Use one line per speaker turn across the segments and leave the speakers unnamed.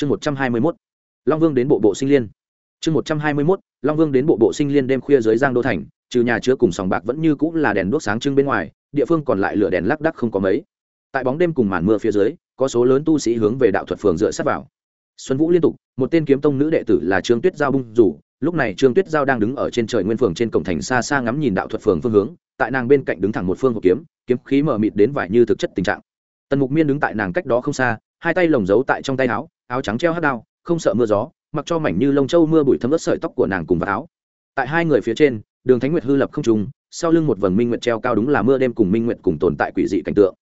chương một trăm hai mươi mốt, long vương đến bộ bộ sinh liên. Chương một trăm hai mươi mốt, long vương đến bộ bộ sinh liên đêm khuya dưới giang đô thành, trừ nhà chứa cùng sòng bạc vẫn như cũng là đèn đuốc sáng trưng bên ngoài, địa phương còn lại lửa đèn lắc đắc không có mấy. Tại bóng đêm cùng màn mưa phía dưới, có số lớn tu sĩ hướng về đạo thuật phường dựa sát vào. Xuân vũ liên tục, một tên kiếm tông nữ đệ tử là trương tuyết giao bung rủ, lúc này trương tuyết giao đang đứng ở trên trời nguyên phường trên cổng thành xa xa ngắm nhìn đạo thuật phường phương hướng, tại nàng bên cạnh đứng thẳng một phương hộp kiếm kiếm khí mở mịt đến vải như thực chất tình trạng. Tần mục miên đứng tại nàng cách đó không xa, hai tay lồng giấu tại trong tay áo áo trắng treo hát đao, không sợ mưa gió, mặc cho mảnh như lông trâu mưa bụi thấm ướt sợi tóc của nàng cùng vào áo. Tại hai người phía trên, đường thánh nguyệt hư lập không trùng sau lưng một vầng minh nguyệt treo cao đúng là mưa đêm cùng minh nguyệt cùng tồn tại quỷ dị cảnh tượng.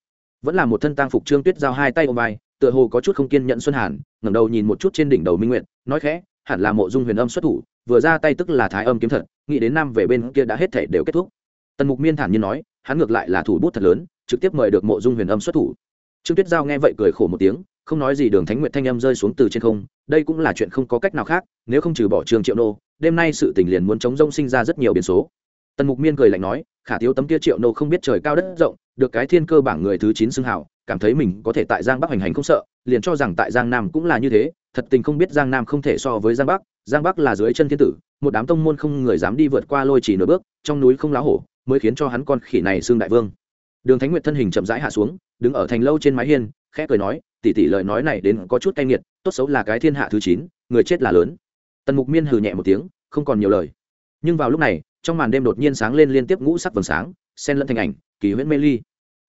Vẫn là một thân tang phục trương tuyết giao hai tay ôm vai, tựa hồ có chút không kiên nhận xuân hàn, ngẩng đầu nhìn một chút trên đỉnh đầu minh nguyệt, nói khẽ, hẳn là mộ dung huyền âm xuất thủ, vừa ra tay tức là thái âm kiếm thật, nghĩ đến nam về bên kia đã hết thể đều kết thúc. Tần mục miên thản nhiên nói, hắn ngược lại là thủ bút thật lớn, trực tiếp mời được mộ dung huyền âm xuất thủ. Trương tuyết giao nghe vậy cười khổ một tiếng không nói gì đường thánh nguyệt thanh âm rơi xuống từ trên không, đây cũng là chuyện không có cách nào khác, nếu không trừ bỏ trường triệu nô, đêm nay sự tình liền muốn chống rông sinh ra rất nhiều biến số. Tần mục miên cười lạnh nói, khả thiếu tấm kia triệu nô không biết trời cao đất rộng, được cái thiên cơ bảng người thứ chín xưng hảo cảm thấy mình có thể tại giang bắc hành hành không sợ, liền cho rằng tại giang nam cũng là như thế, thật tình không biết giang nam không thể so với giang bắc giang bắc là dưới chân thiên tử, một đám tông môn không người dám đi vượt qua lôi chỉ nửa bước, trong núi không lá hổ, mới khiến cho hắn con khỉ này xương đại vương. Đường thánh nguyệt thân hình chậm rãi hạ xuống, đứng ở thành lâu trên mái hiên, khẽ cười nói tỷ tỷ lời nói này đến có chút cay nghiệt, tốt xấu là cái thiên hạ thứ chín, người chết là lớn. Tần mục miên hừ nhẹ một tiếng, không còn nhiều lời. Nhưng vào lúc này, trong màn đêm đột nhiên sáng lên liên tiếp ngũ sắc vầng sáng sen lẫn thành ảnh, kỳ huyễn mê ly.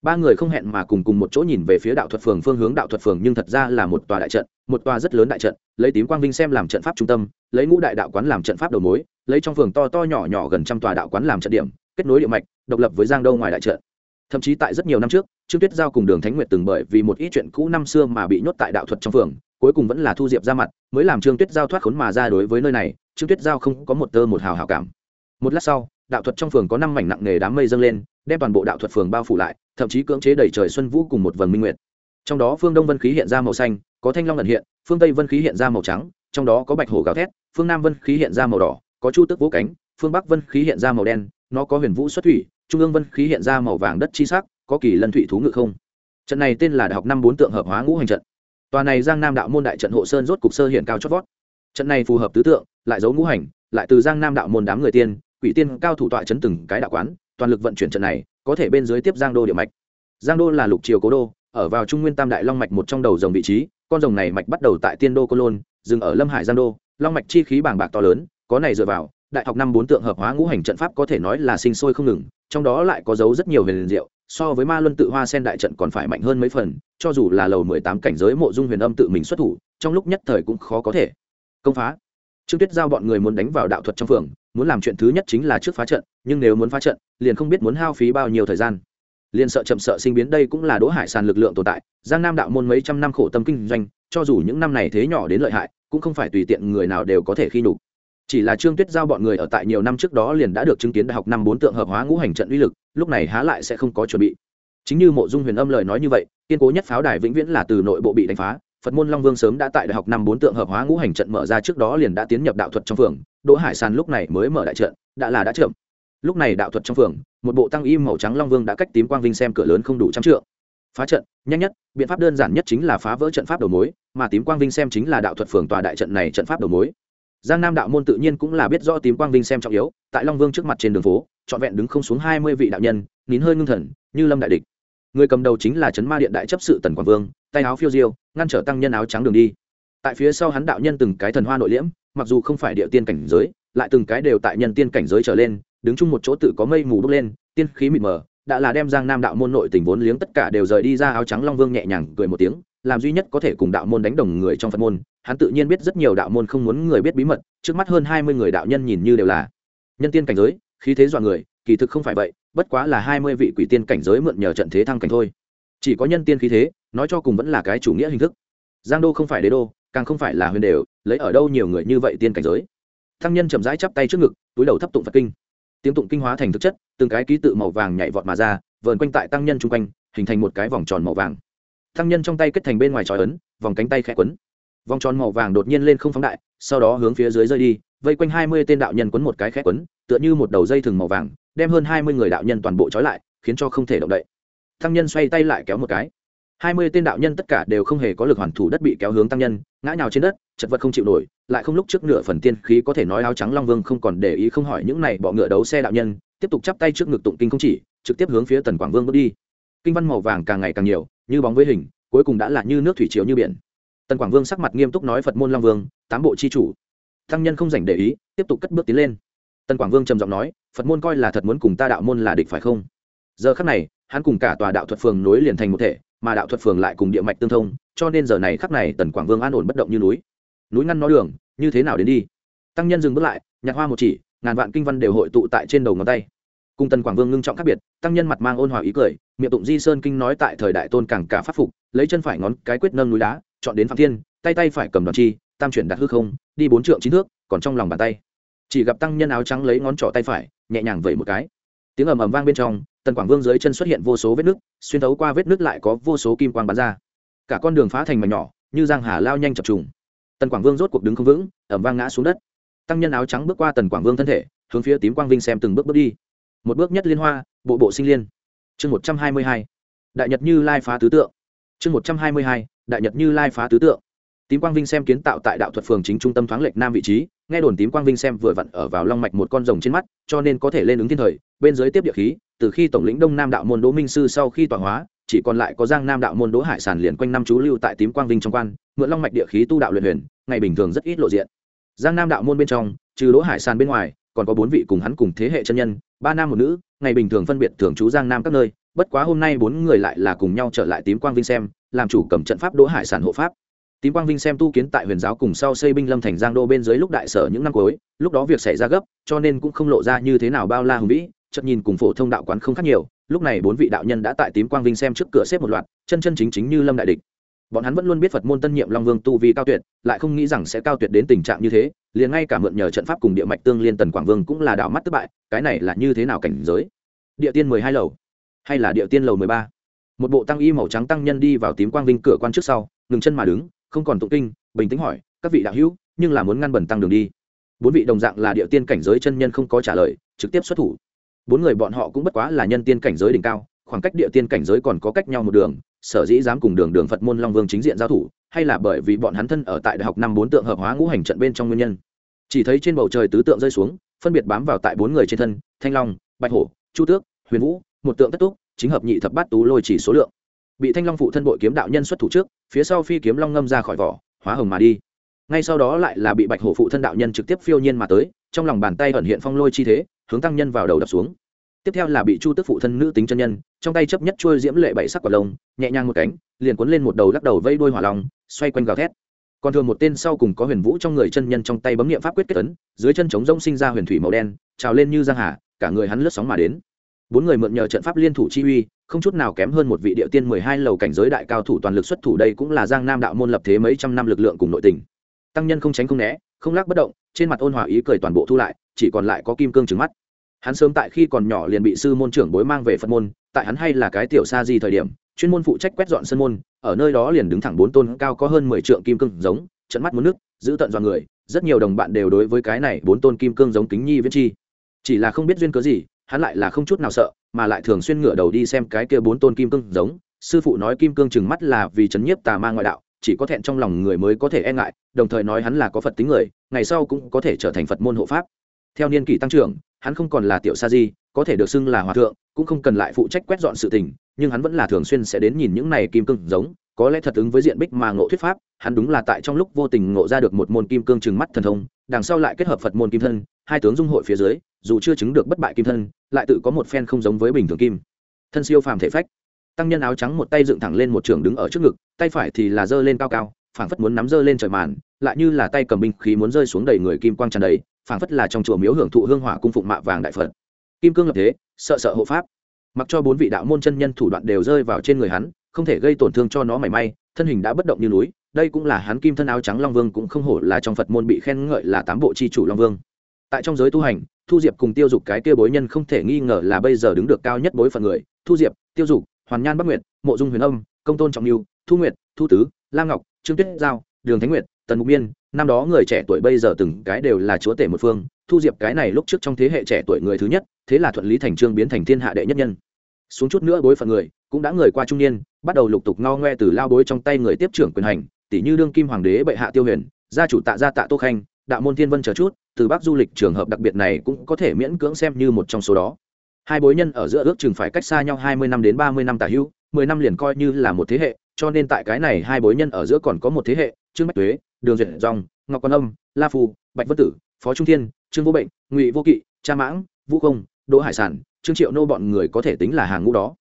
Ba người không hẹn mà cùng cùng một chỗ nhìn về phía đạo thuật phường phương hướng đạo thuật phường, nhưng thật ra là một tòa đại trận, một tòa rất lớn đại trận, lấy tím quang vinh xem làm trận pháp trung tâm, lấy ngũ đại đạo quán làm trận pháp đầu mối, lấy trong phường to to nhỏ nhỏ gần trăm tòa đạo quán làm trận điểm, kết nối địa mạch, độc lập với giang đâu ngoài đại trận. Thậm chí tại rất nhiều năm trước trương tuyết giao cùng đường thánh nguyệt từng bởi vì một ít chuyện cũ năm xưa mà bị nhốt tại đạo thuật trong phường, cuối cùng vẫn là thu diệp ra mặt, mới làm trương tuyết giao thoát khốn mà ra đối với nơi này, trương tuyết giao không có một tơ một hào hào cảm. Một lát sau, đạo thuật trong phường có năm mảnh nặng nề đám mây dâng lên, đem toàn bộ đạo thuật phường bao phủ lại, thậm chí cưỡng chế đẩy trời xuân vũ cùng một vầng minh nguyệt. Trong đó phương đông vân khí hiện ra màu xanh, có thanh long ẩn hiện, phương tây vân khí hiện ra màu trắng, trong đó có bạch hổ gào thét, phương nam vân khí hiện ra màu đỏ, có chu tức vỗ cánh, phương bắc vân khí hiện ra màu đen, nó có huyền vũ xuất thủy, trung ương vân khí hiện ra màu vàng đất chi sắc có kỳ lân thủy thú ngự không? Trận này tên là đại học năm bốn tượng hợp hóa ngũ hành trận. Tòa này giang nam đạo môn đại trận hộ sơn rốt cục sơ hiện cao chót vót. Trận này phù hợp tứ tượng, lại giấu ngũ hành, lại từ giang nam đạo môn đám người tiên, quỷ tiên cao thủ tọa chấn từng cái đạo quán, toàn lực vận chuyển trận này, có thể bên dưới tiếp giang đô địa mạch. Giang đô là lục triều cố đô, ở vào trung nguyên tam đại long mạch một trong đầu dòng vị trí, con rồng này mạch bắt đầu tại tiên đô cô lôn, dừng ở lâm hải giang đô. Long mạch chi khí bàng bạc to lớn, có này dựa vào, đại học năm bốn tượng hợp hóa ngũ hành trận pháp có thể nói là sinh sôi không ngừng, trong đó lại có dấu rất nhiều huyền diệu so với ma luân tự hoa sen đại trận còn phải mạnh hơn mấy phần, cho dù là lầu mười tám cảnh giới mộ dung huyền âm tự mình xuất thủ, trong lúc nhất thời cũng khó có thể công phá. Trương tuyết giao bọn người muốn đánh vào đạo thuật trong phường, muốn làm chuyện thứ nhất chính là trước phá trận, nhưng nếu muốn phá trận, liền không biết muốn hao phí bao nhiêu thời gian. Liền sợ chậm sợ sinh biến đây cũng là đỗ hải sàn lực lượng tồn tại, giang nam đạo môn mấy trăm năm khổ tâm kinh doanh, cho dù những năm này thế nhỏ đến lợi hại, cũng không phải tùy tiện người nào đều có thể khi nhục chỉ là trương tuyết giao bọn người ở tại nhiều năm trước đó liền đã được chứng kiến đại học năm bốn tượng hợp hóa ngũ hành trận uy lực, lúc này há lại sẽ không có chuẩn bị. Chính như mộ dung huyền âm lời nói như vậy, kiên cố nhất pháo đài vĩnh viễn là từ nội bộ bị đánh phá, phật môn long vương sớm đã tại đại học năm bốn tượng hợp hóa ngũ hành trận mở ra trước đó liền đã tiến nhập đạo thuật trong phường, đỗ hải sàn lúc này mới mở đại trận, đã là đã chậm lúc này đạo thuật trong phường, một bộ tăng im màu trắng long vương đã cách tím quang vinh xem cửa lớn không đủ trăm trượng. Phá trận, nhanh nhất, biện pháp đơn giản nhất chính là phá vỡ trận pháp đầu mối, mà tím quang vinh xem chính là đạo thuật phường tòa đại trận này trận pháp đầu mối giang nam đạo môn tự nhiên cũng là biết rõ tím quang vinh xem trọng yếu, tại long vương trước mặt trên đường phố, trọn vẹn đứng không xuống hai mươi vị đạo nhân, nín hơi ngưng thần, như lâm đại địch. Người cầm đầu chính là trấn ma điện đại chấp sự tần quang vương, tay áo phiêu diêu, ngăn trở tăng nhân áo trắng đường đi. Tại phía sau hắn đạo nhân từng cái thần hoa nội liễm, mặc dù không phải địa tiên cảnh giới, lại từng cái đều tại nhân tiên cảnh giới trở lên, đứng chung một chỗ tự có mây mù bốc lên, tiên khí mịt mờ, đã là đem giang nam đạo môn nội tình vốn liếng tất cả đều rời đi ra áo trắng long vương nhẹ nhàng cười một tiếng làm duy nhất có thể cùng đạo môn đánh đồng người trong phật môn, hắn tự nhiên biết rất nhiều đạo môn không muốn người biết bí mật, trước mắt hơn hai mươi người đạo nhân nhìn như đều là nhân tiên cảnh giới, khí thế dọa người, kỳ thực không phải vậy, bất quá là hai mươi vị quỷ tiên cảnh giới mượn nhờ trận thế thăng cảnh thôi. Chỉ có nhân tiên khí thế, nói cho cùng vẫn là cái chủ nghĩa hình thức. Giang đô không phải đế đô, càng không phải là huyền đều, lấy ở đâu nhiều người như vậy tiên cảnh giới. Thăng nhân chậm rãi chắp tay trước ngực, túi đầu thấp tụng phật kinh. Tiếng tụng kinh hóa thành thực chất, từng cái ký tự màu vàng nhảy vọt mà ra, vờn quanh tại tăng nhân chung quanh, hình thành một cái vòng tròn màu vàng tăng nhân trong tay kết thành bên ngoài tròi ấn, vòng cánh tay khẽ quấn. Vòng tròn màu vàng đột nhiên lên không phóng đại, sau đó hướng phía dưới rơi đi, vây quanh hai mươi tên đạo nhân quấn một cái khẽ quấn, tựa như một đầu dây thừng màu vàng, đem hơn hai mươi người đạo nhân toàn bộ trói lại, khiến cho không thể động đậy. Tăng nhân xoay tay lại kéo một cái. Hai mươi tên đạo nhân tất cả đều không hề có lực hoàn thủ đất bị kéo hướng tăng nhân, ngã nhào trên đất, chật vật không chịu nổi, lại không lúc trước nửa phần tiên khí có thể nói áo trắng long vương không còn để ý không hỏi những này bọ ngựa đấu xe đạo nhân, tiếp tục chắp tay trước ngực tụng kinh không chỉ, trực tiếp hướng phía tần quảng vương bước đi. Kinh văn màu vàng càng ngày càng nhiều như bóng với hình, cuối cùng đã là như nước thủy chiếu như biển. Tần quảng vương sắc mặt nghiêm túc nói phật môn long vương, tám bộ c h i chủ. Tăng nhân không dành để ý, tiếp tục cất bước tiến lên. Tần quảng vương trầm giọng nói, phật môn coi là thật muốn cùng ta đạo môn là địch phải không? Giờ khắc này, hắn cùng cả tòa đạo thuật phường nối liền thành một thể, mà đạo thuật phường lại cùng địa mạch tương thông, cho nên giờ này khắc này tần quảng vương an ổn bất động như núi. Núi ngăn nó đường, như thế nào đến đi? Tăng nhân dừng bước lại, nhặt hoa một chỉ, ngàn vạn kinh văn đều hội tụ tại trên đầu ngón tay cùng tần quảng vương ngưng trọng khác biệt, tăng nhân mặt mang ôn hòa ý cười, miệng tụng di sơn kinh nói tại thời đại tôn càng cả pháp phục, lấy chân phải ngón cái quyết nâng núi đá, chọn đến phạm thiên, tay tay phải cầm đoàn chi, tam chuyển đặt hư không, đi bốn trượng chín thước, còn trong lòng bàn tay. Chỉ gặp tăng nhân áo trắng lấy ngón trỏ tay phải, nhẹ nhàng vẩy một cái. Tiếng ầm ầm vang bên trong, tần quảng vương dưới chân xuất hiện vô số vết nứt, xuyên thấu qua vết nứt lại có vô số kim quang bắn ra. Cả con đường phá thành mảnh nhỏ, như giang hà lao nhanh chập trùng. Tần quảng vương rốt cuộc đứng không vững ẩm vang ngã xuống đất. Tăng nhân áo trắng bước qua tần quảng vương thân thể, hướng phía tím quang vinh xem từng bước bước đi một bước nhất liên hoa, bộ bộ sinh liên. Chương một trăm hai mươi hai. Đại nhật như lai phá tứ tượng. Chương một trăm hai mươi hai, đại nhật như lai phá tứ tượng. Tím quang vinh xem kiến tạo tại đạo thuật phường chính trung tâm thoáng lệch nam vị trí, nghe đồn tím quang vinh xem vừa vặn ở vào long mạch một con rồng trên mắt, cho nên có thể lên ứng thiên thời, bên dưới tiếp địa khí, từ khi tổng lĩnh đông nam đạo môn đỗ minh sư sau khi tọa hóa, chỉ còn lại có giang nam đạo môn đỗ hải sản liền quanh năm chú lưu tại tím quang vinh trong quan, mượn long mạch địa khí tu đạo luyện huyền, ngày bình thường rất ít lộ diện. Giang nam đạo môn bên trong, trừ đỗ hải sản bên ngoài còn có bốn vị cùng hắn cùng thế hệ chân nhân, ba nam một nữ, ngày bình thường phân biệt thường trú giang nam các nơi, bất quá hôm nay bốn người lại là cùng nhau trở lại tím quang vinh xem, làm chủ cầm trận pháp đỗ hải sản hộ pháp. Tím quang vinh xem tu kiến tại huyền giáo cùng sau xây binh lâm thành giang đô bên dưới lúc đại sở những năm cuối, lúc đó việc xảy ra gấp, cho nên cũng không lộ ra như thế nào bao la hùng vĩ, chợt nhìn cùng phổ thông đạo quán không khác nhiều, lúc này bốn vị đạo nhân đã tại tím quang vinh xem trước cửa xếp một loạt, chân chân chính chính như lâm đại địch bọn hắn vẫn luôn biết phật môn tân nhiệm long vương tu vi cao tuyệt, lại không nghĩ rằng sẽ cao tuyệt đến tình trạng như thế, liền ngay cả mượn nhờ trận pháp cùng địa mạch tương liên tần quảng vương cũng là đảo mắt thất bại, cái này là như thế nào cảnh giới? Địa tiên mười hai lầu, hay là địa tiên lầu mười ba? Một bộ tăng y màu trắng tăng nhân đi vào tím quang vinh cửa quan trước sau, ngừng chân mà đứng, không còn tụng kinh, bình tĩnh hỏi, các vị đạo hữu, nhưng là muốn ngăn bẩn tăng đường đi? Bốn vị đồng dạng là địa tiên cảnh giới chân nhân không có trả lời, trực tiếp xuất thủ. Bốn người bọn họ cũng bất quá là nhân tiên cảnh giới đỉnh cao khoảng cách địa tiên cảnh giới còn có cách nhau một đường, sở dĩ dám cùng đường đường phật môn long vương chính diện giao thủ, hay là bởi vì bọn hắn thân ở tại đại học năm bốn tượng hợp hóa ngũ hành trận bên trong nguyên nhân. Chỉ thấy trên bầu trời tứ tượng rơi xuống, phân biệt bám vào tại bốn người trên thân, thanh long, bạch hổ, chu tước, huyền vũ, một tượng tất túc, chính hợp nhị thập bát tú lôi chỉ số lượng. Bị thanh long phụ thân bội kiếm đạo nhân xuất thủ trước, phía sau phi kiếm long ngâm ra khỏi vỏ, hóa hồng mà đi. Ngay sau đó lại là bị bạch hổ phụ thân đạo nhân trực tiếp phiêu nhiên mà tới, trong lòng bàn tay ẩn hiện phong lôi chi thế, hướng tăng nhân vào đầu đập xuống tiếp theo là bị chu tức phụ thân nữ tính chân nhân, trong tay chấp nhất trôi diễm lệ bảy sắc quả lông, nhẹ nhàng một cánh, liền cuốn lên một đầu lắc đầu vây đuôi hỏa lòng xoay quanh gào thét. Còn thường một tên sau cùng có huyền vũ trong người chân nhân trong tay bấm nghiệm pháp quyết kết ấn, dưới chân trống rông sinh ra huyền thủy màu đen, trào lên như giang hà, cả người hắn lướt sóng mà đến. Bốn người mượn nhờ trận pháp liên thủ chi uy, không chút nào kém hơn một vị địa tiên mười hai lầu cảnh giới đại cao thủ toàn lực xuất thủ đây cũng là giang nam đạo môn lập thế mấy trăm năm lực lượng cùng nội tình. Tăng nhân không tránh không né, không lắc bất động, trên mặt ôn hòa ý cười toàn bộ thu lại, chỉ còn lại có kim cương trứng mắt hắn sớm tại khi còn nhỏ liền bị sư môn trưởng bối mang về phật môn, tại hắn hay là cái tiểu sa di thời điểm, chuyên môn phụ trách quét dọn sân môn, ở nơi đó liền đứng thẳng bốn tôn cao có hơn mười trượng kim cương giống, trận mắt muốn nước, giữ tận dọn người, rất nhiều đồng bạn đều đối với cái này bốn tôn kim cương giống kính nhi viết chi. Chỉ là không biết duyên cớ gì, hắn lại là không chút nào sợ, mà lại thường xuyên ngửa đầu đi xem cái kia bốn tôn kim cương giống. Sư phụ nói kim cương chừng mắt là vì chấn nhiếp tà ma ngoại đạo, chỉ có thẹn trong lòng người mới có thể e ngại, đồng thời nói hắn là có phật tính người, ngày sau cũng có thể trở thành phật môn hộ pháp. Theo niên kỷ tăng trưởng hắn không còn là tiểu sa di, có thể được xưng là hòa thượng, cũng không cần lại phụ trách quét dọn sự tình, nhưng hắn vẫn là thường xuyên sẽ đến nhìn những này kim cương giống, có lẽ thật ứng với diện bích mà ngộ thuyết pháp, hắn đúng là tại trong lúc vô tình ngộ ra được một môn kim cương trừng mắt thần thông, đằng sau lại kết hợp phật môn kim thân, hai tướng dung hội phía dưới, dù chưa chứng được bất bại kim thân, lại tự có một phen không giống với bình thường kim. Thân siêu phàm thể phách. Tăng nhân áo trắng một tay dựng thẳng lên một trường đứng ở trước ngực, tay phải thì là giơ lên cao cao, phảng phất muốn nắm giơ lên trời màn, lại như là tay cầm binh khí muốn rơi xuống đầy người kim quang tràn đầy phảng phất là trong chùa miếu hưởng thụ hương hỏa cung phụng mạ vàng đại phật. Kim cương lập thế, sợ sợ hộ pháp. Mặc cho bốn vị đạo môn chân nhân thủ đoạn đều rơi vào trên người hắn, không thể gây tổn thương cho nó mảy may, thân hình đã bất động như núi, đây cũng là hắn kim thân áo trắng long vương cũng không hổ là trong phật môn bị khen ngợi là tám bộ c h i chủ long vương. Tại trong giới tu hành, thu diệp cùng tiêu dục cái kia bối nhân không thể nghi ngờ là bây giờ đứng được cao nhất bối phận người, thu diệp, tiêu dục, hoàn nhan bắc nguyệt, mộ dung huyền âm, công tôn trọng mưu thu nguyệt, thu tứ, lam ngọc, trương tuyết giao, đường thánh nguyệt tần mục miên, năm đó người trẻ tuổi bây giờ từng cái đều là chúa tể một phương, thu diệp cái này lúc trước trong thế hệ trẻ tuổi người thứ nhất, thế là thuận lý thành trương biến thành thiên hạ đệ nhất nhân. Xuống chút nữa bối phận người, cũng đã người qua trung niên, bắt đầu lục tục ngao ngoe từ lao bối trong tay người tiếp trưởng quyền hành, tỷ như đương kim hoàng đế bệ hạ tiêu huyền, gia chủ tạ gia tạ tô khanh, đạo môn thiên vân chờ chút, từ bắc du lịch trường hợp đặc biệt này cũng có thể miễn cưỡng xem như một trong số đó. Hai bối nhân ở giữa ước chừng phải cách xa nhau hai mươi năm đến ba mươi năm tả hữu, mười năm liền coi như là một thế hệ, cho nên tại cái này hai bối nhân ở giữa còn có một thế hệ, trương bách tuế đường duyệt dòng, ngọc quan âm, la phù, bạch vân tử, phó trung thiên, trương vô bệnh, ngụy vô kỵ, cha mãng, vũ không, đỗ hải sản, trương triệu nô bọn người có thể tính là hàng ngũ đó.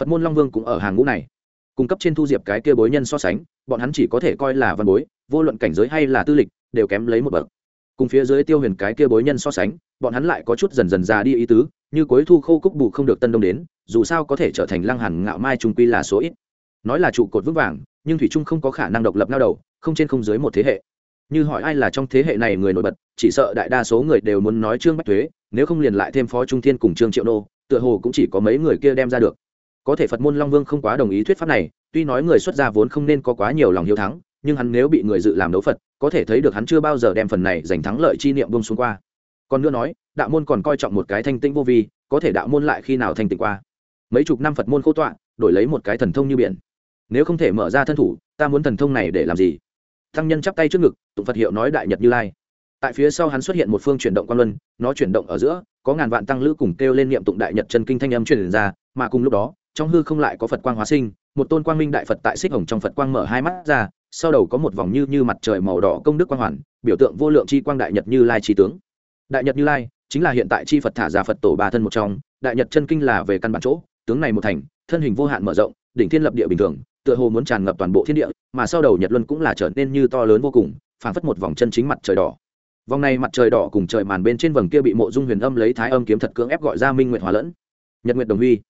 Phật môn long vương cũng ở hàng ngũ này. Cung cấp trên thu diệp cái kia bối nhân so sánh, bọn hắn chỉ có thể coi là văn bối, vô luận cảnh giới hay là tư lịch, đều kém lấy một bậc. Cùng phía dưới tiêu huyền cái kia bối nhân so sánh, bọn hắn lại có chút dần dần già đi ý tứ, như cuối thu khô cúc bù không được tân đông đến, dù sao có thể trở thành lăng hàn ngạo mai trung quy là số ít. Nói là trụ cột vững vàng, nhưng thủy trung không có khả năng độc lập lao đầu không trên không dưới một thế hệ. Như hỏi ai là trong thế hệ này người nổi bật, chỉ sợ đại đa số người đều muốn nói trương bách thuế, nếu không liền lại thêm phó trung thiên cùng trương triệu nô, tựa hồ cũng chỉ có mấy người kia đem ra được. Có thể phật môn long vương không quá đồng ý thuyết pháp này, tuy nói người xuất gia vốn không nên có quá nhiều lòng hiếu thắng, nhưng hắn nếu bị người dự làm đấu phật, có thể thấy được hắn chưa bao giờ đem phần này giành thắng lợi chi niệm bông xuống qua. Còn nữa nói, đạo môn còn coi trọng một cái thanh tĩnh vô vi, có thể đạo môn lại khi nào thanh tịnh qua? Mấy chục năm phật môn khô tọa, đổi lấy một cái thần thông như biển. Nếu không thể mở ra thân thủ, ta muốn thần thông này để làm gì? Thăng nhân chắp tay trước ngực, tụng phật hiệu nói đại nhật như lai. Tại phía sau hắn xuất hiện một phương chuyển động quan luân, nó chuyển động ở giữa, có ngàn vạn tăng lữ cùng kêu lên niệm tụng đại nhật chân kinh thanh âm truyền ra, mà cùng lúc đó, trong hư không lại có phật quang hóa sinh, một tôn quang minh đại phật tại xích hồng trong phật quang mở hai mắt ra, sau đầu có một vòng như như mặt trời màu đỏ công đức quang hoàn, biểu tượng vô lượng chi quang đại nhật như lai chi tướng. Đại nhật như lai chính là hiện tại chi phật thả ra phật tổ ba thân một trong, đại nhật chân kinh là về căn bản chỗ, tướng này một thành, thân hình vô hạn mở rộng, đỉnh thiên lập địa bình thường tựa hồ muốn tràn ngập toàn bộ thiên địa, mà sau đầu nhật luân cũng là trở nên như to lớn vô cùng, phảng phất một vòng chân chính mặt trời đỏ. Vòng này mặt trời đỏ cùng trời màn bên trên vầng kia bị mộ dung huyền âm lấy thái âm kiếm thật cưỡng ép gọi ra minh nguyệt hòa lẫn. Nhật nguyệt đồng huy.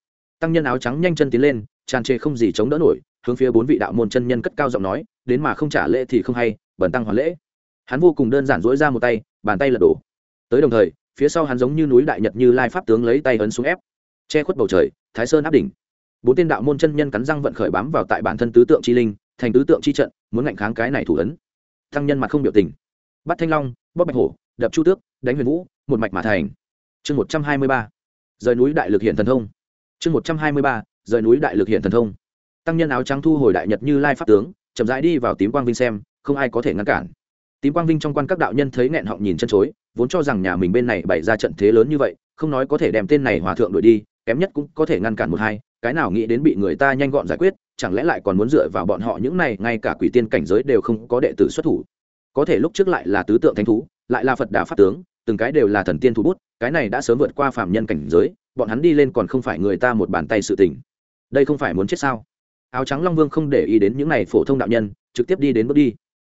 Tăng nhân áo trắng nhanh chân tiến lên, tràn trề không gì chống đỡ nổi, hướng phía bốn vị đạo môn chân nhân cất cao giọng nói, đến mà không trả lễ thì không hay, bẩn tăng hoàn lễ. Hắn vô cùng đơn giản dỗi ra một tay, bàn tay lật đổ. Tới đồng thời, phía sau hắn giống như núi đại nhật như lai pháp tướng lấy tay ấn xuống ép. Che khuất bầu trời, thái sơn áp đỉnh bốn tên đạo môn chân nhân cắn răng vận khởi bám vào tại bản thân tứ tượng chi linh, thành tứ tượng chi trận, muốn ngạnh kháng cái này thủ ấn. Thăng nhân mặt không biểu tình. Bắt thanh long, bóp bạch hổ, đập chu tước, đánh huyền vũ, một mạch mà thành. Chương một trăm hai mươi ba. Rời núi đại lực hiện thần thông. Chương một trăm hai mươi ba. Rời núi đại lực hiện thần thông. Tăng nhân áo trắng thu hồi đại nhật như lai pháp tướng, chậm rãi đi vào tím quang vinh xem, không ai có thể ngăn cản. Tím quang vinh trong quan các đạo nhân thấy nghẹn họng nhìn chân chối, vốn cho rằng nhà mình bên này bày ra trận thế lớn như vậy, không nói có thể đem tên này hòa thượng đuổi đi, kém nhất cũng có thể ngăn cản một hai cái nào nghĩ đến bị người ta nhanh gọn giải quyết, chẳng lẽ lại còn muốn dựa vào bọn họ những này, ngay cả quỷ tiên cảnh giới đều không có đệ tử xuất thủ. Có thể lúc trước lại là tứ tượng thánh thú, lại là phật đà pháp tướng, từng cái đều là thần tiên thú bút, cái này đã sớm vượt qua phạm nhân cảnh giới, bọn hắn đi lên còn không phải người ta một bàn tay sự tình. Đây không phải muốn chết sao? Áo trắng long vương không để ý đến những này phổ thông đạo nhân, trực tiếp đi đến bước đi.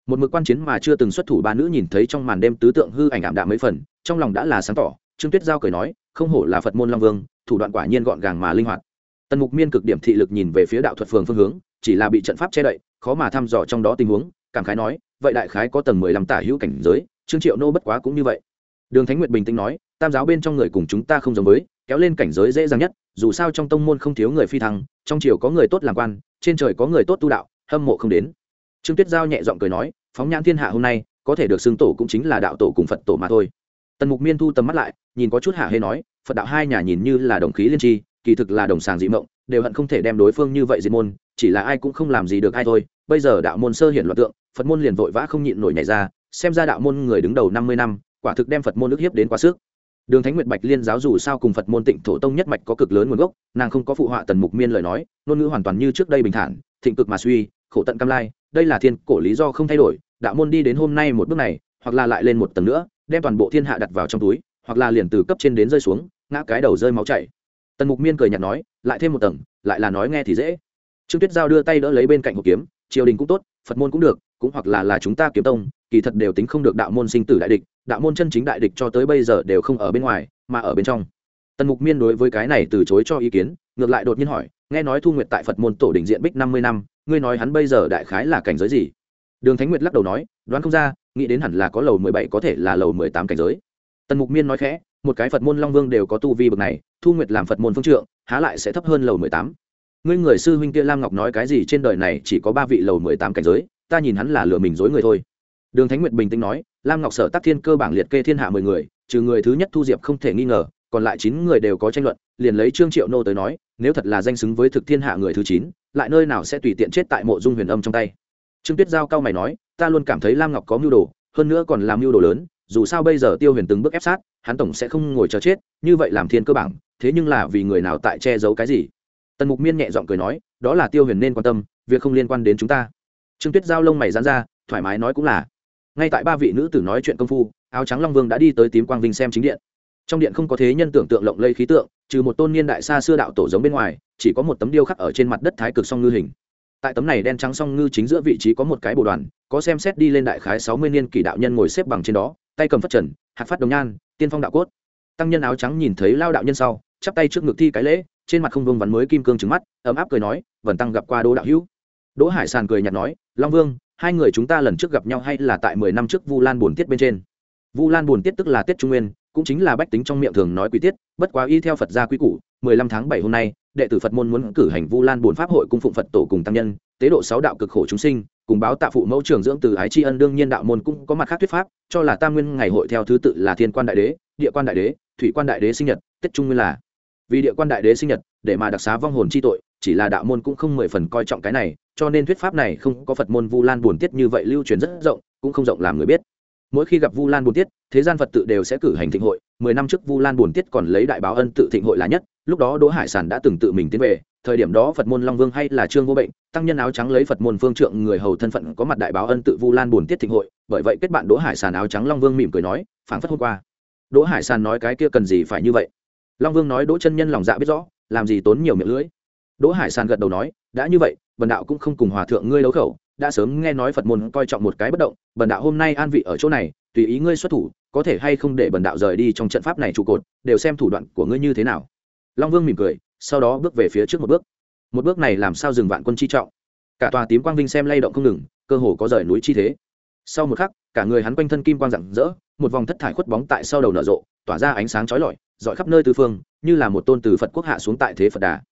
Một mực quan chiến mà chưa từng xuất thủ ba nữ nhìn thấy trong màn đêm tứ tượng hư ảnh ảm đạm mấy phần, trong lòng đã là sáng tỏ, trương tuyết giao cười nói, không hổ là phật môn long vương, thủ đoạn quả nhiên gọn gàng mà linh hoạt tần mục miên cực điểm thị lực nhìn về phía đạo thuật phường phương hướng, chỉ là bị trận pháp che đậy, khó mà thăm dò trong đó tình huống, cảm khái nói, vậy đại khái có tầng mười lăm tả hữu cảnh giới, trương triệu nô bất quá cũng như vậy. Đường thánh nguyệt bình tĩnh nói, tam giáo bên trong người cùng chúng ta không giống với, kéo lên cảnh giới dễ dàng nhất, dù sao trong tông môn không thiếu người phi thăng, trong triều có người tốt làm quan, trên trời có người tốt tu đạo, hâm mộ không đến. Trương tuyết giao nhẹ giọng cười nói, phóng nhãn thiên hạ hôm nay, có thể được xưng tổ cũng chính là đạo tổ cùng phật tổ mà thôi. Tần mục miên thu tầm mắt lại, nhìn có chút hạ hê nói, phật đạo hai nhà nhìn như là đồng khí liên tri kỳ thực là đồng sàng dị mộng, đều hận không thể đem đối phương như vậy diệt môn, chỉ là ai cũng không làm gì được ai thôi. Bây giờ đạo môn sơ hiển loạn tượng, phật môn liền vội vã không nhịn nổi nhảy ra, xem ra đạo môn người đứng đầu năm mươi năm, quả thực đem phật môn ức hiếp đến quá sức. Đường thánh nguyệt bạch liên giáo dù sao cùng phật môn tịnh thổ tông nhất mạch có cực lớn nguồn gốc, nàng không có phụ họa tần mục miên lời nói, ngôn ngữ hoàn toàn như trước đây bình thản, thịnh cực mà suy, khổ tận cam lai, đây là thiên cổ lý do không thay đổi, đạo môn đi đến hôm nay một bước này, hoặc là lại lên một tầng nữa, đem toàn bộ thiên hạ đặt vào trong túi, hoặc là liền từ cấp trên đến rơi xuống, ngã cái đầu rơi máu chảy tần mục miên cười nhạt nói, lại thêm một tầng, lại là nói nghe thì dễ. Trương tuyết giao đưa tay đỡ lấy bên cạnh hộp kiếm, triều đình cũng tốt, phật môn cũng được, cũng hoặc là là chúng ta kiếm tông, kỳ thật đều tính không được đạo môn sinh tử đại địch, đạo môn chân chính đại địch cho tới bây giờ đều không ở bên ngoài, mà ở bên trong. Tần mục miên đối với cái này từ chối cho ý kiến, ngược lại đột nhiên hỏi, nghe nói thu nguyệt tại phật môn tổ đình diện bích năm mươi năm, ngươi nói hắn bây giờ đại khái là cảnh giới gì? Đường thánh nguyệt lắc đầu nói, đoán không ra, nghĩ đến hẳn là có lầu mười bảy có thể là lầu mười tám cảnh giới. Tần mục miên nói khẽ một cái phật môn long vương đều có tu vi bậc này, thu nguyệt làm phật môn phương trượng, há lại sẽ thấp hơn lầu mười tám. Ngươi người sư huynh kia lam ngọc nói cái gì trên đời này chỉ có ba vị lầu mười tám cảnh giới, ta nhìn hắn là lừa mình dối người thôi. Đường thánh nguyệt bình tĩnh nói, lam ngọc sở tác thiên cơ bảng liệt kê thiên hạ mười người, trừ người thứ nhất thu diệp không thể nghi ngờ, còn lại chín người đều có tranh luận, liền lấy trương triệu nô tới nói, nếu thật là danh xứng với thực thiên hạ người thứ chín, lại nơi nào sẽ tùy tiện chết tại mộ dung huyền âm trong tay. Trương tuyết giao cao mày nói, ta luôn cảm thấy lam ngọc có mưu đồ, hơn nữa còn làm mưu đồ lớn dù sao bây giờ tiêu huyền từng bước ép sát, hắn tổng sẽ không ngồi chờ chết, như vậy làm thiên cơ bản thế nhưng là vì người nào tại che giấu cái gì? Tần mục miên nhẹ giọng cười nói, đó là tiêu huyền nên quan tâm, việc không liên quan đến chúng ta. Trương tuyết giao lông mày dán ra, thoải mái nói cũng là. Ngay tại ba vị nữ tử nói chuyện công phu, áo trắng long vương đã đi tới tím quang vinh xem chính điện. Trong điện không có thế nhân tưởng tượng lộng lây khí tượng, trừ một tôn niên đại xa xưa đạo tổ giống bên ngoài, chỉ có một tấm điêu khắc ở trên mặt đất thái cực song ngư hình. Tại tấm này đen trắng song ngư chính giữa vị trí có một cái bồ đoàn, có xem xét đi lên đại khái sáu mươi niên kỷ đạo nhân ngồi xếp bằng trên đó tay cầm phất trần hạt phát đồng nhan, tiên phong đạo cốt. Tăng nhân áo trắng nhìn thấy lao đạo nhân sau, chắp tay trước ngực thi cái lễ, trên mặt không vương vắn mới kim cương trứng mắt, ấm áp cười nói vần tăng gặp qua đỗ đạo hữu. Đỗ hải sàn cười nhạt nói, long vương, hai người chúng ta lần trước gặp nhau hay là tại mười năm trước vu lan buồn tiết bên trên? Vu lan buồn tiết tức là tiết trung nguyên, cũng chính là bách tính trong miệng thường nói quý tiết, bất quá y theo phật gia quý củ, mười lăm tháng bảy hôm nay, đệ tử phật môn muốn cử hành vu lan buồn pháp hội cung phụng phật tổ cùng tăng nhân, tế độ sáu đạo cực khổ chúng sinh cùng báo tạ phụ mẫu trưởng dưỡng từ ái tri ân, đương nhiên đạo môn cũng có mặt khác thuyết pháp, cho là tam nguyên ngày hội theo thứ tự là thiên quan đại đế, địa quan đại đế, thủy quan đại đế sinh nhật tết trung nguyên là. Vì địa quan đại đế sinh nhật, để mà đặc xá vong hồn chi tội, chỉ là đạo môn cũng không mười phần coi trọng cái này, cho nên thuyết pháp này không có phật môn vu lan buồn tiết như vậy lưu truyền rất rộng, cũng không rộng làm người biết. Mỗi khi gặp vu lan buồn tiết, thế gian phật tự đều sẽ cử hành thịnh hội. Mười năm trước vu lan buồn tiết còn lấy đại báo ân tự thịnh hội là nhất lúc đó đỗ hải sản đã từng tự mình tiến về, thời điểm đó phật môn long vương hay là trương vô bệnh, tăng nhân áo trắng lấy phật môn phương trượng người hầu thân phận có mặt đại báo ân tự vu lan buồn tiết thịnh hội, bởi vậy kết bạn đỗ hải sản áo trắng long vương mỉm cười nói, phảng phất hôm qua. Đỗ hải sản nói cái kia cần gì phải như vậy? Long vương nói đỗ chân nhân lòng dạ biết rõ, làm gì tốn nhiều miệng lưỡi. Đỗ hải sản gật đầu nói, đã như vậy bần đạo cũng không cùng hòa thượng ngươi đấu khẩu, đã sớm nghe nói phật môn coi trọng một cái bất động bần đạo hôm nay an vị ở chỗ này, tùy ý ngươi xuất thủ, có thể hay không để bần đạo rời đi trong trận pháp này trụ cột, đều xem thủ đoạn của ngươi như thế nào long vương mỉm cười, sau đó bước về phía trước một bước. Một bước này làm sao dừng vạn quân chi trọng? Cả tòa tím quang vinh xem lay động không ngừng, cơ hồ có rời núi chi thế. Sau một khắc, cả người hắn quanh thân kim quang rạng rỡ, một vòng thất thải khuất bóng tại sau đầu nở rộ, tỏa ra ánh sáng chói lọi, dọi khắp nơi tư phương, như là một tôn từ phật quốc hạ xuống tại thế phật đà.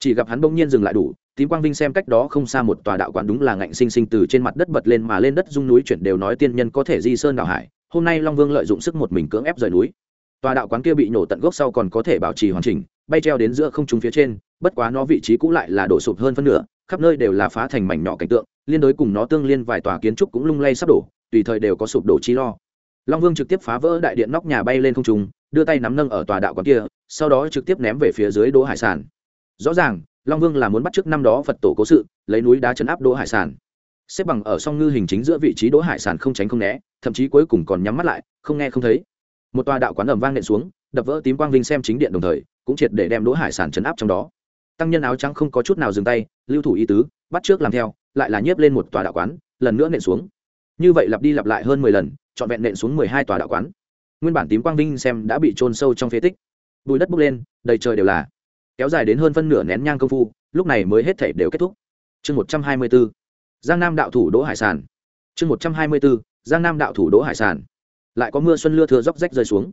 Chỉ gặp hắn bỗng nhiên dừng lại đủ, tím quang vinh xem cách đó không xa một tòa đạo quán đúng là ngạnh sinh sinh từ trên mặt đất bật lên mà lên đất dung núi chuyển đều nói tiên nhân có thể di sơn đảo hải, hôm nay long vương lợi dụng sức một mình cưỡng ép rời núi. Tòa đạo quán kia bị nổ tận gốc sau còn có thể bảo trì hoàn chỉnh bay treo đến giữa không trung phía trên, bất quá nó vị trí cũ lại là đổ sụp hơn phân nửa, khắp nơi đều là phá thành mảnh nhỏ cảnh tượng, liên đối cùng nó tương liên vài tòa kiến trúc cũng lung lay sắp đổ, tùy thời đều có sụp đổ chi lo. Long vương trực tiếp phá vỡ đại điện nóc nhà bay lên không trung, đưa tay nắm nâng ở tòa đạo quán kia, sau đó trực tiếp ném về phía dưới đỗ hải sản. Rõ ràng, long vương là muốn bắt trước năm đó phật tổ cố sự, lấy núi đá chấn áp đỗ hải sản. Xếp bằng ở song ngư hình chính giữa vị trí đỗ hải sản không tránh không né, thậm chí cuối cùng còn nhắm mắt lại, không nghe không thấy. Một tòa đạo quán ẩm vang nện xuống, đập vỡ tím quang vinh xem chính điện đồng thời cũng triệt để đem đỗ hải sản chấn áp trong đó. Tăng nhân áo trắng không có chút nào dừng tay, lưu thủ ý tứ, bắt trước làm theo, lại là nhiếp lên một tòa đạo quán, lần nữa nện xuống. Như vậy lặp đi lặp lại hơn mười lần, trọn vẹn nện xuống mười hai tòa đạo quán. Nguyên bản tím quang vinh xem đã bị trôn sâu trong phế tích. Bùi đất bốc lên, đầy trời đều là. Kéo dài đến hơn phân nửa nén nhang công phu, lúc này mới hết thể đều kết thúc. Chương một trăm hai mươi b ố giang nam đạo thủ đỗ hải sản. Chương một trăm hai mươi b ố giang nam đạo thủ đỗ hải sản. Lại có mưa xuân lưa thừa róc rách rơi xuống.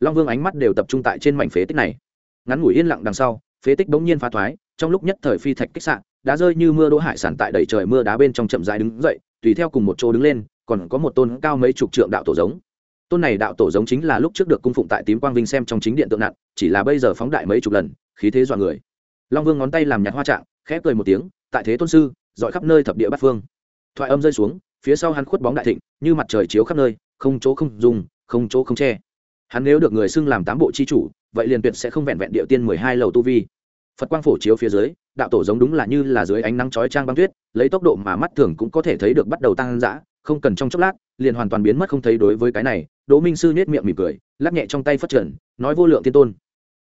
Long vương ánh mắt đều tập trung tại trên mảnh phế tích này ngắn ngủi yên lặng đằng sau, phế tích bỗng nhiên phá thoái, trong lúc nhất thời phi thạch kích sạn đã rơi như mưa đỗ hải sản tại đầy trời mưa đá bên trong chậm rãi đứng dậy, tùy theo cùng một chỗ đứng lên, còn có một tôn cao mấy chục trượng đạo tổ giống. Tôn này đạo tổ giống chính là lúc trước được cung phụng tại tím quang vinh xem trong chính điện tượng nặng, chỉ là bây giờ phóng đại mấy chục lần, khí thế dọa người. Long vương ngón tay làm nhạt hoa trạng, khẽ cười một tiếng, tại thế tôn sư, dọi khắp nơi thập địa bát phương. Thoại âm rơi xuống, phía sau hắn khuất bóng đại thịnh, như mặt trời chiếu khắp nơi, không chỗ không dùng, không chỗ không che hắn nếu được người xưng làm tám bộ chi chủ vậy liền tuyệt sẽ không vẹn vẹn địa tiên mười hai lầu tu vi. Phật quang phổ chiếu phía dưới đạo tổ giống đúng là như là dưới ánh nắng chói trang băng tuyết lấy tốc độ mà mắt thường cũng có thể thấy được bắt đầu tăng dã không cần trong chốc lát liền hoàn toàn biến mất không thấy đối với cái này đỗ minh sư nhét miệng mỉm cười lắc nhẹ trong tay phát triển, nói vô lượng tiên tôn.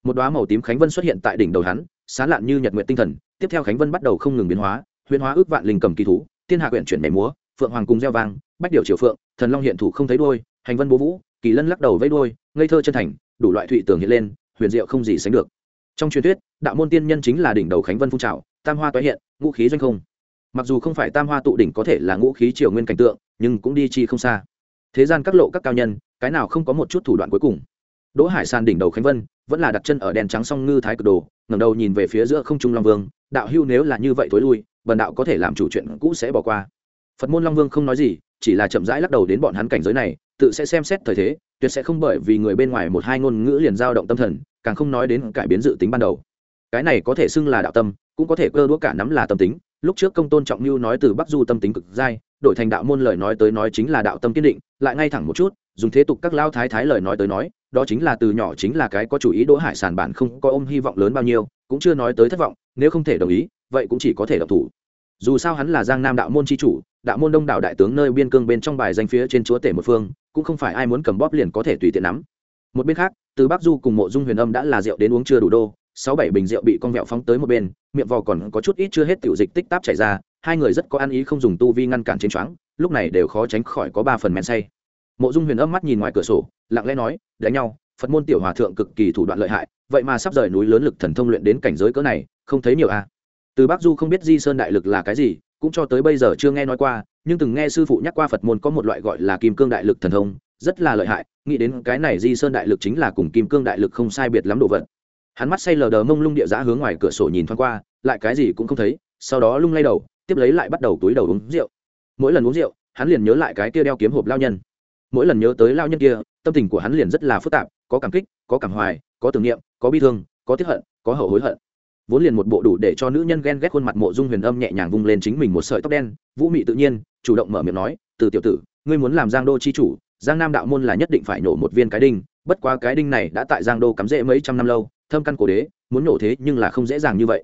Một đoá màu tím khánh vân xuất hiện tại đỉnh đầu hắn sán lạn như nhật nguyện tinh thần tiếp theo khánh vân bắt đầu không ngừng biến hóa huyễn hóa ước vạn linh cầm kỳ thú thiên hạ quyển chuyển mẻ múa phượng hoàng cùng gieo vang bách điều triều phượng thần long hiện thủ không thấy đôi hành vân bố vũ kỳ lân lắc đầu vẫy đôi ngây thơ chân thành, đủ loại thụy tưởng hiện lên, huyền diệu không gì sánh được. Trong truyền thuyết, đạo môn tiên nhân chính là đỉnh đầu khánh vân phun trào, tam hoa tái hiện, ngũ khí doanh không. Mặc dù không phải tam hoa tụ đỉnh có thể là ngũ khí triều nguyên cảnh tượng, nhưng cũng đi chi không xa. Thế gian các lộ các cao nhân, cái nào không có một chút thủ đoạn cuối cùng. Đỗ hải san đỉnh đầu khánh vân, vẫn là đặt chân ở đèn trắng song ngư thái cực đồ, ngẩng đầu nhìn về phía giữa không trung long vương, đạo hưu nếu là như vậy thối lui, bần đạo có thể làm chủ chuyện cũ sẽ bỏ qua. Phật môn long vương không nói gì, chỉ là chậm rãi lắc đầu đến bọn hắn cảnh giới này, tự sẽ xem xét thời thế tuyệt sẽ không bởi vì người bên ngoài một hai ngôn ngữ liền dao động tâm thần, càng không nói đến cải biến dự tính ban đầu. Cái này có thể xưng là đạo tâm, cũng có thể cơ đũa cả nắm là tâm tính. Lúc trước công tôn trọng mưu nói từ bắc du tâm tính cực dai, đổi thành đạo môn lời nói tới nói chính là đạo tâm kiên định, lại ngay thẳng một chút, dùng thế tục các lao thái thái lời nói tới nói, đó chính là từ nhỏ chính là cái có chủ ý đỗ hải sản bản không có ôm hy vọng lớn bao nhiêu, cũng chưa nói tới thất vọng, nếu không thể đồng ý, vậy cũng chỉ có thể độc thủ dù sao hắn là giang nam đạo môn c h i chủ đạo môn đông đảo đại tướng nơi biên cương bên trong bài danh phía trên chúa tể một phương cũng không phải ai muốn cầm bóp liền có thể tùy tiện nắm một bên khác từ bắc du cùng mộ dung huyền âm đã là rượu đến uống chưa đủ đô sáu bảy bình rượu bị con vẹo phóng tới một bên miệng vò còn có chút ít chưa hết tiểu dịch tích táp chảy ra hai người rất có ăn ý không dùng tu vi ngăn cản trên choáng lúc này đều khó tránh khỏi có ba phần men say mộ dung huyền âm mắt nhìn ngoài cửa sổ lặng lẽ nói đánh nhau phật môn tiểu hòa thượng cực kỳ thủ đoạn lợi hại vậy mà sắp rời núi lớn lực thần thông luyện đến cảnh giới cỡ này không thấy nhiều à từ bắc du không biết di sơn đại lực là cái gì, cũng cho tới bây giờ chưa nghe nói qua, nhưng từng nghe sư phụ nhắc qua phật môn có một loại gọi là kim cương đại lực thần thông, rất là lợi hại, nghĩ đến cái này di sơn đại lực chính là cùng kim cương đại lực không sai biệt lắm đồ vật. Hắn mắt say lờ đờ mông lung địa giã hướng ngoài cửa sổ nhìn thoáng qua, lại cái gì cũng không thấy, sau đó lung lay đầu, tiếp lấy lại bắt đầu túi đầu uống rượu. Mỗi lần uống rượu, hắn liền nhớ lại cái kia đeo kiếm hộp lao nhân. Mỗi lần nhớ tới lao nhân kia, tâm tình của hắn liền rất là phức tạp, có cảm kích, có cảm hoài, có tưởng niệm, có bi thương, có tiếp hận, có hậu hối hận vốn liền một bộ đủ để cho nữ nhân ghen ghét khuôn mặt mộ dung huyền âm nhẹ nhàng vung lên chính mình một sợi tóc đen, vũ mị tự nhiên, chủ động mở miệng nói, từ tiểu tử, ngươi muốn làm giang đô chi chủ, giang nam đạo môn là nhất định phải nổ một viên cái đinh, bất quá cái đinh này đã tại giang đô cắm rễ mấy trăm năm lâu, thâm căn cổ đế, muốn nổ thế nhưng là không dễ dàng như vậy.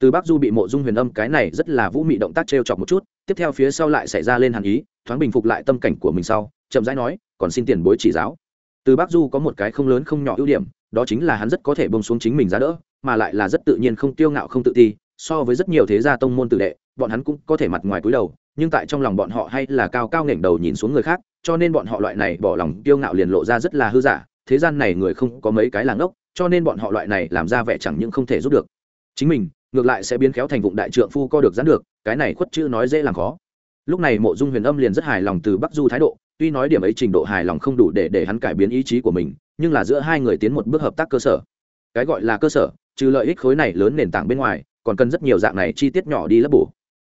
Từ bắc du bị mộ dung huyền âm cái này rất là vũ mị động tác t r e o chọc một chút, tiếp theo phía sau lại xảy ra lên hàn ý, thoáng bình phục lại tâm cảnh của mình sau, chậm rãi nói, còn xin tiền bối chỉ giáo. Từ bắc du có một cái không lớn không nhỏ ưu điểm, đó chính là hắn rất có thể bông xuống chính mình ra đỡ mà lại là rất tự nhiên không tiêu ngạo không tự ti, so với rất nhiều thế gia tông môn tự đệ, bọn hắn cũng có thể mặt ngoài cúi đầu, nhưng tại trong lòng bọn họ hay là cao cao nghển đầu nhìn xuống người khác, cho nên bọn họ loại này bỏ lòng tiêu ngạo liền lộ ra rất là hư giả, thế gian này người không có mấy cái là ngốc, cho nên bọn họ loại này làm ra vẻ chẳng những không thể giúp được. Chính mình, ngược lại sẽ biến khéo thành vụng đại trượng phu co được gián được, cái này khuất chữ nói dễ làm khó. Lúc này mộ dung huyền âm liền rất hài lòng từ bắc du thái độ, tuy nói điểm ấy trình độ hài lòng không đủ để để hắn cải biến ý chí của mình, nhưng là giữa hai người tiến một bước hợp tác cơ sở. Cái gọi là cơ sở trừ lợi ích khối này lớn nền tảng bên ngoài, còn cần rất nhiều dạng này chi tiết nhỏ đi lấp bổ.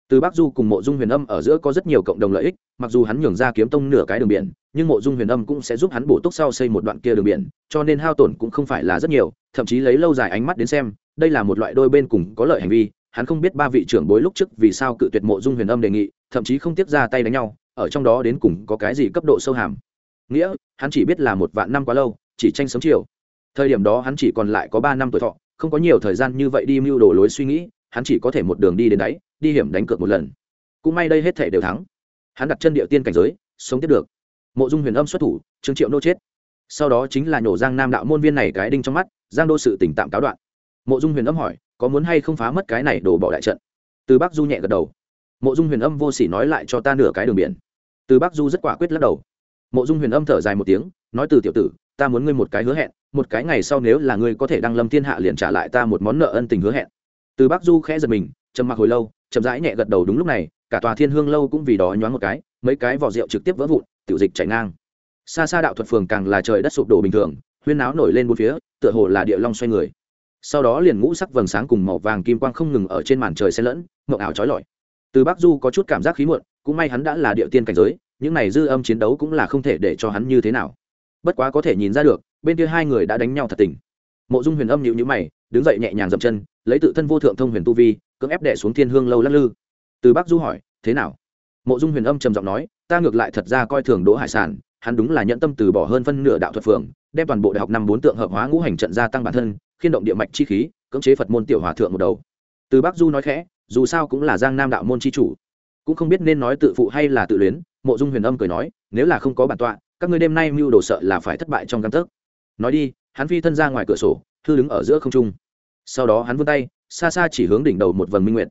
Từ bắc du cùng mộ dung huyền âm ở giữa có rất nhiều cộng đồng lợi ích, mặc dù hắn nhường ra kiếm tông nửa cái đường biển, nhưng mộ dung huyền âm cũng sẽ giúp hắn bổ túc sau xây một đoạn kia đường biển, cho nên hao tổn cũng không phải là rất nhiều, thậm chí lấy lâu dài ánh mắt đến xem, đây là một loại đôi bên cùng có lợi hành vi, hắn không biết ba vị trưởng bối lúc trước vì sao cự tuyệt mộ dung huyền âm đề nghị, thậm chí không tiếp ra tay đánh nhau, ở trong đó đến cùng có cái gì cấp độ sâu hàm. Nghĩa, hắn chỉ biết là một vạn năm quá lâu, chỉ tranh sống chiều. Thời điểm đó hắn chỉ còn lại có ba năm tuổi thọ không có nhiều thời gian như vậy đi mưu đồ lối suy nghĩ, hắn chỉ có thể một đường đi đến đáy, đi hiểm đánh cược một lần. Cũng may đây hết thể đều thắng. Hắn đặt chân địa tiên cảnh giới, sống tiếp được. Mộ dung huyền âm xuất thủ, trương triệu nô chết. Sau đó chính là nhổ giang nam đạo môn viên này cái đinh trong mắt, giang đô sự tỉnh tạm cáo đoạn. Mộ dung huyền âm hỏi, có muốn hay không phá mất cái này đổ bỏ đại trận? Từ bắc du nhẹ gật đầu. Mộ dung huyền âm vô s ỉ nói lại cho ta nửa cái đường biển. Từ bắc du rất quả quyết lắc đầu. Mộ dung huyền âm thở dài một tiếng, nói từ tiểu tử, ta muốn ngươi một cái hứa hẹn một cái ngày sau nếu là ngươi có thể đăng lâm thiên hạ liền trả lại ta một món nợ ân tình hứa hẹn. Từ bắc du khẽ giật mình, trầm mặc hồi lâu, chậm rãi nhẹ gật đầu đúng lúc này, cả tòa thiên hương lâu cũng vì đó nhoáng một cái, mấy cái vỏ rượu trực tiếp vỡ vụn, tiểu dịch chảy ngang. Xa xa đạo thuật phường càng là trời đất sụp đổ bình thường, huyên náo nổi lên bốn phía, tựa hồ là địa long xoay người. Sau đó liền ngũ sắc vầng sáng cùng màu vàng kim quang không ngừng ở trên màn trời xen lẫn, mộng ảo trói lọi. Từ bắc du có chút cảm giác khí muộn, cũng may hắn đã là địa tiên cảnh giới, những này dư âm chiến đấu cũng là không thể để cho hắn như thế nào. Bất quá có thể nhìn ra được bên kia hai người đã đánh nhau thật tình. Mộ dung huyền âm nhịu nhữ mày, đứng dậy nhẹ nhàng dậm chân, lấy tự thân vô thượng thông huyền tu vi, cưỡng ép đệ xuống thiên hương lâu lắc lư. Từ bắc du hỏi, thế nào? Mộ dung huyền âm trầm giọng nói, ta ngược lại thật ra coi thường đỗ hải sản, hắn đúng là nhẫn tâm từ bỏ hơn phân nửa đạo thuật phường đem toàn bộ đại học năm bốn tượng hợp hóa ngũ hành trận gia tăng bản thân, khiên động địa mạch chi khí, cưỡng chế phật môn tiểu hòa thượng một đầu. Từ bắc du nói khẽ, dù sao cũng là giang nam đạo môn chi chủ, cũng không biết nên nói tự phụ hay là tự luyến. Mộ dung huyền âm cười nói, nếu là không có bản tọa, các ngươi đêm nay mưu đồ sợ là phải thất bại trong căn tấc nói đi, hắn phi thân ra ngoài cửa sổ, thư đứng ở giữa không trung. Sau đó hắn vươn tay, xa xa chỉ hướng đỉnh đầu một vầng minh nguyện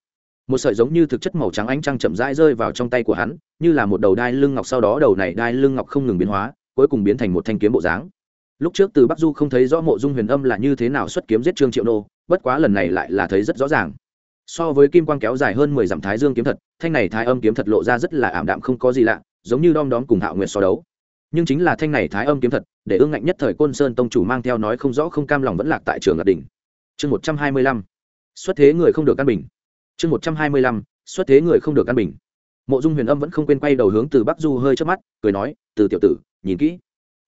một sợi giống như thực chất màu trắng ánh trăng chậm rãi rơi vào trong tay của hắn, như là một đầu đai lưng ngọc sau đó đầu này đai lưng ngọc không ngừng biến hóa, cuối cùng biến thành một thanh kiếm bộ dáng. Lúc trước từ bắc du không thấy rõ mộ dung huyền âm là như thế nào xuất kiếm giết trương triệu nô, bất quá lần này lại là thấy rất rõ ràng. So với kim quang kéo dài hơn mười dặm thái dương kiếm thật thanh này thái âm kiếm thật lộ ra rất là ảm đạm không có gì lạ, giống như đom đóm cùng hạo nguyệt so đấu nhưng chính là thanh này thái âm kiếm thật, để ương ngạnh nhất thời côn sơn tông chủ mang theo nói không rõ không cam lòng vẫn lạc tại trường lạc đỉnh. Chương một trăm hai mươi lăm, xuất thế người không được căn bình. Chương một trăm hai mươi lăm, xuất thế người không được căn bình. Mộ dung huyền âm vẫn không quên quay đầu hướng từ bắc du hơi trước mắt, cười nói, từ tiểu tử, nhìn kỹ.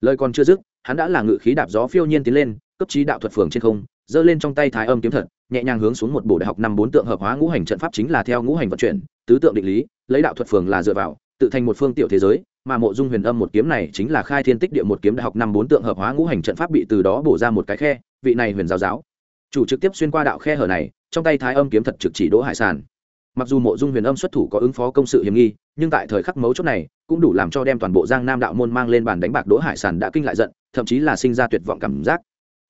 Lời còn chưa dứt, hắn đã là ngự khí đạp gió phiêu nhiên tiến lên, cấp trí đạo thuật phường trên không, giơ lên trong tay thái âm kiếm thật, nhẹ nhàng hướng xuống một bộ đại học năm bốn tượng hợp hóa ngũ hành trận pháp chính là theo ngũ hành vận chuyển, tứ tượng định lý, lấy đạo thuật phường là dựa vào, tự thành một phương tiểu thế giới mà mộ dung huyền âm một kiếm này chính là khai thiên tích địa một kiếm đại học năm bốn tượng hợp hóa ngũ hành trận pháp bị từ đó bổ ra một cái khe, vị này huyền giáo giáo. Chủ trực tiếp xuyên qua đạo khe hở này, trong tay thái âm kiếm thật trực chỉ đỗ hải sản mặc dù mộ dung huyền âm xuất thủ có ứng phó công sự hiểm nghi, nhưng tại thời khắc mấu chốt này, cũng đủ làm cho đem toàn bộ giang nam đạo môn mang lên bàn đánh bạc đỗ hải sản đã kinh lại giận, thậm chí là sinh ra tuyệt vọng cảm giác.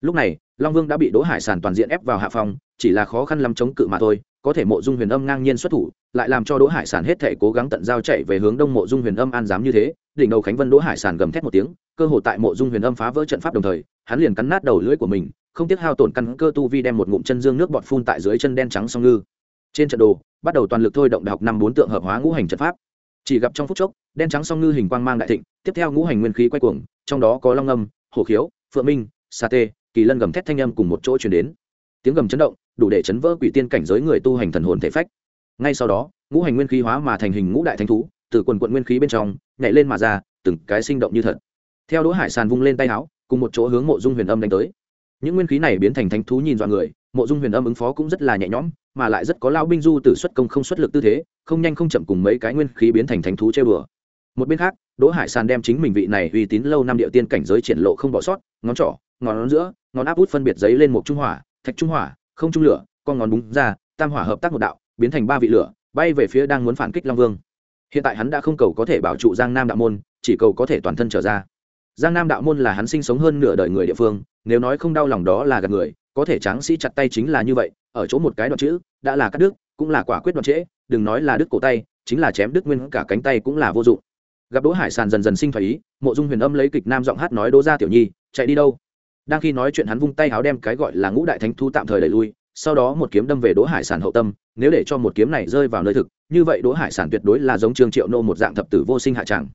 Lúc này, long vương đã bị đỗ hải sản toàn diện ép vào hạ phòng, chỉ là khó khăn lắm chống cự mà thôi có thể mộ dung huyền âm ngang nhiên xuất thủ, lại làm cho đỗ hải sản hết thể cố gắng tận giao chạy về hướng đông mộ dung huyền âm an dám như thế, đỉnh đầu khánh vân đỗ hải sản gầm thét một tiếng, cơ hội tại mộ dung huyền âm phá vỡ trận pháp đồng thời, hắn liền cắn nát đầu lưỡi của mình, không tiếc hao tổn căn cơ tu vi đem một ngụm chân dương nước bọt phun tại dưới chân đen trắng song ngư. Trên trận đồ, bắt đầu toàn lực thôi động đại học năm bốn tượng hợp hóa ngũ hành trận pháp. Chỉ gặp trong phút chốc, đen trắng song ngư hình quang mang đại thịnh, tiếp theo ngũ hành nguyên khí quay cuồng, trong đó có long âm, hổ khiếu, phượng minh sa tê, kỳ lân gầm thét thanh âm cùng một chỗ chuyển đến. Tiếng gầm chấn động đủ để chấn vỡ quỷ tiên cảnh giới người tu hành thần hồn thể phách. Ngay sau đó, ngũ hành nguyên khí hóa mà thành hình ngũ đại thánh thú, từ quần quận nguyên khí bên trong, nhảy lên mà ra, từng cái sinh động như thật. Theo đỗ hải sàn vung lên tay áo, cùng một chỗ hướng mộ dung huyền âm đánh tới. Những nguyên khí này biến thành thánh thú nhìn dọa người, mộ dung huyền âm ứng phó cũng rất là nhẹ nhõm, mà lại rất có lao binh du từ xuất công không xuất lực tư thế, không nhanh không chậm cùng mấy cái nguyên khí biến thành thánh thú chơi bừa một bên khác đỗ hải sàn đem chính mình vị này uy tín lâu năm địa tiên cảnh giới triển lộ không bỏ sót, ngón trỏ, ngón giữa, ngón áp út phân biệt giấy lên một trung hỏa, thạch trung hỏa không trung lửa, con ngón búng ra, tam hỏa hợp tác một đạo, biến thành ba vị lửa, bay về phía đang muốn phản kích long vương. Hiện tại hắn đã không cầu có thể bảo trụ giang nam đạo môn, chỉ cầu có thể toàn thân trở ra. Giang nam đạo môn là hắn sinh sống hơn nửa đời người địa phương, nếu nói không đau lòng đó là gạt người, có thể tráng sĩ chặt tay chính là như vậy, ở chỗ một cái đoạn chữ, đã là cắt đứt, cũng là quả quyết đoạn trễ, đừng nói là đứt cổ tay, chính là chém đứt nguyên cả cánh tay cũng là vô dụng. Gặp đỗ hải sàn dần dần sinh phải ý, mộ dung huyền âm lấy kịch nam giọng hát nói đỗ ra tiểu nhi, chạy đi đâu? Đang khi nói chuyện hắn vung tay háo đem cái gọi là ngũ đại thánh thu tạm thời đẩy lui, sau đó một kiếm đâm về đỗ hải sản hậu tâm, nếu để cho một kiếm này rơi vào nơi thực, như vậy đỗ hải sản tuyệt đối là giống trương triệu nô một dạng thập tử vô sinh hạ tràng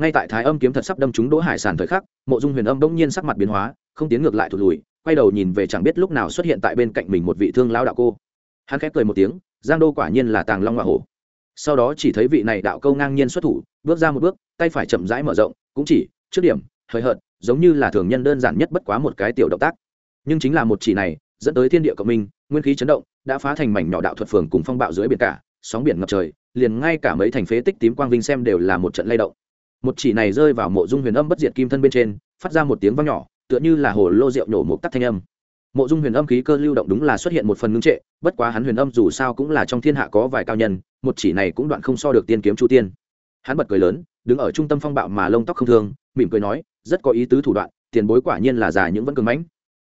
ngay tại thái âm kiếm thật sắp đâm trúng đỗ hải sản thời khắc, mộ dung huyền âm bỗng nhiên sắc mặt biến hóa, không tiến ngược lại thụt lùi, quay đầu nhìn về chẳng biết lúc nào xuất hiện tại bên cạnh mình một vị thương lao đạo cô. Hắn khép cười một tiếng, giang đô quả nhiên là tàng long hoa hổ. Sau đó chỉ thấy vị này đạo câu ngang nhiên xuất thủ, bước ra một bước, tay phải chậm rãi mở rộng, cũng chỉ, trước điểm hơi hợt giống như là thường nhân đơn giản nhất bất quá một cái tiểu động tác. Nhưng chính là một chỉ này, dẫn tới thiên địa cộng minh, nguyên khí chấn động, đã phá thành mảnh nhỏ đạo thuật phường cùng phong bạo dưới biển cả, sóng biển ngập trời, liền ngay cả mấy thành phế tích tím quang vinh xem đều là một trận lay động. Một chỉ này rơi vào mộ dung huyền âm bất diệt kim thân bên trên, phát ra một tiếng vang nhỏ, tựa như là hồ lô rượu nổ một tắc thanh âm. Mộ dung huyền âm khí cơ lưu động đúng là xuất hiện một phần ngưng trệ, bất quá hắn huyền âm dù sao cũng là trong thiên hạ có vài cao nhân, một chỉ này cũng đoạn không so được tiên kiếm chu tiên. Hắn bật cười lớn, đứng ở trung tâm phong bạo mà lông tóc không thương, mỉm cười nói rất có ý tứ thủ đoạn, tiền bối quả nhiên là già những vẫn cường mãnh.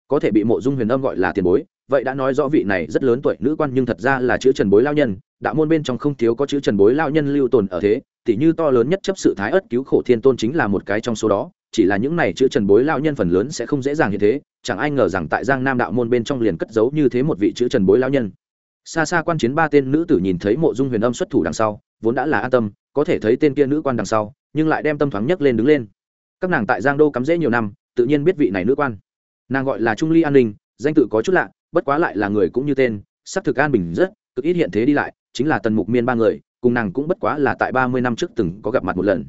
Có thể bị mộ dung huyền âm gọi là tiền bối, vậy đã nói rõ vị này rất lớn tuổi nữ quan nhưng thật ra là chữ trần bối lao nhân, đạo môn bên trong không thiếu có chữ trần bối lao nhân lưu tồn ở thế, tỉ như to lớn nhất chấp sự thái ất cứu khổ thiên tôn chính là một cái trong số đó, chỉ là những này chữ trần bối lao nhân phần lớn sẽ không dễ dàng như thế, chẳng ai ngờ rằng tại giang nam đạo môn bên trong liền cất giấu như thế một vị chữ trần bối lao nhân. Xa xa quan chiến ba tên nữ tử nhìn thấy mộ dung huyền âm xuất thủ đằng sau, vốn đã là an tâm, có thể thấy tên kia nữ quan đằng sau, nhưng lại đem tâm thoáng nhấc lên đứng lên các nàng tại giang đô cắm rễ nhiều năm, tự nhiên biết vị này nữ quan. Nàng gọi là trung ly an ninh, danh tự có chút lạ, bất quá lại là người cũng như tên, sắp thực an bình rất, cực ít hiện thế đi lại, chính là tần mục miên ba người, cùng nàng cũng bất quá là tại ba mươi năm trước từng có gặp mặt một lần.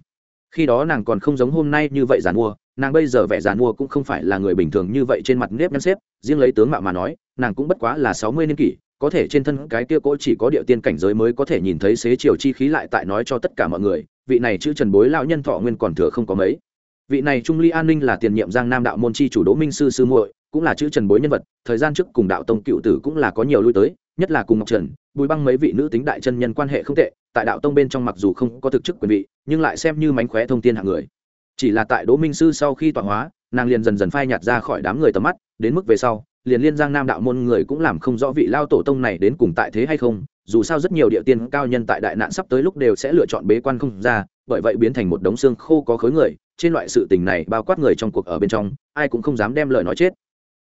Khi đó nàng còn không giống hôm nay như vậy giàn mua nàng bây giờ vẻ giàn mua cũng không phải là người bình thường như vậy trên mặt nếp nhăn xếp, riêng lấy tướng mạo mà nói, nàng cũng bất quá là sáu mươi niên kỷ, có thể trên thân cái kia cỗ chỉ có địa tiên cảnh giới mới có thể nhìn thấy xế chiều chi khí lại tại nói cho tất cả mọi người, vị này chữ trần bối lão nhân thọ nguyên còn thừa không có mấy vị này trung ly an ninh là tiền nhiệm giang nam đạo môn chi chủ đỗ minh sư sư muội, cũng là chữ trần bối nhân vật, thời gian trước cùng đạo tông cựu tử cũng là có nhiều lui tới, nhất là cùng ngọc trần, bùi băng mấy vị nữ tính đại chân nhân quan hệ không tệ, tại đạo tông bên trong mặc dù không có thực chức quyền vị, nhưng lại xem như mánh khóe thông tin hạng người. Chỉ là tại đỗ minh sư sau khi tọa hóa, nàng liền dần dần phai nhạt ra khỏi đám người tầm mắt, đến mức về sau, liền liên giang nam đạo môn người cũng làm không rõ vị lao tổ tông này đến cùng tại thế hay không, dù sao rất nhiều địa tiên cao nhân tại đại nạn sắp tới lúc đều sẽ lựa chọn bế quan không ra, bởi vậy biến thành một đống xương khô có khối người trên loại sự tình này bao quát người trong cuộc ở bên trong, ai cũng không dám đem lời nói chết.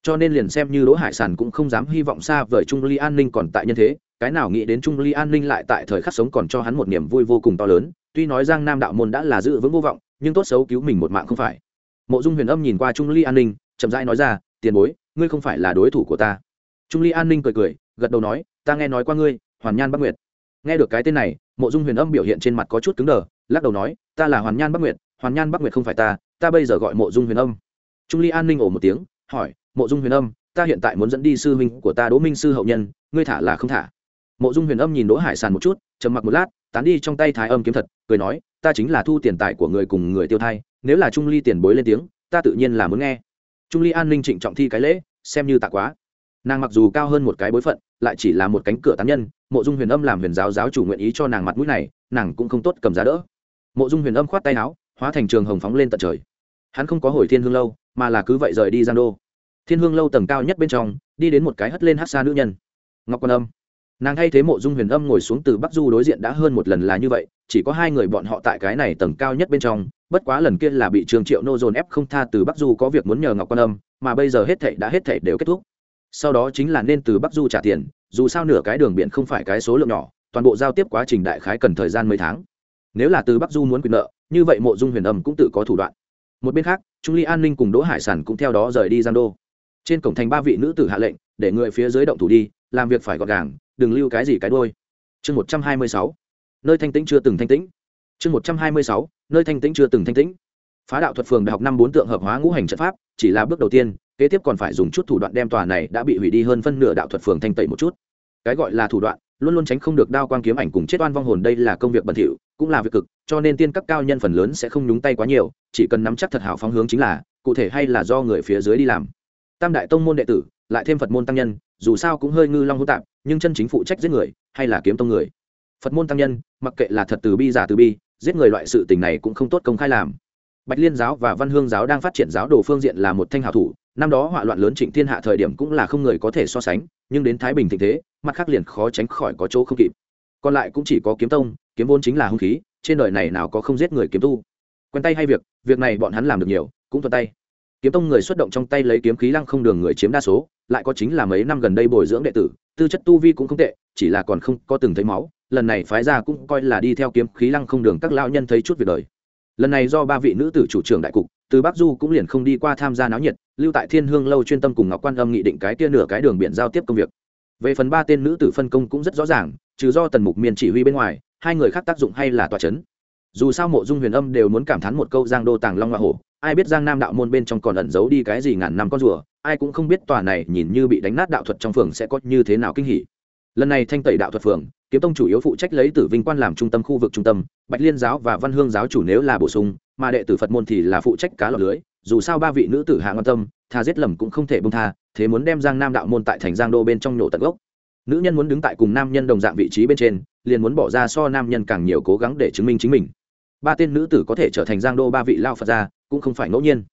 Cho nên liền xem như đỗ hải sản cũng không dám hy vọng xa vời trung ly an ninh còn tại nhân thế, cái nào nghĩ đến trung ly an ninh lại tại thời khắc sống còn cho hắn một niềm vui vô cùng to lớn. Tuy nói giang nam đạo môn đã là giữ vững vô vọng, nhưng tốt xấu cứu mình một mạng không phải. Mộ dung huyền âm nhìn qua trung ly an ninh, chậm rãi nói ra, tiền bối, ngươi không phải là đối thủ của ta. Trung ly an ninh cười cười, gật đầu nói, ta nghe nói qua ngươi, hoàn nhan bắc nguyệt. Nghe được cái tên này, mộ dung huyền âm biểu hiện trên mặt có chút cứng đờ, lắc đầu nói, ta là hoàn nhan bắc nguyệt hoàn nhan bắc nguyệt không phải ta ta bây giờ gọi mộ dung huyền âm. Trung ly an ninh ổ một tiếng, hỏi, mộ dung huyền âm, ta hiện tại muốn dẫn đi sư huynh của ta đỗ minh sư hậu nhân, ngươi thả là không thả. Mộ dung huyền âm nhìn đỗ hải sàn một chút, trầm mặc một lát, tán đi trong tay thái âm kiếm thật, cười nói, ta chính là thu tiền tài của người cùng người tiêu thai, nếu là trung ly tiền bối lên tiếng, ta tự nhiên là muốn nghe. Trung ly an ninh trịnh trọng thi cái lễ, xem như tạ quá. Nàng mặc dù cao hơn một cái bối phận, lại chỉ là một cánh cửa tán nhân, mộ dung huyền âm làm huyền giáo giáo chủ nguyện ý cho nàng mặt mũi này, nàng cũng không tốt cầm giá đỡ. Mộ dung huyền âm khoát tay áo hóa thành trường hồng phóng lên tận trời. Hắn không có hồi thiên hương lâu, mà là cứ vậy rời đi giang đô. Thiên hương lâu tầng cao nhất bên trong, đi đến một cái hất lên hát xa nữ nhân. Ngọc quan âm. Nàng thay thế mộ dung huyền âm ngồi xuống từ bắc du đối diện đã hơn một lần là như vậy, chỉ có hai người bọn họ tại cái này tầng cao nhất bên trong, bất quá lần kia là bị trường triệu nô dồn ép không tha từ bắc du có việc muốn nhờ ngọc quan âm, mà bây giờ hết thảy đã hết thảy đều kết thúc. Sau đó chính là nên từ bắc du trả tiền, dù sao nửa cái đường biển không phải cái số lượng nhỏ, toàn bộ giao tiếp quá trình đại khái cần thời gian mấy tháng nếu là từ bắc du muốn quyền nợ, như vậy mộ dung huyền âm cũng tự có thủ đoạn. Một bên khác, trung ly an ninh cùng đỗ hải sản cũng theo đó rời đi giang đô. Trên cổng thành ba vị nữ tử hạ lệnh, để người phía dưới động thủ đi, làm việc phải gọn gàng, đừng lưu cái gì cái đôi chương một trăm hai mươi sáu. Nơi thanh tĩnh chưa từng thanh tĩnh. Chương một trăm hai mươi sáu. Nơi thanh tĩnh chưa từng thanh tĩnh. Phá đạo thuật phường đại học năm bốn tượng hợp hóa ngũ hành trận pháp, chỉ là bước đầu tiên, kế tiếp còn phải dùng chút thủ đoạn đem tòa này đã bị hủy đi hơn phân nửa đạo thuật phường thanh tẩy một chút. Cái gọi là thủ đoạn luôn luôn tránh không được đao quang kiếm ảnh cùng chết oan vong hồn đây là công việc bẩn thỉu, cũng là việc cực, cho nên tiên cấp cao nhân phần lớn sẽ không nhúng tay quá nhiều, chỉ cần nắm chắc thật hảo phóng hướng chính là, cụ thể hay là do người phía dưới đi làm. Tam đại tông môn đệ tử, lại thêm phật môn tăng nhân, dù sao cũng hơi ngư long hữu tạp, nhưng chân chính phụ trách giết người, hay là kiếm tông người. Phật môn tăng nhân, mặc kệ là thật từ bi giả từ bi, giết người loại sự tình này cũng không tốt công khai làm. Bạch liên giáo và văn hương giáo đang phát triển giáo đồ phương diện là một thanh hảo thủ, năm đó hỏa loạn lớn trịnh thiên hạ thời điểm cũng là không người có thể so sánh, nhưng đến thái bình tình thế mặt khác liền khó tránh khỏi có chỗ không kịp. Còn lại cũng chỉ có kiếm tông, kiếm vốn chính là hung khí, trên đời này nào có không giết người kiếm tu. Quen tay hay việc việc này bọn hắn làm được nhiều, cũng thuận tay. Kiếm tông người xuất động trong tay lấy kiếm khí lăng không đường người chiếm đa số, lại có chính là mấy năm gần đây bồi dưỡng đệ tử, tư chất tu vi cũng không tệ, chỉ là còn không có từng thấy máu, lần này phái ra cũng coi là đi theo kiếm khí lăng không đường các lao nhân thấy chút việc đời. Lần này do ba vị nữ tử chủ trưởng đại cục, từ bắc du cũng liền không đi qua tham gia náo nhiệt, lưu tại thiên hương lâu chuyên tâm cùng ngọc quan âm nghị định cái tia nửa cái đường biển giao tiếp công việc về phần ba tên nữ tử phân công cũng rất rõ ràng, trừ do tần mục miên chỉ huy bên ngoài, hai người khác tác dụng hay là tòa c h ấ n dù sao mộ dung huyền âm đều muốn cảm thán một câu giang đô tàng long hoa hổ, ai biết giang nam đạo môn bên trong còn ẩn giấu đi cái gì ngàn năm con rùa, ai cũng không biết tòa này nhìn như bị đánh nát đạo thuật trong phường sẽ có như thế nào kinh hỉ. Lần này thanh tẩy đạo thuật phường, kiếm tông chủ yếu phụ trách lấy tử vinh quan làm trung tâm khu vực trung tâm, bạch liên giáo và văn hương giáo chủ nếu là bổ sung, mà đệ tử phật môn thì là phụ trách cá lọc lưới dù sao ba vị nữ tử hạ ngon tâm, tha giết lầm cũng không thể bông tha, thế muốn đem giang nam đạo môn tại thành giang đô bên trong nhổ tận gốc. Nữ nhân muốn đứng tại cùng nam nhân đồng dạng vị trí bên trên, liền muốn bỏ ra so nam nhân càng nhiều cố gắng để chứng minh chính mình. Ba tên nữ tử có thể trở thành giang đô ba vị lao phật gia, cũng không phải ngẫu nhiên.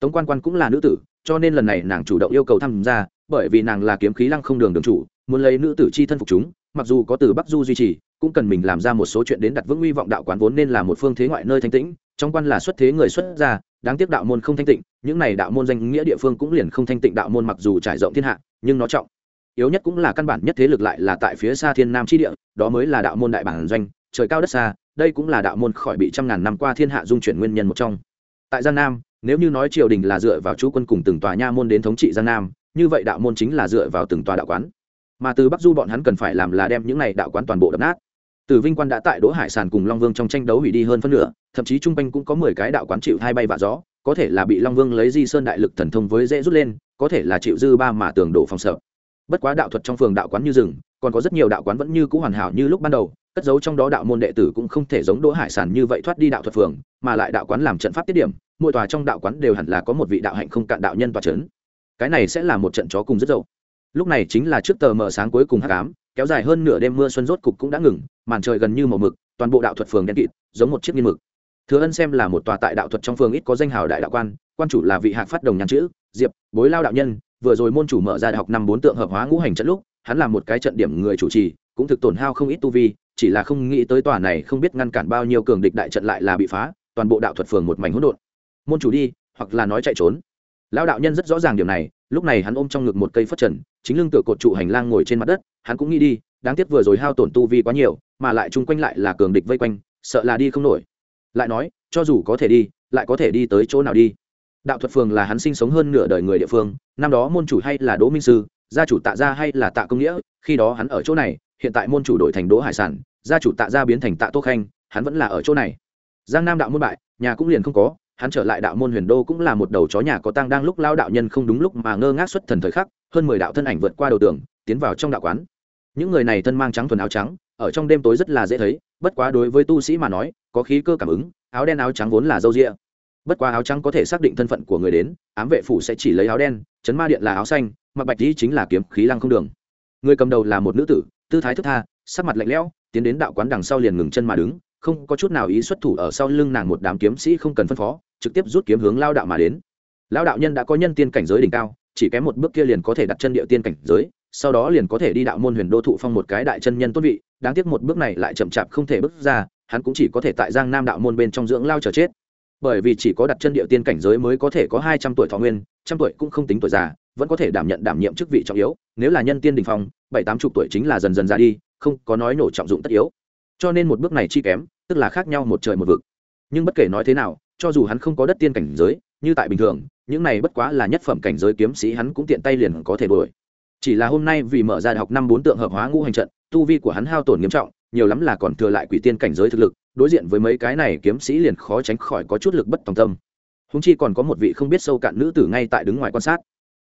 Tống quan quan cũng là nữ tử, cho nên lần này nàng chủ động yêu cầu tham gia, bởi vì nàng là kiếm khí lăng không đường đường chủ, muốn lấy nữ tử chi thân phục chúng, mặc dù có từ bắc du duy trì, cũng cần mình làm ra một số chuyện đến đặt vững hy vọng đạo quán vốn nên là một phương thế ngoại nơi thanh tĩnh, trong quan là xuất thế người xuất gia đáng tiếc đạo môn không thanh tịnh, những này đạo môn danh nghĩa địa phương cũng liền không thanh tịnh đạo môn mặc dù trải rộng thiên hạ, nhưng nó trọng. Yếu nhất cũng là căn bản nhất thế lực lại là tại phía xa thiên nam tri địa, đó mới là đạo môn đại bản doanh, trời cao đất xa, đây cũng là đạo môn khỏi bị trăm ngàn năm qua thiên hạ dung chuyển nguyên nhân một trong. Tại giang nam, nếu như nói triều đình là dựa vào chú quân cùng từng tòa nha môn đến thống trị giang nam, như vậy đạo môn chính là dựa vào từng tòa đạo quán. Mà từ bắc du bọn hắn cần phải làm là đem những này đạo quán toàn bộ đập nát. Từ vinh quan đã tại đỗ hải sàn cùng long vương trong tranh đấu hủy đi hơn phân nửa thậm chí trung quanh cũng có mười cái đạo quán chịu hai bay vạ gió, có thể là bị long vương lấy di sơn đại lực thần thông với dễ rút lên, có thể là chịu dư ba mà tường đổ phòng sợ. Bất quá đạo thuật trong phường đạo quán như rừng, còn có rất nhiều đạo quán vẫn như cũ hoàn hảo như lúc ban đầu, cất giấu trong đó đạo môn đệ tử cũng không thể giống đỗ hải sản như vậy thoát đi đạo thuật phường, mà lại đạo quán làm trận pháp tiết điểm, mỗi tòa trong đạo quán đều hẳn là có một vị đạo hạnh không cạn đạo nhân tòa trấn cái này sẽ là một trận chó cùng rất dậu. Lúc này chính là trước tờ mờ sáng cuối cùng hắc ám, kéo dài hơn nửa đêm mưa xuân rốt cục cũng đã ngừng, màn trời gần như màu mực, toàn bộ đạo thuật phường đen kịt, giống một chiếc nghiên mực thừa ân xem là một tòa tại đạo thuật trong phường ít có danh hào đại đạo quan quan chủ là vị hạc phát đồng nhàn chữ, diệp, bối lao đạo nhân, vừa rồi môn chủ mở ra đại học năm bốn tượng hợp hóa ngũ hành trận lúc, hắn là một cái trận điểm người chủ trì, cũng thực tổn hao không ít tu vi, chỉ là không nghĩ tới tòa này không biết ngăn cản bao nhiêu cường địch đại trận lại là bị phá, toàn bộ đạo thuật phường một mảnh hỗn độn. Môn chủ đi, hoặc là nói chạy trốn. Lão đạo nhân rất rõ ràng điều này, lúc này hắn ôm trong ngực một cây phất trần, chính lưng tựa cột trụ hành lang ngồi trên mặt đất, hắn cũng nghĩ đi, đáng tiếc vừa rồi hao tổn tu vi quá nhiều, mà lại chung quanh lại là cường địch vây quanh, sợ là đi không nổi lại nói, cho dù có thể đi, lại có thể đi tới chỗ nào đi. Đạo thuật phường là hắn sinh sống hơn nửa đời người địa phương, năm đó môn chủ hay là đỗ minh sư, gia chủ tạ gia hay là tạ công nghĩa, khi đó hắn ở chỗ này, hiện tại môn chủ đổi thành đỗ hải sản, gia chủ tạ gia biến thành tạ tô khanh, hắn vẫn là ở chỗ này. Giang nam đạo môn bại, nhà cũng liền không có, hắn trở lại đạo môn huyền đô cũng là một đầu chó nhà có tang đang lúc lao đạo nhân không đúng lúc mà ngơ ngác xuất thần thời khắc, hơn mười đạo thân ảnh vượt qua đầu tường, tiến vào trong đạo quán. Những người này thân mang trắng thuần áo trắng, ở trong đêm tối rất là dễ thấy bất quá đối với tu sĩ mà nói, có khí cơ cảm ứng, áo đen áo trắng vốn là dâu rịa bất quá áo trắng có thể xác định thân phận của người đến, ám vệ phủ sẽ chỉ lấy áo đen, chấn ma điện là áo xanh, mặc bạch lý chính là kiếm khí lăng không đường. Người cầm đầu là một nữ tử, tư thái thức tha, sắc mặt lạnh lẽo, tiến đến đạo quán đằng sau liền ngừng chân mà đứng, không có chút nào ý xuất thủ ở sau lưng nàng một đám kiếm sĩ không cần phân phó, trực tiếp rút kiếm hướng lao đạo mà đến. Lao đạo nhân đã có nhân tiên cảnh giới đỉnh cao, chỉ kém một bước kia liền có thể đặt chân địa tiên cảnh giới, sau đó liền có thể đi đạo môn huyền đô thụ phong một cái đại chân nhân tốt vị đáng tiếc một bước này lại chậm chạp không thể bước ra, hắn cũng chỉ có thể tại giang nam đạo môn bên trong dưỡng lao chờ chết. Bởi vì chỉ có đặt chân địa tiên cảnh giới mới có thể có hai trăm tuổi thọ nguyên, trăm tuổi cũng không tính tuổi già, vẫn có thể đảm nhận đảm nhiệm chức vị trọng yếu, nếu là nhân tiên đình phong, bảy tám chục tuổi chính là dần dần ra đi, không có nói nổ trọng dụng tất yếu. Cho nên một bước này chi kém, tức là khác nhau một trời một vực. Nhưng bất kể nói thế nào, cho dù hắn không có đất tiên cảnh giới, như tại bình thường, những này bất quá là nhất phẩm cảnh giới kiếm sĩ hắn cũng tiện tay liền có thể đuổi. Chỉ là hôm nay vì mở ra học năm bốn tượng hợp hóa ngũ hành trận tu vi của hắn hao tổn nghiêm trọng, nhiều lắm là còn thừa lại quỷ tiên cảnh giới thực lực, đối diện với mấy cái này kiếm sĩ liền khó tránh khỏi có chút lực bất tòng tâm. Húng chi còn có một vị không biết sâu cạn nữ tử ngay tại đứng ngoài quan sát.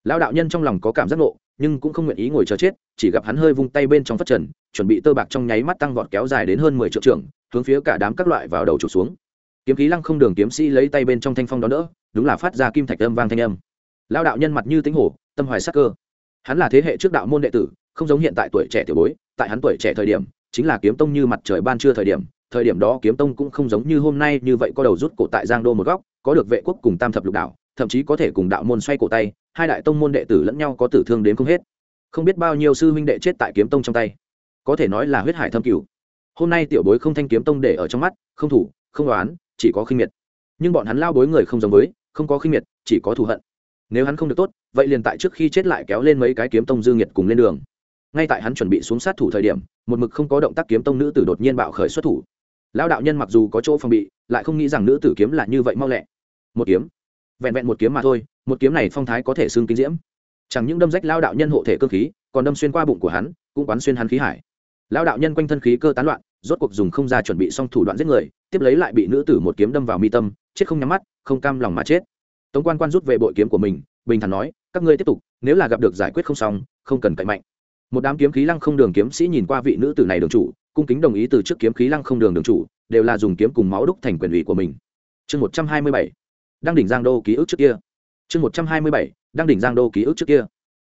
Lão đạo nhân trong lòng có cảm giác nộ nhưng cũng không nguyện ý ngồi chờ chết, chỉ gặp hắn hơi vung tay bên trong phát trần, chuẩn bị tơ bạc trong nháy mắt tăng vọt kéo dài đến hơn mười triệu trưởng, hướng phía cả đám các loại vào đầu trục xuống. Kiếm khí lăng không đường kiếm sĩ lấy tay bên trong thanh phong đó đỡ, đúng là phát ra kim thạch âm vang thanh âm. Lão đạo nhân mặt như tính hổ, tâm hoài sắc cơ. Hắn là thế hệ trước đạo môn đệ tử không giống hiện tại tuổi trẻ tiểu bối, tại hắn tuổi trẻ thời điểm, chính là kiếm tông như mặt trời ban trưa thời điểm thời điểm đó kiếm tông cũng không giống như hôm nay như vậy có đầu rút cổ tại giang đô một góc, có được vệ quốc cùng tam thập lục đạo, thậm chí có thể cùng đạo môn xoay cổ tay, hai đại tông môn đệ tử lẫn nhau có tử thương đến không hết. Không biết bao nhiêu sư huynh đệ chết tại kiếm tông trong tay. Có thể nói là huyết hải thâm cửu. Hôm nay tiểu bối không thanh kiếm tông để ở trong mắt, không thủ, không đoán chỉ có khinh miệt. Nhưng bọn hắn lao bối người không giống với, không có khinh miệt, chỉ có thù hận. Nếu hắn không được tốt, vậy liền tại trước khi chết lại kéo lên mấy cái kiếm tông dương nhiệt cùng lên đường ngay tại hắn chuẩn bị xuống sát thủ thời điểm, một mực không có động tác kiếm tông nữ tử đột nhiên bạo khởi xuất thủ. Lão đạo nhân mặc dù có chỗ phòng bị, lại không nghĩ rằng nữ tử kiếm là như vậy mau lẹ. Một kiếm. Vẹn vẹn một kiếm mà thôi, một kiếm này phong thái có thể xương kinh diễm. Chẳng những đâm rách lao đạo nhân hộ thể cơ khí, còn đâm xuyên qua bụng của hắn, cũng quán xuyên hắn khí hải. Lao đạo nhân quanh thân khí cơ tán loạn, rốt cuộc dùng không ra chuẩn bị xong thủ đoạn giết người, tiếp lấy lại bị nữ tử một kiếm đâm vào mi tâm, chết không nhắm mắt, không cam lòng mà chết. Tống quan quan rút về bội kiếm của mình, bình thản nói, các ngươi tiếp tục, nếu là gặp được giải quyết không xong, không cần cậy mạnh một đám kiếm khí lăng không đường kiếm sĩ nhìn qua vị nữ tử này đường chủ, cung kính đồng ý từ trước kiếm khí lăng không đường đường chủ, đều là dùng kiếm cùng máu đúc thành quyền ủy của mình. Chương một trăm hai mươi bảy. Đang đỉnh giang đô ký ức trước kia. Chương một trăm hai mươi bảy. Đang đỉnh giang đô ký ức trước kia.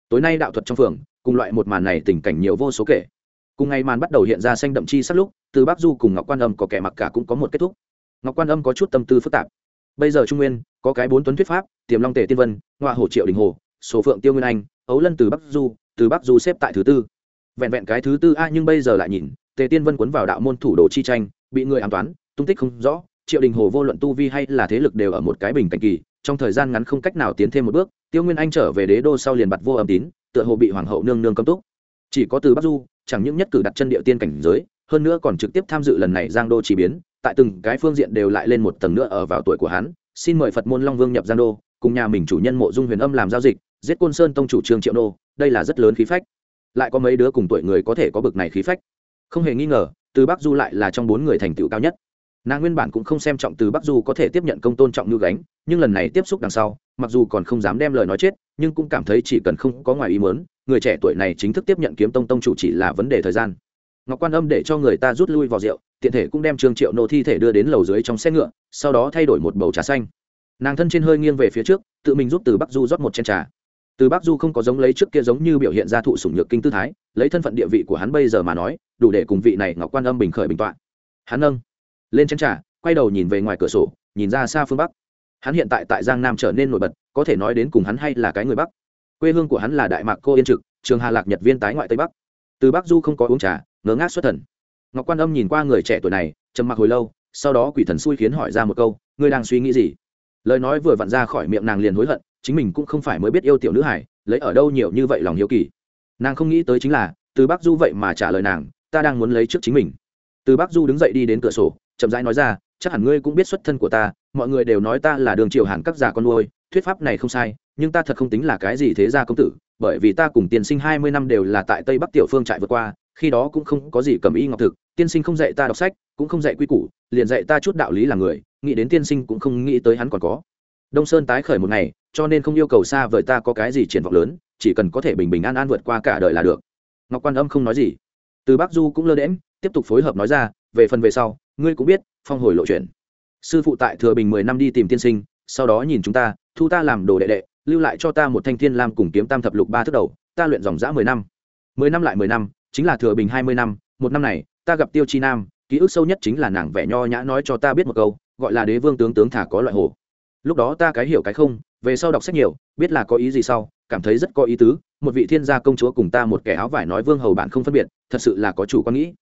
Tối nay đạo thuật trong phường, cùng loại một màn này tình cảnh nhiều vô số kể. Cùng ngày màn bắt đầu hiện ra xanh đậm chi sát lúc, từ bắc du cùng ngọc quan âm có kẻ mặc cả cũng có một kết thúc. Ngọc quan âm có chút tâm tư phức tạp. Bây giờ trung nguyên, có cái bốn tuấn thuyết pháp, tiềm long tề tiên vân ngoại hồ triệu đình hồ số phượng tiêu nguyên anh, ấu lân từ bắc du từ bắc du xếp tại thứ tư. Vẹn vẹn cái thứ tư a, nhưng bây giờ lại nhìn, tề tiên vân cuốn vào đạo môn thủ đồ chi tranh, bị người ám toán, tung tích không rõ, triệu đình hồ vô luận tu vi hay là thế lực đều ở một cái bình cảnh kỳ, trong thời gian ngắn không cách nào tiến thêm một bước, tiêu nguyên anh trở về đế đô sau liền bặt vô âm tín, tựa hồ bị hoàng hậu nương nương cấm túc. Chỉ có từ bắc du, chẳng những nhất cử đặt chân địa tiên cảnh giới, hơn nữa còn trực tiếp tham dự lần này giang đô chỉ biến, tại từng cái phương diện đều lại lên một tầng nữa ở vào tuổi của hắn. Xin mời phật môn long vương nhập giang đô, cùng nhà mình chủ nhân mộ dung huyền âm làm giao dịch giết côn sơn tông chủ trương triệu nô, đây là rất lớn khí phách. Lại có mấy đứa cùng tuổi người có thể có bực này khí phách. Không hề nghi ngờ, từ bắc du lại là trong bốn người thành tựu cao nhất. Nàng nguyên bản cũng không xem trọng từ bắc du có thể tiếp nhận công tôn trọng như gánh, nhưng lần này tiếp xúc đằng sau, mặc dù còn không dám đem lời nói chết, nhưng cũng cảm thấy chỉ cần không có ngoài ý mớn người trẻ tuổi này chính thức tiếp nhận kiếm tông tông chủ chỉ là vấn đề thời gian. Ngọc quan âm để cho người ta rút lui vào rượu, tiện thể cũng đem trương triệu nô thi thể đưa đến lầu dưới trong xe ngựa, sau đó thay đổi một bầu trà xanh. Nàng thân trên hơi nghiêng về phía trước, tự mình giúp từ bắc du rót một chén trà từ bắc du không có giống lấy trước kia giống như biểu hiện ra thụ sủng nhược kinh tư thái, lấy thân phận địa vị của hắn bây giờ mà nói, đủ để cùng vị này ngọc quan âm bình khởi bình t o ạ n hắn nâng lên chén trà, quay đầu nhìn về ngoài cửa sổ, nhìn ra xa phương bắc. Hắn hiện tại tại giang nam trở nên nổi bật, có thể nói đến cùng hắn hay là cái người bắc. Quê hương của hắn là đại mạc cô yên trực, trường hà lạc nhật viên tái ngoại tây bắc. Từ bắc du không có uống trà, ngớ ngác xuất thần. Ngọc quan âm nhìn qua người trẻ tuổi này, trầm mặc hồi lâu, sau đó quỷ thần xui khiến hỏi ra một câu, ngươi đang suy nghĩ gì? Lời nói vừa vặn ra khỏi miệng nàng liền hối hận chính mình cũng không phải mới biết yêu tiểu nữ hải, lấy ở đâu nhiều như vậy lòng hiếu kỳ. Nàng không nghĩ tới chính là, từ bác du vậy mà trả lời nàng, ta đang muốn lấy trước chính mình. Từ bác du đứng dậy đi đến cửa sổ, chậm rãi nói ra, chắc hẳn ngươi cũng biết xuất thân của ta, mọi người đều nói ta là đường triều hàn các già con nuôi, thuyết pháp này không sai, nhưng ta thật không tính là cái gì thế gia công tử, bởi vì ta cùng tiên sinh hai mươi năm đều là tại tây bắc tiểu phương trại vượt qua, khi đó cũng không có gì cầm y ngọc thực, tiên sinh không dạy ta đọc sách, cũng không dạy quy củ, liền dạy ta chút đạo lý là người, nghĩ đến tiên sinh cũng không nghĩ tới hắn còn có. Đông sơn tái khởi một ngày cho nên không yêu cầu xa vời ta có cái gì triển vọng lớn, chỉ cần có thể bình bình an an vượt qua cả đời là được. Ngọc quan âm không nói gì. Từ bắc du cũng lơ đễm tiếp tục phối hợp nói ra, về phần về sau, ngươi cũng biết, phong hồi lộ chuyện. Sư phụ tại thừa bình mười năm đi tìm tiên sinh, sau đó nhìn chúng ta, thu ta làm đồ đệ đệ, lưu lại cho ta một thanh thiên lam cùng kiếm tam thập lục ba thước đầu, ta luyện dòng dã mười năm. Mười năm lại mười năm, chính là thừa bình hai mươi năm, một năm này, ta gặp tiêu chi nam, ký ức sâu nhất chính là nàng vẻ nho nhã nói cho ta biết một câu, gọi là đế vương tướng tướng thả có loại hồ. Lúc đó ta cái hiểu cái không về sau đọc sách nhiều, biết là có ý gì sau, cảm thấy rất có ý tứ, một vị thiên gia công chúa cùng ta một kẻ áo vải nói vương hầu bạn không phân biệt, thật sự là có chủ quan nghĩ.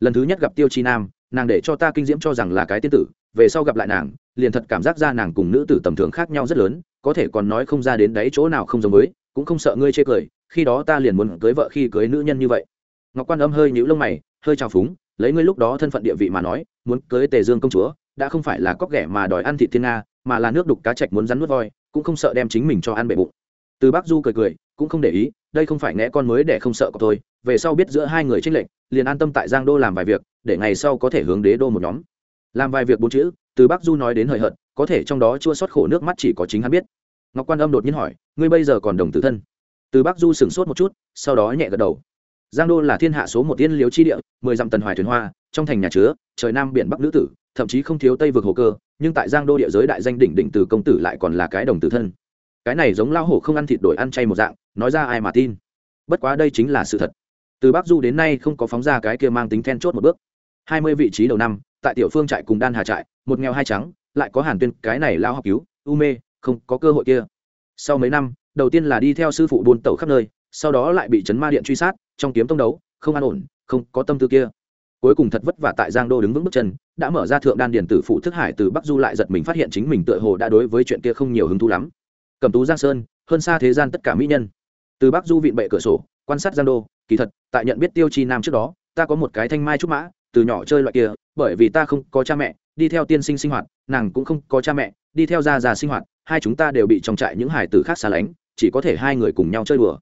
Lần thứ nhất gặp tiêu chi nam, nàng để cho ta kinh diễm cho rằng là cái tiên tử, về sau gặp lại nàng, liền thật cảm giác ra nàng cùng nữ tử tầm thường khác nhau rất lớn, có thể còn nói không ra đến đấy chỗ nào không giống với, cũng không sợ ngươi chê cười, khi đó ta liền muốn cưới vợ khi cưới nữ nhân như vậy. Ngọc quan âm hơi nhũ lông mày, hơi trào phúng, lấy ngươi lúc đó thân phận địa vị mà nói, muốn cưới tề dương công chúa, đã không phải là cóc ghẻ mà đòi ăn thị thiên nga, mà là nước đục cá chạch muốn rắn nuốt voi cũng không sợ đem chính mình cho ăn bể bụng. Từ bác du cười cười, cũng không để ý, đây không phải nghe con mới để không sợ có thôi về sau biết giữa hai người tranh lệch, liền an tâm tại giang đô làm vài việc, để ngày sau có thể hướng đế đô một nhóm. Làm vài việc bốn chữ, từ bác du nói đến hời hợt, có thể trong đó chua xót khổ nước mắt chỉ có chính hắn biết. Ngọc quan âm đột nhiên hỏi, ngươi bây giờ còn đồng tử thân? Từ bác du sửng sốt một chút, sau đó nhẹ gật đầu. Giang đô là thiên hạ số một tiên liếu chi địa, mười dặm tần hoài thuyền hoa, trong thành nhà chứa, trời nam biển bắc nữ tử, thậm chí không thiếu tây vực hồ cơ nhưng tại giang đô địa giới đại danh đỉnh đỉnh từ công tử lại còn là cái đồng tử thân. Cái này giống lao hổ không ăn thịt đổi ăn chay một dạng, nói ra ai mà tin. Bất quá đây chính là sự thật. Từ bắc du đến nay không có phóng ra cái kia mang tính then chốt một bước. Hai mươi vị trí đầu năm, tại tiểu phương trại cùng đan hà trại, một nghèo hai trắng, lại có hàn tuyên, cái này lao học cứu, u mê, không có cơ hội kia. Sau mấy năm, đầu tiên là đi theo sư phụ buôn tẩu khắp nơi, sau đó lại bị chấn ma điện truy sát, trong kiếm tông đấu, không an ổn, không có tâm tư kia cuối cùng thật vất vả tại giang đô đứng vững bước chân, đã mở ra thượng đan điển tử phụ thức hải từ bắc du lại giật mình phát hiện chính mình tựa hồ đã đối với chuyện kia không nhiều hứng thú lắm. Cầm tú giang sơn, hơn xa thế gian tất cả mỹ nhân. Từ bắc du vịn bệ cửa sổ, quan sát giang đô, kỳ thật, tại nhận biết tiêu chi nam trước đó, ta có một cái thanh mai trúc mã, từ nhỏ chơi loại kia, bởi vì ta không có cha mẹ, đi theo tiên sinh sinh hoạt, nàng cũng không có cha mẹ, đi theo gia già sinh hoạt, hai chúng ta đều bị trong trại những hải tử khác xa lánh, chỉ có thể hai người cùng nhau chơi đùa.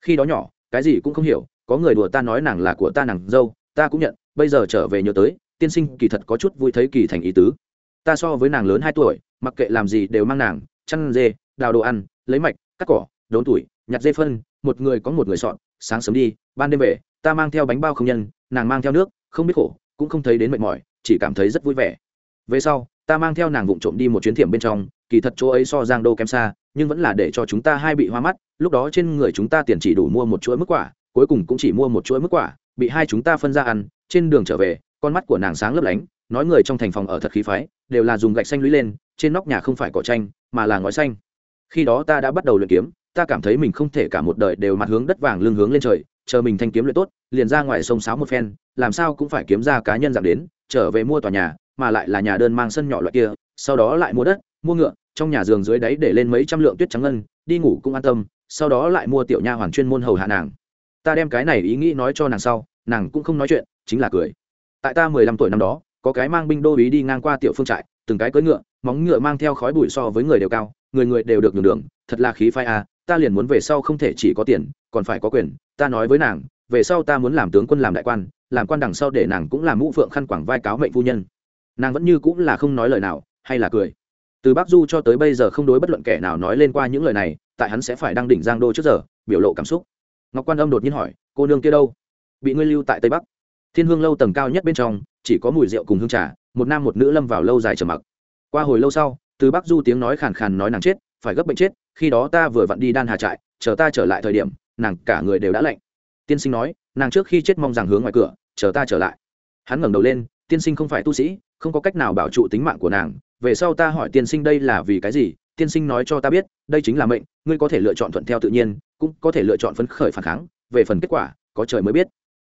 Khi đó nhỏ, cái gì cũng không hiểu, có người đùa ta nói nàng là của ta nàng dâu, ta cũng nhận bây giờ trở về nhớ tới, tiên sinh kỳ thật có chút vui thấy kỳ thành ý tứ. Ta so với nàng lớn hai tuổi, mặc kệ làm gì đều mang nàng, chăn dê, đào đồ ăn, lấy mạch, cắt cỏ, đốn tuổi, nhặt dê phân, một người có một người sọn, sáng sớm đi, ban đêm về, ta mang theo bánh bao không nhân, nàng mang theo nước, không biết khổ, cũng không thấy đến mệt mỏi, chỉ cảm thấy rất vui vẻ. Về sau, ta mang theo nàng vụng trộm đi một chuyến thiểm bên trong, kỳ thật chỗ ấy so giang đô kém xa, nhưng vẫn là để cho chúng ta hai bị hoa mắt, lúc đó trên người chúng ta tiền chỉ đủ mua một chuỗi mức quả, cuối cùng cũng chỉ mua một chuỗi mức quả bị hai chúng ta phân ra ăn, trên đường trở về, con mắt của nàng sáng lấp lánh, nói người trong thành phòng ở thật khí phái, đều là dùng gạch xanh lũy lên, trên nóc nhà không phải cỏ tranh mà là ngói xanh. Khi đó ta đã bắt đầu luyện kiếm, ta cảm thấy mình không thể cả một đời đều mặt hướng đất vàng lưng hướng lên trời, chờ mình thanh kiếm luyện tốt, liền ra ngoài sông sáo một phen, làm sao cũng phải kiếm ra cá nhân dạng đến, trở về mua tòa nhà, mà lại là nhà đơn mang sân nhỏ loại kia, sau đó lại mua đất, mua ngựa, trong nhà giường dưới đáy để lên mấy trăm lượng tuyết trắng ngân, đi ngủ cũng an tâm, sau đó lại mua tiểu nha hoàn chuyên môn hầu hạ nàng ta đem cái này ý nghĩ nói cho nàng sau, nàng cũng không nói chuyện, chính là cười. Tại ta mười lăm tuổi năm đó, có cái mang binh đô ý đi ngang qua tiểu phương trại, từng cái cưỡi ngựa, móng ngựa mang theo khói bụi so với người đều cao, người người đều được đường đường, thật là khí phai à ta liền muốn về sau không thể chỉ có tiền, còn phải có quyền, ta nói với nàng, về sau ta muốn làm tướng quân làm đại quan, làm quan đằng sau để nàng cũng làm mũ phượng khăn quảng vai cáo mệnh phu nhân. Nàng vẫn như cũng là không nói lời nào, hay là cười. Từ bắc du cho tới bây giờ không đối bất luận kẻ nào nói lên qua những lời này, tại hắn sẽ phải đăng đỉnh giang đô trước giờ, biểu lộ cảm xúc ngọc quan âm đột nhiên hỏi, cô nương kia đâu? Bị ngươi lưu tại tây bắc. Thiên hương lâu tầng cao nhất bên trong, chỉ có mùi rượu cùng hương trà, một nam một nữ lâm vào lâu dài trầm mặc. Qua hồi lâu sau, từ bắc du tiếng nói khàn khàn nói nàng chết, phải gấp bệnh chết, khi đó ta vừa vặn đi đan hà trại, chờ ta trở lại thời điểm, nàng cả người đều đã lạnh. Tiên sinh nói, nàng trước khi chết mong rằng hướng ngoài cửa, chờ ta trở lại. Hắn ngẩng đầu lên, tiên sinh không phải tu sĩ, không có cách nào bảo trụ tính mạng của nàng. Về sau ta hỏi tiên sinh đây là vì cái gì, tiên sinh nói cho ta biết, đây chính là mệnh, ngươi có thể lựa chọn thuận theo tự nhiên cũng có thể lựa chọn phấn khởi phản kháng, về phần kết quả, có trời mới biết.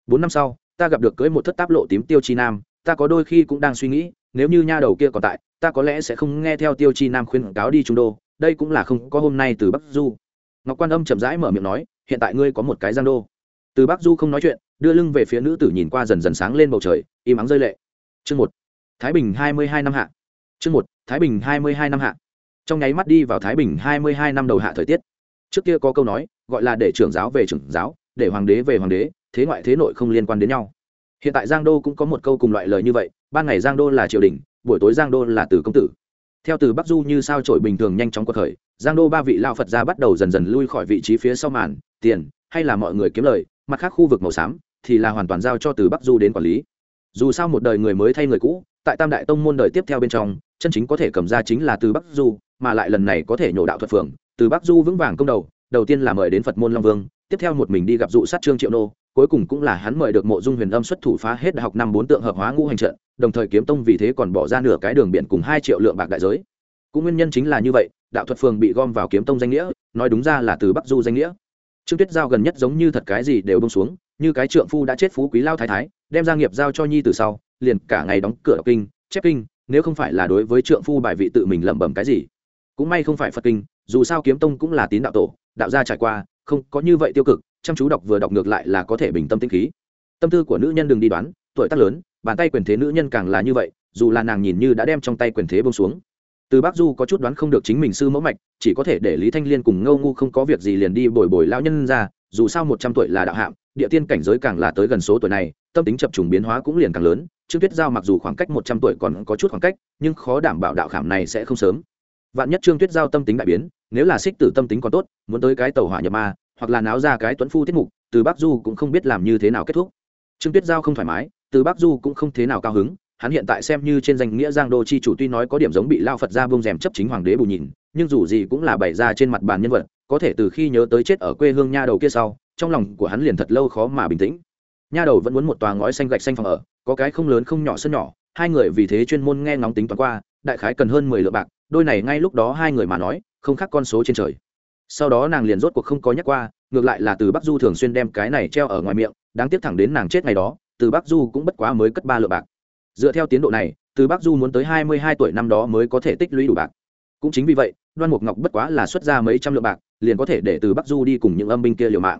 Bốn năm sau, ta gặp được cưới một thất táp lộ tím tiêu chi nam, ta có đôi khi cũng đang suy nghĩ, nếu như nha đầu kia còn tại, ta có lẽ sẽ không nghe theo tiêu chi nam khuyên cáo đi trung đô, đây cũng là không có hôm nay từ bắc du. Ngọc quan âm chậm rãi mở miệng nói, hiện tại ngươi có một cái giang đô. Từ bắc du không nói chuyện, đưa lưng về phía nữ tử nhìn qua dần dần sáng lên bầu trời, im ắng rơi lệ. Chương một, thái bình hai mươi hai năm hạ. Chương một, thái bình hai mươi hai năm hạ. Trong nháy mắt đi vào thái bình hai mươi hai năm đầu hạ thời tiết. Trước kia có câu nói gọi là để trưởng giáo về trưởng giáo, để hoàng đế về hoàng đế, thế ngoại thế nội không liên quan đến nhau. Hiện tại giang đô cũng có một câu cùng loại lời như vậy, ban ngày giang đô là triều đình, buổi tối giang đô là từ công tử. Theo từ bắc du như sao trổi bình thường nhanh chóng cuộc khởi giang đô ba vị lao phật gia bắt đầu dần dần lui khỏi vị trí phía sau màn, tiền, hay là mọi người kiếm lời, mặt khác khu vực màu xám, thì là hoàn toàn giao cho từ bắc du đến quản lý. Dù sao một đời người mới thay người cũ, tại tam đại tông môn đời tiếp theo bên trong, chân chính có thể cầm ra chính là từ bắc du, mà lại lần này có thể nhổ đạo thuật phượng, từ bắc du vững vàng công đầu đầu tiên là mời đến phật môn long vương, tiếp theo một mình đi gặp dụ sát trương triệu nô, cuối cùng cũng là hắn mời được mộ dung huyền âm xuất thủ phá hết đại học năm bốn tượng hợp hóa ngũ hành trận, đồng thời kiếm tông vì thế còn bỏ ra nửa cái đường biển cùng hai triệu lượng bạc đại giới. Cũng nguyên nhân chính là như vậy, đạo thuật phường bị gom vào kiếm tông danh nghĩa, nói đúng ra là từ bắc du danh nghĩa. Trương tuyết giao gần nhất giống như thật cái gì đều bông xuống, như cái trượng phu đã chết phú quý lao thái thái, đem gia nghiệp giao cho nhi từ sau, liền cả ngày đóng cửa đọc kinh, chép kinh, nếu không phải là đối với trượng phu bài vị tự mình lẩm bẩm cái gì. Cũng may không phải phật kinh, dù sao kiếm tông cũng là tín đạo tổ đạo gia trải qua, không có như vậy tiêu cực, chăm chú đọc vừa đọc ngược lại là có thể bình tâm tinh khí. Tâm tư của nữ nhân đừng đi đoán, tuổi tác lớn, bàn tay quyền thế nữ nhân càng là như vậy, dù là nàng nhìn như đã đem trong tay quyền thế bông xuống. Từ bác du có chút đoán không được chính mình sư mẫu mạch, chỉ có thể để lý thanh liên cùng ngâu ngu không có việc gì liền đi bồi bồi lao nhân ra, dù sao một trăm tuổi là đạo hạm địa tiên cảnh giới càng là tới gần số tuổi này, tâm tính chập trùng biến hóa cũng liền càng lớn, trương tuyết giao mặc dù khoảng cách một trăm tuổi còn có chút khoảng cách, nhưng khó đảm bảo đạo khảm này sẽ không sớm. Vạn nhất trương tuyết giao tâm tính đại biến nếu là xích tử tâm tính còn tốt, muốn tới cái tàu hỏa nhập ma, hoặc là náo ra cái tuấn phu tiết mục, từ bắc du cũng không biết làm như thế nào kết thúc. Trương tuyết giao không thoải mái, từ bắc du cũng không thế nào cao hứng, hắn hiện tại xem như trên danh nghĩa giang đô chi chủ tuy nói có điểm giống bị lao phật ra bông rèm chấp chính hoàng đế bù nhìn, nhưng dù gì cũng là bày ra trên mặt bàn nhân vật, có thể từ khi nhớ tới chết ở quê hương nha đầu kia sau, trong lòng của hắn liền thật lâu khó mà bình tĩnh. Nha đầu vẫn muốn một tòa ngói xanh gạch xanh phòng ở, có cái không lớn không nhỏ sân nhỏ, hai người vì thế chuyên môn nghe ngóng tính toán qua, đại khái cần hơn mười lượng bạc, đôi này ngay lúc đó hai người mà nói không khác con số trên trời. Sau đó nàng liền rốt cuộc không có nhắc qua, ngược lại là từ bắc du thường xuyên đem cái này treo ở ngoài miệng, đáng tiếc thẳng đến nàng chết ngày đó, từ bắc du cũng bất quá mới cất ba lượng bạc. Dựa theo tiến độ này, từ bắc du muốn tới hai mươi hai tuổi năm đó mới có thể tích lũy đủ bạc. Cũng chính vì vậy, đoan mục ngọc bất quá là xuất ra mấy trăm lượng bạc, liền có thể để từ bắc du đi cùng những âm binh kia liều mạng.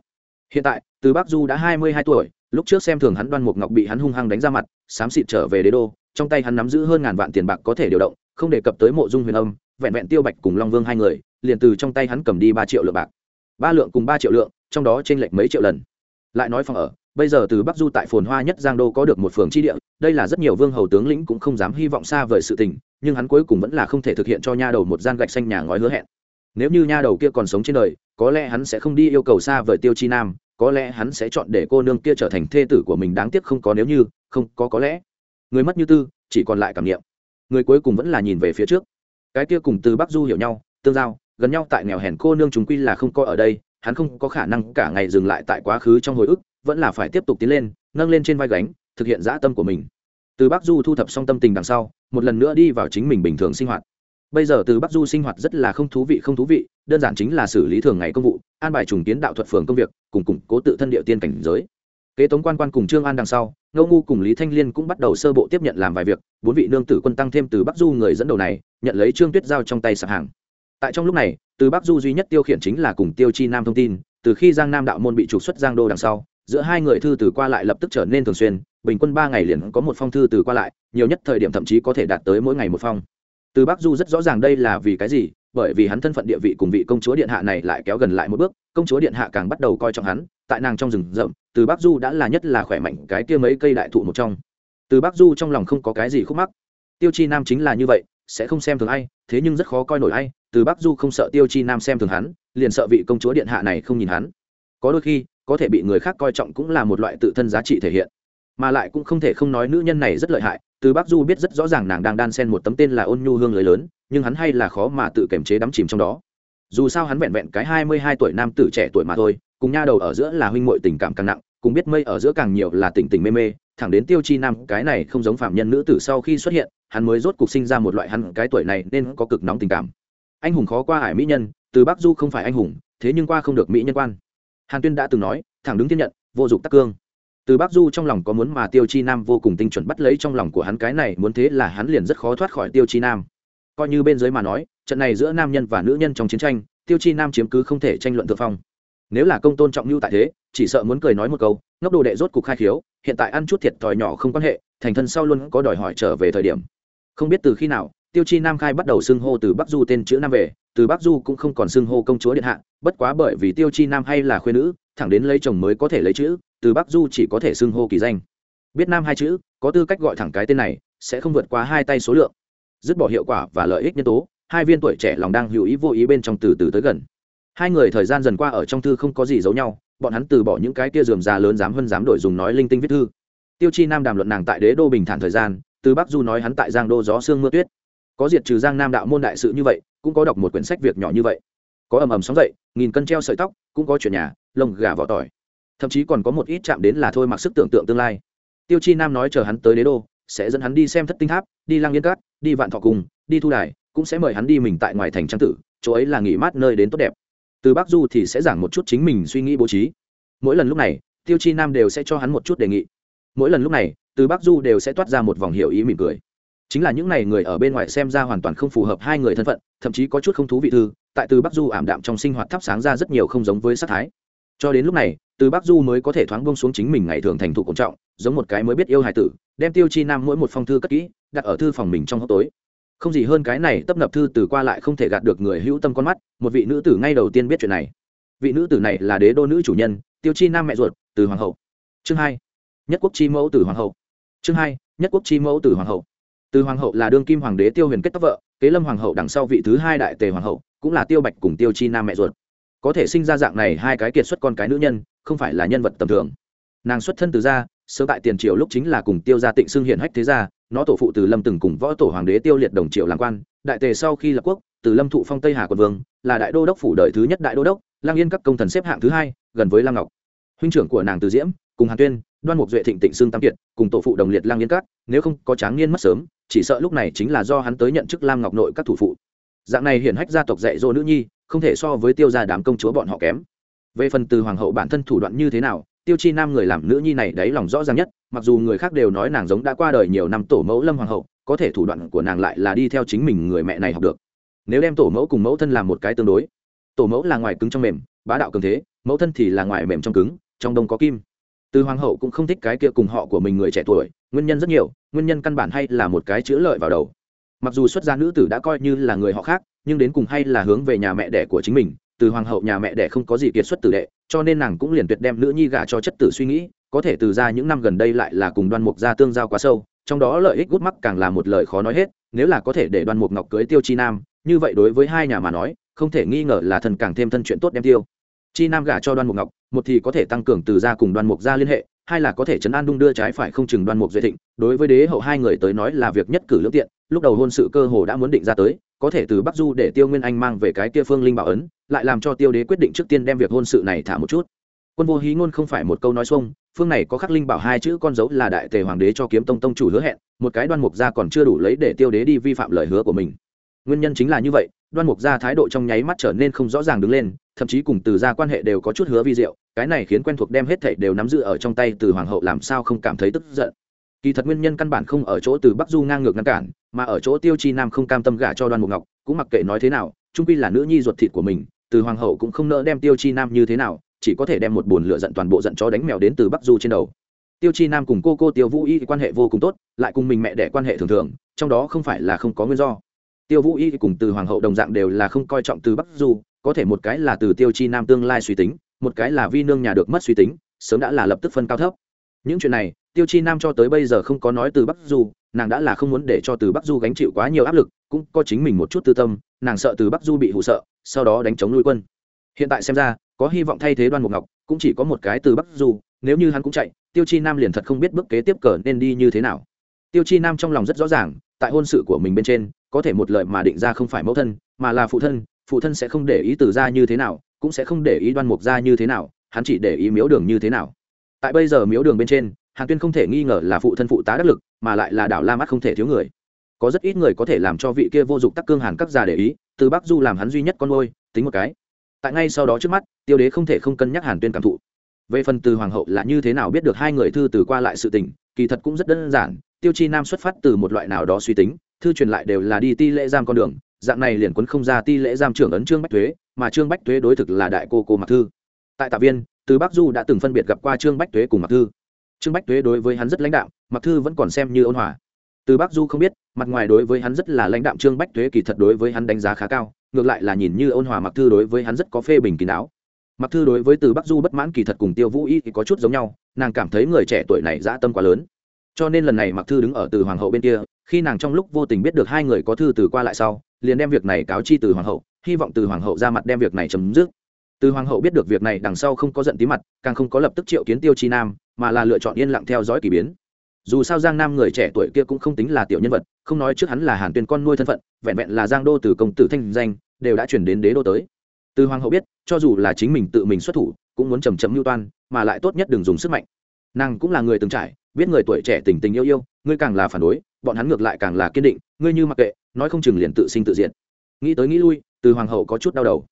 Hiện tại, từ bắc du đã hai mươi hai tuổi, lúc trước xem thường hắn đoan mục ngọc bị hắn hung hăng đánh ra mặt, xám xịt trở về đế đô, trong tay hắn nắm giữ hơn ngàn vạn tiền bạc có thể điều động, không đề cập tới mộ dung huyền âm vẹn vẹn tiêu bạch cùng long vương hai người, liền từ trong tay hắn cầm đi ba triệu lượng bạc. Ba lượng cùng ba triệu lượng, trong đó t r ê n lệch mấy triệu lần. Lại nói phòng ở, bây giờ từ bắc du tại phồn hoa nhất giang đô có được một phường tri địa, đây là rất nhiều vương hầu tướng lĩnh cũng không dám hy vọng xa vời sự tình, nhưng hắn cuối cùng vẫn là không thể thực hiện cho nha đầu một gian gạch xanh nhà ngói hứa hẹn. Nếu như nha đầu kia còn sống trên đời, có lẽ hắn sẽ không đi yêu cầu xa vời tiêu chi nam, có lẽ hắn sẽ chọn để cô nương kia trở thành thê tử của mình đáng tiếc không có nếu như, không có có lẽ. Người mất như tư, chỉ còn lại cảm nghiệm. Người cuối cùng vẫn là nhìn về phía trước cái kia cùng từ bắc du hiểu nhau, tương giao, gần nhau tại nghèo hèn cô nương chúng quy là không có ở đây, hắn không có khả năng cả ngày dừng lại tại quá khứ trong hồi ức, vẫn là phải tiếp tục tiến lên, nâng lên trên vai gánh, thực hiện dã tâm của mình. Từ bắc du thu thập xong tâm tình đằng sau, một lần nữa đi vào chính mình bình thường sinh hoạt. Bây giờ từ bắc du sinh hoạt rất là không thú vị không thú vị, đơn giản chính là xử lý thường ngày công vụ, an bài trùng kiến đạo thuật phường công việc, cùng củng cố tự thân địa tiên cảnh giới. Kế tống quan quan cùng trương an đằng sau ngô ngu cùng lý thanh liên cũng bắt đầu sơ bộ tiếp nhận làm vài việc, bốn vị nương tử quân tăng thêm từ bắc du người dẫn đầu này, nhận lấy trương tuyết giao trong tay sạp hàng. Tại trong lúc này, từ bắc du duy nhất tiêu khiển chính là cùng tiêu chi nam thông tin, từ khi giang nam đạo môn bị trục xuất giang đô đằng sau, giữa hai người thư từ qua lại lập tức trở nên thường xuyên, bình quân ba ngày liền có một phong thư từ qua lại, nhiều nhất thời điểm thậm chí có thể đạt tới mỗi ngày một phong. Từ bắc du rất rõ ràng đây là vì cái gì bởi vì hắn thân phận địa vị cùng vị công chúa điện hạ này lại kéo gần lại một bước, công chúa điện hạ càng bắt đầu coi trọng hắn, tại nàng trong rừng rậm, từ bắc du đã là nhất là khỏe mạnh cái kia mấy cây đại thụ một trong. Từ bắc du trong lòng không có cái gì khúc mắc. Tiêu chi nam chính là như vậy, sẽ không xem thường ai, thế nhưng rất khó coi nổi ai, từ bắc du không sợ tiêu chi nam xem thường hắn, liền sợ vị công chúa điện hạ này không nhìn hắn. Có đôi khi, có thể bị người khác coi trọng cũng là một loại tự thân giá trị thể hiện. Mà lại cũng không thể không nói nữ nhân này rất lợi hại, từ bắc du biết rất rõ ràng nàng đang đan sen một tấm tên là ôn nhu hương lưới lớn nhưng hắn hay là khó mà tự kiềm chế đắm chìm trong đó. Dù sao hắn vẹn vẹn cái hai mươi hai tuổi nam tử trẻ tuổi mà thôi, cùng nha đầu ở giữa là huynh muội tình cảm càng nặng, cùng biết mây ở giữa càng nhiều là tình tình mê mê, thẳng đến tiêu chi nam, cái này không giống phạm nhân nữ tử sau khi xuất hiện, hắn mới rốt cuộc sinh ra một loại hắn cái tuổi này nên có cực nóng tình cảm. Anh hùng khó qua ải mỹ nhân, từ bắc du không phải anh hùng, thế nhưng qua không được mỹ nhân quan. Hàn tuyên đã từng nói, thẳng đứng thiên nhận, vô dụng tắc cương. Từ bắc du trong lòng có muốn mà tiêu chi nam vô cùng tinh chuẩn bắt lấy trong lòng của hắn cái này, muốn thế là hắn liền rất khó thoát khỏi tiêu chi nam coi như bên dưới mà nói, trận này giữa nam nhân và nữ nhân trong chiến tranh, tiêu chi nam chiếm cứ không thể tranh luận thượng phong. Nếu là công tôn trọng lưu tại thế, chỉ sợ muốn cười nói một câu, ngốc đồ đệ rốt cục khai khiếu, hiện tại ăn chút thiệt thòi nhỏ không quan hệ, thành thân sau luôn có đòi hỏi trở về thời điểm. Không biết từ khi nào, tiêu chi nam khai bắt đầu xưng hô từ bắc du tên chữ nam về, từ bắc du cũng không còn xưng hô công chúa điện hạ, bất quá bởi vì tiêu chi nam hay là khuyên nữ, thẳng đến lấy chồng mới có thể lấy chữ, từ bắc du chỉ có thể xưng hô kỳ danh. Biết nam hai chữ, có tư cách gọi thẳng cái tên này, sẽ không vượt quá hai tay số lượng dứt bỏ hiệu quả và lợi ích nhân tố, hai viên tuổi trẻ lòng đang hữu ý vô ý bên trong từ từ tới gần. Hai người thời gian dần qua ở trong thư không có gì giấu nhau, bọn hắn từ bỏ những cái kia dườm già lớn dám hơn dám đổi dùng nói linh tinh viết thư. Tiêu chi nam đàm luận nàng tại đế đô bình thản thời gian, từ bắc du nói hắn tại giang đô gió sương mưa tuyết. Có diệt trừ giang nam đạo môn đại sự như vậy, cũng có đọc một quyển sách việc nhỏ như vậy. Có ầm ầm sóng dậy, nghìn cân treo sợi tóc, cũng có chuyện nhà, lông gà vỏ tỏi. Thậm chí còn có một ít chạm đến là thôi mặc sức tưởng tượng tương lai. Tiêu chi nam nói chờ hắn tới đế đô sẽ dẫn hắn đi xem thất tinh tháp, đi lang yên cát, đi vạn thọ cùng đi thu đài, cũng sẽ mời hắn đi mình tại ngoài thành trang tử, chỗ ấy là nghỉ mát nơi đến tốt đẹp. Từ bắc du thì sẽ giảng một chút chính mình suy nghĩ bố trí. Mỗi lần lúc này, tiêu chi nam đều sẽ cho hắn một chút đề nghị. Mỗi lần lúc này, từ bắc du đều sẽ toát ra một vòng hiểu ý mỉm cười. Chính là những n à y người ở bên ngoài xem ra hoàn toàn không phù hợp hai người thân phận, thậm chí có chút không thú vị thư, tại từ bắc du ảm đạm trong sinh hoạt thắp sáng ra rất nhiều không giống với sát thái cho đến lúc này, từ bắc du mới có thể thoáng bông xuống chính mình ngày thường thành thụ cổng trọng, giống một cái mới biết yêu hài tử, đem tiêu chi nam mỗi một phong thư cất kỹ, đặt ở thư phòng mình trong hốc tối. Không gì hơn cái này tấp nập thư từ qua lại không thể gạt được người hữu tâm con mắt, một vị nữ tử ngay đầu tiên biết chuyện này. Vị nữ tử này là đế đô nữ chủ nhân, tiêu chi nam mẹ ruột, từ hoàng hậu. Chương hai, nhất quốc chi mẫu từ hoàng hậu. Chương hai, nhất quốc chi mẫu từ hoàng hậu. Từ hoàng hậu là đương kim hoàng đế tiêu huyền kết tóc vợ, kế lâm hoàng hậu đằng sau vị thứ hai đại tề hoàng hậu, cũng là tiêu bạch cùng tiêu chi nam mẹ ruột có thể sinh ra dạng này hai cái kiệt xuất con cái nữ nhân, không phải là nhân vật tầm thường. Nàng xuất thân từ gia, sớm tại tiền triều lúc chính là cùng tiêu gia tịnh xưng hiển hách thế gia, nó tổ phụ từ lâm từng cùng võ tổ hoàng đế tiêu liệt đồng triệu làm quan, đại tề sau khi lập quốc, từ lâm thụ phong tây hà quận vương, là đại đô đốc phủ đời thứ nhất đại đô đốc, lang yên các công thần xếp hạng thứ hai, gần với lam ngọc. Huynh trưởng của nàng từ diễm, cùng hàn tuyên, đoan mục duệ thịnh tịnh xưng tam kiệt, cùng tổ phụ đồng liệt lang yên các, nếu không có tráng niên mất sớm, chỉ sợ lúc này chính là do hắn tới nhận chức lam ngọc nội các thủ phụ. Dạng này hiển hách gia tộc dạy dỗ nữ nhi không thể so với tiêu gia đám công chúa bọn họ kém. Về phần từ hoàng hậu bản thân thủ đoạn như thế nào, tiêu chi nam người làm nữ nhi này đấy lòng rõ ràng nhất, mặc dù người khác đều nói nàng giống đã qua đời nhiều năm tổ mẫu lâm hoàng hậu, có thể thủ đoạn của nàng lại là đi theo chính mình người mẹ này học được. Nếu đem tổ mẫu cùng mẫu thân làm một cái tương đối, tổ mẫu là ngoài cứng trong mềm, bá đạo cường thế, mẫu thân thì là ngoài mềm trong cứng, trong đông có kim. Từ hoàng hậu cũng không thích cái kia cùng họ của mình người trẻ tuổi, nguyên nhân rất nhiều, nguyên nhân căn bản hay là một cái chữa lợi vào đầu. Mặc dù xuất gia nữ tử đã coi như là người họ khác nhưng đến cùng hay là hướng về nhà mẹ đẻ của chính mình, từ hoàng hậu nhà mẹ đẻ không có gì kiệt xuất tử đệ, cho nên nàng cũng liền tuyệt đem nữ nhi gả cho chất tử suy nghĩ, có thể từ ra những năm gần đây lại là cùng đoan mục gia tương giao quá sâu, trong đó lợi ích gút mắc càng là một lời khó nói hết, nếu là có thể để đoan mục ngọc cưới tiêu chi nam, như vậy đối với hai nhà mà nói, không thể nghi ngờ là thần càng thêm thân chuyện tốt đem tiêu. Chi nam gả cho đoan mục ngọc, một thì có thể tăng cường từ gia cùng đoan mục gia liên hệ, hai là có thể chấn an đung đưa trái phải không chừng đoan mục duy thịnh, đối với đế hậu hai người tới nói là việc nhất cử lương tiện, lúc đầu hôn sự cơ hồ đã muốn định ra tới có thể từ bắc du để tiêu nguyên anh mang về cái kia phương linh bảo ấn, lại làm cho tiêu đế quyết định trước tiên đem việc hôn sự này thả một chút. Quân vô hí ngôn không phải một câu nói xuông, phương này có khắc linh bảo hai chữ con dấu là đại tề hoàng đế cho kiếm tông tông chủ hứa hẹn, một cái đoan mục gia còn chưa đủ lấy để tiêu đế đi vi phạm lời hứa của mình. Nguyên nhân chính là như vậy, đoan mục gia thái độ trong nháy mắt trở nên không rõ ràng đứng lên, thậm chí cùng từ gia quan hệ đều có chút hứa vi diệu, cái này khiến quen thuộc đem hết thảy đều nắm giữ ở trong tay từ hoàng hậu làm sao không cảm thấy tức giận. Kỳ thật nguyên nhân căn bản không ở chỗ từ bắc du ngang ngược ngăn cản mà ở chỗ tiêu chi nam không cam tâm gả cho đoan mục ngọc, cũng mặc kệ nói thế nào trung pi là nữ nhi ruột thịt của mình, từ hoàng hậu cũng không nỡ đem tiêu chi nam như thế nào, chỉ có thể đem một bồn lựa giận toàn bộ giận chó đánh mèo đến từ bắc du trên đầu. Tiêu chi nam cùng cô cô tiêu vũ y quan hệ vô cùng tốt, lại cùng mình mẹ đẻ quan hệ thường thường, trong đó không phải là không có nguyên do. Tiêu vũ y cùng từ hoàng hậu đồng dạng đều là không coi trọng từ bắc du, có thể một cái là từ tiêu chi nam tương lai suy tính, một cái là vi nương nhà được mất suy tính, sớm đã là lập tức phân cao thấp. Những chuyện này tiêu chi nam cho tới bây giờ không có nói từ bắc du, nàng đã là không muốn để cho từ bắc du gánh chịu quá nhiều áp lực, cũng có chính mình một chút tư tâm, nàng sợ từ bắc du bị hụ sợ, sau đó đánh chống nuôi quân. Hiện tại xem ra, có hy vọng thay thế đoan mục ngọc, cũng chỉ có một cái từ bắc du, nếu như hắn cũng chạy, tiêu chi nam liền thật không biết bước kế tiếp cờ nên đi như thế nào. Tiêu chi nam trong lòng rất rõ ràng, tại hôn sự của mình bên trên, có thể một lời mà định ra không phải mẫu thân, mà là phụ thân phụ thân sẽ không để ý từ ra như thế nào, cũng sẽ không để ý đoan mục ra như thế nào, hắn chỉ để ý miếu đường như thế nào. Tại bây giờ miếu đường bên trên hàn tuyên không thể nghi ngờ là phụ thân phụ tá đắc lực, mà lại là đảo la mắt không thể thiếu người. Có rất ít người có thể làm cho vị kia vô dụng tắc cương hàn các già để ý, từ bắc du làm hắn duy nhất con ngôi tính một cái. Tại ngay sau đó trước mắt, tiêu đế không thể không cân nhắc hàn tuyên cảm thụ. Về phần từ hoàng hậu là như thế nào biết được hai người thư từ qua lại sự tình, kỳ thật cũng rất đơn giản, tiêu chi nam xuất phát từ một loại nào đó suy tính, thư truyền lại đều là đi ti lễ giam con đường, dạng này liền quấn không ra ti lễ giam trưởng ấn trương bách thuế mà trương bách thuế đối thực là đại cô cô mặc thư. Tại tạ viên, từ bắc du đã từng phân biệt gặp qua trương bách thuế cùng mặc thư trương bách Tuế đối với hắn rất lãnh đạo mặc thư vẫn còn xem như ôn hòa. Từ bắc du không biết, mặt ngoài đối với hắn rất là lãnh đạm, trương bách Tuế kỳ thật đối với hắn đánh giá khá cao, ngược lại là nhìn như ôn hòa, mặc thư đối với hắn rất có phê bình kín đáo. Mặc thư đối với từ bắc du bất mãn kỳ thật cùng tiêu vũ y thì có chút giống nhau, nàng cảm thấy người trẻ tuổi này dã tâm quá lớn. Cho nên lần này mặc thư đứng ở từ hoàng hậu bên kia, khi nàng trong lúc vô tình biết được hai người có thư từ qua lại sau, liền đem việc này cáo chi từ hoàng hậu, hy vọng từ hoàng hậu ra mặt đem việc này chấm dứt từ hoàng hậu biết được việc này, đằng sau không có giận tí mặt, càng không có lập tức triệu kiến tiêu chi nam, mà là lựa chọn yên lặng theo dõi k ỳ biến. Dù sao giang nam người trẻ tuổi kia cũng không tính là tiểu nhân vật, không nói trước hắn là hàn tuyên con nuôi thân phận, vẹn vẹn là giang đô từ công tử thanh danh, đều đã chuyển đến đế đô tới. Từ hoàng hậu biết, cho dù là chính mình tự mình xuất thủ, cũng muốn chầm chấm mưu toan, mà lại tốt nhất đừng dùng sức mạnh. Nàng cũng là người từng trải, biết người tuổi trẻ tình tình yêu yêu, ngươi càng là phản đối, bọn hắn ngược lại càng là kiên định, ngươi như mặc kệ, nói không chừng liền tự sinh tự diện nghĩ tới nghĩ lui, từ hoàng hậu có chút đau đầu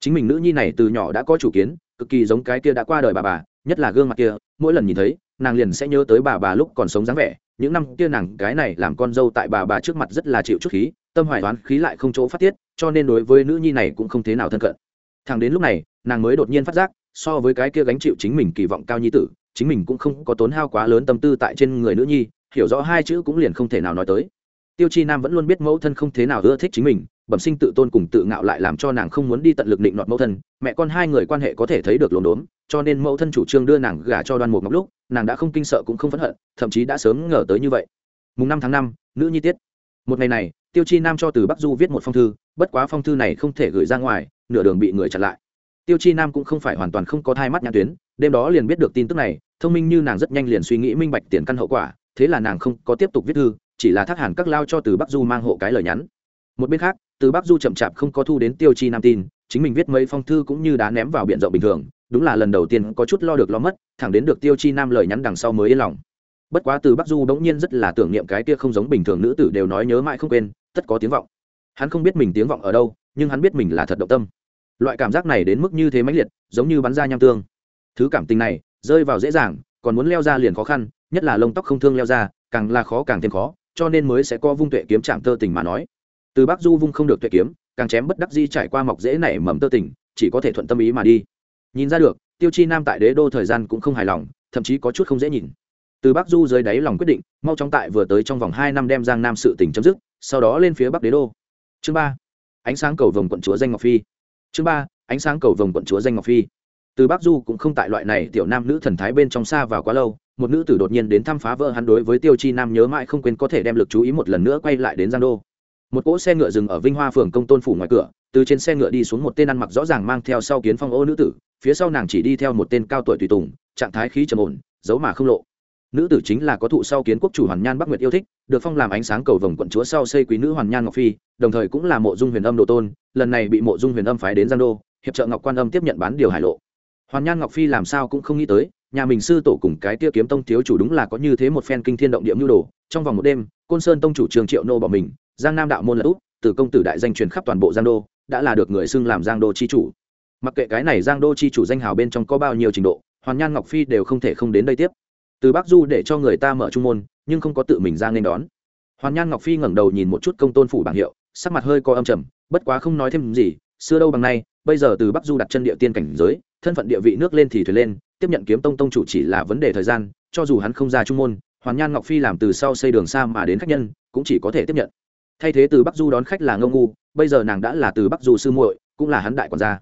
chính mình nữ nhi này từ nhỏ đã có chủ kiến, cực kỳ giống cái kia đã qua đời bà bà, nhất là gương mặt kia, mỗi lần nhìn thấy, nàng liền sẽ nhớ tới bà bà lúc còn sống dáng vẻ. Những năm kia nàng cái này làm con dâu tại bà bà trước mặt rất là chịu chút khí, tâm hoài toán khí lại không chỗ phát tiết, cho nên đối với nữ nhi này cũng không thế nào thân cận. Thằng đến lúc này, nàng mới đột nhiên phát giác, so với cái kia gánh chịu chính mình kỳ vọng cao nhi tử, chính mình cũng không có tốn hao quá lớn tâm tư tại trên người nữ nhi, hiểu rõ hai chữ cũng liền không thể nào nói tới. Tiêu chi nam vẫn luôn biết mẫu thân không thế nào ưa thích chính mình bẩm sinh tự tôn cùng tự ngạo lại làm cho nàng không muốn đi tận lực định nọt mẫu thân, mẹ con hai người quan hệ có thể thấy được lồn đốn, cho nên mẫu thân chủ trương đưa nàng gả cho đoan mục ngọc lúc, nàng đã không kinh sợ cũng không phẫn hận, thậm chí đã sớm ngờ tới như vậy. Mùng năm tháng năm, nữ nhi tiết. Một ngày này, tiêu chi nam cho từ bắc du viết một phong thư, bất quá phong thư này không thể gửi ra ngoài, nửa đường bị người chặn lại. Tiêu chi nam cũng không phải hoàn toàn không có thai mắt nhãn tuyến, đêm đó liền biết được tin tức này, thông minh như nàng rất nhanh liền suy nghĩ minh bạch tiền căn hậu quả, thế là nàng không có tiếp tục viết thư, chỉ là thác hẳn các lao cho từ bắc du mang hộ cái lời nhắn một bên khác, từ bắc du chậm chạp không có thu đến tiêu chi nam tin, chính mình viết mấy phong thư cũng như đá ném vào b i ể n rộng bình thường, đúng là lần đầu tiên có chút lo được lo mất, thẳng đến được tiêu chi nam lời nhắn đằng sau mới yên lòng. Bất quá từ bắc du đ ố n g nhiên rất là tưởng niệm cái kia không giống bình thường nữ tử đều nói nhớ mãi không quên, tất có tiếng vọng. Hắn không biết mình tiếng vọng ở đâu, nhưng hắn biết mình là thật động tâm. Loại cảm giác này đến mức như thế mãnh liệt, giống như bắn ra nham tương. Thứ cảm tình này, rơi vào dễ dàng, còn muốn leo ra liền khó khăn, nhất là lông tóc không thương leo ra, càng là khó càng thêm khó, cho nên mới sẽ có vung tuệ kiếm chạm tơ tình mà nói từ bắc du vung không được tuệ kiếm, càng chém bất đắc di trải qua mọc dễ nảy mầm tơ tình chỉ có thể thuận tâm ý mà đi. Nhìn ra được, tiêu chi nam tại đế đô thời gian cũng không hài lòng, thậm chí có chút không dễ nhìn. Từ bắc du dưới đáy lòng quyết định, mau chóng tại vừa tới trong vòng hai năm đem giang nam sự tỉnh chấm dứt, sau đó lên phía bắc đế đô. Chương ba, ánh sáng cầu vồng quận chúa danh ngọc phi. Chương ba, ánh sáng cầu vồng quận chúa danh ngọc phi. Từ bắc du cũng không tại loại này tiểu nam nữ thần thái bên trong xa vào quá lâu, một nữ tử đột nhiên đến thăm phá vỡ hắn đối với tiêu chi nam nhớ mãi không quên có thể đem lực chú ý một lần nữa quay lại đến giang đô một cỗ xe ngựa dừng ở vinh hoa phường công tôn phủ ngoài cửa, từ trên xe ngựa đi xuống một tên ăn mặc rõ ràng mang theo sau kiến phong ô nữ tử, phía sau nàng chỉ đi theo một tên cao tuổi tùy tùng, trạng thái khí trầm ổn, giấu mà không lộ. Nữ tử chính là có thụ sau kiến quốc chủ hoàn nhan bắc nguyệt yêu thích, được phong làm ánh sáng cầu vồng quận chúa sau xây quý nữ hoàn nhan ngọc phi, đồng thời cũng là mộ dung huyền âm độ tôn, lần này bị mộ dung huyền âm phái đến giang đô, hiệp trợ ngọc quan âm tiếp nhận bán điều hải lộ. Hoàn nhan ngọc phi làm sao cũng không nghĩ tới, nhà mình sư tổ cùng cái tia kiếm tông thiếu chủ đúng là có như thế một phen kinh thiên động địa mưu đồ, trong vòng một đêm, côn sơn tông chủ trường triệu nô bỏ mình giang nam đạo môn là út, từ công tử đại danh truyền khắp toàn bộ giang đô, đã là được người xưng làm giang đô chi chủ. Mặc kệ cái này giang đô chi chủ danh hào bên trong có bao nhiêu trình độ, hoàn nhan ngọc phi đều không thể không đến đây tiếp. Từ bắc du để cho người ta mở trung môn, nhưng không có tự mình ra nên đón. Hoàn nhan ngọc phi ngẩng đầu nhìn một chút công tôn phủ bảng hiệu, sắc mặt hơi co âm trầm, bất quá không nói thêm gì, xưa đâu bằng nay, bây giờ từ bắc du đặt chân địa tiên cảnh giới, thân phận địa vị nước lên thì thuyền lên, tiếp nhận kiếm tông tông chủ chỉ là vấn đề thời gian, cho dù hắn không ra trung môn, hoàn nhan ngọc phi làm từ sau xây đường xa mà đến khách nhân, cũng chỉ có thể tiếp nhận thay thế từ bắc du đón khách là ngô ngu, bây giờ nàng đã là từ bắc du sư muội, cũng là hắn đại quản gia.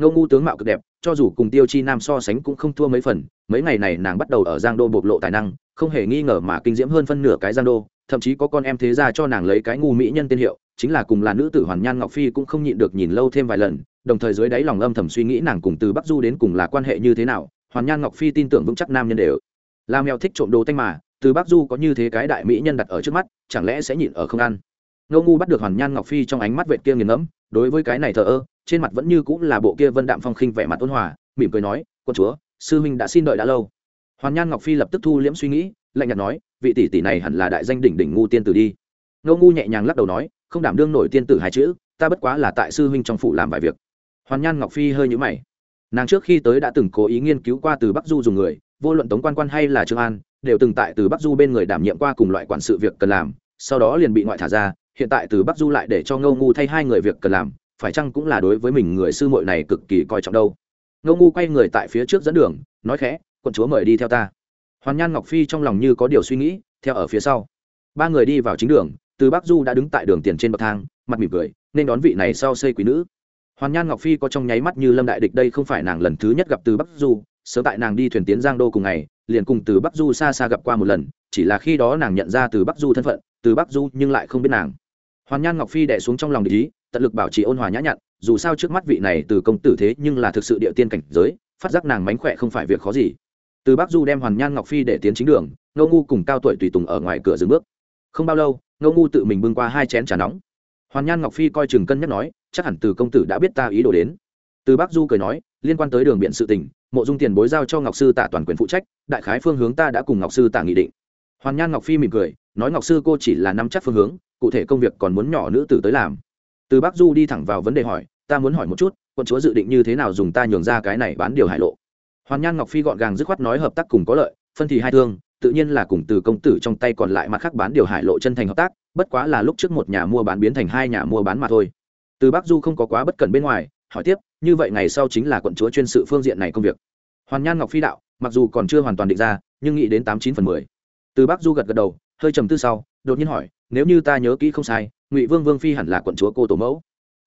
Ngô ngu tướng mạo cực đẹp, cho dù cùng tiêu chi nam so sánh cũng không thua mấy phần, mấy ngày này nàng bắt đầu ở giang đô bộc lộ tài năng, không hề nghi ngờ mà kinh diễm hơn phân nửa cái giang đô, thậm chí có con em thế ra cho nàng lấy cái ngu mỹ nhân tên hiệu, chính là cùng là nữ tử hoàn nhan ngọc phi cũng không nhịn được nhìn lâu thêm vài lần, đồng thời dưới đáy lòng âm thầm suy nghĩ nàng cùng từ bắc du đến cùng là quan hệ như thế nào, hoàn nhan ngọc phi tin tưởng vững chắc nam nhân đều. Là mèo thích trộm đồ tanh mà, từ bắc du có như thế cái đại mỹ nhân đặt ở trước mắt, chẳng lẽ sẽ nhịn ở không ăn? Ngô ngu bắt được hoàn nhan ngọc phi trong ánh mắt vệ kia nghiền ngẫm, đối với cái này thờ ơ, trên mặt vẫn như cũng là bộ kia vân đạm phong khinh vẻ mặt ôn hòa, mỉm cười nói, quân chúa, sư huynh đã xin đợi đã lâu. Hoàn nhan ngọc phi lập tức thu liễm suy nghĩ, lạnh nhạt nói, vị tỷ tỷ này hẳn là đại danh đỉnh đỉnh ngu tiên tử đi. Ngô ngu nhẹ nhàng lắc đầu nói, không đảm đương nổi tiên tử hai chữ, ta bất quá là tại sư huynh trong phủ làm vài việc. Hoàn nhan ngọc phi hơi nhũ mày. Nàng trước khi tới đã từng cố ý nghiên cứu qua từ bắc du dùng người, vô luận tống quan quan hay là trương an, đều từng tại từ bắc du bên người đảm nhiệm qua cùng loại quản sự việc cần làm, sau đó liền bị ngoại thả ra hiện tại từ bắc du lại để cho ngô ngu thay hai người việc cần làm, phải chăng cũng là đối với mình người sư muội này cực kỳ coi trọng đâu? Ngô ngu quay người tại phía trước dẫn đường, nói khẽ, quận chúa mời đi theo ta. Hoàn nhan ngọc phi trong lòng như có điều suy nghĩ, theo ở phía sau. Ba người đi vào chính đường, từ bắc du đã đứng tại đường tiền trên bậc thang, mặt mỉm cười, nên đón vị này sau xây quý nữ. Hoàn nhan ngọc phi có trong nháy mắt như lâm đại địch đây không phải nàng lần thứ nhất gặp từ bắc du, sớm tại nàng đi thuyền tiến giang đô cùng ngày, liền cùng từ bắc du xa xa gặp qua một lần, chỉ là khi đó nàng nhận ra từ bắc du thân phận, từ bắc du nhưng lại không biết nàng hoàn nhan ngọc phi đẻ xuống trong lòng để ý, tận lực bảo trì ôn hòa nhã nhặn, dù sao trước mắt vị này từ công tử thế nhưng là thực sự địa tiên cảnh giới, phát giác nàng mánh khỏe không phải việc khó gì. Từ bắc du đem hoàn nhan ngọc phi để tiến chính đường, ngô ngu cùng cao tuổi tùy tùng ở ngoài cửa dừng bước. Không bao lâu, ngô ngu tự mình bưng qua hai chén trà nóng. Hoàn nhan ngọc phi coi chừng cân nhắc nói, chắc hẳn từ công tử đã biết ta ý đồ đến. Từ bắc du cười nói, liên quan tới đường biện sự tình, mộ dung tiền bối giao cho ngọc sư tạ toàn quyền phụ trách, đại khái phương hướng ta đã cùng ngọc sư tạ nghị định hoàn nhan ngọc phi mỉm cười, nói ngọc sư cô chỉ là nắm chắc phương hướng, cụ thể công việc còn muốn nhỏ nữ tử tới làm. Từ bắc du đi thẳng vào vấn đề hỏi, ta muốn hỏi một chút, quân chúa dự định như thế nào dùng ta nhường ra cái này bán điều hải lộ? Hoàn nhan ngọc phi gọn gàng dứt khoát nói, hợp tác cùng có lợi, phân thì hai thương, tự nhiên là cùng từ công tử trong tay còn lại mặt khác bán điều hải lộ chân thành hợp tác, bất quá là lúc trước một nhà mua bán biến thành hai nhà mua bán mà thôi. Từ bắc du không có quá bất cần bên ngoài, hỏi tiếp, như vậy ngày sau chính là quận chúa chuyên sự phương diện này công việc? Hoàn nhan ngọc phi đạo, mặc dù còn chưa hoàn toàn định ra, nhưng nghĩ đến tám chín phần mười từ bắc du gật gật đầu, hơi trầm tư sau, đột nhiên hỏi, nếu như ta nhớ kỹ không sai, ngụy vương vương phi hẳn là quận chúa cô tổ mẫu.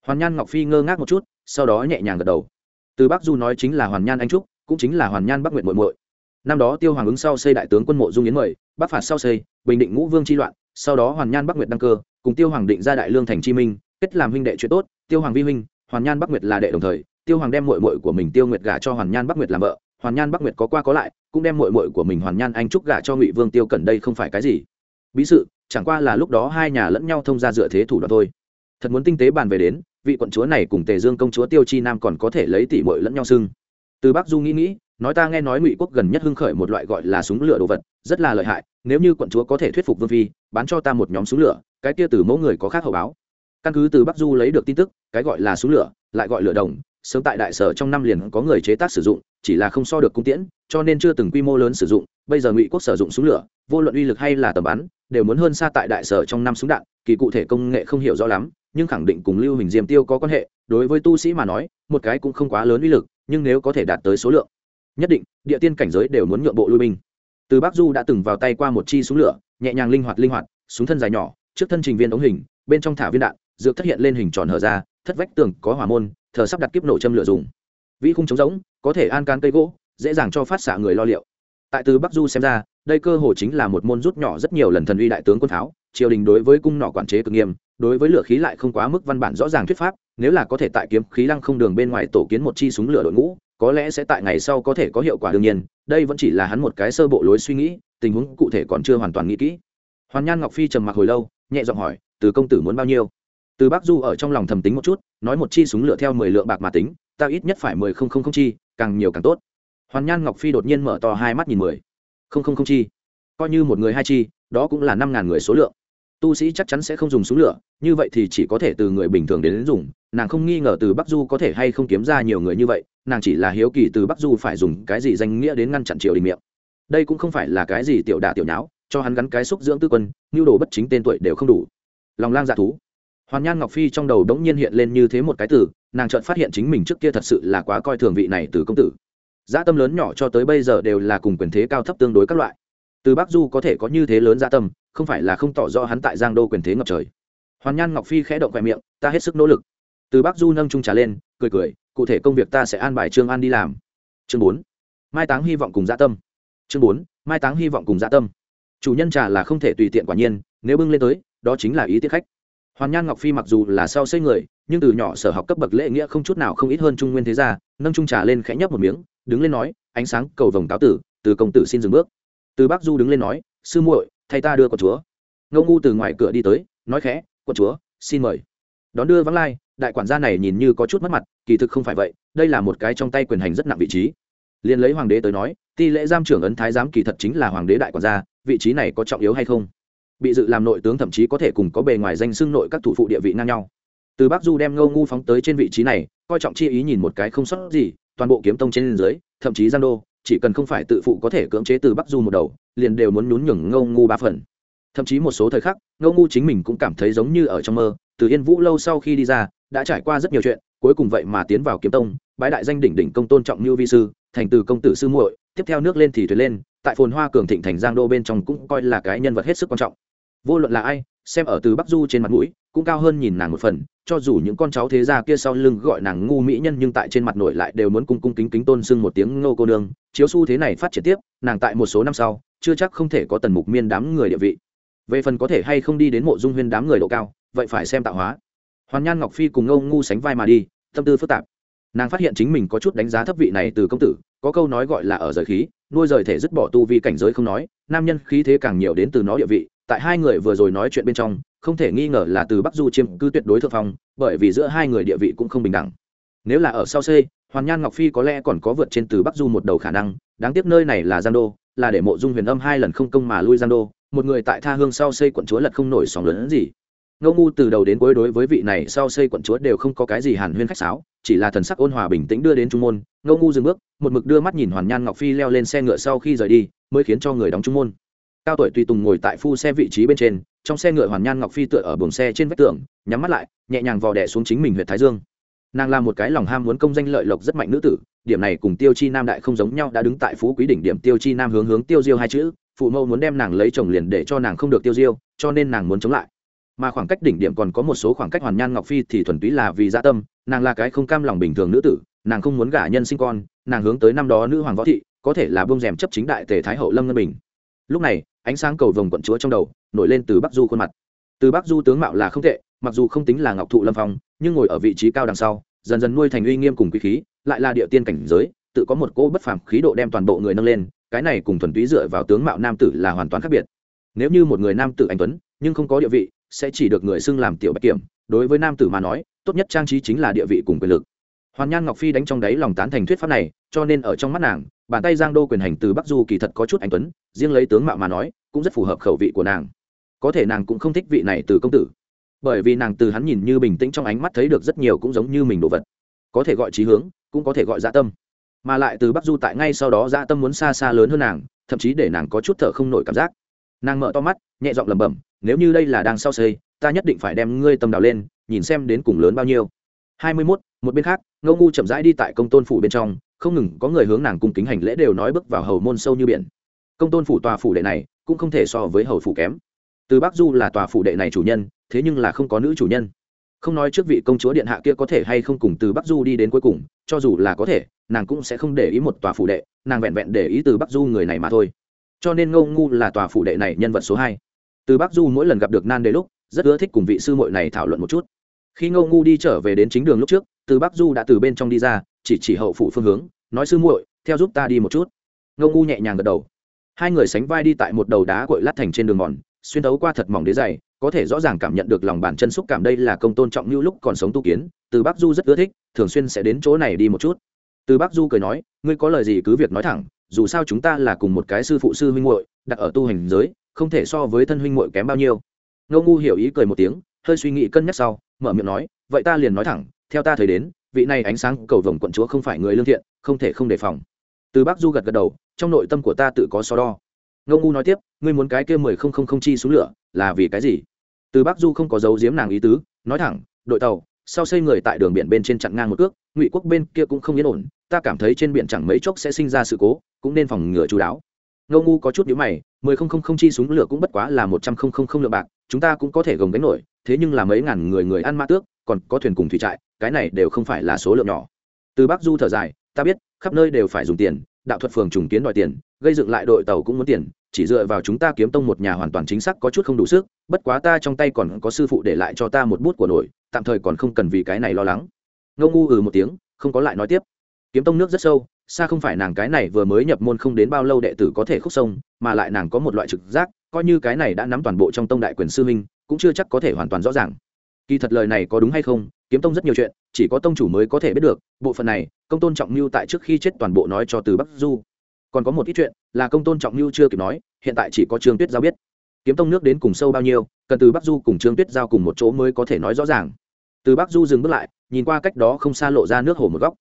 Hoàn nhan ngọc phi ngơ ngác một chút, sau đó nhẹ nhàng gật đầu. Từ bắc du nói chính là hoàn nhan anh trúc, cũng chính là hoàn nhan bắc nguyện muội muội. Năm đó tiêu hoàng ứng sau xây đại tướng quân mộ dung yến mời, bắc phạt sau xây, bình định ngũ vương chi loạn, sau đó hoàn nhan bắc nguyệt đăng cơ, cùng tiêu hoàng định ra đại lương thành chi minh, kết làm huynh đệ chuyện tốt, tiêu hoàng vi huynh, hoàn nhan bắc nguyệt là đệ đồng thời, tiêu hoàng đem Mội Mội của mình tiêu nguyệt gả cho hoàn nhan bắc nguyệt làm vợ hoàn nhan bắc nguyệt có qua có lại, cũng đem muội muội của mình hoàn nhan anh trúc gả cho ngụy vương tiêu cẩn đây không phải cái gì. Bí sự, chẳng qua là lúc đó hai nhà lẫn nhau thông ra dựa thế thủ đoạn thôi. Thật muốn tinh tế bàn về đến, vị quận chúa này cùng tề dương công chúa tiêu chi nam còn có thể lấy tỷ muội lẫn nhau xưng. Từ bắc du nghĩ nghĩ, nói ta nghe nói ngụy quốc gần nhất hưng khởi một loại gọi là súng lửa đồ vật, rất là lợi hại, nếu như quận chúa có thể thuyết phục vương phi, bán cho ta một nhóm súng lửa, cái kia từ mẫu người có khác hậu báo. Căn cứ từ bắc du lấy được tin tức, cái gọi là súng lửa, lại gọi lửa đồng, sớm tại đại sở trong năm liền có người chế tác sử dụng chỉ là không so được cung tiễn, cho nên chưa từng quy mô lớn sử dụng, bây giờ ngụy quốc sử dụng súng lửa, vô luận uy lực hay là tầm bắn, đều muốn hơn xa tại đại sở trong năm súng đạn, kỳ cụ thể công nghệ không hiểu rõ lắm, nhưng khẳng định cùng lưu hình diêm tiêu có quan hệ, đối với tu sĩ mà nói, một cái cũng không quá lớn uy lực, nhưng nếu có thể đạt tới số lượng, nhất định, địa tiên cảnh giới đều muốn nhượng bộ lui binh. Từ bắc du đã từng vào tay qua một chi súng lửa, nhẹ nhàng linh hoạt linh hoạt, súng thân dài nhỏ, trước thân trình viên ống hình, bên trong thả viên đạn, dược thất hiện lên hình tròn hở ra, thất vách tường có hỏa môn, thờ sắp đặt kiếp nổ châm lửa dùng. Vĩ khung chống giống có thể an can cây gỗ, dễ dàng cho phát xạ người lo liệu. Tại từ bắc du xem ra, đây cơ hồ chính là một môn rút nhỏ rất nhiều lần thần uy đại tướng quân tháo, triều đình đối với cung nọ quản chế cực nghiêm, đối với lửa khí lại không quá mức văn bản rõ ràng thuyết pháp, nếu là có thể tại kiếm khí lăng không đường bên ngoài tổ kiến một chi súng lửa đội ngũ, có lẽ sẽ tại ngày sau có thể có hiệu quả đương nhiên, đây vẫn chỉ là hắn một cái sơ bộ lối suy nghĩ, tình huống cụ thể còn chưa hoàn toàn nghĩ kỹ. Hoàn nhan ngọc phi trầm mặc hồi lâu, nhẹ giọng hỏi, từ công tử muốn bao nhiêu? Từ bắc du ở trong lòng thầm tính một chút, nói một chi súng lửa theo mười lượng bạc mà tính ta ít nhất phải mười không không không chi càng nhiều càng tốt. Hoàn nhan ngọc phi đột nhiên mở to hai mắt nhìn mười. Không không không chi. Coi như một người hai chi đó cũng là năm ngàn người số lượng. Tu sĩ chắc chắn sẽ không dùng súng lửa như vậy thì chỉ có thể từ người bình thường đến, đến dùng. Nàng không nghi ngờ từ bắc du có thể hay không kiếm ra nhiều người như vậy nàng chỉ là hiếu kỳ từ bắc du phải dùng cái gì danh nghĩa đến ngăn chặn triều đình miệng. Đây cũng không phải là cái gì tiểu đả tiểu nháo cho hắn gắn cái xúc dưỡng tư quân nhu đồ bất chính tên tuổi đều không đủ. Lòng lang dạ thú. Hoàn nhan ngọc phi trong đầu đống nhiên hiện lên như thế một cái từ nàng chợt phát hiện chính mình trước kia thật sự là quá coi thường vị này từ công tử. Dã tâm lớn nhỏ cho tới bây giờ đều là cùng quyền thế cao thấp tương đối các loại. Từ bắc du có thể có như thế lớn dã tâm, không phải là không tỏ rõ hắn tại giang đô quyền thế ngập trời. Hoàn nhan ngọc phi khẽ động khoe miệng, ta hết sức nỗ lực. Từ bắc du nâng trung trà lên, cười cười, cụ thể công việc ta sẽ an bài trương an đi làm. Chương bốn. Mai táng hy vọng cùng dã tâm. Chương bốn, mai táng hy vọng cùng dã tâm. Chủ nhân trà là không thể tùy tiện quả nhiên, nếu bưng lên tới, đó chính là ý tiết khách hoàn nhan ngọc phi mặc dù là sau xây người, nhưng từ nhỏ sở học cấp bậc lễ nghĩa không chút nào không ít hơn trung nguyên thế gia, nâng trung trà lên khẽ nhấp một miếng, đứng lên nói, ánh sáng, cầu vồng cáo tử, từ công tử xin dừng bước. Từ bắc du đứng lên nói, sư muội, thay ta đưa con chúa. Ngô ngu từ ngoài cửa đi tới, nói khẽ con chúa, xin mời. Đón đưa vắng lai, đại quản gia này nhìn như có chút mất mặt, kỳ thực không phải vậy, đây là một cái trong tay quyền hành rất nặng vị trí. Liền lấy hoàng đế tới nói, ti lễ giam trưởng ấn thái giám kỳ thật chính là hoàng đế đại quản gia, vị trí này có trọng yếu hay không? Bị dự làm nội tướng thậm chí có thể cùng có bề ngoài danh xưng nội các thủ phụ địa vị ngang nhau. Từ bắc du đem ngô ngu phóng tới trên vị trí này, coi trọng chi ý nhìn một cái không sót gì, toàn bộ kiếm tông trên dưới, thậm chí giang đô, chỉ cần không phải tự phụ có thể cưỡng chế từ bắc du một đầu, liền đều muốn nhún nhường ngô ngu ba phần. Thậm chí một số thời khắc, ngô ngu chính mình cũng cảm thấy giống như ở trong mơ, từ yên vũ lâu sau khi đi ra, đã trải qua rất nhiều chuyện, cuối cùng vậy mà tiến vào kiếm tông, bái đại danh đỉnh đỉnh công tôn trọng như vi sư, thành từ công tử sư muội, tiếp theo nước lên thì thuyền lên, tại phồn hoa cường thịnh thành giang đô bên trong cũng coi là cái nhân vật hết sức quan trọng vô luận là ai, xem ở từ bắc du trên mặt mũi, cũng cao hơn nhìn nàng một phần, cho dù những con cháu thế gia kia sau lưng gọi nàng ngu mỹ nhân nhưng tại trên mặt nội lại đều muốn cung cung kính kính tôn sưng một tiếng ngô cô nương. Chiếu xu thế này phát triển tiếp, nàng tại một số năm sau, chưa chắc không thể có tần mục miên đám người địa vị. Về phần có thể hay không đi đến mộ dung huyên đám người độ cao, vậy phải xem tạo hóa. Hoàn nhan ngọc phi cùng ngô ngu sánh vai mà đi, tâm tư phức tạp. Nàng phát hiện chính mình có chút đánh giá thấp vị này từ công tử, có câu nói gọi là ở rời khí, nuôi rời thể dứt bỏ tu vi cảnh giới không nói, nam nhân khí thế càng nhiều đến từ nó địa vị tại hai người vừa rồi nói chuyện bên trong, không thể nghi ngờ là từ bắc du chiêm cư tuyệt đối thượng phong, bởi vì giữa hai người địa vị cũng không bình đẳng. Nếu là ở sau c, hoàn nhan ngọc phi có lẽ còn có vượt trên từ bắc du một đầu khả năng, đáng tiếc nơi này là giang đô, là để mộ dung huyền âm hai lần không công mà lui giang đô, một người tại tha hương sau xây quận chúa lật không nổi sóng lớn gì. Ngô ngu từ đầu đến cuối đối với vị này sau xây quận chúa đều không có cái gì hàn huyên khách sáo, chỉ là thần sắc ôn hòa bình tĩnh đưa đến trung môn. Ngô ngu dừng bước, một mực đưa mắt nhìn hoàn nhan ngọc phi leo lên xe ngựa sau khi rời đi, mới khiến cho người đóng trung môn cao tuổi tùy tùng ngồi tại phu xe vị trí bên trên, trong xe ngựa hoàn nhan ngọc phi tựa ở buồng xe trên vách tường, nhắm mắt lại, nhẹ nhàng vò đẻ xuống chính mình huyện thái dương. Nàng là một cái lòng ham muốn công danh lợi lộc rất mạnh nữ tử, điểm này cùng tiêu chi nam đại không giống nhau, đã đứng tại phú quý đỉnh điểm tiêu chi nam hướng hướng tiêu diêu hai chữ, phụ mẫu muốn đem nàng lấy chồng liền để cho nàng không được tiêu diêu, cho nên nàng muốn chống lại. Mà khoảng cách đỉnh điểm còn có một số khoảng cách hoàn nhan ngọc phi thì thuần túy là vì gia dạ tâm, nàng là cái không cam lòng bình thường nữ tử, nàng không muốn gả nhân sinh con, nàng hướng tới năm đó nữ hoàng võ thị, có thể là bông rèm chấp chính đại tề thái hậu lâm ngân bình lúc này, ánh sáng cầu vồng quận chúa trong đầu nổi lên từ bắc du khuôn mặt. Từ bắc du tướng mạo là không tệ, mặc dù không tính là ngọc thụ lâm phong, nhưng ngồi ở vị trí cao đằng sau, dần dần nuôi thành uy nghiêm cùng quý khí, lại là địa tiên cảnh giới, tự có một cỗ bất phàm khí độ đem toàn bộ người nâng lên, cái này cùng thuần túy dựa vào tướng mạo nam tử là hoàn toàn khác biệt. Nếu như một người nam tử anh tuấn, nhưng không có địa vị, sẽ chỉ được người xưng làm tiểu bạch kiểm, đối với nam tử mà nói, tốt nhất trang trí chính là địa vị cùng quyền lực hoàn nhan ngọc phi đánh trong đáy lòng tán thành thuyết pháp này, cho nên ở trong mắt nàng, bàn tay giang đô quyền hành từ bắc du kỳ thật có chút anh tuấn, riêng lấy tướng mạo mà nói, cũng rất phù hợp khẩu vị của nàng. Có thể nàng cũng không thích vị này từ công tử. Bởi vì nàng từ hắn nhìn như bình tĩnh trong ánh mắt thấy được rất nhiều cũng giống như mình đồ vật. Có thể gọi trí hướng, cũng có thể gọi dạ tâm. Mà lại từ bắc du tại ngay sau đó dạ tâm muốn xa xa lớn hơn nàng, thậm chí để nàng có chút thở không nổi cảm giác. Nàng mở to mắt, nhẹ giọng lẩm bẩm, nếu như đây là đang sau xây, ta nhất định phải đem ngươi tâm đào lên, nhìn xem đến cùng lớn bao nhiêu. Hai mươi mốt, một bên khác ngô ngu chậm rãi đi tại công tôn phủ bên trong, không ngừng có người hướng nàng cung kính hành lễ đều nói bước vào hầu môn sâu như biển. Công tôn phủ tòa phủ đệ này cũng không thể so với hầu phủ kém. Từ bắc du là tòa phủ đệ này chủ nhân, thế nhưng là không có nữ chủ nhân. Không nói trước vị công chúa điện hạ kia có thể hay không cùng từ bắc du đi đến cuối cùng, cho dù là có thể, nàng cũng sẽ không để ý một tòa phủ đệ, nàng vẹn vẹn để ý từ bắc du người này mà thôi. Cho nên ngô ngu là tòa phủ đệ này nhân vật số hai. Từ bắc du mỗi lần gặp được nan đế lúc, rất ưa thích cùng vị sư muội này thảo luận một chút. Khi ngô ngu đi trở về đến chính đường lúc trước từ bắc du đã từ bên trong đi ra, chỉ chỉ hậu phủ phương hướng, nói sư muội, theo giúp ta đi một chút. Ngô ngu nhẹ nhàng gật đầu. Hai người sánh vai đi tại một đầu đá cội lát thành trên đường mòn, xuyên thấu qua thật mỏng đế dày có thể rõ ràng cảm nhận được lòng bàn chân xúc cảm đây là công tôn trọng như lúc còn sống tu kiến, từ bắc du rất ưa thích, thường xuyên sẽ đến chỗ này đi một chút. Từ bắc du cười nói, ngươi có lời gì cứ việc nói thẳng, dù sao chúng ta là cùng một cái sư phụ sư huynh muội, đặt ở tu hành giới, không thể so với thân huynh muội kém bao nhiêu. Ngô ngu hiểu ý cười một tiếng, hơi suy nghĩ cân nhắc sau, mở miệng nói, vậy ta liền nói thẳng theo ta thấy đến, vị này ánh sáng cầu vồng quận chúa không phải người lương thiện, không thể không đề phòng. Từ bắc du gật gật đầu, trong nội tâm của ta tự có so đo. Ngô ngu nói tiếp, ngươi muốn cái kia mười không không không chi xuống lửa, là vì cái gì? Từ bắc du không có dấu giếm nàng ý tứ, nói thẳng, đội tàu, sau xây người tại đường biển bên trên chặn ngang một cước, ngụy quốc bên kia cũng không yên ổn, ta cảm thấy trên biển chẳng mấy chốc sẽ sinh ra sự cố, cũng nên phòng ngừa chú đáo. Ngô ngu có chút nhíu mày, mười không không không chi súng lửa cũng bất quá là một trăm không không không lượng bạc, chúng ta cũng có thể gồng gánh nổi, thế nhưng là mấy ngàn người người ăn ma tước, còn có thuyền cùng thủy trại cái này đều không phải là số lượng nhỏ. Từ bắc du thở dài, ta biết, khắp nơi đều phải dùng tiền, đạo thuật phường trùng kiến đòi tiền, gây dựng lại đội tàu cũng muốn tiền, chỉ dựa vào chúng ta kiếm tông một nhà hoàn toàn chính xác có chút không đủ sức, bất quá ta trong tay còn có sư phụ để lại cho ta một bút của nổi, tạm thời còn không cần vì cái này lo lắng. Ngô ngu ừ một tiếng, không có lại nói tiếp. Kiếm tông nước rất sâu, xa không phải nàng cái này vừa mới nhập môn không đến bao lâu đệ tử có thể khúc sông, mà lại nàng có một loại trực giác, coi như cái này đã nắm toàn bộ trong tông đại quyền sư minh cũng chưa chắc có thể hoàn toàn rõ ràng kỳ thật lời này có đúng hay không, kiếm tông rất nhiều chuyện, chỉ có tông chủ mới có thể biết được, bộ phận này, công tôn trọng mưu tại trước khi chết toàn bộ nói cho từ bắc du. Còn có một ít chuyện, là công tôn trọng mưu chưa kịp nói, hiện tại chỉ có trương tuyết giao biết. Kiếm tông nước đến cùng sâu bao nhiêu, cần từ bắc du cùng trương tuyết giao cùng một chỗ mới có thể nói rõ ràng. Từ bắc du dừng bước lại, nhìn qua cách đó không xa lộ ra nước hồ một góc.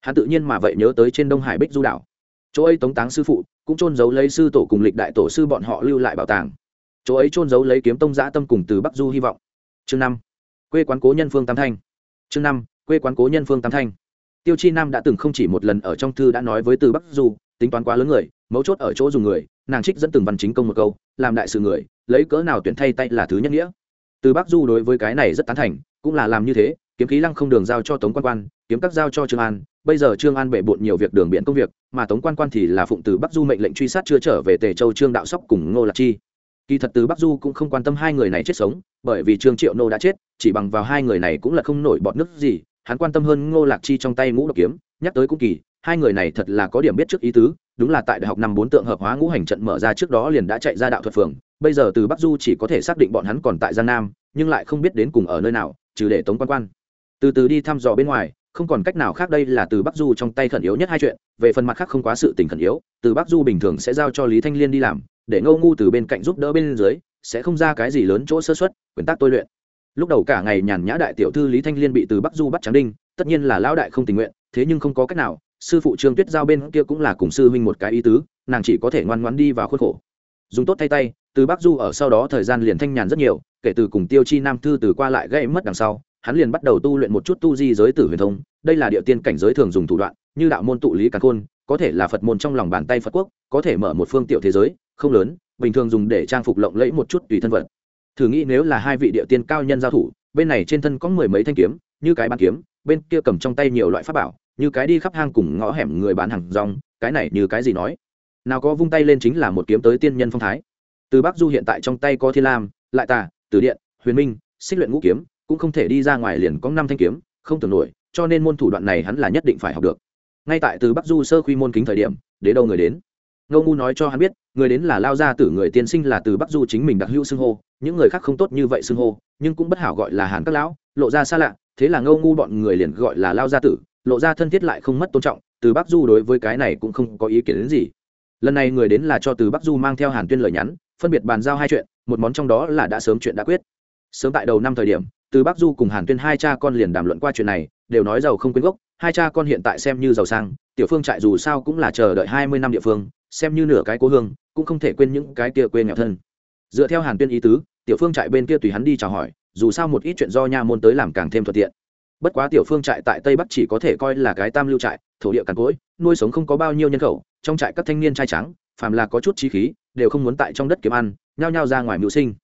Hắn tự nhiên mà vậy nhớ tới trên đông hải bích du đảo. Chỗ ấy tống táng sư phụ cũng trôn giấu lấy sư tổ cùng lịch đại tổ sư bọn họ lưu lại bảo tàng. Chỗ ấy trôn giấu lấy kiếm tông giã tâm cùng từ bắc du hy vọng. Chương năm quê quán cố nhân phương tam thanh chương năm quê quán cố nhân phương tam thanh tiêu chi nam đã từng không chỉ một lần ở trong thư đã nói với từ bắc du tính toán quá lớn người mấu chốt ở chỗ dùng người nàng trích dẫn từng văn chính công một câu làm đại sự người lấy cỡ nào tuyển thay tay là thứ nhất nghĩa từ bắc du đối với cái này rất tán thành cũng là làm như thế kiếm khí lăng không đường giao cho tống quan quan kiếm các giao cho trương an bây giờ trương an bệ bộn nhiều việc đường biện công việc mà tống quan quan thì là phụng từ bắc du mệnh lệnh truy sát chưa trở về tề châu trương đạo sóc cùng ngô lạc chi kỳ thật từ bắc du cũng không quan tâm hai người này chết sống bởi vì trương triệu nô đã chết chỉ bằng vào hai người này cũng là không nổi bọt nước gì, hắn quan tâm hơn ngô lạc chi trong tay ngũ độc kiếm, nhắc tới cũng kỳ, hai người này thật là có điểm biết trước ý tứ, đúng là tại đại học năm bốn tượng hợp hóa ngũ hành trận mở ra trước đó liền đã chạy ra đạo thuật phường, bây giờ từ bắc du chỉ có thể xác định bọn hắn còn tại giang nam, nhưng lại không biết đến cùng ở nơi nào, trừ để tống quan quan. Từ từ đi thăm dò bên ngoài, không còn cách nào khác đây là từ bắc du trong tay khẩn yếu nhất hai chuyện, về phần mặt khác không quá sự tình khẩn yếu, từ bắc du bình thường sẽ giao cho lý thanh liên đi làm, để ngô ngu từ bên cạnh giúp đỡ bên dưới, sẽ không ra cái gì lớn chỗ sơ xuất quyền tác tôi luyện lúc đầu cả ngày nhàn nhã đại tiểu thư lý thanh liên bị từ bắc du bắt tráng đinh, tất nhiên là lão đại không tình nguyện, thế nhưng không có cách nào, sư phụ trương tuyết giao bên kia cũng là cùng sư huynh một cái ý tứ, nàng chỉ có thể ngoan ngoãn đi vào khuất khổ. Dùng tốt thay tay, từ bắc du ở sau đó thời gian liền thanh nhàn rất nhiều, kể từ cùng tiêu chi nam thư từ qua lại gây mất đằng sau, hắn liền bắt đầu tu luyện một chút tu di giới tử huyền thông, đây là địa tiên cảnh giới thường dùng thủ đoạn, như đạo môn tụ lý càn khôn, có thể là phật môn trong lòng bàn tay phật quốc, có thể mở một phương tiểu thế giới, không lớn, bình thường dùng để trang phục lộng lẫy một chút tùy thân vật thử nghĩ nếu là hai vị địa tiên cao nhân giao thủ, bên này trên thân có mười mấy thanh kiếm, như cái bán kiếm, bên kia cầm trong tay nhiều loại pháp bảo, như cái đi khắp hang cùng ngõ hẻm người bán hàng rong, cái này như cái gì nói? Nào có vung tay lên chính là một kiếm tới tiên nhân phong thái. Từ bắc du hiện tại trong tay có thiên lam, lại tà từ điện, huyền minh, xích luyện ngũ kiếm, cũng không thể đi ra ngoài liền có năm thanh kiếm, không tưởng nổi, cho nên môn thủ đoạn này hắn là nhất định phải học được. Ngay tại từ bắc du sơ khuy môn kính thời điểm để đâu người đến ngô ngu nói cho hắn biết, người đến là lao gia tử, người tiên sinh là từ bắc du chính mình đặc hữu xưng hô, những người khác không tốt như vậy xưng hô, nhưng cũng bất hảo gọi là hàn các lão, lộ ra xa lạ, thế là ngô ngu bọn người liền gọi là lao gia tử, lộ ra thân thiết lại không mất tôn trọng, từ bắc du đối với cái này cũng không có ý kiến đến gì. Lần này người đến là cho từ bắc du mang theo hàn tuyên lời nhắn, phân biệt bàn giao hai chuyện, một món trong đó là đã sớm chuyện đã quyết. Sớm tại đầu năm thời điểm, từ bắc du cùng hàn tuyên hai cha con liền đàm luận qua chuyện này, đều nói giàu không quyến gốc, hai cha con hiện tại xem như giàu sang, tiểu phương trại dù sao cũng là chờ đợi hai mươi năm địa phương xem như nửa cái cố hương, cũng không thể quên những cái kia quê nghèo thân. Dựa theo hàn tuyên ý tứ, tiểu phương trại bên kia tùy hắn đi chào hỏi, dù sao một ít chuyện do nha môn tới làm càng thêm thuận tiện. Bất quá tiểu phương trại tại tây bắc chỉ có thể coi là cái tam lưu trại, thổ địa càn cỗi, nuôi sống không có bao nhiêu nhân khẩu, trong trại các thanh niên trai trắng, phàm là có chút trí khí, đều không muốn tại trong đất kiếm ăn, nhao nhao ra ngoài mưu sinh.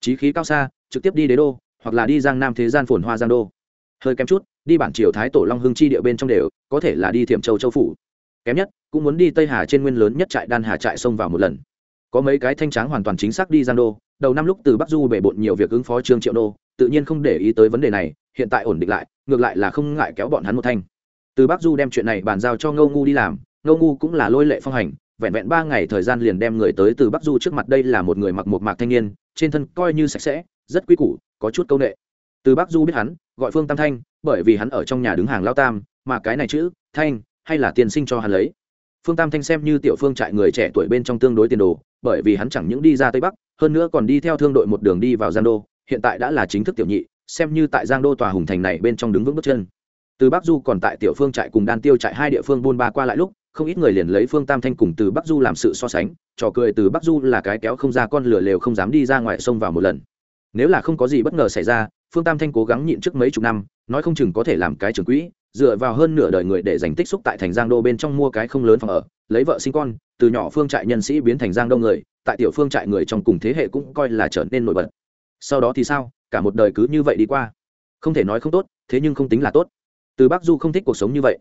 Trí khí cao xa, trực tiếp đi đế đô, hoặc là đi giang nam thế gian phồn hoa giang đô. Hơi kém chút, đi bản triều thái tổ long hưng chi địa bên trong đều, có thể là đi thiểm châu châu phủ kém nhất, cũng muốn đi tây hà trên nguyên lớn nhất trại đan hà trại xông vào một lần. Có mấy cái thanh tráng hoàn toàn chính xác đi gian đô, đầu năm lúc từ bắc du bể bộn nhiều việc ứng phó trương triệu đô, tự nhiên không để ý tới vấn đề này, hiện tại ổn định lại, ngược lại là không ngại kéo bọn hắn một thanh. Từ bắc du đem chuyện này bàn giao cho ngô ngu đi làm, ngô ngu cũng là lôi lệ phong hành, vẹn vẹn ba ngày thời gian liền đem người tới từ bắc du trước mặt đây là một người mặc một mạc thanh niên, trên thân coi như sạch sẽ, rất quy củ, có chút c â u n ệ từ bắc du biết hắn, gọi phương tam thanh, bởi vì hắn ở trong nhà đứng hàng lao tam, mà cái này chữ, thanh hay là tiền sinh cho hắn lấy. Phương tam thanh xem như tiểu phương trại người trẻ tuổi bên trong tương đối tiền đồ, bởi vì hắn chẳng những đi ra tây bắc, hơn nữa còn đi theo thương đội một đường đi vào giang đô, hiện tại đã là chính thức tiểu nhị, xem như tại giang đô tòa hùng thành này bên trong đứng vững bước chân. Từ bắc du còn tại tiểu phương trại cùng đan tiêu trại hai địa phương buôn ba qua lại lúc, không ít người liền lấy phương tam thanh cùng từ bắc du làm sự so sánh, trò cười từ bắc du là cái kéo không ra con lửa lều không dám đi ra ngoài sông vào một lần. Nếu là không có gì bất ngờ xảy ra phương tam thanh cố gắng nhịn trước mấy chục năm, nói không chừng có thể làm cái trường quỹ, dựa vào hơn nửa đời người để dành tích xúc tại thành giang đô bên trong mua cái không lớn phòng ở, lấy vợ sinh con, từ nhỏ phương trại nhân sĩ biến thành giang đô người, tại tiểu phương trại người trong cùng thế hệ cũng coi là trở nên nổi bật. Sau đó thì sao, cả một đời cứ như vậy đi qua. Không thể nói không tốt, thế nhưng không tính là tốt. Từ bắc du không thích cuộc sống như vậy.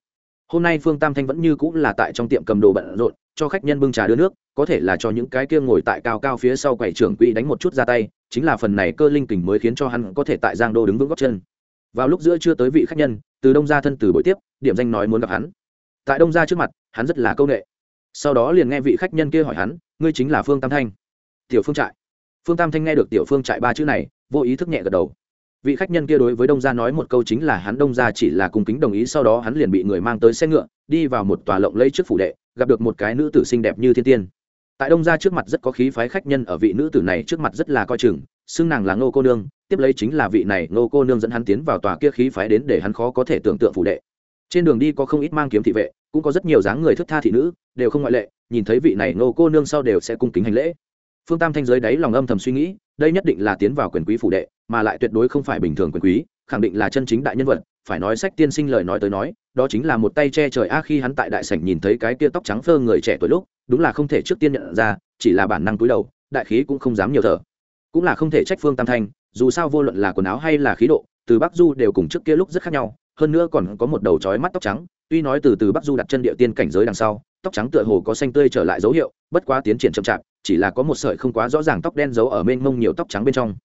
Hôm nay phương tam thanh vẫn như cũng là tại trong tiệm cầm đồ bận rộn cho khách nhân bưng trà đưa nước, có thể là cho những cái kia ngồi tại cao cao phía sau quầy trưởng quỹ đánh một chút ra tay, chính là phần này cơ linh kình mới khiến cho hắn có thể tại giang đô đứng vững góc chân. Vào lúc giữa chưa tới vị khách nhân, từ đông gia thân từ buổi tiếp, điểm danh nói muốn gặp hắn. Tại đông gia trước mặt, hắn rất là c â u n ệ sau đó liền nghe vị khách nhân kia hỏi hắn, ngươi chính là phương tam thanh? Tiểu phương trại. Phương tam thanh nghe được tiểu phương trại ba chữ này, vô ý thức nhẹ gật đầu. Vị khách nhân kia đối với đông gia nói một câu chính là hắn đông gia chỉ là cung kính đồng ý, sau đó hắn liền bị người mang tới xe ngựa, đi vào một tòa lộng lây trước phủ đệ gặp được một cái nữ tử xinh đẹp như thiên tiên. Tại đông gia trước mặt rất có khí phái khách nhân ở vị nữ tử này trước mặt rất là coi chừng, xưng nàng là ngô cô nương, tiếp lấy chính là vị này ngô cô nương dẫn hắn tiến vào tòa kia khí phái đến để hắn khó có thể tưởng tượng phủ đệ. Trên đường đi có không ít mang kiếm thị vệ, cũng có rất nhiều dáng người thức tha thị nữ, đều không ngoại lệ, nhìn thấy vị này ngô cô nương sau đều sẽ cung kính hành lễ. Phương tam thanh giới đáy lòng âm thầm suy nghĩ, đây nhất định là tiến vào quyền quý phủ đệ, mà lại tuyệt đối không phải bình thường quyền quý, khẳng định là chân chính đại nhân vật phải nói sách tiên sinh lời nói tới nói, đó chính là một tay che trời a khi hắn tại đại sảnh nhìn thấy cái kia tóc trắng phơ người trẻ tuổi lúc, đúng là không thể trước tiên nhận ra, chỉ là bản năng túi đầu, đại khí cũng không dám nhiều thở. Cũng là không thể trách phương tam thanh, dù sao vô luận là quần áo hay là khí độ, từ bắc du đều cùng trước kia lúc rất khác nhau, hơn nữa còn có một đầu trói mắt tóc trắng, tuy nói từ từ bắc du đặt chân địa tiên cảnh giới đằng sau, tóc trắng tựa hồ có xanh tươi trở lại dấu hiệu, bất quá tiến triển chậm chạp, chỉ là có một sợi không quá rõ ràng tóc đen giấu ở bên mông nhiều tóc trắng bên trong.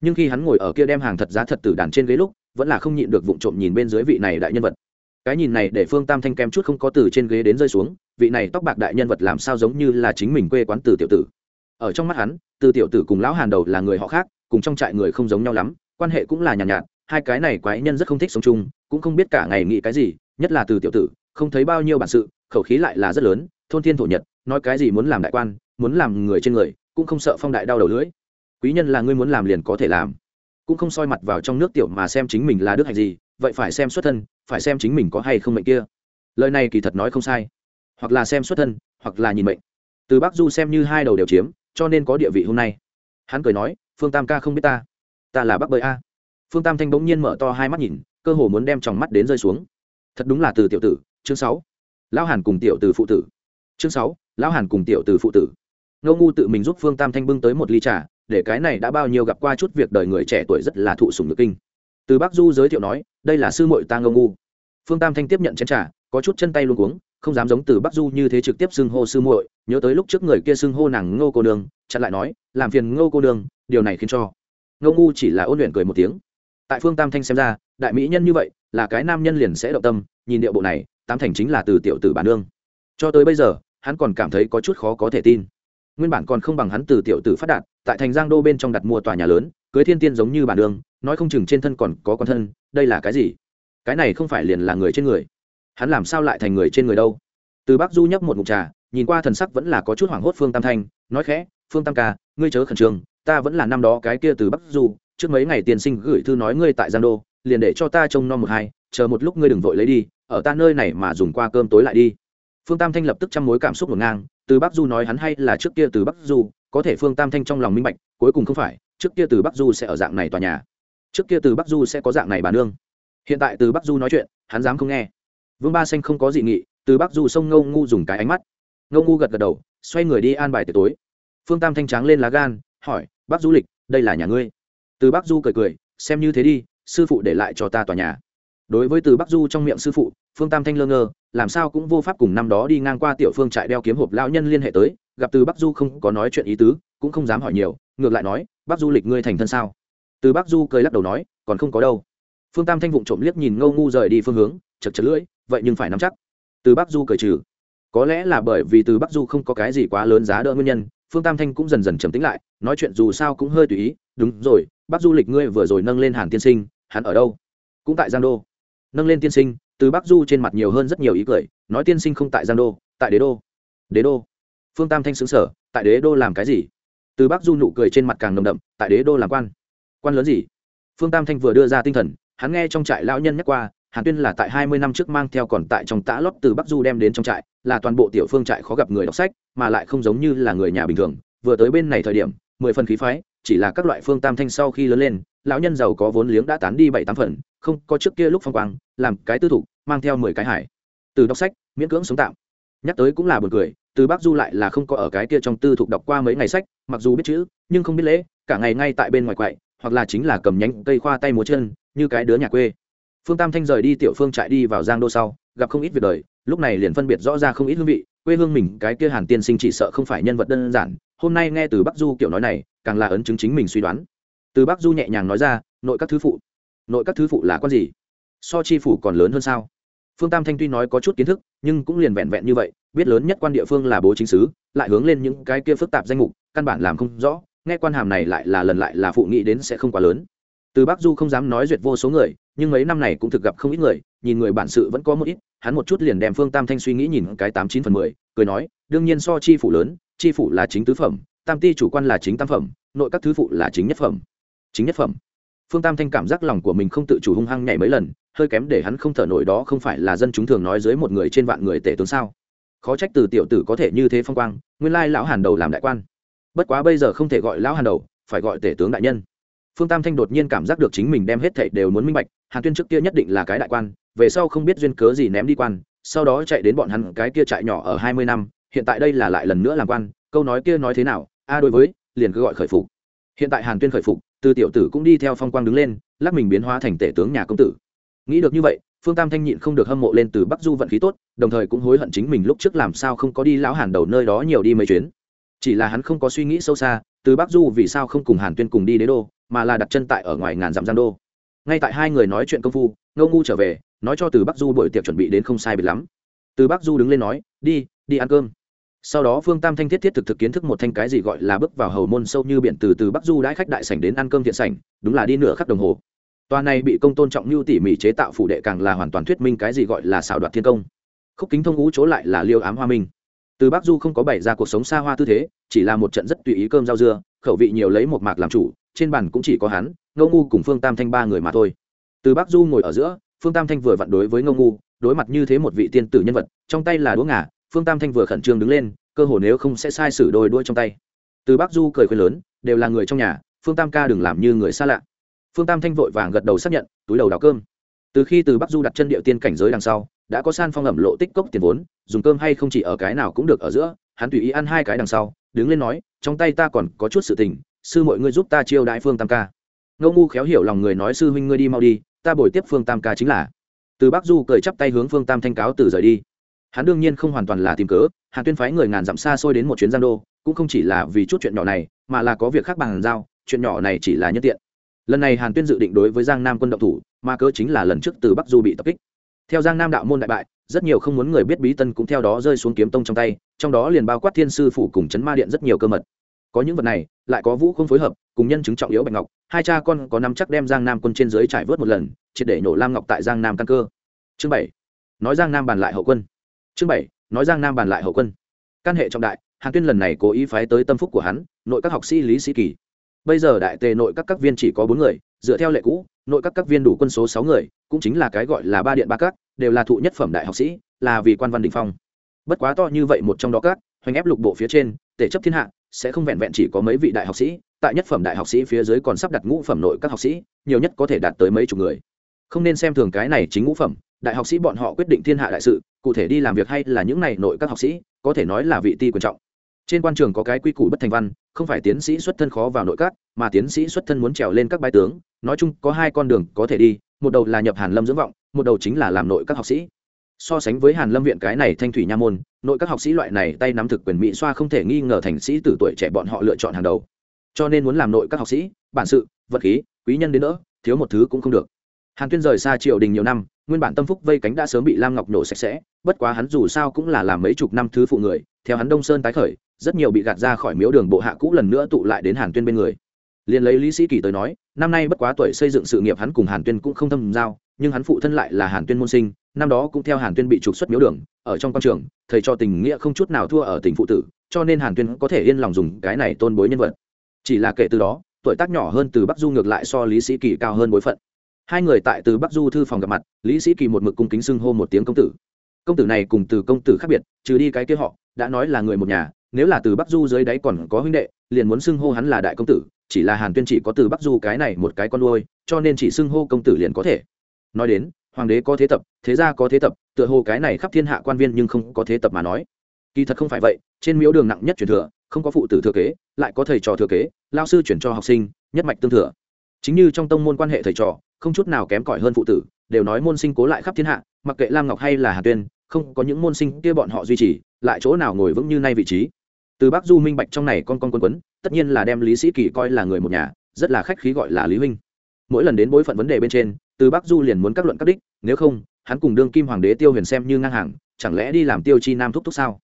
Nhưng khi hắn ngồi ở kia đem hàng thật giá thật từ đàn trên ghế lúc vẫn là không nhịn được vụng trộm nhìn bên dưới vị này đại nhân vật. Cái nhìn này để phương tam thanh kem chút không có từ trên ghế đến rơi xuống vị này tóc bạc đại nhân vật làm sao giống như là chính mình quê quán từ tiểu tử. Ở trong mắt hắn từ tiểu tử cùng lão hàn đầu là người họ khác cùng trong trại người không giống nhau lắm quan hệ cũng là nhàn nhạt, nhạt hai cái này quái nhân rất không thích sống chung cũng không biết cả ngày nghĩ cái gì nhất là từ tiểu tử không thấy bao nhiêu bản sự khẩu khí lại là rất lớn thôn thiên thổ nhật nói cái gì muốn làm đại quan muốn làm người trên người cũng không sợ phong đại đau đầu lưỡi. Quý nhân là ngươi muốn làm liền có thể làm cũng không soi mặt vào trong nước tiểu mà xem chính mình là đức hạnh gì, vậy phải xem xuất thân, phải xem chính mình có hay không mệnh kia. Lời này kỳ thật nói không sai. Hoặc là xem xuất thân, hoặc là nhìn mệnh. Từ bắc du xem như hai đầu đều chiếm, cho nên có địa vị hôm nay. Hắn cười nói, phương tam ca không biết ta. Ta là bắc bơi a. Phương tam thanh bỗng nhiên mở to hai mắt nhìn, cơ hồ muốn đem tròng mắt đến rơi xuống. Thật đúng là từ tiểu tử, chương sáu. Lão hàn cùng tiểu từ phụ tử. Chương sáu, lão hàn cùng tiểu từ phụ tử. Ngô ngu tự mình giúp phương tam thanh bưng tới một ly trà để cái này đã bao nhiêu gặp qua chút việc đời người trẻ tuổi rất là thụ sùng nhược kinh. Từ bắc du giới thiệu nói, đây là sư muội ta ngô ngu. Phương tam thanh tiếp nhận chén trà, có chút chân tay luôn cuống, không dám giống từ bắc du như thế trực tiếp xưng hô sư muội, nhớ tới lúc trước người kia xưng hô nàng ngô cô đường chặn lại nói, làm phiền ngô cô đường điều này khiến cho. Ngô ngu chỉ là ôn luyện cười một tiếng. Tại phương tam thanh xem ra, đại mỹ nhân như vậy, là cái nam nhân liền sẽ động tâm, nhìn điệu bộ này tam thành chính là từ tiểu tử bản nương. Cho tới bây giờ, hắn còn cảm thấy có chút khó có thể tin. Nguyên bản còn không bằng hắn từ tiểu tử phát đạt tại thành giang đô bên trong đặt mua tòa nhà lớn, cưới thiên tiên giống như bản đường, nói không chừng trên thân còn có con thân, đây là cái gì? Cái này không phải liền là người trên người. Hắn làm sao lại thành người trên người đâu? Từ bác du nhấp một mục trà, nhìn qua thần sắc vẫn là có chút hoảng hốt phương tam thanh, nói khẽ, phương tam ca, ngươi chớ khẩn trương, ta vẫn là năm đó cái kia từ bắc du, trước mấy ngày Tiên sinh gửi thư nói ngươi tại giang đô, liền để cho ta trông nom một hai, chờ một lúc ngươi đừng vội lấy đi, ở ta nơi này mà dùng qua cơm tối lại đi. Phương tam thanh lập tức chăm mối cảm xúc ngổn ngang, từ bắc du nói hắn hay là trước kia từ bắc du có thể phương tam thanh trong lòng minh bạch, cuối cùng không phải, trước kia từ bắc du sẽ ở dạng này tòa nhà. Trước kia từ bắc du sẽ có dạng này bà nương. Hiện tại từ bắc du nói chuyện, hắn dám không nghe. Vương ba xanh không có dị nghị, từ bắc du xông ngâu ngu dùng cái ánh mắt. Ngâu ngu gật gật đầu, xoay người đi an bài tiệc tối. Phương tam thanh tráng lên lá gan, hỏi bác du lịch, đây là nhà ngươi? Từ bắc du cười cười, xem như thế đi, sư phụ để lại cho ta tòa nhà. Đối với từ bắc du trong miệng sư phụ, phương tam thanh lơ ngơ, làm sao cũng vô pháp cùng năm đó đi ngang qua tiểu phương trại đeo kiếm hộp lao nhân liên hệ tới gặp từ bắc du không có nói chuyện ý tứ, cũng không dám hỏi nhiều, ngược lại nói, bắc du lịch ngươi thành thân sao? Từ bắc du cười lắc đầu nói, còn không có đâu. Phương tam thanh vụng trộm liếc nhìn ngâu ngu rời đi phương hướng, chật chật lưỡi, vậy nhưng phải nắm chắc. Từ bắc du cười trừ. Có lẽ là bởi vì từ bắc du không có cái gì quá lớn giá đỡ nguyên nhân, phương tam thanh cũng dần dần trầm tính lại, nói chuyện dù sao cũng hơi tùy ý, đúng rồi, bắc du lịch ngươi vừa rồi nâng lên hàn tiên sinh, hắn ở đâu? Cũng tại giang đô. Nâng lên tiên sinh? Từ bắc du trên mặt nhiều hơn rất nhiều ý cười, nói tiên sinh không tại giang đô, tại đế đô. Đế đô? Phương tam thanh xứng sở tại đế đô làm cái gì? Từ bắc du nụ cười trên mặt càng nồng đậm, tại đế đô làm quan. Quan lớn gì? Phương tam thanh vừa đưa ra tinh thần, hắn nghe trong trại lão nhân nhắc qua, hàn tuyên là tại hai mươi năm trước mang theo còn tại trong tã lót từ bắc du đem đến trong trại, là toàn bộ tiểu phương trại khó gặp người đọc sách, mà lại không giống như là người nhà bình thường. Vừa tới bên này thời điểm, mười phần khí phái, chỉ là các loại phương tam thanh sau khi lớn lên, lão nhân giàu có vốn liếng đã tán đi bảy tám phần, không, có trước kia lúc phong quang, làm cái tư thục, mang theo mười cái hải. Từ đọc sách, miễn cưỡng sống tạm. Nhắc tới cũng là b u ồ n cười từ bác du lại là không có ở cái kia trong tư thục đọc qua mấy ngày sách, mặc dù biết chữ, nhưng không biết lễ, cả ngày ngay tại bên ngoài quậy, hoặc là chính là cầm nhánh cây khoa tay múa chân, như cái đứa nhà quê. Phương tam thanh rời đi tiểu phương trại đi vào giang đô sau, gặp không ít việc đời, lúc này liền phân biệt rõ ra không ít hương vị, quê hương mình, cái kia hàn tiên sinh chỉ sợ không phải nhân vật đơn giản, hôm nay nghe từ bắc du kiểu nói này, càng là ấn chứng chính mình suy đoán. Từ bắc du nhẹ nhàng nói ra, nội các thứ phụ, nội các thứ phụ là con gì? So chi phủ còn lớn hơn sao? Phương tam thanh tuy nói có chút kiến thức, nhưng cũng liền vẹn vẹn như vậy biết lớn nhất quan địa phương là bố chính sứ lại hướng lên những cái kia phức tạp danh mục, căn bản làm không rõ, nghe quan hàm này lại là lần lại là phụ nghĩ đến sẽ không quá lớn. Từ bắc du không dám nói duyệt vô số người, nhưng mấy năm này cũng thực gặp không ít người, nhìn người bản sự vẫn có một ít, hắn một chút liền đem phương tam thanh suy nghĩ nhìn cái tám chín phần mười, cười nói, đương nhiên so chi phủ lớn, chi phủ là chính tứ phẩm, tam ti chủ quan là chính tam phẩm, nội các thứ phụ là chính nhất phẩm. Chính nhất phẩm. Phương tam thanh cảm giác lòng của mình không tự chủ hung hăng nhảy mấy lần, hơi kém để hắn không thở nổi đó không phải là dân chúng thường nói dưới một người trên vạn người tể tướng sao khó trách từ tiểu tử có thể như thế phong quang, nguyên lai lão hàn đầu làm đại quan. Bất quá bây giờ không thể gọi lão hàn đầu, phải gọi tể tướng đại nhân. Phương tam thanh đột nhiên cảm giác được chính mình đem hết thảy đều muốn minh bạch, hàn tuyên trước kia nhất định là cái đại quan, về sau không biết duyên cớ gì ném đi quan, sau đó chạy đến bọn hắn cái kia trại nhỏ ở hai mươi năm, hiện tại đây là lại lần nữa làm quan, câu nói kia nói thế nào, a đối với, liền cứ gọi khởi phục. Hiện tại hàn tuyên khởi phục, từ tiểu tử cũng đi theo phong quang đứng lên, lắc mình biến hóa thành tể tướng nhà công tử. Nghĩ được như vậy phương tam thanh nhịn không được hâm mộ lên từ bắc du vận khí tốt, đồng thời cũng hối hận chính mình lúc trước làm sao không có đi lão hàn đầu nơi đó nhiều đi mấy chuyến. Chỉ là hắn không có suy nghĩ sâu xa, từ bắc du vì sao không cùng hàn tuyên cùng đi đế đô, mà là đặt chân tại ở ngoài ngàn dặm giang đô. Ngay tại hai người nói chuyện công phu, ngô ngu trở về, nói cho từ bắc du buổi tiệc chuẩn bị đến không sai biệt lắm. Từ bắc du đứng lên nói, đi đi ăn cơm. Sau đó phương tam thanh thiết thiết thực thực kiến thức một thanh cái gì gọi là bước vào hầu môn sâu như biển từ từ bắc du đãi khách đại sảnh đến ăn cơm thiện sảnh, đúng là đi nửa khắc đồng hồ tòa này bị công tôn trọng lưu tỉ mỉ chế tạo phủ đệ càng là hoàn toàn thuyết minh cái gì gọi là xảo đoạt thiên công. Khúc kính thông ngũ chỗ lại là liêu ám hoa minh. Từ bắc du không có bày ra cuộc sống xa hoa tư thế, chỉ là một trận rất tùy ý cơm rau dưa, khẩu vị nhiều lấy một mạc làm chủ, trên bàn cũng chỉ có hắn, ngô ngu cùng phương tam thanh ba người mà thôi. Từ bắc du ngồi ở giữa, phương tam thanh vừa vặn đối với ngô ngu, đối mặt như thế một vị tiên tử nhân vật, trong tay là đũa ngả phương tam thanh vừa khẩn trương đứng lên, cơ hồ nếu không sẽ sai sử đôi đuôi trong tay. Từ bắc du cười khuyên lớn, đều là người trong nhà, phương tam ca đừng làm như người xa lạ phương tam thanh vội vàng gật đầu xác nhận, túi đầu đào cơm. Từ khi từ bắc du đặt chân địa tiên cảnh giới đằng sau, đã có san phong ẩm lộ tích cốc tiền vốn, dùng cơm hay không chỉ ở cái nào cũng được ở giữa, hắn tùy ý ăn hai cái đằng sau, đứng lên nói, trong tay ta còn có chút sự tình, sư mọi ngươi giúp ta chiêu đại phương tam ca. Ngô ngu khéo hiểu lòng người nói, sư huynh ngươi đi mau đi, ta bồi tiếp phương tam ca chính là. Từ bắc du cười chắp tay hướng phương tam thanh cáo từ rời đi. Hắn đương nhiên không hoàn toàn là tìm cớ, hàn tuyên phái người ngàn dặm xa xôi đến một chuyến giang đô, cũng không chỉ là vì chút chuyện nhỏ này, mà là có việc khác bằng giao, chuyện nhỏ này chỉ là nhân tiện lần này hàn tuyên dự định đối với giang nam quân động thủ, mà cớ chính là lần trước từ bắc du bị tập kích. Theo giang nam đạo môn đại bại, rất nhiều không muốn người biết bí tân cũng theo đó rơi xuống kiếm tông trong tay, trong đó liền bao quát thiên sư phủ cùng chấn ma điện rất nhiều cơ mật. Có những vật này, lại có vũ không phối hợp, cùng nhân chứng trọng yếu bạch ngọc, hai cha con có nắm chắc đem giang nam quân trên dưới trải vớt một lần, triệt để nổ lam ngọc tại giang nam căn cơ. Chương bảy, nói giang nam bàn lại hậu quân. Chương bảy, nói giang nam bàn lại hậu quân. Căn hệ trọng đại, hàn tuyên lần này cố ý phái tới tâm phúc của hắn, nội các học sĩ lý sĩ kỳ bây giờ đại tề nội các các viên chỉ có bốn người, dựa theo lệ cũ, nội các các viên đủ quân số sáu người, cũng chính là cái gọi là ba điện ba các, đều là thụ nhất phẩm đại học sĩ, là vì quan văn đình phong. Bất quá to như vậy một trong đó các, hoành ép lục bộ phía trên, tể chấp thiên hạ, sẽ không vẹn vẹn chỉ có mấy vị đại học sĩ, tại nhất phẩm đại học sĩ phía dưới còn sắp đặt ngũ phẩm nội các học sĩ, nhiều nhất có thể đạt tới mấy chục người. Không nên xem thường cái này chính ngũ phẩm, đại học sĩ bọn họ quyết định thiên hạ đại sự, cụ thể đi làm việc hay là những này nội các học sĩ, có thể nói là vị ti quan trọng trên quan trường có cái quy củ bất thành văn, không phải tiến sĩ xuất thân khó vào nội các, mà tiến sĩ xuất thân muốn trèo lên các bái tướng. Nói chung, có hai con đường có thể đi, một đầu là nhập hàn lâm dưỡng vọng, một đầu chính là làm nội các học sĩ. So sánh với hàn lâm viện cái này thanh thủy nha môn, nội các học sĩ loại này tay nắm thực quyền mỹ xoa không thể nghi ngờ thành sĩ từ tuổi trẻ bọn họ lựa chọn hàng đầu. Cho nên muốn làm nội các học sĩ, bản sự, vật khí, quý nhân đến nữa thiếu một thứ cũng không được. Hàn tuyên rời xa triều đình nhiều năm, nguyên bản tâm phúc vây cánh đã sớm bị lam ngọc nổ sạch sẽ, bất quá hắn dù sao cũng là làm mấy chục năm thứ phụ người, theo hắn đông sơn tái khởi rất nhiều bị gạt ra khỏi miếu đường bộ hạ cũ lần nữa tụ lại đến hàn tuyên bên người. Liền lấy lý sĩ kỳ tới nói, năm nay bất quá tuổi xây dựng sự nghiệp hắn cùng hàn tuyên cũng không thâm giao, nhưng hắn phụ thân lại là hàn tuyên môn sinh, năm đó cũng theo hàn tuyên bị trục xuất miếu đường, ở trong quan trường, thầy cho tình nghĩa không chút nào thua ở tình phụ tử, cho nên hàn tuyên có thể yên lòng dùng cái này tôn bối nhân vật. Chỉ là kể từ đó, tuổi tác nhỏ hơn từ bắc du ngược lại so lý sĩ kỳ cao hơn bối phận. Hai người tại từ bắc du thư phòng gặp mặt, lý sĩ kỳ một mực cung kính xưng hô một tiếng công tử. Công tử này cùng từ công tử khác biệt, trừ đi cái kia họ, đã nói là người một nhà nếu là từ bắc du dưới đáy còn có huynh đệ, liền muốn xưng hô hắn là đại công tử, chỉ là hàn tuyên chỉ có từ bắc du cái này một cái con nuôi, cho nên chỉ xưng hô công tử liền có thể. Nói đến, hoàng đế có thế tập, thế gia có thế tập, tựa hồ cái này khắp thiên hạ quan viên nhưng không có thế tập mà nói. Kỳ thật không phải vậy, trên miếu đường nặng nhất truyền thừa, không có phụ tử thừa kế, lại có thầy trò thừa kế, lao sư chuyển cho học sinh, nhất mạch tương thừa. Chính như trong tông môn quan hệ thầy trò, không chút nào kém cỏi hơn phụ tử, đều nói môn sinh cố lại khắp thiên hạ, mặc kệ lam ngọc hay là hà tuyên, không có những môn sinh kia bọn họ duy trì, lại chỗ nào ngồi vững như nay vị trí từ bắc du minh bạch trong này con con quân quấn, tất nhiên là đem lý sĩ kỳ coi là người một nhà, rất là khách khí gọi là lý huynh. Mỗi lần đến bối phận vấn đề bên trên, từ bắc du liền muốn các luận các đích, nếu không, hắn cùng đương kim hoàng đế tiêu huyền xem như ngang hàng, chẳng lẽ đi làm tiêu chi nam thúc thúc sao?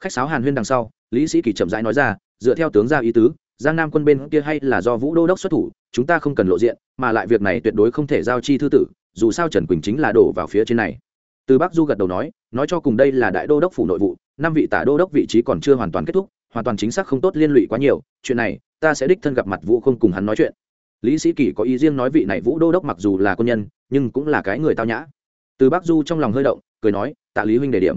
Khách sáo hàn huyên đằng sau, lý sĩ kỳ chậm rãi nói ra, dựa theo tướng gia ý tứ, giang nam quân bên kia hay là do vũ đô đốc xuất thủ, chúng ta không cần lộ diện, mà lại việc này tuyệt đối không thể giao chi thư tử, dù sao trần quỳnh chính là đổ vào phía trên này. Từ bắc du gật đầu nói nói cho cùng đây là đại đô đốc phủ nội vụ, năm vị tả đô đốc vị trí còn chưa hoàn toàn kết thúc hoàn toàn chính xác không tốt liên lụy quá nhiều, chuyện này, ta sẽ đích thân gặp mặt vũ không cùng hắn nói chuyện. Lý sĩ kỳ có ý riêng nói vị này vũ đô đốc mặc dù là quân nhân, nhưng cũng là cái người tao nhã. Từ bắc du trong lòng hơi động, cười nói, tạ lý huynh đề điểm.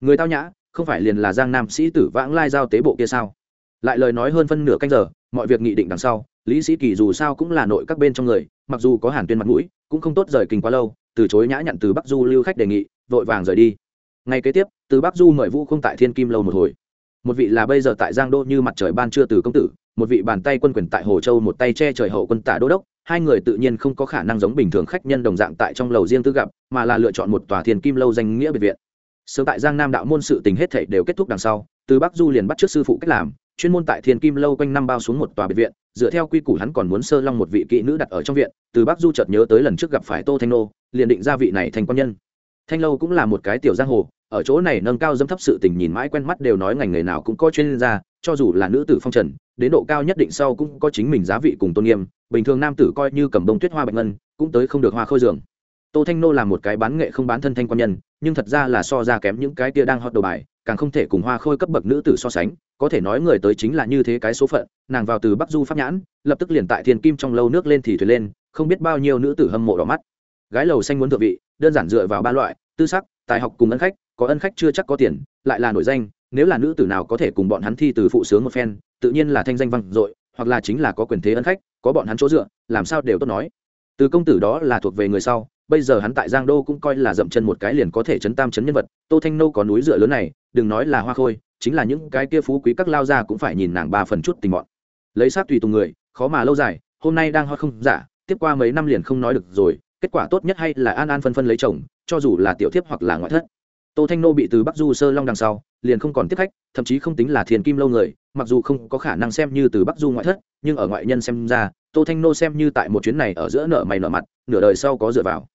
Người tao nhã, không phải liền là giang nam sĩ tử vãng lai giao tế bộ kia sao? Lại lời nói hơn phân nửa canh giờ, mọi việc nghị định đằng sau, lý sĩ kỳ dù sao cũng là nội các bên trong người, mặc dù có hàn tuyên mặt mũi, cũng không tốt rời kinh quá lâu, từ chối nhã nhận từ bắc du lưu khách đề nghị, vội vàng rời đi. Ngay kế tiếp, từ bắc du mời vũ không tại thiên kim lâu một hồi một vị là bây giờ tại giang đô như mặt trời ban trưa từ công tử, một vị bàn tay quân quyền tại hồ châu một tay che trời hậu quân tả đô đốc, hai người tự nhiên không có khả năng giống bình thường khách nhân đồng dạng tại trong lầu riêng tư gặp, mà là lựa chọn một tòa thiền kim lâu danh nghĩa biệt viện. Sớm tại giang nam đạo môn sự tình hết thảy đều kết thúc đằng sau, từ bắc du liền bắt trước sư phụ cách làm, chuyên môn tại thiền kim lâu quanh năm bao xuống một tòa biệt viện, dựa theo quy củ hắn còn muốn sơ long một vị kỹ nữ đặt ở trong viện, từ bắc du chợt nhớ tới lần trước gặp phải tô thanh nô, liền định ra vị này thành quan nhân thanh lâu cũng là một cái tiểu giang hồ, ở chỗ này nâng cao dâm thấp sự tình nhìn mãi quen mắt đều nói ngành nghề nào cũng có chuyên gia, cho dù là nữ tử phong trần, đến độ cao nhất định sau cũng có chính mình giá vị cùng tôn nghiêm, bình thường nam tử coi như cầm bông tuyết hoa bạch ngân, cũng tới không được hoa khôi giường. Tô thanh nô là một cái bán nghệ không bán thân thanh quan nhân, nhưng thật ra là so ra kém những cái tia đang hot đầu bài, càng không thể cùng hoa khôi cấp bậc nữ tử so sánh, có thể nói người tới chính là như thế cái số phận, nàng vào từ bắc du pháp nhãn, lập tức liền tại thiên kim trong lâu nước lên thì thuyền lên, không biết bao nhiêu nữ tử hâm mộ đỏ mắt. Gái lầu xanh muốn thượng vị, đơn giản dựa vào ba loại tư sắc, tài học cùng ân khách, có ân khách chưa chắc có tiền, lại là nổi danh, nếu là nữ tử nào có thể cùng bọn hắn thi từ phụ sướng một phen, tự nhiên là thanh danh vang dội, hoặc là chính là có quyền thế ân khách, có bọn hắn chỗ dựa, làm sao đều tốt nói từ công tử đó là thuộc về người sau, bây giờ hắn tại giang đô cũng coi là dậm chân một cái liền có thể chấn tam chấn nhân vật, tô thanh nô có núi dựa lớn này, đừng nói là hoa khôi, chính là những cái kia phú quý các lao ra cũng phải nhìn nàng ba phần chút tình bọn. lấy sát tùy tùng người, khó mà lâu dài, hôm nay đang hoa không giả tiếp qua mấy năm liền không nói được rồi, kết quả tốt nhất hay là an an phân phân lấy chồng cho dù là tiểu thiếp hoặc là ngoại thất. Tô thanh nô bị từ bắc du sơ long đằng sau, liền không còn tiếp khách, thậm chí không tính là thiền kim lâu người, mặc dù không có khả năng xem như từ bắc du ngoại thất, nhưng ở ngoại nhân xem ra, tô thanh nô xem như tại một chuyến này ở giữa nợ mày nợ mặt, nửa đời sau có dựa vào.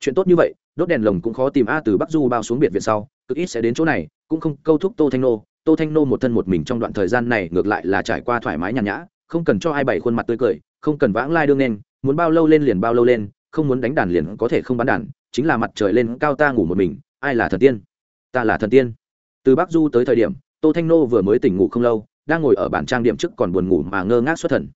Chuyện tốt như vậy, đốt đèn lồng cũng khó tìm a từ bắc du bao xuống biệt viện sau, cực ít sẽ đến chỗ này, cũng không câu thúc tô thanh nô. Tô thanh nô một thân một mình trong đoạn thời gian này ngược lại là trải qua thoải mái nhàn nhã, không cần cho ai bày khuôn mặt tươi cười, không cần vãng lai đương nên, muốn bao lâu lên liền bao lâu lên, không muốn đánh đàn liền có thể không bán đàn chính là mặt trời lên cao ta ngủ một mình, ai là thần tiên? Ta là thần tiên. Từ bắc du tới thời điểm, tô thanh nô vừa mới tỉnh ngủ không lâu, đang ngồi ở bản trang điểm trước còn buồn ngủ mà ngơ ngác xuất thần.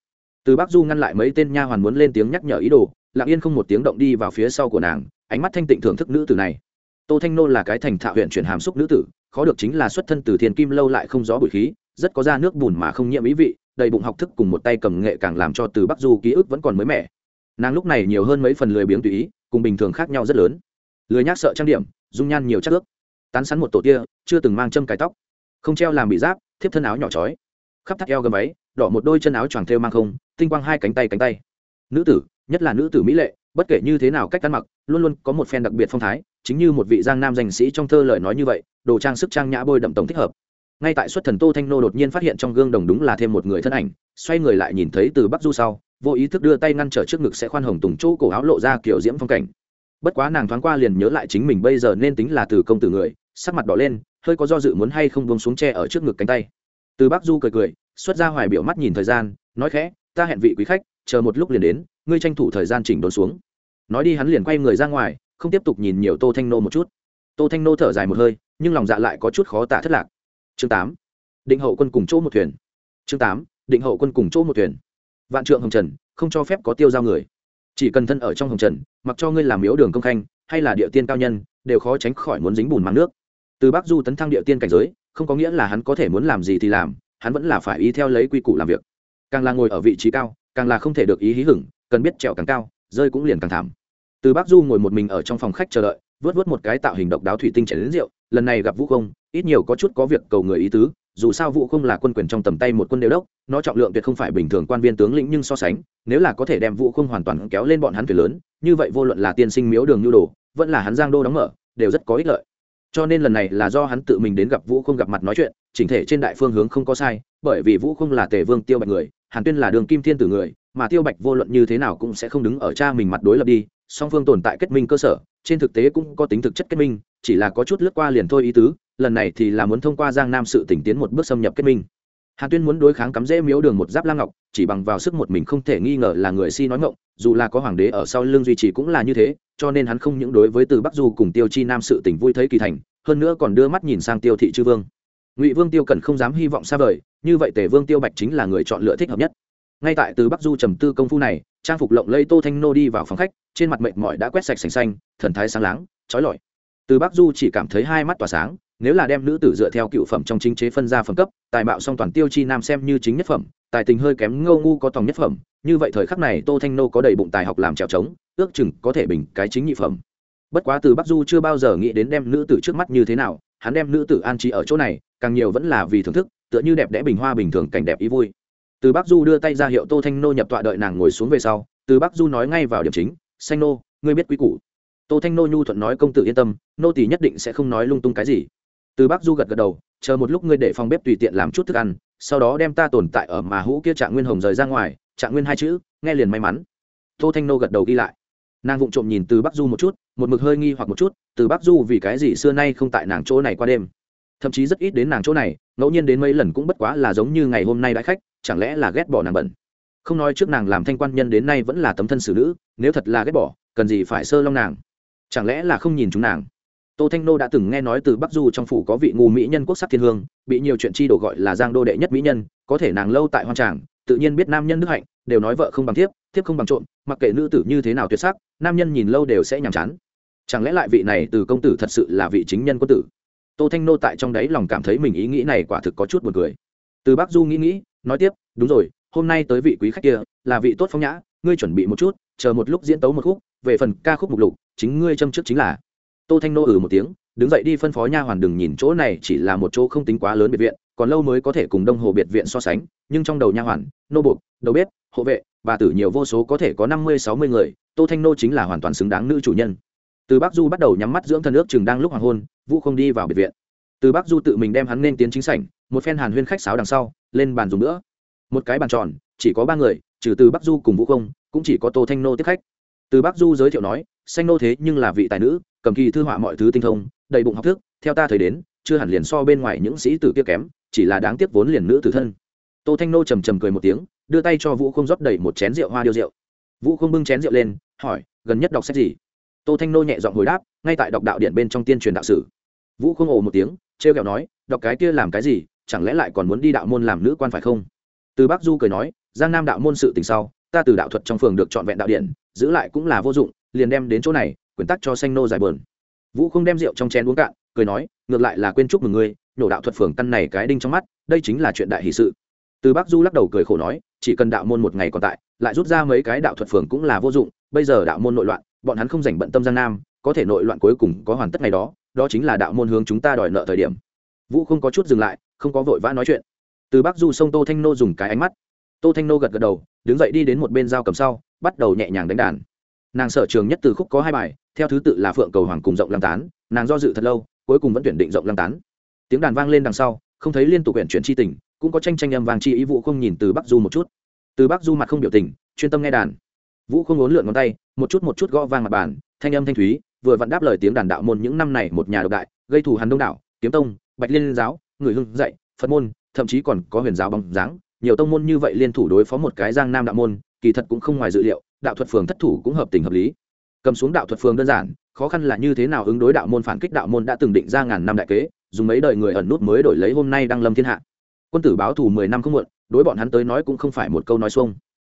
Từ bắc du ngăn lại mấy tên nha hoàn muốn lên tiếng nhắc nhở ý đồ, lặng yên không một tiếng động đi vào phía sau của nàng, ánh mắt thanh tịnh thưởng thức nữ tử này. Tô thanh nô là cái thành thạo huyện chuyển hàm xúc nữ tử, khó được chính là xuất thân từ thiên kim lâu lại không gió bụi khí, rất có ra nước bùn mà không nhiễm ý vị, đầy bụng học thức cùng một tay cầm nghệ càng làm cho từ bắc du ký ức vẫn còn mới mẻ nàng lúc này nhiều hơn mấy phần lười biếng tùy ý, cùng bình thường khác nhau rất lớn. Lười nhác sợ trang điểm, dung nhan nhiều chắc ước. Tán sắn một tổ tia, chưa từng mang châm cài tóc. Không treo làm bị giáp, thiếp thân áo nhỏ chói. Khắp thắt eo gầm váy, đỏ một đôi chân áo choàng thêu mang không, tinh quang hai cánh tay cánh tay. Nữ tử, nhất là nữ tử mỹ lệ, bất kể như thế nào cách ăn mặc, luôn luôn có một phen đặc biệt phong thái, chính như một vị giang nam danh sĩ trong thơ lời nói như vậy, đồ trang sức trang nhã bôi đậm tổng thích hợp. Ngay tại xuất thần tô thanh nô đột nhiên phát hiện trong gương đồng đúng là thêm một người thân ảnh, xoay người lại nhìn thấy từ bắc du sau vô ý thức đưa tay ngăn trở trước ngực sẽ khoan hồng tùng chỗ cổ áo lộ ra kiểu diễm phong cảnh. Bất quá nàng thoáng qua liền nhớ lại chính mình bây giờ nên tính là từ công tử người, sắc mặt đỏ lên, hơi có do dự muốn hay không buông xuống tre ở trước ngực cánh tay. Từ bắc du cười cười, xuất ra hoài biểu mắt nhìn thời gian, nói khẽ, ta hẹn vị quý khách, chờ một lúc liền đến, ngươi tranh thủ thời gian chỉnh đốn xuống. Nói đi hắn liền quay người ra ngoài, không tiếp tục nhìn nhiều tô thanh nô một chút. Tô thanh nô thở dài một hơi, nhưng lòng dạ lại có chút khó tả thất lạc. Chương tám, định hậu quân cùng chỗ một thuyền. Chương tám, định hậu quân cùng chỗ một thuyền vạn trượng hồng trần, không cho phép có tiêu giao người. Chỉ cần thân ở trong hồng trần, mặc cho ngươi làm miếu đường công khanh, hay là địa tiên cao nhân, đều khó tránh khỏi muốn dính bùn mang nước. Từ bắc du tấn thăng địa tiên cảnh giới, không có nghĩa là hắn có thể muốn làm gì thì làm, hắn vẫn là phải ý theo lấy quy củ làm việc. Càng là ngồi ở vị trí cao, càng là không thể được ý hí hửng, cần biết trèo càng cao, rơi cũng liền càng thảm. Từ bắc du ngồi một mình ở trong phòng khách chờ đợi, vớt vớt một cái tạo hình độc đáo thủy tinh chảy đến rượu, lần này gặp vũ không, ít nhiều có chút có việc cầu người ý tứ dù sao vũ không là quân quyền trong tầm tay một quân đều đốc, nó trọng lượng tuyệt không phải bình thường quan viên tướng lĩnh nhưng so sánh, nếu là có thể đem vũ không hoàn toàn kéo lên bọn hắn thuyền lớn, như vậy vô luận là tiên sinh miếu đường nhu đồ, vẫn là hắn giang đô đóng mở, đều rất có ích lợi. Cho nên lần này là do hắn tự mình đến gặp vũ không gặp mặt nói chuyện, chỉnh thể trên đại phương hướng không có sai, bởi vì vũ không là tề vương tiêu bạch người, hàn tuyên là đường kim thiên tử người, mà tiêu bạch vô luận như thế nào cũng sẽ không đứng ở cha mình mặt đối lập đi, song phương tồn tại kết minh cơ sở, trên thực tế cũng có tính thực chất kết minh, chỉ là có chút lướt qua liền thôi ý tứ lần này thì là muốn thông qua giang nam sự tỉnh tiến một bước xâm nhập kết minh. Hàn tuyên muốn đối kháng cắm rễ miếu đường một giáp lang ngọc, chỉ bằng vào sức một mình không thể nghi ngờ là người si nói ngộng dù là có hoàng đế ở sau lưng duy trì cũng là như thế, cho nên hắn không những đối với từ bắc du cùng tiêu chi nam sự tỉnh vui thấy kỳ thành, hơn nữa còn đưa mắt nhìn sang tiêu thị chư vương. Ngụy vương tiêu cần không dám hy vọng xa vời, như vậy tề vương tiêu bạch chính là người chọn lựa thích hợp nhất. Ngay tại từ bắc du trầm tư công phu này, trang phục lộng lây tô thanh nô đi vào phòng khách, trên mặt mệt mỏi đã quét sạch sành xanh, thần thái sáng láng trói lọi. Từ bắc du chỉ cảm thấy hai mắt tỏa sáng nếu là đem nữ tử dựa theo cựu phẩm trong chính chế phân ra phẩm cấp, tài mạo song toàn tiêu chi nam xem như chính nhất phẩm, tài tình hơi kém ngâu ngu có tòng nhất phẩm, như vậy thời khắc này tô thanh nô có đầy bụng tài học làm trèo trống, ước chừng có thể bình cái chính nhị phẩm. Bất quá từ bắc du chưa bao giờ nghĩ đến đem nữ tử trước mắt như thế nào, hắn đem nữ tử an trí ở chỗ này, càng nhiều vẫn là vì thưởng thức, tựa như đẹp đẽ bình hoa bình thường cảnh đẹp ý vui. Từ bắc du đưa tay ra hiệu tô thanh nô nhập tọa đợi nàng ngồi xuống về sau, từ bắc du nói ngay vào điểm chính, xanh nô, ngươi biết quý củ. Tô thanh nô nhu thuận nói công tử yên tâm, nô tỷ nhất định sẽ không nói lung tung cái gì từ bắc du gật gật đầu, chờ một lúc ngươi để phòng bếp tùy tiện làm chút thức ăn, sau đó đem ta tồn tại ở mà hũ kia trạng nguyên hồng rời ra ngoài, trạng nguyên hai chữ, nghe liền may mắn. Tô thanh nô gật đầu ghi lại. Nàng vụng trộm nhìn từ bắc du một chút, một mực hơi nghi hoặc một chút, từ bắc du vì cái gì xưa nay không tại nàng chỗ này qua đêm? Thậm chí rất ít đến nàng chỗ này, ngẫu nhiên đến mấy lần cũng bất quá là giống như ngày hôm nay đãi khách, chẳng lẽ là ghét bỏ nàng bẩn không nói trước nàng làm thanh quan nhân đến nay vẫn là tấm thân xử nữ, nếu thật là ghét bỏ, cần gì phải sơ long nàng? Chẳng lẽ là không nhìn chúng nàng? Tô thanh nô đã từng nghe nói từ bắc du trong phủ có vị ngu mỹ nhân quốc sắc thiên hương, bị nhiều chuyện chi đổ gọi là giang đô đệ nhất mỹ nhân, có thể nàng lâu tại hoang tràng, tự nhiên biết nam nhân đức hạnh, đều nói vợ không bằng thiếp thiếp không bằng trộm, mặc kệ nữ tử như thế nào tuyệt sắc, nam nhân nhìn lâu đều sẽ nhàm chán. Chẳng lẽ lại vị này từ công tử thật sự là vị chính nhân quân tử? Tô thanh nô tại trong đấy lòng cảm thấy mình ý nghĩ này quả thực có chút buồn cười. Từ bắc du nghĩ nghĩ, nói tiếp, đúng rồi, hôm nay tới vị quý khách kia, là vị tốt phong nhã, ngươi chuẩn bị một chút, chờ một lúc diễn tấu một khúc, về phần ca khúc mục lục, chính ngươi châm trước chính là tô thanh nô ừ một tiếng, đứng dậy đi phân phó nha hoàn đừng nhìn chỗ này chỉ là một chỗ không tính quá lớn biệt viện, còn lâu mới có thể cùng đông hồ biệt viện so sánh, nhưng trong đầu nha hoàn, nô buộc đầu bếp, hộ vệ, bà tử nhiều vô số có thể có năm mươi, sáu mươi người, tô thanh nô chính là hoàn toàn xứng đáng nữ chủ nhân. Từ bắc du bắt đầu nhắm mắt dưỡng thần ước chừng đang lúc hoàng hôn, vũ không đi vào biệt viện. Từ bắc du tự mình đem hắn nên tiến chính sảnh, một phen hàn huyên khách sáo đằng sau, lên bàn dùng nữa một cái bàn tròn, chỉ có ba người, trừ từ bắc du cùng vũ không, cũng chỉ có tô thanh nô tiếp khách từ bắc du giới thiệu nói, xanh nô thế nhưng là vị tài nữ, cầm kỳ thư họa mọi thứ tinh thông, đầy bụng học thức, theo ta thấy đến, chưa hẳn liền so bên ngoài những sĩ tử kia kém, chỉ là đáng tiếc vốn liền nữ tử thân. Tô thanh nô trầm trầm cười một tiếng, đưa tay cho vũ không rót đầy một chén rượu hoa điêu rượu. Vũ không bưng chén rượu lên, hỏi, gần nhất đọc sách gì? Tô thanh nô nhẹ giọng hồi đáp, ngay tại đọc đạo điện bên trong tiên truyền đạo sử. Vũ không ồ một tiếng, trêu kẹo nói, đọc cái kia làm cái gì, chẳng lẽ lại còn muốn đi đạo môn làm nữ quan phải không? Từ bắc du cười nói, giang nam đạo môn sự tình sau ta từ đạo thuật trong phường được trọn vẹn đạo điện, giữ lại cũng là vô dụng, liền đem đến chỗ này quyền tắc cho xanh nô giải bờn. Vũ không đem rượu trong chén uống cạn, cười nói, ngược lại là quên chúc mừng ngươi nhổ đạo thuật phường căn này cái đinh trong mắt, đây chính là chuyện đại hỷ sự. Từ bắc du lắc đầu cười khổ nói, chỉ cần đạo môn một ngày còn tại, lại rút ra mấy cái đạo thuật phường cũng là vô dụng, bây giờ đạo môn nội loạn, bọn hắn không dành bận tâm giang nam, có thể nội loạn cuối cùng có hoàn tất ngày đó đó chính là đạo môn hướng chúng ta đòi nợ thời điểm. Vũ không có chút dừng lại, không có vội vã nói chuyện. Từ bắc du sông tô thanh nô dùng cái ánh mắt tô thanh nô gật gật đầu, đứng dậy đi đến một bên dao cầm sau, bắt đầu nhẹ nhàng đánh đàn. Nàng sở trường nhất từ khúc có hai bài, theo thứ tự là phượng cầu hoàng cùng rộng lăng tán, nàng do dự thật lâu, cuối cùng vẫn tuyển định rộng lăng tán. Tiếng đàn vang lên đằng sau, không thấy liên tục quyển chuyển chi tình, cũng có tranh tranh âm vàng chi ý vũ không nhìn từ bắc du một chút. Từ bắc du mặt không biểu tình, chuyên tâm nghe đàn. Vũ không ốn lượn ngón tay, một chút một chút gõ vang mặt bàn, thanh âm thanh thúy, vừa vặn đáp lời tiếng đàn đạo môn những năm này một nhà độc đại, gây thù hàn đông đảo, kiếm tông, bạch liên giáo, người hưng dạy phật môn, thậm chí còn có huyền giáo bóng dáng nhiều tông môn như vậy liên thủ đối phó một cái giang nam đạo môn, kỳ thật cũng không ngoài dự liệu, đạo thuật phường thất thủ cũng hợp tình hợp lý. Cầm xuống đạo thuật phường đơn giản, khó khăn là như thế nào ứng đối đạo môn phản kích đạo môn đã từng định ra ngàn năm đại kế, dùng mấy đời người ẩn nút mới đổi lấy hôm nay đang lâm thiên hạ. Quân tử báo thù mười năm không muộn, đối bọn hắn tới nói cũng không phải một câu nói xuông.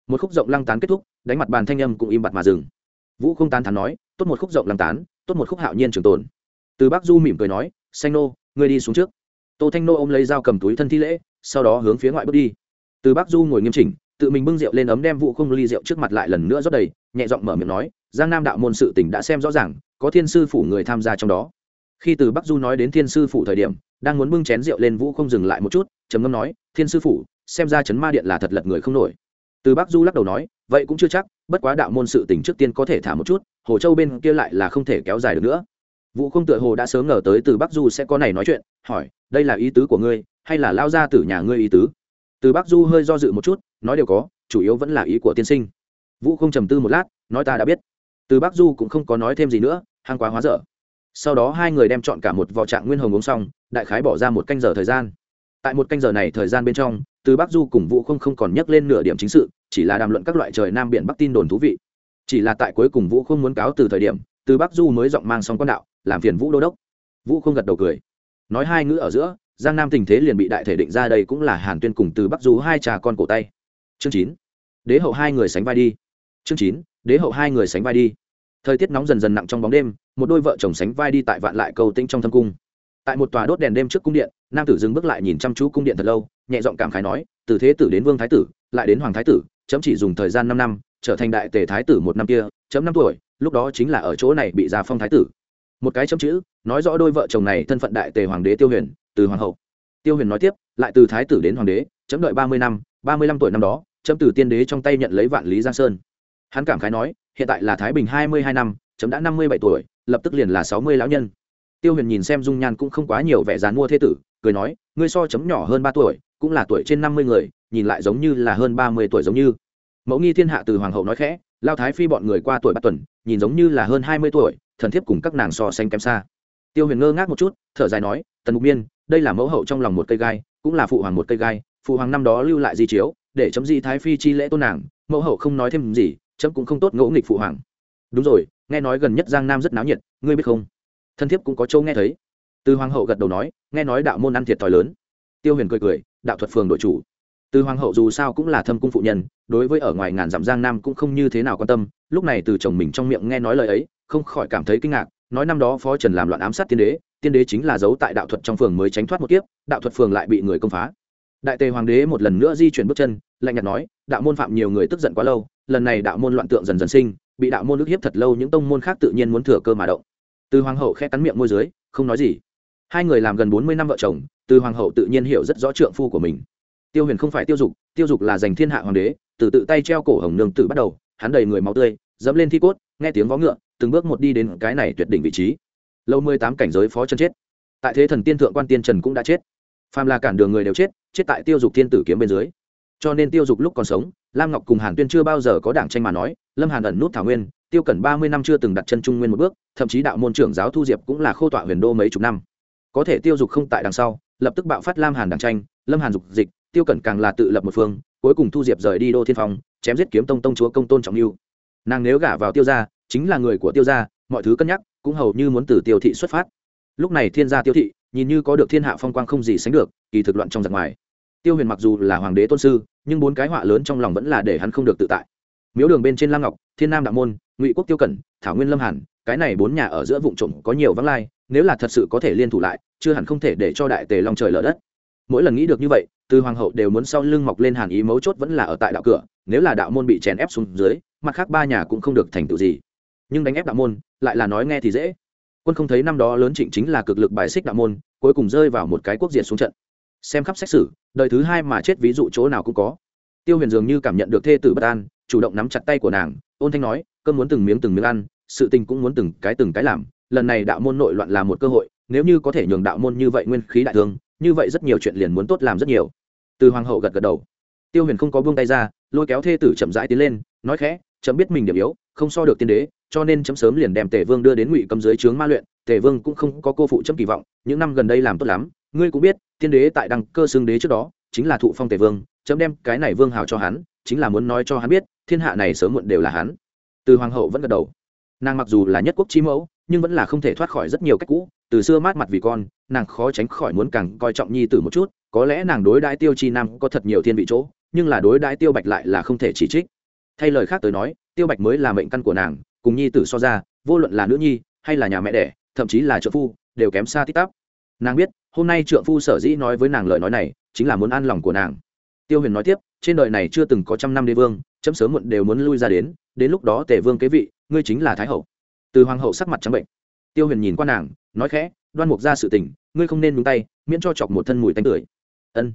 Một khúc rộng lăng tán kết thúc, đánh mặt bàn thanh âm cũng im bặt mà dừng. Vũ không tán thán nói, tốt một khúc rộng lăng tán, tốt một khúc hạo nhiên trường tồn. Từ bắc du mỉm cười nói, xanh nô, ngươi đi xuống trước. Tô thanh nô ôm lấy dao cầm túi thân thi lễ, sau đó hướng phía ngoại bước đi từ bắc du ngồi nghiêm chỉnh, tự mình bưng rượu lên ấm đem vũ không ly rượu trước mặt lại lần nữa rót đầy, nhẹ giọng mở miệng nói, giang nam đạo môn sự tỉnh đã xem rõ ràng, có thiên sư phủ người tham gia trong đó. Khi từ bắc du nói đến thiên sư phủ thời điểm, đang muốn bưng chén rượu lên vũ không dừng lại một chút, trầm ngâm nói, thiên sư phủ, xem ra chấn ma điện là thật lật người không nổi. Từ bắc du lắc đầu nói, vậy cũng chưa chắc, bất quá đạo môn sự tỉnh trước tiên có thể thả một chút, hồ châu bên kia lại là không thể kéo dài được nữa. Vũ không tựa hồ đã sớm ngờ tới từ bắc du sẽ có này nói chuyện, hỏi, đây là ý tứ của ngươi, hay là lao ra từ nhà ngươi ý tứ? Từ bắc du hơi do dự một chút, nói đều có, chủ yếu vẫn là ý của tiên sinh. Vũ không trầm tư một lát, nói ta đã biết. Từ bắc du cũng không có nói thêm gì nữa hang quá hóa dở. Sau đó hai người đem chọn cả một vỏ trạng nguyên hồng uống xong, đại khái bỏ ra một canh giờ thời gian. Tại một canh giờ này thời gian bên trong, từ bắc du cùng vũ không không còn nhắc lên nửa điểm chính sự, chỉ là đàm luận các loại trời nam biển bắc tin đồn thú vị. Chỉ là tại cuối cùng vũ không muốn cáo từ thời điểm, từ bắc du mới giọng mang xong con đạo, làm phiền vũ đô đốc. Vũ không gật đầu cười. Nói hai ngữ ở giữa giang nam tình thế liền bị đại thể định ra đây cũng là hàn tuyên cùng từ bắc du hai trà con cổ tay. Chương chín. Đế hậu hai người sánh vai đi. Chương chín. Đế hậu hai người sánh vai đi. Thời tiết nóng dần dần nặng trong bóng đêm, một đôi vợ chồng sánh vai đi tại vạn lại cầu tinh trong thâm cung. Tại một tòa đốt đèn đêm trước cung điện, nam tử dừng bước lại nhìn chăm chú cung điện thật lâu, nhẹ giọng cảm khái nói, từ thế tử đến vương thái tử, lại đến hoàng thái tử, chấm chỉ dùng thời gian năm năm, trở thành đại tề thái tử một năm kia, chấm năm tuổi, lúc đó chính là ở chỗ này bị gia phong thái tử. Một cái chấm chữ, nói rõ đôi vợ chồng này thân phận đại tề hoàng đế tiêu huyền từ hoàng hậu. Tiêu huyền nói tiếp, lại từ thái tử đến hoàng đế, chấm đợi ba mươi năm, ba mươi lăm tuổi năm đó, chấm từ tiên đế trong tay nhận lấy vạn lý giang sơn. Hắn cảm khái nói, hiện tại là thái bình hai mươi hai năm, chấm đã năm mươi bảy tuổi, lập tức liền là sáu mươi lão nhân. Tiêu huyền nhìn xem dung nhan cũng không quá nhiều vẻ dán mua thế tử, cười nói, ngươi so chấm nhỏ hơn ba tuổi, cũng là tuổi trên năm mươi người, nhìn lại giống như là hơn ba mươi tuổi giống như. Mẫu nghi thiên hạ từ hoàng hậu nói khẽ, lao thái phi bọn người qua tuổi ba tuần, nhìn giống như là hơn hai mươi tuổi, thần thiếp cùng các nàng so sánh kém xa. Tiêu huyền ngơ ngác một chút, thở dài nói tần mục miên, đây là mẫu hậu trong lòng một cây gai, cũng là phụ hoàng một cây gai, phụ hoàng năm đó lưu lại di chiếu, để chấm di thái phi chi lễ tôn nàng, mẫu hậu không nói thêm gì, chấm cũng không tốt ngẫu nghịch phụ hoàng. Đúng rồi, nghe nói gần nhất giang nam rất náo nhiệt, ngươi biết không? Thân thiếp cũng có châu nghe thấy. Từ hoàng hậu gật đầu nói, nghe nói đạo môn ăn thiệt thòi lớn. Tiêu huyền cười cười, đạo thuật phường đội chủ. Từ hoàng hậu dù sao cũng là thâm cung phụ nhân, đối với ở ngoài ngàn dặm giang nam cũng không như thế nào quan tâm, lúc này từ chồng mình trong miệng nghe nói lời ấy, không khỏi cảm thấy kinh ngạc, nói năm đó phó trần làm loạn ám sát tiên đế tiên đế chính là giấu tại đạo thuật trong phường mới tránh thoát một kiếp, đạo thuật phường lại bị người công phá. Đại tề hoàng đế một lần nữa di chuyển bước chân, lạnh nhạt nói, đạo môn phạm nhiều người tức giận quá lâu, lần này đạo môn loạn tượng dần dần sinh, bị đạo môn ức hiếp thật lâu những tông môn khác tự nhiên muốn thừa cơ mà động. Từ hoàng hậu khẽ cắn miệng môi dưới, không nói gì. Hai người làm gần bốn mươi năm vợ chồng, từ hoàng hậu tự nhiên hiểu rất rõ trượng phu của mình. Tiêu huyền không phải tiêu dục tiêu dục là giành thiên hạ hoàng đế, từ tự tay treo cổ hồng nương tử bắt đầu, hắn đầy người máu tươi, dẫm lên thi cốt, nghe tiếng vó ngựa, từng bước một đi đến cái này tuyệt đỉnh vị trí lâu mười tám cảnh giới phó chân chết. Tại thế thần tiên thượng quan tiên trần cũng đã chết. Phàm là cản đường người đều chết chết tại tiêu dục thiên tử kiếm bên dưới. Cho nên tiêu dục lúc còn sống, lam ngọc cùng hàn tuyên chưa bao giờ có đảng tranh mà nói, lâm hàn ẩn nút thảo nguyên, tiêu cẩn ba mươi năm chưa từng đặt chân trung nguyên một bước, thậm chí đạo môn trưởng giáo thu diệp cũng là khô tọa huyền đô mấy chục năm. Có thể tiêu dục không tại đằng sau, lập tức bạo phát lam hàn đảng tranh, lâm hàn dục dịch, tiêu cẩn càng là tự lập một phương, cuối cùng thu diệp rời đi đô thiên phong, chém giết kiếm tông tông chúa công tôn trọng lưu. Nàng nếu gả vào tiêu gia, chính là người của tiêu gia mọi thứ cân nhắc, cũng hầu như muốn từ tiêu thị xuất phát. Lúc này thiên gia tiêu thị, nhìn như có được thiên hạ phong quang không gì sánh được, kỳ thực loạn trong giặc ngoài. Tiêu huyền mặc dù là hoàng đế tôn sư, nhưng bốn cái họa lớn trong lòng vẫn là để hắn không được tự tại. Miếu đường bên trên lam ngọc, thiên nam đạo môn, ngụy quốc tiêu cẩn, thảo nguyên lâm hàn, cái này bốn nhà ở giữa vụ trộm có nhiều vắng lai, nếu là thật sự có thể liên thủ lại, chưa hẳn không thể để cho đại tề long trời lở đất. Mỗi lần nghĩ được như vậy, từ hoàng hậu đều muốn sau lưng mọc lên hàn ý mấu chốt vẫn là ở tại đạo cửa, nếu là đạo môn bị chèn ép xuống dưới, mặt khác ba nhà cũng không được thành tựu gì nhưng đánh ép đạo môn lại là nói nghe thì dễ. Quân không thấy năm đó lớn trịnh chính là cực lực bài xích đạo môn, cuối cùng rơi vào một cái quốc diệt xuống trận. Xem khắp xét xử, đời thứ hai mà chết ví dụ chỗ nào cũng có. Tiêu huyền dường như cảm nhận được thê tử bất an, chủ động nắm chặt tay của nàng, ôn thanh nói, cơm muốn từng miếng từng miếng ăn, sự tình cũng muốn từng cái từng cái làm, lần này đạo môn nội loạn là một cơ hội, nếu như có thể nhường đạo môn như vậy nguyên khí đại thương, như vậy rất nhiều chuyện liền muốn tốt làm rất nhiều. Từ hoàng hậu gật gật đầu. Tiêu huyền không có buông tay ra, lôi kéo thê tử chậm rãi tiến lên, nói khẽ, chấm biết mình điểm yếu, không so được tiên đế cho nên chấm sớm liền đem tề vương đưa đến ngụy cầm dưới trướng ma luyện, tề vương cũng không có cô phụ chấm kỳ vọng, những năm gần đây làm tốt lắm, ngươi cũng biết, tiên đế tại đăng cơ xương đế trước đó, chính là thụ phong tề vương, chấm đem cái này vương hào cho hắn, chính là muốn nói cho hắn biết, thiên hạ này sớm muộn đều là hắn. Từ hoàng hậu vẫn gật đầu. Nàng mặc dù là nhất quốc chi mẫu, nhưng vẫn là không thể thoát khỏi rất nhiều cách cũ, từ xưa mát mặt vì con, nàng khó tránh khỏi muốn càng coi trọng nhi tử một chút, có lẽ nàng đối đãi tiêu chi nam có thật nhiều thiên vị chỗ, nhưng là đối đãi tiêu bạch lại là không thể chỉ trích. Thay lời khác tới nói, tiêu bạch mới là mệnh căn của nàng cùng nhi tử so ra, vô luận là nữ nhi hay là nhà mẹ đẻ, thậm chí là trợ phu, đều kém xa tít tắp. Nàng biết, hôm nay trượng phu sở dĩ nói với nàng lời nói này, chính là muốn an lòng của nàng. Tiêu huyền nói tiếp, trên đời này chưa từng có trăm năm đế vương, chấm sớm muộn đều muốn lui ra đến đến lúc đó tề vương kế vị, ngươi chính là thái hậu. Từ hoàng hậu sắc mặt trắng bệnh. Tiêu huyền nhìn qua nàng, nói khẽ, đoan mục ra sự tình, ngươi không nên nhúng tay, miễn cho chọc một thân mùi tanh tưởi ân.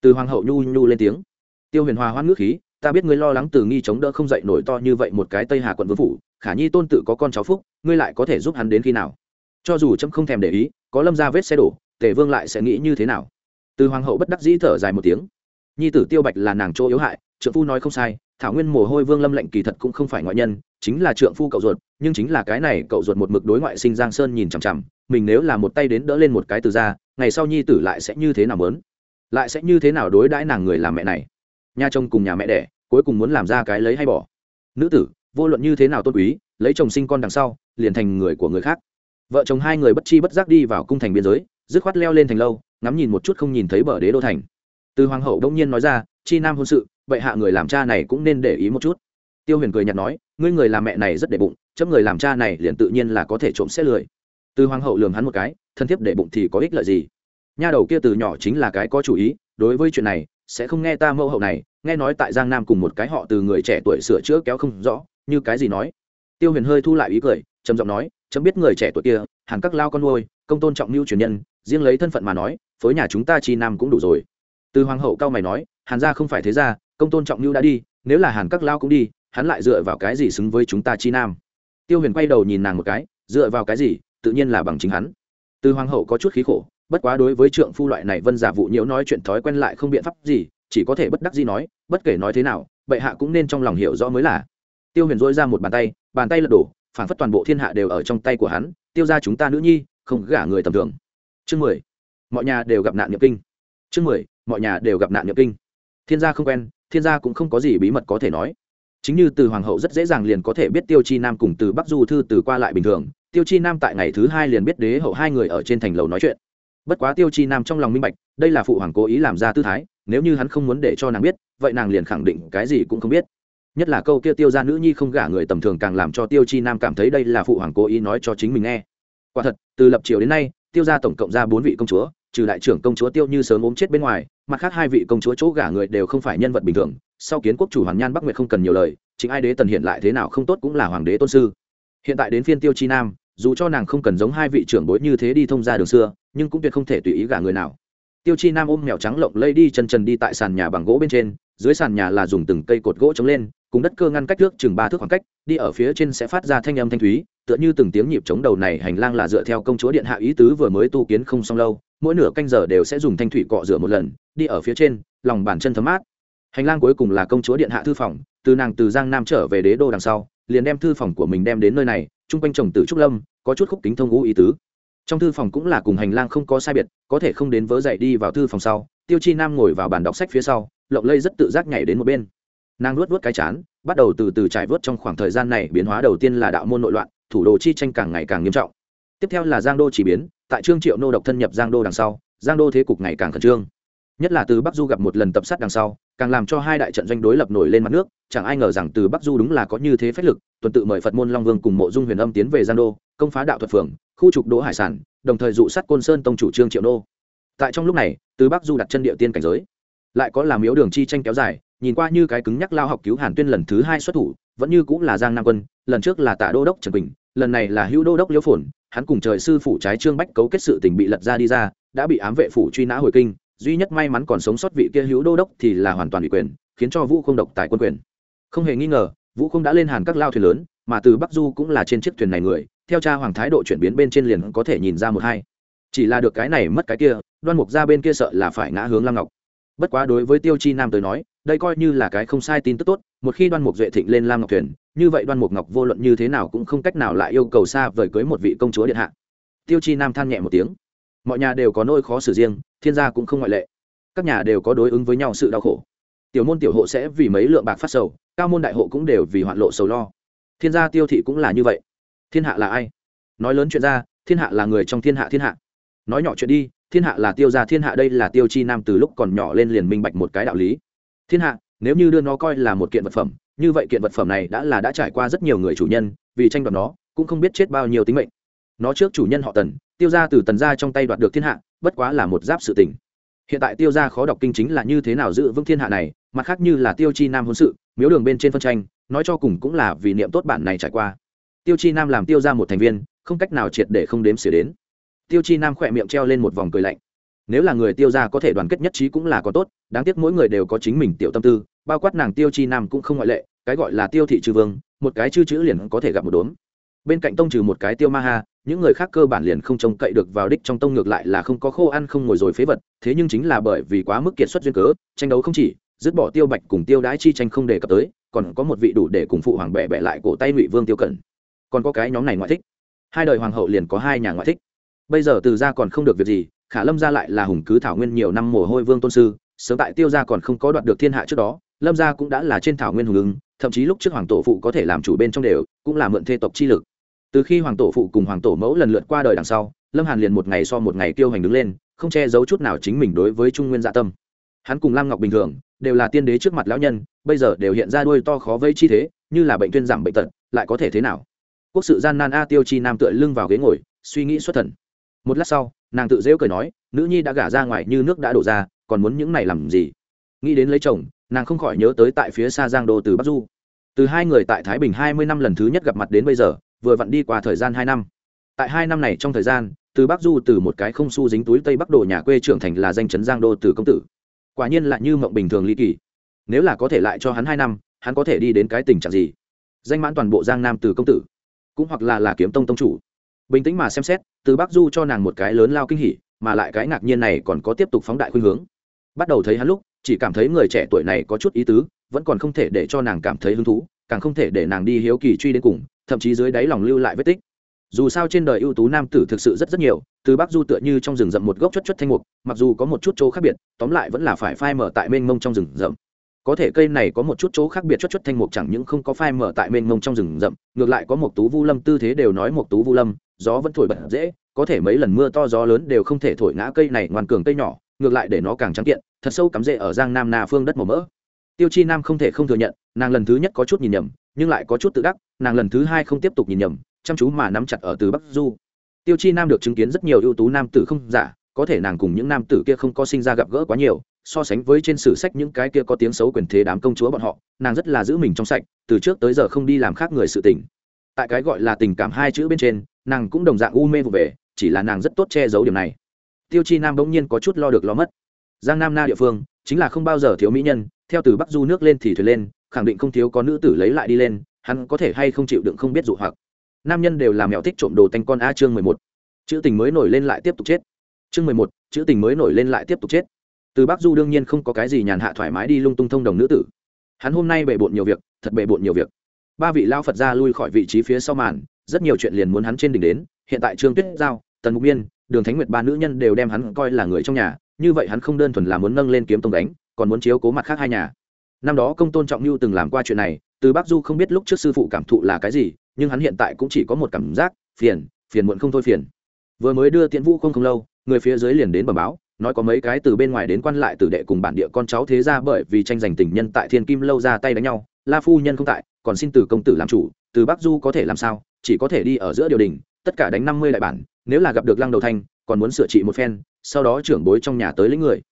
Từ hoàng hậu nhu nhu lên tiếng. Tiêu huyền hòa hoan ngữ khí ta biết ngươi lo lắng từ nghi chống đỡ không dậy nổi to như vậy một cái tây hà quận vương phủ, khả nhi tôn tự có con cháu phúc, ngươi lại có thể giúp hắn đến khi nào? Cho dù trâm không thèm để ý, có lâm ra vết xe đổ, tề vương lại sẽ nghĩ như thế nào? Từ hoàng hậu bất đắc dĩ thở dài một tiếng. Nhi tử tiêu bạch là nàng chỗ yếu hại, trượng phu nói không sai, thảo nguyên mồ hôi vương lâm lệnh kỳ thật cũng không phải ngoại nhân, chính là trượng phu cậu ruột, nhưng chính là cái này cậu ruột một mực đối ngoại sinh giang sơn nhìn chằm chằm, mình nếu là một tay đến đỡ lên một cái từ ra, ngày sau nhi tử lại sẽ như thế nào mớn lại sẽ như thế nào đối đãi nàng người làm mẹ này? Nhà chồng cùng nhà mẹ đẻ, cuối cùng muốn làm ra cái lấy hay bỏ. Nữ tử, vô luận như thế nào tôn quý, lấy chồng sinh con đằng sau, liền thành người của người khác. Vợ chồng hai người bất chi bất giác đi vào cung thành biên giới, dứt khoát leo lên thành lâu, ngắm nhìn một chút không nhìn thấy bờ đế đô thành. Từ hoàng hậu đông nhiên nói ra, chi nam hôn sự vậy hạ người làm cha này cũng nên để ý một chút. Tiêu huyền cười nhạt nói, ngươi người làm mẹ này rất để bụng, chấm người làm cha này liền tự nhiên là có thể trộm xét lười. Từ hoàng hậu lường hắn một cái, thân thiết để bụng thì có ích lợi gì? Nha đầu kia từ nhỏ chính là cái có chủ ý, đối với chuyện này sẽ không nghe ta mẫu hậu này, nghe nói tại giang nam cùng một cái họ từ người trẻ tuổi sửa chữa kéo không rõ, như cái gì nói? Tiêu huyền hơi thu lại ý cười, trầm giọng nói, chấm biết người trẻ tuổi kia hàng các lao con nuôi, công tôn trọng mưu truyền nhân, riêng lấy thân phận mà nói, phối nhà chúng ta chi nam cũng đủ rồi. Từ hoàng hậu cao mày nói, hàn gia không phải thế gia, công tôn trọng lưu đã đi, nếu là hàn các lao cũng đi, hắn lại dựa vào cái gì xứng với chúng ta chi nam? Tiêu huyền quay đầu nhìn nàng một cái, dựa vào cái gì, tự nhiên là bằng chính hắn. Từ hoàng hậu có chút khí khổ bất quá đối với trượng phu loại này vân giả vụ nhiễu nói chuyện thói quen lại không biện pháp gì, chỉ có thể bất đắc gì nói, bất kể nói thế nào, bệ hạ cũng nên trong lòng hiểu rõ mới là. Tiêu huyền dỗi ra một bàn tay bàn tay lật đổ, phản phất toàn bộ thiên hạ đều ở trong tay của hắn, tiêu ra chúng ta nữ nhi, không gả người tầm thường. Chương mười, mọi nhà đều gặp nạn nhập kinh. Chương mười, mọi nhà đều gặp nạn nhập kinh. Thiên gia không quen, thiên gia cũng không có gì bí mật có thể nói. Chính như từ hoàng hậu rất dễ dàng liền có thể biết tiêu chi nam cùng từ bắc du thư từ qua lại bình thường, tiêu chi nam tại ngày thứ hai liền biết đế hậu hai người ở trên thành lầu nói chuyện bất quá tiêu chi nam trong lòng minh bạch, đây là phụ hoàng cố ý làm ra tư thái, nếu như hắn không muốn để cho nàng biết, vậy nàng liền khẳng định cái gì cũng không biết. Nhất là câu kia tiêu ra nữ nhi không gả người tầm thường càng làm cho tiêu chi nam cảm thấy đây là phụ hoàng cố ý nói cho chính mình nghe. Quả thật, từ lập triều đến nay, tiêu ra tổng cộng ra bốn vị công chúa, trừ đại trưởng công chúa tiêu như sớm ốm chết bên ngoài, mặt khác hai vị công chúa chỗ gả người đều không phải nhân vật bình thường. Sau kiến quốc chủ hoàn nhan bắc nguyệt không cần nhiều lời, chính ai đế tần hiện lại thế nào không tốt cũng là hoàng đế tôn sư. Hiện tại đến phiên tiêu chi nam dù cho nàng không cần giống hai vị trưởng bối như thế đi thông ra đường xưa, nhưng cũng tuyệt không thể tùy ý gả người nào. Tiêu chi nam ôm mèo trắng lộng lây đi chân trần đi tại sàn nhà bằng gỗ bên trên, dưới sàn nhà là dùng từng cây cột gỗ chống lên, cùng đất cơ ngăn cách trước chừng ba thước khoảng cách, đi ở phía trên sẽ phát ra thanh âm thanh thúy, tựa như từng tiếng nhịp chống đầu này hành lang là dựa theo công chúa điện hạ ý tứ vừa mới tu kiến không xong lâu, mỗi nửa canh giờ đều sẽ dùng thanh thủy cọ rửa một lần, đi ở phía trên, lòng bàn chân thấm mát. Hành lang cuối cùng là công chúa điện hạ thư phòng, từ nàng từ giang nam trở về đế đô đằng sau, liền đem thư phòng của mình đem đến nơi này chung quanh chồng tử trúc lâm, có chút khúc kính thông ngũ ý tứ. Trong thư phòng cũng là cùng hành lang không có sai biệt, có thể không đến vớ dậy đi vào thư phòng sau, tiêu chi nam ngồi vào bàn đọc sách phía sau, lộng lây rất tự giác nhảy đến một bên. Nàng luốt vớt cái chán, bắt đầu từ từ trải vớt trong khoảng thời gian này biến hóa đầu tiên là đạo môn nội loạn, thủ đô chi tranh càng ngày càng nghiêm trọng. Tiếp theo là giang đô chỉ biến, tại trương triệu nô độc thân nhập giang đô đằng sau, giang đô thế cục ngày càng khẩn trương nhất là từ bắc du gặp một lần tập sát đằng sau, càng làm cho hai đại trận doanh đối lập nổi lên mặt nước, chẳng ai ngờ rằng từ bắc du đúng là có như thế phách lực, tuần tự mời phật môn long vương cùng mộ dung huyền âm tiến về giang đô, công phá đạo thuật phường, khu trục đỗ hải sản, đồng thời dụ sát côn sơn tông chủ trương triệu nô. Tại trong lúc này, từ bắc du đặt chân địa tiên cảnh giới. Lại có làm yếu đường chi tranh kéo dài, nhìn qua như cái cứng nhắc lao học cứu hàn tuyên lần thứ hai xuất thủ, vẫn như cũng là giang nam quân, lần trước là tạ đô đốc trần Bình lần này là hữu đô đốc liễu phồn, hắn cùng trời sư phủ trái trương bách cấu kết sự tình bị lật ra đi ra, đã bị ám vệ phủ truy nã hồi kinh duy nhất may mắn còn sống sót vị kia hữu đô đốc thì là hoàn toàn ủy quyền, khiến cho vũ không độc tại quân quyền. Không hề nghi ngờ, vũ không đã lên hàn các lao thuyền lớn, mà từ bắc du cũng là trên chiếc thuyền này người, theo cha hoàng thái độ chuyển biến bên trên liền có thể nhìn ra một hai. Chỉ là được cái này mất cái kia, đoan mục ra bên kia sợ là phải ngã hướng lam ngọc. Bất quá đối với tiêu chi nam tới nói, đây coi như là cái không sai tin tức tốt, một khi đoan mục duệ thịnh lên lam ngọc thuyền, như vậy đoan mục ngọc vô luận như thế nào cũng không cách nào lại yêu cầu xa vời cưới một vị công chúa điện hạ. Tiêu chi nam than nhẹ một tiếng mọi nhà đều có nỗi khó xử riêng, thiên gia cũng không ngoại lệ. Các nhà đều có đối ứng với nhau sự đau khổ. Tiểu môn tiểu hộ sẽ vì mấy lượng bạc phát sầu, cao môn đại hộ cũng đều vì hoạn lộ sầu lo. Thiên gia tiêu thị cũng là như vậy. Thiên hạ là ai? Nói lớn chuyện ra, thiên hạ là người trong thiên hạ thiên hạ. Nói nhỏ chuyện đi, thiên hạ là tiêu gia thiên hạ đây là tiêu chi nam từ lúc còn nhỏ lên liền minh bạch một cái đạo lý. Thiên hạ, nếu như đưa nó coi là một kiện vật phẩm, như vậy kiện vật phẩm này đã là đã trải qua rất nhiều người chủ nhân, vì tranh đoạt nó, cũng không biết chết bao nhiêu tính mệnh. Nó trước chủ nhân họ tần tiêu gia từ tần gia trong tay đoạt được thiên hạ, bất quá là một giáp sự tình. Hiện tại tiêu gia khó đọc kinh chính là như thế nào giữ vững thiên hạ này, mặt khác như là tiêu chi nam hôn sự, miếu đường bên trên phân tranh, nói cho cùng cũng là vì niệm tốt bản này trải qua. Tiêu chi nam làm tiêu ra một thành viên, không cách nào triệt để không đếm xỉa đến. Tiêu chi nam khỏe miệng treo lên một vòng cười lạnh. Nếu là người tiêu ra có thể đoàn kết nhất trí cũng là có tốt, đáng tiếc mỗi người đều có chính mình tiểu tâm tư, bao quát nàng tiêu chi nam cũng không ngoại lệ, cái gọi là tiêu thị trừ vương, một cái chư chữ liền có thể gặp một đốm. Bên cạnh tông trừ một cái tiêu ma ha những người khác cơ bản liền không trông cậy được vào đích trong tông ngược lại là không có khô ăn không ngồi rồi phế vật, thế nhưng chính là bởi vì quá mức kiệt xuất duyên cớ, tranh đấu không chỉ, dứt bỏ tiêu bạch cùng tiêu đái chi tranh không đề cập tới, còn có một vị đủ để cùng phụ hoàng bẻ bẻ lại cổ tay ngụy vương tiêu cẩn còn có cái nhóm này ngoại thích. Hai đời hoàng hậu liền có hai nhà ngoại thích. Bây giờ từ ra còn không được việc gì, khả lâm ra lại là hùng cứ thảo nguyên nhiều năm mồ hôi vương tôn sư, sớm tại tiêu gia còn không có đoạt được thiên hạ trước đó, lâm gia cũng đã là trên thảo nguyên hùng ứng, thậm chí lúc trước hoàng tổ phụ có thể làm chủ bên trong đều, cũng là mượn thê tộc chi lực từ khi hoàng tổ phụ cùng hoàng tổ mẫu lần lượt qua đời đằng sau, lâm hàn liền một ngày so một ngày tiêu hành đứng lên, không che giấu chút nào chính mình đối với trung nguyên dạ tâm. Hắn cùng lam ngọc bình thường, đều là tiên đế trước mặt lão nhân, bây giờ đều hiện ra đuôi to khó vây chi thế, như là bệnh tuyên giảm bệnh tật, lại có thể thế nào? Quốc sự gian nan a tiêu chi nam tựa lưng vào ghế ngồi, suy nghĩ xuất thần. Một lát sau, nàng tự dễu cười nói, nữ nhi đã gả ra ngoài như nước đã đổ ra, còn muốn những này làm gì? Nghĩ đến lấy chồng, nàng không khỏi nhớ tới tại phía xa giang đô từ bắc du. Từ hai người tại thái bình hai mươi năm lần thứ nhất gặp mặt đến bây giờ vừa vặn đi qua thời gian hai năm. Tại hai năm này trong thời gian, từ bắc du từ một cái không su dính túi tây bắc đồ nhà quê trưởng thành là danh chấn giang đô từ công tử. Quả nhiên lại như mộng bình thường ly kỳ. Nếu là có thể lại cho hắn hai năm, hắn có thể đi đến cái tình trạng gì? Danh mãn toàn bộ giang nam từ công tử. Cũng hoặc là là kiếm tông tông chủ. Bình tĩnh mà xem xét, từ bắc du cho nàng một cái lớn lao kinh hỉ, mà lại cái ngạc nhiên này còn có tiếp tục phóng đại khuynh hướng. Bắt đầu thấy hắn lúc, chỉ cảm thấy người trẻ tuổi này có chút ý tứ, vẫn còn không thể để cho nàng cảm thấy hứng thú, càng không thể để nàng đi hiếu kỳ truy đến cùng thậm chí dưới đáy lòng lưu lại vết tích. Dù sao trên đời ưu tú nam tử thực sự rất rất nhiều, từ bắc du tựa như trong rừng rậm một gốc chất chất thanh mục, mặc dù có một chút chỗ khác biệt, tóm lại vẫn là phải phai mở tại mênh mông trong rừng rậm. Có thể cây này có một chút chỗ khác biệt chất chất thanh mục chẳng những không có phai mở tại mênh mông trong rừng rậm, ngược lại có một tú vu lâm tư thế đều nói một tú vu lâm, gió vẫn thổi bật dễ, có thể mấy lần mưa to gió lớn đều không thể thổi ngã cây này ngoan cường cây nhỏ, ngược lại để nó càng trắng kiện, thật sâu cắm rễ ở giang nam na phương đất màu mỡ tiêu chi nam không thể không thừa nhận, nàng lần thứ nhất có chút nhìn nhầm, nhưng lại có chút tự đắc, nàng lần thứ hai không tiếp tục nhìn nhầm, chăm chú mà nắm chặt ở từ bắc du. Tiêu chi nam được chứng kiến rất nhiều ưu tú nam tử không giả, có thể nàng cùng những nam tử kia không có sinh ra gặp gỡ quá nhiều, so sánh với trên sử sách những cái kia có tiếng xấu quyền thế đám công chúa bọn họ, nàng rất là giữ mình trong sạch, từ trước tới giờ không đi làm khác người sự tình. Tại cái gọi là tình cảm hai chữ bên trên, nàng cũng đồng dạng u mê vụ về, chỉ là nàng rất tốt che giấu điểm này. Tiêu chi nam bỗng nhiên có chút lo được lo mất. Giang nam na địa phương, chính là không bao giờ thiếu mỹ nhân theo từ bắc du nước lên thì thuyền lên, khẳng định không thiếu có nữ tử lấy lại đi lên, hắn có thể hay không chịu đựng không biết dụ hoặc. Nam nhân đều làm mèo thích trộm đồ tanh con a chương mười một. Chữ tình mới nổi lên lại tiếp tục chết. Chương mười một, chữ tình mới nổi lên lại tiếp tục chết. Từ bắc du đương nhiên không có cái gì nhàn hạ thoải mái đi lung tung thông đồng nữ tử. Hắn hôm nay bề bộn nhiều việc, thật bề bộn nhiều việc. Ba vị lao phật ra lui khỏi vị trí phía sau màn, rất nhiều chuyện liền muốn hắn trên đỉnh đến. Hiện tại trương tuyết giao, tần mục biên đường thánh nguyệt ba nữ nhân đều đem hắn coi là người trong nhà, như vậy hắn không đơn thuần là muốn nâng lên kiếm tông đánh còn muốn chiếu cố mặt khác hai nhà. Năm đó công tôn trọng lưu từng làm qua chuyện này, từ bắc du không biết lúc trước sư phụ cảm thụ là cái gì, nhưng hắn hiện tại cũng chỉ có một cảm giác, phiền phiền muộn không thôi phiền. Vừa mới đưa tiễn vũ không không lâu, người phía dưới liền đến bẩm báo, nói có mấy cái từ bên ngoài đến quan lại tử đệ cùng bản địa con cháu thế ra bởi vì tranh giành tình nhân tại thiên kim lâu ra tay đánh nhau, la phu nhân không tại, còn xin từ công tử làm chủ, từ bắc du có thể làm sao, chỉ có thể đi ở giữa điều đình, tất cả đánh năm mươi đại bản, nếu là gặp được lăng đầu thanh, còn muốn sửa trị một phen, sau đó trưởng bối trong nhà tới lấy người.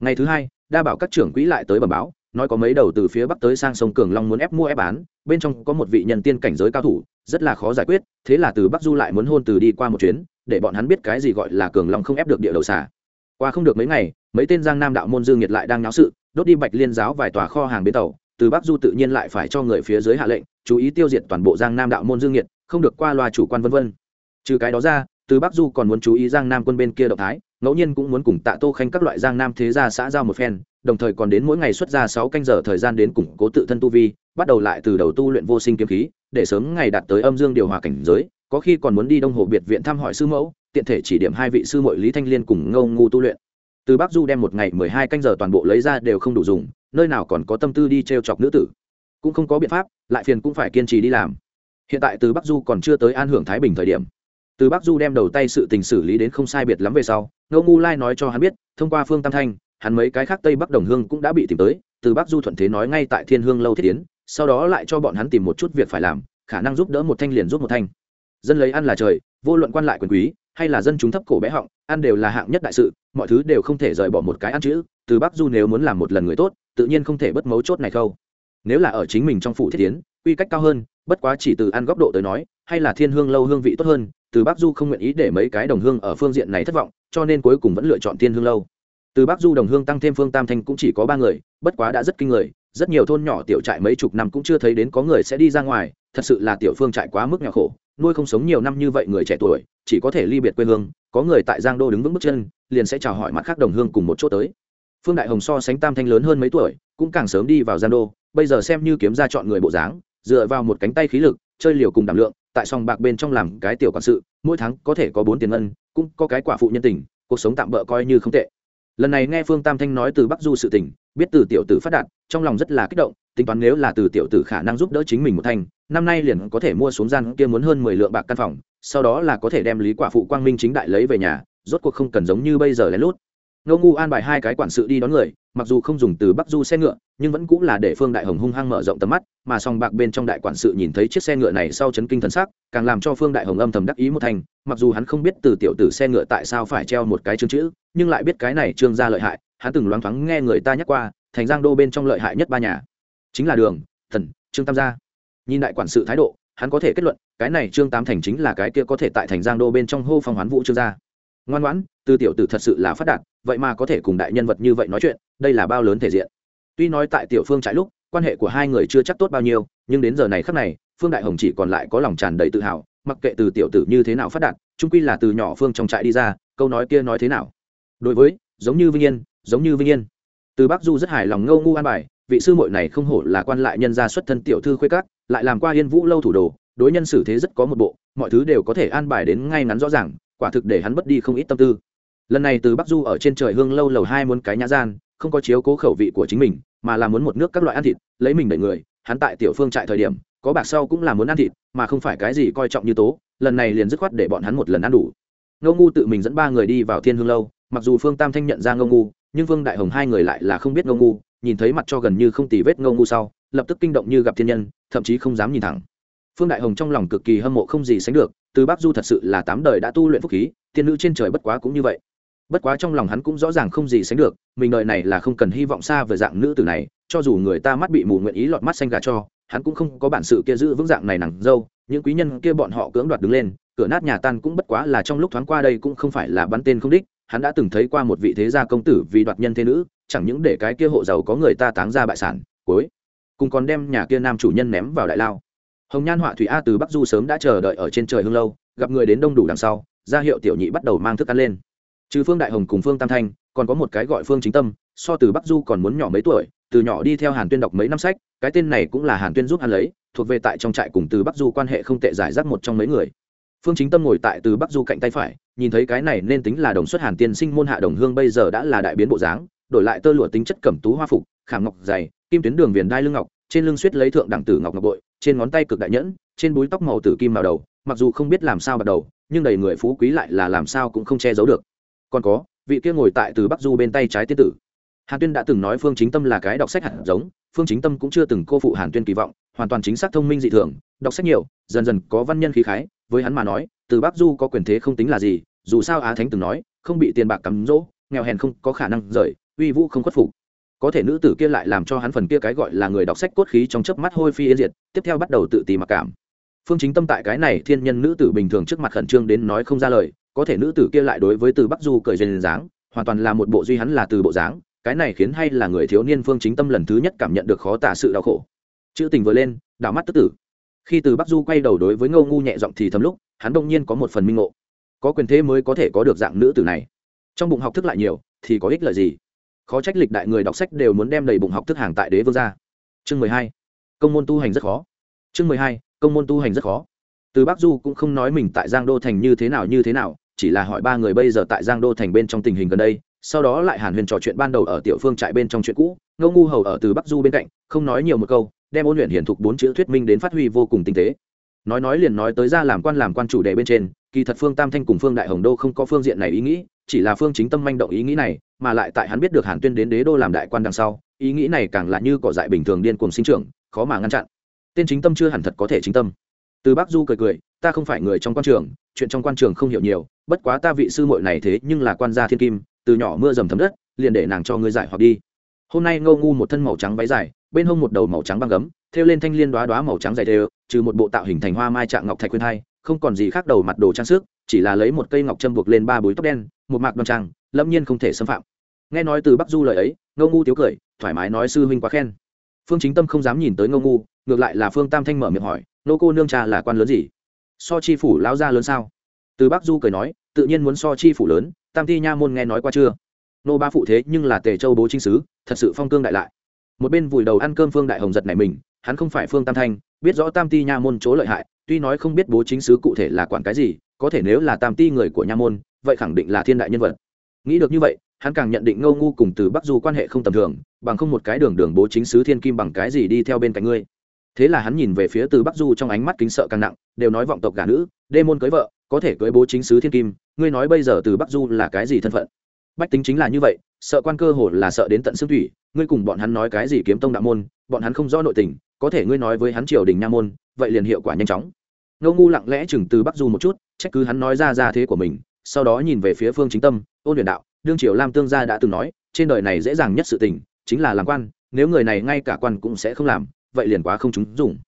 Ngày thứ hai đa bảo các trưởng quỹ lại tới bẩm báo, nói có mấy đầu từ phía bắc tới sang sông cường long muốn ép mua ép bán, bên trong có một vị nhân tiên cảnh giới cao thủ, rất là khó giải quyết, thế là từ bắc du lại muốn hôn từ đi qua một chuyến, để bọn hắn biết cái gì gọi là cường long không ép được địa đầu xả qua không được mấy ngày, mấy tên giang nam đạo môn dương nhiệt lại đang náo sự, đốt đi bạch liên giáo vài tòa kho hàng bến tàu, từ bắc du tự nhiên lại phải cho người phía dưới hạ lệnh, chú ý tiêu diệt toàn bộ giang nam đạo môn dương nhiệt, không được qua loa chủ quan vân vân. Trừ cái đó ra, từ bắc du còn muốn chú ý giang nam quân bên kia động thái ngẫu nhiên cũng muốn cùng tạ tô khanh các loại giang nam thế gia xã giao một phen, đồng thời còn đến mỗi ngày xuất ra sáu canh giờ thời gian đến củng cố tự thân tu vi, bắt đầu lại từ đầu tu luyện vô sinh kiếm khí, để sớm ngày đạt tới âm dương điều hòa cảnh giới, có khi còn muốn đi đông hồ biệt viện thăm hỏi sư mẫu, tiện thể chỉ điểm hai vị sư mội lý thanh liên cùng ngâu ngu tu luyện. Từ bắc du đem một ngày mười hai canh giờ toàn bộ lấy ra đều không đủ dùng, nơi nào còn có tâm tư đi t r e o chọc nữ tử. Cũng không có biện pháp, lại phiền cũng phải kiên trì đi làm. Hiện tại từ bắc du còn chưa tới an hưởng thái bình thời điểm từ bắc du đem đầu tay sự tình xử lý đến không sai biệt lắm về sau, ngô ngu lai nói cho hắn biết, thông qua phương tam thanh, hắn mấy cái khác tây bắc đồng hương cũng đã bị tìm tới, từ bắc du thuận thế nói ngay tại thiên hương lâu thiết tiến sau đó lại cho bọn hắn tìm một chút việc phải làm, khả năng giúp đỡ một thanh liền giúp một thanh. Dân lấy ăn là trời, vô luận quan lại quyền quý, hay là dân chúng thấp cổ bé họng, ăn đều là hạng nhất đại sự, mọi thứ đều không thể rời bỏ một cái ăn chữ, từ bắc du nếu muốn làm một lần người tốt, tự nhiên không thể bất mấu chốt này khâu. Nếu là ở chính mình trong phủ thiết tiến quy cách cao hơn, bất quá chỉ từ ăn góc độ tới nói hay là thiên hương lâu hương vị tốt hơn, từ bắc du không nguyện ý để mấy cái đồng hương ở phương diện này thất vọng, cho nên cuối cùng vẫn lựa chọn thiên hương lâu. Từ bắc du đồng hương tăng thêm phương tam thanh cũng chỉ có ba người, bất quá đã rất kinh người, rất nhiều thôn nhỏ tiểu trại mấy chục năm cũng chưa thấy đến có người sẽ đi ra ngoài, thật sự là tiểu phương trại quá mức nhỏ khổ, nuôi không sống nhiều năm như vậy người trẻ tuổi, chỉ có thể ly biệt quê hương, có người tại giang đô đứng vững bước chân, liền sẽ chào hỏi mặt khác đồng hương cùng một chỗ tới. Phương đại hồng so sánh tam thanh lớn hơn mấy tuổi, cũng càng sớm đi vào giang đô, bây giờ xem như kiếm ra chọn người bộ dáng, dựa vào một cánh tay khí lực, chơi liều cùng đảm lượng tại sòng bạc bên trong làm cái tiểu quản sự, mỗi tháng có thể có bốn tiền ngân, cũng có cái quả phụ nhân tình, cuộc sống tạm bỡ coi như không tệ. Lần này nghe phương tam thanh nói từ bắc du sự tình, biết từ tiểu tử phát đạt, trong lòng rất là kích động, tính toán nếu là từ tiểu tử khả năng giúp đỡ chính mình một thanh năm nay liền có thể mua xuống gian kia muốn hơn mười lượng bạc căn phòng, sau đó là có thể đem lý quả phụ quang minh chính đại lấy về nhà, rốt cuộc không cần giống như bây giờ lén lút ngô ngu an bài hai cái quản sự đi đón người, mặc dù không dùng từ bắc du xe ngựa, nhưng vẫn cũng là để phương đại hồng hung hăng mở rộng tầm mắt, mà song bạc bên trong đại quản sự nhìn thấy chiếc xe ngựa này sau chấn kinh thần sắc, càng làm cho phương đại hồng âm thầm đắc ý một thành, mặc dù hắn không biết từ tiểu tử xe ngựa tại sao phải treo một cái chương chữ, nhưng lại biết cái này trương gia lợi hại, hắn từng loáng thoáng nghe người ta nhắc qua, thành giang đô bên trong lợi hại nhất ba nhà. Chính là đường, thần, trương tam gia. Nhìn đại quản sự thái độ, hắn có thể kết luận, cái này trương tam thành chính là cái kia có thể tại thành giang đô bên trong hô phong hoán vũ trương gia. Ngoan ngoãn, từ tiểu tử thật sự là phát đạt vậy mà có thể cùng đại nhân vật như vậy nói chuyện, đây là bao lớn thể diện. Tuy nói tại tiểu phương trại lúc, quan hệ của hai người chưa chắc tốt bao nhiêu, nhưng đến giờ này khắc này, phương đại hồng chỉ còn lại có lòng tràn đầy tự hào, mặc kệ từ tiểu tử như thế nào phát đạt trung quy là từ nhỏ phương trong trại đi ra, câu nói kia nói thế nào? Đối với, giống như vinh yên, giống như vinh yên. Từ bắc du rất hài lòng ngâu ngu an bài, vị sư muội này không hổ là quan lại nhân gia xuất thân tiểu thư khuê các, lại làm qua yên vũ lâu thủ đồ, đối nhân xử thế rất có một bộ, mọi thứ đều có thể an bài đến ngay ngắn rõ ràng, quả thực để hắn bất đi không ít tâm tư lần này từ bắc du ở trên trời hương lâu lầu hai muốn cái nhã gian, không có chiếu cố khẩu vị của chính mình, mà là muốn một nước các loại ăn thịt, lấy mình đẩy người. Hắn tại tiểu phương trại thời điểm, có bạc sau cũng là muốn ăn thịt, mà không phải cái gì coi trọng như tố. Lần này liền dứt khoát để bọn hắn một lần ăn đủ. Ngô ngu tự mình dẫn ba người đi vào thiên hương lâu. Mặc dù phương tam thanh nhận ra ngô ngu, nhưng vương đại hồng hai người lại là không biết ngô ngu, nhìn thấy mặt cho gần như không tì vết ngô ngu sau, lập tức kinh động như gặp thiên nhân, thậm chí không dám nhìn thẳng. Phương đại hồng trong lòng cực kỳ hâm mộ không gì sánh được, từ bắc du thật sự là tám đời đã tu luyện phúc khí, tiên nữ trên trời bất quá cũng như vậy bất quá trong lòng hắn cũng rõ ràng không gì sánh được, mình đợi này là không cần hy vọng xa về dạng nữ tử này, cho dù người ta mắt bị mù nguyện ý lọt mắt xanh gà cho, hắn cũng không có bản sự kia giữ vững dạng này nặng dâu. Những quý nhân kia bọn họ cưỡng đoạt đứng lên, cửa nát nhà tan cũng bất quá là trong lúc thoáng qua đây cũng không phải là bắn tên không đích. Hắn đã từng thấy qua một vị thế gia công tử vì đoạt nhân thế nữ, chẳng những để cái kia hộ giàu có người ta táng ra bại sản, cuối cùng còn đem nhà kia nam chủ nhân ném vào đại lao. Hồng nhan họa thủy a từ bắc du sớm đã chờ đợi ở trên trời hương lâu, gặp người đến đông đủ đằng sau, ra hiệu tiểu nhị bắt đầu mang thức ăn lên trừ phương đại hồng cùng phương tam thanh, còn có một cái gọi phương chính tâm, so từ bắc du còn muốn nhỏ mấy tuổi, từ nhỏ đi theo hàn tuyên đọc mấy năm sách, cái tên này cũng là hàn tuyên giúp hắn lấy, thuộc về tại trong trại cùng từ bắc du quan hệ không tệ giải rác một trong mấy người. Phương chính tâm ngồi tại từ bắc du cạnh tay phải, nhìn thấy cái này nên tính là đồng xuất hàn tiên sinh môn hạ đồng hương bây giờ đã là đại biến bộ dáng, đổi lại tơ lụa tính chất cẩm tú hoa phục, khảm ngọc dày, kim tuyến đường viền đai lưng ngọc, trên lưng suýt lấy thượng đẳng tử ngọc ngọc bội, trên ngón tay cực đại nhẫn, trên búi tóc màu tử kim màu đầu, mặc dù không biết làm sao bắt đầu, nhưng đầy người phú quý lại là làm sao cũng không che giấu được còn có, vị kia ngồi tại từ bắc du bên tay trái tiên tử. Hàn tuyên đã từng nói phương chính tâm là cái đọc sách hạt giống, phương chính tâm cũng chưa từng cô phụ hàn tuyên kỳ vọng, hoàn toàn chính xác thông minh dị thường, đọc sách nhiều, dần dần có văn nhân khí khái, với hắn mà nói, từ bắc du có quyền thế không tính là gì, dù sao á thánh từng nói, không bị tiền bạc cắm rỗ, nghèo hèn không có khả năng rời, uy vũ không khuất phục. Có thể nữ tử kia lại làm cho hắn phần kia cái gọi là người đọc sách cốt khí trong chớp mắt hôi phi yên diệt, tiếp theo bắt đầu tự tìm mặc cảm. Phương chính tâm tại cái này thiên nhân nữ tử bình thường trước mặt khẩn trương đến nói không ra lời có thể nữ tử kia lại đối với từ bắc du cười duyên dáng, hoàn toàn là một bộ duy hắn là từ bộ dáng, cái này khiến hay là người thiếu niên phương chính tâm lần thứ nhất cảm nhận được khó tả sự đau khổ. Chữ tình vừa lên, đảo mắt tức tử. Khi từ bắc du quay đầu đối với ngô ngu nhẹ giọng thì thầm lúc, hắn đông nhiên có một phần minh ngộ. Có quyền thế mới có thể có được dạng nữ tử này. Trong bụng học thức lại nhiều, thì có ích lợi gì? Khó trách lịch đại người đọc sách đều muốn đem đầy bụng học thức hàng tại đế vương gia chương mười hai. Công môn tu hành rất khó. Chương mười hai. Công môn tu hành rất khó. Từ bắc du cũng không nói mình tại giang đô thành như thế nào, như thế nào chỉ là hỏi ba người bây giờ tại giang đô thành bên trong tình hình gần đây, sau đó lại hàn huyền trò chuyện ban đầu ở tiểu phương trại bên trong chuyện cũ, ngô ngu hầu ở từ bắc du bên cạnh, không nói nhiều một câu, đem ôn luyện hiển thục bốn chữ thuyết minh đến phát huy vô cùng tinh tế. Nói nói liền nói tới ra làm quan làm quan chủ đề bên trên, kỳ thật phương tam thanh cùng phương đại hồng đô không có phương diện này ý nghĩ, chỉ là phương chính tâm manh động ý nghĩ này, mà lại tại hắn biết được hàn tuyên đến đế đô làm đại quan đằng sau, ý nghĩ này càng là như cỏ dại bình thường điên cuồng sinh trưởng, khó mà ngăn chặn. Tên chính tâm chưa hẳn thật có thể chính tâm. Từ bắc du cười cười ta không phải người trong quan trường, chuyện trong quan trường không hiểu nhiều, bất quá ta vị sư muội này thế nhưng là quan gia thiên kim, từ nhỏ mưa dầm thấm đất, liền để nàng cho ngươi giải hoặc đi. Hôm nay ngô ngu một thân màu trắng váy dài, bên hông một đầu màu trắng băng gấm, thêu lên thanh liên đoá đoá màu trắng dày đều, trừ một bộ tạo hình thành hoa mai trạng ngọc thạch khuyên hai không còn gì khác đầu mặt đồ trang sức, chỉ là lấy một cây ngọc châm buộc lên ba búi tóc đen, một mạc đoan trang, lâm nhiên không thể xâm phạm. Nghe nói từ bắc du lời ấy, ngô ngu tiếu cười, thoải mái nói sư huynh quá khen. Phương chính tâm không dám nhìn tới ngô ngu, ngược lại là phương tam thanh mở miệng hỏi, nô cô nương cha là quan lớn gì? So chi phủ lão gia lớn sao? Từ bắc du cười nói, tự nhiên muốn so chi phủ lớn, tam ti nha môn nghe nói qua chưa? Nô ba phụ thế nhưng là tề châu bố chính sứ, thật sự phong cương đại lại. Một bên vùi đầu ăn cơm phương đại hồng giật này mình, hắn không phải phương tam thanh, biết rõ tam ti nha môn chỗ lợi hại, tuy nói không biết bố chính sứ cụ thể là quản cái gì, có thể nếu là tam ti người của nha môn, vậy khẳng định là thiên đại nhân vật. Nghĩ được như vậy, hắn càng nhận định ngâu ngu cùng từ bắc du quan hệ không tầm thường, bằng không một cái đường đường bố chính sứ thiên kim bằng cái gì đi theo bên cạnh ngươi thế là hắn nhìn về phía từ bắc du trong ánh mắt kính sợ càng nặng, đều nói vọng tộc gả nữ đê môn cưới vợ, có thể cưới bố chính sứ thiên kim, ngươi nói bây giờ từ bắc du là cái gì thân phận? Bách tính chính là như vậy, sợ quan cơ hồ là sợ đến tận xương thủy, ngươi cùng bọn hắn nói cái gì kiếm tông đạo môn, bọn hắn không rõ nội tình, có thể ngươi nói với hắn triều đình nha môn, vậy liền hiệu quả nhanh chóng. Ngô ngu lặng lẽ chừng từ bắc du một chút, trách cứ hắn nói ra ra thế của mình, sau đó nhìn về phía phương chính tâm, ôn luyện đạo, đương triều lam tương gia đã từng nói, trên đời này dễ dàng nhất sự tình, chính là làm quan, nếu người này ngay cả quan cũng sẽ không làm vậy liền quá không chúng dùng.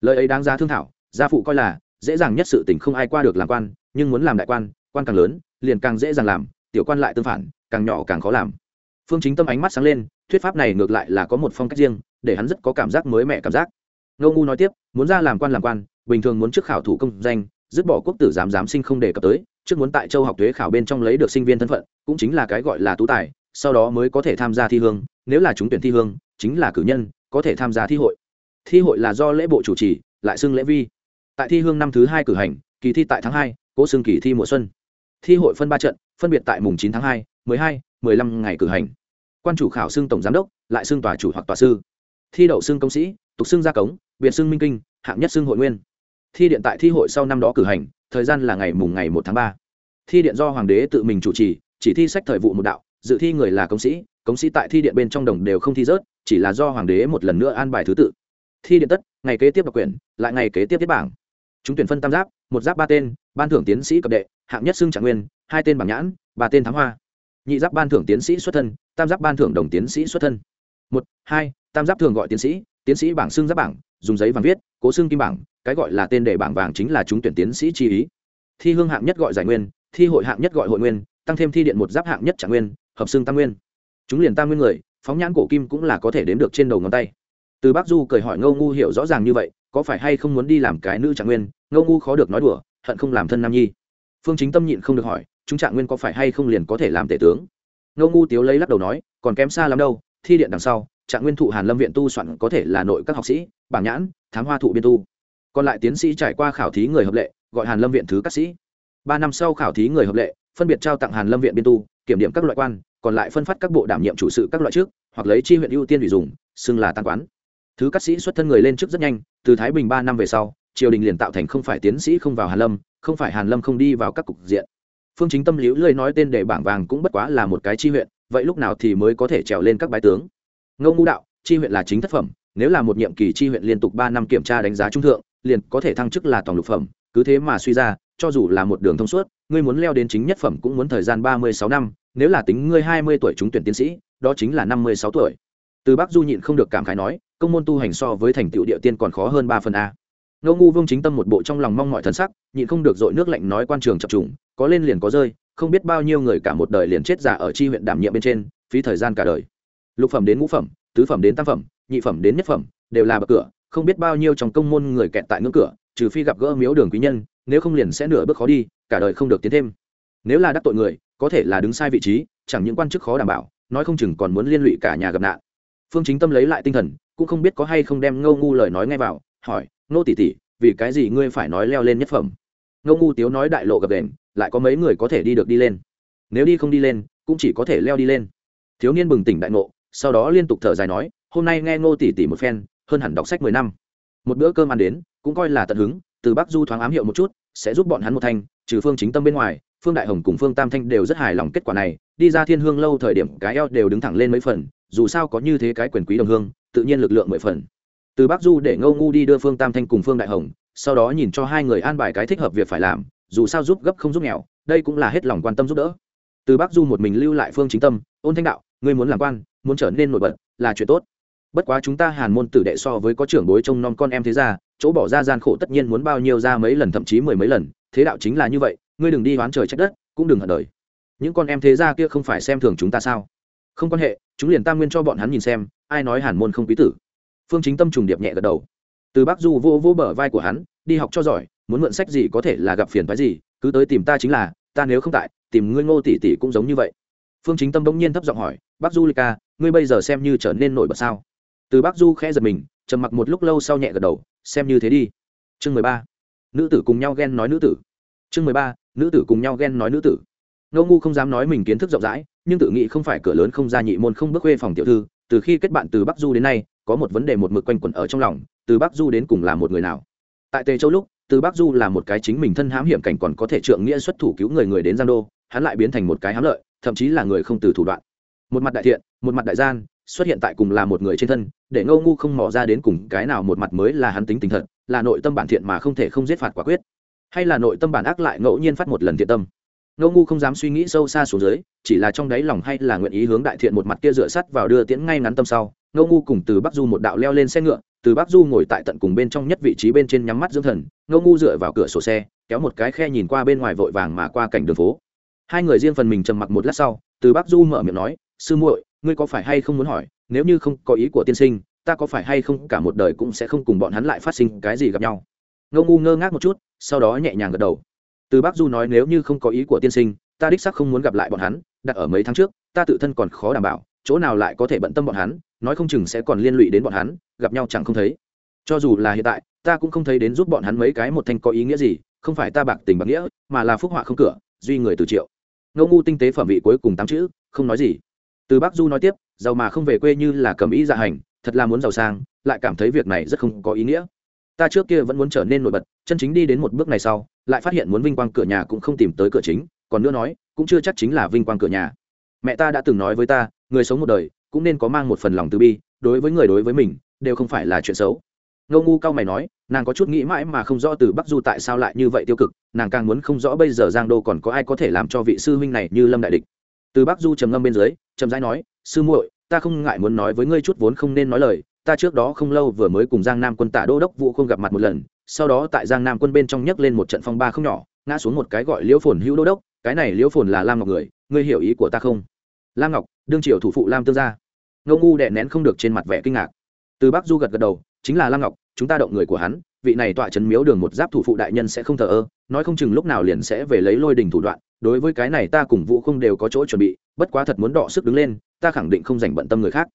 Lời ấy đáng ra thương thảo, gia phụ coi là dễ dàng nhất sự tình không ai qua được làm quan, nhưng muốn làm đại quan quan càng lớn, liền càng dễ dàng làm, tiểu quan lại tương phản, càng nhỏ càng khó làm. Phương chính tâm ánh mắt sáng lên, thuyết pháp này ngược lại là có một phong cách riêng, để hắn rất có cảm giác mới mẻ cảm giác. Ngô ngu nói tiếp, muốn ra làm quan làm quan, bình thường muốn trước khảo thủ công danh, dứt bỏ quốc tử giám giám sinh không đề cập tới, trước muốn tại châu học thuế khảo bên trong lấy được sinh viên thân phận, cũng chính là cái gọi là tú tài, sau đó mới có thể tham gia thi hương, nếu là trúng tuyển thi hương, chính là cử nhân, có thể tham gia thi hội thi hội là do lễ bộ chủ trì, lại xưng lễ vi. Tại thi hương năm thứ hai cử hành, kỳ thi tại tháng hai, cố xưng kỳ thi mùa xuân. Thi hội phân ba trận, phân biệt tại mùng chín tháng hai, mười hai, mười lăm ngày cử hành. Quan chủ khảo xưng tổng giám đốc, lại xưng tòa chủ hoặc tòa sư. Thi đậu xưng công sĩ, tục xưng gia cống, biệt xưng minh kinh, hạng nhất xưng hội nguyên. Thi điện tại thi hội sau năm đó cử hành, thời gian là ngày mùng ngày một tháng ba. Thi điện do hoàng đế tự mình chủ trì, chỉ thi sách thời vụ một đạo, dự thi người là công sĩ công sĩ tại thi điện bên trong đồng đều không thi rớt, chỉ là do hoàng đế một lần nữa an bài thứ tự thi điện tất, ngày kế tiếp đọc quyển lại ngày kế tiếp tiết bảng. Chúng tuyển phân tam giáp, một giáp ba tên, ban thưởng tiến sĩ cập đệ, hạng nhất xưng trạng nguyên, hai tên bảng nhãn, ba tên thám hoa. Nhị giáp ban thưởng tiến sĩ xuất thân, tam giáp ban thưởng đồng tiến sĩ xuất thân. Một, hai, tam giáp thường gọi tiến sĩ tiến sĩ bảng xưng giáp bảng, dùng giấy vàng viết, cố xưng kim bảng, cái gọi là tên đề bảng vàng chính là chúng tuyển tiến sĩ chi ý. Thi hương hạng nhất gọi giải nguyên, thi hội hạng nhất gọi hội nguyên, tăng thêm thi điện một giáp hạng nhất trạng nguyên, hợp xưng tam nguyên. Chúng liền tam nguyên người, phóng nhãn cổ kim cũng là có thể đếm được trên đầu ngón tay từ bác du cười hỏi ngô ngu hiểu rõ ràng như vậy, có phải hay không muốn đi làm cái nữ trạng nguyên? Ngô ngu khó được nói đùa, hận không làm thân nam nhi. Phương chính tâm nhịn không được hỏi, chúng trạng nguyên có phải hay không liền có thể làm tể tướng? Ngô ngu tiếu lấy lắc đầu nói, còn kém xa lắm đâu, thi điện đằng sau, trạng nguyên thụ hàn lâm viện tu soạn có thể là nội các học sĩ, bảng nhãn, thám hoa thụ biên tu. Còn lại tiến sĩ trải qua khảo thí người hợp lệ, gọi hàn lâm viện thứ các sĩ. Ba năm sau khảo thí người hợp lệ, phân biệt trao tặng hàn lâm viện biên tu, kiểm điểm các loại quan, còn lại phân phát các bộ đảm nhiệm chủ sự các loại trước, hoặc lấy chi huyện ưu tiên ủy dùng, xưng là tăng quán thứ các sĩ xuất thân người lên trước rất nhanh, từ thái bình ba năm về sau, triều đình liền tạo thành không phải tiến sĩ không vào hàn lâm, không phải hàn lâm không đi vào các cục diện. Phương chính tâm liễu lười nói tên để bảng vàng cũng bất quá là một cái chi huyện, vậy lúc nào thì mới có thể trèo lên các bái tướng? Ngô ngũ đạo, chi huyện là chính thất phẩm, nếu là một nhiệm kỳ chi huyện liên tục ba năm kiểm tra đánh giá trung thượng, liền có thể thăng chức là toàn lục phẩm, cứ thế mà suy ra, cho dù là một đường thông suốt, ngươi muốn leo đến chính nhất phẩm cũng muốn thời gian ba mươi sáu năm, nếu là tính ngươi hai mươi tuổi trúng tuyển tiến sĩ, đó chính là năm mươi sáu tuổi từ bắc du nhịn không được cảm khái nói, công môn tu hành so với thành tựu địa tiên còn khó hơn ba phần a. Ngô ngu vương chính tâm một bộ trong lòng mong mọi thần sắc, nhịn không được dội nước lạnh nói quan trường chập trùng, có lên liền có rơi, không biết bao nhiêu người cả một đời liền chết giả ở chi huyện đảm nhiệm bên trên, phí thời gian cả đời. Lục phẩm đến ngũ phẩm, tứ phẩm đến tam phẩm, nhị phẩm đến nhất phẩm, đều là bậc cửa, không biết bao nhiêu trong công môn người kẹt tại ngưỡng cửa, trừ phi gặp gỡ miếu đường quý nhân, nếu không liền sẽ nửa bước khó đi, cả đời không được tiến thêm. Nếu là đắc tội người, có thể là đứng sai vị trí, chẳng những quan chức khó đảm bảo, nói không chừng còn muốn liên lụy cả nhà gặp nạn phương chính tâm lấy lại tinh thần, cũng không biết có hay không đem ngâu ngu lời nói ngay vào, hỏi nô tỷ tỷ, vì cái gì ngươi phải nói leo lên nhất phẩm? Ngâu ngu tiếu nói đại lộ gập đền lại có mấy người có thể đi được đi lên. Nếu đi không đi lên, cũng chỉ có thể leo đi lên. Thiếu niên bừng tỉnh đại ngộ, sau đó liên tục thở dài nói, hôm nay nghe ngô tỷ tỷ một phen, hơn hẳn đọc sách mười năm. Một bữa cơm ăn đến, cũng coi là tận hứng, từ bắc du thoáng ám hiệu một chút, sẽ giúp bọn hắn một thanh, trừ phương chính tâm bên ngoài, phương đại hồng cùng phương tam thanh đều rất hài lòng kết quả này, đi ra thiên hương lâu thời điểm cái eo đều đứng thẳng lên mấy phần dù sao có như thế cái quyền quý đồng hương, tự nhiên lực lượng mười phần. Từ bắc du để ngâu ngu đi đưa phương tam thanh cùng phương đại hồng, sau đó nhìn cho hai người an bài cái thích hợp việc phải làm, dù sao giúp gấp không giúp nghèo, đây cũng là hết lòng quan tâm giúp đỡ. Từ bắc du một mình lưu lại phương chính tâm, ôn thanh đạo, ngươi muốn làm quan, muốn trở nên nổi bật là chuyện tốt. Bất quá chúng ta hàn môn tử đệ so với có trưởng bối trông nom con em thế ra chỗ bỏ ra gian khổ tất nhiên muốn bao nhiêu ra mấy lần thậm chí mười mấy lần, thế đạo chính là như vậy, ngươi đừng đi hoán trời trách đất, cũng đừng hận đời. Những con em thế ra kia không phải xem thường chúng ta sao? Không quan hệ chúng liền tam nguyên cho bọn hắn nhìn xem, ai nói hàn môn không quý tử. Phương chính tâm trùng điệp nhẹ gật đầu. Từ bắc du vô vô bờ vai của hắn, đi học cho giỏi, muốn mượn sách gì có thể là gặp phiền phái gì, cứ tới tìm ta chính là, ta nếu không tại, tìm ngươi ngô tỷ tỷ cũng giống như vậy. Phương chính tâm bỗng nhiên thấp giọng hỏi bắc du lịch ca, ngươi bây giờ xem như trở nên nổi bật sao? Từ bắc du khẽ giật mình, trầm mặc một lúc lâu sau nhẹ gật đầu, xem như thế đi. Chương mười ba. Nữ tử cùng nhau ghen nói nữ tử. Chương mười ba. Nữ tử cùng nhau ghen nói nữ tử. Ngô ngu không dám nói mình kiến thức rộng rãi nhưng tự nghĩ không phải cửa lớn không ra nhị môn không bước khuê phòng tiểu thư, từ khi kết bạn từ bắc du đến nay, có một vấn đề một mực quanh quẩn ở trong lòng, từ bắc du đến cùng là một người nào? Tại tề châu lúc, từ bắc du là một cái chính mình thân hãm hiểm cảnh còn có thể trượng nghĩa xuất thủ cứu người người đến giang đô, hắn lại biến thành một cái hám lợi, thậm chí là người không từ thủ đoạn. Một mặt đại thiện, một mặt đại gian, xuất hiện tại cùng là một người trên thân, để ngô ngu không mò ra đến cùng cái nào một mặt mới là hắn tính tình thật, là nội tâm bản thiện mà không thể không giết phạt quả quyết. Hay là nội tâm bản ác lại ngẫu nhiên phát một lần thiện tâm? Ngô ngu không dám suy nghĩ sâu xa xuống dưới, chỉ là trong đáy lòng hay là nguyện ý hướng đại thiện một mặt kia dựa sắt vào đưa tiễn ngay ngắn tâm sau. Ngô ngu cùng từ bắc du một đạo leo lên xe ngựa, từ bắc du ngồi tại tận cùng bên trong nhất vị trí bên trên nhắm mắt dưỡng thần, ngô ngu dựa vào cửa sổ xe, kéo một cái khe nhìn qua bên ngoài vội vàng mà qua cảnh đường phố. Hai người riêng phần mình trầm mặc một lát sau, từ Bắc du mở miệng nói, sư muội, ngươi có phải hay không muốn hỏi, nếu như không có ý của tiên sinh, ta có phải hay không cả một đời cũng sẽ không cùng bọn hắn lại phát sinh cái gì gặp nhau? Ngô ngu ngơ ngác một chút, sau đó nhẹ nhàng gật đầu từ bác du nói nếu như không có ý của tiên sinh, ta đích sắc không muốn gặp lại bọn hắn, đặt ở mấy tháng trước, ta tự thân còn khó đảm bảo, chỗ nào lại có thể bận tâm bọn hắn, nói không chừng sẽ còn liên lụy đến bọn hắn, gặp nhau chẳng không thấy. Cho dù là hiện tại, ta cũng không thấy đến giúp bọn hắn mấy cái một thanh có ý nghĩa gì, không phải ta bạc tình bạc nghĩa, mà là phúc họa không cửa, duy người từ triệu. Ngô ngu tinh tế phẩm vị cuối cùng tám chữ, không nói gì. Từ bác du nói tiếp, giàu mà không về quê như là cầm ý dạ hành, thật là muốn giàu sang, lại cảm thấy việc này rất không có ý nghĩa ta trước kia vẫn muốn trở nên nổi bật, chân chính đi đến một bước này sau, lại phát hiện muốn vinh quang cửa nhà cũng không tìm tới cửa chính, còn nữa nói, cũng chưa chắc chính là vinh quang cửa nhà. Mẹ ta đã từng nói với ta, người sống một đời, cũng nên có mang một phần lòng từ bi, đối với người đối với mình, đều không phải là chuyện xấu. Ngô ngu cao mày nói, nàng có chút nghĩ mãi mà không rõ từ bắc du tại sao lại như vậy tiêu cực, nàng càng muốn không rõ bây giờ giang đô còn có ai có thể làm cho vị sư huynh này như lâm đại địch. Từ bắc du trầm ngâm bên dưới trầm rãi nói, sư muội, ta không ngại muốn nói với ngươi chút vốn không nên nói lời ta trước đó không lâu vừa mới cùng giang nam quân tả đô đốc vũ không gặp mặt một lần, sau đó tại giang nam quân bên trong nhấc lên một trận phong ba không nhỏ, ngã xuống một cái gọi liễu phồn hữu đô đốc, cái này liễu phồn là lam ngọc người, ngươi hiểu ý của ta không? Lam ngọc, đương triều thủ phụ lam tương gia. Ngô ngu đệ nén không được trên mặt vẻ kinh ngạc. Từ bắc du gật gật đầu, chính là lam ngọc, chúng ta động người của hắn, vị này tọa chấn miếu đường một giáp thủ phụ đại nhân sẽ không thờ ơ, nói không chừng lúc nào liền sẽ về lấy lôi đình thủ đoạn, đối với cái này ta cùng vũ không đều có chỗ chuẩn bị, bất quá thật muốn đọ sức đứng lên, ta khẳng định không dành bận tâm người khác.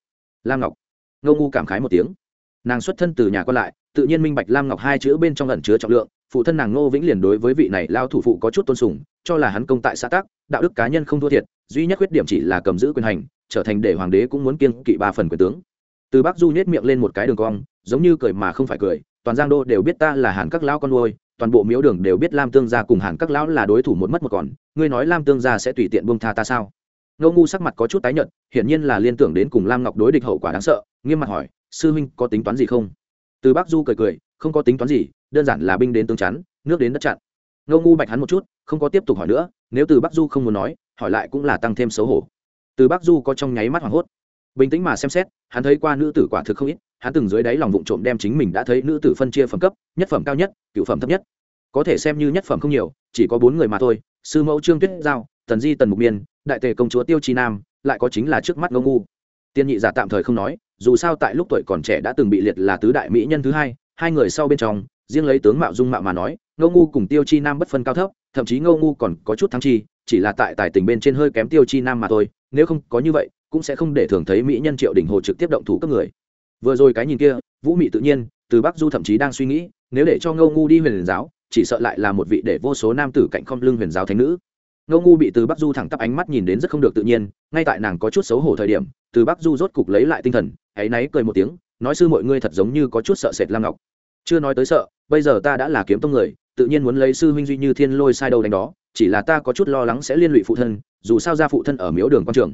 Lam ngọc ngô ngu cảm khái một tiếng. Nàng xuất thân từ nhà còn lại, tự nhiên minh bạch lam ngọc hai chữ bên trong lần chứa trọng lượng, phụ thân nàng ngô vĩnh liền đối với vị này lao thủ phụ có chút tôn sùng, cho là hắn công tại xã tác đạo đức cá nhân không thua thiệt, duy nhất khuyết điểm chỉ là cầm giữ quyền hành, trở thành để hoàng đế cũng muốn kiêng kỵ ba phần quyền tướng. Từ bắc du nhét miệng lên một cái đường cong, giống như cười mà không phải cười, toàn giang đô đều biết ta là hàn các lão con nuôi, toàn bộ miếu đường đều biết lam tương gia cùng hàn các lão là đối thủ một mất một còn, ngươi nói lam tương gia sẽ tùy tiện buông tha ta sao? Ngô ngu sắc mặt có chút tái nhợt, hiển nhiên là liên tưởng đến cùng lam ngọc đối địch hậu quả đáng sợ, nghiêm mặt hỏi, sư huynh có tính toán gì không? Từ bắc du cười cười, không có tính toán gì, đơn giản là binh đến tương chắn, nước đến đất chặn. Ngô ngu bạch hắn một chút, không có tiếp tục hỏi nữa, nếu từ bắc du không muốn nói, hỏi lại cũng là tăng thêm xấu hổ. Từ bắc du có trong nháy mắt hoảng hốt. Bình tĩnh mà xem xét, hắn thấy qua nữ tử quả thực không ít, hắn từng dưới đáy lòng vụng trộm đem chính mình đã thấy nữ tử phân chia phẩm cấp, nhất phẩm cao nhất, cựu phẩm thấp nhất. Có thể xem như nhất phẩm không nhiều, chỉ có bốn người mà thôi, sư mẫu trương tuyết giao, tần di tần mục miên đại tề công chúa tiêu chi nam lại có chính là trước mắt ngô ngu. Tiên nhị giả tạm thời không nói, dù sao tại lúc tuổi còn trẻ đã từng bị liệt là tứ đại mỹ nhân thứ hai hai người sau bên trong, riêng lấy tướng mạo dung mạo mà nói, ngô ngu cùng tiêu chi nam bất phân cao thấp, thậm chí ngô ngu còn có chút thắng chi, chỉ là tại tài tình bên trên hơi kém tiêu chi nam mà thôi, nếu không có như vậy, cũng sẽ không để thường thấy mỹ nhân triệu đình hồ trực tiếp động thủ các người. Vừa rồi cái nhìn kia, vũ mị tự nhiên, từ bắc du thậm chí đang suy nghĩ, nếu để cho ngô ngu đi huyền giáo, chỉ sợ lại là một vị để vô số nam tử cạnh không lưng huyền giáo thánh nữ ngô ngu bị từ bắc du thẳng tắp ánh mắt nhìn đến rất không được tự nhiên, ngay tại nàng có chút xấu hổ thời điểm, từ bắc du rốt cục lấy lại tinh thần áy náy cười một tiếng, nói sư mọi ngươi thật giống như có chút sợ sệt lam ngọc. Chưa nói tới sợ, bây giờ ta đã là kiếm tông người, tự nhiên muốn lấy sư huynh duy như thiên lôi sai đầu đánh đó, chỉ là ta có chút lo lắng sẽ liên lụy phụ thân, dù sao ra phụ thân ở miếu đường quan trường.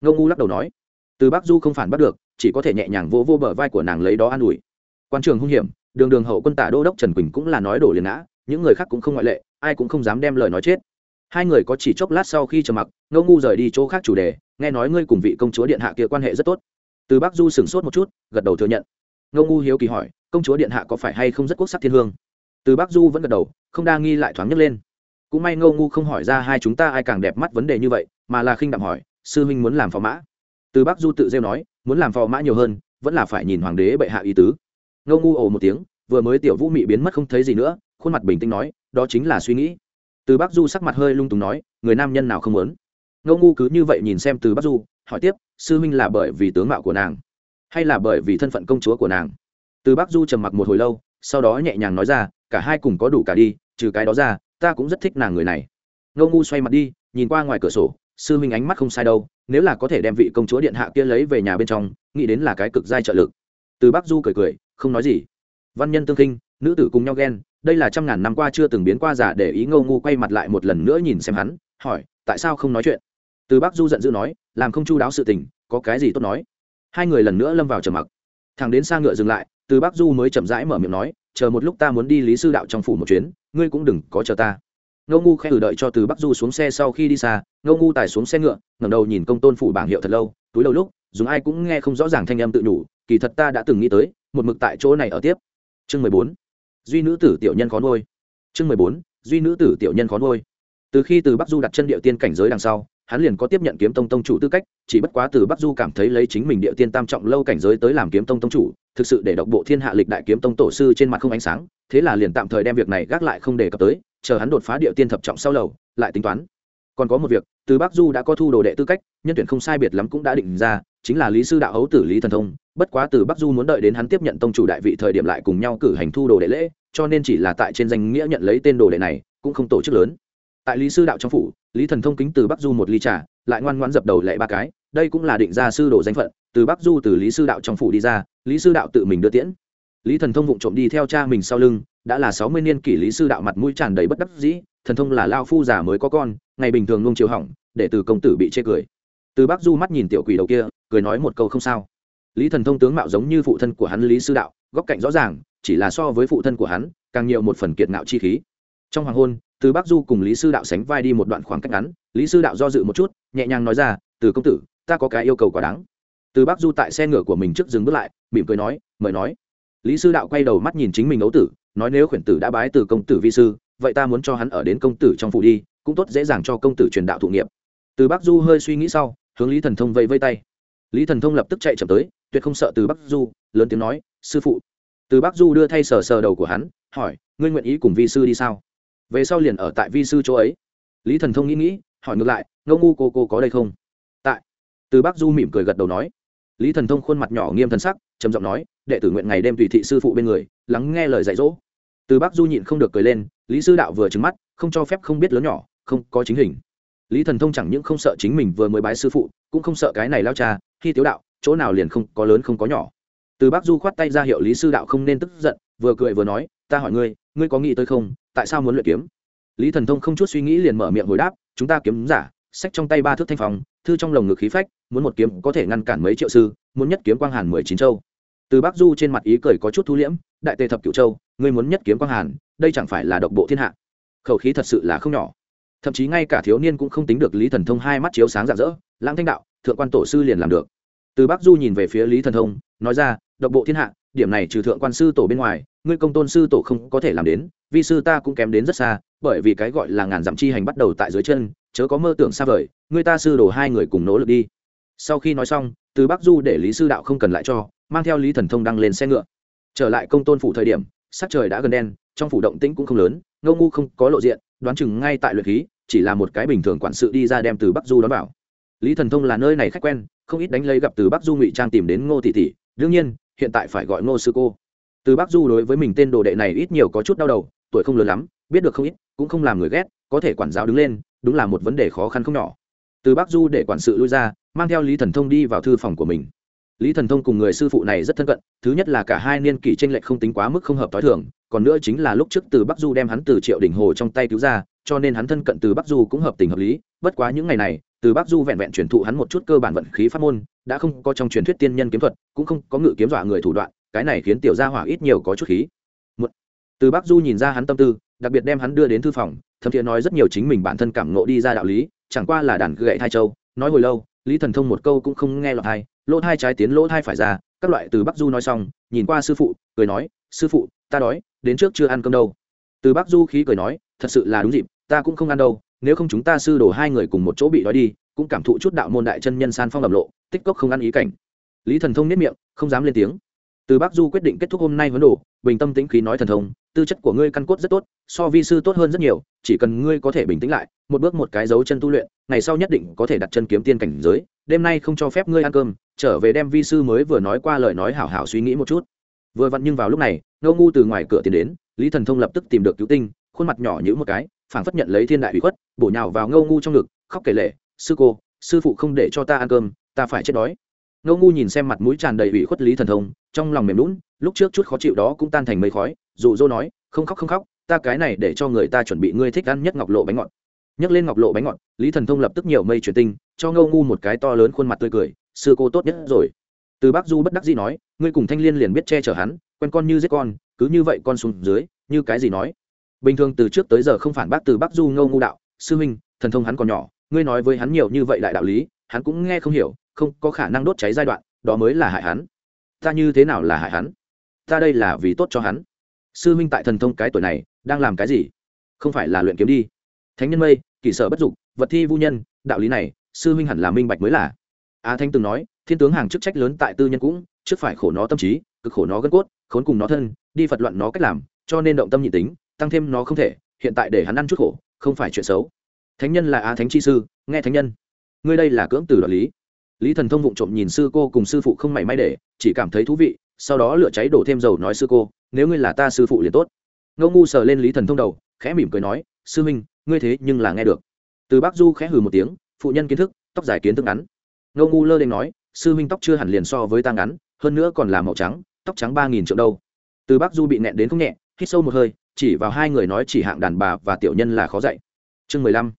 Ngô ngu lắc đầu nói. Từ bắc du không phản bắt được, chỉ có thể nhẹ nhàng vô vô bờ vai của nàng lấy đó an ủi. Quan trường hung hiểm, đường đường hậu quân tả đô đốc trần quỳnh cũng là nói đổ liền ngã, những người khác cũng không ngoại lệ, ai cũng không dám đem lời nói chết hai người có chỉ chốc lát sau khi trầm mặc, ngô ngu rời đi chỗ khác chủ đề, nghe nói ngươi cùng vị công chúa điện hạ kia quan hệ rất tốt. Từ bắc du sửng sốt một chút, gật đầu thừa nhận. Ngô ngu hiếu kỳ hỏi, công chúa điện hạ có phải hay không rất quốc sắc thiên hương? Từ bắc du vẫn gật đầu, không đa nghi lại thoáng nhấc lên. Cũng may ngô ngu không hỏi ra hai chúng ta ai càng đẹp mắt vấn đề như vậy, mà là khinh đạm hỏi, sư huynh muốn làm phò mã. Từ bắc du tự rêu nói, muốn làm phò mã nhiều hơn, vẫn là phải nhìn hoàng đế bệ hạ ý tứ. Ngô ngu ồ một tiếng, vừa mới tiểu vũ mị biến mất không thấy gì nữa, khuôn mặt bình tĩnh nói, đó chính là suy nghĩ từ bắc du sắc mặt hơi lung túng nói, người nam nhân nào không muốn? Ngô ngu cứ như vậy nhìn xem từ bắc du, hỏi tiếp, sư huynh là bởi vì tướng mạo của nàng, hay là bởi vì thân phận công chúa của nàng? Từ bắc du trầm mặc một hồi lâu, sau đó nhẹ nhàng nói ra, cả hai cùng có đủ cả đi, trừ cái đó ra, ta cũng rất thích nàng người này. Ngô ngu xoay mặt đi, nhìn qua ngoài cửa sổ, sư huynh ánh mắt không sai đâu, nếu là có thể đem vị công chúa điện hạ kia lấy về nhà bên trong, nghĩ đến là cái cực giai trợ lực. Từ bắc du cười cười, không nói gì. Văn nhân tương kinh, nữ tử cùng nhau ghen đây là trăm ngàn năm qua chưa từng biến qua giả để ý ngô ngu quay mặt lại một lần nữa nhìn xem hắn, hỏi, tại sao không nói chuyện? Từ bác du giận dữ nói, làm không chu đáo sự tình, có cái gì tốt nói? Hai người lần nữa lâm vào trầm mặc. Thằng đến xa ngựa dừng lại, từ bác du mới chậm rãi mở miệng nói, chờ một lúc ta muốn đi lý sư đạo trong phủ một chuyến, ngươi cũng đừng có chờ ta. Ngô ngu khẽ cử đợi cho từ bắc du xuống xe sau khi đi xa, ngô ngu tài xuống xe ngựa, ngẩng đầu nhìn công tôn phủ bảng hiệu thật lâu, túi lâu lúc, dùng ai cũng nghe không rõ ràng thanh âm tự nhủ, kỳ thật ta đã từng nghĩ tới, một mực tại chỗ này ở tiếp. Chương mười bốn duy nữ tử tiểu nhân khó nuôi. Chương mười bốn, duy nữ tử tiểu nhân khó nuôi. Từ khi từ bắc du đặt chân địa tiên cảnh giới đằng sau, hắn liền có tiếp nhận kiếm tông tông chủ tư cách, chỉ bất quá từ bắc du cảm thấy lấy chính mình địa tiên tam trọng lâu cảnh giới tới làm kiếm tông tông chủ, thực sự để độc bộ thiên hạ lịch đại kiếm tông tổ sư trên mặt không ánh sáng, thế là liền tạm thời đem việc này gác lại không đề cập tới, chờ hắn đột phá địa tiên thập trọng sau lầu, lại tính toán còn có một việc, từ bắc du đã có thu đồ đệ tư cách, nhân tuyển không sai biệt lắm cũng đã định ra, chính là lý sư đạo hấu tử lý thần thông. Bất quá từ bắc du muốn đợi đến hắn tiếp nhận tông chủ đại vị thời điểm lại cùng nhau cử hành thu đồ đệ lễ, cho nên chỉ là tại trên danh nghĩa nhận lấy tên đồ đệ này, cũng không tổ chức lớn. Tại lý sư đạo trong phủ, lý thần thông kính từ bắc du một ly trà, lại ngoan ngoãn dập đầu lệ ba cái, đây cũng là định ra sư đồ danh phận, từ bắc du từ lý sư đạo trong phủ đi ra, lý sư đạo tự mình đưa tiễn. Lý thần thông vụng trộm đi theo cha mình sau lưng, đã là sáu mươi niên kỷ lý sư đạo mặt mũi tràn đầy bất đắc dĩ, thần thông là lao phu già mới có con ngày bình thường nung chiều hỏng, để từ công tử bị chê cười. Từ bắc du mắt nhìn tiểu quỷ đầu kia, cười nói một câu không sao. Lý thần thông tướng mạo giống như phụ thân của hắn lý sư đạo, góc cạnh rõ ràng, chỉ là so với phụ thân của hắn, càng nhiều một phần kiệt ngạo chi khí. Trong hoàng hôn, từ bắc du cùng lý sư đạo sánh vai đi một đoạn khoảng cách ngắn, lý sư đạo do dự một chút, nhẹ nhàng nói ra, từ công tử, ta có cái yêu cầu quá đáng. Từ bắc du tại xe ngựa của mình trước dừng bước lại, mỉm cười nói, mời nói. Lý sư đạo quay đầu mắt nhìn chính mình ấu tử, nói nếu khuyển tử đã bái từ công tử vi sư vậy ta muốn cho hắn ở đến công tử trong phủ đi, cũng tốt dễ dàng cho công tử truyền đạo thụ nghiệp. Từ bắc du hơi suy nghĩ sau, hướng lý thần thông vây vây tay. Lý thần thông lập tức chạy chậm tới, tuyệt không sợ từ bắc du, lớn tiếng nói, sư phụ. Từ bắc du đưa thay sờ sờ đầu của hắn, hỏi, ngươi nguyện ý cùng vi sư đi sao? Về sau liền ở tại vi sư chỗ ấy. Lý thần thông nghĩ nghĩ, hỏi ngược lại, ngô ngu cô cô có đây không? Tại. Từ bắc du mỉm cười gật đầu nói. Lý thần thông khuôn mặt nhỏ nghiêm thần sắc, trầm giọng nói, đệ tử nguyện ngày đêm tùy thị sư phụ bên người, lắng nghe lời dạy dỗ. Từ bắc du nhịn không được cười lên lý sư đạo vừa trứng mắt, không cho phép không biết lớn nhỏ, không có chính hình. Lý thần thông chẳng những không sợ chính mình vừa mới bái sư phụ, cũng không sợ cái này lao cha, khi tiếu đạo, chỗ nào liền không có lớn không có nhỏ. Từ bác du khoát tay ra hiệu lý sư đạo không nên tức giận, vừa cười vừa nói, ta hỏi ngươi ngươi có nghĩ tới không, tại sao muốn luyện kiếm? Lý thần thông không chút suy nghĩ liền mở miệng hồi đáp, chúng ta kiếm giả sách trong tay ba thước thanh phòng thư trong lồng ngực khí phách, muốn một kiếm có thể ngăn cản mấy triệu sư, muốn nhất kiếm quang hàn mười chín châu. Từ bác du trên mặt ý cười có chút thu liễm, đại tề thập cửu châu ngươi muốn nhất kiếm quang hàn, đây chẳng phải là độc bộ thiên hạ. Khẩu khí thật sự là không nhỏ. Thậm chí ngay cả thiếu niên cũng không tính được lý thần thông hai mắt chiếu sáng rạng rỡ, lãng thanh đạo, thượng quan tổ sư liền làm được. Từ bắc du nhìn về phía lý thần thông, nói ra, độc bộ thiên hạ, điểm này trừ thượng quan sư tổ bên ngoài, ngươi công tôn sư tổ không có thể làm đến, vi sư ta cũng kém đến rất xa, bởi vì cái gọi là ngàn dặm chi hành bắt đầu tại dưới chân, chớ có mơ tưởng xa vời, ngươi ta sư đổ hai người cùng nỗ lực đi. Sau khi nói xong, từ bắc du để lý sư đạo không cần lại cho, mang theo lý thần thông đăng lên xe ngựa. Trở lại công tôn phủ thời điểm sắc trời đã gần đen, trong phủ động tĩnh cũng không lớn, ngô ngu không có lộ diện, đoán chừng ngay tại luyện khí, chỉ là một cái bình thường quản sự đi ra đem từ bắc du đón vào. Lý thần thông là nơi này khách quen, không ít đánh lấy gặp từ bắc du ngụy trang tìm đến ngô thị Thị. đương nhiên, hiện tại phải gọi ngô sư cô. Từ bắc du đối với mình tên đồ đệ này ít nhiều có chút đau đầu, tuổi không lớn lắm, biết được không ít, cũng không làm người ghét, có thể quản giáo đứng lên, đúng là một vấn đề khó khăn không nhỏ. Từ bắc du để quản sự lui ra, mang theo lý thần thông đi vào thư phòng của mình lý thần thông cùng người sư phụ này rất thân cận thứ nhất là cả hai niên kỷ tranh lệch không tính quá mức không hợp t h o i thường còn nữa chính là lúc trước từ bắc du đem hắn từ triệu đỉnh hồ trong tay cứu ra cho nên hắn thân cận từ bắc du cũng hợp tình hợp lý bất quá những ngày này từ bắc du vẹn vẹn truyền thụ hắn một chút cơ bản vận khí pháp môn đã không có trong truyền thuyết tiên nhân kiếm thuật cũng không có ngự kiếm dọa người thủ đoạn cái này khiến tiểu gia hỏa ít nhiều có chút khí. Một, từ bắc du nhìn ra hắn tâm tư đặc biệt đem hắn đưa đến thư phòng thậm thiện nói rất nhiều chính mình bản thân cảm nộ đi ra đạo lý chẳng qua là đàn gậy thai châu nói hồi lâu lý thần thông một câu cũng không nghe lọt thai lỗ thai trái tiến lỗ thai phải ra, các loại từ bắc du nói xong, nhìn qua sư phụ, cười nói, sư phụ, ta đói, đến trước chưa ăn cơm đâu. Từ bắc du khí cười nói, thật sự là đúng dịp, ta cũng không ăn đâu, nếu không chúng ta sư đổ hai người cùng một chỗ bị đói đi, cũng cảm thụ chút đạo môn đại chân nhân san phong ẩm lộ, tích cốc không ăn ý cảnh. Lý thần thông nếp miệng, không dám lên tiếng. Từ bắc du quyết định kết thúc hôm nay vấn đồ, bình tâm tĩnh khí nói thần thông, tư chất của ngươi căn cốt rất tốt, so vi sư tốt hơn rất nhiều, chỉ cần ngươi có thể bình tĩnh lại, một bước một cái dấu chân tu luyện, ngày sau nhất định có thể đặt chân kiếm tiên cảnh giới, đêm nay không cho phép ngươi ăn cơm trở về đem vi sư mới vừa nói qua lời nói hảo hảo suy nghĩ một chút. Vừa vặn nhưng vào lúc này, ngô ngu từ ngoài cửa tiến đến, lý thần thông lập tức tìm được cứu tinh, khuôn mặt nhỏ nhữ một cái, phảng phất nhận lấy thiên đại ủy khuất, bổ nhào vào ngô ngu trong ngực, khóc kể lệ sư cô, sư phụ không để cho ta ăn cơm, ta phải chết đói. Ngô ngu nhìn xem mặt mũi tràn đầy ủy khuất lý thần thông, trong lòng mềm lún lúc trước chút khó chịu đó cũng tan thành mây khói, dụ dỗ nói, không khóc không khóc, ta cái này để cho người ta chuẩn bị ngươi thích ăn nhất ngọc lộ bánh ngọt. Nhấc lên ngọc lộ bánh ngọt, lý thần thông lập tức nhiều mây chuyển tinh, cho ngô ngu một cái to lớn khuôn mặt tươi cười sư cô tốt nhất rồi. Từ bác du bất đắc dĩ nói, ngươi cùng thanh liên liền biết che chở hắn, quen con như giết con, cứ như vậy con xuống dưới, như cái gì nói. Bình thường từ trước tới giờ không phản bác từ bác du ngô ngu đạo, sư huynh, thần thông hắn còn nhỏ, ngươi nói với hắn nhiều như vậy đại đạo lý, hắn cũng nghe không hiểu, không có khả năng đốt cháy giai đoạn, đó mới là hại hắn. Ta như thế nào là hại hắn? Ta đây là vì tốt cho hắn. Sư huynh tại thần thông cái tuổi này, đang làm cái gì? Không phải là luyện kiếm đi. Thánh nhân mây, kỳ sở bất dục, vật thi vô nhân, đạo lý này, sư huynh hẳn là minh bạch mới là a thanh từng nói, thiên tướng hàng chức trách lớn tại tư nhân cũng, trước phải khổ nó tâm trí, cực khổ nó gân cốt, khốn cùng nó thân, đi phật loạn nó cách làm, cho nên động tâm nhị tính, tăng thêm nó không thể, hiện tại để hắn ăn chút khổ, không phải chuyện xấu. Thánh nhân là á thánh chi sư, nghe thánh nhân. Ngươi đây là cưỡng từ đoạt lý. Lý thần thông vụng trộm nhìn sư cô cùng sư phụ không mảy may để, chỉ cảm thấy thú vị, sau đó lửa cháy đổ thêm dầu nói sư cô, nếu ngươi là ta sư phụ liền tốt. Ngô ngu sờ lên lý thần thông đầu, khẽ mỉm cười nói, sư minh, ngươi thế nhưng là nghe được. Từ bác du khẽ hừ một tiếng, phụ nhân kiến thức, tóc dài kiến thức ngắn ngô ngu lơ lên nói, sư huynh tóc chưa hẳn liền so với ta ngắn, hơn nữa còn là màu trắng, tóc trắng ba nghìn triệu đâu. Từ bác du bị nẹn đến không nhẹ, hít sâu một hơi, chỉ vào hai người nói chỉ hạng đàn bà và tiểu nhân là khó dạy. Chương mười lăm,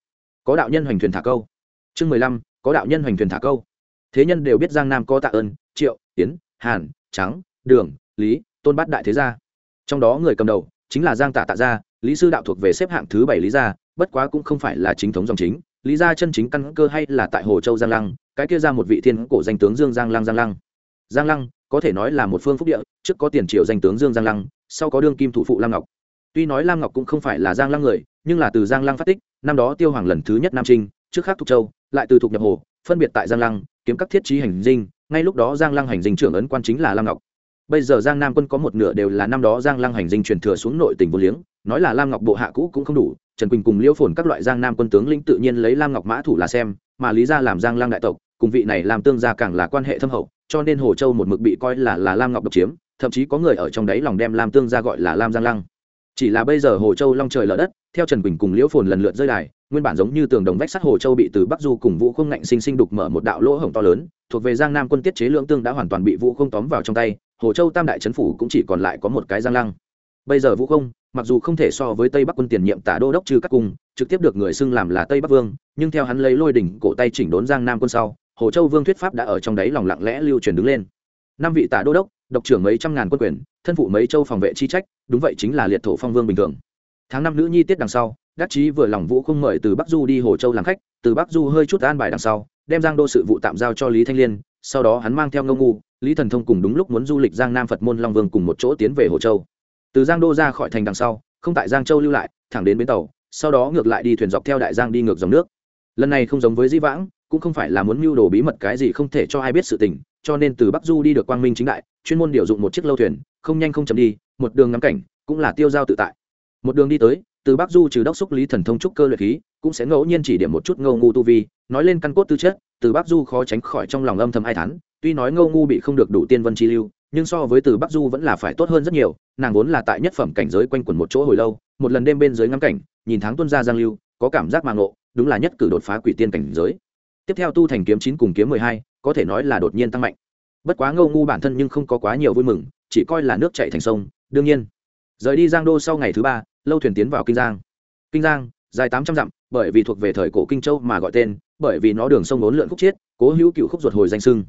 có đạo nhân hoành thuyền thả câu. Chương mười lăm, có đạo nhân hoành thuyền thả câu. Thế nhân đều biết giang nam có tạ ơn, triệu tiến hàn, trắng, đường, lý, tôn bát đại thế gia. Trong đó người cầm đầu chính là giang tạ tạ gia, lý sư đạo thuộc về xếp hạng thứ bảy lý gia, bất quá cũng không phải là chính thống dòng chính. Lý gia chân chính căn cơ hay là tại hồ châu giang lăng cái kia ra một vị thiên cổ danh tướng dương giang lăng giang lăng. Giang lăng, có thể nói là một phương phúc địa, trước có tiền triệu danh tướng dương giang lăng, sau có đương kim thủ phụ lam ngọc. Tuy nói lam ngọc cũng không phải là giang lăng người, nhưng là từ giang lăng phát tích, năm đó tiêu hoàng lần thứ nhất nam trinh, trước khác thục châu, lại từ thục nhập hồ, phân biệt tại giang lăng, kiếm các thiết trí hành dinh, ngay lúc đó giang lăng hành dinh trưởng ấn quan chính là lam ngọc. Bây giờ giang nam quân có một nửa đều là năm đó giang lăng hành dinh truyền thừa xuống nội tỉnh vô liếng, nói là lam ngọc bộ hạ cũ cũng không đủ, trần quỳnh cùng liễu phồn các loại giang nam quân tướng lĩnh tự nhiên lấy lam ngọc mã thủ là xem, mà lý ra làm giang lăng đại tộc cùng vị này làm tương gia càng là quan hệ thâm hậu, cho nên hồ châu một mực bị coi là là lam ngọc độc chiếm, thậm chí có người ở trong đấy lòng đem lam tương gia gọi là lam giang lăng. Chỉ là bây giờ hồ châu long trời lở đất, theo trần quỳnh cùng liễu phồn lần lượt rơi đài, nguyên bản giống như tường đồng vách sắt hồ châu bị từ bắc du cùng vũ không ngạnh sinh sinh đục mở một đạo lỗ hổng to lớn, thuộc về giang nam quân tiết chế lưỡng tương đã hoàn toàn bị vũ không tóm vào trong tay, hồ châu tam đại trấn phủ cũng chỉ còn lại có một cái giang lăng. Bây giờ vũ không, mặc dù không thể so với tây bắc quân tiền nhiệm tả đô đốc trừ các cung, trực tiếp được người xưng làm là tây bắc vương, nhưng theo hắn lấy lôi đỉnh cổ tay chỉnh đốn giang nam quân sau hồ châu vương thuyết pháp đã ở trong đấy lòng lặng lẽ lưu truyền đứng lên. Năm vị tả đô đốc, độc trưởng mấy trăm ngàn quân quyền, thân phụ mấy châu phòng vệ chi trách, đúng vậy chính là liệt thổ phong vương bình thường. Tháng năm nữ nhi tiết đằng sau, đắc chí vừa lòng vũ không mời từ bắc du đi hồ châu làm khách, từ bắc du hơi chút an bài đằng sau, đem giang đô sự vụ tạm giao cho lý thanh liên, sau đó hắn mang theo ngô ngu, lý thần thông cùng đúng lúc muốn du lịch giang nam phật môn long vương cùng một chỗ tiến về hồ châu. Từ giang đô ra khỏi thành đằng sau, không tại giang châu lưu lại, thẳng đến bến tàu, sau đó ngược lại đi thuyền dọc theo đại giang đi ngược dòng nước. Lần này không giống với di vãng cũng không phải là muốn mưu đồ bí mật cái gì không thể cho ai biết sự tình, cho nên từ bắc du đi được quang minh chính đại, chuyên môn điều dụng một chiếc lâu thuyền, không nhanh không chậm đi, một đường ngắm cảnh, cũng là tiêu giao tự tại. Một đường đi tới, từ bắc du trừ đốc xúc lý thần thông trúc cơ luyện khí, cũng sẽ ngẫu nhiên chỉ điểm một chút ngâu ngu tu vi, nói lên căn cốt tư chất, từ bắc du khó tránh khỏi trong lòng âm thầm ai thán, tuy nói ngâu ngu bị không được đủ tiên vân chi lưu, nhưng so với từ bắc du vẫn là phải tốt hơn rất nhiều, nàng vốn là tại nhất phẩm cảnh giới quanh quẩn một chỗ hồi lâu, một lần đêm bên dưới ngắm cảnh, nhìn tháng tuân ra giang lưu, có cảm giác mang ngộ, đúng là nhất cử đột phá quỷ tiên cảnh giới tiếp theo tu thành kiếm chín cùng kiếm mười hai, có thể nói là đột nhiên tăng mạnh. Bất quá ngâu ngu bản thân nhưng không có quá nhiều vui mừng, chỉ coi là nước chạy thành sông, đương nhiên. Rời đi giang đô sau ngày thứ ba, lâu thuyền tiến vào kinh giang. Kinh giang, dài tám trăm dặm, bởi vì thuộc về thời cổ kinh châu mà gọi tên, bởi vì nó đường sông bốn lượn khúc chiết, cố hữu cựu khúc ruột hồi danh sưng.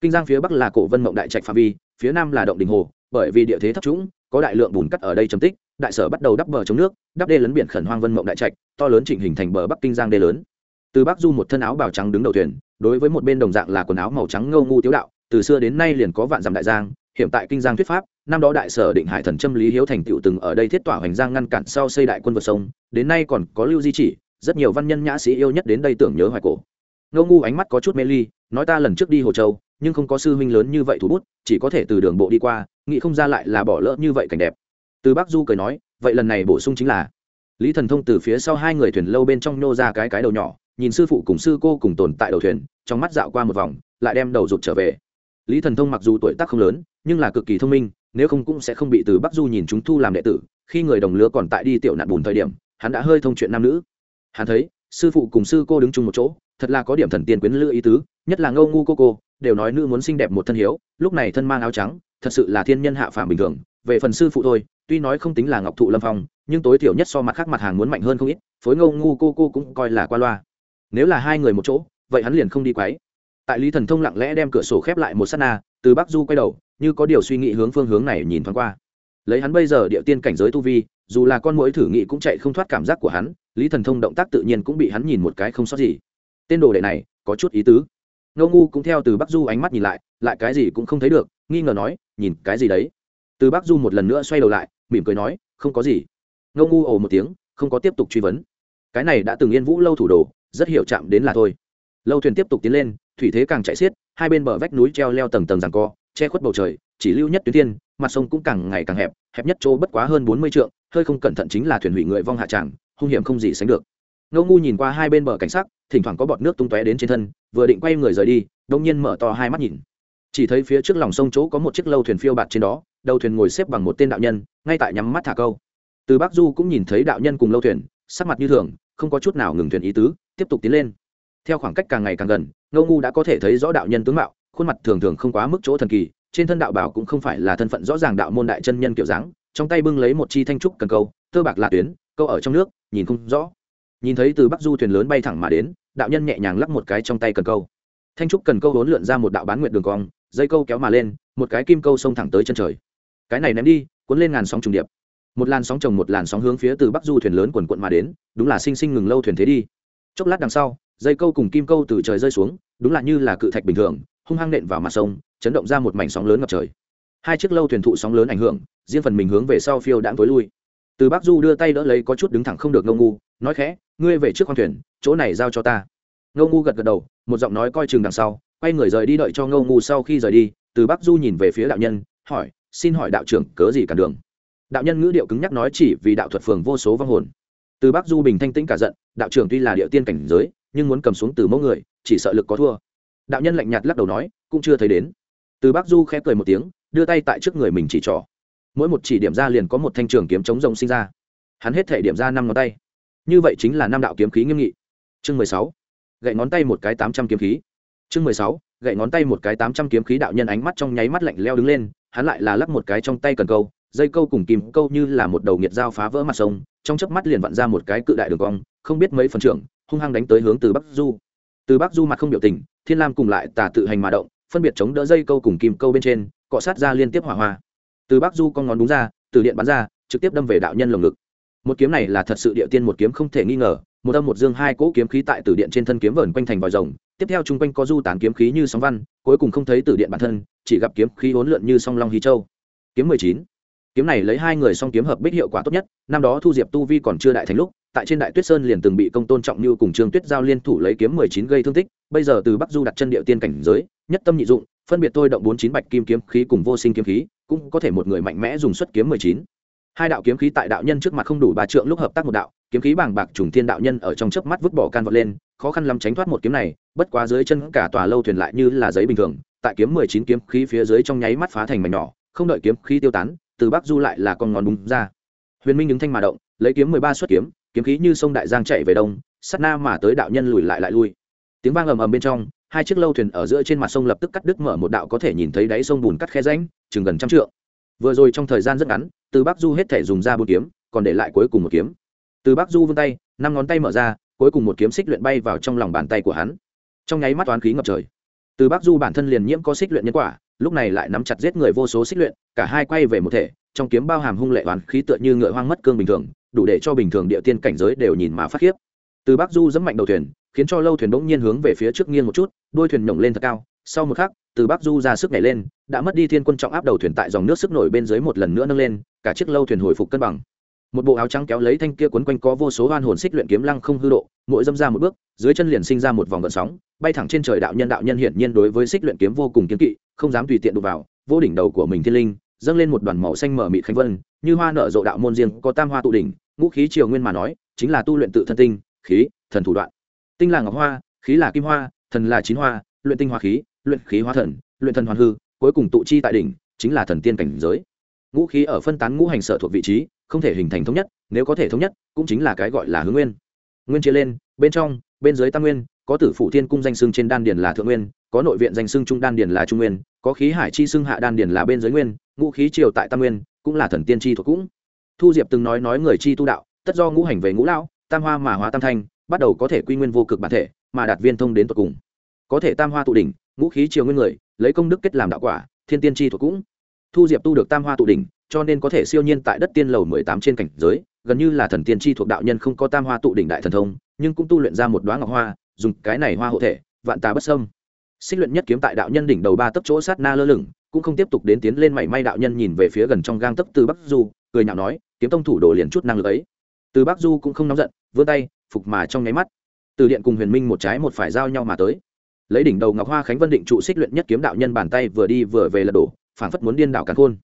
Kinh giang phía bắc là cổ vân mộng đại trạch phạm vi, phía nam là động đình hồ, bởi vì địa thế thấp trũng, có đại lượng bùn cắt ở đây chấm tích, đại sở bắt đầu đắp bờ chống nước, đắp đê lấn biển khẩn hoang vân mộng đại trạch, to lớn chỉnh hình thành bờ bắc kinh giang đê lớn từ bắc du một thân áo bào trắng đứng đầu thuyền, đối với một bên đồng dạng là quần áo màu trắng ngâu ngu tiếu đạo, từ xưa đến nay liền có vạn dặm đại giang hiện tại kinh giang thuyết pháp, năm đó đại sở định hải thần châm lý hiếu thành tựu từng ở đây thiết tỏa hoành giang ngăn cản sau xây đại quân vượt sông, đến nay còn có lưu di chỉ, rất nhiều văn nhân nhã sĩ yêu nhất đến đây tưởng nhớ hoài cổ. Ngô ngu ánh mắt có chút mê ly, nói ta lần trước đi hồ châu, nhưng không có sư huynh lớn như vậy thủ bút, chỉ có thể từ đường bộ đi qua, nghĩ không ra lại là bỏ lỡ như vậy cảnh đẹp. Từ bắc du cười nói, vậy lần này bổ sung chính là, lý thần thông từ phía sau hai người thuyền lâu bên trong nhô ra cái cái đầu nhỏ nhìn sư phụ cùng sư cô cùng tồn tại đầu thuyền, trong mắt dạo qua một vòng, lại đem đầu rụt trở về. Lý thần thông mặc dù tuổi tác không lớn, nhưng là cực kỳ thông minh, nếu không cũng sẽ không bị từ bắc du nhìn chúng thu làm đệ tử, khi người đồng lứa còn tại đi tiểu nạn bùn thời điểm, hắn đã hơi thông chuyện nam nữ. Hắn thấy, sư phụ cùng sư cô đứng chung một chỗ, thật là có điểm thần tiên quyến lữ ý tứ, nhất là ngâu ngu cô cô, đều nói nữ muốn xinh đẹp một thân hiếu, lúc này thân mang áo trắng, thật sự là thiên nhân hạ phàm bình thường. Về phần sư phụ thôi, tuy nói không tính là ngọc thụ lâm phong, nhưng tối thiểu nhất so mặt khác mặt hàng muốn mạnh hơn không ít, phối ngâu ngu cô cô cũng coi là qua loa nếu là hai người một chỗ, vậy hắn liền không đi quấy. Tại lý thần thông lặng lẽ đem cửa sổ khép lại một s á t na, từ bắc du quay đầu, như có điều suy nghĩ hướng phương hướng này nhìn thoáng qua. Lấy hắn bây giờ địa tiên cảnh giới tu vi, dù là con mũi thử nghị cũng chạy không thoát cảm giác của hắn, lý thần thông động tác tự nhiên cũng bị hắn nhìn một cái không sót gì. Tên đồ đệ này, có chút ý tứ. Ngô ngu cũng theo từ bắc du ánh mắt nhìn lại lại cái gì cũng không thấy được, nghi ngờ nói, nhìn cái gì đấy? Từ bắc du một lần nữa xoay đầu lại, mỉm cười nói, không có gì. Ngô ngu ồ một tiếng, không có tiếp tục truy vấn. Cái này đã từng yên vũ lâu thủ đồ rất hiểu chạm đến là thôi. Lâu thuyền tiếp tục tiến lên, thủy thế càng chạy xiết, hai bên bờ vách núi treo leo tầng tầng rằng co, che khuất bầu trời, chỉ lưu nhất tuyến thiên, mặt sông cũng càng ngày càng hẹp hẹp nhất chỗ bất quá hơn bốn mươi trượng, hơi không cẩn thận chính là thuyền hủy người vong hạ tràng, hung hiểm không gì sánh được. Ngô ngu nhìn qua hai bên bờ cảnh sắc, thỉnh thoảng có bọt nước tung tóe đến trên thân, vừa định quay người rời đi đông nhiên mở to hai mắt nhìn. Chỉ thấy phía trước lòng sông chỗ có một chiếc lâu thuyền phiêu bạt trên đó, đầu thuyền ngồi xếp bằng một tên đạo nhân, ngay tại nhắm mắt thả câu. Từ bắc du cũng nhìn thấy đạo nhân cùng lâu thuyền, sắc mặt như thường, không có chút nào ngừng thuyền ý tứ tiếp tục tiến lên. Theo khoảng cách càng ngày càng gần, ngô ngu đã có thể thấy rõ đạo nhân tướng mạo, khuôn mặt thường thường không quá mức chỗ thần kỳ, trên thân đạo bảo cũng không phải là thân phận rõ ràng đạo môn đại chân nhân kiểu dáng, trong tay bưng lấy một chi thanh trúc cần câu, tơ bạc lạ tuyến, câu ở trong nước, nhìn không rõ. Nhìn thấy từ bắc du thuyền lớn bay thẳng mà đến, đạo nhân nhẹ nhàng lắp một cái trong tay cần câu. Thanh trúc cần câu hốn lượn ra một đạo bán nguyện đường cong, dây câu kéo mà lên, một cái kim câu xông thẳng tới chân trời. Cái này ném đi, cuốn lên ngàn sóng trùng điệp. Một làn sóng chồng một làn sóng hướng phía từ bắc du thuyền lớn quần quận mà đến, đúng là sinh sinh ngừng lâu thuyền thế đi chốc lát đằng sau, dây câu cùng kim câu từ trời rơi xuống, đúng là như là cự thạch bình thường, hung hăng nện vào mặt sông, chấn động ra một mảnh sóng lớn ngập trời. Hai chiếc lâu thuyền thụ sóng lớn ảnh hưởng, riêng phần mình hướng về sau phiêu đãng tối lui. Từ Bác du đưa tay đỡ lấy có chút đứng thẳng không được ngâu ngu, nói khẽ, ngươi về trước khoang thuyền, chỗ này giao cho ta. Ngâu ngu gật gật đầu, một giọng nói coi chừng đằng sau, quay người rời đi đợi cho ngâu ngu sau khi rời đi, từ Bác du nhìn về phía đạo nhân, hỏi, xin hỏi đạo trưởng, cớ gì cả đường? Đạo nhân ngữ điệu cứng nhắc nói chỉ vì đạo thuật phường vô số vong hồn từ bắc du bình thanh tĩnh cả giận, đạo trưởng tuy là địa tiên cảnh giới, nhưng muốn cầm xuống từ mẫu người, chỉ sợ lực có thua. Đạo nhân lạnh nhạt lắc đầu nói, cũng chưa thấy đến. Từ bắc du khẽ cười một tiếng, đưa tay tại trước người mình chỉ trỏ. Mỗi một chỉ điểm ra liền có một thanh trường kiếm chống rồng sinh ra. Hắn hết thể điểm ra năm ngón tay. Như vậy chính là năm đạo kiếm khí nghiêm nghị. Chương mười sáu. Gậy ngón tay một cái tám trăm kiếm khí. Chương mười sáu. Gậy ngón tay một cái tám trăm kiếm khí, đạo nhân ánh mắt trong nháy mắt lạnh leo đứng lên, hắn lại là lắc một cái trong tay cần câu dây câu cùng kìm câu như là một đầu nghiệt dao phá vỡ mặt sông, trong chớp mắt liền vặn ra một cái cự đại đường cong, không biết mấy phần trưởng, hung hăng đánh tới hướng từ bắc du. Từ bắc du mặt không biểu tình, thiên lam cùng lại tà tự hành mà động, phân biệt chống đỡ dây câu cùng kìm câu bên trên, cọ sát ra liên tiếp hỏa hoa. Từ bắc du con ngón đúng ra, từ điện bắn ra, trực tiếp đâm về đạo nhân lồng ngực. Một kiếm này là thật sự địa tiên một kiếm không thể nghi ngờ, một âm một dương hai cỗ kiếm khí tại tử điện trên thân kiếm vờn quanh thành vòi rồng, tiếp theo chung quanh có du tán kiếm khí như sóng văn, cuối cùng không thấy tử điện bản thân, chỉ gặp kiếm khí hỗn lượn như song long hí châu. Kiếm mười chín kiếm này lấy hai người song kiếm hợp bích hiệu quả tốt nhất, năm đó thu diệp tu vi còn chưa đại thành lúc, tại trên đại tuyết sơn liền từng bị công tôn trọng như cùng trương tuyết giao liên thủ lấy kiếm mười chín gây thương tích, bây giờ từ bắc du đặt chân địa tiên cảnh giới, nhất tâm nhị dụng, phân biệt tôi động bốn chín bạch kim kiếm khí cùng vô sinh kiếm khí, cũng có thể một người mạnh mẽ dùng xuất kiếm mười chín. Hai đạo kiếm khí tại đạo nhân trước mặt không đủ ba trượng lúc hợp tác một đạo, kiếm khí bàng bạc trùng thiên đạo nhân ở trong chớp mắt vứt bỏ can vọt lên, khó khăn lắm tránh thoát một kiếm này, bất quá dưới chân cả tòa lâu thuyền lại như là giấy bình thường, tại kiếm mười chín kiếm khí phía dưới trong nháy mắt phá thành mảnh nhỏ, không đợi kiếm khí tiêu tán từ bắc du lại là con ngón búng ra. Huyền minh đứng thanh mà động, lấy kiếm mười ba xuất kiếm kiếm khí như sông đại giang chạy về đông sắt na mà tới đạo nhân lùi lại lại lui. Tiếng vang ầm ầm bên trong, hai chiếc lâu thuyền ở giữa trên mặt sông lập tức cắt đứt mở một đạo có thể nhìn thấy đáy sông bùn cắt khe rãnh, chừng gần trăm trượng. Vừa rồi trong thời gian rất ngắn, từ bắc du hết thể dùng ra bốn kiếm, còn để lại cuối cùng một kiếm. Từ bắc du vươn tay, năm ngón tay mở ra, cuối cùng một kiếm xích luyện bay vào trong lòng bàn tay của hắn. Trong nháy mắt toán khí ngập trời. Từ bắc du bản thân liền nhiễm có xích luyện nhân quả lúc này lại nắm chặt giết người vô số xích luyện, cả hai quay về một thể, trong kiếm bao hàm hung lệ oán khí tựa như ngựa hoang mất cương bình thường, đủ để cho bình thường địa tiên cảnh giới đều nhìn mà phát khiếp. Từ bắc du dẫm mạnh đầu thuyền, khiến cho lâu thuyền bỗng nhiên hướng về phía trước nghiêng một chút, đuôi thuyền nhổng lên thật cao. Sau một khắc, từ bắc du ra sức nhảy lên, đã mất đi thiên quân trọng áp đầu thuyền tại dòng nước sức nổi bên dưới một lần nữa nâng lên, cả chiếc lâu thuyền hồi phục cân bằng một bộ áo trắng kéo lấy thanh kia quấn quanh có vô số hoan hồn xích luyện kiếm lăng không hư độ, mỗi dâm ra một bước, dưới chân liền sinh ra một vòng gợn sóng, bay thẳng trên trời đạo nhân đạo nhân hiển nhiên đối với xích luyện kiếm vô cùng kiếm kỵ, không dám tùy tiện đụng vào, vô đỉnh đầu của mình thiên linh, dâng lên một đoàn màu xanh mở mịt khánh vân, như hoa nở rộ đạo môn riêng, có tam hoa tụ đỉnh, ngũ khí triều nguyên mà nói, chính là tu luyện tự thân tinh, khí, thần thủ đoạn. Tinh là ngọc hoa, khí là kim hoa, thần là chín hoa, luyện tinh hoa khí, luyện khí hóa thần, luyện thần hoàn hư, cuối cùng tụ chi tại đỉnh, chính là thần tiên cảnh giới. Ngũ khí ở phân tán ngũ hành sở thuộc vị trí không thể hình thành thống nhất, nếu có thể thống nhất, cũng chính là cái gọi là hướng nguyên. Nguyên chia lên, bên trong, bên dưới tam nguyên, có tử phụ thiên cung danh xưng trên đan điền là thượng nguyên, có nội viện danh xưng trung đan điền là trung nguyên, có khí hải chi xưng hạ đan điền là bên dưới nguyên, ngũ khí triều tại tam nguyên, cũng là thần tiên chi thuộc cũng. Thu diệp từng nói nói người chi tu đạo, tất do ngũ hành về ngũ lão, tam hoa mà hóa tam thanh, bắt đầu có thể quy nguyên vô cực bản thể, mà đạt viên thông đến tột cùng. Có thể tam hoa tụ đỉnh, ngũ khí triều nguyên người, lấy công đức kết làm đạo quả, thiên tiên chi thuộc cũng. Thu diệp tu được tam hoa tụ đỉnh cho nên có thể siêu nhiên tại đất tiên lầu mười tám trên cảnh giới, gần như là thần tiên chi thuộc đạo nhân không có tam hoa tụ đỉnh đại thần thông, nhưng cũng tu luyện ra một đoá ngọc hoa, dùng cái này hoa hộ thể, vạn tà bất sâm xích luyện nhất kiếm tại đạo nhân đỉnh đầu ba tấc chỗ sát na lơ lửng, cũng không tiếp tục đến tiến lên mảy may đạo nhân nhìn về phía gần trong gang tấc từ bắc du, cười nhạo nói, kiếm tông thủ đồ liền chút năng lực ấy. Từ bắc du cũng không nóng giận, vươn tay, phục mà trong nháy mắt. Từ điện cùng huyền minh một trái một phải giao nhau mà tới. Lấy đỉnh đầu ngọc hoa khánh vân định trụ xích luyện nhất kiếm đạo nhân bàn tay vừa đi vừa về lật đổ, phảng phất muốn điên đảo càn khôn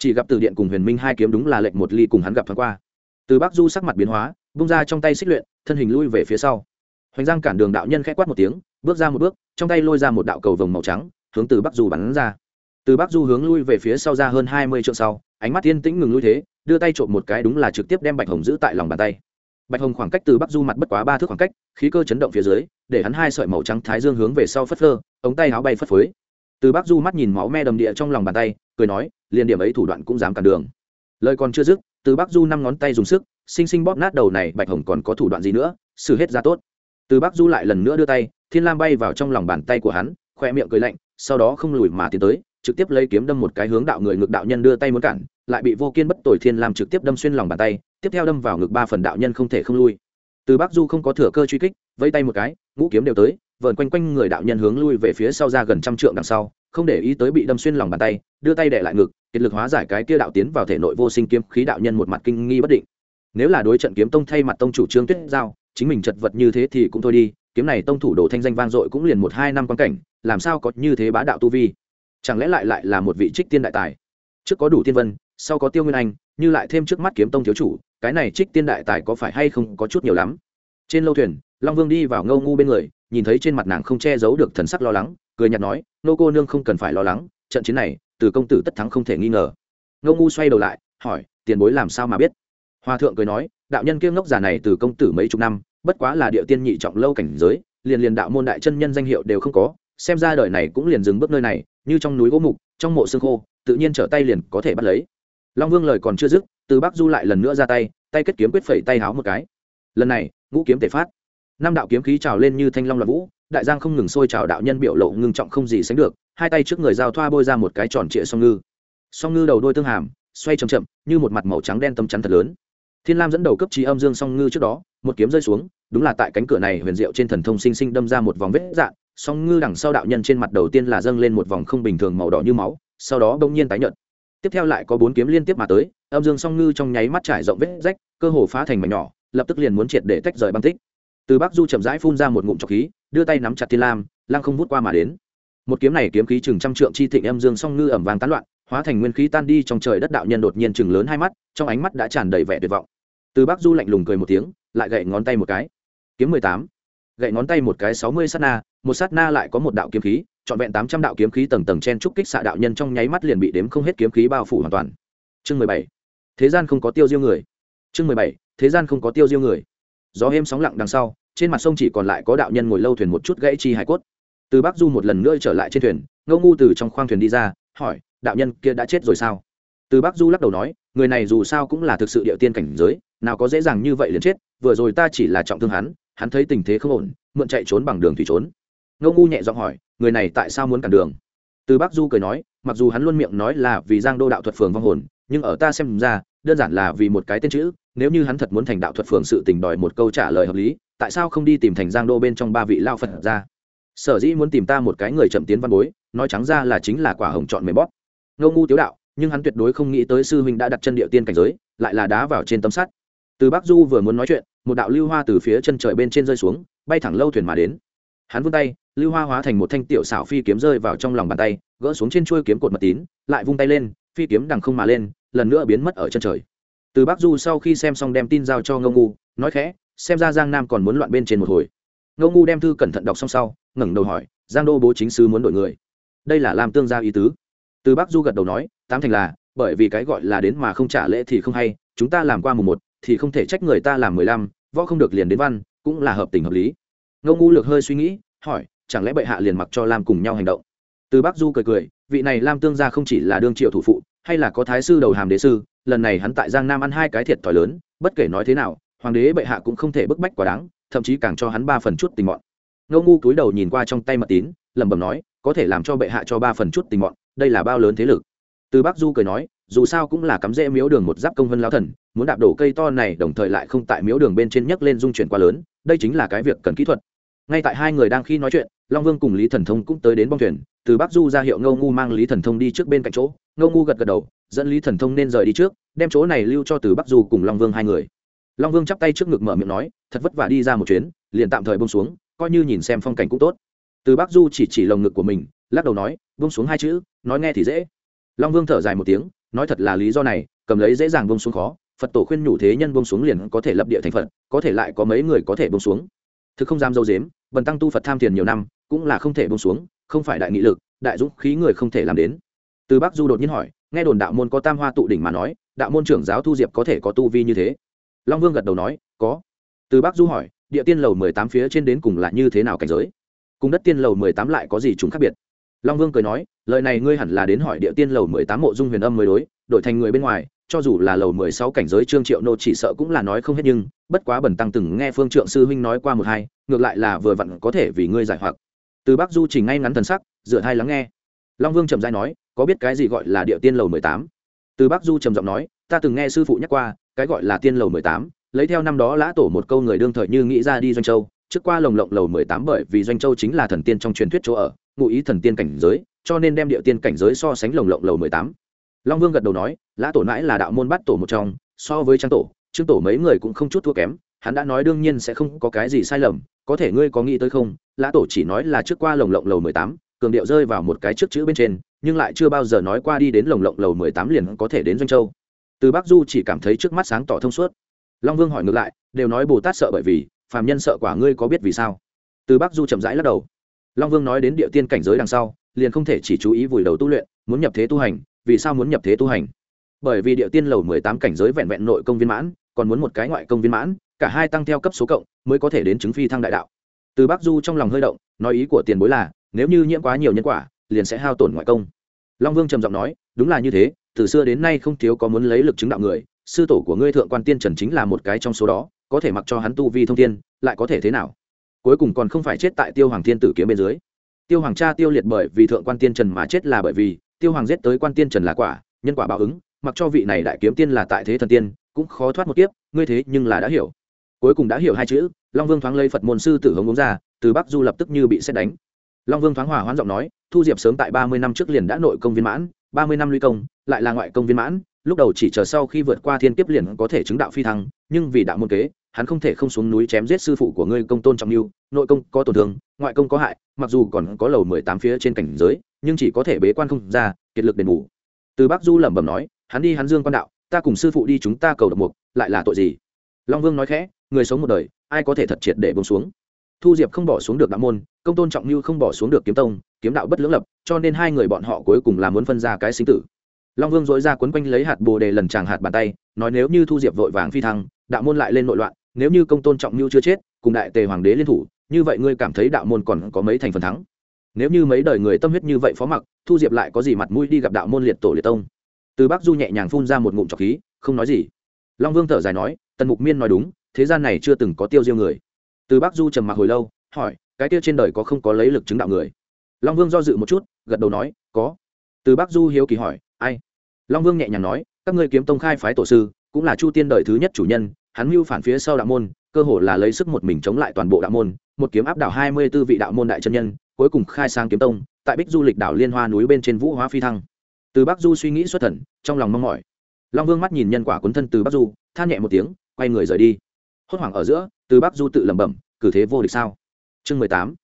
chỉ gặp từ điện cùng huyền minh hai kiếm đúng là lệnh một ly cùng hắn gặp thoáng qua. Từ bắc du sắc mặt biến hóa, bung ra trong tay xích luyện, thân hình lui về phía sau. Hoành giang cản đường đạo nhân k h ẽ quát một tiếng, bước ra một bước, trong tay lôi ra một đạo cầu vồng màu trắng, hướng từ bắc du bắn ra. Từ bắc du hướng lui về phía sau ra hơn hai mươi trượng sau, ánh mắt yên tĩnh ngừng lui thế, đưa tay trộm một cái đúng là trực tiếp đem bạch hồng giữ tại lòng bàn tay. Bạch hồng khoảng cách từ bắc du mặt bất quá ba thước khoảng cách, khí cơ chấn động phía dưới, để hắn hai sợi màu trắng thái dương hướng về sau phất phơ, ống tay áo bay phất phới. Từ bắc du mắt nhìn máu me đầm địa trong lòng bàn tay, cười nói liền điểm ấy thủ đoạn cũng dám cản đường. Lời còn chưa dứt, từ bắc du năm ngón tay dùng sức, xinh xinh bóp nát đầu này, bạch hồng còn có thủ đoạn gì nữa? Xử hết ra tốt. Từ bắc du lại lần nữa đưa tay, thiên lam bay vào trong lòng bàn tay của hắn khoe miệng cười lạnh, sau đó không lùi mà tiến tới, trực tiếp lấy kiếm đâm một cái hướng đạo người ngực đạo nhân đưa tay muốn cản, lại bị vô kiên bất tội thiên lam trực tiếp đâm xuyên lòng bàn tay, tiếp theo đâm vào ngực ba phần đạo nhân không thể không lui. Từ bắc du không có thừa cơ truy kích vây tay một cái, ngũ kiếm đều tới, vờn quanh quanh người đạo nhân hướng lui về phía sau ra gần trăm trượng đằng sau, không để ý tới bị đâm xuyên lòng bàn tay, đưa tay để lại ngực kiệt lực hóa giải cái kia đạo tiến vào thể nội vô sinh kiếm khí đạo nhân một mặt kinh nghi bất định. Nếu là đối trận kiếm tông thay mặt tông chủ trương tuyết giao, chính mình chật vật như thế thì cũng thôi đi, kiếm này tông thủ đồ thanh danh vang dội cũng liền một hai năm quan cảnh, làm sao có như thế bá đạo tu vi? Chẳng lẽ lại lại là một vị trích tiên đại tài? Trước có đủ tiên vân, sau có tiêu nguyên anh, như lại thêm trước mắt kiếm tông thiếu chủ, cái này trích tiên đại tài có phải hay không có chút nhiều lắm? Trên lâu thuyền, long vương đi vào ngâu ngu bên người, nhìn thấy trên mặt nàng không che giấu được thần sắc lo lắng, cười nhạt nói, nô cô nương không cần phải lo lắng, trận chiến này từ công tử tất thắng không thể nghi ngờ. Ngô ngu xoay đầu lại, hỏi, tiền bối làm sao mà biết? Hòa thượng cười nói, đạo nhân kia ngốc già này từ công tử mấy chục năm, bất quá là địa tiên nhị trọng lâu cảnh giới, liền liền đạo môn đại chân nhân danh hiệu đều không có, xem ra đời này cũng liền dừng bước nơi này, như trong núi gỗ mục, trong mộ xương khô, tự nhiên trở tay liền có thể bắt lấy. Long vương lời còn chưa dứt, từ bắc du lại lần nữa ra tay tay kết kiếm quyết phẩy tay háo một cái. Lần này, ngũ kiếm tể phát. Năm đạo kiếm khí trào lên như thanh long loạn vũ đại giang không ngừng sôi trào đạo nhân biểu lộ ngưng trọng không gì sánh được, hai tay trước người giao thoa bôi ra một cái tròn trịa song ngư. Song ngư đầu đôi tương hàm, xoay chậm chậm, như một mặt màu trắng đen tâm chắn thật lớn. Thiên lam dẫn đầu cấp trí âm dương song ngư trước đó, một kiếm rơi xuống, đúng là tại cánh cửa này huyền diệu trên thần thông sinh sinh đâm ra một vòng vết dạn song ngư đằng sau đạo nhân trên mặt đầu tiên là dâng lên một vòng không bình thường màu đỏ như máu, sau đó bỗng nhiên tái nhợt. Tiếp theo lại có bốn kiếm liên tiếp mà tới, âm dương song ngư trong nháy mắt trải rộng vết rách, cơ hồ phá thành mảnh nhỏ, lập tức liền muốn triệt để tách rời băng tích. Từ bắc du chậm rãi phun ra một ngụm trọc khí đưa tay nắm chặt thiên lam, lăng không vút qua mà đến. Một kiếm này kiếm khí chừng trăm trượng chi thịnh âm dương song ngư ẩm vàng tán loạn, hóa thành nguyên khí tan đi trong trời đất đạo nhân đột nhiên chừng lớn hai mắt, trong ánh mắt đã tràn đầy vẻ tuyệt vọng. Từ bắc du lạnh lùng cười một tiếng, lại gậy ngón tay một cái. Kiếm mười tám. Gậy ngón tay một cái sáu mươi sát na, một sát na lại có một đạo kiếm khí, trọn vẹn tám trăm đạo kiếm khí tầng tầng chen trúc kích xạ đạo nhân trong nháy mắt liền bị đếm không hết kiếm khí bao phủ hoàn toàn. Chương mười bảy. Thế gian không có tiêu diêu người. Chương mười bảy. Thế gian không có tiêu diêu người. Gió êm sóng lặng đằng sau trên mặt sông chỉ còn lại có đạo nhân ngồi lâu thuyền một chút gãy chi hải cốt. Từ bắc du một lần nữa trở lại trên thuyền, ngô ngu từ trong khoang thuyền đi ra, hỏi, đạo nhân kia đã chết rồi sao? Từ bắc du lắc đầu nói, người này dù sao cũng là thực sự địa tiên cảnh giới, nào có dễ dàng như vậy liền chết, vừa rồi ta chỉ là trọng thương hắn hắn thấy tình thế không ổn, mượn chạy trốn bằng đường thủy trốn. Ngô ngu nhẹ giọng hỏi, người này tại sao muốn cản đường? Từ bắc du cười nói, mặc dù hắn luôn miệng nói là vì giang đô đạo thuật phường vong hồn, nhưng ở ta xem ra, đơn giản là vì một cái tên chữ, nếu như hắn thật muốn thành đạo thuật phường sự tình đòi một câu trả lời hợp lý tại sao không đi tìm thành giang đô bên trong ba vị lao phật ra? Sở dĩ muốn tìm ta một cái người chậm tiến văn bối, nói trắng ra là chính là quả hồng chọn mềm bóp. Ngô ngu tiếu đạo, nhưng hắn tuyệt đối không nghĩ tới sư huynh đã đặt chân địa tiên cảnh giới, lại là đá vào trên tấm sắt từ bắc du vừa muốn nói chuyện, một đạo lưu hoa từ phía chân trời bên trên rơi xuống, bay thẳng lâu thuyền mà đến. Hắn vung tay, lưu hoa hóa thành một thanh tiểu xảo phi kiếm rơi vào trong lòng bàn tay, gỡ xuống trên chuôi kiếm cột mật tín, lại vung tay lên, phi kiếm đằng không mà lên, lần nữa biến mất ở chân trời. Từ bắc du sau khi xem xong đem tin giao cho ngô ngu, nói khẽ xem ra giang nam còn muốn loạn bên trên một hồi. Ngô ngu đem thư cẩn thận đọc xong sau, ngẩng đầu hỏi, giang đô bố chính sứ muốn đổi người. Đây là làm tương gia ý tứ. Từ bắc du gật đầu nói, tám thành là, bởi vì cái gọi là đến mà không trả lễ thì không hay, chúng ta làm qua mùng một thì không thể trách người ta làm mười lăm, võ không được liền đến văn, cũng là hợp tình hợp lý. Ngô ngu lược hơi suy nghĩ, hỏi, chẳng lẽ bệ hạ liền mặc cho lam cùng nhau hành động? Từ bắc du cười cười, vị này lam tương gia không chỉ là đương triệu thủ phụ, hay là có thái sư đầu hàm đế sư, lần này hắn tại giang nam ăn hai cái thiệt thòi lớn, bất kể nói thế nào hoàng đế bệ hạ cũng không thể bức bách quá đáng, thậm chí càng cho hắn ba phần chút tình mọn. Ngô ngu cúi đầu nhìn qua trong tay mật tín, lẩm bẩm nói, có thể làm cho bệ hạ cho ba phần chút tình mọn, đây là bao lớn thế lực. Từ bắc du cười nói, dù sao cũng là cắm rễ miếu đường một giáp công vân lao thần, muốn đạp đổ cây to này đồng thời lại không tại miếu đường bên trên nhấc lên dung chuyển quá lớn, đây chính là cái việc cần kỹ thuật. Ngay tại hai người đang khi nói chuyện, long vương cùng lý thần thông cũng tới đến bong thuyền, từ bắc du ra hiệu ngâu ngu mang lý thần thông đi trước bên cạnh chỗ ngâu ngu gật gật đầu, dẫn lý thần thông nên rời đi trước, đem chỗ này lưu cho từ bắc du cùng long vương hai người long vương chắp tay trước ngực mở miệng nói, thật vất vả đi ra một chuyến, liền tạm thời bông xuống, coi như nhìn xem phong cảnh cũng tốt. Từ bắc du chỉ chỉ lồng ngực của mình, lắc đầu nói bông xuống hai chữ, nói nghe thì dễ. Long vương thở dài một tiếng, nói, thật là lý do này, cầm lấy dễ dàng bông xuống khó, phật tổ khuyên nhủ thế nhân bông xuống liền có thể lập địa thành phật, có thể lại có mấy người có thể bông xuống. Thực không dám dâu dếm, bần tăng tu phật tham thiền nhiều năm, cũng là không thể bông xuống, không phải đại nghị lực, đại dũng khí người không thể làm đến. Từ bắc du đột nhiên hỏi, nghe đồn đạo môn có tam hoa tụ đỉnh mà nói, đạo môn trưởng giáo thu diệp có thể có tu vi như thế? Long vương gật đầu nói, có. Từ Bác du hỏi, địa tiên lầu mười tám phía trên đến cùng là như thế nào cảnh giới? Cùng đất tiên lầu mười tám lại có gì chúng khác biệt? Long vương cười nói, lời này ngươi hẳn là đến hỏi địa tiên lầu mười tám mộ dung huyền âm mới đối, đổi thành người bên ngoài, cho dù là lầu mười sáu cảnh giới trương triệu nô chỉ sợ cũng là nói không hết nhưng, bất quá bẩn tăng từng nghe phương trượng sư huynh nói qua một hai, ngược lại là vừa vặn có thể vì ngươi giải hoặc. Từ Bác du chỉ ngay ngắn thần sắc dựa hai lắng nghe. Long vương trầm dai nói, có biết cái gì gọi là địa tiên lầu mười tám? Từ Bác du trầm giọng nói ta từng nghe sư phụ nhắc qua, cái gọi là tiên lầu mười tám, lấy theo năm đó lã tổ một câu người đương thời như nghĩ ra đi doanh châu, trước qua lồng lộng lầu mười tám bởi vì doanh châu chính là thần tiên trong truyền thuyết chỗ ở, ngụ ý thần tiên cảnh giới, cho nên đem địa tiên cảnh giới so sánh lồng lộng lầu mười tám. Long vương gật đầu nói, lã tổ mãi là đạo môn bắt tổ một trong, so với trang tổ, trương tổ mấy người cũng không chút thua kém, hắn đã nói đương nhiên sẽ không có cái gì sai lầm, có thể ngươi có nghĩ tới không, lã tổ chỉ nói là trước qua lồng lộng lầu mười tám, cường điệu rơi vào một cái trước chữ bên trên, nhưng lại chưa bao giờ nói qua đi đến lồng lộng lầu mười tám liền có thể đến doanh châu từ bắc du chỉ cảm thấy trước mắt sáng tỏ thông suốt. Long vương hỏi ngược lại, đều nói bồ tát sợ bởi vì, phàm nhân sợ quả ngươi có biết vì sao? Từ bắc du chậm rãi lắc đầu. Long vương nói đến địa tiên cảnh giới đằng sau, liền không thể chỉ chú ý vùi đầu tu luyện, muốn nhập thế tu hành, vì sao muốn nhập thế tu hành? Bởi vì địa tiên lầu mười tám cảnh giới vẹn vẹn nội công viên mãn, còn muốn một cái ngoại công viên mãn, cả hai tăng theo cấp số cộng, mới có thể đến chứng phi thăng đại đạo. Từ bắc du trong lòng hơi động, nói ý của tiền bối là, nếu như nhiễm quá nhiều nhân quả, liền sẽ hao tổn ngoại công. Long vương trầm giọng nói, đúng là như thế từ xưa đến nay không thiếu có muốn lấy lực chứng đạo người, sư tổ của ngươi thượng quan tiên trần chính là một cái trong số đó, có thể mặc cho hắn tu vi thông thiên, lại có thể thế nào? Cuối cùng còn không phải chết tại tiêu hoàng thiên tử kiếm bên dưới. Tiêu hoàng cha tiêu liệt bởi vì thượng quan tiên trần mà chết là bởi vì, tiêu hoàng giết tới quan tiên trần là quả, nhân quả báo ứng, mặc cho vị này đại kiếm tiên là tại thế thần tiên, cũng khó thoát một kiếp, ngươi thế nhưng là đã hiểu. Cuối cùng đã hiểu hai chữ, long vương thoáng lấy phật môn sư tử hống uống ra, từ bắc du lập tức như bị xét đánh. Long vương thoáng hòa hoãn giọng nói, thu diệp sớm tại ba mươi năm trước liền đã nội công viên mãn ba mươi năm luy công, lại là ngoại công viên mãn, lúc đầu chỉ chờ sau khi vượt qua thiên kiếp liền có thể chứng đạo phi thăng, nhưng vì đạo môn kế, hắn không thể không xuống núi chém giết sư phụ của ngươi công tôn trọng lưu nội công có tổn thương, ngoại công có hại, mặc dù còn có lầu mười tám phía trên cảnh giới, nhưng chỉ có thể bế quan không ra, kiệt lực đền bù. Từ bắc du lẩm bẩm nói, hắn đi hắn dương quan đạo, ta cùng sư phụ đi chúng ta cầu độc mục, lại là tội gì? Long vương nói khẽ, người sống một đời, ai có thể thật triệt để bông xuống? Thu diệp không bỏ xuống được đạo môn, công tôn trọng như không bỏ xuống được kiếm tông, kiếm đạo bất lưỡng lập, cho nên hai người bọn họ cuối cùng là muốn phân ra cái sinh tử. Long vương dối ra quấn quanh lấy hạt bồ đề lần tràng hạt bàn tay, nói nếu như thu diệp vội vàng phi thăng, đạo môn lại lên nội loạn, nếu như công tôn trọng như chưa chết, cùng đại tề hoàng đế liên thủ, như vậy ngươi cảm thấy đạo môn còn có mấy thành phần thắng? Nếu như mấy đời người tâm huyết như vậy phó mặc, thu diệp lại có gì mặt mũi đi gặp đạo môn liệt tổ liệt tông? Từ bắc du nhẹ nhàng phun ra một ngụm trọc khí, không nói gì. Long vương thở dài nói, tần mục miên nói đúng, thế gian này chưa từng có tiêu diêu người từ Bác du trầm mặc hồi lâu, hỏi, cái tiêu trên đời có không có lấy lực chứng đạo người? Long vương do dự một chút, gật đầu nói, có. Từ Bác du hiếu kỳ hỏi, ai? Long vương nhẹ nhàng nói, các ngươi kiếm tông khai phái tổ sư, cũng là chu tiên đời thứ nhất chủ nhân, hắn mưu phản phía sau đạo môn, cơ hồ là lấy sức một mình chống lại toàn bộ đạo môn, một kiếm áp đảo hai mươi 24 vị đạo môn đại chân nhân, cuối cùng khai sang kiếm tông, tại bích du lịch đảo liên hoa núi bên trên vũ hóa phi thăng. Từ bắc du suy nghĩ xuất thần, trong lòng mong mỏi. Long vương mắt nhìn nhân quả cuốn thân từ bắc du, than nhẹ một tiếng, quay người rời đi. Hốt hoảng ở giữa từ bắc du tự lẩm bẩm, cử thế vô địch sao? Chương mười tám,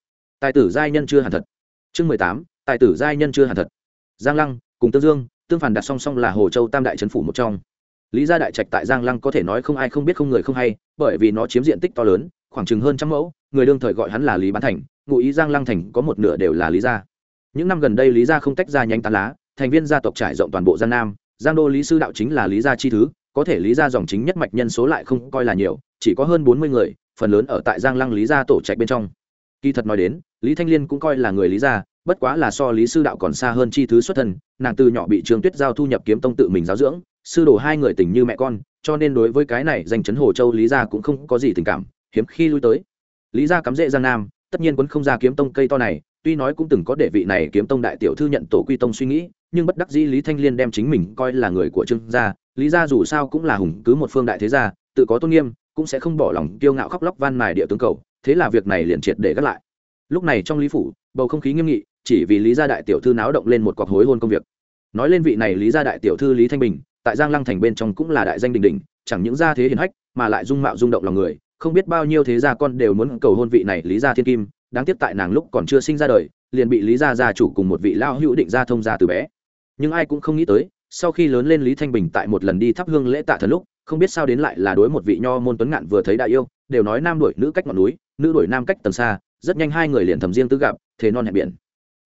tài tử giai nhân chưa hẳn thật. Chương mười tám, tài tử giai nhân chưa hẳn thật. Giang lăng cùng tương dương, tương phản đặt song song là hồ châu tam đại trấn phủ một trong. Lý gia đại trạch tại giang lăng có thể nói không ai không biết không người không hay, bởi vì nó chiếm diện tích to lớn, khoảng chừng hơn trăm mẫu, người đương thời gọi hắn là lý bán thành, ngụ ý giang lăng thành có một nửa đều là lý gia. Những năm gần đây lý gia không tách ra nhánh tán lá, thành viên gia tộc trải rộng toàn bộ giang nam, giang đô lý sư đạo chính là lý gia chi thứ có thể lý gia dòng chính nhất mạch nhân số lại không coi là nhiều, chỉ có hơn bốn mươi người, phần lớn ở tại giang lăng lý gia tổ trạch bên trong. Kỳ thật nói đến, lý thanh liên cũng coi là người lý gia, bất quá là so lý sư đạo còn xa hơn chi thứ xuất thân, nàng từ nhỏ bị trường tuyết giao thu nhập kiếm tông tự mình giáo dưỡng, sư đồ hai người tình như mẹ con, cho nên đối với cái này danh chấn hồ châu lý gia cũng không có gì tình cảm, hiếm khi lui tới. Lý gia cắm rễ giang nam, tất nhiên quấn không ra kiếm tông cây to này, tuy nói cũng từng có đệ vị này kiếm tông đại tiểu thư nhận tổ quy tông suy nghĩ, nhưng bất đắc dĩ lý thanh liên đem chính mình coi là người của trương gia lý gia dù sao cũng là hùng cứ một phương đại thế gia, tự có tôn nghiêm, cũng sẽ không bỏ lòng kiêu ngạo khóc lóc van mài địa tướng cầu, thế là việc này liền triệt để gác lại. Lúc này trong lý phủ, bầu không khí nghiêm nghị, chỉ vì lý gia đại tiểu thư náo động lên một cọc hối hôn công việc. Nói lên vị này lý gia đại tiểu thư lý thanh bình, tại giang lăng thành bên trong cũng là đại danh đình đình chẳng những gia thế hiền hách, mà lại dung mạo rung động lòng người, không biết bao nhiêu thế gia con đều muốn cầu hôn vị này lý gia thiên kim, đáng tiếc tại nàng lúc còn chưa sinh ra đời, liền bị lý gia gia chủ cùng một vị lao hữu định gia thông gia từ bé. Nhưng ai cũng không nghĩ tới sau khi lớn lên lý thanh bình tại một lần đi thắp hương lễ tạ thần lúc, không biết sao đến lại là đối một vị nho môn tuấn ngạn vừa thấy đại yêu, đều nói nam đuổi nữ cách ngọn núi, nữ đuổi nam cách tầm xa, rất nhanh hai người liền thầm riêng tư gặp thế non hẹn biển.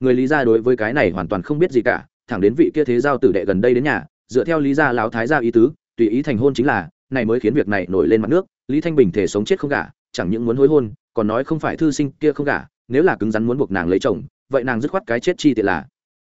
Người lý gia đối với cái này hoàn toàn không biết gì cả, thẳng đến vị kia thế giao tử đệ gần đây đến nhà, dựa theo lý gia lão thái gia ý tứ, tùy ý thành hôn chính là, này mới khiến việc này nổi lên mặt nước, lý thanh bình thể sống chết không gả, chẳng những muốn hối hôn, còn nói không phải thư sinh kia không gả, nếu là cứng rắn muốn buộc nàng lấy chồng, vậy nàng dứt khoát cái chết chi tiện là.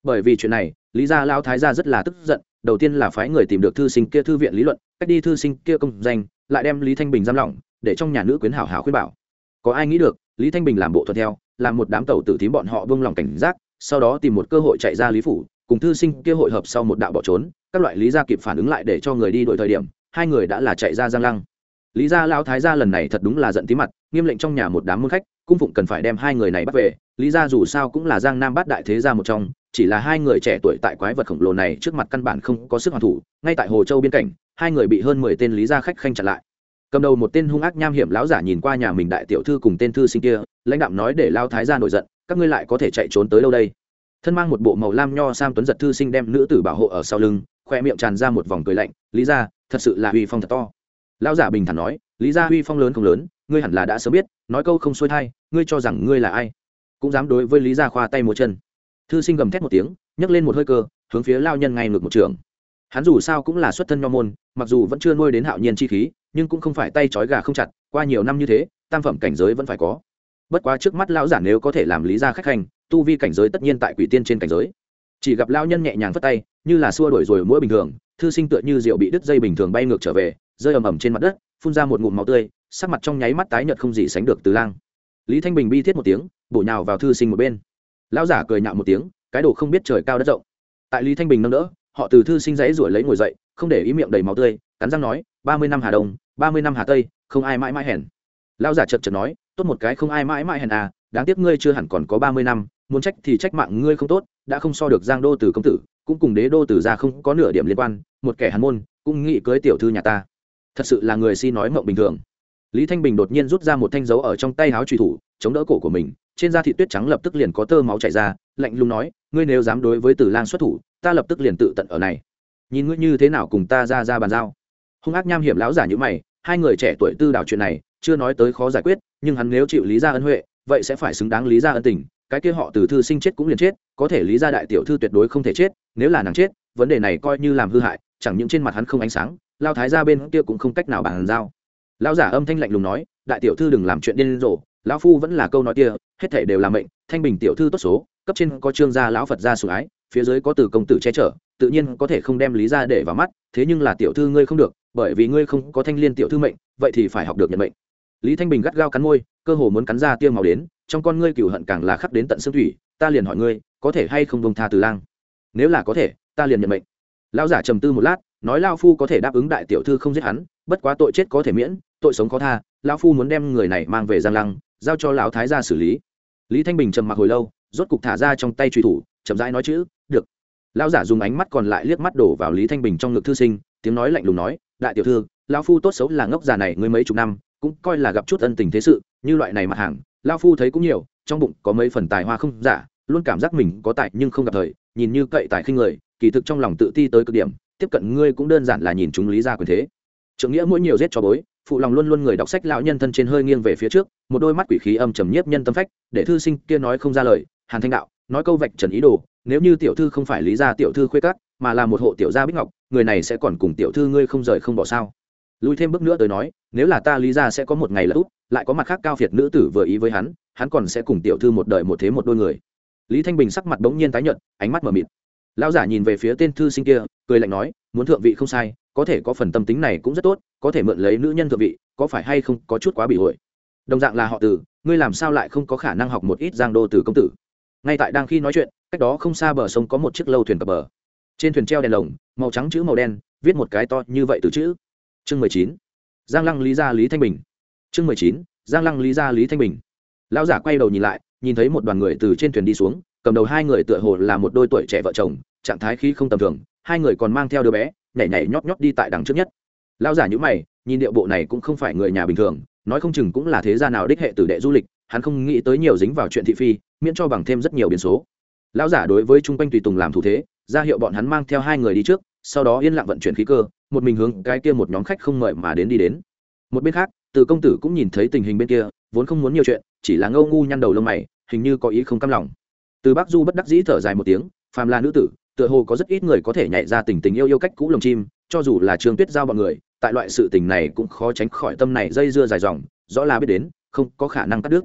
Bởi vì chuyện này lý gia lão thái gia rất là tức giận, đầu tiên là phái người tìm được thư sinh kia thư viện lý luận, cách đi thư sinh kia công danh, lại đem lý thanh bình giam lỏng, để trong nhà nữ quyến hảo hảo khuyên bảo. Có ai nghĩ được, lý thanh bình làm bộ thuận theo, làm một đám tàu tử thím bọn họ buông lòng cảnh giác, sau đó tìm một cơ hội chạy ra lý phủ, cùng thư sinh kia hội hợp sau một đạo bỏ trốn, các loại lý gia kịp phản ứng lại để cho người đi đổi thời điểm, hai người đã là chạy ra giang lăng. Lý gia lão thái gia lần này thật đúng là giận tí mặt, nghiêm lệnh trong nhà một đám môn khách, cung phụng cần phải đem hai người này bắt về, lý gia dù sao cũng là giang nam bát đại thế gia một trong chỉ là hai người trẻ tuổi tại quái vật khổng lồ này trước mặt căn bản không có sức hoàn thủ, ngay tại hồ châu biên cảnh, hai người bị hơn mười tên lý gia khách khanh chặn lại. Cầm đầu một tên hung ác nham hiểm lão giả nhìn qua nhà mình đại tiểu thư cùng tên thư sinh kia, lãnh đạo nói để lao thái gia nổi giận, các ngươi lại có thể chạy trốn tới đâu đây? Thân mang một bộ màu lam nho sam tuấn giật thư sinh đem nữ tử bảo hộ ở sau lưng, khoe miệng tràn ra một vòng cười lạnh, lý ra thật sự là uy phong thật to. Lão giả bình thản nói, lý ra uy phong lớn không lớn, ngươi hẳn là đã sớm biết, nói câu không xuôi thai, ngươi cho rằng ngươi là ai, cũng dám đối với lý gia khoa tay một chân thư sinh gầm thét một tiếng, nhấc lên một hơi cơ, hướng phía lao nhân ngay ngược một trường. Hắn dù sao cũng là xuất thân nho môn, mặc dù vẫn chưa nuôi đến hạo nhiên chi khí, nhưng cũng không phải tay trói gà không chặt, qua nhiều năm như thế, tam phẩm cảnh giới vẫn phải có. Bất quá trước mắt lão giả nếu có thể làm lý ra khách hành, tu vi cảnh giới tất nhiên tại quỷ tiên trên cảnh giới. Chỉ gặp lão nhân nhẹ nhàng phất tay, như là xua đổi rồi mũi bình thường, thư sinh tựa như rượu bị đứt dây bình thường bay ngược trở về, rơi ầm ầm trên mặt đất, phun ra một ngụm máu tươi, sắc mặt trong nháy mắt tái nhợt không gì sánh được từ lang. Lý thanh bình bi thiết một tiếng, bổ nhào vào thư sinh một bên lão giả cười nhạo một tiếng, cái đồ không biết trời cao đất rộng. Tại lý thanh bình nâng đỡ, họ từ thư sinh dãy ruổi lấy ngồi dậy, không để ý miệng đầy máu tươi, cắn răng nói, ba mươi năm hà đông, ba mươi năm hà tây, không ai mãi mãi hèn. Lão giả chật chật nói, tốt một cái không ai mãi mãi hèn à đáng tiếc ngươi chưa hẳn còn có ba mươi năm, muốn trách thì trách mạng ngươi không tốt, đã không so được giang đô từ công tử, cũng cùng đế đô từ ra không có nửa điểm liên quan, một kẻ hàn môn, cũng nghĩ cưới tiểu thư nhà ta. Thật sự là người si nói mộng bình thường. Lý thanh bình đột nhiên rút ra một thanh dấu ở trong tay háo truy thủ, chống đỡ cổ của mình trên da thị tuyết trắng lập tức liền có tơ máu chảy ra, lạnh lùng nói, ngươi nếu dám đối với tử lang xuất thủ, ta lập tức liền tự tận ở này. Nhìn ngươi như thế nào cùng ta ra ra bàn giao. Hung ác nham hiểm lão giả như mày, hai người trẻ tuổi tư đảo chuyện này, chưa nói tới khó giải quyết, nhưng hắn nếu chịu lý gia ân huệ, vậy sẽ phải xứng đáng lý gia ân tình, cái kia họ từ thư sinh chết cũng liền chết, có thể lý gia đại tiểu thư tuyệt đối không thể chết, nếu là nàng chết, vấn đề này coi như làm hư hại, chẳng những trên mặt hắn không ánh sáng, lao thái ra bên kia cũng không cách nào bàn giao. Lão giả âm thanh lạnh lùng nói, đại tiểu thư đừng làm chuyện điên rồ lão phu vẫn là câu nói kia, hết thể đều là mệnh, thanh bình tiểu thư tốt số, cấp trên có trương gia lão phật gia sủng ái, phía dưới có từ công tử che chở, tự nhiên có thể không đem lý ra để vào mắt, thế nhưng là tiểu thư ngươi không được, bởi vì ngươi không có thanh liên tiểu thư mệnh, vậy thì phải học được nhận mệnh. Lý thanh bình gắt gao cắn môi, cơ hồ muốn cắn ra tiêu màu đến, trong con ngươi cửu hận càng là khắc đến tận xương thủy, ta liền hỏi ngươi, có thể hay không bông tha từ lang? Nếu là có thể, ta liền nhận mệnh. Lão giả trầm tư một lát, nói lao phu có thể đáp ứng đại tiểu thư không giết hắn, bất quá tội chết có thể miễn, tội sống có tha, lão phu muốn đem người này mang về giang lăng giao cho lão thái gia xử lý. Lý thanh bình trầm mặc hồi lâu, rốt cục thả ra trong tay truy thủ, chậm rãi nói chữ, được. Lão giả dùng ánh mắt còn lại liếc mắt đổ vào lý thanh bình trong ngực thư sinh, tiếng nói lạnh lùng nói, đại tiểu thư, lão phu tốt xấu là ngốc già này ngươi mấy chục năm, cũng coi là gặp chút ân tình thế sự, như loại này mặt hàng, lão phu thấy cũng nhiều, trong bụng có mấy phần tài hoa không giả, luôn cảm giác mình có tài nhưng không gặp thời, nhìn như cậy tài khinh người, kỳ thực trong lòng tự ti tới cực điểm, tiếp cận ngươi cũng đơn giản là nhìn chúng lý ra quyền thế. Trưởng nghĩa mỗi nhiều giết cho bối phụ lòng luôn luôn người đọc sách lão nhân thân trên hơi nghiêng về phía trước, một đôi mắt quỷ khí âm trầm nhiếp nhân tâm phách, để thư sinh kia nói không ra lời, hàn thanh đạo, nói câu vạch trần ý đồ, nếu như tiểu thư không phải lý gia tiểu thư khuê cắt mà là một hộ tiểu gia bích ngọc, người này sẽ còn cùng tiểu thư ngươi không rời không bỏ sao? Lùi thêm bước nữa tới nói, nếu là ta lý gia sẽ có một ngày là út, lại có mặt khác cao phiệt nữ tử vừa ý với hắn hắn còn sẽ cùng tiểu thư một đời một thế một đôi người. Lý thanh bình sắc mặt bỗng nhiên tái nhợt, ánh mắt mờ mịt. Lão giả nhìn về phía tên thư sinh kia, cười lạnh nói, muốn thượng vị không sai, có thể có phần tâm tính này cũng rất tốt có thể mượn lấy nữ nhân thượng vị, có phải hay không có chút quá bị hội? Đồng dạng là họ tử ngươi làm sao lại không có khả năng học một ít giang đô từ công tử? Ngay tại đang khi nói chuyện, cách đó không xa bờ sông có một chiếc lâu thuyền cập bờ. Trên thuyền treo đèn lồng, màu trắng chữ màu đen, viết một cái to như vậy từ chữ. Chương mười chín, giang lăng lý gia lý thanh bình. Chương mười chín, giang lăng lý gia lý thanh bình. Lão giả quay đầu nhìn lại, nhìn thấy một đoàn người từ trên thuyền đi xuống, cầm đầu hai người tựa hồ là một đôi tuổi trẻ vợ chồng, trạng thái khí không tầm thường, hai người còn mang theo đứa bé, nhảy nhảy nhót nhót đi tại đằng trước nhất lão giả nhữ mày, nhìn điệu bộ này cũng không phải người nhà bình thường, nói không chừng cũng là thế gia nào đích hệ tử đệ du lịch, hắn không nghĩ tới nhiều dính vào chuyện thị phi, miễn cho bằng thêm rất nhiều biến số. Lão giả đối với chung quanh tùy tùng làm thủ thế, ra hiệu bọn hắn mang theo hai người đi trước, sau đó yên lặng vận chuyển khí cơ, một mình hướng cái kia một nhóm khách không mời mà đến đi đến. Một bên khác, từ công tử cũng nhìn thấy tình hình bên kia, vốn không muốn nhiều chuyện, chỉ là ngâu ngu nhăn đầu lông mày, hình như có ý không căm lòng. Từ bác du bất đắc dĩ thở dài một tiếng, phàm là nữ tử, tựa hồ có rất ít người có thể nhảy ra tình tình yêu yêu cách cũ lồng chim, cho dù là trương tuyết giao bọn người tại loại sự tình này cũng khó tránh khỏi tâm này dây dưa dài dòng, rõ là biết đến, không có khả năng cắt đứt.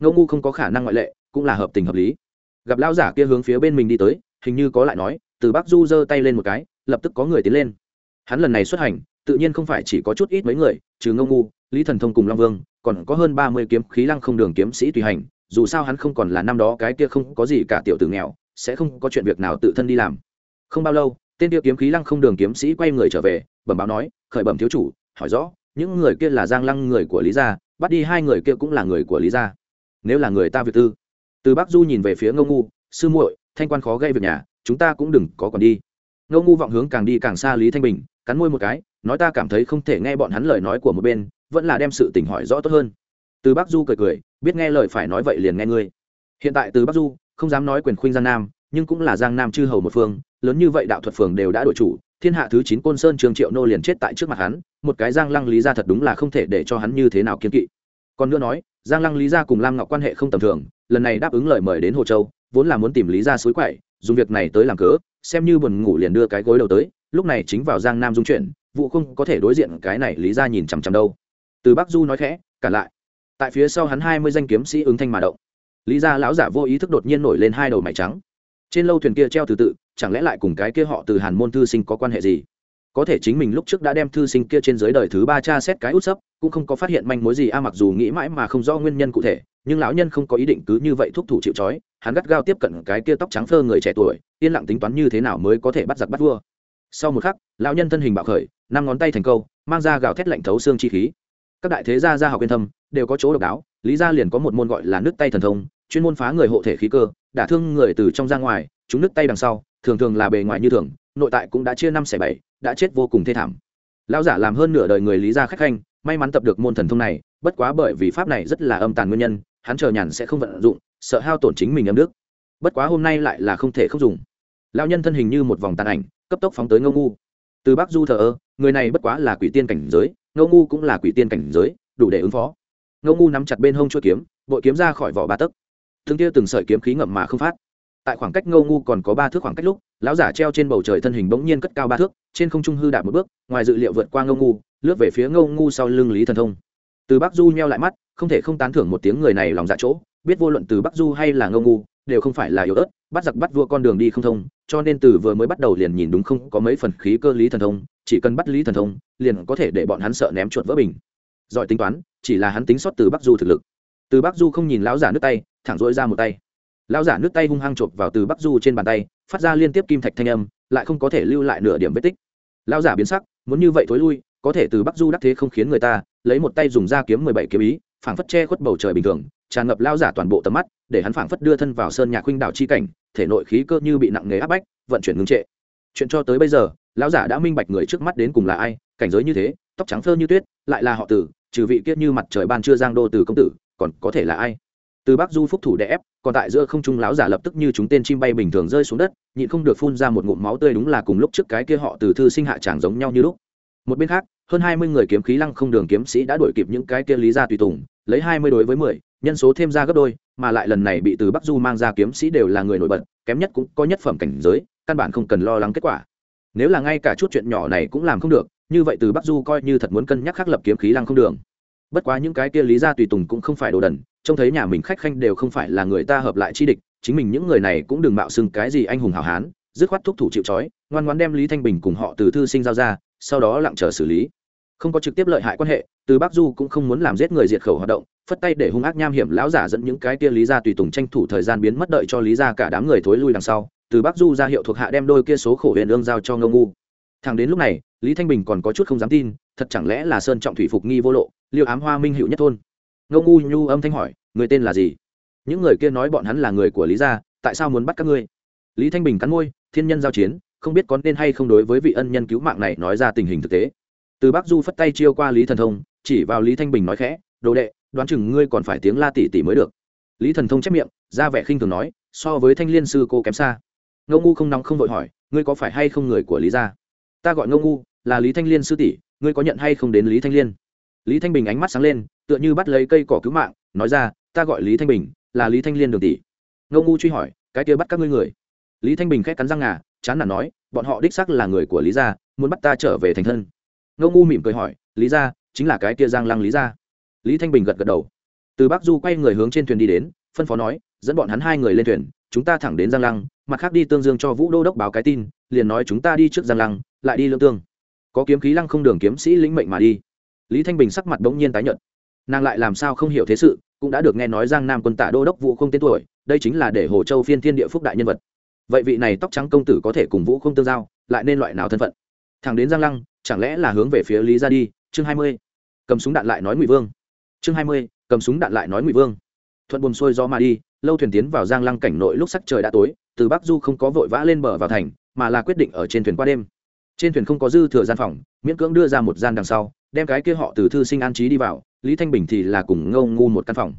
Ngô ngu không có khả năng ngoại lệ, cũng là hợp tình hợp lý. Gặp lão giả kia hướng phía bên mình đi tới, hình như có lại nói, từ bắc du giơ tay lên một cái, lập tức có người tiến lên. Hắn lần này xuất hành, tự nhiên không phải chỉ có chút ít mấy người, trừ ngô ngu, lý thần thông cùng long vương, còn có hơn ba mươi kiếm khí lăng không đường kiếm sĩ tùy hành, dù sao hắn không còn là năm đó cái kia không có gì cả tiểu tử nghèo, sẽ không có chuyện việc nào tự thân đi làm. Không bao lâu tên tiêu kiếm khí lăng không đường kiếm sĩ quay người trở về, bẩm báo nói, khởi bẩm thiếu chủ, hỏi rõ, những người kia là giang lăng người của lý gia, bắt đi hai người kia cũng là người của lý gia. Nếu là người ta việc tư. Từ bắc du nhìn về phía ngô ngu, sư muội, thanh quan khó gây việc nhà, chúng ta cũng đừng có còn đi. Ngô ngu vọng hướng càng đi càng xa lý thanh bình, cắn môi một cái, nói, ta cảm thấy không thể nghe bọn hắn lời nói của một bên, vẫn là đem sự tình hỏi rõ tốt hơn. Từ bắc du cười cười, biết nghe lời phải nói vậy liền nghe ngươi. Hiện tại từ bắc du không dám nói quyền khuynh giang nam, nhưng cũng là giang nam chư hầu một phương lớn như vậy đạo thuật phường đều đã đổi chủ, thiên hạ thứ chín côn sơn trường triệu nô liền chết tại trước mặt hắn, một cái giang lăng lý ra thật đúng là không thể để cho hắn như thế nào kiên kỵ. Còn nữa nói, giang lăng lý ra cùng lam ngọc quan hệ không tầm thường, lần này đáp ứng lời mời đến hồ châu, vốn là muốn tìm lý ra suối quậy, dùng việc này tới làm cớ, xem như buồn ngủ liền đưa cái gối đầu tới, lúc này chính vào giang nam dung chuyển vụ không có thể đối diện cái này lý ra nhìn chằm chằm đâu. Từ bắc du nói khẽ, cả lại. Tại phía sau hắn hai mươi danh kiếm sĩ ứng thanh mà động. Lý ra lão giả vô ý thức đột nhiên nổi lên hai đầu mày trắng. Trên lâu thuyền kia treo từ tự chẳng lẽ lại cùng cái kia họ từ hàn môn thư sinh có quan hệ gì? Có thể chính mình lúc trước đã đem thư sinh kia trên giới đời thứ ba cha xét cái út sấp, cũng không có phát hiện manh mối gì, a, mặc dù nghĩ mãi mà không rõ nguyên nhân cụ thể, nhưng lão nhân không có ý định cứ như vậy thúc thủ chịu trói, hắn gắt gao tiếp cận cái kia tóc trắng phơ người trẻ tuổi, yên lặng tính toán như thế nào mới có thể bắt giặc bắt vua. Sau một khắc, lão nhân thân hình bạo khởi, năm ngón tay thành câu, mang ra gào thét lạnh thấu xương chi khí. Các đại thế gia gia học yên thâm, đều có chỗ độc đáo, lý gia liền có một môn gọi là nước tay thần thông, chuyên môn phá người hộ thể khí cơ, đả thương người từ trong ra ngoài chúng nước tay đằng sau, thường thường là bề ngoài như thường, nội tại cũng đã chia năm xẻ bảy, đã chết vô cùng thê thảm. Lão giả làm hơn nửa đời người lý gia khách khanh, may mắn tập được môn thần thông này, bất quá bởi vì pháp này rất là âm tàn nguyên nhân, hắn chờ nhàn sẽ không vận dụng, sợ hao tổn chính mình âm đức. Bất quá hôm nay lại là không thể không dùng. Lão nhân thân hình như một vòng tàn ảnh, cấp tốc phóng tới ngô ngu. Từ bắc du thờ ơ, người này bất quá là quỷ tiên cảnh giới, ngô ngu cũng là quỷ tiên cảnh giới, đủ để ứng phó. Ngô ngu nắm chặt bên hông chuỗi kiếm, bội kiếm ra khỏi vỏ ba tấc. Thương kia từng sợi kiếm khí ngậm mà không phát tại khoảng cách ngô ngu còn có ba thước khoảng cách lúc, lão giả treo trên bầu trời thân hình bỗng nhiên cất cao ba thước, trên không trung hư đạp một bước, ngoài dự liệu vượt qua ngô ngu, lướt về phía ngô ngu sau lưng lý thần thông. Từ bắc du nheo lại mắt, không thể không tán thưởng một tiếng người này lòng dạ chỗ, biết vô luận từ bắc du hay là ngô ngu, đều không phải là yếu ớt, bắt giặc bắt vua con đường đi không thông, cho nên từ vừa mới bắt đầu liền nhìn đúng không có mấy phần khí cơ lý thần thông, chỉ cần bắt lý thần thông, liền có thể để bọn hắn sợ ném chuột vỡ bình. Giỏi tính toán, chỉ là hắn tính sót từ bắc du thực lực. Từ bắc du không nhìn lão giả nước tay, thẳng dỗi ra một tay lão giả nước tay hung hăng chộp vào từ bắc du trên bàn tay, phát ra liên tiếp kim thạch thanh âm, lại không có thể lưu lại nửa điểm vết tích. Lão giả biến sắc, muốn như vậy thối lui, có thể từ bắc du đắc thế không khiến người ta, lấy một tay dùng ra kiếm mười bảy kiếm ý, phảng phất che khuất bầu trời bình thường, tràn ngập lao giả toàn bộ tầm mắt, để hắn phảng phất đưa thân vào sơn nhạc huynh đảo chi cảnh, thể nội khí cơ như bị nặng nề áp bách, vận chuyển ngưng trệ. Chuyện cho tới bây giờ, lão giả đã minh bạch người trước mắt đến cùng là ai, cảnh giới như thế, tóc trắng phơ như tuyết, lại là họ tử, trừ vị kiết như mặt trời ban chưa giang đô từ công tử, còn có thể là ai? Từ bắc du phúc thủ đè ép còn tại giữa không trung lão giả lập tức như chúng tên chim bay bình thường rơi xuống đất, nhịn không được phun ra một ngụm máu tươi đúng là cùng lúc trước cái kia họ từ thư sinh hạ tràng giống nhau như lúc. Một bên khác, hơn hai mươi người kiếm khí lăng không đường kiếm sĩ đã đuổi kịp những cái kia lý gia tùy tùng, lấy hai mươi đối với mười, nhân số thêm ra gấp đôi, mà lại lần này bị từ bắc du mang ra kiếm sĩ đều là người nổi bật, kém nhất cũng có nhất phẩm cảnh giới, căn bản không cần lo lắng kết quả. Nếu là ngay cả chút chuyện nhỏ này cũng làm không được, như vậy từ bắc du coi như thật muốn cân nhắc khắc lập kiếm khí lăng không đường bất quá những cái kia lý gia tùy tùng cũng không phải đồ đần, trông thấy nhà mình khách khanh đều không phải là người ta hợp lại chi địch, chính mình những người này cũng đừng mạo xưng cái gì anh hùng hào hán, dứt khoát thúc thủ chịu trói, ngoan ngoan đem lý thanh bình cùng họ từ thư sinh giao ra, sau đó lặng chờ xử lý. Không có trực tiếp lợi hại quan hệ, từ bắc du cũng không muốn làm giết người diệt khẩu hoạt động, phất tay để hung ác nham hiểm lão giả dẫn những cái kia lý ra tùy tùng tranh thủ thời gian biến mất đợi cho lý ra cả đám người thối lui đằng sau, từ bắc du ra hiệu thuộc hạ đem đôi kia số khổ huyện ương giao cho ngông ngu. Thằng đến lúc này, lý thanh bình còn có chút không dám tin, thật chẳng lẽ là sơn trọng thủy phục nghi vô lộ liệu ám hoa minh hữu nhất thôn. Ngô ngu nhu âm thanh hỏi, người tên là gì? Những người kia nói bọn hắn là người của lý gia, tại sao muốn bắt các ngươi? Lý thanh bình cắn môi, thiên nhân giao chiến, không biết có nên hay không đối với vị ân nhân cứu mạng này nói ra tình hình thực tế. Từ bắc du phất tay chiêu qua lý thần thông, chỉ vào lý thanh bình nói khẽ, đồ đệ, đoán chừng ngươi còn phải tiếng la tỷ tỷ mới được. Lý thần thông chép miệng, ra vẻ khinh thường nói, so với thanh liên sư cô kém xa. Ngô ngu không nóng không vội hỏi, ngươi có phải hay không người của lý gia? Ta gọi ngô ngu, là lý thanh liên sư tỷ, ngươi có nhận hay không đến lý thanh liên? Lý thanh bình ánh mắt sáng lên, tựa như bắt lấy cây cỏ cứu mạng, nói ra, ta gọi lý thanh bình, là lý thanh liên đường tỷ. Ngô ngu truy hỏi, cái kia bắt các ngươi người? Lý thanh bình khét cắn răng ngà, chán nản nói, bọn họ đích sắc là người của lý gia, muốn bắt ta trở về thành thân. Ngô ngu mỉm cười hỏi, lý gia, chính là cái kia giang lăng lý gia? Lý thanh bình gật gật đầu. Từ bắc du quay người hướng trên thuyền đi đến, phân phó nói, dẫn bọn hắn hai người lên thuyền, chúng ta thẳng đến giang lăng, mặt khác đi tương dương cho vũ đô đốc báo cái tin, liền nói chúng ta đi trước giang lăng, lại đi lương tương. Có kiếm khí lăng không đường kiếm sĩ lĩnh mệnh mà đi lý thanh bình sắc mặt bỗng nhiên tái nhợt. Nàng lại làm sao không hiểu thế sự, cũng đã được nghe nói giang nam quân tả đô đốc vũ không tên tuổi, đây chính là để hồ châu phiên thiên địa phúc đại nhân vật. Vậy vị này tóc trắng công tử có thể cùng vũ không tương giao, lại nên loại nào thân phận? Thằng đến giang lăng, chẳng lẽ là hướng về phía lý ra đi? Chương hai mươi. Cầm súng đạn lại nói ngụy vương. Chương hai mươi, cầm súng đạn lại nói ngụy vương. Thuận buồn xuôi gió mà đi, lâu thuyền tiến vào giang lăng cảnh nội lúc sắc trời đã tối, từ bắc du không có vội vã lên bờ vào thành, mà là quyết định ở trên thuyền qua đêm. Trên thuyền không có dư thừa gian phòng, miễn cưỡng đưa ra một gian đằng sau đem cái kia họ từ thư sinh an trí đi vào, lý thanh bình thì là cùng ngâu ngu một căn phòng.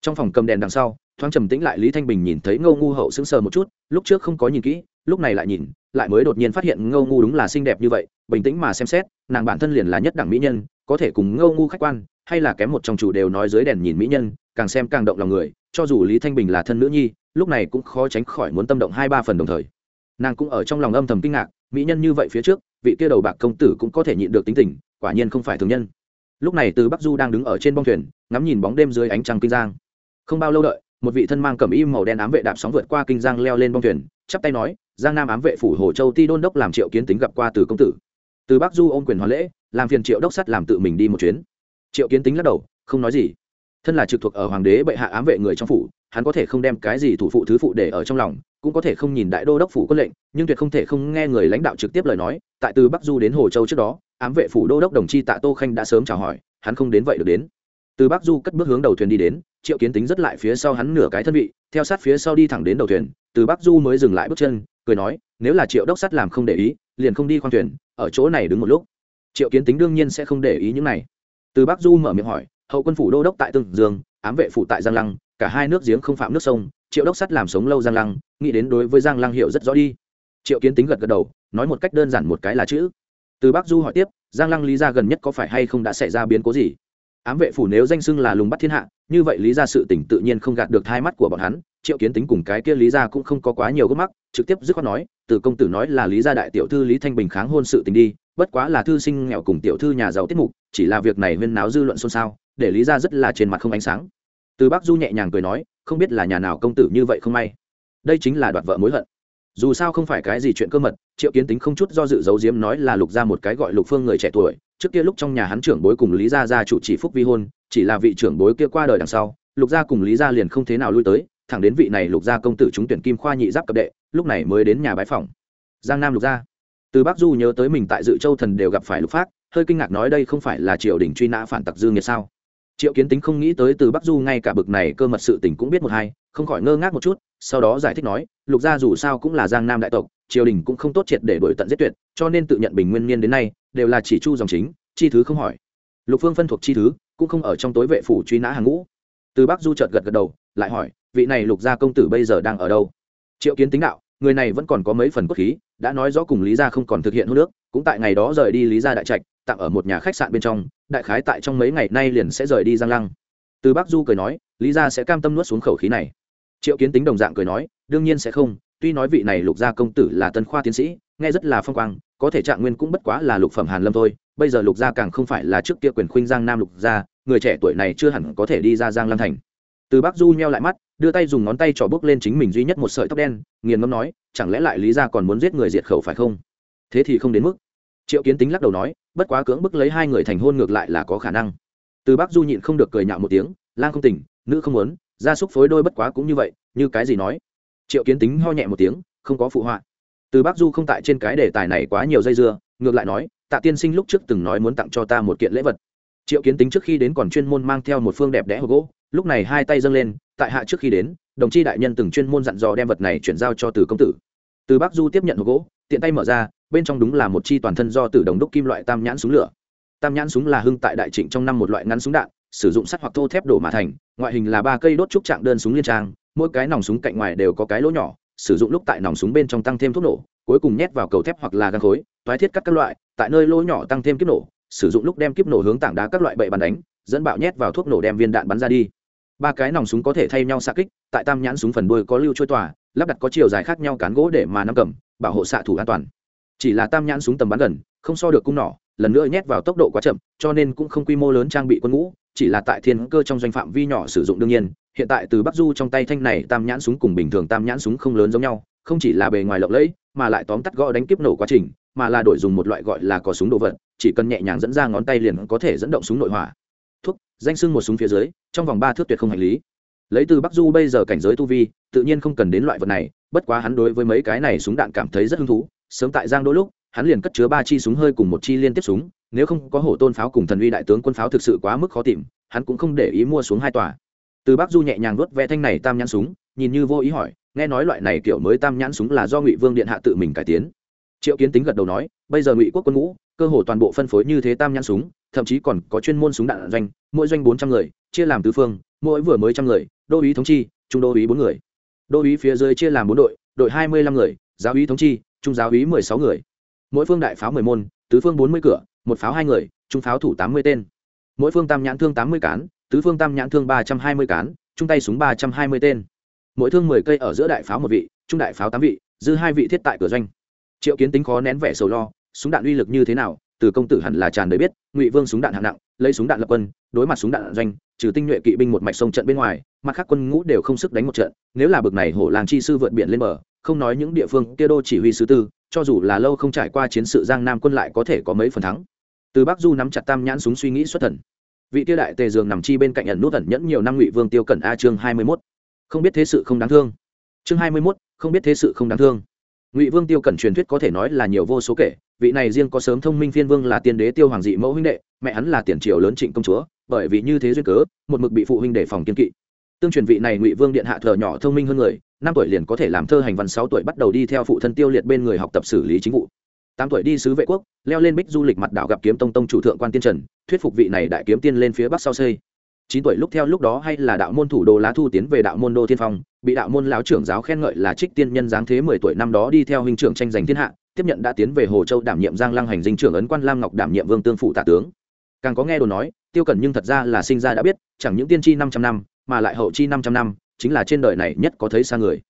Trong phòng cầm đèn đằng sau, thoáng trầm tĩnh lại lý thanh bình nhìn thấy ngâu ngu hậu sững sờ một chút, lúc trước không có nhìn kỹ, lúc này lại nhìn, lại mới đột nhiên phát hiện ngâu ngu đúng là xinh đẹp như vậy, bình tĩnh mà xem xét, nàng bản thân liền là nhất đẳng mỹ nhân, có thể cùng ngâu ngu khách quan, hay là kém một trong chủ đều nói dưới đèn nhìn mỹ nhân, càng xem càng động lòng người, cho dù lý thanh bình là thân nữ nhi, lúc này cũng khó tránh khỏi muốn tâm động hai ba phần đồng thời. Nàng cũng ở trong lòng âm thầm kinh ngạc, mỹ nhân như vậy phía trước, vị kia đầu bạc công tử cũng có thể nhịn được tính tình quả nhiên không phải thường nhân. Lúc này từ bắc du đang đứng ở trên bong thuyền, ngắm nhìn bóng đêm dưới ánh trăng kinh giang. Không bao lâu đợi, một vị thân mang cẩm y màu đen ám vệ đạp sóng vượt qua kinh giang leo lên bong thuyền, chắp tay nói, giang nam ám vệ phủ hồ châu ti đôn đốc làm triệu kiến tính gặp qua từ công tử. Từ bắc du ôm quyền hoàn lễ, làm phiền triệu đốc sắt làm tự mình đi một chuyến. Triệu kiến tính lắc đầu, không nói gì. Thân là trực thuộc ở hoàng đế bệ hạ ám vệ người trong phủ, hắn có thể không đem cái gì thủ phụ thứ phụ để ở trong lòng, cũng có thể không nhìn đại đô đốc phủ quân lệnh, nhưng tuyệt không thể không nghe người lãnh đạo trực tiếp lời nói, tại từ bắc du đến hồ châu trước đó ám vệ phủ đô đốc đồng chi tạ tô khanh đã sớm chào hỏi, hắn không đến vậy được đến. Từ bắc du cất bước hướng đầu thuyền đi đến, triệu kiến tính rất lại phía sau hắn nửa cái thân vị, theo sát phía sau đi thẳng đến đầu thuyền, từ bắc du mới dừng lại bước chân, cười nói, nếu là triệu đốc sắt làm không để ý, liền không đi khoang thuyền, ở chỗ này đứng một lúc. Triệu kiến tính đương nhiên sẽ không để ý những này. Từ bắc du mở miệng hỏi, hậu quân phủ đô đốc tại tương dương, ám vệ phủ tại giang lăng, cả hai nước giếng không phạm nước sông, triệu đốc sắt làm sống lâu giang lăng, nghĩ đến đối với giang lăng hiệu rất rõ đi. Triệu kiến tính gật gật đầu, nói một cách đơn giản một cái là chữ từ bắc du hỏi tiếp, giang lăng lý ra gần nhất có phải hay không đã xảy ra biến cố gì? Ám vệ phủ nếu danh xưng là lùng bắt thiên hạ, như vậy lý ra sự tỉnh tự nhiên không gạt được hai mắt của bọn hắn, triệu kiến tính cùng cái kia lý ra cũng không có quá nhiều gốc mắc, trực tiếp dứt khoát nói, từ công tử nói là lý gia đại tiểu thư lý thanh bình kháng hôn sự tình đi, bất quá là thư sinh nghèo cùng tiểu thư nhà giàu tiết mục, chỉ là việc này huyên náo dư luận xôn xao, để lý ra rất là trên mặt không ánh sáng. Từ bác du nhẹ nhàng cười nói, không biết là nhà nào công tử như vậy không may. Đây chính là đoạt vợ mối hận dù sao không phải cái gì chuyện cơ mật, triệu kiến tính không chút do dự giấu diếm nói là lục ra một cái gọi lục phương người trẻ tuổi, trước kia lúc trong nhà hắn trưởng bối cùng lý gia gia chủ chỉ phúc vi hôn, chỉ là vị trưởng bối kia qua đời đằng sau, lục gia cùng lý gia liền không thế nào lui tới, thẳng đến vị này lục gia công tử trúng tuyển kim khoa nhị giáp cập đệ, lúc này mới đến nhà bái phòng giang nam lục gia. Từ bắc du nhớ tới mình tại dự châu thần đều gặp phải lục phát hơi kinh ngạc nói đây không phải là triều đình truy nã phản tặc dương nghiệt sao? Triệu kiến tính không nghĩ tới từ bắc du ngay cả bực này cơ mật sự tình cũng biết một hai không khỏi ngơ ngác một chút, sau đó giải thích nói, lục gia dù sao cũng là giang nam đại tộc, triều đình cũng không tốt triệt để đổi tận giết tuyệt, cho nên tự nhận bình nguyên niên đến nay, đều là chỉ chu dòng chính, chi thứ không hỏi. Lục phương phân thuộc chi thứ, cũng không ở trong tối vệ phủ truy nã hàng ngũ. Từ bắc du chợt gật gật đầu, lại hỏi, vị này lục gia công tử bây giờ đang ở đâu? Triệu kiến tính đạo, người này vẫn còn có mấy phần cốt khí, đã nói rõ cùng lý gia không còn thực hiện hôn nước cũng tại ngày đó rời đi lý gia đại trạch, tạm ở một nhà khách sạn bên trong, đại khái tại trong mấy ngày nay liền sẽ rời đi giang lăng. Từ bắc du cười nói, lý gia sẽ cam tâm nuốt xuống khẩu khí này triệu kiến tính đồng dạng cười nói, đương nhiên sẽ không, tuy nói vị này lục gia công tử là tân khoa tiến sĩ, nghe rất là phong quang, có thể trạng nguyên cũng bất quá là lục phẩm hàn lâm thôi, bây giờ lục gia càng không phải là trước kia quyền khuynh giang nam lục gia, người trẻ tuổi này chưa hẳn có thể đi ra giang Lam thành. Từ Bác du nheo lại mắt, đưa tay dùng ngón tay trỏ bước lên chính mình duy nhất một sợi tóc đen, nghiền ngâm nói, chẳng lẽ lại lý gia còn muốn giết người diệt khẩu phải không? Thế thì không đến mức. Triệu kiến tính lắc đầu nói, bất quá cưỡng bức lấy hai người thành hôn ngược lại là có khả năng. Từ Bác du nhịn không được cười nhạo một tiếng, lang không tỉnh, nữ không muốn gia súc phối đôi bất quá cũng như vậy, như cái gì nói? Triệu kiến tính ho nhẹ một tiếng, không có phụ họa. Từ Bác du không tại trên cái đề tài này quá nhiều dây dưa, ngược lại nói, tạ tiên sinh lúc trước từng nói muốn tặng cho ta một kiện lễ vật. Triệu kiến tính trước khi đến còn chuyên môn mang theo một phương đẹp đẽ hộp gỗ, lúc này hai tay dâng lên, tại hạ trước khi đến, đồng chi đại nhân từng chuyên môn dặn dò đem vật này chuyển giao cho từ công tử. Từ Bác du tiếp nhận hộp gỗ, tiện tay mở ra, bên trong đúng là một chi toàn thân do từ đồng đúc kim loại tam nhãn súng lửa. Tam nhãn súng là hưng tại đại trịnh trong năm một loại ngắn súng đạn sử dụng sắt hoặc thô thép đổ mà thành, ngoại hình là ba cây đốt trúc trạng đơn súng liên trang, mỗi cái nòng súng cạnh ngoài đều có cái lỗ nhỏ, sử dụng lúc tại nòng súng bên trong tăng thêm thuốc nổ, cuối cùng nhét vào cầu thép hoặc là găng khối, toái thiết cắt các loại, tại nơi lỗ nhỏ tăng thêm kiếp nổ, sử dụng lúc đem kiếp nổ hướng tảng đá các loại bậy bắn đánh, dẫn bạo nhét vào thuốc nổ đem viên đạn bắn ra đi. Ba cái nòng súng có thể thay nhau xạ kích, tại tam nhãn súng phần đuôi có lưu trôi tỏa lắp đặt có chiều dài khác nhau cán gỗ để mà nắm cầm, bảo hộ xạ thủ an toàn. Chỉ là tam nhãn súng tầm bắn gần, không so được cung nỏ, lần nữa nhét vào tốc độ quá chậm, cho nên cũng không quy mô lớn trang bị quân ngũ chỉ là tại thiên cơ trong doanh phạm vi nhỏ sử dụng đương nhiên, hiện tại từ bắc du trong tay thanh này tam nhãn súng cùng bình thường tam nhãn súng không lớn giống nhau, không chỉ là bề ngoài lộng lẫy, mà lại tóm tắt gõ đánh kiếp nổ quá trình, mà là đổi dùng một loại gọi là có súng đồ vật, chỉ cần nhẹ nhàng dẫn ra ngón tay liền có thể dẫn động súng nội hỏa. Thuốc, danh sưng một súng phía dưới, trong vòng ba thước tuyệt không hành lý. Lấy từ bắc du bây giờ cảnh giới tu vi, tự nhiên không cần đến loại vật này, bất quá hắn đối với mấy cái này súng đạn cảm thấy rất hứng thú, sớm tại giang đôi lúc, hắn liền cất chứa ba chi súng hơi cùng một chi liên tiếp súng nếu không có hổ tôn pháo cùng thần uy đại tướng quân pháo thực sự quá mức khó tìm, hắn cũng không để ý mua xuống hai tòa. Từ bắc du nhẹ nhàng nuốt ve thanh này tam nhãn súng, nhìn như vô ý hỏi, nghe nói loại này kiểu mới tam nhãn súng là do ngụy vương điện hạ tự mình cải tiến. Triệu kiến tính gật đầu nói, bây giờ ngụy quốc quân ngũ, cơ hồ toàn bộ phân phối như thế tam nhãn súng, thậm chí còn có chuyên môn súng đạn doanh, mỗi doanh bốn trăm người, chia làm tứ phương, mỗi vừa mới trăm người, đô ý thống chi, trung đô ý bốn người. Đô ý phía dưới chia làm bốn đội đội hai mươi lăm người, giáo ý thống chi, trung giáo ý mười sáu người. Mỗi phương đại pháo mười môn, tứ phương bốn mươi cửa một pháo hai người, trung pháo thủ tám mươi tên. Mỗi phương tam nhãn thương tám mươi cán, tứ phương tam nhãn thương ba trăm hai mươi cán trung tay súng ba trăm hai mươi tên. Mỗi thương mười cây ở giữa đại pháo một vị, trung đại pháo tám vị, dư hai vị thiết tại cửa doanh. Triệu kiến tính khó nén vẻ sầu lo, súng đạn uy lực như thế nào, từ công tử hẳn là tràn đầy biết, ngụy vương súng đạn hạng nặng, lấy súng đạn lập quân, đối mặt súng đạn doanh, trừ tinh nhuệ kỵ binh một mạch sông trận bên ngoài, mặt khác quân ngũ đều không sức đánh một trận, nếu là bực này hổ làng chi sư vượt biển lên bờ, không nói những địa phương kia đô chỉ huy sứ tư, cho dù là lâu không trải qua chiến sự giang nam quân lại có thể có mấy phần thắng từ bắc du nắm chặt tam nhãn súng suy nghĩ xuất thần. Vị tiêu đại tề dường nằm chi bên cạnh ẩn nút ẩn nhẫn nhiều năm ngụy vương tiêu cẩn a chương hai mươi mốt. Không biết thế sự không đáng thương. Chương hai mươi mốt, không biết thế sự không đáng thương. Ngụy vương tiêu cẩn truyền thuyết có thể nói là nhiều vô số kể. Vị này riêng có sớm thông minh phiên vương là tiên đế tiêu hoàng dị mẫu huynh đệ, mẹ hắn là tiền triều lớn trịnh công chúa, bởi vì như thế duyên cớ, một mực bị phụ huynh đề phòng kiên kỵ. Tương truyền vị này ngụy vương điện hạ thờ nhỏ thông minh hơn người, năm tuổi liền có thể làm thơ hành văn, sáu tuổi bắt đầu đi theo phụ thân tiêu liệt bên người học tập xử lý chính vụ tám tuổi đi sứ vệ quốc, leo lên bích du lịch mặt đảo gặp kiếm tông tông chủ thượng quan tiên trần, thuyết phục vị này đại kiếm tiên lên phía bắc sau xây. Chín tuổi lúc theo lúc đó hay là đạo môn thủ đồ lá thu tiến về đạo môn đô thiên phong, bị đạo môn lão trưởng giáo khen ngợi là trích tiên nhân giáng thế mười tuổi năm đó đi theo huynh trưởng tranh giành thiên hạ, tiếp nhận đã tiến về hồ châu đảm nhiệm giang lăng hành dinh trưởng ấn quan lam ngọc đảm nhiệm vương tương phụ tạ tướng. Càng có nghe đồn nói, tiêu cẩn nhưng thật ra là sinh ra đã biết, chẳng những tiên tri năm trăm năm, mà lại hậu chi năm trăm năm, chính là trên đời này nhất có thấy xa người.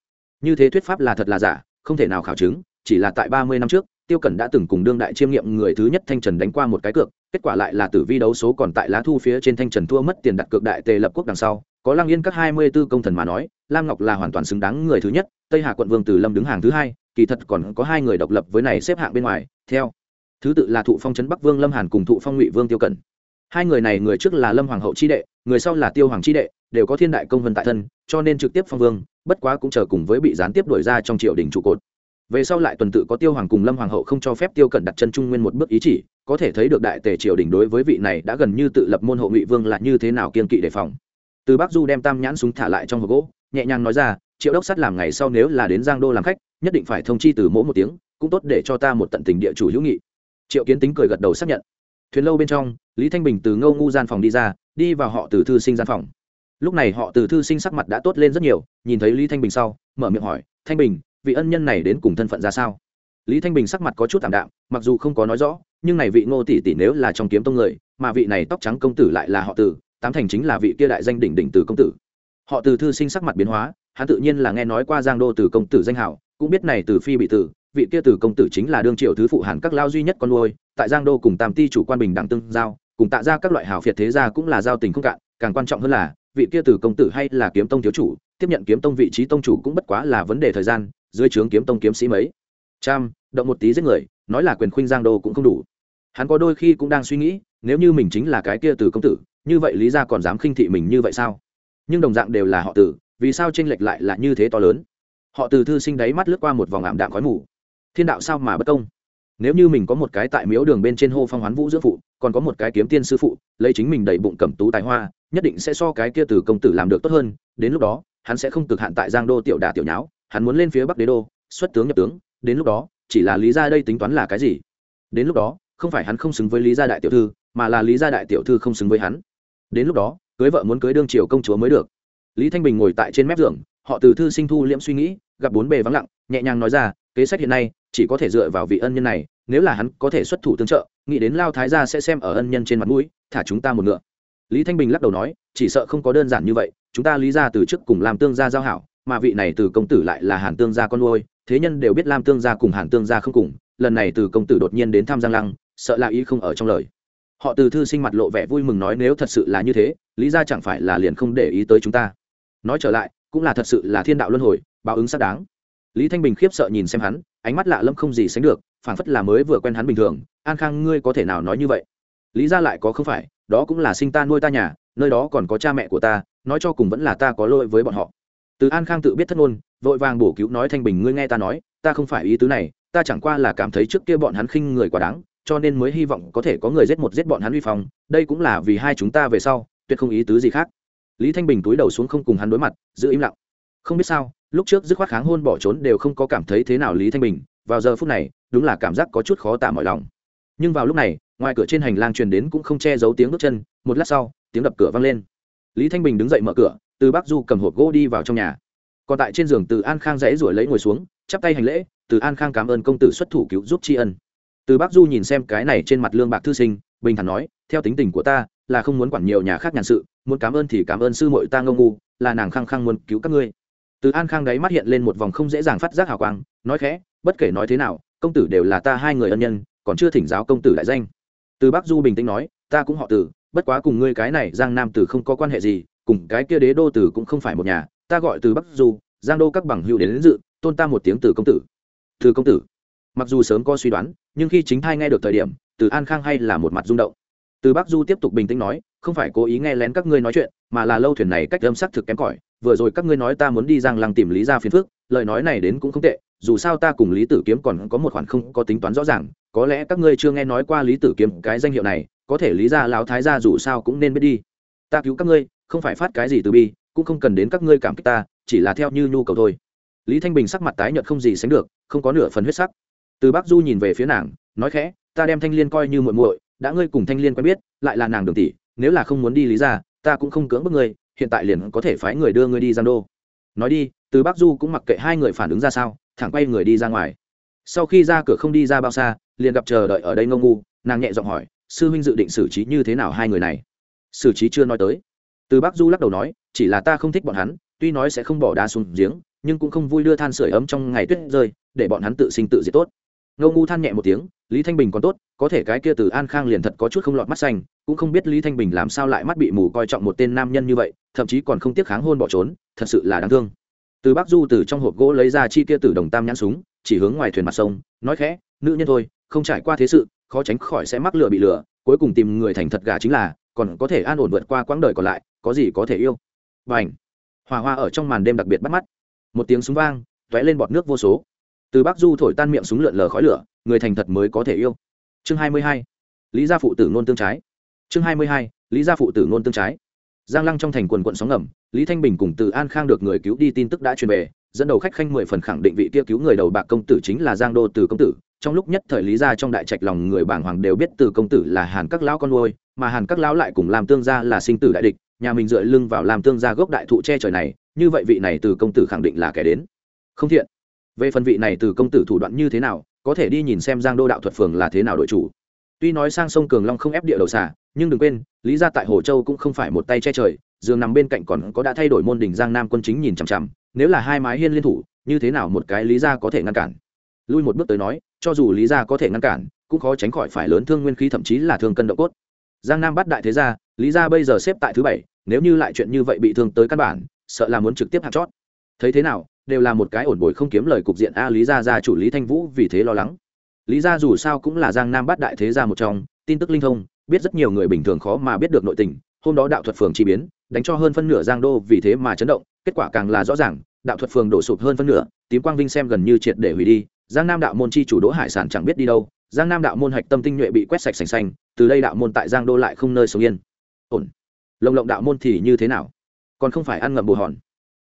Như thế thuyết pháp là thật là giả, không thể nào khảo chứng, chỉ là tại ba mươi năm trước tiêu cẩn đã từng cùng đương đại chiêm nghiệm người thứ nhất thanh trần đánh qua một cái cược, kết quả lại là tử vi đấu số còn tại lá thu phía trên thanh trần thua mất tiền đặt cược đại tề lập quốc đằng sau. Có lăng yên các hai mươi tư công thần mà nói, lam ngọc là hoàn toàn xứng đáng người thứ nhất, tây hà quận vương từ lâm đứng hàng thứ hai, kỳ thật còn có hai người độc lập với này xếp hạng bên ngoài, theo. Thứ tự là thụ phong trấn bắc vương lâm hàn cùng thụ phong ngụy vương tiêu cẩn. Hai người này người trước là lâm hoàng hậu chi đệ, người sau là tiêu hoàng chi đệ, đều có thiên đại công vân tại thân, cho nên trực tiếp phong vương, bất quá cũng chờ cùng với bị gián tiếp đổi ra trong triều đình trụ cột về sau lại tuần tự có tiêu hoàng cùng lâm hoàng hậu không cho phép tiêu cẩn đặt chân trung nguyên một bước ý chỉ, có thể thấy được đại tề triều đình đối với vị này đã gần như tự lập môn hộ ngụy vương là như thế nào kiên kỵ đề phòng. Từ bắc du đem tam nhãn súng thả lại trong hộp gỗ, nhẹ nhàng nói ra, triệu đốc sắt làm ngày sau nếu là đến giang đô làm khách, nhất định phải thông chi từ mỗi một tiếng, cũng tốt để cho ta một tận tình địa chủ hữu nghị. Triệu kiến tính cười gật đầu xác nhận. Thuyền lâu bên trong, lý thanh bình từ ngâu ngu gian phòng đi ra, đi vào họ từ thư sinh gian phòng. Lúc này họ từ thư sinh sắc mặt đã tốt lên rất nhiều, nhìn thấy lý thanh bình sau, mở miệng hỏi, thanh bình vị ân nhân này đến cùng thân phận ra sao? Lý thanh bình sắc mặt có chút thảm đạm, mặc dù không có nói rõ, nhưng này vị ngô tỷ tỷ nếu là trong kiếm tông người, mà vị này tóc trắng công tử lại là họ tử tám thành chính là vị kia đại danh đỉnh đỉnh từ công tử. Họ từ thư sinh sắc mặt biến hóa, hắn tự nhiên là nghe nói qua giang đô từ công tử danh hảo cũng biết này từ phi bị tử, vị kia từ công tử chính là đương triệu thứ phụ hàn các lao duy nhất con nuôi, tại giang đô cùng tam ti chủ quan bình đẳng tương giao, cùng tạ ra các loại hảo phiệt thế gia cũng là giao tình không cạn, càng quan trọng hơn là, vị kia từ công tử hay là kiếm tông thiếu chủ, tiếp nhận kiếm tông vị trí tông chủ cũng bất quá là vấn đề thời gian dưới trướng kiếm tông kiếm sĩ mấy. Trăm động một tí giết người, nói là quyền khuynh giang đô cũng không đủ. Hắn có đôi khi cũng đang suy nghĩ, nếu như mình chính là cái kia từ công tử, như vậy lý ra còn dám khinh thị mình như vậy sao? Nhưng đồng dạng đều là họ tử, vì sao tranh lệch lại là như thế to lớn? Họ từ thư sinh đáy mắt lướt qua một vòng ảm đạm khói mù. Thiên đạo sao mà bất công? Nếu như mình có một cái tại miếu đường bên trên hô phong hoán vũ giữa phụ, còn có một cái kiếm tiên sư phụ, lấy chính mình đầy bụng cẩm tú tài hoa, nhất định sẽ so cái kia từ công tử làm được tốt hơn, đến lúc đó, hắn sẽ không cực hạn tại giang đô tiểu đà tiểu nháo hắn muốn lên phía bắc đế đô, xuất tướng nhập tướng, đến lúc đó, chỉ là lý gia đây tính toán là cái gì? Đến lúc đó, không phải hắn không xứng với lý gia đại tiểu thư, mà là lý gia đại tiểu thư không xứng với hắn. Đến lúc đó, cưới vợ muốn cưới đương triều công chúa mới được. Lý thanh bình ngồi tại trên mép giường, họ từ thư sinh thu liễm suy nghĩ, gặp bốn bề vắng lặng, nhẹ nhàng nói ra, kế sách hiện nay, chỉ có thể dựa vào vị ân nhân này, nếu là hắn có thể xuất thủ tương trợ, nghĩ đến lao thái gia sẽ xem ở ân nhân trên mặt mũi, thả chúng ta một ngựa. Lý thanh bình lắc đầu nói, chỉ sợ không có đơn giản như vậy, chúng ta lý ra từ trước cùng làm tương gia giao hảo mà vị này từ công tử lại là hàn tương gia con nuôi, thế nhân đều biết lam tương gia cùng hàn tương gia không cùng, lần này từ công tử đột nhiên đến thăm giang lăng, sợ là ý không ở trong lời. Họ từ thư sinh mặt lộ vẻ vui mừng nói nếu thật sự là như thế, lý ra chẳng phải là liền không để ý tới chúng ta. Nói trở lại, cũng là thật sự là thiên đạo luân hồi, báo ứng xác đáng. Lý thanh bình khiếp sợ nhìn xem hắn, ánh mắt lạ lâm không gì sánh được, phảng phất là mới vừa quen hắn bình thường, an khang, ngươi có thể nào nói như vậy? Lý ra lại có không phải, đó cũng là sinh ta nuôi ta nhà, nơi đó còn có cha mẹ của ta, nói cho cùng vẫn là ta có lỗi với bọn họ từ an khang tự biết thất ngôn, vội vàng bổ cứu nói thanh bình, ngươi nghe ta nói, ta không phải ý tứ này, ta chẳng qua là cảm thấy trước kia bọn hắn khinh người quá đáng, cho nên mới hy vọng có thể có người giết một giết bọn hắn uy phong, đây cũng là vì hai chúng ta về sau, tuyệt không ý tứ gì khác. Lý thanh bình túi đầu xuống không cùng hắn đối mặt, giữ im lặng. Không biết sao, lúc trước dứt khoát kháng hôn bỏ trốn đều không có cảm thấy thế nào lý thanh bình, vào giờ phút này, đúng là cảm giác có chút khó tả mọi lòng. Nhưng vào lúc này, ngoài cửa trên hành lang truyền đến cũng không che giấu tiếng bước chân, một lát sau, tiếng đập cửa vang lên. Lý thanh bình đứng dậy mở cửa từ bắc du cầm hộp gỗ đi vào trong nhà. Còn tại trên giường từ an khang dãy ruổi lấy ngồi xuống chắp tay hành lễ từ an khang cảm ơn công tử xuất thủ cứu giúp tri ân. Từ bắc du nhìn xem cái này trên mặt lương bạc thư sinh bình thản nói theo tính tình của ta là không muốn quản nhiều nhà khác nhàn sự muốn cảm ơn thì cảm ơn sư muội ta ngông ngu là nàng khăng khăng muốn cứu các ngươi. Từ an khang đáy mắt hiện lên một vòng không dễ dàng phát giác hào quang nói khẽ bất kể nói thế nào công tử đều là ta hai người ân nhân còn chưa thỉnh giáo công tử đại danh. Từ bắc du bình tĩnh nói ta cũng họ Tử, bất quá cùng ngươi cái này giang nam tử không có quan hệ gì cùng cái kia đế đô tử cũng không phải một nhà ta gọi từ bắc du giang đô các bằng hữu đến, đến dự tôn ta một tiếng từ công tử. Từ công tử. Mặc dù sớm có suy đoán nhưng khi chính thai nghe được thời điểm từ an khang hay là một mặt rung động. Từ bắc du tiếp tục bình tĩnh nói không phải cố ý nghe lén các ngươi nói chuyện mà là lâu thuyền này cách âm sắc thực kém cỏi vừa rồi các ngươi nói ta muốn đi giang lăng tìm lý ra phiền phước lời nói này đến cũng không tệ dù sao ta cùng lý tử kiếm còn có một khoản không có tính toán rõ ràng có lẽ các ngươi chưa nghe nói qua lý tử kiếm cái danh hiệu này có thể lý ra lão thái ra dù sao cũng nên biết đi. Ta cứu các ngươi không phải phát cái gì từ bi, cũng không cần đến các ngươi cảm kích ta, chỉ là theo như nhu cầu thôi. Lý thanh bình sắc mặt tái nhợt không gì sánh được, không có nửa phần huyết sắc. Từ bác du nhìn về phía nàng, nói khẽ, ta đem thanh liên coi như muội muội, đã ngươi cùng thanh liên quen biết, lại là nàng đường tỷ, nếu là không muốn đi lý ra ta cũng không cưỡng bức ngươi, hiện tại liền có thể phái người đưa ngươi đi giang đô. Nói đi, từ bác du cũng mặc kệ hai người phản ứng ra sao, thẳng quay người đi ra ngoài. Sau khi ra cửa không đi ra bao xa, liền gặp chờ đợi ở đây ngông ngu, nàng nhẹ giọng hỏi, sư huynh dự định xử trí như thế nào hai người này? Xử trí chưa nói tới từ bác du lắc đầu nói, chỉ là ta không thích bọn hắn, tuy nói sẽ không bỏ đá xuống giếng, nhưng cũng không vui đưa than sửa ấm trong ngày tuyết rơi, để bọn hắn tự sinh tự diệt tốt. Ngô ngu than nhẹ một tiếng, lý thanh bình còn tốt, có thể cái kia từ an khang liền thật có chút không lọt mắt xanh, cũng không biết lý thanh bình làm sao lại mắt bị mù coi trọng một tên nam nhân như vậy, thậm chí còn không tiếc kháng hôn bỏ trốn, thật sự là đáng thương. Từ bắc du từ trong hộp gỗ lấy ra chi kia từ đồng tam nhãn súng, chỉ hướng ngoài thuyền mặt sông, nói khẽ, nữ nhân thôi, không trải qua thế sự, khó tránh khỏi sẽ mắc lửa bị lửa, cuối cùng tìm người thành thật gà chính là còn có thể an ổn vượt qua quãng đời còn lại, có gì có thể yêu. B à n h hòa hoa ở trong màn đêm đặc biệt bắt mắt. Một tiếng súng vang t ó é lên bọt nước vô số. Từ bắc du thổi tan miệng súng lượn lờ khói lửa, người thành thật mới có thể yêu. Chương hai mươi hai, lý gia phụ tử nôn tương trái. Chương hai mươi hai, lý gia phụ tử nôn tương trái. Giang lăng trong thành quần quận sóng ngầm, lý thanh bình cùng từ an khang được người cứu đi tin tức đã truyền về, dẫn đầu khách khanh mười phần khẳng định vị kia cứu người đầu bạc công tử chính là giang đô từ công tử trong lúc nhất thời lý ra trong đại trạch lòng người bảng hoàng đều biết từ công tử là hàn các lão con nuôi, mà hàn các lão lại cùng làm tương gia là sinh tử đại địch, nhà mình dựa lưng vào làm tương gia gốc đại thụ che trời này, như vậy vị này từ công tử khẳng định là kẻ đến. Không thiện. Về phần vị này từ công tử thủ đoạn như thế nào, có thể đi nhìn xem giang đô đạo thuật phường là thế nào đội chủ. Tuy nói sang sông cường long không ép địa đầu xả nhưng đừng quên, lý ra tại hồ châu cũng không phải một tay che trời, giường nằm bên cạnh còn có đã thay đổi môn đình giang nam quân chính nhìn chằm chằm, nếu là hai mái hiên liên thủ, như thế nào một cái lý ra có thể ngăn cản? Lui một bước tới nói cho dù lý Gia có thể ngăn cản, cũng khó tránh khỏi phải lớn thương nguyên khí thậm chí là thương cân độ cốt. Giang nam bắt đại thế gia, lý Gia bây giờ xếp tại thứ bảy, nếu như lại chuyện như vậy bị thương tới căn bản, sợ là muốn trực tiếp hạt chót. Thấy thế nào, đều là một cái ổn bồi không kiếm lời cục diện a lý gia gia chủ lý thanh vũ vì thế lo lắng. Lý gia dù sao cũng là giang nam bắt đại thế gia một trong, tin tức linh thông, biết rất nhiều người bình thường khó mà biết được nội tình, hôm đó đạo thuật phường chi biến, đánh cho hơn phân nửa giang đô vì thế mà chấn động, kết quả càng là rõ ràng, đạo thuật phường đổ sụp hơn phân nửa, tím quang vinh xem gần như triệt để hủy đi giang nam đạo môn chi chủ đỗ hải sản chẳng biết đi đâu, giang nam đạo môn hạch tâm tinh nhuệ bị quét sạch sành xanh, từ đây đạo môn tại giang đô lại không nơi sống yên. Ổn. Lồng lộng đạo môn thì như thế nào? Còn không phải ăn ngậm bồ hòn.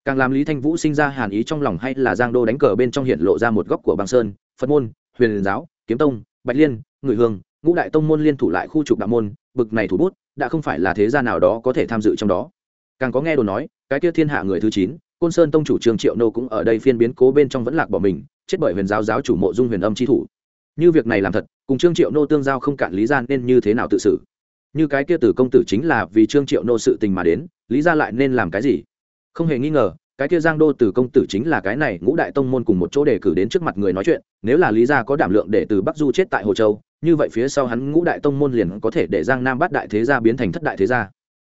Càng làm lý thanh vũ sinh ra hàn ý trong lòng hay là giang đô đánh cờ bên trong hiện lộ ra một góc của băng sơn, phật môn, huyền giáo, kiếm tông, bạch liên, Ngự hương, ngũ đại tông môn liên thủ lại khu trục đạo môn, bực này thủ bút, đã không phải là thế gia nào đó có thể tham dự trong đó. Càng có nghe đồn nói, cái kia thiên hạ người thứ chín, côn sơn tông chủ Trường triệu nô cũng ở đây phiên biến cố bên trong vẫn lạc bỏ mình chết bởi huyền giáo giáo chủ mộ dung huyền âm chi thủ. Như việc này làm thật, cùng trương triệu nô tương giao không cạn lý gian nên như thế nào tự xử? Như cái kia tử công tử chính là vì trương triệu nô sự tình mà đến, lý ra lại nên làm cái gì? Không hề nghi ngờ, cái kia giang đô từ công tử chính là cái này ngũ đại tông môn cùng một chỗ đề cử đến trước mặt người nói chuyện, nếu là lý gia có đảm lượng để từ bắc du chết tại hồ châu, như vậy phía sau hắn ngũ đại tông môn liền có thể để giang nam bắt đại thế gia biến thành thất đại thế gia.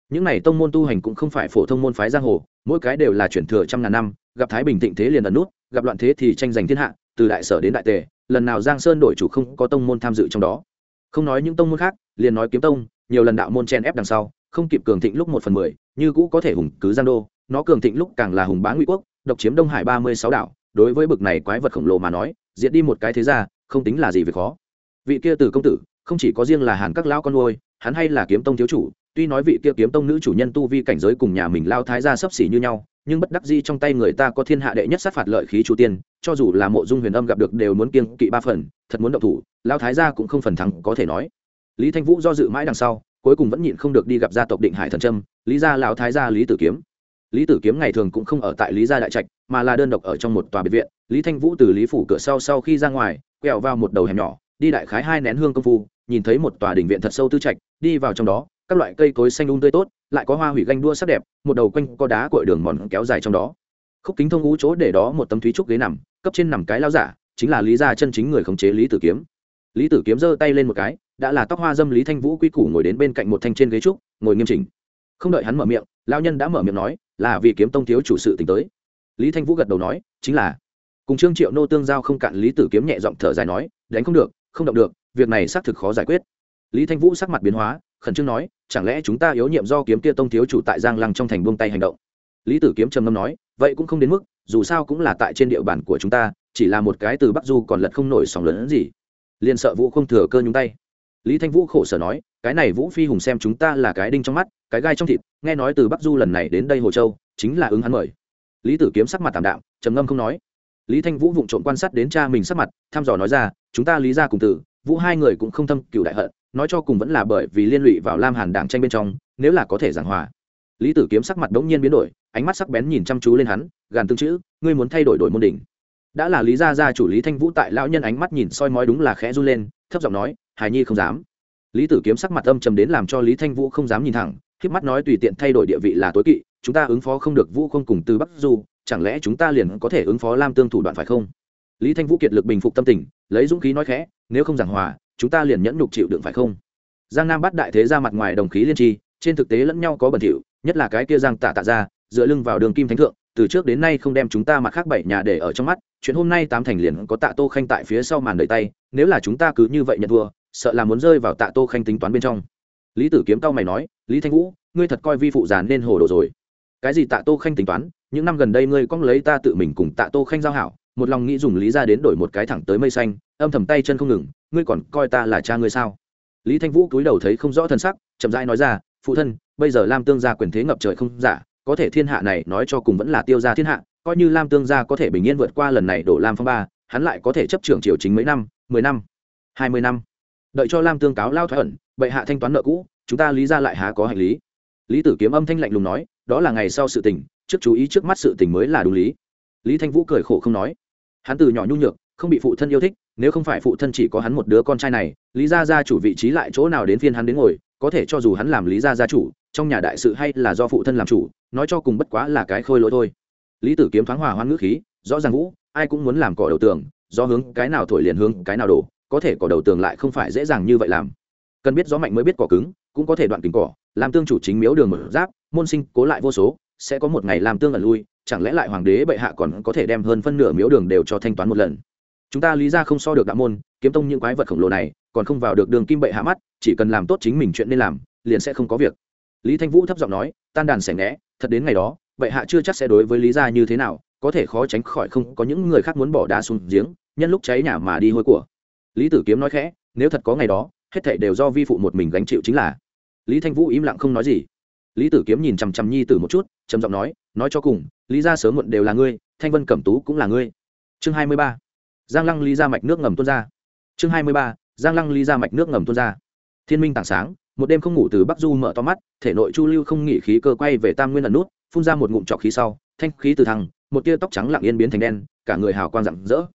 Những này tông môn tu hành cũng không phải phổ thông môn phái giang hồ, mỗi cái đều là chuyển thừa trăm ngàn năm, gặp thái bình thịnh thế liền ẩn nút gặp loạn thế thì tranh giành thiên hạ, từ đại sở đến đại tề, lần nào giang sơn đổi chủ không có tông môn tham dự trong đó. Không nói những tông môn khác, liền nói kiếm tông, nhiều lần đạo môn chen ép đằng sau, không kịp cường thịnh lúc một phần mười, như cũ có thể hùng cứ giang đô, nó cường thịnh lúc càng là hùng bá ngụy quốc, độc chiếm đông hải ba mươi sáu đảo, đối với bực này quái vật khổng lồ mà nói, diệt đi một cái thế ra không tính là gì việc khó. Vị kia từ công tử, không chỉ có riêng là hàn các lão con nuôi, hắn hay là kiếm tông thiếu chủ, tuy nói vị kia kiếm tông nữ chủ nhân tu vi cảnh giới cùng nhà mình lao thái ra sấp xỉ như nhau nhưng bất đắc di trong tay người ta có thiên hạ đệ nhất sát phạt lợi khí chủ tiên, cho dù là mộ dung huyền âm gặp được đều muốn kiêng kỵ ba phần, thật muốn động thủ lao thái gia cũng không phần thắng, có thể nói. Lý thanh vũ do dự mãi đằng sau, cuối cùng vẫn nhịn không được đi gặp gia tộc định hải thần trâm, lý gia lão thái gia lý tử kiếm. Lý tử kiếm ngày thường cũng không ở tại lý gia đại trạch, mà là đơn độc ở trong một tòa biệt viện, lý thanh vũ từ lý phủ cửa sau sau khi ra ngoài, quẹo vào một đầu hẻm nhỏ, đi đại khái hai nén hương công phu, nhìn thấy một tòa đình viện thật sâu tư trạch, đi vào trong đó các loại cây cối xanh um tươi tốt, lại có hoa hủy ganh đua sắc đẹp, một đầu quanh có đá cội đường mòn kéo dài trong đó. Khúc kính thông ngũ chỗ để đó một tấm thúy trúc ghế nằm, cấp trên nằm cái lao giả, chính là lý gia chân chính người khống chế lý tử kiếm. Lý tử kiếm giơ tay lên một cái, đã là tóc hoa dâm lý thanh vũ quy củ ngồi đến bên cạnh một thanh trên ghế trúc, ngồi nghiêm chỉnh. Không đợi hắn mở miệng lao nhân đã mở miệng nói, là vì kiếm tông thiếu chủ sự tình tới. Lý thanh vũ gật đầu nói, chính là. Cùng trương triệu nô tương giao không cạn, lý tử kiếm nhẹ giọng thở dài nói, đánh không được, không động được, việc này xác thực khó giải quyết. Lý thanh vũ sắc mặt biến hóa khẩn trương nói, chẳng lẽ chúng ta yếu nhiệm do kiếm kia tông thiếu chủ tại giang lăng trong thành buông tay hành động? Lý tử kiếm trầm ngâm nói, vậy cũng không đến mức, dù sao cũng là tại trên địa bàn của chúng ta, chỉ là một cái từ bắc du còn lật không nổi sóng lớn gì. Liền sợ vũ không thừa cơ nhúng tay. Lý thanh vũ khổ sở nói, cái này vũ phi hùng xem chúng ta là cái đinh trong mắt, cái gai trong thịt, nghe nói từ bắc du lần này đến đây hồ châu, chính là ứng hắn mời. Lý tử kiếm sắc mặt tảm đạm, trầm ngâm không nói. Lý thanh vũ vụng trộm quan sát đến cha mình sắc mặt, thăm dò nói ra, chúng ta lý ra cùng tử, vũ hai người cũng không thâm cựu đại hận nói cho cùng vẫn là bởi vì liên lụy vào lam hàn đảng tranh bên trong, nếu là có thể giảng hòa. Lý tử kiếm sắc mặt bỗng nhiên biến đổi, ánh mắt sắc bén nhìn chăm chú lên hắn, gàn tương chữ, ngươi muốn thay đổi đổi môn đỉnh. Đã là lý gia gia chủ lý thanh vũ tại lão nhân ánh mắt nhìn soi mói đúng là khẽ run lên, thấp giọng nói hài nhi không dám. Lý tử kiếm sắc mặt âm trầm đến làm cho lý thanh vũ không dám nhìn thẳng, khiếp mắt nói tùy tiện thay đổi địa vị là tối kỵ, chúng ta ứng phó không được vũ không cùng từ bắc du, chẳng lẽ chúng ta liền có thể ứng phó lam tương thủ đoạn phải không? Lý thanh vũ kiệt lực bình phục tâm tình, lấy dũng khí nói khẽ, nếu không giảng hòa chúng ta liền nhẫn nhục chịu đựng phải không? Giang nam bắt đại thế ra mặt ngoài đồng khí liên tri, trên thực tế lẫn nhau có bẩn thỉu, nhất là cái kia giang tạ tạ ra, dựa lưng vào đường kim thánh thượng, từ trước đến nay không đem chúng ta mặt khác bảy nhà để ở trong mắt, chuyện hôm nay tám thành liền có tạ tô khanh tại phía sau màn đợi tay, nếu là chúng ta cứ như vậy nhận thua, sợ là muốn rơi vào tạ tô khanh tính toán bên trong. Lý tử kiếm cao mày nói, lý thanh vũ, ngươi thật coi vi phụ giàn nên hồ đồ rồi. Cái gì tạ tô khanh tính toán? Những năm gần đây ngươi có lấy ta tự mình cùng tạ tô khanh giao hảo, một lòng nghĩ dùng lý ra đến đổi một cái thẳng tới mây xanh, âm thầm tay chân không ngừng ngươi còn coi ta là cha ngươi sao? Lý thanh vũ cúi đầu thấy không rõ thân sắc, chậm rãi nói ra, phụ thân, bây giờ lam tương gia quyền thế ngập trời không giả, có thể thiên hạ này nói cho cùng vẫn là tiêu gia thiên hạ, coi như lam tương gia có thể bình yên vượt qua lần này đổ lam phong ba, hắn lại có thể chấp trưởng triều chính mấy năm, mười năm, hai mươi năm. Đợi cho lam tương cáo lao thoái ẩn, bệ hạ thanh toán nợ cũ, chúng ta lý ra lại há có hành lý. Lý tử kiếm âm thanh lạnh lùng nói, đó là ngày sau sự tình, trước chú ý trước mắt sự tình mới là đúng lý. Lý thanh vũ cười khổ không nói. Hắn từ nhỏ nhu nhược, không bị phụ thân yêu thích nếu không phải phụ thân chỉ có hắn một đứa con trai này, lý gia gia chủ vị trí lại chỗ nào đến phiên hắn đến ngồi, có thể cho dù hắn làm lý gia gia chủ, trong nhà đại sự hay là do phụ thân làm chủ, nói cho cùng bất quá là cái khôi lỗi thôi. Lý tử kiếm thoáng hòa hoan ngữ khí, rõ ràng vũ, ai cũng muốn làm cỏ đầu tường, do hướng cái nào thổi liền hướng cái nào đổ, có thể cỏ đầu tường lại không phải dễ dàng như vậy làm. Cần biết gió mạnh mới biết cỏ cứng, cũng có thể đoạn kính cỏ, làm tương chủ chính miếu đường mở giáp, môn sinh cố lại vô số, sẽ có một ngày làm tương ẩn lui, chẳng lẽ lại hoàng đế bệ hạ còn có thể đem hơn phân nửa miếu đường đều cho thanh toán một lần? Chúng ta lý ra không so được đạo môn, kiếm tông những quái vật khổng lồ này, còn không vào được đường kim bệ hạ mắt, chỉ cần làm tốt chính mình chuyện nên làm, liền sẽ không có việc. Lý thanh vũ thấp giọng nói, tan đàn xẻ ngẽ thật đến ngày đó, bệ hạ chưa chắc sẽ đối với lý gia như thế nào, có thể khó tránh khỏi không có những người khác muốn bỏ đá xuống giếng, nhân lúc cháy nhà mà đi hôi của. Lý tử kiếm nói khẽ, nếu thật có ngày đó, hết thảy đều do vi phụ một mình gánh chịu chính là. Lý thanh vũ im lặng không nói gì. Lý tử kiếm nhìn chằm chằm nhi tử một chút, trầm giọng nói nói cho cùng, lý ra sớm muộn đều là ngươi, thanh vân cẩm tú cũng là ngươi. Chương hai mươi ba giang lăng ly ra mạch nước ngầm tuôn ra. Chương hai mươi ba, giang lăng ly ra mạch nước ngầm tuôn ra. Thiên minh tảng sáng, một đêm không ngủ từ bắc du mở to mắt, thể nội chu lưu không nghỉ khí cơ quay về tam nguyên ẩn nút, phun ra một ngụm trọc khí sau, thanh khí từ thăng một tia tóc trắng lặng yên biến thành đen, cả người hào quang rạng rỡ.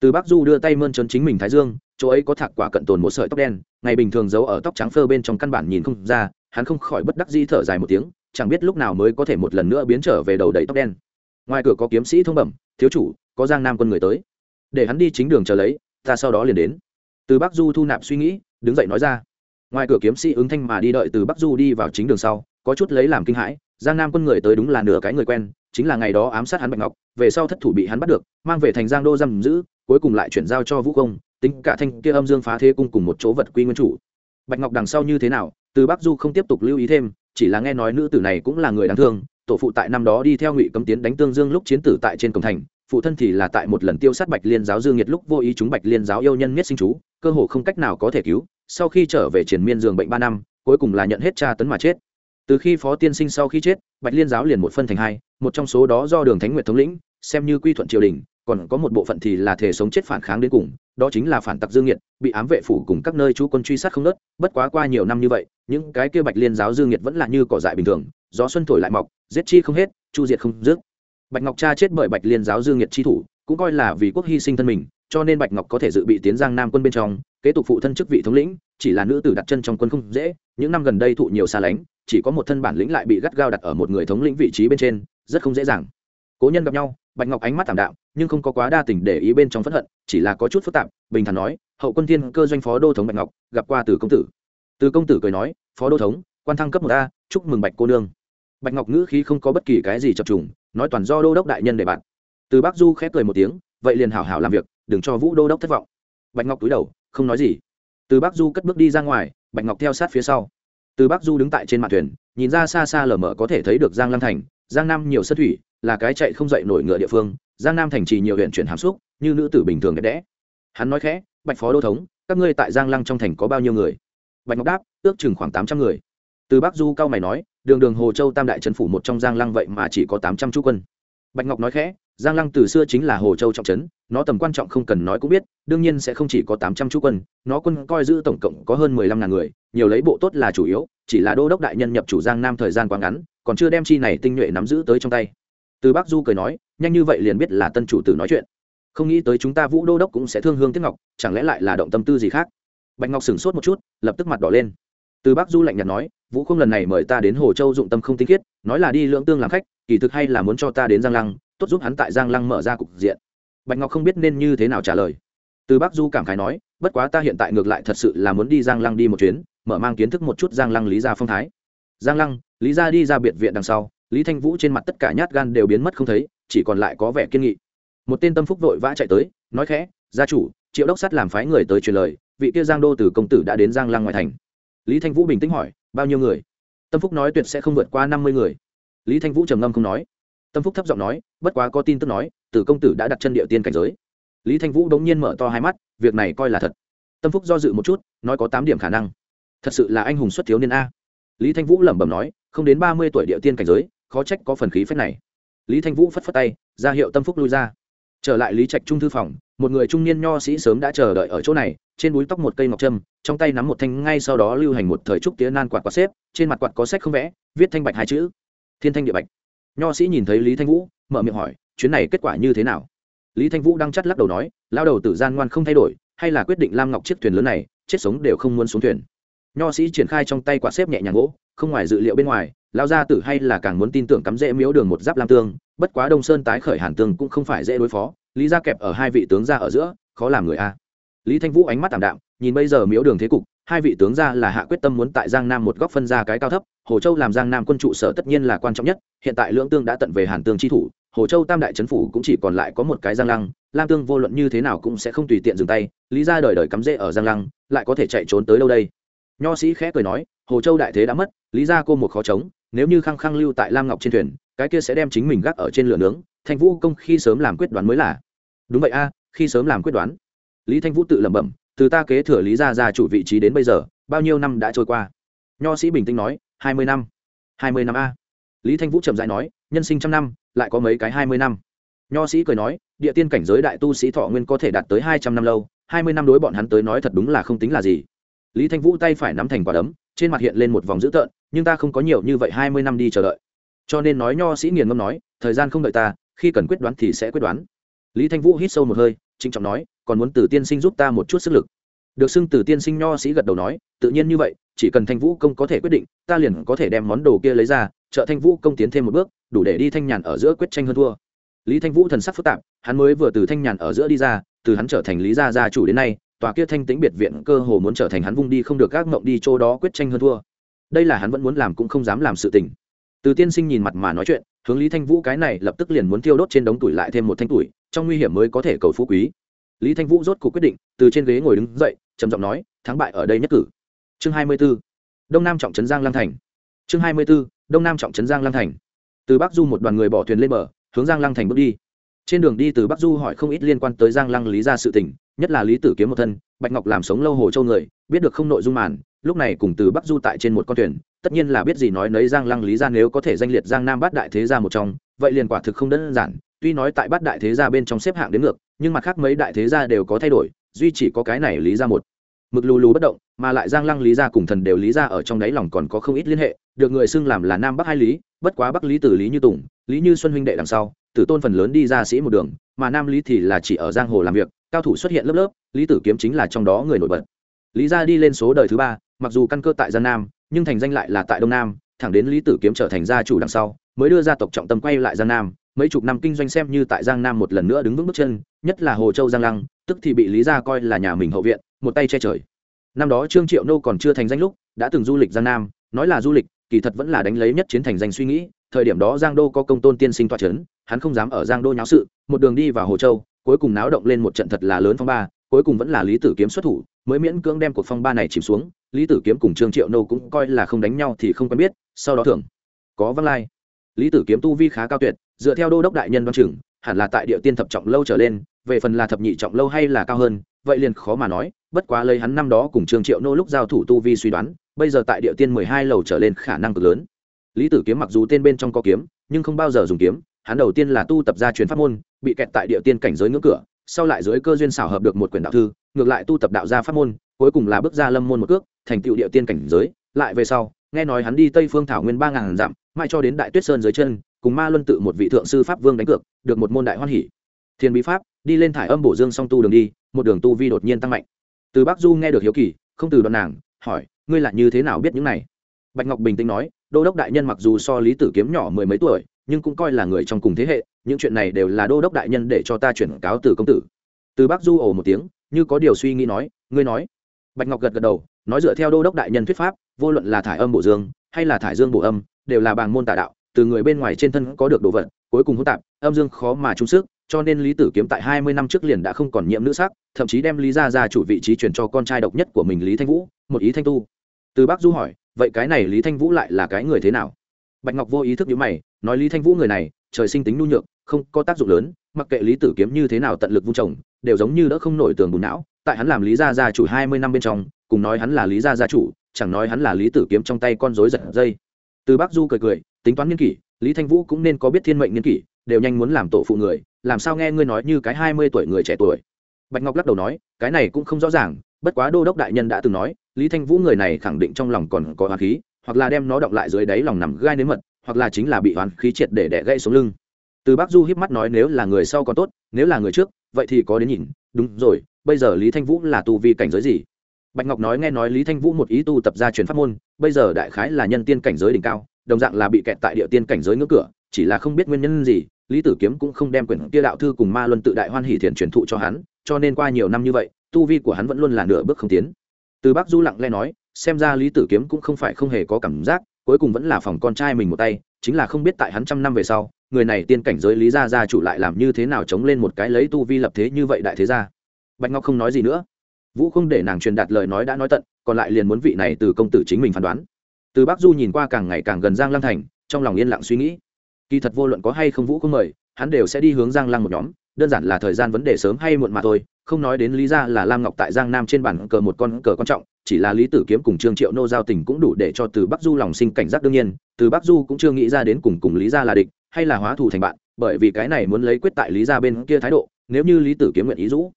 Từ bắc du đưa tay mơn trấn chính mình thái dương, chỗ ấy có thạc quả cận tồn một sợi tóc đen, ngày bình thường giấu ở tóc trắng phơ bên trong căn bản nhìn không ra, hắn không khỏi bất đắc di thở dài một tiếng, chẳng biết lúc nào mới có thể một lần nữa biến trở về đầu đầy tóc đen. Ngoài cửa có kiếm sĩ thông bẩm, thiếu chủ, có giang nam quân người tới để hắn đi chính đường chờ lấy, ta sau đó liền đến. Từ bắc du thu nạp suy nghĩ, đứng dậy nói ra. Ngoài cửa kiếm sĩ ứng thanh mà đi đợi từ bắc du đi vào chính đường sau, có chút lấy làm kinh hãi, giang nam quân người tới đúng là nửa cái người quen, chính là ngày đó ám sát hắn bạch ngọc, về sau thất thủ bị hắn bắt được, mang về thành giang đô giam giữ, cuối cùng lại chuyển giao cho vũ công, tính cả thanh kia âm dương phá thế cung cùng một chỗ vật quy nguyên chủ. Bạch ngọc đằng sau như thế nào, từ bắc du không tiếp tục lưu ý thêm, chỉ là nghe nói nữ tử này cũng là người đáng thương, tổ phụ tại năm đó đi theo ngụy cấm tiến đánh tương dương lúc chiến tử tại trên cổng thành phụ thân thì là tại một lần tiêu sát bạch liên giáo dương nhiệt lúc vô ý chúng bạch liên giáo yêu nhân miết sinh chú, cơ hồ không cách nào có thể cứu, sau khi trở về triển miên giường bệnh ba năm, cuối cùng là nhận hết tra tấn mà chết. Từ khi phó tiên sinh sau khi chết, bạch liên giáo liền một phân thành hai, một trong số đó do đường thánh nguyệt thống lĩnh, xem như quy thuận triều đình, còn có một bộ phận thì là thể sống chết phản kháng đến cùng, đó chính là phản tặc dương nhiệt, bị ám vệ phủ cùng các nơi chú quân truy sát không nớt, bất quá qua nhiều năm như vậy, những cái kia bạch liên giáo dương nhiệt vẫn là như cỏ dại bình thường, gió xuân thổi lại mọc, giết chi không hết, chu diệt không dứt bạch ngọc cha chết bởi bạch liên giáo dương nhiệt chi thủ, cũng coi là vì quốc hy sinh thân mình, cho nên bạch ngọc có thể dự bị tiến giang nam quân bên trong, kế tục phụ thân chức vị thống lĩnh, chỉ là nữ tử đặt chân trong quân không dễ, những năm gần đây thụ nhiều xa lánh, chỉ có một thân bản lĩnh lại bị gắt gao đặt ở một người thống lĩnh vị trí bên trên, rất không dễ dàng. Cố nhân gặp nhau, bạch ngọc ánh mắt thảm đạo nhưng không có quá đa tình để ý bên trong phẫn hận, chỉ là có chút phức tạp, bình thản nói, hậu quân thiên cơ doanh phó đô thống bạch ngọc, gặp qua từ công tử. Từ công tử cười nói, phó đô thống, quan thăng cấp một a, chúc mừng bạch cô nương. Bạch ngọc ngữ khí không có bất kỳ cái gì chập trùng nói toàn do đô đốc đại nhân để bạn từ bắc du khép cười một tiếng, vậy liền hảo hảo làm việc, đừng cho vũ đô đốc thất vọng. Bạch ngọc túi đầu, không nói gì. Từ bắc du cất bước đi ra ngoài, bạch ngọc theo sát phía sau. Từ bắc du đứng tại trên mạn thuyền, nhìn ra xa xa lờ mờ có thể thấy được giang lam thành. Giang nam nhiều sân thủy, là cái chạy không dậy nổi ngựa địa phương. Giang nam thành trì nhiều huyện chuyển hàm xúc, như nữ tử bình thường đẹp đẽ. Hắn nói khẽ, bạch phó đô thống, các ngươi tại giang lăng trong thành có bao nhiêu người? Bạch ngọc đáp, ước chừng khoảng tám trăm người. Từ bắc du cao mày nói đường đường hồ châu tam đại trấn phủ một trong giang lăng vậy mà chỉ có tám trăm chú quân. Bạch ngọc nói khẽ, giang lăng từ xưa chính là hồ châu trọng trấn, nó tầm quan trọng không cần nói cũng biết, đương nhiên sẽ không chỉ có tám trăm chú quân, nó quân coi giữ tổng cộng có hơn mười lăm ngàn người, nhiều lấy bộ tốt là chủ yếu, chỉ là đô đốc đại nhân nhập chủ giang nam thời gian quá ngắn, còn chưa đem chi này tinh nhuệ nắm giữ tới trong tay. Từ bác du cười nói, nhanh như vậy liền biết là tân chủ tử nói chuyện. Không nghĩ tới chúng ta vũ đô đốc cũng sẽ thương hương tiếc ngọc, chẳng lẽ lại là động tâm tư gì khác? Bạch ngọc sửng sốt một chút, lập tức mặt đỏ lên. Từ bác du lạnh nhạt nói vũ không lần này mời ta đến hồ châu dụng tâm không tinh khiết, nói là đi lưỡng tương làm khách, kỳ thực hay là muốn cho ta đến giang lăng, tốt giúp hắn tại giang lăng mở ra cục diện. Bạch ngọc không biết nên như thế nào trả lời. Từ bắc du cảm khái nói, bất quá ta hiện tại ngược lại thật sự là muốn đi giang lăng đi một chuyến, mở mang kiến thức một chút giang lăng lý gia phong thái. Giang lăng, lý gia đi ra biệt viện đằng sau, lý thanh vũ trên mặt tất cả nhát gan đều biến mất không thấy, chỉ còn lại có vẻ kiên nghị. Một tên tâm phúc vội vã chạy tới, nói khẽ, gia chủ, triệu đốc sắt làm phái người tới truyền lời, vị kia giang đô từ công tử đã đến giang lăng ngoài thành. Lý thanh vũ bình tĩnh hỏi bao nhiêu người? Tâm phúc nói tuyệt sẽ không vượt qua năm mươi người. Lý thanh vũ trầm ngâm không nói. Tâm phúc thấp giọng nói, bất quá có tin tức nói, tử công tử đã đặt chân địa tiên cảnh giới. Lý thanh vũ đống nhiên mở to hai mắt, việc này coi là thật. Tâm phúc do dự một chút, nói có tám điểm khả năng. Thật sự là anh hùng xuất thiếu niên a. Lý thanh vũ lẩm bẩm nói, không đến ba mươi tuổi địa tiên cảnh giới, khó trách có phần khí phép này. Lý thanh vũ phất phất tay, ra hiệu tâm phúc lui ra. Trở lại lý trạch trung thư phòng một người trung niên nho sĩ sớm đã chờ đợi ở chỗ này, trên búi tóc một cây ngọc trâm, trong tay nắm một thanh ngay sau đó lưu hành một thời trúc tía nan quạt quạt xếp, trên mặt quạt có sách không vẽ, viết thanh bạch hai chữ. Thiên thanh địa bạch. Nho sĩ nhìn thấy lý thanh vũ, mở miệng hỏi, chuyến này kết quả như thế nào? Lý thanh vũ đang chắt lắc đầu nói lao đầu tử gian ngoan không thay đổi, hay là quyết định lam ngọc chiếc thuyền lớn này, chết sống đều không muốn xuống thuyền. Nho sĩ triển khai trong tay quạt xếp nhẹ nhàng gỗ, không ngoài dự liệu bên ngoài lao gia tử hay là càng muốn tin tưởng cắm rễ miếu đường một giáp lam tương, bất quá đông sơn tái khởi hàn tương cũng không phải dễ đối phó, lý gia kẹp ở hai vị tướng gia ở giữa, khó làm người a. Lý thanh vũ ánh mắt tạm đạm, nhìn bây giờ miếu đường thế cục, hai vị tướng gia là hạ quyết tâm muốn tại giang nam một góc phân ra cái cao thấp, hồ châu làm giang nam quân trụ sở tất nhiên là quan trọng nhất, hiện tại lưỡng tương đã tận về hàn tương chi thủ, hồ châu tam đại trấn phủ cũng chỉ còn lại có một cái giang lăng, lam tương vô luận như thế nào cũng sẽ không tùy tiện dừng tay, lý ra đời đời cắm rễ ở giang lăng, lại có thể chạy trốn tới đâu đây? Nho sĩ khẽ cười nói, hồ châu đại thế đã mất, lý ra cô một khó chống nếu như khăng khăng lưu tại lam ngọc trên thuyền, cái kia sẽ đem chính mình gác ở trên lửa nướng, thanh vũ công khi sớm làm quyết đoán mới là. Đúng vậy a, khi sớm làm quyết đoán. Lý thanh vũ tự lẩm bẩm, từ ta kế thừa lý gia ra chủ vị trí đến bây giờ, bao nhiêu năm đã trôi qua? Nho sĩ bình tĩnh nói, hai mươi năm. Hai mươi năm a. Lý thanh vũ chậm dãi nói, nhân sinh trăm năm, lại có mấy cái hai mươi năm? Nho sĩ cười nói, địa tiên cảnh giới đại tu sĩ thọ nguyên có thể đạt tới hai trăm năm lâu, hai mươi năm đối bọn hắn tới nói thật đúng là không tính là gì. Lý thanh vũ tay phải nắm thành quả đấm, trên mặt hiện lên một vòng dữ tợn nhưng ta không có nhiều như vậy hai mươi năm đi chờ đợi. Cho nên nói nho sĩ nghiền ngâm nói, thời gian không đợi ta, khi cần quyết đoán thì sẽ quyết đoán. Lý thanh vũ hít sâu một hơi, trịnh trọng nói, còn muốn từ tiên sinh giúp ta một chút sức lực. Được xưng từ tiên sinh nho sĩ gật đầu nói, tự nhiên như vậy, chỉ cần thanh vũ công có thể quyết định, ta liền có thể đem món đồ kia lấy ra, trợ thanh vũ công tiến thêm một bước, đủ để đi thanh nhàn ở giữa quyết tranh hơn thua. Lý thanh vũ thần sắc phức tạp, hắn mới vừa từ thanh nhàn ở giữa đi ra, từ hắn trở thành lý gia gia chủ đến nay, tòa kia thanh tĩnh biệt viện cơ hồ muốn trở thành hắn vung đi không được các mộng đi chỗ đó quyết tranh hơn thua đây là hắn vẫn muốn làm cũng không dám làm sự tình từ tiên sinh nhìn mặt mà nói chuyện, hướng lý thanh vũ cái này lập tức liền muốn thiêu đốt trên đống tuổi lại thêm một thanh tuổi, trong nguy hiểm mới có thể cầu phú quý lý thanh vũ rốt cuộc quyết định, từ trên ghế ngồi đứng dậy, trầm giọng nói, thắng bại ở đây nhất cử chương hai mươi 24. đông nam trọng trấn giang lang thành chương hai mươi 24. đông nam trọng trấn giang lang thành từ bắc du một đoàn người bỏ thuyền lên bờ, hướng giang lang thành bước đi trên đường đi từ bắc du hỏi không ít liên quan tới giang lăng lý ra sự tình, nhất là lý tử kiếm một thân, bạch ngọc làm sống lâu hồ châu người, biết được không nội dung màn lúc này cùng từ bắc du tại trên một con thuyền, tất nhiên là biết gì nói nấy giang lăng lý ra nếu có thể danh liệt giang nam bát đại thế gia một trong, vậy liền quả thực không đơn giản. Tuy nói tại bát đại thế gia bên trong xếp hạng đến ngược, nhưng mặt khác mấy đại thế gia đều có thay đổi, duy chỉ có cái này lý ra một. Mực lù lù bất động, mà lại giang lăng lý ra cùng thần đều lý ra ở trong đáy lòng còn có không ít liên hệ, được người xưng làm là nam bắc hai lý, bất quá bắc lý từ lý như tùng, lý như xuân huynh đệ đằng sau tử tôn phần lớn đi ra sĩ một đường, mà nam lý thì là chỉ ở giang hồ làm việc, cao thủ xuất hiện lớp lớp, lý tử kiếm chính là trong đó người nổi bật. Lý gia đi lên số đời thứ ba mặc dù căn cơ tại giang nam, nhưng thành danh lại là tại đông nam, thẳng đến lý tử kiếm trở thành gia chủ đằng sau, mới đưa gia tộc trọng tâm quay lại giang nam. Mấy chục năm kinh doanh xem như tại giang nam một lần nữa đứng vững bước chân, nhất là hồ châu giang lăng, tức thì bị lý gia coi là nhà mình hậu viện, một tay che trời. Năm đó trương triệu nô còn chưa thành danh lúc, đã từng du lịch giang nam, nói là du lịch, kỳ thật vẫn là đánh lấy nhất chiến thành danh suy nghĩ. Thời điểm đó giang đô có công tôn tiên sinh toa c h ấ n hắn không dám ở giang đô nháo sự, một đường đi vào hồ châu, cuối cùng náo động lên một trận thật là lớn phong ba, cuối cùng vẫn là lý tử kiếm xuất thủ, mới miễn cưỡng đem cuộc phong ba này chìm xuống lý tử kiếm cùng trương triệu nô cũng coi là không đánh nhau thì không quen biết, sau đó thưởng. Có văn lai. Lý tử kiếm tu vi khá cao tuyệt, dựa theo đô đốc đại nhân văn chừng, hẳn là tại địa tiên thập trọng lâu trở lên, về phần là thập nhị trọng lâu hay là cao hơn, vậy liền khó mà nói, bất quá lấy hắn năm đó cùng trương triệu nô lúc giao thủ tu vi suy đoán, bây giờ tại địa tiên mười hai lầu trở lên khả năng cực lớn. Lý tử kiếm mặc dù tên bên trong có kiếm, nhưng không bao giờ dùng kiếm, hắn đầu tiên là tu tập ra truyền pháp môn, bị kẹt tại địa tiên cảnh giới ngưỡng cửa, sau lại dưới cơ duyên xảo hợp được một quyển đạo thư, ngược lại tu tập đạo gia pháp môn, cuối cùng là bước ra lâm môn một cước thành tựu địa tiên cảnh giới, lại về sau, nghe nói hắn đi tây phương thảo nguyên ba ngàn dặm mai cho đến đại tuyết sơn dưới chân, cùng ma luân tự một vị thượng sư pháp vương đánh cược, được một môn đại hoan hỷ thiên bí pháp, đi lên thải âm bổ dương song tu đường đi, một đường tu vi đột nhiên tăng mạnh. Từ bắc du nghe được hiếu kỳ, không từ đoạn nàng, hỏi, ngươi là như thế nào biết những này? Bạch ngọc bình tĩnh nói, đô đốc đại nhân mặc dù so lý tử kiếm nhỏ mười mấy tuổi, nhưng cũng coi là người trong cùng thế hệ, những chuyện này đều là đô đốc đại nhân để cho ta chuyển cáo từ công tử. Từ bắc du ồ một tiếng, như có điều suy nghĩ nói, ngươi nói bạch ngọc gật gật đầu, nói dựa theo đô đốc đại nhân thuyết pháp, vô luận là thải âm bổ dương, hay là thải dương bổ âm, đều là bàng môn tà đạo, từ người bên ngoài trên thân có được đồ vật, cuối cùng hỗn tạp, âm dương khó mà trung sức, cho nên lý tử kiếm tại hai mươi năm trước liền đã không còn nhiễm nữ sắc, thậm chí đem lý gia ra chủ vị trí chuyển cho con trai độc nhất của mình lý thanh vũ, một ý thanh tu. Từ bác du hỏi, vậy cái này lý thanh vũ lại là cái người thế nào? Bạch ngọc vô ý thức nhíu mày, nói lý thanh vũ người này, trời sinh tính nhu nhược, không có tác dụng lớn, mặc kệ lý tử kiếm như thế nào tận lực vung trồng đều giống như đỡ không nổi tường bùn não, tại hắn làm lý gia gia chủ hai mươi năm bên trong, cùng nói hắn là lý gia gia chủ, chẳng nói hắn là lý tử kiếm trong tay con rối giật dây. Từ bác du cười cười, tính toán niên kỷ, lý thanh vũ cũng nên có biết thiên mệnh niên kỷ, đều nhanh muốn làm tổ phụ người, làm sao nghe ngươi nói như cái hai mươi tuổi người trẻ tuổi. Bạch ngọc lắc đầu nói, cái này cũng không rõ ràng, bất quá đô đốc đại nhân đã từng nói, lý thanh vũ người này khẳng định trong lòng còn có oán khí, hoặc là đem nó động lại dưới đáy lòng nằm gai nếm mật, hoặc là chính là bị oán khí triệt để đẻ gây xuống lưng. Từ bác du hiếp mắt nói nếu là người sau còn tốt, nếu là người trước vậy thì có đến nhìn. Đúng rồi, bây giờ lý thanh vũ là tu vi cảnh giới gì? Bạch ngọc nói nghe nói lý thanh vũ một ý tu tập ra truyền pháp môn, bây giờ đại khái là nhân tiên cảnh giới đỉnh cao, đồng dạng là bị kẹt tại địa tiên cảnh giới ngưỡng cửa, chỉ là không biết nguyên nhân gì, lý tử kiếm cũng không đem quyển kia đạo thư cùng ma luân tự đại hoan hỷ thiền truyền thụ cho hắn, cho nên qua nhiều năm như vậy, tu vi của hắn vẫn luôn là nửa bước không tiến. Từ bác du lặng lẽ nói, xem ra lý tử kiếm cũng không phải không hề có cảm giác, cuối cùng vẫn là phòng con trai mình một tay, chính là không biết tại hắn trăm năm về sau người này tiên cảnh giới lý gia gia chủ lại làm như thế nào chống lên một cái lấy tu vi lập thế như vậy đại thế gia? Bạch ngọc không nói gì nữa. Vũ không để nàng truyền đạt lời nói đã nói tận, còn lại liền muốn vị này từ công tử chính mình phán đoán. Từ bác du nhìn qua càng ngày càng gần giang lăng thành, trong lòng yên lặng suy nghĩ. Kỳ thật vô luận có hay không vũ không mời, hắn đều sẽ đi hướng giang lăng một nhóm, đơn giản là thời gian vấn đề sớm hay muộn mà thôi, không nói đến lý ra là lam ngọc tại giang nam trên bản cờ một con cờ quan trọng, chỉ là lý tử kiếm cùng trương triệu nô giao tình cũng đủ để cho từ bắc du lòng sinh cảnh giác đương nhiên, từ bắc du cũng chưa nghĩ ra đến cùng cùng lý ra là địch hay là hóa thù thành bạn, bởi vì cái này muốn lấy quyết tại lý ra bên kia thái độ, nếu như lý tử kiếm nguyện ý rũ.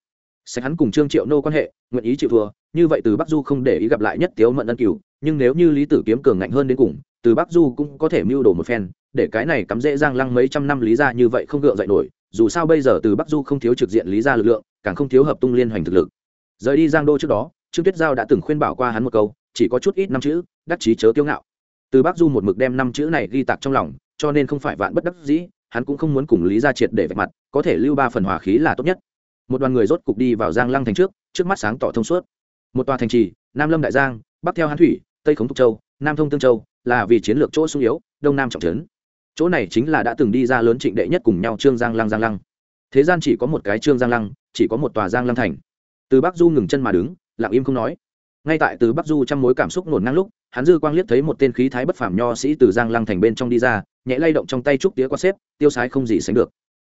Sẽ hắn cùng trương triệu nô quan hệ, nguyện ý chịu thua, như vậy từ bắc du không để ý gặp lại nhất tiếu mận ân cửu, nhưng nếu như lý tử kiếm cường ngạnh hơn đến cùng, từ bắc du cũng có thể mưu đồ một phen, để cái này cắm dễ giang lăng mấy trăm năm lý ra như vậy không gượng dậy nổi, dù sao bây giờ từ bắc du không thiếu trực diện lý ra lực lượng, càng không thiếu hợp tung liên hoành thực lực. Rời đi giang đô trước đó, trương tuyết giao đã từng khuyên bảo qua hắn một câu, chỉ có chút ít năm chữ, đắc chí chớ kiêu ngạo. Từ bắc du một mực đem năm chữ này ghi tạc trong lòng cho nên không phải vạn bất đắc dĩ, hắn cũng không muốn cùng lý ra triệt để vạch mặt, có thể lưu ba phần hòa khí là tốt nhất. Một đoàn người rốt cục đi vào giang lăng thành trước trước mắt sáng tỏ thông suốt. Một tòa thành trì, nam lâm đại giang, bắc theo hán thủy, tây khống thục châu, nam thông tương châu, là vì chiến lược chỗ sung yếu, đông nam trọng trấn. Chỗ này chính là đã từng đi ra lớn trịnh đệ nhất cùng nhau trương giang lăng giang lăng. Thế gian chỉ có một cái trương giang lăng, chỉ có một tòa giang lăng thành. Từ bắc du ngừng chân mà đứng, lặng im không nói. Ngay tại từ bắc du trong mối cảm xúc nổn ngang lúc, hắn dư quang liếc thấy một tên khí thái bất phàm nho sĩ từ giang lăng thành bên trong đi ra nhẹ lay động trong tay trúc tía quan xếp, tiêu sái không gì sánh được.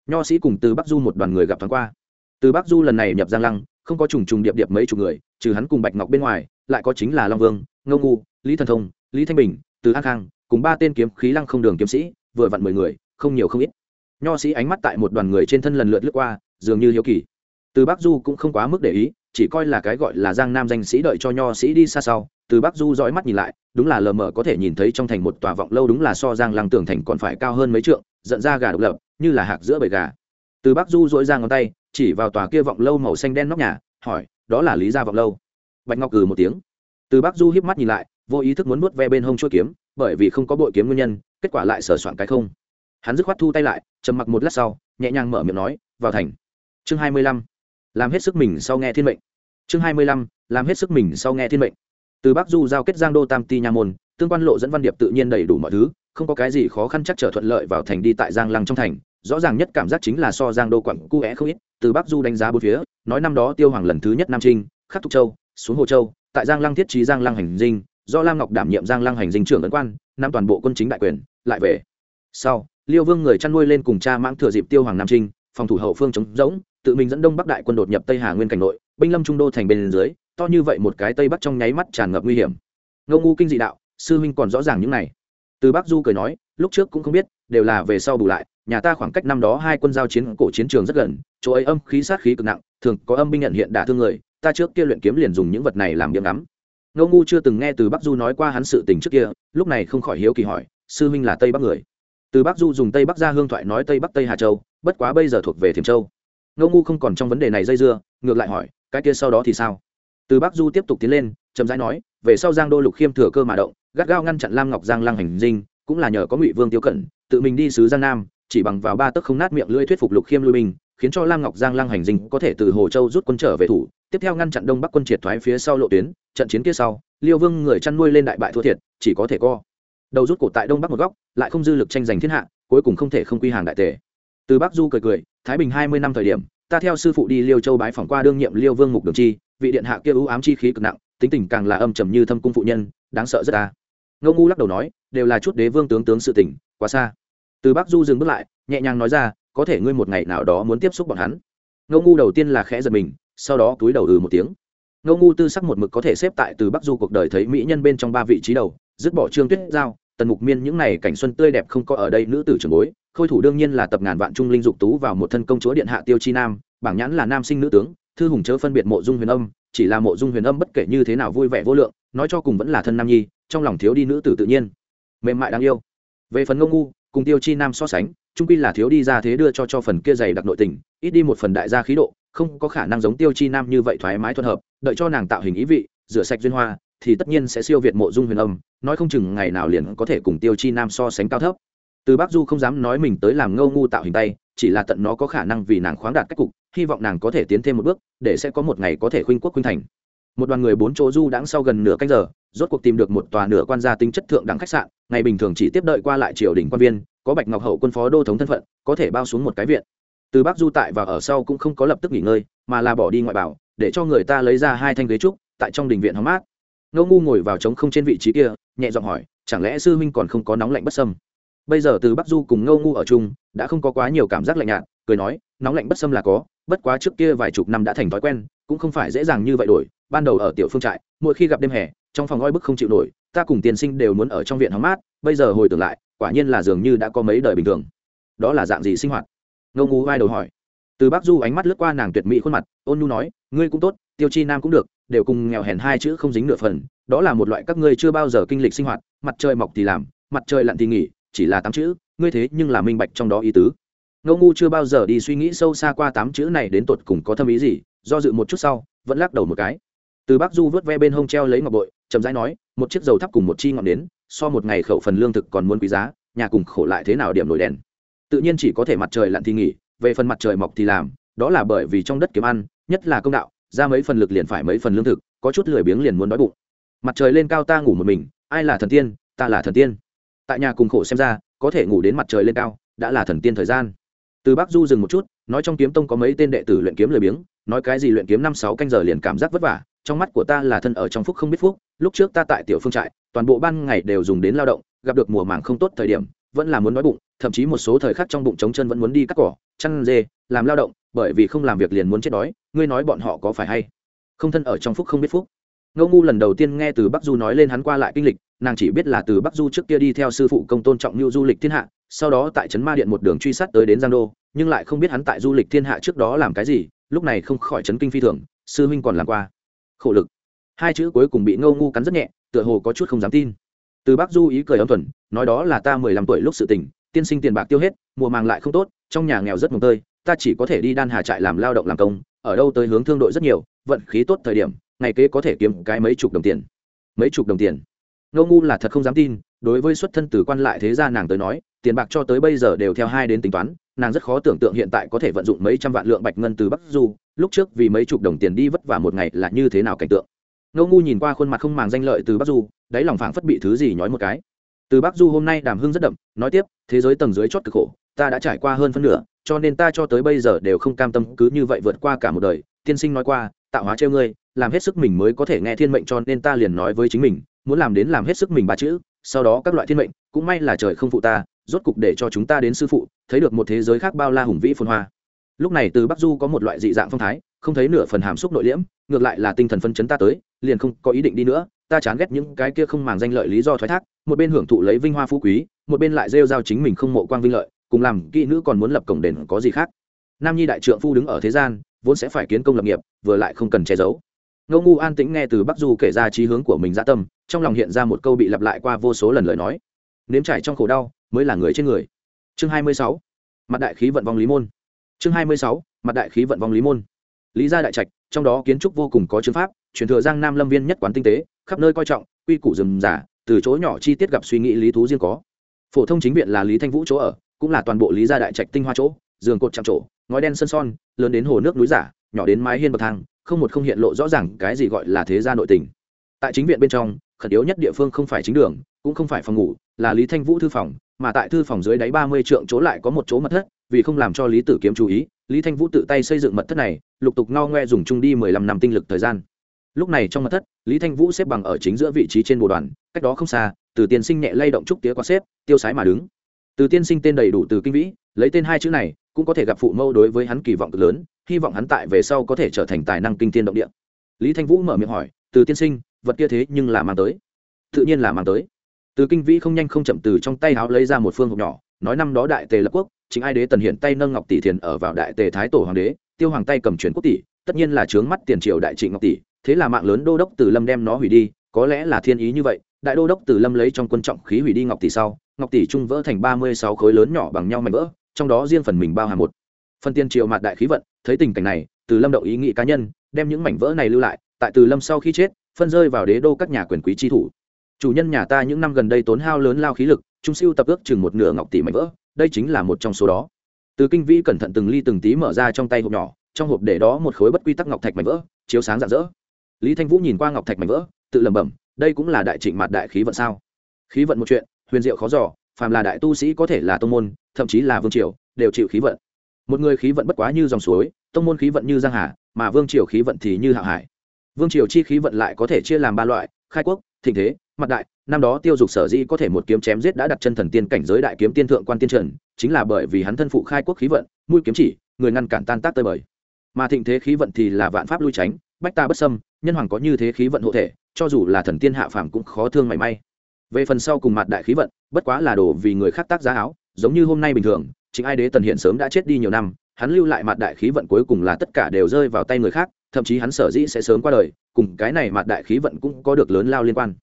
Nho sĩ cùng từ bắc du một đoàn người gặp thoáng qua. Từ bắc du lần này nhập giang lăng, không có trùng trùng điệp điệp mấy chục người, trừ hắn cùng bạch ngọc bên ngoài, lại có chính là long vương, ngô ngu, lý thần thông, lý thanh bình, từ an khang, cùng ba tên kiếm khí lăng không đường kiếm sĩ, vừa vặn mười người, không nhiều không ít. Nho sĩ ánh mắt tại một đoàn người trên thân lần lượt lướt qua, dường như hiếu kỳ. Từ bắc du cũng không quá mức để ý chỉ coi là cái gọi là giang nam danh sĩ đợi cho nho sĩ đi xa sau, từ bắc du dõi mắt nhìn lại, đúng là lờ mờ có thể nhìn thấy trong thành một tòa vọng lâu đúng là so giang lăng tường thành còn phải cao hơn mấy trượng dẫn ra gà độc lập, như là hạc giữa bầy gà. Từ bắc du dỗi ra ngón tay, chỉ vào tòa kia vọng lâu màu xanh đen nóc nhà, hỏi, đó là lý gia vọng lâu? Bạch ngọc cừ một tiếng. Từ bắc du hiếp mắt nhìn lại, vô ý thức muốn nuốt ve bên hông chuỗi kiếm, bởi vì không có bội kiếm nguyên nhân, kết quả lại sửa soạn cái không. Hắn dứt khoát thu tay lại, trầm mặc một lát sau, nhẹ nhàng mở miệng nói, vào thành. Chương hai mươi lăm làm hết sức mình sau nghe thiên mệnh. Chương hai mươi lăm, làm hết sức mình sau nghe thiên mệnh. Từ bắc du giao kết giang đô tam ti nha môn, tương quan lộ dẫn văn điệp tự nhiên đầy đủ mọi thứ, không có cái gì khó khăn chắc trở thuận lợi vào thành đi tại giang lăng trong thành. Rõ ràng nhất cảm giác chính là so giang đô quặng cu é không ít, từ bắc du đánh giá bốn phía, nói năm đó tiêu hoàng lần thứ nhất nam trinh, khắc thục châu, xuống hồ châu, tại giang lăng thiết trí giang lăng hành dinh, do lam ngọc đảm nhiệm giang lăng hành dinh trưởng ấn quan năm toàn bộ quân chính đại quyền, lại về. Sau, liêu vương người chăn nuôi lên cùng cha mãng thừa dịp tiêu hoàng nam trinh, phòng thủ hậu phương chống rỗng tự mình dẫn đông bắc đại quân đột nhập tây hà nguyên cảnh nội binh lâm trung đô thành bên dưới to như vậy một cái tây bắc trong nháy mắt tràn ngập nguy hiểm ngô ngu kinh dị đạo sư huynh còn rõ ràng những này từ bắc du cười nói lúc trước cũng không biết đều là về sau bù lại nhà ta khoảng cách năm đó hai quân giao chiến cổ chiến trường rất gần chỗ ấy âm khí sát khí cực nặng thường có âm binh nhận hiện đả thương người ta trước kia luyện kiếm liền dùng những vật này làm điểm ngắm ngô ngu chưa từng nghe từ bắc du nói qua hắn sự tình trước kia lúc này không khỏi hiếu kỳ hỏi sư huynh là tây bắc người từ bắc du dùng tây bắc ra hương thoại nói tây bắc tây hà châu bất quá bây giờ thuộc về thiểm châu ngô ngu không còn trong vấn đề này dây dưa, ngược lại hỏi, cái kia sau đó thì sao? Từ bắc du tiếp tục tiến lên, chậm rãi nói, về sau giang đô lục khiêm thừa cơ mà động, gắt gao ngăn chặn lam ngọc giang lăng hành dinh, cũng là nhờ có ngụy vương tiêu cẩn tự mình đi sứ giang nam, chỉ bằng vào ba tấc không nát miệng lưỡi thuyết phục lục khiêm lui binh, khiến cho lam ngọc giang lăng hành dinh có thể từ hồ châu rút quân trở về thủ, tiếp theo ngăn chặn đông bắc quân triệt thoái phía sau lộ tuyến, trận chiến kia sau, liêu vương người chăn nuôi lên đại bại thua thiệt, chỉ có thể co. Đầu rút cổ tại đông bắc một góc, lại không dư lực tranh giành thiên hạ, cuối cùng không thể không quy hàng đại tề. Từ bắc du cười cười thái bình hai mươi năm thời điểm, ta theo sư phụ đi liêu châu bái phỏng qua đương nhiệm liêu vương mục đường chi, vị điện hạ kia ưu ám chi khí cực nặng, tính tình càng là âm trầm như thâm cung phụ nhân, đáng sợ rất ta. Ngô ngu lắc đầu nói, đều là chút đế vương tướng tướng sự tỉnh quá xa. Từ bắc du dừng bước lại, nhẹ nhàng nói ra, có thể ngươi một ngày nào đó muốn tiếp xúc bọn hắn. Ngô ngu đầu tiên là khẽ giật mình, sau đó túi đầu ừ một tiếng. Ngô ngu tư sắc một mực có thể xếp tại từ bắc du cuộc đời thấy mỹ nhân bên trong ba vị trí đầu, dứt bỏ trương tuyết giao tần mục miên những này cảnh xuân tươi đẹp không có ở đây nữ tử trường bối, khôi thủ đương nhiên là tập ngàn vạn trung linh dục tú vào một thân công chúa điện hạ tiêu chi nam, bảng nhãn là nam sinh nữ tướng, thư hùng chớ phân biệt mộ dung huyền âm, chỉ là mộ dung huyền âm bất kể như thế nào vui vẻ vô lượng, nói cho cùng vẫn là thân nam nhi, trong lòng thiếu đi nữ tử tự nhiên. Mềm mại đáng yêu. Về phần ngông ngu, cùng tiêu chi nam so sánh trung quy là thiếu đi ra thế đưa cho cho phần kia dày đặc nội tình, ít đi một phần đại gia khí độ, không có khả năng giống tiêu chi nam như vậy thoải mái thuận hợp, đợi cho nàng tạo hình ý vị, rửa sạch duyên hoa thì tất nhiên sẽ siêu việt mộ dung huyền âm, nói không chừng ngày nào liền có thể cùng tiêu chi nam so sánh cao thấp. Từ bác du không dám nói mình tới làm ngâu ngu tạo hình tay, chỉ là tận nó có khả năng vì nàng khoáng đạt cách cục, hy vọng nàng có thể tiến thêm một bước, để sẽ có một ngày có thể khuynh quốc khuynh thành. Một đoàn người bốn chỗ du đãng sau gần nửa canh giờ, rốt cuộc tìm được một tòa nửa quan gia tính chất thượng đẳng khách sạn, ngày bình thường chỉ tiếp đợi qua lại triều đình quan viên, có bạch ngọc hậu quân phó đô thống thân phận, có thể bao xuống một cái viện. Từ bác du tại và ở sau cũng không có lập tức nghỉ ngơi, mà là bỏ đi ngoại bảo, để cho người ta lấy ra hai thanh ghế trúc, tại trong đình viện hóng mát ngô ngu ngồi vào trống không trên vị trí kia, nhẹ giọng hỏi, chẳng lẽ sư huynh còn không có nóng lạnh bất sâm? Bây giờ từ bắc du cùng ngô ngu ở chung, đã không có quá nhiều cảm giác lạnh nhạt, cười nói, nóng lạnh bất sâm là có, bất quá trước kia vài chục năm đã thành thói quen, cũng không phải dễ dàng như vậy đổi. Ban đầu ở tiểu phương trại, mỗi khi gặp đêm hè, trong phòng oi bức không chịu nổi, ta cùng tiền sinh đều muốn ở trong viện hóng mát, bây giờ hồi tưởng lại, quả nhiên là dường như đã có mấy đời bình thường. Đó là dạng gì sinh hoạt? Ngô ngu vai đầu hỏi. Từ bác du ánh mắt lướt qua nàng tuyệt mỹ khuôn mặt, ôn nhu nói, ngươi cũng tốt tiêu chi nam cũng được, đều cùng nghèo hèn hai chữ không dính nửa phần, đó là một loại các ngươi chưa bao giờ kinh lịch sinh hoạt, mặt trời mọc thì làm, mặt trời lặn thì nghỉ, chỉ là tám chữ, ngươi thế nhưng là minh bạch trong đó ý tứ. Ngô ngu chưa bao giờ đi suy nghĩ sâu xa qua tám chữ này đến tột cùng có thâm ý gì, do dự một chút sau, vẫn lắc đầu một cái. Từ bác du vớt ve bên hông treo lấy ngọc bội, chậm rãi nói, một chiếc dầu thắp cùng một chi ngọn nến, so một ngày khẩu phần lương thực còn muốn quý giá, nhà cùng khổ lại thế nào điểm nổi đèn. Tự nhiên chỉ có thể mặt trời lặn thì nghỉ, về phần mặt trời mọc thì làm, đó là bởi vì trong đất kiếm ăn, nhất là công đạo ra mấy phần lực liền phải mấy phần lương thực, có chút lười biếng liền muốn đói bụng. Mặt trời lên cao ta ngủ một mình, ai là thần tiên, ta là thần tiên. Tại nhà cùng khổ xem ra, có thể ngủ đến mặt trời lên cao, đã là thần tiên thời gian. Từ bắc du dừng một chút, nói trong kiếm tông có mấy tên đệ tử luyện kiếm lười biếng, nói cái gì luyện kiếm năm sáu canh giờ liền cảm giác vất vả, trong mắt của ta là thân ở trong phúc không biết phúc, lúc trước ta tại tiểu phương trại, toàn bộ ban ngày đều dùng đến lao động, gặp được mùa màng không tốt thời điểm, vẫn là muốn nói bụng, thậm chí một số thời khắc trong bụng trống chân vẫn muốn đi cắt cỏ, chăn dê, làm lao động bởi vì không làm việc liền muốn chết đói, ngươi nói bọn họ có phải hay? Không thân ở trong phúc không biết phúc. Ngô ngu lần đầu tiên nghe từ bắc du nói lên hắn qua lại kinh lịch, nàng chỉ biết là từ bắc du trước kia đi theo sư phụ công tôn trọng lưu du lịch thiên hạ, sau đó tại trấn ma điện một đường truy sát tới đến giang đô, nhưng lại không biết hắn tại du lịch thiên hạ trước đó làm cái gì, lúc này không khỏi chấn kinh phi thường, sư huynh còn làm qua. Khổ lực. Hai chữ cuối cùng bị ngô ngu cắn rất nhẹ, tựa hồ có chút không dám tin. Từ bắc du ý cười âm thuần, nói đó là ta mười lăm tuổi lúc sự tình, tiên sinh tiền bạc tiêu hết, mùa màng lại không tốt, trong nhà nghèo rất mồng tơi ta chỉ có thể đi đan hà trại làm lao động làm công, ở đâu tới hướng thương đội rất nhiều, vận khí tốt thời điểm, ngày kế có thể kiếm cái mấy chục đồng tiền. Mấy chục đồng tiền? Ngô ngu là thật không dám tin, đối với xuất thân từ quan lại thế gia nàng tới nói, tiền bạc cho tới bây giờ đều theo hai đến tính toán, nàng rất khó tưởng tượng hiện tại có thể vận dụng mấy trăm vạn lượng bạch ngân từ bắc du, lúc trước vì mấy chục đồng tiền đi vất vả một ngày là như thế nào cảnh tượng? Ngô ngu nhìn qua khuôn mặt không màng danh lợi từ bắc du, đáy lòng phảng phất bị thứ gì nhói một cái. Từ bắc du hôm nay đàm hưng rất đậm, nói tiếp, thế giới tầng dưới chót cực khổ ta đã trải qua hơn phân nửa, cho nên ta cho tới bây giờ đều không cam tâm cứ như vậy vượt qua cả một đời. Tiên sinh nói qua, tạo hóa treo ngươi, làm hết sức mình mới có thể nghe thiên mệnh cho nên ta liền nói với chính mình, muốn làm đến làm hết sức mình ba chữ, sau đó các loại thiên mệnh, cũng may là trời không phụ ta, rốt cục để cho chúng ta đến sư phụ, thấy được một thế giới khác bao la hùng vĩ phồn hoa. Lúc này từ bắc du có một loại dị dạng phong thái, không thấy nửa phần hàm xúc nội liễm, ngược lại là tinh thần phân chấn ta tới, liền không có ý định đi nữa, ta chán ghét những cái kia không màng danh lợi lý do thoái thác, một bên hưởng thụ lấy vinh hoa phú quý, một bên lại rêu giao chính mình không mộ quang vinh lợi cùng làm kỹ nữ còn muốn lập cổng đền có gì khác. Nam nhi đại trượng phu đứng ở thế gian, vốn sẽ phải kiến công lập nghiệp, vừa lại không cần che giấu. Ngô ngu an tĩnh nghe từ bắc du kể ra trí hướng của mình dã tâm, trong lòng hiện ra một câu bị lặp lại qua vô số lần lời nói. Nếm trải trong khổ đau, mới là người trên người. Chương hai mươi sáu, mặt đại khí vận vong lý môn. Chương hai mươi sáu, mặt đại khí vận vong lý môn. Lý gia đại trạch, trong đó kiến trúc vô cùng có chứng pháp, truyền thừa giang nam lâm viên nhất quán tinh tế, khắp nơi coi trọng, quy củ rừng giả từ chỗ nhỏ chi tiết gặp suy nghĩ lý thú riêng có. Phổ thông chính viện là lý thanh vũ chỗ ở cũng là toàn bộ lý gia đại trạch tinh hoa chỗ, giường cột chạm trổ ngói đen sân son, lớn đến hồ nước núi giả, nhỏ đến mái hiên bậc thang, không một không hiện lộ rõ ràng cái gì gọi là thế gia nội tình. Tại chính viện bên trong, khẩn yếu nhất địa phương không phải chính đường, cũng không phải phòng ngủ, là lý thanh vũ thư phòng, mà tại thư phòng dưới đáy ba mươi trượng chỗ lại có một chỗ mật thất, vì không làm cho lý tử kiếm chú ý, lý thanh vũ tự tay xây dựng mật thất này, lục tục no ngoe dùng chung đi mười lăm năm tinh lực thời gian. Lúc này trong mật thất, lý thanh vũ xếp bằng ở chính giữa vị trí trên bồ đoàn, cách đó không xa, từ tiền sinh nhẹ lay động trúc tía qua xếp, tiêu sái mà đứng từ tiên sinh tên đầy đủ từ kinh vĩ, lấy tên hai chữ này, cũng có thể gặp phụ mâu đối với hắn kỳ vọng cực lớn, hy vọng hắn tại về sau có thể trở thành tài năng kinh tiên động địa. Lý thanh vũ mở miệng hỏi, từ tiên sinh, vật kia thế nhưng là mang tới? Tự nhiên là mang tới. Từ kinh vĩ không nhanh không chậm từ trong tay áo lấy ra một phương hộp nhỏ, nói, năm đó đại tề lập quốc, chính ai đế tần hiện tay nâng ngọc tỷ thiền ở vào đại tề thái tổ hoàng đế, tiêu hoàng tay cầm chuyển quốc tỷ, tất nhiên là trướng mắt tiền triều đại trịnh ngọc tỷ, thế là mạng lớn đô đốc từ lâm đem nó hủy đi có lẽ là thiên ý như vậy, đại đô đốc từ lâm lấy trong quân trọng khí hủy đi ngọc tỷ sau, ngọc tỷ trung vỡ thành ba mươi sáu khối lớn nhỏ bằng nhau mảnh vỡ, trong đó riêng phần mình bao hàm một phần tiên triều mạt đại khí vận, thấy tình cảnh này, từ lâm động ý nghĩ cá nhân, đem những mảnh vỡ này lưu lại, tại từ lâm sau khi chết, phân rơi vào đế đô các nhà quyền quý tri thủ. Chủ nhân nhà ta những năm gần đây tốn hao lớn lao khí lực, trung siêu tập ước chừng một nửa ngọc tỷ mảnh vỡ, đây chính là một trong số đó. Từ kinh vĩ cẩn thận từng ly từng tí mở ra trong tay hộp nhỏ, trong hộp để đó một khối bất quy tắc ngọc thạch mảnh vỡ, chiếu sáng rạng rỡ lý thanh vũ nhìn qua ngọc thạch mảnh vỡ, tự lẩm bẩm, đây cũng là đại trịnh mặt đại khí vận sao? Khí vận một chuyện, huyền diệu khó giỏ phàm là đại tu sĩ có thể là tông môn, thậm chí là vương triều, đều chịu khí vận. Một người khí vận bất quá như dòng suối, tông môn khí vận như giang hà, mà vương triều khí vận thì như hạ hải. Vương triều chi khí vận lại có thể chia làm ba loại, khai quốc, thịnh thế, mặt đại, năm đó tiêu dục sở dĩ có thể một kiếm chém giết đã đặt chân thần tiên cảnh giới đại kiếm tiên thượng quan tiên trần, chính là bởi vì hắn thân phụ khai quốc khí vận, mũi kiếm chỉ, người ngăn cản tan tác tơi bời. Mà thịnh thế khí vận thì là vạn pháp lui tránh, bách ta bất sâm nhân hoàng có như thế khí vận hộ thể, cho dù là thần tiên hạ phàm cũng khó thương mảy may. Về phần sau cùng mặt đại khí vận, bất quá là đổ vì người khác tác giá áo, giống như hôm nay bình thường, chính ai đế tần hiện sớm đã chết đi nhiều năm, hắn lưu lại mặt đại khí vận cuối cùng là tất cả đều rơi vào tay người khác, thậm chí hắn sở dĩ sẽ sớm qua đời, cùng cái này mặt đại khí vận cũng có được lớn lao liên quan.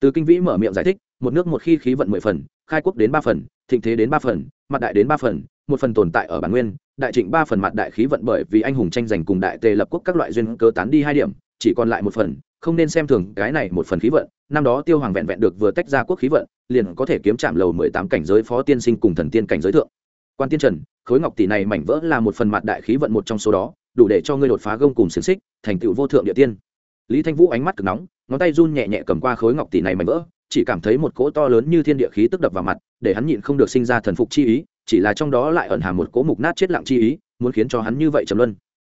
Từ kinh vĩ mở miệng giải thích, một nước một khi khí vận mười phần, khai quốc đến ba phần, thịnh thế đến ba phần, mặt đại đến ba phần, một phần tồn tại ở bản nguyên, đại trịnh ba phần mặt đại khí vận bởi vì anh hùng tranh giành cùng đại tề lập quốc các loại duyên cơ tán đi hai điểm chỉ còn lại một phần, không nên xem thường cái này một phần khí vận, năm đó tiêu hoàng vẹn vẹn được vừa tách ra quốc khí vận, liền có thể kiếm chạm lầu mười tám cảnh giới phó tiên sinh cùng thần tiên cảnh giới thượng. Quan tiên trần, khối ngọc tỷ này mảnh vỡ là một phần mặt đại khí vận một trong số đó, đủ để cho ngươi đột phá gông cùng xiềng xích, thành tựu vô thượng địa tiên. Lý thanh vũ ánh mắt cực nóng, ngón tay run nhẹ nhẹ cầm qua khối ngọc tỷ này mảnh vỡ, chỉ cảm thấy một cỗ to lớn như thiên địa khí tức đập vào mặt, để hắn nhịn không được sinh ra thần phục chi ý, chỉ là trong đó lại ẩn hàm một cỗ mục nát chết lặng chi ý, muốn khiến cho hắn như vậy trầm luân.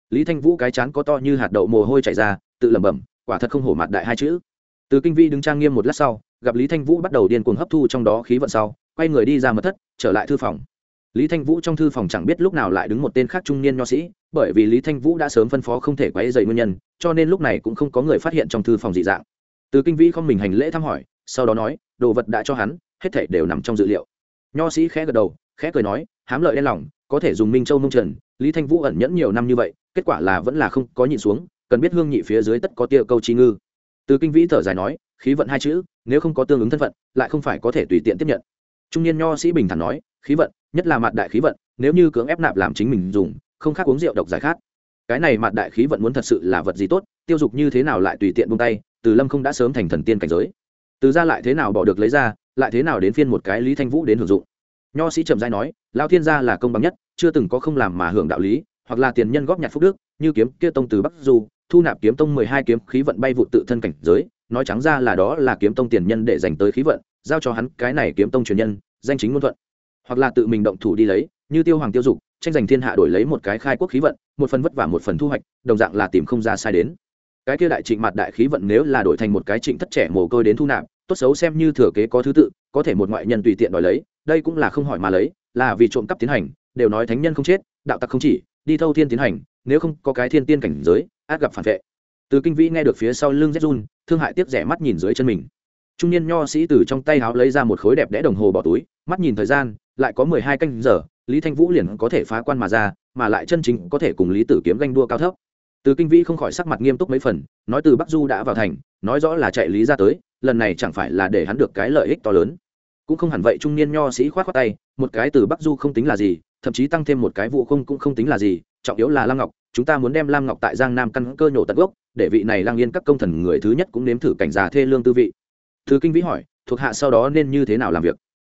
Lý thanh vũ cái chán có to như hạt đậu mồ hôi chảy ra tự lẩm bẩm, quả thật không hổ mặt đại hai chữ. Từ kinh vi đứng trang nghiêm một lát sau, gặp lý thanh vũ bắt đầu điên cuồng hấp thu trong đó khí vận sau, quay người đi ra mật thất, trở lại thư phòng. Lý thanh vũ trong thư phòng chẳng biết lúc nào lại đứng một tên khác trung niên nho sĩ, bởi vì lý thanh vũ đã sớm phân phó không thể quấy dày nguyên nhân, cho nên lúc này cũng không có người phát hiện trong thư phòng dị dạng. Từ kinh vĩ không mình hành lễ thăm hỏi, sau đó nói, đồ vật đã cho hắn, hết thể đều nằm trong dự liệu. Nho sĩ khẽ gật đầu, khẽ cười nói, hám lợi đen lòng, có thể dùng minh châu mông trần, lý thanh vũ ẩn nhẫn nhiều năm như vậy, kết quả là vẫn là không có nhịn xuống cần biết hương nhị phía dưới tất có tia câu chi ngư. Từ kinh vĩ thở dài nói, khí vận hai chữ, nếu không có tương ứng thân phận, lại không phải có thể tùy tiện tiếp nhận. Trung niên nho sĩ bình thản nói, khí vận, nhất là mặt đại khí vận, nếu như cưỡng ép nạp làm chính mình dùng, không khác uống rượu độc giải khát. Cái này mặt đại khí vận muốn thật sự là vật gì tốt, tiêu dục như thế nào lại tùy tiện buông tay, từ lâm không đã sớm thành thần tiên cảnh giới. Từ ra lại thế nào bỏ được lấy ra, lại thế nào đến phiên một cái lý thanh vũ đến hưởng dụng. Nho sĩ trầm giai nói, lao thiên gia là công bằng nhất, chưa từng có không làm mà hưởng đạo lý, hoặc là tiền nhân góp nhặt phúc đức, như kiếm kia tông từ bắc du thu nạp kiếm tông mười hai kiếm khí vận bay vụ tự thân cảnh giới, nói trắng ra là đó là kiếm tông tiền nhân để dành tới khí vận, giao cho hắn cái này kiếm tông truyền nhân, danh chính ngôn thuận. Hoặc là tự mình động thủ đi lấy, như tiêu hoàng tiêu dục, tranh giành thiên hạ đổi lấy một cái khai quốc khí vận, một phần vất vả một phần thu hoạch, đồng dạng là tìm không ra sai đến. Cái kia đại trịnh mặt đại khí vận nếu là đổi thành một cái trịnh thất trẻ mồ côi đến thu nạp, tốt xấu xem như thừa kế có thứ tự, có thể một ngoại nhân tùy tiện đòi lấy, đây cũng là không hỏi mà lấy, là vì trộm cắp tiến hành, đều nói thánh nhân không chết, đạo tặc không chỉ, đi thâu thiên tiến hành, nếu không có cái thiên tiên cảnh giới át gặp phản vệ. Từ kinh vĩ nghe được phía sau lưng rét thương hại tiếc rẻ mắt nhìn dưới chân mình. Trung niên nho sĩ từ trong tay háo lấy ra một khối đẹp đẽ đồng hồ bỏ túi, mắt nhìn thời gian, lại có mười hai canh giờ, lý thanh vũ liền có thể phá quan mà ra, mà lại chân chính có thể cùng lý tử kiếm ganh đua cao thấp. Từ kinh vĩ không khỏi sắc mặt nghiêm túc mấy phần, nói từ bắc du đã vào thành, nói rõ là chạy lý ra tới, lần này chẳng phải là để hắn được cái lợi ích to lớn. Cũng không hẳn vậy trung niên nho sĩ khoát khoát tay, một cái từ bắc du không tính là gì, thậm chí tăng thêm một cái vụ không cũng không tính là gì, trọng yếu là lăng ngọc chúng ta muốn đem lam ngọc tại giang nam căn cơ nhổ tận gốc, để vị này lang yên các công thần người thứ nhất cũng nếm thử cảnh già thê lương tư vị. Thứ kinh vĩ hỏi, thuộc hạ sau đó nên như thế nào làm việc?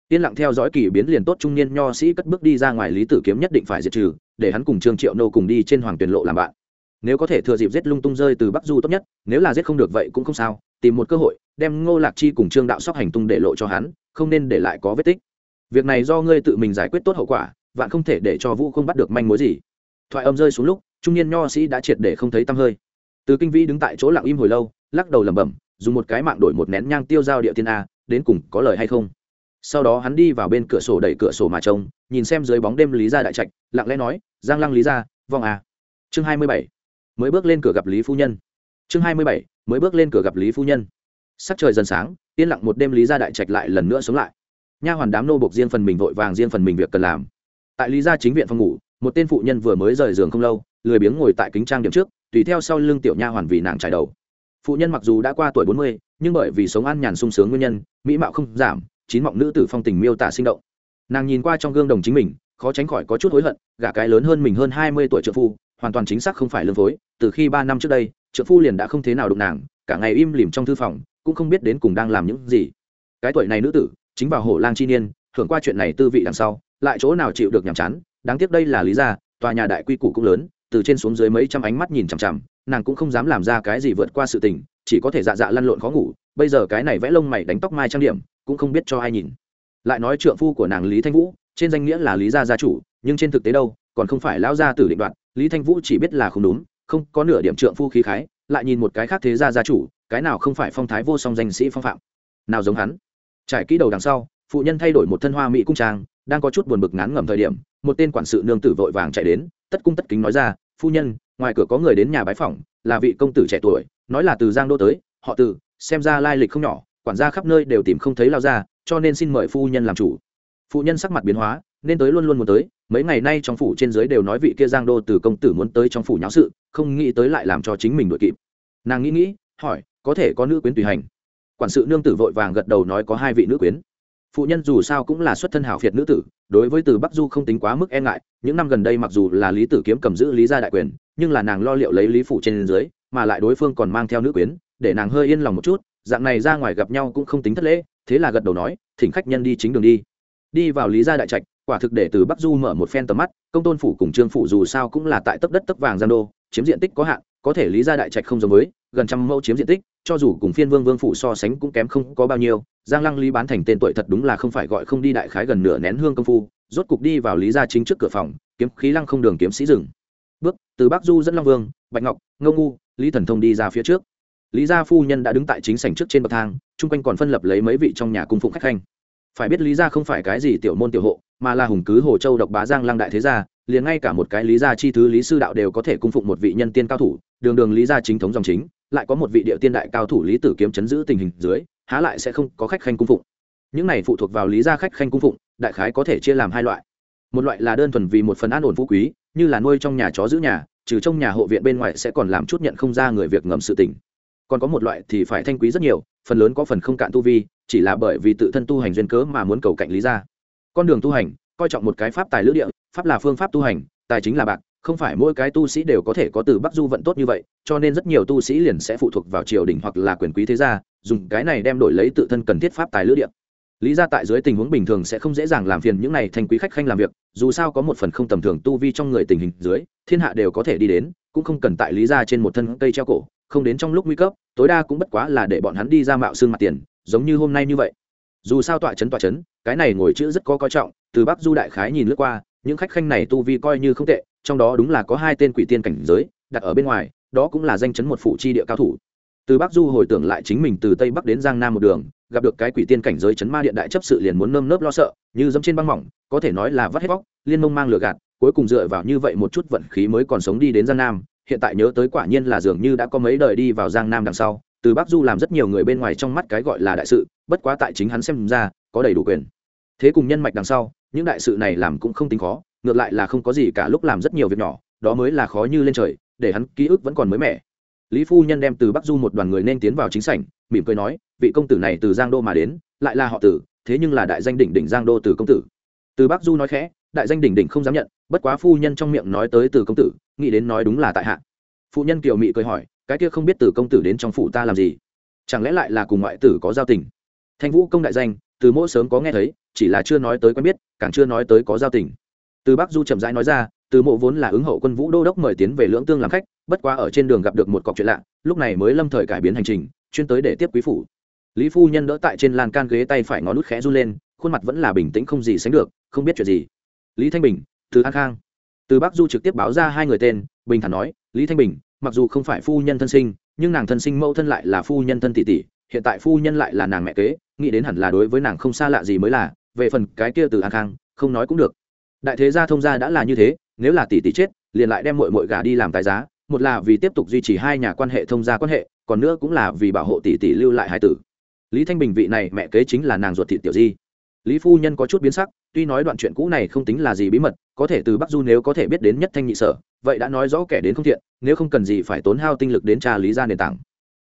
Yên lặng theo dõi kỳ biến liền tốt trung niên nho sĩ cất bước đi ra ngoài lý tử kiếm nhất định phải diệt trừ, để hắn cùng trương triệu nô cùng đi trên hoàng tuyền lộ làm bạn. Nếu có thể thừa dịp giết lung tung rơi từ bắc du tốt nhất, nếu là giết không được vậy cũng không sao, tìm một cơ hội, đem ngô lạc chi cùng trương đạo sóc hành tung để lộ cho hắn, không nên để lại có vết tích. Việc này do ngươi tự mình giải quyết tốt hậu quả, vạn không thể để cho vũ không bắt được manh mối gì. Thoại âm rơi xuống lúc trung niên nho sĩ đã triệt để không thấy tăm hơi. Từ kinh vĩ đứng tại chỗ lặng im hồi lâu, lắc đầu lẩm bẩm, dùng một cái mạng đổi một nén nhang tiêu giao địa tiên a, đến cùng có lời hay không? Sau đó hắn đi vào bên cửa sổ đẩy cửa sổ mà trông, nhìn xem dưới bóng đêm lý gia đại trạch, lặng lẽ nói, giang lăng lý gia vong a. Chương hai mươi bảy, mới bước lên cửa gặp lý phu nhân. Chương hai mươi bảy, mới bước lên cửa gặp lý phu nhân. Sắc trời dần sáng, yên lặng một đêm lý gia đại trạch lại lần nữa sống lại. Nha hoàn đám nô bộc riêng phần mình vội vàng riêng phần mình việc cần làm. Tại lý gia chính viện phòng ngủ, một tên phụ nhân vừa mới rời giường không lâu lười biếng ngồi tại kính trang điểm trước, tùy theo sau lưng tiểu nha hoàn vì nàng trải đầu. Phụ nhân mặc dù đã qua tuổi bốn mươi, nhưng bởi vì sống an nhàn sung sướng nguyên nhân, mỹ mạo không giảm, chín mọng nữ tử phong tình miêu tả sinh động. Nàng nhìn qua trong gương đồng chính mình, khó tránh khỏi có chút hối hận, gả cái lớn hơn mình hơn hai mươi tuổi trợ phu, hoàn toàn chính xác không phải lương phối, từ khi ba năm trước đây trợ phu liền đã không thế nào đụng nàng, cả ngày im lìm trong thư phòng, cũng không biết đến cùng đang làm những gì. Cái tuổi này nữ tử, chính vào hổ lang chi niên, hưởng qua chuyện này tư vị đằng sau, lại chỗ nào chịu được nhàm chán, đáng tiếc đây là lý gia tòa nhà đại quy củ cũng lớn từ trên xuống dưới mấy trăm ánh mắt nhìn chằm chằm, nàng cũng không dám làm ra cái gì vượt qua sự tình, chỉ có thể dạ dạ lăn lộn khó ngủ, bây giờ cái này vẽ lông mày đánh tóc mai trang điểm, cũng không biết cho ai nhìn lại nói trượng phu của nàng lý thanh vũ, trên danh nghĩa là lý gia gia chủ, nhưng trên thực tế đâu, còn không phải lão gia tử định đoạt. lý thanh vũ chỉ biết là không đúng, không có nửa điểm trượng phu khí khái, lại nhìn một cái khác thế gia gia chủ, cái nào không phải phong thái vô song danh sĩ phong phạm nào giống hắn trải kỹ đầu đằng sau, phụ nhân thay đổi một thân hoa mỹ cung trang, đang có chút buồn bực ngán ngẩm thời điểm, một tên quản sự nương tử vội vàng chạy đến, tất cung tất kính nói ra phu nhân, ngoài cửa có người đến nhà bái phỏng, là vị công tử trẻ tuổi, nói là từ giang đô tới, họ từ, xem ra lai lịch không nhỏ, quản gia khắp nơi đều tìm không thấy lao ra, cho nên xin mời phu nhân làm chủ. Phụ nhân sắc mặt biến hóa, nên tới luôn luôn muốn tới, mấy ngày nay trong phủ trên dưới đều nói vị kia giang đô từ công tử muốn tới trong phủ nháo sự, không nghĩ tới lại làm cho chính mình đội kịp. Nàng nghĩ nghĩ, hỏi, có thể có nữ quyến tùy hành. Quản sự nương tử vội vàng gật đầu nói có hai vị nữ quyến phụ nhân dù sao cũng là xuất thân hảo phiệt nữ tử, đối với từ bắc du không tính quá mức e ngại, những năm gần đây mặc dù là lý tử kiếm cầm giữ lý gia đại quyền, nhưng là nàng lo liệu lấy lý phủ trên dưới, mà lại đối phương còn mang theo nữ quyến, để nàng hơi yên lòng một chút, dạng này ra ngoài gặp nhau cũng không tính thất lễ, thế là gật đầu nói, thỉnh khách nhân đi chính đường đi. Đi vào lý gia đại trạch, quả thực để từ bắc du mở một phen tầm mắt, công tôn phủ cùng trương phủ dù sao cũng là tại tấp đất tấp vàng giang đô, chiếm diện tích có hạn, có thể lý gia đại trạch không giống với gần trăm mẫu chiếm diện tích, cho dù cùng phiên vương vương phủ so sánh cũng kém không có bao nhiêu, giang lăng lý bán thành tên tuổi thật đúng là không phải gọi không đi đại khái gần nửa nén hương công phu, rốt cục đi vào lý gia chính trước cửa phòng, kiếm khí lăng không đường kiếm sĩ rừng bước, từ bắc du dẫn long vương, bạch ngọc, ngô ngu, lý thần thông đi ra phía trước. Lý gia phu nhân đã đứng tại chính sảnh trước trên bậc thang, chung quanh còn phân lập lấy mấy vị trong nhà cung phụng khách khanh. Phải biết lý gia không phải cái gì tiểu môn tiểu hộ, mà là hùng cứ hồ châu độc bá giang lăng đại thế gia, liền ngay cả một cái lý gia chi thứ lý sư đạo đều có thể cung phụng một vị nhân tiên cao thủ, đường đường lý gia chính thống dòng chính lại có một vị địa tiên đại cao thủ lý tử kiếm chấn giữ tình hình dưới, há lại sẽ không có khách khanh cung phụng. Những này phụ thuộc vào lý gia khách khanh cung phụng, đại khái có thể chia làm hai loại. Một loại là đơn thuần vì một phần an ổn phú quý, như là nuôi trong nhà chó giữ nhà, trừ trong nhà hộ viện bên ngoài sẽ còn làm chút nhận không ra người việc ngầm sự tình. Còn có một loại thì phải thanh quý rất nhiều, phần lớn có phần không cạn tu vi, chỉ là bởi vì tự thân tu hành duyên cớ mà muốn cầu cạnh lý gia. Con đường tu hành, coi trọng một cái pháp tài lữ địa, pháp là phương pháp tu hành, tài chính là bạc không phải mỗi cái tu sĩ đều có thể có từ bắc du vận tốt như vậy, cho nên rất nhiều tu sĩ liền sẽ phụ thuộc vào triều đình hoặc là quyền quý thế gia, dùng cái này đem đổi lấy tự thân cần thiết pháp tài lữ địa. Lý ra tại dưới tình huống bình thường sẽ không dễ dàng làm phiền những này thành quý khách khanh làm việc, dù sao có một phần không tầm thường tu vi trong người tình hình dưới, thiên hạ đều có thể đi đến, cũng không cần tại lý ra trên một thân cây treo cổ, không đến trong lúc nguy cấp, tối đa cũng bất quá là để bọn hắn đi ra mạo xương mặt tiền, giống như hôm nay như vậy. Dù sao tọa chấn tọa chấn, cái này ngồi chữ rất có coi trọng, từ bắc du đại khái nhìn lướt qua, những khách khanh này tu vi coi như không tệ trong đó đúng là có hai tên quỷ tiên cảnh giới, đặt ở bên ngoài, đó cũng là danh chấn một phủ chi địa cao thủ. Từ bắc du hồi tưởng lại chính mình từ tây bắc đến giang nam một đường, gặp được cái quỷ tiên cảnh giới chấn ma điện đại chấp sự liền muốn nơm nớp lo sợ, như dẫm trên băng mỏng, có thể nói là vắt hết vóc liên mông mang lửa gạt, cuối cùng dựa vào như vậy một chút vận khí mới còn sống đi đến giang nam. Hiện tại nhớ tới quả nhiên là dường như đã có mấy đời đi vào giang nam đằng sau, từ bắc du làm rất nhiều người bên ngoài trong mắt cái gọi là đại sự, bất quá tại chính hắn xem ra, có đầy đủ quyền. Thế cùng nhân mạch đằng sau, những đại sự này làm cũng không tính khó ngược lại là không có gì cả lúc làm rất nhiều việc nhỏ, đó mới là khó như lên trời, để hắn ký ức vẫn còn mới mẻ. Lý phu nhân đem từ bắc du một đoàn người nên tiến vào chính sảnh, mỉm cười nói, vị công tử này từ giang đô mà đến, lại là họ tử, thế nhưng là đại danh đỉnh đỉnh giang đô từ công tử. Từ bắc du nói khẽ, đại danh đỉnh đỉnh không dám nhận, bất quá phu nhân trong miệng nói tới từ công tử, nghĩ đến nói đúng là tại hạ. Phụ nhân kiều mị cười hỏi, cái kia không biết từ công tử đến trong phủ ta làm gì? Chẳng lẽ lại là cùng ngoại tử có giao tình? Thanh vũ công đại danh, từ mỗi sớm có nghe thấy, chỉ là chưa nói tới quen biết, càng chưa nói tới có giao tình từ bắc du chậm rãi nói ra, từ mộ vốn là ứng hậu quân vũ đô đốc mời tiến về lưỡng tương làm khách, bất quá ở trên đường gặp được một cọc chuyện lạ, lúc này mới lâm thời cải biến hành trình, chuyên tới để tiếp quý phủ. Lý phu nhân đỡ tại trên lan can ghế tay phải ngó nút khẽ run lên, khuôn mặt vẫn là bình tĩnh không gì sánh được, không biết chuyện gì. Lý thanh bình, từ an khang. Từ bắc du trực tiếp báo ra hai người tên, bình thản nói, lý thanh bình, mặc dù không phải phu nhân thân sinh, nhưng nàng thân sinh mẫu thân lại là phu nhân thân tỷ tỷ, hiện tại phu nhân lại là nàng mẹ kế, nghĩ đến hẳn là đối với nàng không xa lạ gì mới là, về phần cái kia từ an khang, không nói cũng được đại thế gia thông gia đã là như thế, nếu là tỷ tỷ chết, liền lại đem mội mội gà đi làm tài giá, một là vì tiếp tục duy trì hai nhà quan hệ thông gia quan hệ, còn nữa cũng là vì bảo hộ tỷ tỷ lưu lại hai tử. Lý thanh bình vị này mẹ kế chính là nàng ruột thị tiểu di. Lý phu nhân có chút biến sắc, tuy nói đoạn chuyện cũ này không tính là gì bí mật, có thể từ bắc du nếu có thể biết đến nhất thanh nhị sở, vậy đã nói rõ kẻ đến không thiện, nếu không cần gì phải tốn hao tinh lực đến tra lý ra nền tảng.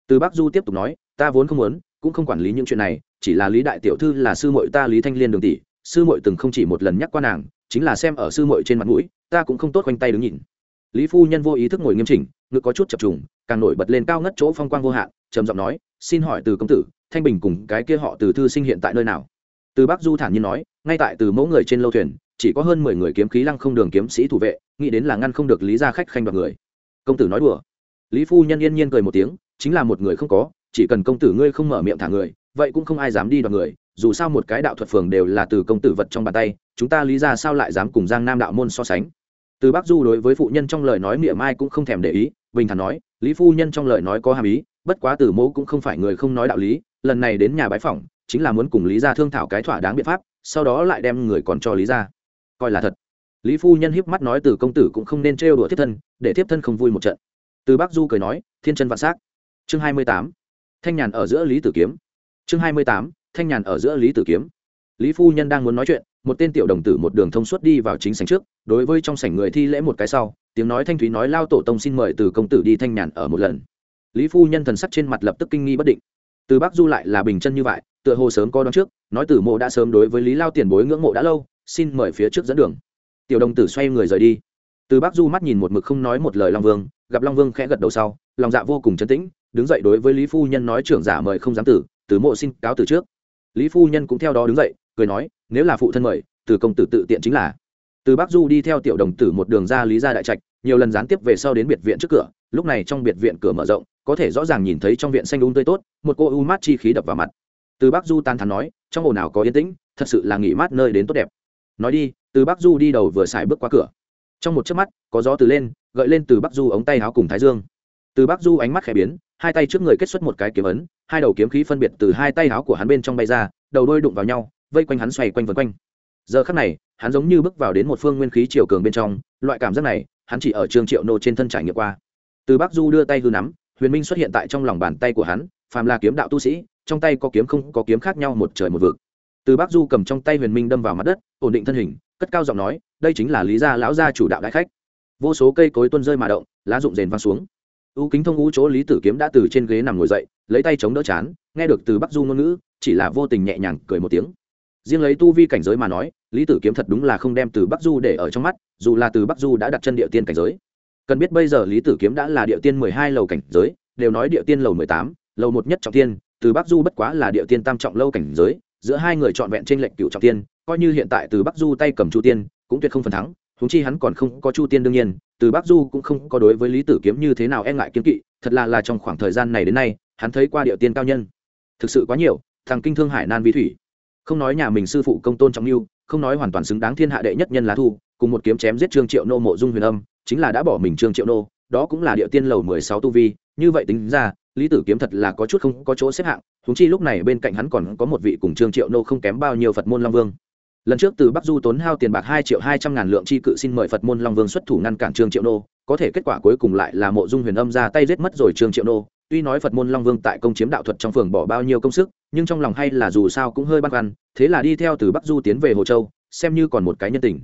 Từ bắc du tiếp tục nói, ta vốn không muốn, cũng không quản lý những chuyện này, chỉ là lý đại tiểu thư là sư mội ta lý thanh liên đường tỷ, sư mội từng không chỉ một lần nhắc qua nàng chính là xem ở sư muội trên mặt mũi, ta cũng không tốt quanh tay đứng nhìn. Lý phu nhân vô ý thức ngồi nghiêm chỉnh, ngực có chút chập trùng, càng nổi bật lên cao ngất chỗ phong quang vô hạn, trầm giọng nói, xin hỏi từ công tử, thanh bình cùng cái kia họ từ thư sinh hiện tại nơi nào? Từ bắc du thản nhiên nói, ngay tại từ mẫu người trên lâu thuyền, chỉ có hơn mười người kiếm khí lăng không đường kiếm sĩ thủ vệ, nghĩ đến là ngăn không được lý ra khách khanh đoạt người. Công tử nói đùa. Lý phu nhân yên nhiên cười một tiếng, chính là một người không có, chỉ cần công tử ngươi không mở miệng thả người vậy cũng không ai dám đi đoạt người, dù sao một cái đạo thuật phường đều là từ công tử vật trong bàn tay, chúng ta lý ra sao lại dám cùng giang nam đạo môn so sánh? Từ bác du đối với phụ nhân trong lời nói miệng mai cũng không thèm để ý, bình thản nói, lý phu nhân trong lời nói có hàm ý, bất quá từ mẫu cũng không phải người không nói đạo lý, lần này đến nhà bái phỏng, chính là muốn cùng lý ra thương thảo cái thỏa đáng biện pháp, sau đó lại đem người còn cho lý ra. Coi là thật. Lý phu nhân hiếp mắt nói từ công tử cũng không nên trêu đùa thiếp thân, để thiếp thân không vui một trận. Từ bác du cười nói, thiên chân vạn s á c chương hai mươi tám. Thanh nhàn ở giữa lý tử kiếm chương hai mươi tám, thanh nhàn ở giữa lý tử kiếm. Lý phu nhân đang muốn nói chuyện, một tên tiểu đồng tử một đường thông suốt đi vào chính sảnh trước, đối với trong sảnh người thi lễ một cái sau, tiếng nói thanh thúy nói lao tổ tông xin mời từ công tử đi thanh nhàn ở một lần. Lý phu nhân thần sắc trên mặt lập tức kinh nghi bất định. Từ bắc du lại là bình chân như vậy, tựa hồ sớm có đón trước, nói từ mộ đã sớm đối với lý lao tiền bối ngưỡng mộ đã lâu, xin mời phía trước dẫn đường. Tiểu đồng tử xoay người rời đi. Từ bắc du mắt nhìn một mực không nói một lời long vương, gặp long vương khẽ gật đầu sau, lòng dạ vô cùng chấn tĩnh, đứng dậy đối với lý phu nhân nói trưởng giả mời không dám tử từ mộ xin cáo từ trước. Lý phu nhân cũng theo đó đứng dậy, cười nói, nếu là phụ thân mời, từ công tử tự tiện chính là. Từ bắc du đi theo tiểu đồng tử một đường ra lý gia đại trạch, nhiều lần gián tiếp về sau đến biệt viện trước cửa, lúc này trong biệt viện cửa mở rộng, có thể rõ ràng nhìn thấy trong viện xanh đúng um tươi tốt, một cô u mát chi khí đập vào mặt. Từ bắc du tan thắn nói, trong ồn nào có yên tĩnh, thật sự là nghỉ mát nơi đến tốt đẹp. Nói đi, từ bắc du đi đầu vừa xài bước qua cửa. Trong một chớp mắt, có gió từ lên, gợi lên từ bắc du ống tay áo cùng thái dương từ bắc du ánh mắt khẽ biến, hai tay trước người kết xuất một cái kiếm ấn, hai đầu kiếm khí phân biệt từ hai tay áo của hắn bên trong bay ra, đầu đôi đụng vào nhau, vây quanh hắn xoay quanh vần quanh. Giờ khắc này, hắn giống như bước vào đến một phương nguyên khí chiều cường bên trong, loại cảm giác này, hắn chỉ ở trường triệu nô trên thân trải nghiệm qua. Từ bắc du đưa tay hư nắm, huyền minh xuất hiện tại trong lòng bàn tay của hắn, phàm là kiếm đạo tu sĩ, trong tay có kiếm không, có kiếm khác nhau một trời một vực. Từ bắc du cầm trong tay huyền minh đâm vào mặt đất, ổn định thân hình, cất cao giọng nói, đây chính là lý gia lão gia chủ đạo đại khách. Vô số cây cối tuôn rơi mà động, lá rụng rền vang xuống u kính thông ngũ chỗ lý tử kiếm đã từ trên ghế nằm ngồi dậy, lấy tay chống đỡ chán, nghe được từ bắc du ngôn ngữ, chỉ là vô tình nhẹ nhàng cười một tiếng. Riêng lấy tu vi cảnh giới mà nói, lý tử kiếm thật đúng là không đem từ bắc du để ở trong mắt, dù là từ bắc du đã đặt chân địa tiên cảnh giới. Cần biết bây giờ lý tử kiếm đã là địa tiên mười hai lầu cảnh giới, đều nói địa tiên lầu mười tám, lầu một nhất trọng tiên, từ bắc du bất quá là địa tiên tam trọng lâu cảnh giới, giữa hai người trọn vẹn trên lệnh cựu trọng tiên, coi như hiện tại từ bắc du tay cầm chu tiên, cũng tuyệt không phần thắng húng chi hắn còn không có chu tiên đương nhiên, từ bắc du cũng không có đối với lý tử kiếm như thế nào e ngại kiếm kỵ, thật là là trong khoảng thời gian này đến nay, hắn thấy qua địa tiên cao nhân. Thực sự quá nhiều, thằng kinh thương hải nan vi thủy. Không nói nhà mình sư phụ công tôn trọng lưu không nói hoàn toàn xứng đáng thiên hạ đệ nhất nhân lá thu, cùng một kiếm chém giết trương triệu nô mộ dung huyền âm, chính là đã bỏ mình trương triệu nô, đó cũng là địa tiên lầu mười sáu tu vi, như vậy tính ra, lý tử kiếm thật là có chút không có chỗ xếp hạng húng chi lúc này bên cạnh hắn còn có một vị cùng trương triệu nô không kém bao nhiêu phật môn long vương lần trước từ bắc du tốn hao tiền bạc hai triệu hai trăm ngàn lượng chi cự xin mời phật môn long vương xuất thủ ngăn cản trương triệu nô, có thể kết quả cuối cùng lại là mộ dung huyền âm ra tay giết mất rồi trương triệu nô. Tuy nói phật môn long vương tại công chiếm đạo thuật trong phường bỏ bao nhiêu công sức, nhưng trong lòng hay là dù sao cũng hơi băn khoăn, thế là đi theo từ bắc du tiến về hồ châu, xem như còn một cái nhân tình.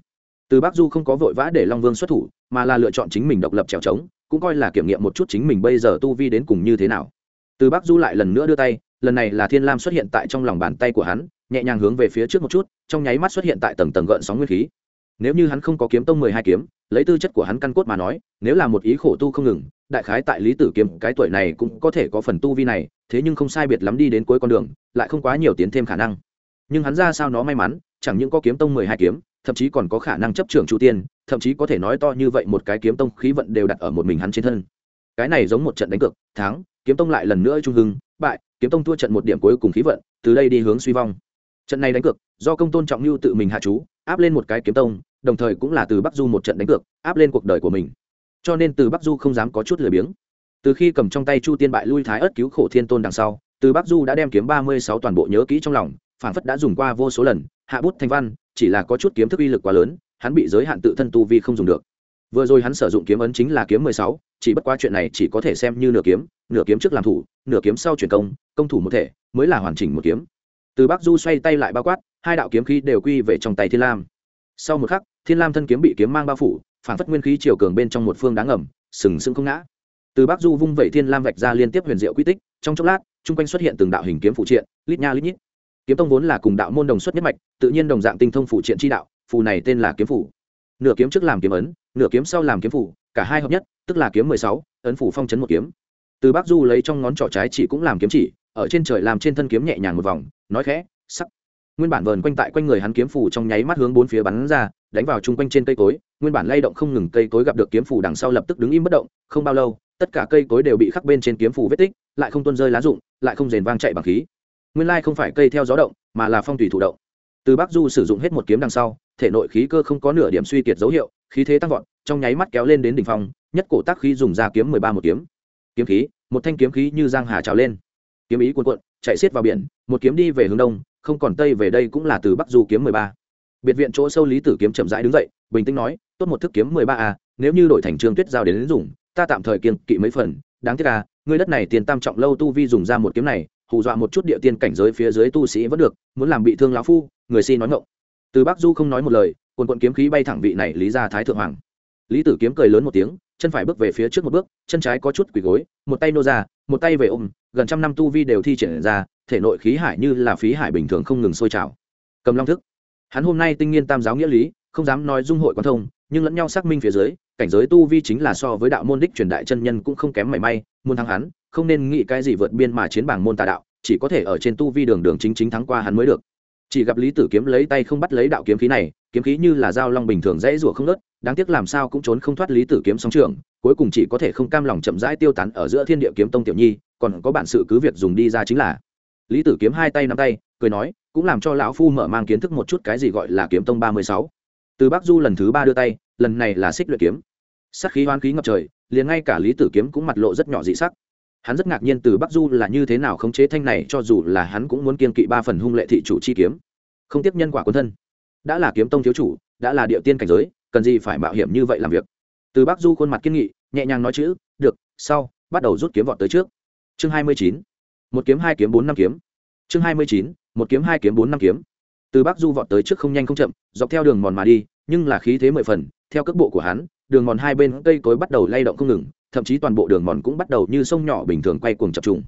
Từ bắc du không có vội vã để long vương xuất thủ, mà là lựa chọn chính mình độc lập trèo trống, cũng coi là kiểm nghiệm một chút chính mình bây giờ tu vi đến cùng như thế nào. Từ bắc du lại lần nữa đưa tay, lần này là thiên lam xuất hiện tại trong lòng bàn tay của hắn nhẹ nhàng hướng về phía trước một chút, trong nháy mắt xuất hiện tại tầng tầng gợn sóng nguyên khí. Nếu như hắn không có kiếm tông mười hai kiếm, lấy tư chất của hắn căn cốt mà nói, nếu là một ý khổ tu không ngừng, đại khái tại lý tử kiếm cái tuổi này cũng có thể có phần tu vi này, thế nhưng không sai biệt lắm đi đến cuối con đường, lại không quá nhiều tiến thêm khả năng. Nhưng hắn ra sao nó may mắn, chẳng những có kiếm tông mười hai kiếm, thậm chí còn có khả năng chấp trưởng chu tiên, thậm chí có thể nói to như vậy một cái kiếm tông khí vận đều đặt ở một mình hắn trên thân. Cái này giống một trận đánh cược, thắng, kiếm tông lại lần nữa trung hưng, bại, kiếm tông thua trận một điểm cuối cùng khí vận, từ đây đi hướng suy vong trận này đánh cược, do công tôn trọng lưu tự mình hạ chú, áp lên một cái kiếm tông, đồng thời cũng là từ bắc du một trận đánh cược, áp lên cuộc đời của mình. Cho nên từ bắc du không dám có chút lười biếng. Từ khi cầm trong tay chu tiên bại lui thái ớt cứu khổ thiên tôn đằng sau, từ bắc du đã đem kiếm ba mươi sáu toàn bộ nhớ kỹ trong lòng phản phất đã dùng qua vô số lần, hạ bút thanh văn, chỉ là có chút kiếm thức uy lực quá lớn, hắn bị giới hạn tự thân tu vi không dùng được. Vừa rồi hắn sử dụng kiếm ấn chính là kiếm mười sáu, chỉ bất quá chuyện này chỉ có thể xem như nửa kiếm nửa kiếm trước làm thủ, nửa kiếm sau chuyển công công thủ một thể, mới là hoàn chỉnh một kiếm từ bắc du xoay tay lại bao quát, hai đạo kiếm khí đều quy về trong tay thiên lam. Sau một khắc, thiên lam thân kiếm bị kiếm mang bao phủ, phản phất nguyên khí chiều cường bên trong một phương đáng ẩm sừng sững không ngã. Từ bắc du vung vẩy thiên lam vạch ra liên tiếp huyền diệu quy tích, trong chốc lát, chung quanh xuất hiện từng đạo hình kiếm phụ triện, lít nha lít nhít. Kiếm tông vốn là cùng đạo môn đồng xuất nhất mạch, tự nhiên đồng dạng tinh thông phụ triện chi đạo, phù này tên là kiếm phủ. Nửa kiếm trước làm kiếm ấn, nửa kiếm sau làm kiếm phủ, cả hai hợp nhất, tức là kiếm mười sáu, ấn phủ phong chấn một kiếm. Từ bắc du lấy trong ngón trỏ trái chỉ cũng làm kiếm chỉ, ở trên trời làm trên thân kiếm nhẹ nhàng một vòng nói khẽ, sắc. Nguyên bản vờn quanh tại quanh người hắn kiếm phủ trong nháy mắt hướng bốn phía bắn ra, đánh vào chung quanh trên cây cối. Nguyên bản lay động không ngừng cây cối gặp được kiếm phủ đằng sau lập tức đứng im bất động, không bao lâu, tất cả cây cối đều bị khắc bên trên kiếm phủ vết tích, lại không tuôn rơi lá rụng, lại không rền vang chạy bằng khí. Nguyên lai không phải cây theo gió động, mà là phong thủy thủ động. Từ bắc du sử dụng hết một kiếm đằng sau, thể nội khí cơ không có nửa điểm suy kiệt dấu hiệu, khí thế tăng vọt, trong nháy mắt kéo lên đến đỉnh phong, nhất cổ tác khí dùng ra kiếm mười ba một kiếm. Kiếm khí, một thanh kiếm khí như giang hà trào lên. Kiếm ý cuộn cuộn chạy xiết vào biển một kiếm đi về hướng đông không còn tây về đây cũng là từ bắc du kiếm mười ba. Biệt viện chỗ sâu lý tử kiếm chậm rãi đứng dậy bình tĩnh nói tốt một thức kiếm mười ba a nếu như đổi thành trương tuyết giao đến, đến dùng ta tạm thời kiên kỵ mấy phần đáng tiếc a người đất này tiền tam trọng lâu tu vi dùng ra một kiếm này hù dọa một chút địa tiên cảnh giới phía dưới tu sĩ vẫn được muốn làm bị thương lão phu người xin nói ngộng từ bắc du không nói một lời quần quận kiếm khí bay thẳng vị này lý ra thái thượng hoàng. Lý tử kiếm cười lớn một tiếng chân phải bước về phía trước một bước chân trái có chút quỳ gối một tay nô ra một tay về ôm gần trăm năm tu vi đều thi triển ra, thể nội khí hải như là phí hải bình thường không ngừng sôi trào. Cầm long thức. Hắn hôm nay tinh nghiên tam giáo nghĩa lý, không dám nói dung hội quan thông, nhưng lẫn nhau xác minh phía dưới, cảnh giới tu vi chính là so với đạo môn đích truyền đại chân nhân cũng không kém mảy may, muốn thắng hắn, không nên nghĩ cái gì vượt biên mà chiến bảng môn tà đạo, chỉ có thể ở trên tu vi đường đường chính chính thắng qua hắn mới được. Chỉ gặp lý tử kiếm lấy tay không bắt lấy đạo kiếm khí này, kiếm khí như là dao long bình thường dễ rủa không nớt đáng tiếc làm sao cũng trốn không thoát lý tử kiếm song trường cuối cùng chỉ có thể không cam lòng chậm rãi tiêu tán ở giữa thiên địa kiếm tông tiểu nhi còn có bản sự cứ việc dùng đi ra chính là. Lý tử kiếm hai tay nắm tay, cười nói, cũng làm cho lão phu mở mang kiến thức một chút cái gì gọi là kiếm tông ba mươi sáu. Từ bắc du lần thứ ba đưa tay, lần này là xích luyện kiếm. Sắc khí hoán khí ngập trời, liền ngay cả lý tử kiếm cũng mặt lộ rất nhỏ dị sắc. Hắn rất ngạc nhiên từ bắc du là như thế nào khống chế thanh này, cho dù là hắn cũng muốn kiên kỵ ba phần hung lệ thị chủ chi kiếm. Không tiếp nhân quả quân thân. Đã là kiếm tông thiếu chủ, đã là địa tiên cảnh giới, cần gì phải mạo hiểm như vậy làm việc? Từ bắc du khuôn mặt kiên nghị, nhẹ nhàng nói chữ, được, sau, bắt đầu rút kiếm vọt tới trước chương hai mươi chín, một kiếm hai kiếm bốn năm kiếm. Chương hai mươi chín, một kiếm hai kiếm bốn năm kiếm. Từ bắc du vọt tới trước không nhanh không chậm, dọc theo đường mòn mà đi, nhưng là khí thế mười phần, theo cước bộ của hắn, đường mòn hai bên cây cối bắt đầu lay động không ngừng, thậm chí toàn bộ đường mòn cũng bắt đầu như sông nhỏ bình thường quay cuồng chập trùng.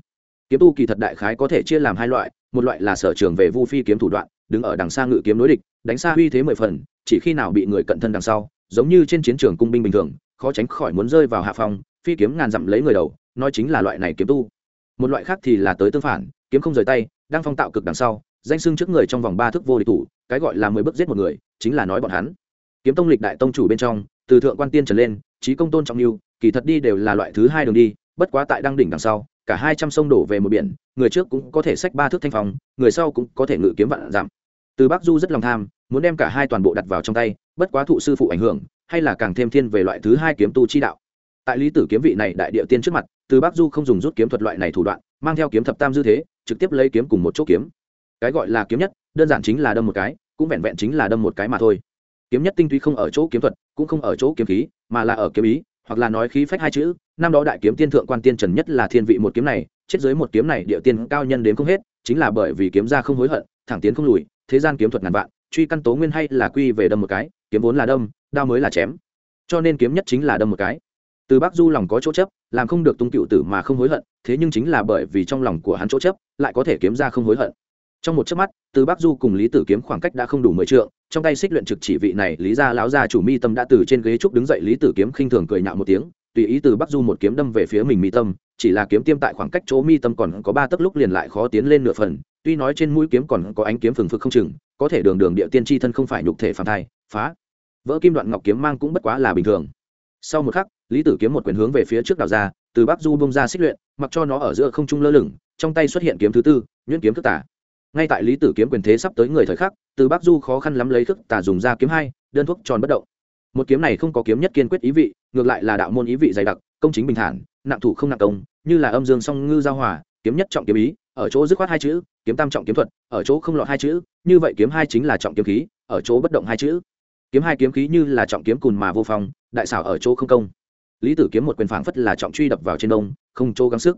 Kiếm tu kỳ thật đại khái có thể chia làm hai loại, một loại là sở trường về vu phi kiếm thủ đoạn, đứng ở đằng xa ngự kiếm đối địch, đánh xa uy thế mười phần, chỉ khi nào bị người cận thân đằng sau, giống như trên chiến trường cung binh bình thường, khó tránh khỏi muốn rơi vào hạ phòng phi kiếm ngàn dặm lấy người đầu, nói chính là loại này kiếm tu một loại khác thì là tới tương phản, kiếm không rời tay, đang phong tạo cực đằng sau, danh sưng trước người trong vòng ba thước vô địch thủ, cái gọi là mười bước giết một người, chính là nói bọn hắn. Kiếm tông lịch đại tông chủ bên trong, từ thượng quan tiên trở lên trí công tôn trọng lưu, kỳ thật đi đều là loại thứ hai đường đi, bất quá tại đăng đỉnh đằng sau, cả hai trăm sông đổ về một biển, người trước cũng có thể sách ba thước thanh phong, người sau cũng có thể ngự kiếm vạn giảm. Từ bắc du rất lòng tham, muốn đem cả hai toàn bộ đặt vào trong tay, bất quá thụ sư phụ ảnh hưởng, hay là càng thêm thiên về loại thứ hai kiếm tu chi đạo. Tại lý tử kiếm vị này đại địa tiên trước mặt từ bắc du không dùng rút kiếm thuật loại này thủ đoạn, mang theo kiếm thập tam dư thế, trực tiếp lấy kiếm cùng một chỗ kiếm. Cái gọi là kiếm nhất, đơn giản chính là đâm một cái, cũng vẹn vẹn chính là đâm một cái mà thôi. Kiếm nhất tinh túy không ở chỗ kiếm thuật, cũng không ở chỗ kiếm khí, mà là ở kiếm ý, hoặc là nói khí phách hai chữ. Năm đó đại kiếm tiên thượng quan tiên trần nhất là thiên vị một kiếm này, chết dưới một kiếm này địa tiên cao nhân đến không hết, chính là bởi vì kiếm ra không hối hận, thẳng tiến không lùi, thế gian kiếm thuật ngàn vạn, truy căn tố nguyên hay là quy về đâm một cái, kiếm vốn là đâm, đao mới là chém. Cho nên kiếm nhất chính là đâm một cái. Từ bắc du lòng có chỗ chấp làm không được tung cựu tử mà không hối hận, thế nhưng chính là bởi vì trong lòng của hắn chỗ chấp, lại có thể kiếm ra không hối hận. Trong một chớp mắt, từ bắc du cùng lý tử kiếm khoảng cách đã không đủ mười trượng, trong tay xích luyện trực chỉ vị này, lý gia lão gia chủ mi tâm đã từ trên ghế trúc đứng dậy, lý tử kiếm khinh thường cười nhạo một tiếng, tùy ý từ bắc du một kiếm đâm về phía mình mi tâm, chỉ là kiếm tiêm tại khoảng cách chỗ mi tâm còn có ba tấc lúc liền lại khó tiến lên nửa phần, tuy nói trên mũi kiếm còn có ánh kiếm phừng phực không chừng, có thể đường đường địa tiên tri thân không phải nhục thể phản thai, phá. Vỡ kim đoạn ngọc kiếm mang cũng bất quá là bình thường. Sau một khắc lý tử kiếm một quyền hướng về phía trước đào ra, từ bắc du bông ra xích luyện, mặc cho nó ở giữa không trung lơ lửng, trong tay xuất hiện kiếm thứ tư, nhuyễn kiếm thức tả ngay tại lý tử kiếm quyền thế sắp tới người thời khắc, từ bắc du khó khăn lắm lấy thức tả dùng ra kiếm hai, đơn thuốc tròn bất động. Một kiếm này không có kiếm nhất kiên quyết ý vị, ngược lại là đạo môn ý vị dày đặc, công chính bình thản, nặng thủ không nặng công, như là âm dương song ngư giao hòa, kiếm nhất trọng kiếm ý, ở chỗ dứt khoát hai chữ, kiếm tam trọng kiếm thuật, ở chỗ không lọt hai chữ, như vậy kiếm hai chính là trọng kiếm khí, ở chỗ bất động hai chữ. Kiếm hai kiếm khí như là trọng kiếm cùn mà vô phong, đại xảo ở chỗ không công lý tử kiếm một quyền phảng phất là trọng truy đập vào trên đông, không chỗ gắng sức.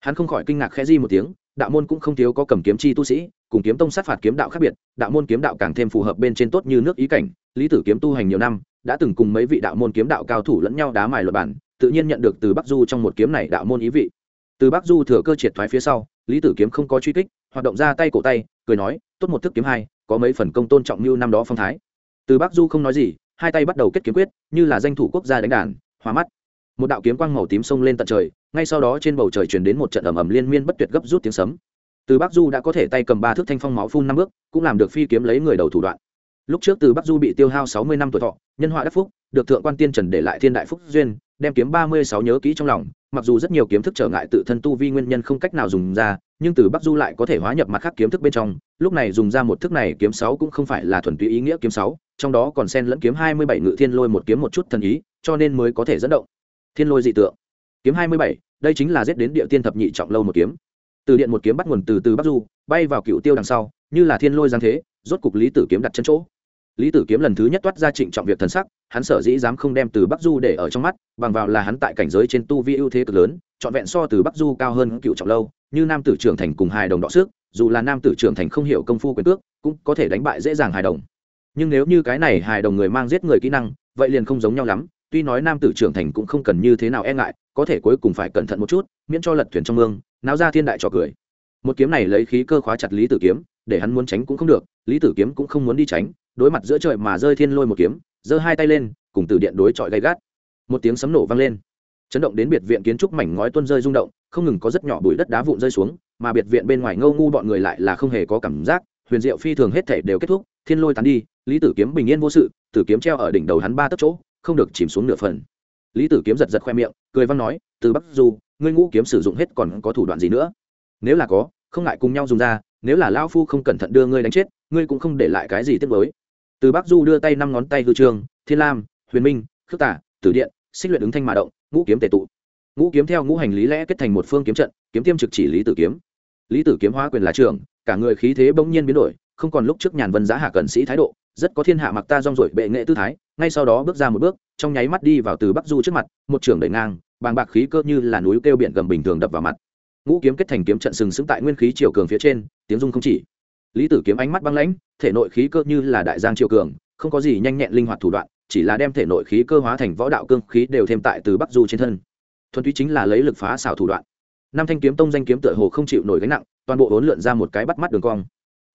Hắn không khỏi kinh ngạc khẽ di một tiếng, đạo môn cũng không thiếu có cầm kiếm chi tu sĩ, cùng kiếm tông sát phạt kiếm đạo khác biệt, đạo môn kiếm đạo càng thêm phù hợp bên trên tốt như nước ý cảnh. Lý tử kiếm tu hành nhiều năm, đã từng cùng mấy vị đạo môn kiếm đạo cao thủ lẫn nhau đá mài luật bản, tự nhiên nhận được từ bắc du trong một kiếm này đạo môn ý vị. Từ bắc du thừa cơ triệt thoái phía sau, lý tử kiếm không có truy kích, hoạt động ra tay cổ tay, cười nói, tốt một thức kiếm hai, có mấy phần công tôn trọng như năm đó phong thái. Từ bắc du không nói gì, hai tay bắt đầu kết kiếm quyết, như là danh thủ quốc gia đánh đàn hóa mắt một đạo kiếm quang màu tím xông lên tận trời, ngay sau đó trên bầu trời truyền đến một trận ầm ầm liên miên bất tuyệt gấp rút tiếng sấm. Từ bắc du đã có thể tay cầm ba thước thanh phong máu phun năm bước, cũng làm được phi kiếm lấy người đầu thủ đoạn. Lúc trước từ bắc du bị tiêu hao sáu mươi năm tuổi thọ, nhân họa đắc phúc, được thượng quan tiên trần để lại thiên đại phúc duyên, đem kiếm ba mươi sáu nhớ kỹ trong lòng, mặc dù rất nhiều kiếm thức trở ngại tự thân tu vi nguyên nhân không cách nào dùng ra, nhưng từ bắc du lại có thể hóa nhập mặt khác kiếm thức bên trong, lúc này dùng ra một thức này kiếm sáu cũng không phải là thuần túy ý nghĩa kiếm sáu, trong đó còn xen lẫn kiếm hai mươi bảy ngự thiên lôi một kiếm một chút thần ý, cho nên mới có thể dẫn động thiên lôi dị tượng. Kiếm hai mươi bảy, đây chính là giết đến địa tiên thập nhị trọng lâu một kiếm. Từ điện một kiếm bắt nguồn từ từ bắc du, bay vào cựu tiêu đằng sau, như là thiên lôi giáng thế, rốt cục lý tử kiếm đặt chân chỗ. Lý tử kiếm lần thứ nhất toát ra trịnh trọng việc thần sắc, hắn sở dĩ dám không đem từ bắc du để ở trong mắt, bằng vào là hắn tại cảnh giới trên tu vi ưu thế cực lớn, trọn vẹn so từ bắc du cao hơn cựu trọng lâu, như nam tử trưởng thành cùng hài đồng đọ sức, dù là nam tử trưởng thành không hiểu công phu quyền cước cũng có thể đánh bại dễ dàng hài đồng. Nhưng nếu như cái này hài đồng người mang giết người kỹ năng, vậy liền không giống nhau lắm tuy nói nam tử trưởng thành cũng không cần như thế nào e ngại, có thể cuối cùng phải cẩn thận một chút, miễn cho lật thuyền trong mương, náo ra thiên đại trò cười. Một kiếm này lấy khí cơ khóa chặt lý tử kiếm, để hắn muốn tránh cũng không được, lý tử kiếm cũng không muốn đi tránh, đối mặt giữa trời mà rơi thiên lôi một kiếm, giơ hai tay lên, cùng từ điện đối chọi gay gắt. Một tiếng sấm nổ vang lên. Chấn động đến biệt viện kiến trúc mảnh ngói tuôn rơi rung động, không ngừng có rất nhỏ bụi đất đá vụn rơi xuống, mà biệt viện bên ngoài ngâu ngu bọn người lại là không hề có cảm giác, huyền diệu phi thường hết thể đều kết thúc, thiên lôi tán đi, lý tử kiếm bình yên vô sự, tử kiếm treo ở đỉnh đầu hắn ba tấc chỗ không được chìm xuống nửa phần. Lý tử kiếm giật giật khoe miệng, cười văn nói, từ bắc du, ngươi ngũ kiếm sử dụng hết còn có thủ đoạn gì nữa? Nếu là có, không ngại cùng nhau dùng ra, nếu là lão phu không cẩn thận đưa ngươi đánh chết, ngươi cũng không để lại cái gì tiếc với từ bắc du đưa tay năm ngón tay hư trường, thiên lam, huyền minh, khước tả tử điện, xích luyện ứng thanh mà động, ngũ kiếm tề tụ. Ngũ kiếm theo ngũ hành lý lẽ kết thành một phương kiếm trận, kiếm tiêm trực chỉ lý tử kiếm. Lý tử kiếm hóa quyền là trường cả người khí thế bỗng nhiên biến đổi, không còn lúc trước nhàn vân giá hạ cận sĩ thái độ rất có thiên hạ mặc ta rong rổi bệ nghệ tư thái, ngay sau đó bước ra một bước, trong nháy mắt đi vào từ bắc du trước mặt, một trường đẩy ngang, bàng bạc khí cơ như là núi kêu biển gầm bình thường đập vào mặt. Ngũ kiếm kết thành kiếm trận sừng sững tại nguyên khí triều cường phía trên, tiếng dung không chỉ. Lý tử kiếm ánh mắt băng lãnh, thể nội khí cơ như là đại giang triều cường, không có gì nhanh nhẹn linh hoạt thủ đoạn, chỉ là đem thể nội khí cơ hóa thành võ đạo cương khí đều thêm tại từ bắc du trên thân. Thuần túy chính là lấy lực phá xảo thủ đoạn. Năm thanh kiếm tông danh kiếm tựa hồ không chịu nổi gánh nặng, toàn bộ hỗn lượn ra một cái bắt mắt đường cong.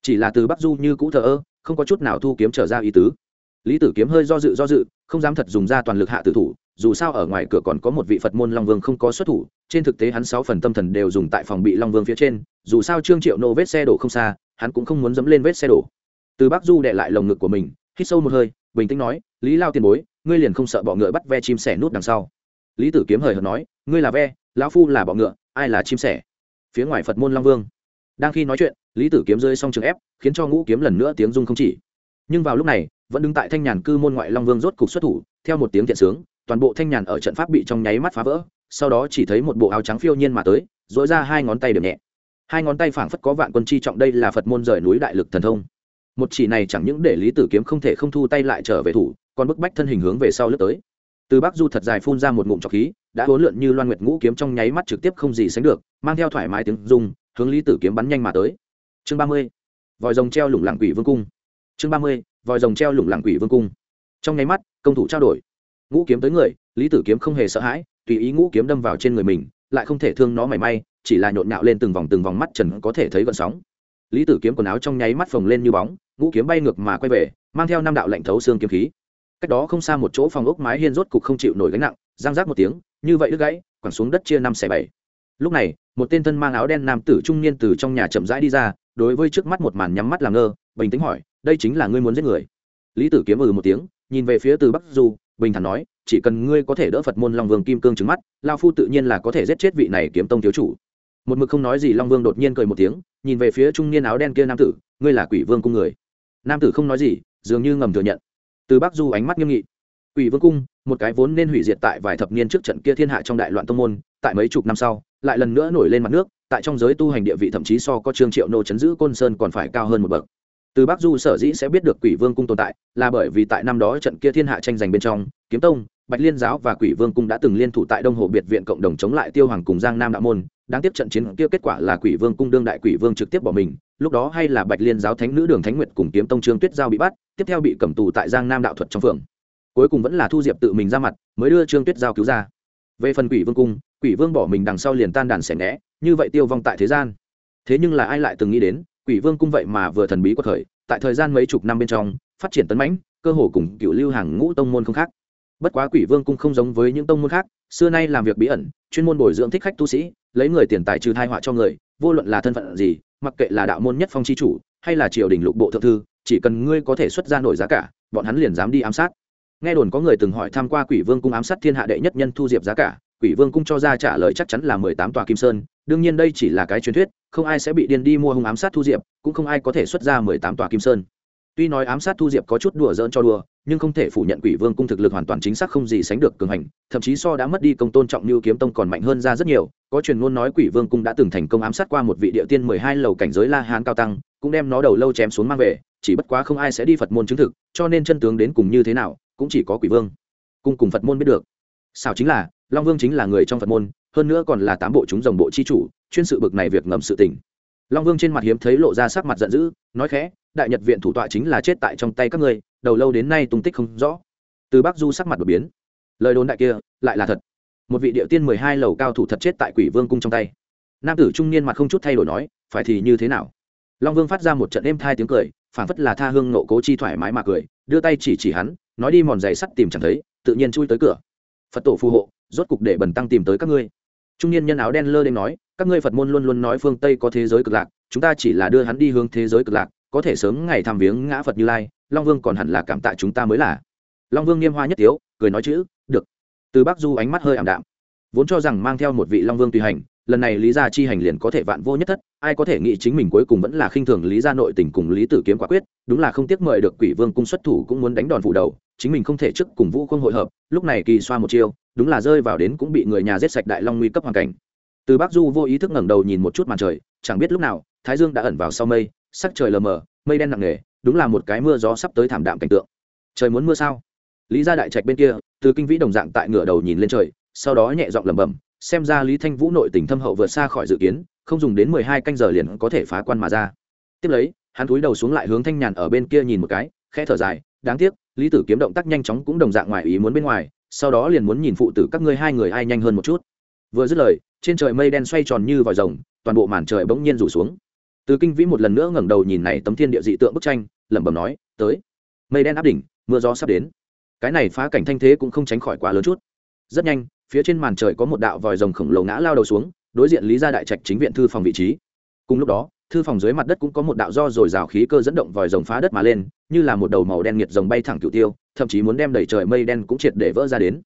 Chỉ là từ bắc du như cũ thờ ơ không có chút nào thu kiếm trở ra ý tứ. Lý tử kiếm hơi do dự do dự, không dám thật dùng ra toàn lực hạ tử thủ, dù sao ở ngoài cửa còn có một vị phật môn long vương không có xuất thủ, trên thực tế hắn sáu phần tâm thần đều dùng tại phòng bị long vương phía trên, dù sao trương triệu nô vết xe đổ không xa, hắn cũng không muốn dẫm lên vết xe đổ. Từ bắc du đệ lại lồng ngực của mình, hít sâu một hơi, bình tĩnh nói, lý lao tiền bối, ngươi liền không sợ bọ ngựa bắt ve chim sẻ nút đằng sau? Lý tử kiếm hời hợt nói, ngươi là ve, lão phu là bọ ngựa, ai là chim sẻ? Phía ngoài phật môn long vương đang khi nói chuyện, lý tử kiếm rơi xong trường ép, khiến cho ngũ kiếm lần nữa tiếng rung không chỉ. Nhưng vào lúc này, vẫn đứng tại thanh nhàn cư môn ngoại long vương rốt cục xuất thủ, theo một tiếng thiện sướng, toàn bộ thanh nhàn ở trận pháp bị trong nháy mắt phá vỡ, sau đó chỉ thấy một bộ áo trắng phiêu nhiên mà tới dỗi ra hai ngón tay điểm nhẹ. Hai ngón tay phảng phất có vạn quân chi trọng, đây là phật môn rời núi đại lực thần thông. Một chỉ này chẳng những để lý tử kiếm không thể không thu tay lại trở về thủ, còn bức bách thân hình hướng về sau lướt tới. Từ bắc du thật dài phun ra một ngụm trọc khí, đã huấn lượn như loan nguyệt ngũ kiếm trong nháy mắt trực tiếp không gì sánh được, mang theo thoải mái tiếng dung hướng lý tử kiếm bắn nhanh mà tới. Chương ba mươi, vòi rồng treo lủng lặng quỷ vương cung. Chương ba mươi, vòi rồng treo lủng lặng quỷ vương cung. Trong nháy mắt, công thủ trao đổi. Ngũ kiếm tới người, lý tử kiếm không hề sợ hãi, tùy ý ngũ kiếm đâm vào trên người mình, lại không thể thương nó mảy may, chỉ là nhộn nhạo lên từng vòng từng vòng mắt trần có thể thấy gợn sóng. Lý tử kiếm quần áo trong nháy mắt phồng lên như bóng, ngũ kiếm bay ngược mà quay về, mang theo năm đạo lệnh thấu xương kiếm khí. Cách đó không xa một chỗ phòng ốc mái hiên rốt cục không chịu nổi gánh nặng giang rác một tiếng, như vậy đứt gãy, quẳng xuống đất chia năm xẻ bảy lúc này, một tên thân mang áo đen nam tử trung niên từ trong nhà chậm rãi đi ra, đối với trước mắt một màn nhắm mắt làm ngơ, bình tĩnh hỏi, đây chính là ngươi muốn giết người? Lý tử kiếm ừ một tiếng, nhìn về phía từ bắc du, bình thản nói, chỉ cần ngươi có thể đỡ phật môn long vương kim cương trứng mắt, lao phu tự nhiên là có thể giết chết vị này kiếm tông thiếu chủ. Một mực không nói gì, long vương đột nhiên cười một tiếng, nhìn về phía trung niên áo đen kia nam tử, ngươi là quỷ vương cung người. Nam tử không nói gì, dường như ngầm thừa nhận. Từ bắc du ánh mắt nghiêm nghị. Quỷ vương cung, một cái vốn nên hủy diệt tại vài thập niên trước trận kia thiên hạ trong đại loạn tông môn, tại mấy chục năm sau lại lần nữa nổi lên mặt nước, tại trong giới tu hành địa vị thậm chí so có trương triệu nô chấn giữ côn sơn còn phải cao hơn một bậc. Từ bắc du sở dĩ sẽ biết được quỷ vương cung tồn tại, là bởi vì tại năm đó trận kia thiên hạ tranh giành bên trong, kiếm tông, bạch liên giáo và quỷ vương cung đã từng liên thủ tại đông hồ biệt viện cộng đồng chống lại tiêu hoàng cùng giang nam đạo môn. Đáng tiếc trận chiến kia kết quả là quỷ vương cung đương đại quỷ vương trực tiếp bỏ mình, lúc đó hay là bạch liên giáo thánh nữ đường thánh nguyệt cùng kiếm tông trương tuyết giao bị bắt, tiếp theo bị cầm tù tại giang nam đạo thuật trong phường cuối cùng vẫn là thu diệp tự mình ra mặt, mới đưa trương tuyết giao cứu ra về phần quỷ vương cung, quỷ vương bỏ mình đằng sau liền tan đàn xẻ ngẽ như vậy tiêu vong tại thế gian. Thế nhưng là ai lại từng nghĩ đến, quỷ vương cung vậy mà vừa thần bí của thời tại thời gian mấy chục năm bên trong, phát triển tấn mãnh, cơ hồ cùng cựu lưu hàng ngũ tông môn không khác. Bất quá quỷ vương cung không giống với những tông môn khác, xưa nay làm việc bí ẩn, chuyên môn bồi dưỡng thích khách tu sĩ, lấy người tiền tài trừ thai họa cho người, vô luận là thân phận gì, mặc kệ là đạo môn nhất phong c h i chủ, hay là triều đình lục bộ thượng thư, chỉ cần ngươi có thể xuất ra nổi giá cả, bọn hắn liền dám đi ám sát nghe đồn có người từng hỏi tham q u a quỷ vương cung ám sát thiên hạ đệ nhất nhân thu diệp giá cả, quỷ vương cung cho ra trả lời chắc chắn là mười tám tòa kim sơn, đương nhiên đây chỉ là cái truyền thuyết, không ai sẽ bị điên đi mua hung ám sát thu diệp, cũng không ai có thể xuất ra mười tám tòa kim sơn. Tuy nói ám sát thu diệp có chút đùa dỡn cho đùa, nhưng không thể phủ nhận quỷ vương cung thực lực hoàn toàn chính xác không gì sánh được cường hành, thậm chí so đã mất đi công tôn trọng như kiếm tông còn mạnh hơn ra rất nhiều. Có truyền ngôn nói quỷ vương cung đã từng thành công ám sát qua một vị địa tiên mười hai lầu cảnh giới la hán cao tăng, cũng đem nó đầu lâu chém xuống mang về, chỉ bất quá không ai sẽ đi phật môn chứng thực, cho nên chân tướng đến cùng như thế nào cũng chỉ có quỷ vương. Cung cùng phật môn biết được. Sao chính là, long vương chính là người trong phật môn, hơn nữa còn là tám bộ chúng dòng bộ chi chủ, chuyên sự bực này việc ngầm sự tình. Long vương trên mặt hiếm thấy lộ ra sắc mặt giận dữ, nói khẽ, đại nhật viện thủ tọa chính là chết tại trong tay các ngươi, đầu lâu đến nay tung tích không rõ. Từ bắc du sắc mặt đột biến. Lời đồn đại kia, lại là thật. Một vị địa tiên mười hai lầu cao thủ thật chết tại quỷ vương cung trong tay. Nam tử trung niên mặt không chút thay đổi nói, phải thì như thế nào? Long vương phát ra một trận êm thai tiếng cười phản phất là tha hương nộ cố chi thoải mái mà cười đưa tay chỉ chỉ hắn, nói đi mòn giày sắt tìm chẳng thấy, tự nhiên chui tới cửa. Phật tổ phù hộ, rốt cục để bần tăng tìm tới các ngươi. Trung niên nhân áo đen lơ đ nói, các ngươi phật môn luôn luôn nói phương tây có thế giới cực lạc, chúng ta chỉ là đưa hắn đi hướng thế giới cực lạc, có thể sớm ngày tham viếng ngã phật như lai, long vương còn hẳn là cảm tạ chúng ta mới là. Long vương nghiêm hoa nhất tiếu, cười nói chữ, được. Từ bắc du ánh mắt hơi ảm đạm, vốn cho rằng mang theo một vị long vương tùy hành lần này lý gia chi hành liền có thể vạn vô nhất thất, ai có thể nghĩ chính mình cuối cùng vẫn là khinh thường lý gia nội tình cùng lý tử kiếm quả quyết, đúng là không tiếc mời được quỷ vương cung xuất thủ cũng muốn đánh đòn phủ đầu, chính mình không thể trước cùng vũ không hội hợp, lúc này kỳ xoa một chiêu, đúng là rơi vào đến cũng bị người nhà giết sạch đại long nguy cấp hoàn cảnh. Từ bắc du vô ý thức ngẩng đầu nhìn một chút màn trời, chẳng biết lúc nào, thái dương đã ẩn vào sau mây, sắc trời lờ mờ, mây đen nặng nề, đúng là một cái mưa gió sắp tới thảm đạm cảnh tượng. Trời muốn mưa sao? Lý gia đại trạch bên kia, từ kinh vĩ đồng dạng tại ngửa đầu nhìn lên trời, sau đó nhẹ giọng lẩm bẩm xem ra lý thanh vũ nội tình thâm hậu vượt xa khỏi dự kiến, không dùng đến mười hai canh giờ liền có thể phá quan mà ra. Tiếp lấy, hắn cúi đầu xuống lại hướng thanh nhàn ở bên kia nhìn một cái, khẽ thở dài, đáng tiếc, lý tử kiếm động tác nhanh chóng cũng đồng dạng ngoài ý muốn bên ngoài, sau đó liền muốn nhìn phụ tử các ngươi hai người ai nhanh hơn một chút. Vừa dứt lời, trên trời mây đen xoay tròn như vòi rồng, toàn bộ màn trời bỗng nhiên rủ xuống. Từ kinh vĩ một lần nữa ngẩng đầu nhìn này tấm thiên địa dị tượng bức tranh, lẩm bẩm nói, tới. Mây đen áp đỉnh, mưa gió sắp đến. Cái này phá cảnh thanh thế cũng không tránh khỏi quá lớn chút. Rất nhanh phía trên màn trời có một đạo vòi rồng khổng lồ ngã lao đầu xuống, đối diện lý gia đại trạch chính viện thư phòng vị trí. Cùng lúc đó, thư phòng dưới mặt đất cũng có một đạo do dồi dào khí cơ dẫn động vòi rồng phá đất mà lên, như là một đầu màu đen nghiệt rồng bay thẳng cửu tiêu, thậm chí muốn đem đầy trời mây đen cũng triệt để vỡ ra đến.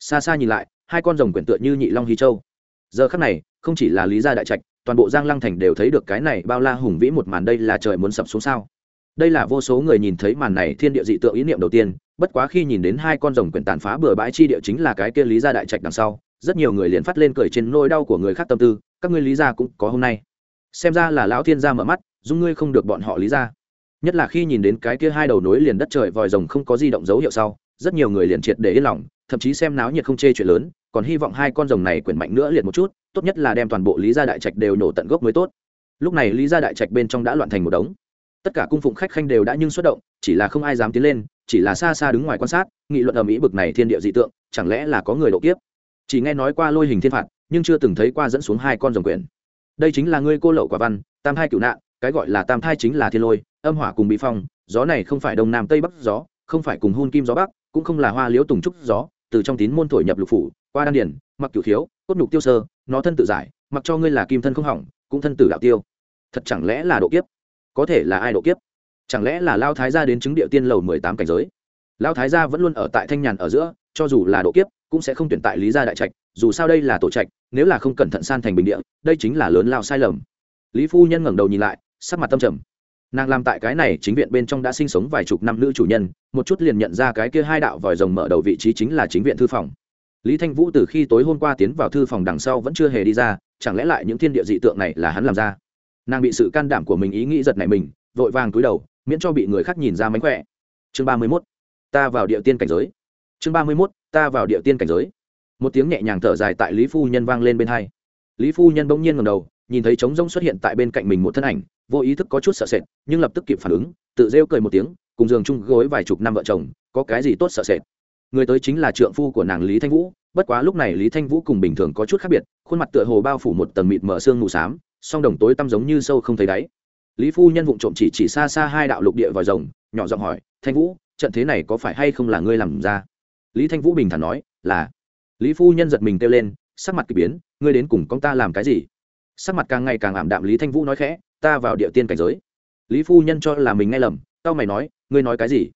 Xa xa nhìn lại, hai con rồng quyển tựa như nhị long hy châu. Giờ khắc này, không chỉ là lý gia đại trạch, toàn bộ giang lăng thành đều thấy được cái này bao la hùng vĩ một màn đây là trời muốn sập xuống sao đây là vô số người nhìn thấy màn này thiên địa dị tượng ý niệm đầu tiên, bất quá khi nhìn đến hai con rồng quyển tàn phá bừa bãi chi địa chính là cái kia lý gia đại trạch đằng sau, rất nhiều người liền phát lên cười trên nỗi đau của người khác tâm tư, các ngươi lý gia cũng có hôm nay. Xem ra là lão thiên gia mở mắt, dung ngươi không được bọn họ lý gia. Nhất là khi nhìn đến cái kia hai đầu nối liền đất trời vòi rồng không có di động dấu hiệu sau, rất nhiều người liền triệt để yên lòng, thậm chí xem náo nhiệt không chê chuyện lớn, còn hy vọng hai con rồng này quyển mạnh nữa liệt một chút, tốt nhất là đem toàn bộ lý gia đại trạch đều nổ tận gốc mới tốt. Lúc này lý gia đại trạch bên trong đã loạn thành một đống tất cả cung phụng khách khanh đều đã nhưng xuất động, chỉ là không ai dám tiến lên, chỉ là xa xa đứng ngoài quan sát, nghị luận ở mỹ bực này thiên địa dị tượng, chẳng lẽ là có người độ kiếp? Chỉ nghe nói qua lôi hình thiên phạt, nhưng chưa từng thấy qua dẫn xuống hai con rồng quyển đây chính là ngươi cô lậu quả văn, tam thai cựu nạn, cái gọi là tam thai chính là thiên lôi, âm hỏa cùng bị phong, gió này không phải đông nam tây bắc gió, không phải cùng hun kim gió bắc, cũng không là hoa liễu tùng trúc gió, từ trong tín môn thổi nhập lục phủ, qua đan điển, mặc cửu thiếu cốt nhục tiêu sơ, nó thân tự giải, mặc cho ngươi là kim thân không hỏng, cũng thân tử đạo tiêu. Thật chẳng lẽ là độ kiếp? Có thể là ai độ kiếp? Chẳng lẽ là lao thái gia đến chứng địa tiên lầu mười tám cảnh giới? Lao thái gia vẫn luôn ở tại thanh nhàn ở giữa, cho dù là độ kiếp, cũng sẽ không tuyển tại lý gia đại trạch, dù sao đây là tổ trạch, nếu là không cẩn thận san thành bình địa, đây chính là lớn lao sai lầm. Lý phu nhân ngẩng đầu nhìn lại, sắc mặt tâm trầm. Nàng làm tại cái này chính viện bên trong đã sinh sống vài chục năm nữ chủ nhân, một chút liền nhận ra cái kia hai đạo vòi rồng mở đầu vị trí chính là chính viện thư phòng. Lý thanh vũ từ khi tối hôm qua tiến vào thư phòng đằng sau vẫn chưa hề đi ra, chẳng lẽ lại những thiên địa dị tượng này là hắn làm ra? Nàng bị sự can đảm của mình ý nghĩ giật này mình, vội vàng túi đầu, miễn cho bị người khác nhìn ra mánh khỏe. Chương ba mươi mốt, ta vào địa tiên cảnh giới. Chương ba mươi mốt, ta vào địa tiên cảnh giới. Một tiếng nhẹ nhàng thở dài tại lý phu nhân vang lên bên hai. Lý phu nhân bỗng nhiên ngầm đầu, nhìn thấy trống rông xuất hiện tại bên cạnh mình một thân ảnh, vô ý thức có chút sợ sệt, nhưng lập tức kịp phản ứng, tự rêu cười một tiếng, cùng giường chung gối vài chục năm vợ chồng, có cái gì tốt sợ sệt. Người tới chính là trượng phu của nàng lý thanh vũ, bất quá lúc này lý thanh vũ cùng bình thường có chút khác biệt, khuôn mặt tựa hồ bao phủ một tầng mịt mở xương mù xám song đồng tối tăm giống như sâu không thấy đáy. Lý phu nhân vụng trộm chỉ chỉ xa xa hai đạo lục địa vòi rồng, nhỏ giọng hỏi, thanh vũ, trận thế này có phải hay không là ngươi làm ra? Lý thanh vũ bình thản nói, là. Lý phu nhân giật mình kêu lên, sắc mặt k ỳ biến, ngươi đến cùng công ta làm cái gì? Sắc mặt càng ngày càng ảm đạm, lý thanh vũ nói khẽ, ta vào địa tiên cảnh giới. Lý phu nhân cho là mình nghe lầm tao mày nói, ngươi nói cái gì?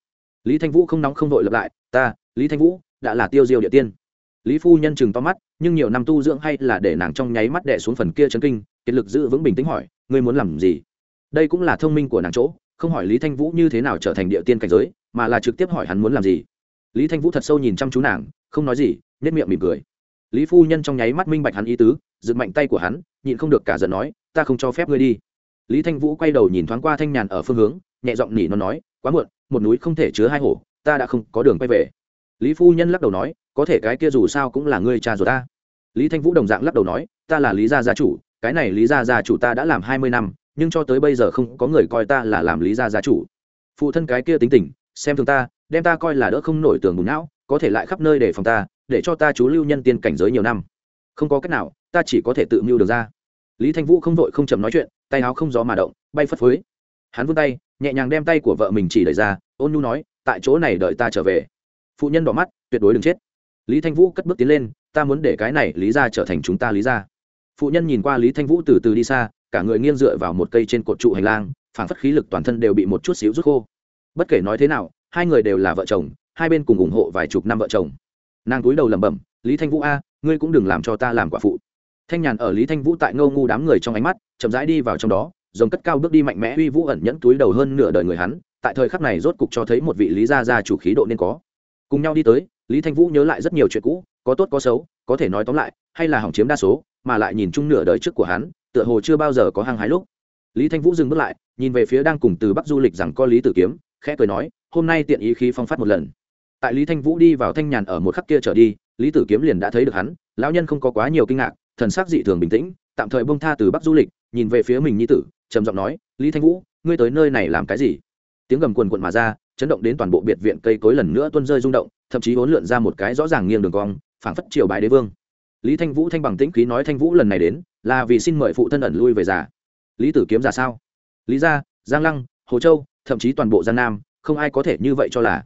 Lý thanh vũ không nóng không vội lập lại, ta, lý thanh vũ, đã là tiêu diêu địa tiên lý phu nhân chừng to mắt, nhưng nhiều năm tu dưỡng hay là để nàng trong nháy mắt đẻ xuống phần kia chấn kinh, kiệt lực giữ vững bình tĩnh hỏi, ngươi muốn làm gì? Đây cũng là thông minh của nàng chỗ, không hỏi lý thanh vũ như thế nào trở thành địa tiên cảnh giới, mà là trực tiếp hỏi hắn muốn làm gì. Lý thanh vũ thật sâu nhìn chăm chú nàng, không nói gì nhất miệng mỉm cười. Lý phu nhân trong nháy mắt minh bạch hắn ý tứ, giựt mạnh tay của hắn, nhịn không được cả giận nói, ta không cho phép ngươi đi. Lý thanh vũ quay đầu nhìn thoáng qua thanh nhàn ở phương hướng, nhẹ giọng nỉ nó nói, quá muộn, một núi không thể chứa hai hổ, ta đã không có đường quay về. Lý phu nhân lắc đầu nói có thể cái kia dù sao cũng là ngươi cha rồi ta. Lý thanh vũ đồng dạng lắc đầu nói, ta là lý gia gia chủ, cái này lý gia gia chủ ta đã làm hai mươi năm, nhưng cho tới bây giờ không có người coi ta là làm lý gia gia chủ. Phụ thân cái kia tính tình, xem thường ta, đem ta coi là đỡ không nổi tường bùn não, có thể lại khắp nơi để phòng ta, để cho ta chú lưu nhân tiên cảnh giới nhiều năm. Không có cách nào, ta chỉ có thể tự mưu được ra. Lý thanh vũ không vội không chậm nói chuyện, tay áo không gió mà động, bay phất phới. Hắn vươn tay, nhẹ nhàng đem tay của vợ mình chỉ đẩy ra, ôn nhu nói, tại chỗ này đợi ta trở về. Phụ nhân đỏ mắt, tuyệt đối đừng chết lý thanh vũ cất bước tiến lên, ta muốn để cái này lý ra trở thành chúng ta lý ra phụ nhân nhìn qua lý thanh vũ từ từ đi xa, cả người nghiêng dựa vào một cây trên cột trụ hành lang phản phất khí lực toàn thân đều bị một chút xíu rút khô. Bất kể nói thế nào, hai người đều là vợ chồng, hai bên cùng ủng hộ vài chục năm vợ chồng. Nàng túi đầu lẩm bẩm, lý thanh vũ a, ngươi cũng đừng làm cho ta làm quả phụ. Thanh nhàn ở lý thanh vũ tại ngâu ngu đám người trong ánh mắt, chậm rãi đi vào trong đó dòng cất cao bước đi mạnh mẽ uy vũ ẩn nhẫn túi đầu hơn nửa đời người hắn, tại thời khắc này rốt cục cho thấy một vị lý gia gia chủ khí độ nên có. Cùng nhau đi tới lý thanh vũ nhớ lại rất nhiều chuyện cũ, có tốt có xấu, có thể nói tóm lại, hay là hỏng chiếm đa số, mà lại nhìn chung nửa đời trước của hắn, tựa hồ chưa bao giờ có hăng hái lúc. Lý thanh vũ dừng bước lại, nhìn về phía đang cùng từ bắc du lịch rằng có lý tử kiếm, khẽ cười nói, hôm nay tiện ý khí phong phát một lần. Tại lý thanh vũ đi vào thanh nhàn ở một khắc kia trở đi, lý tử kiếm liền đã thấy được hắn, lão nhân không có quá nhiều kinh ngạc, thần sắc dị thường bình tĩnh, tạm thời bông tha từ bắc du lịch, nhìn về phía mình nhi tử, trầm giọng nói, lý thanh vũ, ngươi tới nơi này làm cái gì? Tiếng gầm quần quận mà ra, chấn động đến toàn bộ biệt viện cây cối lần nữa tuôn rơi rung động thậm chí hỗn lượn ra một cái rõ ràng nghiêng đường cong, phảng phất triều bái đế vương. Lý thanh vũ thanh bằng tĩnh khí nói thanh vũ lần này đến, là vì xin mời phụ thân ẩn lui về già. Lý tử kiếm giả sao? Lý gia, giang lăng, hồ châu, thậm chí toàn bộ giang nam, không ai có thể như vậy cho là.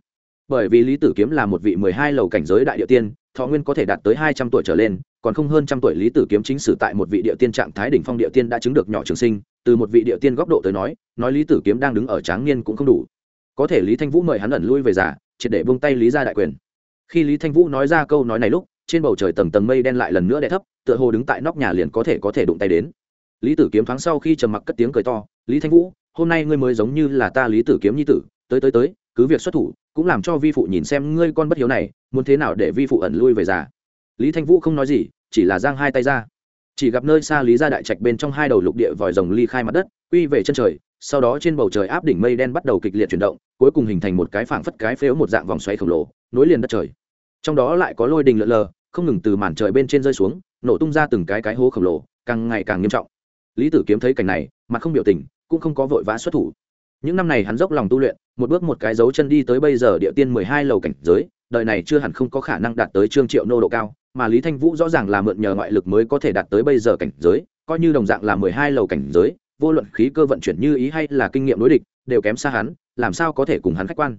Bởi vì lý tử kiếm là một vị mười hai lầu cảnh giới đại địa tiên, thọ nguyên có thể đạt tới hai trăm tuổi trở lên, còn không hơn trăm tuổi lý tử kiếm chính sử tại một vị địa tiên trạng thái đỉnh phong địa tiên đã chứng được nhỏ trường sinh, từ một vị địa tiên góc độ tới nói nói lý tử kiếm đang đứng ở tráng niên cũng không đủ. Có thể lý thanh vũ mời hắn ẩn lui về già triệt để buông tay lý ra đại quyền. Khi lý thanh vũ nói ra câu nói này lúc, trên bầu trời tầng tầng mây đen lại lần nữa đè thấp, tựa hồ đứng tại nóc nhà liền có thể có thể đụng tay đến. Lý tử kiếm thoáng sau khi trầm mặc cất tiếng cười to, lý thanh vũ, hôm nay ngươi mới giống như là ta lý tử kiếm nhi tử, tới tới tới, cứ việc xuất thủ, cũng làm cho vi phụ nhìn xem ngươi con bất hiếu này, muốn thế nào để vi phụ ẩn lui về già? Lý thanh vũ không nói gì, chỉ là giang hai tay ra chỉ gặp nơi xa lý gia đại trạch bên trong hai đầu lục địa vòi rồng ly khai mặt đất, quy về chân trời, sau đó trên bầu trời áp đỉnh mây đen bắt đầu kịch liệt chuyển động, cuối cùng hình thành một cái phảng phất cái phếu một dạng vòng xoáy khổng lồ, nối liền đất trời. Trong đó lại có lôi đình lợn lờ, không ngừng từ màn trời bên trên rơi xuống, nổ tung ra từng cái cái hố khổng lồ, càng ngày càng nghiêm trọng. Lý tử kiếm thấy cảnh này, mặt không biểu tình, cũng không có vội vã xuất thủ. Những năm này hắn dốc lòng tu luyện, một bước một cái dấu chân đi tới bây giờ địa tiên mười hai lầu cảnh giới, đời này chưa hẳn không có khả năng đạt tới trương triệu nô độ cao mà lý thanh vũ rõ ràng là mượn nhờ ngoại lực mới có thể đạt tới bây giờ cảnh giới, coi như đồng dạng là mười hai lầu cảnh giới, vô luận khí cơ vận chuyển như ý hay là kinh nghiệm đối địch, đều kém xa hắn, làm sao có thể cùng hắn khách quan.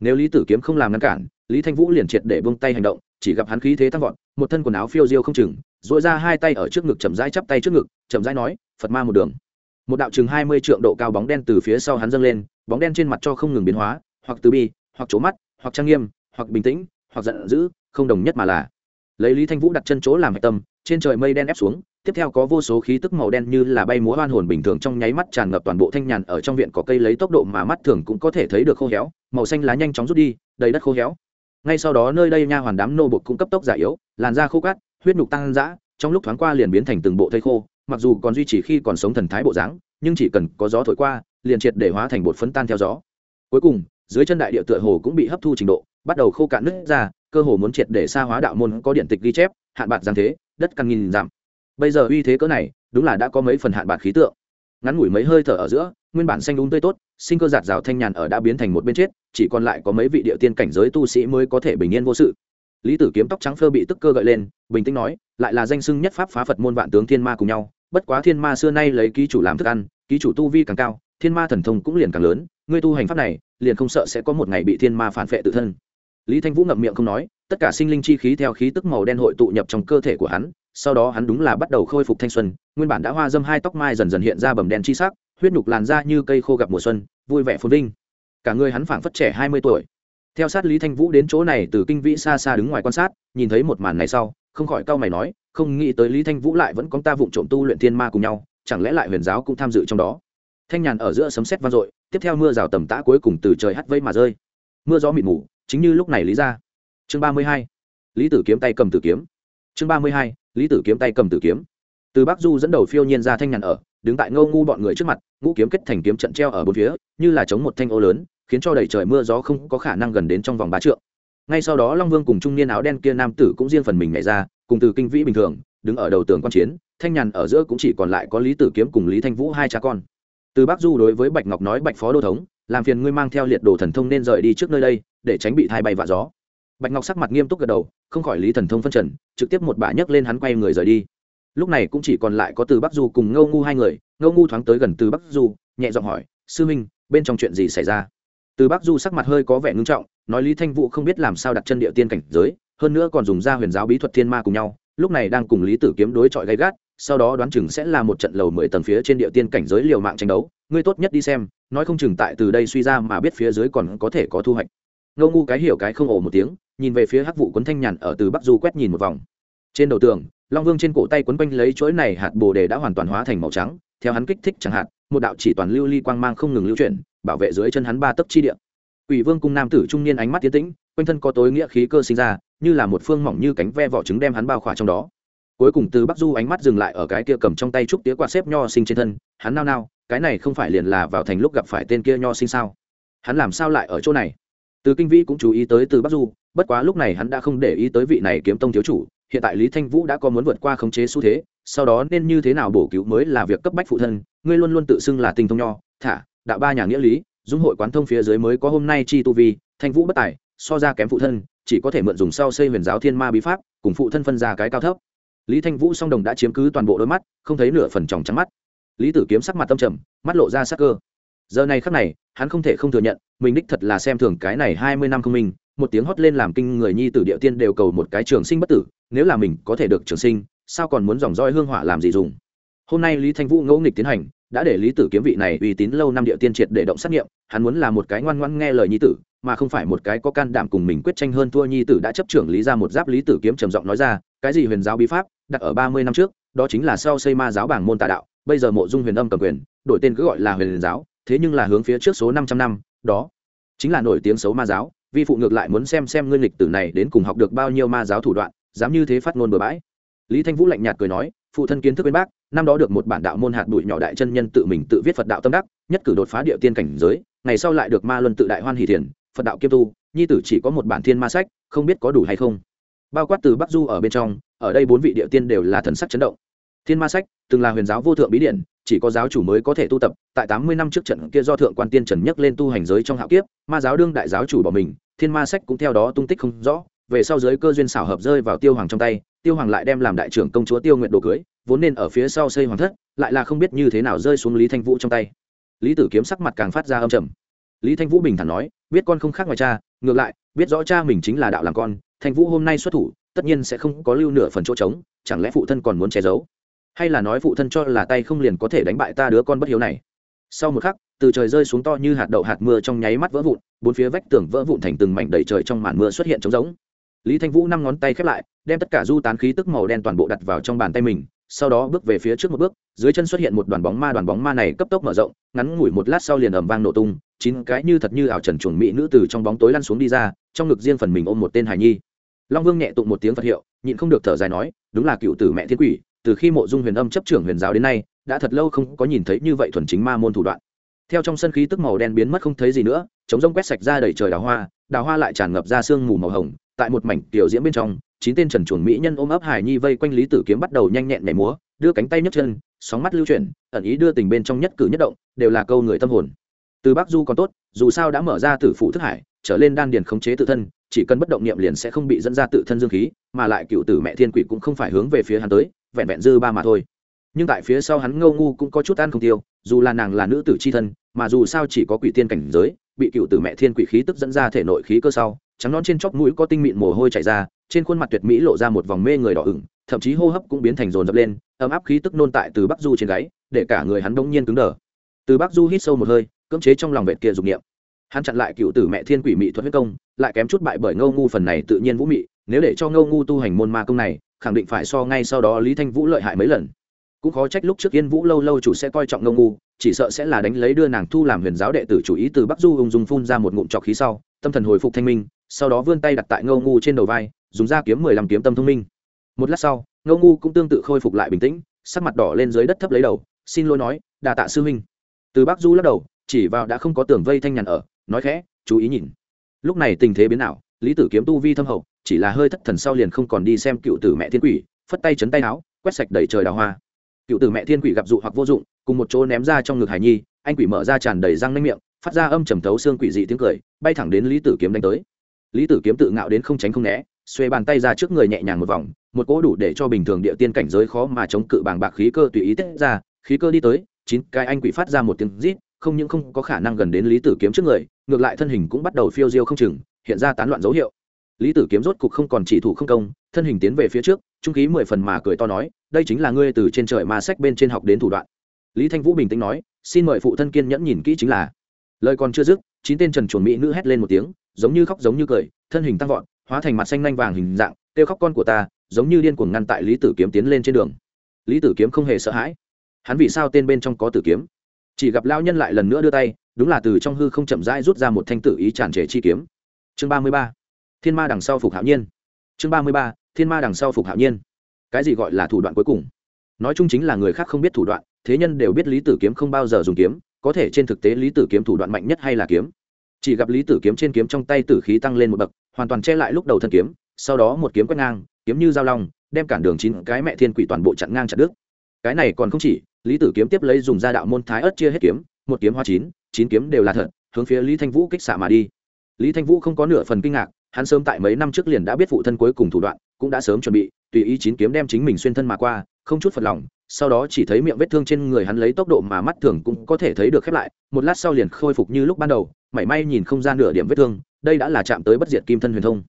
Nếu lý tử kiếm không làm ngăn cản, lý thanh vũ liền triệt để buông tay hành động, chỉ gặp hắn khí thế tăng vọt, một thân quần áo phiêu diêu không chừng dội ra hai tay ở trước ngực chậm rãi chắp tay trước ngực, chậm rãi nói, phật ma một đường. Một đạo chừng hai mươi trượng độ cao bóng đen từ phía sau hắn dâng lên, bóng đen trên mặt cho không ngừng biến hóa, hoặc từ bi, hoặc trố mắt, hoặc trang nghiêm, hoặc bình tĩnh, hoặc giận dữ, không đồng nhất mà là lấy lý thanh vũ đặt chân chỗ làm hạch tâm, trên trời mây đen ép xuống, tiếp theo có vô số khí tức màu đen như là bay múa hoan hồn bình thường trong nháy mắt tràn ngập toàn bộ thanh nhàn ở trong viện có cây lấy tốc độ mà mắt thường cũng có thể thấy được khô héo, màu xanh lá nhanh chóng rút đi, đầy đất khô héo. Ngay sau đó nơi đây nha hoàn đám nô bột cũng cấp tốc giả yếu, làn da khô cát, huyết nhục tăng dã, trong lúc thoáng qua liền biến thành từng bộ thây khô, mặc dù còn duy trì khi còn sống thần thái bộ dáng, nhưng chỉ cần có gió thổi qua, liền triệt để hóa thành bột phấn tan theo gió. Cuối cùng, dưới chân đại địa tựa hồ cũng bị hấp thu trình độ, bắt đầu khô cạn nứt ra cơ hồ muốn triệt để xa hóa đạo môn có điện tịch ghi chép, hạn bạc giang thế, đất căn nghìn giảm bây giờ uy thế cỡ này, đúng là đã có mấy phần hạn bạc khí tượng. Ngắn ngủi mấy hơi thở ở giữa, nguyên bản xanh đúng tươi tốt, sinh cơ giạt rào thanh nhàn ở đã biến thành một bên chết, chỉ còn lại có mấy vị địa tiên cảnh giới tu sĩ mới có thể bình yên vô sự. Lý tử kiếm tóc trắng phơ bị tức cơ gợi lên, bình tĩnh nói, lại là danh sưng nhất pháp phá phật môn vạn tướng thiên ma cùng nhau, bất quá thiên ma xưa nay lấy ký chủ làm thức ăn, ký chủ tu vi càng cao, thiên ma thần thông cũng liền càng lớn, ngươi tu hành pháp này, liền không sợ sẽ có một ngày bị thiên ma phản phệ tự thân lý thanh vũ ngậm miệng không nói, tất cả sinh linh chi khí theo khí tức màu đen hội tụ nhập trong cơ thể của hắn, sau đó hắn đúng là bắt đầu khôi phục thanh xuân, nguyên bản đã hoa dâm hai tóc mai dần dần hiện ra bầm đen chi sắc, huyết nhục làn da như cây khô gặp mùa xuân, vui vẻ phồn vinh. Cả người hắn phảng phất trẻ hai mươi tuổi. Theo sát lý thanh vũ đến chỗ này từ kinh vĩ xa xa đứng ngoài quan sát, nhìn thấy một màn này sau, không khỏi cau mày nói, không nghĩ tới lý thanh vũ lại vẫn có ta vụng trộm tu luyện thiên ma cùng nhau, chẳng lẽ lại huyền giáo cũng tham dự trong đó? Thanh nhàn ở giữa sấm sét vang dội, tiếp theo mưa rào tầm tã cuối cùng từ trời hắt vây mà rơi. Mưa gió mịt mù chính như lúc này lý ra. Chương ba mươi hai, lý tử kiếm tay cầm tử kiếm. Chương ba mươi hai, lý tử kiếm tay cầm tử kiếm. Từ bắc du dẫn đầu phiêu nhiên ra thanh nhàn ở, đứng tại ngâu ngu bọn người trước mặt, ngũ kiếm kết thành kiếm trận treo ở bốn phía, như là chống một thanh ô lớn, khiến cho đầy trời mưa gió không có khả năng gần đến trong vòng ba trượng. Ngay sau đó long vương cùng trung niên áo đen kia nam tử cũng riêng phần mình nhảy ra, cùng từ kinh vĩ bình thường, đứng ở đầu tường quan chiến, thanh nhàn ở giữa cũng chỉ còn lại có lý tử kiếm cùng lý thanh vũ hai cha con. Từ bắc du đối với bạch ngọc nói bạch phó đô thống, làm phiền ngươi mang theo liệt đồ thần thông nên rời đi trước nơi đây để tránh bị thai bay vạ gió. Bạch ngọc sắc mặt nghiêm túc gật đầu, không khỏi lý thần thông phân trần, trực tiếp một bả nhấc lên hắn quay người rời đi. Lúc này cũng chỉ còn lại có từ bắc du cùng ngâu ngu hai người ngâu ngu thoáng tới gần từ bắc du, nhẹ giọng hỏi, sư minh, bên trong chuyện gì xảy ra? Từ bắc du sắc mặt hơi có vẻ ngưng trọng, nói lý thanh vũ không biết làm sao đặt chân địa tiên cảnh giới, hơn nữa còn dùng ra huyền giáo bí thuật thiên ma cùng nhau, lúc này đang cùng lý tử kiếm đối chọi gay gắt, sau đó đoán chừng sẽ là một trận lầu mười tầng phía trên địa tiên cảnh giới liều mạng tranh đấu. Ngươi tốt nhất đi xem, nói không chừng tại từ đây suy ra mà biết phía dưới còn có thể có thu hoạch ngâu ngu cái hiểu cái không ổ một tiếng, nhìn về phía hắc vụ quấn thanh nhàn ở từ bắc du quét nhìn một vòng. Trên đầu tường, long vương trên cổ tay quấn quanh lấy chuỗi này hạt bồ đề đã hoàn toàn hóa thành màu trắng, theo hắn kích thích chẳng hạn, một đạo chỉ toàn lưu ly quang mang không ngừng lưu chuyển, bảo vệ dưới chân hắn ba tấc chi địa. Ủy vương cung nam tử trung niên ánh mắt tiến tĩnh, quanh thân có tối nghĩa khí cơ sinh ra, như là một phương mỏng như cánh ve vỏ trứng đem hắn bao khỏa trong đó. Cuối cùng từ bắc du ánh mắt dừng lại ở cái kia cầm trong tay trúc tía quạt xếp nho sinh trên thân, hắn nao nao, cái này không phải liền là vào thành lúc gặp phải tên kia nho sinh sao? Hắn làm sao lại ở chỗ này? Từ kinh vĩ cũng chú ý tới từ bắc du, bất quá lúc này hắn đã không để ý tới vị này kiếm tông thiếu chủ, hiện tại lý thanh vũ đã có muốn vượt qua khống chế xu thế, sau đó nên như thế nào bổ cứu mới là việc cấp bách phụ thân, ngươi luôn luôn tự xưng là tinh thông nho, thả, đạo ba nhà nghĩa lý, dung hội quán thông phía dưới mới có hôm nay chi tu vi, thanh vũ bất tài, so ra kém phụ thân, chỉ có thể mượn dùng sau xây huyền giáo thiên ma bí pháp, cùng phụ thân phân ra cái cao thấp. Lý thanh vũ song đồng đã chiếm cứ toàn bộ đôi mắt, không thấy nửa phần tròng trắng mắt. Lý tử kiếm sắc mặt tâm trầm, mắt lộ ra sắc cơ giờ này khắc này, hắn không thể không thừa nhận, mình đích thật là xem thường cái này hai mươi năm không minh, một tiếng hót lên làm kinh người nhi tử địa tiên đều cầu một cái trường sinh bất tử, nếu là mình có thể được trường sinh, sao còn muốn dòng roi hương hỏa làm gì dùng? Hôm nay lý thanh vũ ngẫu nghịch tiến hành, đã để lý tử kiếm vị này uy tín lâu năm địa tiên triệt để động xét nghiệm, hắn muốn là một cái ngoan ngoãn nghe lời nhi tử, mà không phải một cái có can đảm cùng mình quyết tranh hơn thua nhi tử đã chấp trưởng lý ra một giáp lý tử kiếm trầm giọng nói ra, cái gì huyền giáo bí pháp, đặt ở ba mươi năm trước, đó chính là sau xây ma giáo bảng môn tà đạo, bây giờ mộ dung huyền âm cầm quyền, đổi tên cứ gọi là huyền giáo thế nhưng là hướng phía trước số năm trăm năm, đó chính là nổi tiếng xấu ma giáo, vi phụ ngược lại muốn xem xem ngươi lịch tử này đến cùng học được bao nhiêu ma giáo thủ đoạn, dám như thế phát ngôn bừa bãi. Lý thanh vũ lạnh nhạt cười nói, phụ thân kiến thức bên bác, năm đó được một bản đạo môn hạt bụi nhỏ đại chân nhân tự mình tự viết phật đạo tâm đắc, nhất cử đột phá địa tiên cảnh giới, ngày sau lại được ma luân tự đại hoan hỷ thiền, phật đạo kiêm tu, nhi tử chỉ có một bản thiên ma sách, không biết có đủ hay không. Bao quát từ bắc du ở bên trong, ở đây bốn vị địa tiên đều là thần sắc chấn động. Thiên ma sách, từng là huyền giáo vô thượng bí điển chỉ có giáo chủ mới có thể tu tập, tại tám mươi năm trước trận kia do thượng quan tiên trần nhấc lên tu hành giới trong hạo kiếp, ma giáo đương đại giáo chủ bỏ mình, thiên ma sách cũng theo đó tung tích không rõ, về sau giới cơ duyên xảo hợp rơi vào tiêu hoàng trong tay, tiêu hoàng lại đem làm đại trưởng công chúa tiêu nguyện đồ cưới, vốn nên ở phía sau xây hoàng thất, lại là không biết như thế nào rơi xuống lý thanh vũ trong tay. Lý tử kiếm sắc mặt càng phát ra âm trầm. Lý thanh vũ bình thản nói, biết con không khác ngoài cha, ngược lại, biết rõ cha mình chính là đạo làm con, thanh vũ hôm nay xuất thủ, tất nhiên sẽ không có lưu nửa phần chỗ trống, chẳng lẽ phụ thân còn muốn che giấu? Hay là nói phụ thân cho là tay không liền có thể đánh bại ta đứa con bất hiếu này? Sau một khắc, từ trời rơi xuống to như hạt đậu hạt mưa trong nháy mắt vỡ vụn, bốn phía vách tường vỡ vụn thành từng mảnh đầy trời trong màn mưa xuất hiện trống rỗng. Lý thanh vũ năm ngón tay khép lại, đem tất cả du tán khí tức màu đen toàn bộ đặt vào trong bàn tay mình, sau đó bước về phía trước một bước, dưới chân xuất hiện một đoàn bóng ma, đoàn bóng ma này cấp tốc mở rộng, ngắn ngủi một lát sau liền ầm vang nổ tung, chín cái như thật như ảo trần chuồng mỹ nữ từ trong bóng tối lăn xuống đi ra, trong ngực riêng phần mình ôm một tên hài nhi. Long vương nhẹ tụng một tiếng phật hiệu, nhịn không được thở dài nói, đúng là cựu tử mẹ thiên quỷ từ khi mộ dung huyền âm chấp trưởng huyền giáo đến nay, đã thật lâu không có nhìn thấy như vậy thuần chính ma môn thủ đoạn. Theo trong sân khí tức màu đen biến mất không thấy gì nữa, chống rông quét sạch ra đầy trời đào hoa đào hoa lại tràn ngập ra sương mù màu hồng, tại một mảnh tiểu diễn bên trong, chín tên trần chuồn mỹ nhân ôm ấp hải nhi vây quanh lý tử kiếm bắt đầu nhanh nhẹn nhảy múa, đưa cánh tay nhấc chân, sóng mắt lưu chuyển, ẩn ý đưa tình bên trong nhất cử nhất động, đều là câu người tâm hồn. Từ bắc du còn tốt, dù sao đã mở ra tử phụ thức hải, trở lên đan điền khống chế tự thân, chỉ cần bất động niệm liền sẽ không bị dẫn ra tự thân dương khí, mà lại cựu tử mẹ thiên quỷ cũng không phải hướng về phía hắn tới vẹn vẹn dư ba mà thôi. Nhưng tại phía sau hắn ngâu ngu cũng có chút ăn không tiêu, dù là nàng là nữ tử c h i thân, mà dù sao chỉ có quỷ tiên cảnh giới, bị cựu tử mẹ thiên quỷ khí tức dẫn ra thể nội khí cơ sau, trắng non trên chóp mũi có tinh mịn mồ hôi chảy ra, trên khuôn mặt tuyệt mỹ lộ ra một vòng mê người đỏ ửng, thậm chí hô hấp cũng biến thành rồn dập lên, ấm áp khí tức nôn tại từ bắc du trên gáy, để cả người hắn đông nhiên cứng đờ. Từ bắc du hít sâu một hơi, cưỡng chế trong lòng vệ kia dục niệm. Hắn chặn lại cựu tử mẹ thiên quỷ mị thuật huyết công, lại kém chút bại bởi ngâu ngu phần này tự nhiên vũ mị, nếu để cho ngâu ngu tu hành môn ma công này khẳng định phải so ngay sau đó lý thanh vũ lợi hại mấy lần. Cũng khó trách lúc trước yên vũ lâu lâu chủ sẽ coi trọng ngông ngu, chỉ sợ sẽ là đánh lấy đưa nàng thu làm huyền giáo đệ tử chủ ý từ bắc du ung dung phun ra một ngụm trọc khí sau, tâm thần hồi phục thanh minh, sau đó vươn tay đặt tại ngâu ngu trên đầu vai, dùng ra kiếm mười lăm kiếm tâm thông minh. Một lát sau ngâu ngu cũng tương tự khôi phục lại bình tĩnh, sắc mặt đỏ lên dưới đất thấp lấy đầu, xin lỗi nói, đà tạ sư huynh. Từ bắc du lắc đầu, chỉ vào đã không có tường vây thanh nhàn ở, nói khẽ, chú ý nhìn. Lúc này tình thế biến ảo, lý tử kiếm tu vi thâm hậu chỉ là hơi thất thần sau liền không còn đi xem cựu tử mẹ thiên quỷ, phất tay chấn tay áo, quét sạch đầy trời đào hoa. Cựu tử mẹ thiên quỷ gặp dụ hoặc vô dụng, cùng một chỗ ném ra trong ngực hải nhi, anh quỷ mở ra tràn đầy răng nanh miệng, phát ra âm trầm thấu xương quỷ dị tiếng cười, bay thẳng đến lý tử kiếm đánh tới. Lý tử kiếm tự ngạo đến không tránh không né, xuê bàn tay ra trước người nhẹ nhàng một vòng, một cỗ đủ để cho bình thường địa tiên cảnh giới khó mà chống cự bàng bạc khí cơ tùy ý tết ra, khí cơ đi tới, chín cái anh quỷ phát ra một tiếng rít, không những không có khả năng gần đến lý tử kiếm trước người, ngược lại thân hình cũng bắt đầu phiêu diêu không chừng, hiện ra tán loạn dấu hiệu lý tử kiếm rốt cục không còn chỉ thủ không công, thân hình tiến về phía trước, trung khí mười phần mà cười to nói, đây chính là ngươi từ trên trời mà sách bên trên học đến thủ đoạn. Lý thanh vũ bình tĩnh nói, xin mời phụ thân kiên nhẫn nhìn kỹ chính là. Lời còn chưa dứt, chín tên trần chuồn mỹ nữ hét lên một tiếng, giống như khóc giống như cười, thân hình tăng vọt, hóa thành mặt xanh lanh vàng hình dạng, kêu khóc con của ta, giống như điên cuồng ngăn tại lý tử kiếm tiến lên trên đường. Lý tử kiếm không hề sợ hãi. Hắn vì sao tên bên trong có tử kiếm? Chỉ gặp lao nhân lại lần nữa đưa tay, đúng là từ trong hư không chậm rãi rút ra một thanh tử ý tràn trề chi kiếm. Chương ba mươi ba thiên ma đằng sau phục hạo nhiên. Chương ba mươi ba, thiên ma đằng sau phục hạo nhiên. Cái gì gọi là thủ đoạn cuối cùng? Nói chung chính là người khác không biết thủ đoạn, thế nhân đều biết lý tử kiếm không bao giờ dùng kiếm, có thể trên thực tế lý tử kiếm thủ đoạn mạnh nhất hay là kiếm. Chỉ gặp lý tử kiếm trên kiếm trong tay tử khí tăng lên một bậc, hoàn toàn che lại lúc đầu thân kiếm, sau đó một kiếm quét ngang, kiếm như dao long, đem cản đường chín cái mẹ thiên quỷ toàn bộ chặn ngang chặn đứt. Cái này còn không chỉ, lý tử kiếm tiếp lấy dùng ra đạo môn thái ớt chia hết kiếm, một kiếm hoa chín chín kiếm đều là thật, hướng phía lý thanh vũ kích xạ mà đi. Lý thanh vũ không có nửa phần kinh ngạc hắn sớm tại mấy năm trước liền đã biết phụ thân cuối cùng thủ đoạn, cũng đã sớm chuẩn bị, tùy ý chín kiếm đem chính mình xuyên thân mà qua, không chút phật lòng, sau đó chỉ thấy miệng vết thương trên người hắn lấy tốc độ mà mắt thường cũng có thể thấy được khép lại, một lát sau liền khôi phục như lúc ban đầu, mảy may nhìn không ra nửa điểm vết thương, đây đã là chạm tới bất diệt kim thân huyền thông.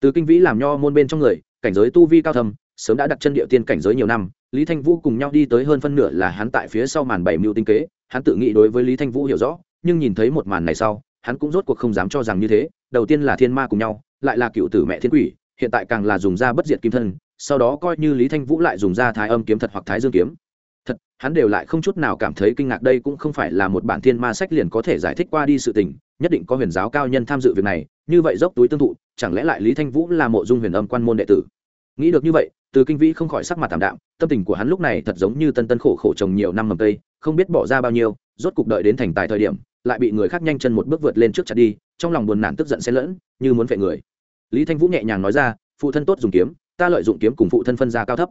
Từ kinh vĩ làm nho môn bên trong người, cảnh giới tu vi cao thầm sớm đã đặt chân địa tiên cảnh giới nhiều năm, lý thanh vũ cùng nhau đi tới hơn phân nửa là hắn tại phía sau màn bảy mưu tinh kế, hắn tự nghĩ đối với lý thanh vũ hiểu rõ, nhưng nhìn thấy một màn này sau, hắn cũng rốt cuộc không dám cho rằng như thế, đầu tiên là thiên ma cùng nhau lại là cựu tử mẹ thiên quỷ, hiện tại càng là dùng ra bất diệt kim thân, sau đó coi như lý thanh vũ lại dùng ra thái âm kiếm thật hoặc thái dương kiếm. Thật, hắn đều lại không chút nào cảm thấy kinh ngạc, đây cũng không phải là một bản thiên ma sách liền có thể giải thích qua đi sự tình, nhất định có huyền giáo cao nhân tham dự việc này, như vậy dốc túi tương thụ, chẳng lẽ lại lý thanh vũ là mộ dung huyền âm quan môn đệ tử? Nghĩ được như vậy, từ kinh vĩ không khỏi sắc mặt tảm đạm, tâm tình của hắn lúc này thật giống như tân tân khổ khổ trồng nhiều năm mầm tây, không biết bỏ ra bao nhiêu, rốt cục đợi đến thành tài thời điểm lại bị người khác nhanh chân một bước vượt lên trước chặt đi, trong lòng buồn nản tức giận xen lẫn, như muốn vệ người. Lý thanh vũ nhẹ nhàng nói ra, phụ thân tốt dùng kiếm, ta lợi dụng kiếm cùng phụ thân phân ra cao thấp.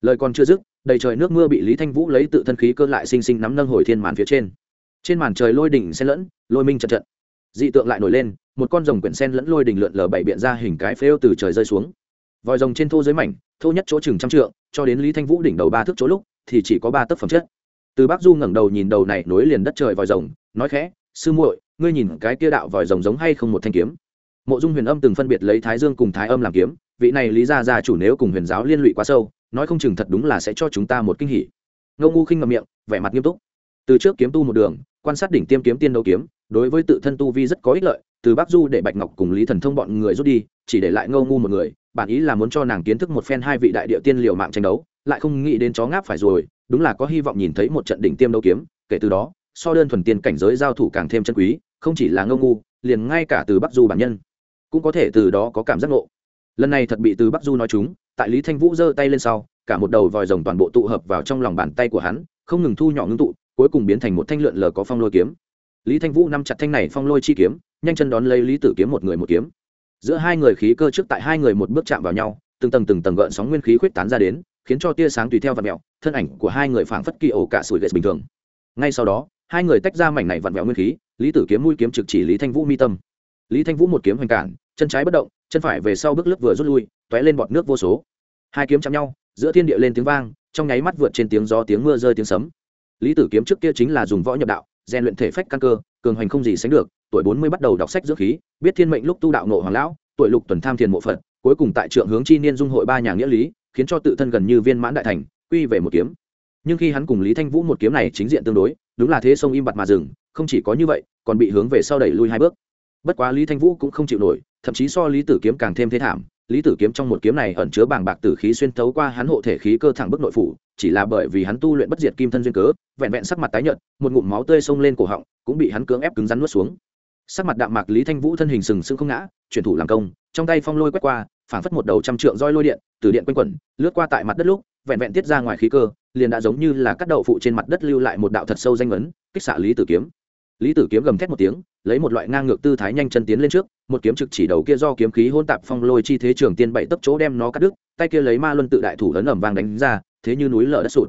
Lời còn chưa dứt, đầy trời nước mưa bị lý thanh vũ lấy tự thân khí cơ lại xinh xinh nắm nâng hồi thiên màn phía trên. Trên màn trời lôi đỉnh xen lẫn, lôi minh trận trận. Dị tượng lại nổi lên, một con rồng quyển sen lẫn lôi đỉnh lượn lờ bảy biện ra hình cái phêu từ trời rơi xuống. Vòi rồng trên thô dưới mảnh, thô nhất chỗ chừng trăm trượng, cho đến lý thanh vũ đỉnh đầu ba thước chỗ lúc, thì chỉ có ba tấc phẩm chất. Từ bác du ngẩng đầu nhìn đầu này nối liền đất trời vòi rồng nói khẽ, sư muội, ngươi nhìn cái kia đạo vòi rồng giống hay không một thanh kiếm? Mộ dung huyền âm từng phân biệt lấy thái dương cùng thái âm làm kiếm, vị này lý gia gia chủ nếu cùng huyền giáo liên lụy quá sâu, nói không chừng thật đúng là sẽ cho chúng ta một kinh hỉ. Ngô ngu khinh ngậm miệng, vẻ mặt nghiêm túc. Từ trước kiếm tu một đường, quan sát đỉnh tiêm kiếm tiên đấu kiếm, đối với tự thân tu vi rất có ích lợi, từ bắc du để bạch ngọc cùng lý thần thông bọn người rút đi, chỉ để lại ngô ngu một người, bản ý là muốn cho nàng kiến thức một phen hai vị đại địa tiên liều mạng tranh đấu, lại không nghĩ đến chó ngáp phải rồi, đúng là có hy vọng nhìn thấy một trận đỉnh tiêm đấu kiếm, kể từ đó so đơn thuần tiên cảnh giới giao thủ càng thêm chân quý, không chỉ là ngông ngu, liền ngay cả từ bắc du bản nhân cũng có thể từ đó có cảm giác ngộ. Lần này thật bị từ bắc du nói chúng, tại lý thanh vũ giơ tay lên sau, cả một đầu vòi rồng toàn bộ tụ hợp vào trong lòng bàn tay của hắn, không ngừng thu nhỏ ngưng tụ, cuối cùng biến thành một thanh lượn lờ có phong lôi kiếm. Lý thanh vũ nắm chặt thanh này phong lôi chi kiếm, nhanh chân đón lấy lý tử kiếm một người một kiếm. Giữa hai người khí cơ trước tại hai người một bước chạm vào nhau, từng tầng từng tầng gợn sóng nguyên khí khuyết tán ra đến, khiến cho tia sáng tùy theo và mẹo thân ảnh của hai người phảng phất kỳ ổ cả sủi ghét bình thường. Ngay sau đó hai người tách ra mảnh này vặn vẹo nguyên khí, lý tử kiếm mũi kiếm trực chỉ lý thanh vũ mi tâm. Lý thanh vũ một kiếm hoành cản, chân trái bất động, chân phải về sau bước lướt vừa rút lui t ó é lên bọt nước vô số. Hai kiếm chạm nhau, giữa thiên địa lên tiếng vang, trong nháy mắt vượt trên tiếng gió tiếng mưa rơi tiếng sấm. Lý tử kiếm trước kia chính là dùng võ nhập đạo, rèn luyện thể phách căn cơ, cường hoành không gì sánh được, tuổi bốn mươi bắt đầu đọc sách dưỡng khí, biết thiên mệnh lúc tu đạo nộ hoàng lão, tuổi lục tuần tham thiền mộ phật, cuối cùng tại trượng hướng chi niên dung hội ba nhà nghĩa lý, khiến cho tự thân gần như viên mãn đại thành, quy về một kiếm nhưng khi hắn cùng lý thanh vũ một kiếm này chính diện tương đối, đúng là thế sông im bặt mà dừng, không chỉ có như vậy, còn bị hướng về sau đẩy lui hai bước. Bất quá lý thanh vũ cũng không chịu nổi, thậm chí so lý tử kiếm càng thêm thế thảm. Lý tử kiếm trong một kiếm này ẩn chứa bàng bạc tử khí xuyên thấu qua hắn hộ thể khí cơ thẳng bức nội phủ, chỉ là bởi vì hắn tu luyện bất diệt kim thân duyên cớ, vẹn vẹn sắc mặt tái nhợt, một ngụm máu tươi xông lên cổ họng, cũng bị hắn cưỡng ép cứng rắn nuốt xuống. Sắc mặt đạm mạc lý thanh vũ thân hình sừng sững không ngã, chuyển thủ làm công, trong tay phong lôi quét qua, phảng phất một đầu trăm trượng roi lôi điện, từ điện quanh quẩn, lướt qua tại mặt đất lúc vẹn vẹn tiết ra ngoài khí cơ, liền đã giống như là cắt đậu phụ trên mặt đất lưu lại một đạo thật sâu danh ấn kích xạ lý tử kiếm. Lý tử kiếm gầm thét một tiếng, lấy một loại ngang ngược tư thái nhanh chân tiến lên trước, một kiếm trực chỉ đầu kia do kiếm khí hôn tạp phong lôi chi thế trường tiên bảy tấp chỗ đem nó cắt đứt, tay kia lấy ma luân tự đại thủ ấn ẩm vàng đánh ra, thế như núi lở đất sụt.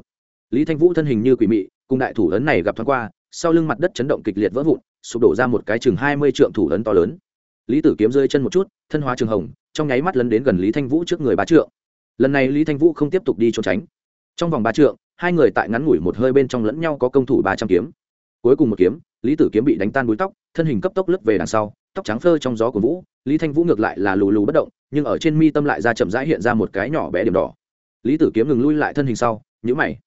Lý thanh vũ thân hình như quỷ mị, cùng đại thủ ấn này gặp thoáng qua, sau lưng mặt đất chấn động kịch liệt vỡ vụn, sụp đổ ra một cái chừng hai mươi trượng thủ lớn to lớn. Lý tử kiếm rơi chân một chút, thân hóa trường hồng, trong nháy mắt lấn đến gần lý thanh vũ trước người bá trượng lần này lý thanh vũ không tiếp tục đi trốn tránh. Trong vòng ba trượng, hai người tại ngắn ngủi một hơi bên trong lẫn nhau có công thủ ba trăm kiếm. Cuối cùng một kiếm, lý tử kiếm bị đánh tan búi tóc, thân hình cấp tốc lướt về đằng sau, tóc trắng phơ trong gió của vũ. Lý thanh vũ ngược lại là lù lù bất động, nhưng ở trên mi tâm lại ra chậm rãi hiện ra một cái nhỏ bé điểm đỏ. Lý tử kiếm ngừng lui lại thân hình sau nhữ mày.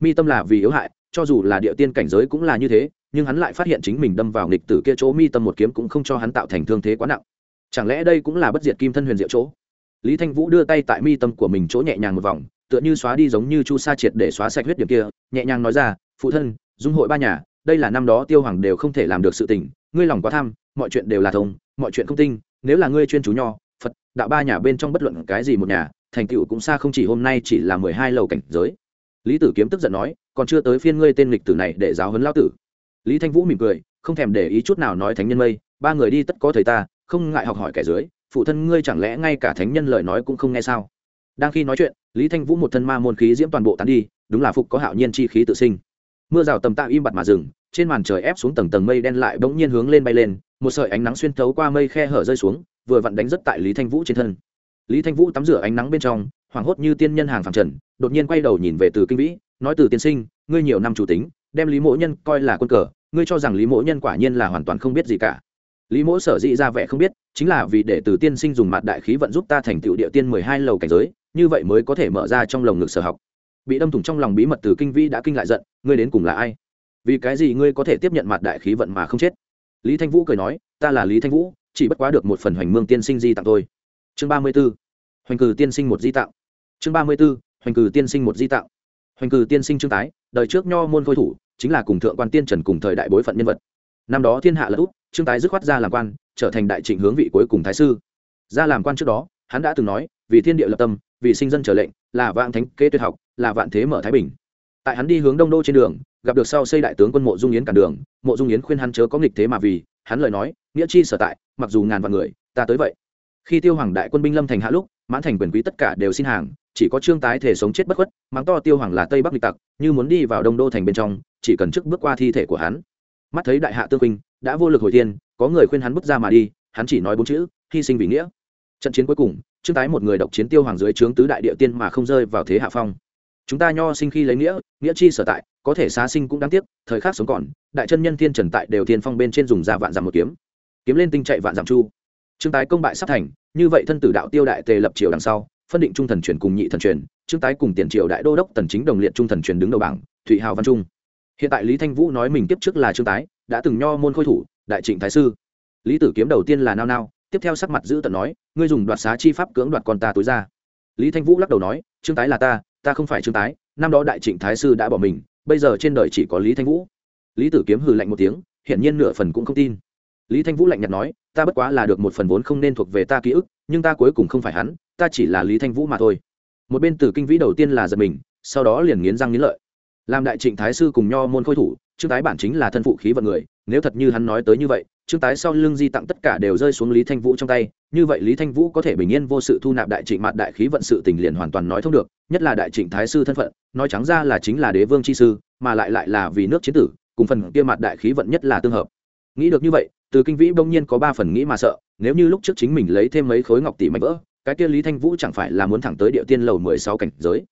Mi tâm là vì yếu hại, cho dù là địa tiên cảnh giới cũng là như thế, nhưng hắn lại phát hiện chính mình đâm vào nghịch tử kia chỗ mi tâm một kiếm cũng không cho hắn tạo thành thương thế quá nặng. Chẳng lẽ đây cũng là bất diệt kim thân huyền diệu chỗ? Lý thanh vũ đưa tay tại mi tâm của mình chỗ nhẹ nhàng một vòng, tựa như xóa đi giống như chu sa triệt để xóa sạch huyết điểm kia, nhẹ nhàng nói ra, phụ thân, dung hội ba nhà, đây là năm đó tiêu hoàng đều không thể làm được sự tình, ngươi lòng quá tham, mọi chuyện đều là thông, mọi chuyện không tinh, nếu là ngươi chuyên chú nho, phật, đạo ba nhà bên trong bất luận cái gì một nhà, thành tựu cũng xa không chỉ hôm nay chỉ là mười hai lầu cảnh giới. Lý tử kiếm tức giận nói, còn chưa tới phiên ngươi tên lịch tử này để giáo huấn lao tử. Lý thanh vũ mỉm cười, không thèm để ý chút nào nói thánh nhân mây, ba người đi tất có thầy ta, không ngại học hỏi kẻ dưới phụ thân ngươi chẳng lẽ ngay cả thánh nhân lời nói cũng không nghe sao? Đang khi nói chuyện, lý thanh vũ một thân ma môn khí diễm toàn bộ tán đi, đúng là phục có hạo nhiên chi khí tự sinh. Mưa rào tầm tạo im bặt mà rừng trên màn trời ép xuống tầng tầng mây đen lại bỗng nhiên hướng lên bay lên, một sợi ánh nắng xuyên thấu qua mây khe hở rơi xuống, vừa vặn đánh rất tại lý thanh vũ trên thân. Lý thanh vũ tắm rửa ánh nắng bên trong, hoảng hốt như tiên nhân hàng phẳng trần, đột nhiên quay đầu nhìn về từ kinh vĩ, nói từ tiên sinh, ngươi nhiều năm chủ tính, đem lý mỗ nhân coi là quân cờ, ngươi cho rằng lý mỗ nhân quả nhiên là hoàn toàn không biết gì cả lý mỗ sở dĩ ra vẻ không biết, chính là vì để từ tiên sinh dùng mặt đại khí vận giúp ta thành tựu địa tiên mười hai lầu cảnh giới, như vậy mới có thể mở ra trong lồng ngực sở học. Bị đâm thủng trong lòng bí mật từ kinh vĩ đã kinh lại giận, ngươi đến cùng là ai? Vì cái gì ngươi có thể tiếp nhận mặt đại khí vận mà không chết? Lý thanh vũ cười nói, ta là lý thanh vũ, chỉ bất quá được một phần hoành mương tiên sinh di tặng thôi. Chương ba mươi b ố hoành cử tiên sinh một di tặng. Chương ba mươi b ố hoành cử tiên sinh một di tặng. Hoành cử tiên sinh trương tái, đời trước nho môn khôi thủ, chính là cùng thượng quan tiên trần cùng thời đại bối phận nhân vật. Năm đó thiên hạ lật út trương tái dứt khoát ra làm quan, trở thành đại trịnh hướng vị cuối cùng thái sư. Ra làm quan trước đó, hắn đã từng nói, vì thiên địa lập tâm, vì sinh dân trở lệnh, là vạn thánh kế tuyệt học, là vạn thế mở thái bình. Tại hắn đi hướng đông đô trên đường, gặp được sau xây đại tướng quân mộ dung yến cản đường, mộ dung yến khuyên hắn chớ có nghịch thế mà vì, hắn lời nói, nghĩa chi sở tại, mặc dù ngàn vạn người, ta tới vậy. Khi tiêu hoàng đại quân binh lâm thành hạ lúc, mãn thành quyền quý tất cả đều xin hàng, chỉ có trương tái thể sống chết bất khuất, mắng to tiêu hoàng là tây bắc lịch tặc, như muốn đi vào đông đô thành bên trong, chỉ cần trước bước qua thi thể của hắn mắt thấy đại hạ tương huynh đã vô lực hồi thiên, có người khuyên hắn bước ra mà đi, hắn chỉ nói bốn chữ, hy sinh vì nghĩa. Trận chiến cuối cùng, trương tái một người độc chiến tiêu hoàng dưới trướng tứ đại địa tiên mà không rơi vào thế hạ phong. Chúng ta nho sinh khi lấy nghĩa nghĩa chi sở tại, có thể xá sinh cũng đáng tiếc, thời khắc sống còn, đại chân nhân thiên trần tại đều thiên phong bên trên dùng ra vạn giảm một kiếm. Kiếm lên tinh chạy vạn giảm chu. Trương tái công bại sắp thành, như vậy thân tử đạo tiêu đại tề lập triều đằng sau, phân định trung thần truyền cùng nhị thần truyền, trương tái cùng tiền triều đại đô đốc tần chính đồng liệt trung thần truyền đứng đầu bảng, thụy hào văn trung hiện tại lý thanh vũ nói mình tiếp trước là trương tái, đã từng nho môn khôi thủ, đại trịnh thái sư. Lý tử kiếm đầu tiên là nao nao, tiếp theo sắc mặt giữ tận nói, ngươi dùng đoạt xá chi pháp cưỡng đoạt con ta tối ra. Lý thanh vũ lắc đầu nói, trương tái là ta ta không phải trương tái, năm đó đại trịnh thái sư đã bỏ mình, bây giờ trên đời chỉ có lý thanh vũ. Lý tử kiếm hừ lạnh một tiếng, hiển nhiên nửa phần cũng không tin. Lý thanh vũ lạnh nhạt nói, ta bất quá là được một phần vốn không nên thuộc về ta ký ức, nhưng ta cuối cùng không phải hắn, ta chỉ là lý thanh vũ mà thôi. Một bên tử kinh vĩ đầu tiên là giật mình, sau đó liền nghiến răng nghiến lợi làm đại trịnh thái sư cùng nho môn khôi thủ, trương tái bản chính là thân phụ khí vận người, nếu thật như hắn nói tới như vậy, trương tái sau lưng di tặng tất cả đều rơi xuống lý thanh vũ trong tay, như vậy lý thanh vũ có thể bình yên vô sự thu nạp đại trịnh mạt đại khí vận sự tình liền hoàn toàn nói thông được, nhất là đại trịnh thái sư thân phận, nói trắng ra là chính là đế vương chi sư, mà lại lại là vì nước chiến tử, cùng phần kia mặt đại khí vận nhất là tương hợp. Nghĩ được như vậy, từ kinh vĩ bỗng nhiên có ba phần nghĩ mà sợ, nếu như lúc trước chính mình lấy thêm mấy khối ngọc tỷ mạnh vỡ, cái kia lý thanh vũ chẳng phải là muốn thẳng tới địa tiên lầu mười sáu cảnh giới.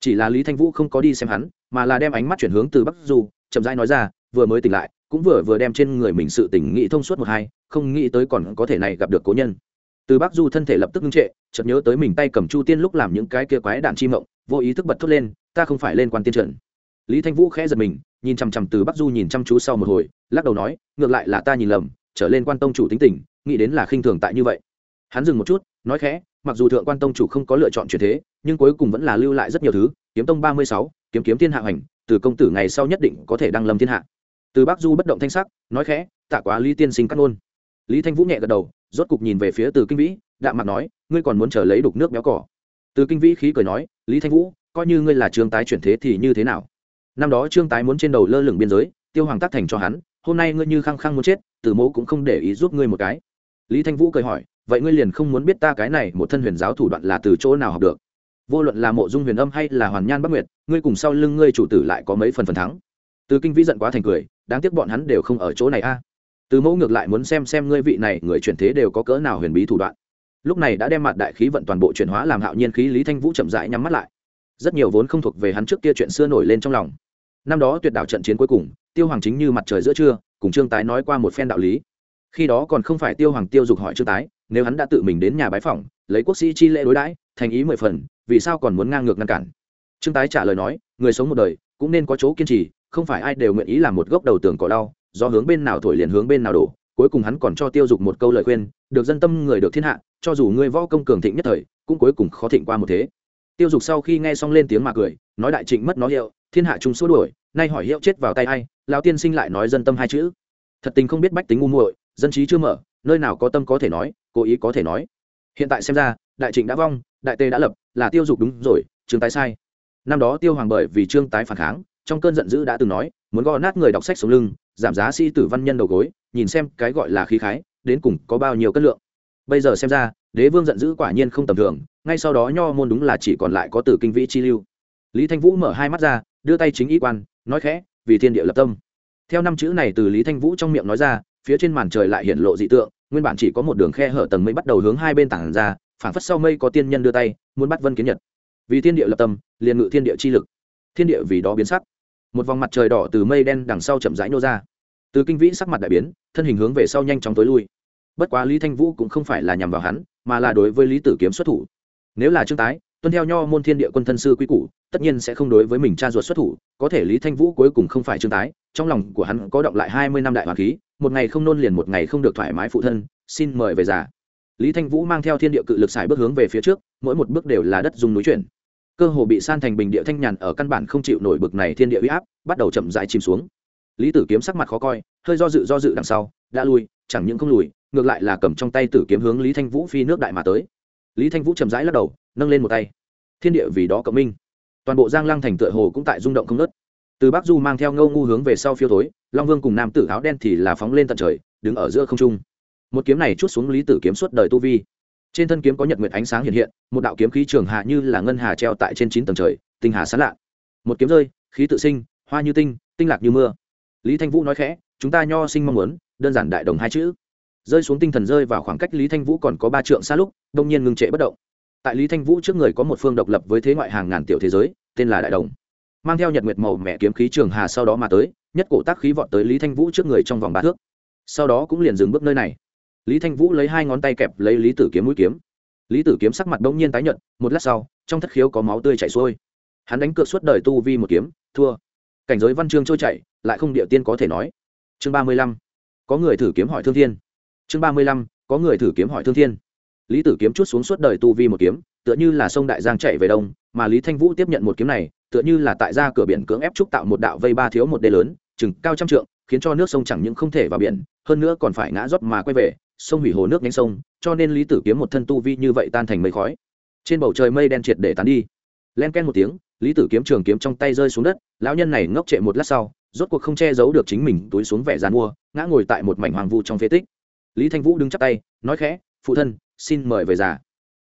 Chỉ là lý thanh vũ không có đi xem hắn mà là đem ánh mắt chuyển hướng từ bắc du, chậm rãi nói ra, vừa mới tỉnh lại, cũng vừa vừa đem trên người mình sự tỉnh nghĩ thông suốt một hai, không nghĩ tới còn có thể này gặp được cố nhân. Từ bắc du thân thể lập tức ngưng trệ, chợt nhớ tới mình tay cầm chu tiên lúc làm những cái kia quái đạn chi mộng, vô ý thức bật thốt lên, ta không phải lên quan tiên trận. Lý thanh vũ khẽ giật mình, nhìn chằm chằm từ bắc du nhìn chăm chú sau một hồi, lắc đầu nói, ngược lại là ta nhìn lầm, trở lên quan tông chủ tính tình, nghĩ đến là khinh thường tại như vậy. Hắn dừng một chút, nói khẽ, mặc dù thượng quan tông chủ không có lựa chọn chuyển thế, nhưng cuối cùng vẫn là lưu lại rất nhiều thứ, kiếm tông ba mươi sáu kiếm kiếm thiên hạ hành từ công tử ngày sau nhất định có thể đăng lâm thiên hạ. Từ bắc du bất động thanh sắc, nói khẽ, tạ quá lý tiên sinh cắt ngôn. Lý thanh vũ nhẹ gật đầu, rốt cục nhìn về phía từ kinh vĩ, đạm mặt nói, ngươi còn muốn chờ lấy đục nước béo cỏ? Từ kinh vĩ khí cười nói, lý thanh vũ, coi như ngươi là trương tái chuyển thế thì như thế nào? Năm đó trương tái muốn trên đầu lơ lửng biên giới, tiêu hoàng tác thành cho hắn, hôm nay ngươi như khăng khăng muốn chết, từ mẫu cũng không để ý giúp ngươi một cái. Lý thanh vũ cười hỏi, vậy ngươi liền không muốn biết ta cái này một thân huyền giáo thủ đoạn là từ chỗ nào học được? Vô luận là mộ dung huyền âm hay là hoàn nhan bắc nguyệt, ngươi cùng sau lưng ngươi chủ tử lại có mấy phần phần thắng. Từ kinh vĩ giận quá thành cười, đáng tiếc bọn hắn đều không ở chỗ này a. Từ mẫu ngược lại muốn xem xem ngươi vị này người chuyển thế đều có cỡ nào huyền bí thủ đoạn. Lúc này đã đem mặt đại khí vận toàn bộ chuyển hóa làm hạo nhiên khí lý thanh vũ chậm rãi nhắm mắt lại. Rất nhiều vốn không thuộc về hắn trước kia chuyện xưa nổi lên trong lòng. Năm đó tuyệt đảo trận chiến cuối cùng, tiêu hoàng chính như mặt trời giữa trưa, cùng trương tái nói qua một phen đạo lý. Khi đó còn không phải tiêu hoàng tiêu dục hỏi trương tái, nếu hắn đã tự mình đến nhà bái phỏng, lấy quốc sĩ chi lễ đối đãi thành ý mười phần, vì sao còn muốn ngang ngược ngăn cản? Trương tái trả lời nói, người sống một đời, cũng nên có chỗ kiên trì, không phải ai đều nguyện ý làm một gốc đầu tường cỏ đau, do hướng bên nào thổi liền hướng bên nào đổ, cuối cùng hắn còn cho tiêu dục một câu lời khuyên, được dân tâm người được thiên hạ, cho dù ngươi võ công cường thịnh nhất thời, cũng cuối cùng khó thịnh qua một thế. Tiêu dục sau khi nghe xong lên tiếng mà cười, nói đại trịnh mất nó hiệu, thiên hạ chúng xua đuổi, nay hỏi hiệu chết vào tay ai, lão tiên sinh lại nói dân tâm hai chữ. Thật tình không biết bách tính ngu muội, dân trí chưa mở, nơi nào có tâm có thể nói, cố ý có thể nói. Hiện tại xem ra, đại trịnh đã vong đại tề đã lập, là tiêu dục đúng rồi, trương tái sai. Năm đó tiêu hoàng bởi vì trương tái phản kháng, trong cơn giận dữ đã từng nói, muốn gõ nát người đọc sách sống lưng, giảm giá sĩ tử văn nhân đầu gối, nhìn xem cái gọi là khí khái, đến cùng có bao nhiêu cân lượng. Bây giờ xem ra, đế vương giận dữ quả nhiên không tầm thường, ngay sau đó nho môn đúng là chỉ còn lại có từ kinh vĩ chi lưu. Lý thanh vũ mở hai mắt ra, đưa tay chính ý quan, nói khẽ, vì thiên địa lập tâm. Theo năm chữ này từ lý thanh vũ trong miệng nói ra, phía trên màn trời lại hiện lộ dị tượng, nguyên bản chỉ có một đường khe hở tầng mây bắt đầu hướng hai bên tảng ra Phản phất sau mây có tiên nhân đưa tay, muốn bắt vân kiến nhật. Vì thiên địa lập tâm, liền ngự thiên địa chi lực. Thiên địa vì đó biến sắc. Một vòng mặt trời đỏ từ mây đen đằng sau chậm rãi nô ra. Từ kinh vĩ sắc mặt đại biến, thân hình hướng về sau nhanh chóng tối lui. Bất quá lý thanh vũ cũng không phải là nhằm vào hắn, mà là đối với lý tử kiếm xuất thủ. Nếu là trương tái, tuân theo nho môn thiên địa quân thân sư quý củ, tất nhiên sẽ không đối với mình cha ruột xuất thủ, có thể lý thanh vũ cuối cùng không phải trương tái, trong lòng của hắn có động lại hai mươi năm đại hoàng khí, một ngày không nôn liền một ngày không được thoải mái phụ thân, xin mời về già lý thanh vũ mang theo thiên địa cự lực xài bước hướng về phía trước, mỗi một bước đều là đất dùng núi chuyển. Cơ hồ bị san thành bình địa thanh nhàn ở căn bản không chịu nổi bực này thiên địa uy áp, bắt đầu chậm dại chìm xuống. Lý tử kiếm sắc mặt khó coi, hơi do dự do dự đằng sau, đã lui chẳng những không lùi, ngược lại là cầm trong tay tử kiếm hướng lý thanh vũ phi nước đại mà tới. Lý thanh vũ chậm rãi lắc đầu, nâng lên một tay. Thiên địa vì đó cộng minh. Toàn bộ giang lăng thành tựa hồ cũng tại rung động không nớt từ bắc du mang theo ngâu ngu hướng về sau phiêu thối, long vương cùng nam tử áo đen thì là phóng lên tận trời, đứng ở giữa không trung một kiếm này chút xuống lý tử kiếm suốt đời tu vi. Trên thân kiếm có nhật nguyệt ánh sáng hiện hiện, một đạo kiếm khí trường hạ như là ngân hà treo tại trên chín tầng trời, tinh hà sán lạ. Một kiếm rơi, khí tự sinh, hoa như tinh tinh lạc như mưa. Lý thanh vũ nói khẽ, chúng ta nho sinh mong muốn, đơn giản đại đồng hai chữ. Rơi xuống tinh thần rơi vào khoảng cách lý thanh vũ còn có ba trượng xa lúc, đông nhiên ngưng trệ bất động. Tại lý thanh vũ trước người có một phương độc lập với thế ngoại hàng ngàn tiểu thế giới, tên là đại đồng. Mang theo nhật nguyệt màu mẹ kiếm khí trường hà sau đó mà tới, nhất cổ tác khí vọt tới lý thanh vũ trước người trong vòng ba thước. Sau đó cũng liền dừng bước nơi này lý thanh vũ lấy hai ngón tay kẹp lấy lý tử kiếm mũi kiếm. Lý tử kiếm sắc mặt bỗng nhiên tái nhợt, một lát sau, trong thất khiếu có máu tươi chảy xuôi. Hắn đánh cược suốt đời tu vi một kiếm, thua. Cảnh giới văn chương trôi chảy, lại không địa tiên có thể nói. Chương ba mươi lăm, có người thử kiếm hỏi thương thiên. Chương ba mươi lăm, có người thử kiếm hỏi thương thiên. Lý tử kiếm chút xuống suốt đời tu vi một kiếm, tựa như là sông đại giang chạy về đông, mà lý thanh vũ tiếp nhận một kiếm này, tựa như là tại ra cửa biển cưỡng ép trúc tạo một đạo vây ba thiếu một đê lớn, chừng cao trăm trượng, khiến cho nước sông chẳng những không thể vào biển, hơn nữa còn phải ngã rót mà quay về sông hủy hồ nước nhánh sông, cho nên lý tử kiếm một thân tu vi như vậy tan thành mây khói. Trên bầu trời mây đen triệt để tán đi. Len ken một tiếng, lý tử kiếm trường kiếm trong tay rơi xuống đất, lão nhân này ngốc trệ một lát sau, rốt cuộc không che giấu được chính mình túi xuống vẻ dàn mua, ngã ngồi tại một mảnh hoàng vu trong phế tích. Lý thanh vũ đứng chắp tay, nói khẽ, phụ thân, xin mời về già.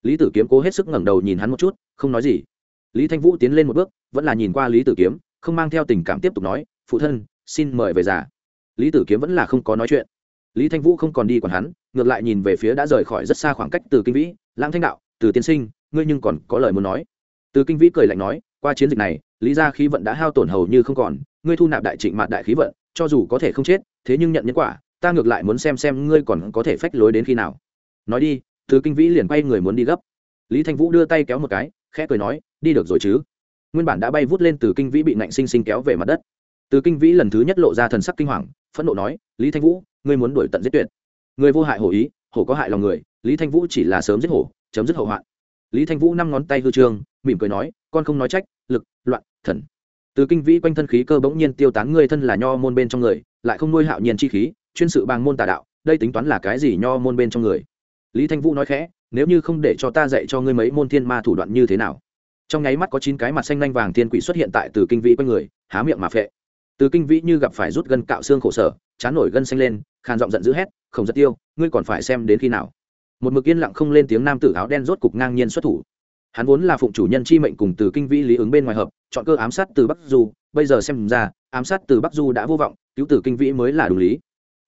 Lý tử kiếm cố hết sức ngẩng đầu nhìn hắn một chút, không nói gì. Lý thanh vũ tiến lên một bước, vẫn là nhìn qua lý tử kiếm, không mang theo tình cảm tiếp tục nói, phụ thân, xin mời về già. Lý tử kiếm vẫn là không có nói chuyện lý thanh vũ không còn đi còn hắn, ngược lại nhìn về phía đã rời khỏi rất xa khoảng cách từ kinh vĩ, lãng thanh đạo, từ tiên sinh, ngươi nhưng còn có lời muốn nói. Từ kinh vĩ cười lạnh nói, qua chiến dịch này, lý ra khí vận đã hao tổn hầu như không còn, ngươi thu nạp đại trịnh mạt đại khí vận, cho dù có thể không chết, thế nhưng nhận nhân quả, ta ngược lại muốn xem xem ngươi còn có thể phách lối đến khi nào. Nói đi, từ kinh vĩ liền quay người muốn đi gấp. Lý thanh vũ đưa tay kéo một cái, khẽ cười nói, đi được rồi chứ. Nguyên bản đã bay vút lên từ kinh vĩ bị nạnh sinh sinh kéo về mặt đất. Từ kinh vĩ lần thứ nhất lộ ra thần sắc kinh hoàng, phẫn nộ nói, lý thanh vũ ngươi muốn đuổi tận giết tuyệt. Người vô hại hổ ý, hổ có hại lòng người, lý thanh vũ chỉ là sớm giết hổ, chấm dứt hậu hoạn. Lý thanh vũ năm ngón tay hư trương mỉm cười nói, con không nói trách, lực, loạn, thần. Từ kinh vĩ quanh thân khí cơ bỗng nhiên tiêu tán, ngươi thân là nho môn bên trong người, lại không nuôi hạo nhiên chi khí, chuyên sự bằng môn tà đạo, đây tính toán là cái gì nho môn bên trong người? Lý thanh vũ nói khẽ, nếu như không để cho ta dạy cho ngươi mấy môn thiên ma thủ đoạn như thế nào? Trong nháy mắt có chín cái mặt xanh lanh vàng thiên quỷ xuất hiện tại từ kinh vĩ quanh người, há miệng mà phệ. Từ kinh vĩ như gặp phải rút gân cạo xương khổ sở, chán nổi gân xanh lên khàn giọng giận dữ hét không giật tiêu, ngươi còn phải xem đến khi nào. Một mực yên lặng không lên tiếng nam tử áo đen rốt cục ngang nhiên xuất thủ. Hắn vốn là phụng chủ nhân chi mệnh cùng từ kinh vĩ lý ứng bên ngoài hợp, chọn cơ ám sát từ bắc du, bây giờ xem ra, ám sát từ bắc du đã vô vọng, cứu tử kinh vĩ mới là đủ lý.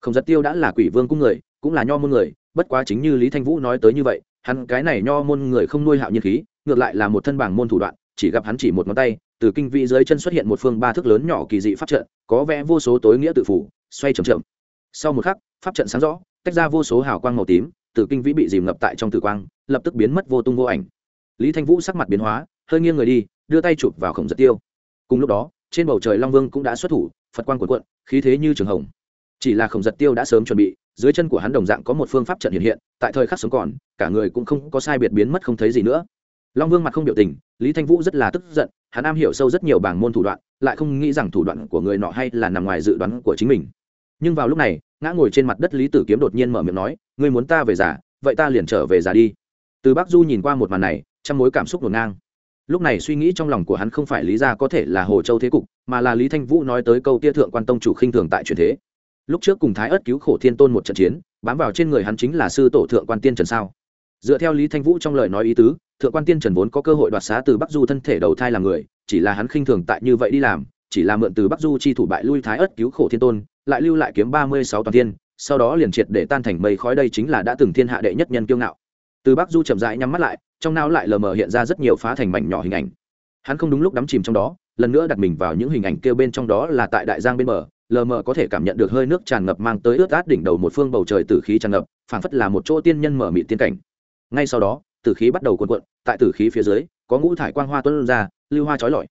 Không giật tiêu đã là quỷ vương cung người, cũng là nho môn người, bất quá chính như lý thanh vũ nói tới như vậy, hắn cái này nho môn người không nuôi hạo nhiên khí, ngược lại là một thân bảng môn thủ đoạn, chỉ gặp hắn chỉ một ngón tay, từ kinh vĩ dưới chân xuất hiện một phương ba thước lớn nhỏ kỳ dị pháp trận, có vẽ vô số tối nghĩa tự phủ, xoay chậm chậm sau một khắc, pháp trận sáng rõ, tách ra vô số hào quang màu tím, tử kinh vĩ bị dìm ngập tại trong tử quang, lập tức biến mất vô tung vô ảnh. Lý thanh vũ sắc mặt biến hóa, hơi nghiêng người đi, đưa tay chụp vào khổng giật tiêu. Cùng lúc đó, trên bầu trời long vương cũng đã xuất thủ, phật quang cuộn cuộn, khí thế như trường hồng. Chỉ là khổng giật tiêu đã sớm chuẩn bị, dưới chân của hắn đồng dạng có một phương pháp trận hiện hiện, tại thời khắc sống còn, cả người cũng không có sai biệt biến mất không thấy gì nữa. Long vương mặt không biểu tình, lý thanh vũ rất là tức giận, hắn am hiểu sâu rất nhiều bảng môn thủ đoạn, lại không nghĩ rằng thủ đoạn của người nọ hay là nằm ngoài dự đoán của chính mình. Nhưng vào lúc này ngã ngồi trên mặt đất lý tử kiếm đột nhiên mở miệng nói, ngươi muốn ta về già, vậy ta liền trở về già đi. Từ bắc du nhìn qua một màn này, trong mối cảm xúc ngổn ngang. Lúc này suy nghĩ trong lòng của hắn không phải lý ra có thể là hồ châu thế cục, mà là lý thanh vũ nói tới câu tia thượng quan tông chủ khinh thường tại truyền thế. Lúc trước cùng thái ớt cứu khổ thiên tôn một trận chiến, bám vào trên người hắn chính là sư tổ thượng quan tiên trần sao? Dựa theo lý thanh vũ trong lời nói ý tứ, thượng quan tiên trần vốn có cơ hội đoạt xá từ bắc du thân thể đầu thai làm người, chỉ là hắn khinh thường tại như vậy đi làm, chỉ là mượn từ bắc du chi thủ bại lui thái ớt cứu khổ thiên tôn lại lưu lại kiếm ba mươi sáu toàn thiên, sau đó liền triệt để tan thành mây khói. Đây chính là đã từng thiên hạ đệ nhất nhân kiêu ngạo. Từ bắc du chậm rãi nhắm mắt lại, trong não lại lờ mờ hiện ra rất nhiều phá thành mảnh nhỏ hình ảnh. Hắn không đúng lúc đắm chìm trong đó, lần nữa đặt mình vào những hình ảnh kêu bên trong đó là tại đại giang bên bờ, lờ mờ có thể cảm nhận được hơi nước tràn ngập mang tới ướt át đỉnh đầu một phương bầu trời tử khí tràn ngập, phảng phất là một chỗ tiên nhân mở mị tiên cảnh. Ngay sau đó, tử khí bắt đầu cuộn cuộn, tại tử khí phía dưới, có ngũ thải quang hoa tuôn ra, lưu hoa trói lọi.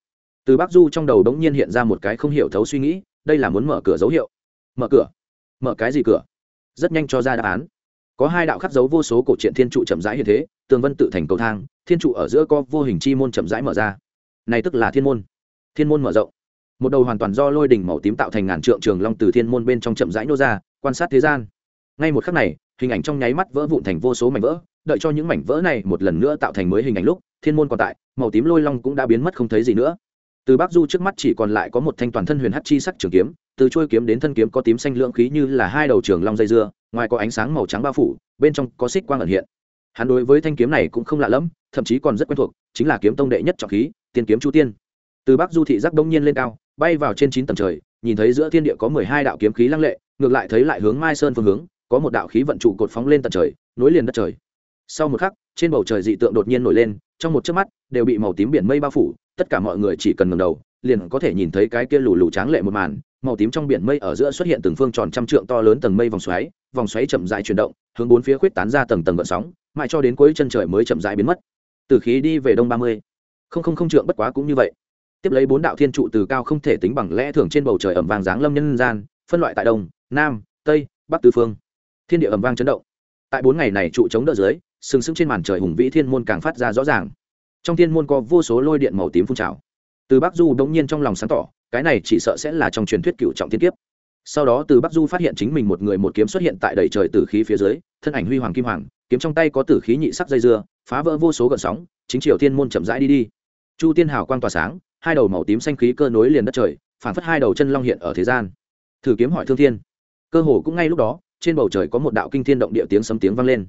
Từ bắc du trong đầu đống nhiên hiện ra một cái không hiểu thấu suy nghĩ, đây là muốn mở cửa dấu hiệu mở cửa. Mở cái gì cửa? Rất nhanh cho ra đáp án. Có hai đạo khắc dấu vô số cổ truyện thiên trụ chậm rãi hiện thế, tường vân tự thành cầu thang, thiên trụ ở giữa có vô hình chi môn chậm rãi mở ra. Này tức là thiên môn. Thiên môn mở rộng. Một đầu hoàn toàn do lôi đỉnh màu tím tạo thành ngàn trượng trường long từ thiên môn bên trong chậm rãi nô ra, quan sát thế gian. Ngay một khắc này, hình ảnh trong nháy mắt vỡ vụn thành vô số mảnh vỡ, đợi cho những mảnh vỡ này một lần nữa tạo thành mới hình ảnh lúc, thiên môn còn tại, màu tím lôi long cũng đã biến mất không thấy gì nữa từ bắc du trước mắt chỉ còn lại có một thanh toàn thân huyền hắc chi sắc trường kiếm, từ chuôi kiếm đến thân kiếm có tím xanh lượng khí như là hai đầu trường long dây dưa, ngoài có ánh sáng màu trắng bao phủ, bên trong có xích quang ẩn hiện. Hắn đối với thanh kiếm này cũng không lạ lẫm, thậm chí còn rất quen thuộc, chính là kiếm tông đệ nhất trọng khí, tiên kiếm chu tiên. Từ bắc du thị giác đông nhiên lên cao, bay vào trên chín tầng trời, nhìn thấy giữa thiên địa có mười hai đạo kiếm khí lăng lệ, ngược lại thấy lại hướng mai sơn phương hướng, có một đạo khí vận trụ cột phóng lên tận trời, nối liền đất trời. Sau một khắc, trên bầu trời dị tượng đột nhiên nổi lên, trong một chớp mắt, đều bị màu tím biển mây bao phủ tất cả mọi người chỉ cần ngẩng đầu, liền có thể nhìn thấy cái kia lù lù tráng lệ một màn, màu tím trong biển mây ở giữa xuất hiện từng phương tròn trăm trượng to lớn tầng mây vòng xoáy vòng xoáy chậm rãi chuyển động, hướng bốn phía khuyết tán ra tầng tầng gợn sóng, mãi cho đến cuối chân trời mới chậm rãi biến mất. Từ khí đi về đông ba mươi, không không không trượng bất quá cũng như vậy. Tiếp lấy bốn đạo thiên trụ từ cao không thể tính bằng lẽ thường trên bầu trời ẩm vàng dáng lâm nhân gian, phân loại tại đông, nam, tây, bắc tứ phương. Thiên địa ẩm vang chấn động. Tại bốn ngày này trụ chống đỡ dưới, sừng sững trên màn trời hùng vĩ thiên môn càng phát ra rõ ràng trong thiên môn có vô số lôi điện màu tím phun trào. Từ bắc du đống nhiên trong lòng sáng tỏ, cái này chỉ sợ sẽ là trong truyền thuyết cựu trọng thiên kiếp. Sau đó từ bắc du phát hiện chính mình một người một kiếm xuất hiện tại đầy trời tử khí phía dưới, thân ảnh huy hoàng kim hoàng, kiếm trong tay có tử khí nhị sắc dây dưa, phá vỡ vô số gợn sóng, chính triều thiên môn chậm rãi đi đi. Chu tiên hào quang tỏa sáng, hai đầu màu tím xanh khí cơ nối liền đất trời, phản phất hai đầu chân long hiện ở thế gian. Thử kiếm hỏi thương thiên. Cơ hồ cũng ngay lúc đó, trên bầu trời có một đạo kinh thiên động địa tiếng sấm tiếng vang lên.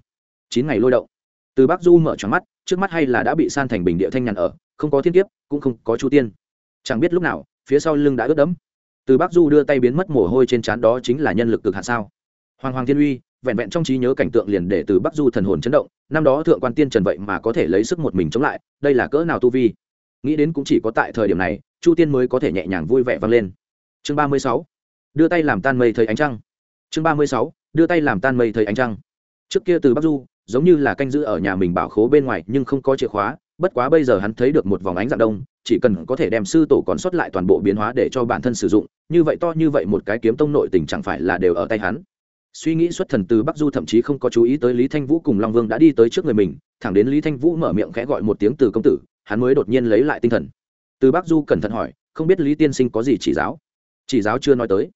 Chín ngày lôi động. Từ bắc du mở tròn mắt trước mắt hay là đã bị san thành bình địa thanh nhàn ở, không có thiên kiếp, cũng không có chu tiên. Chẳng biết lúc nào, phía sau lưng đã ướt đẫm. Từ bắc du đưa tay biến mất mồ hôi trên trán đó chính là nhân lực cực hạ sao? Hoàng hoàng thiên uy, vẹn vẹn trong trí nhớ cảnh tượng liền để từ bắc du thần hồn chấn động, năm đó thượng quan tiên trần vậy mà có thể lấy sức một mình chống lại, đây là cỡ nào tu vi? Nghĩ đến cũng chỉ có tại thời điểm này, chu tiên mới có thể nhẹ nhàng vui vẻ vang lên. Chương ba mươi sáu, đưa tay làm tan mây thấy ánh trăng. Chương ba mươi sáu, đưa tay làm tan mây thấy ánh trăng. Trước kia từ bắc du giống như là canh giữ ở nhà mình bảo khố bên ngoài nhưng không có chìa khóa, bất quá bây giờ hắn thấy được một vòng ánh dạng đông, chỉ cần có thể đem sư tổ còn sót lại toàn bộ biến hóa để cho bản thân sử dụng, như vậy to như vậy một cái kiếm tông nội tình chẳng phải là đều ở tay hắn. Suy nghĩ xuất thần từ bắc du thậm chí không có chú ý tới lý thanh vũ cùng long vương đã đi tới trước người mình, thẳng đến lý thanh vũ mở miệng khẽ gọi một tiếng từ công tử, hắn mới đột nhiên lấy lại tinh thần. Từ bắc du cẩn thận hỏi, không biết lý tiên sinh có gì chỉ giáo? Chỉ giáo chưa nói tới.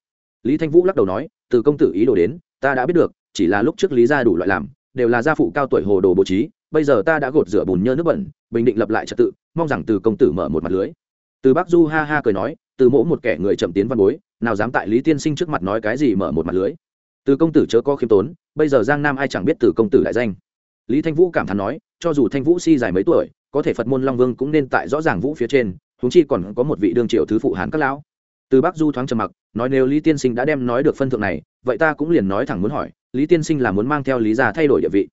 Lý thanh vũ lắc đầu nói, từ công tử ý đồ đến, ta đã biết được, chỉ là lúc trước lý ra đủ loại làm đều là gia phụ cao tuổi hồ đồ bố trí, bây giờ ta đã gột rửa bùn nhơ nước bẩn, bình định lập lại trật tự, mong rằng từ công tử mở một mặt lưới. Từ bác du ha ha cười nói, từ mỗ một kẻ người chậm tiến văn bối, nào dám tại lý tiên sinh trước mặt nói cái gì mở một mặt lưới. Từ công tử chớ có khiêm tốn, bây giờ giang nam ai chẳng biết từ công tử đại danh. Lý thanh vũ cảm thán nói, cho dù thanh vũ si dài mấy tuổi, có thể phật môn long vương cũng nên tại rõ ràng vũ phía trên húng chi còn có một vị đương triệu thứ phụ hán các lão. Từ bác du thoáng trầm mặc, nói, nếu lý tiên sinh đã đem nói được phân thượng này, vậy ta cũng liền nói thẳng muốn hỏi lý tiên sinh là muốn mang theo lý gia thay đổi địa vị.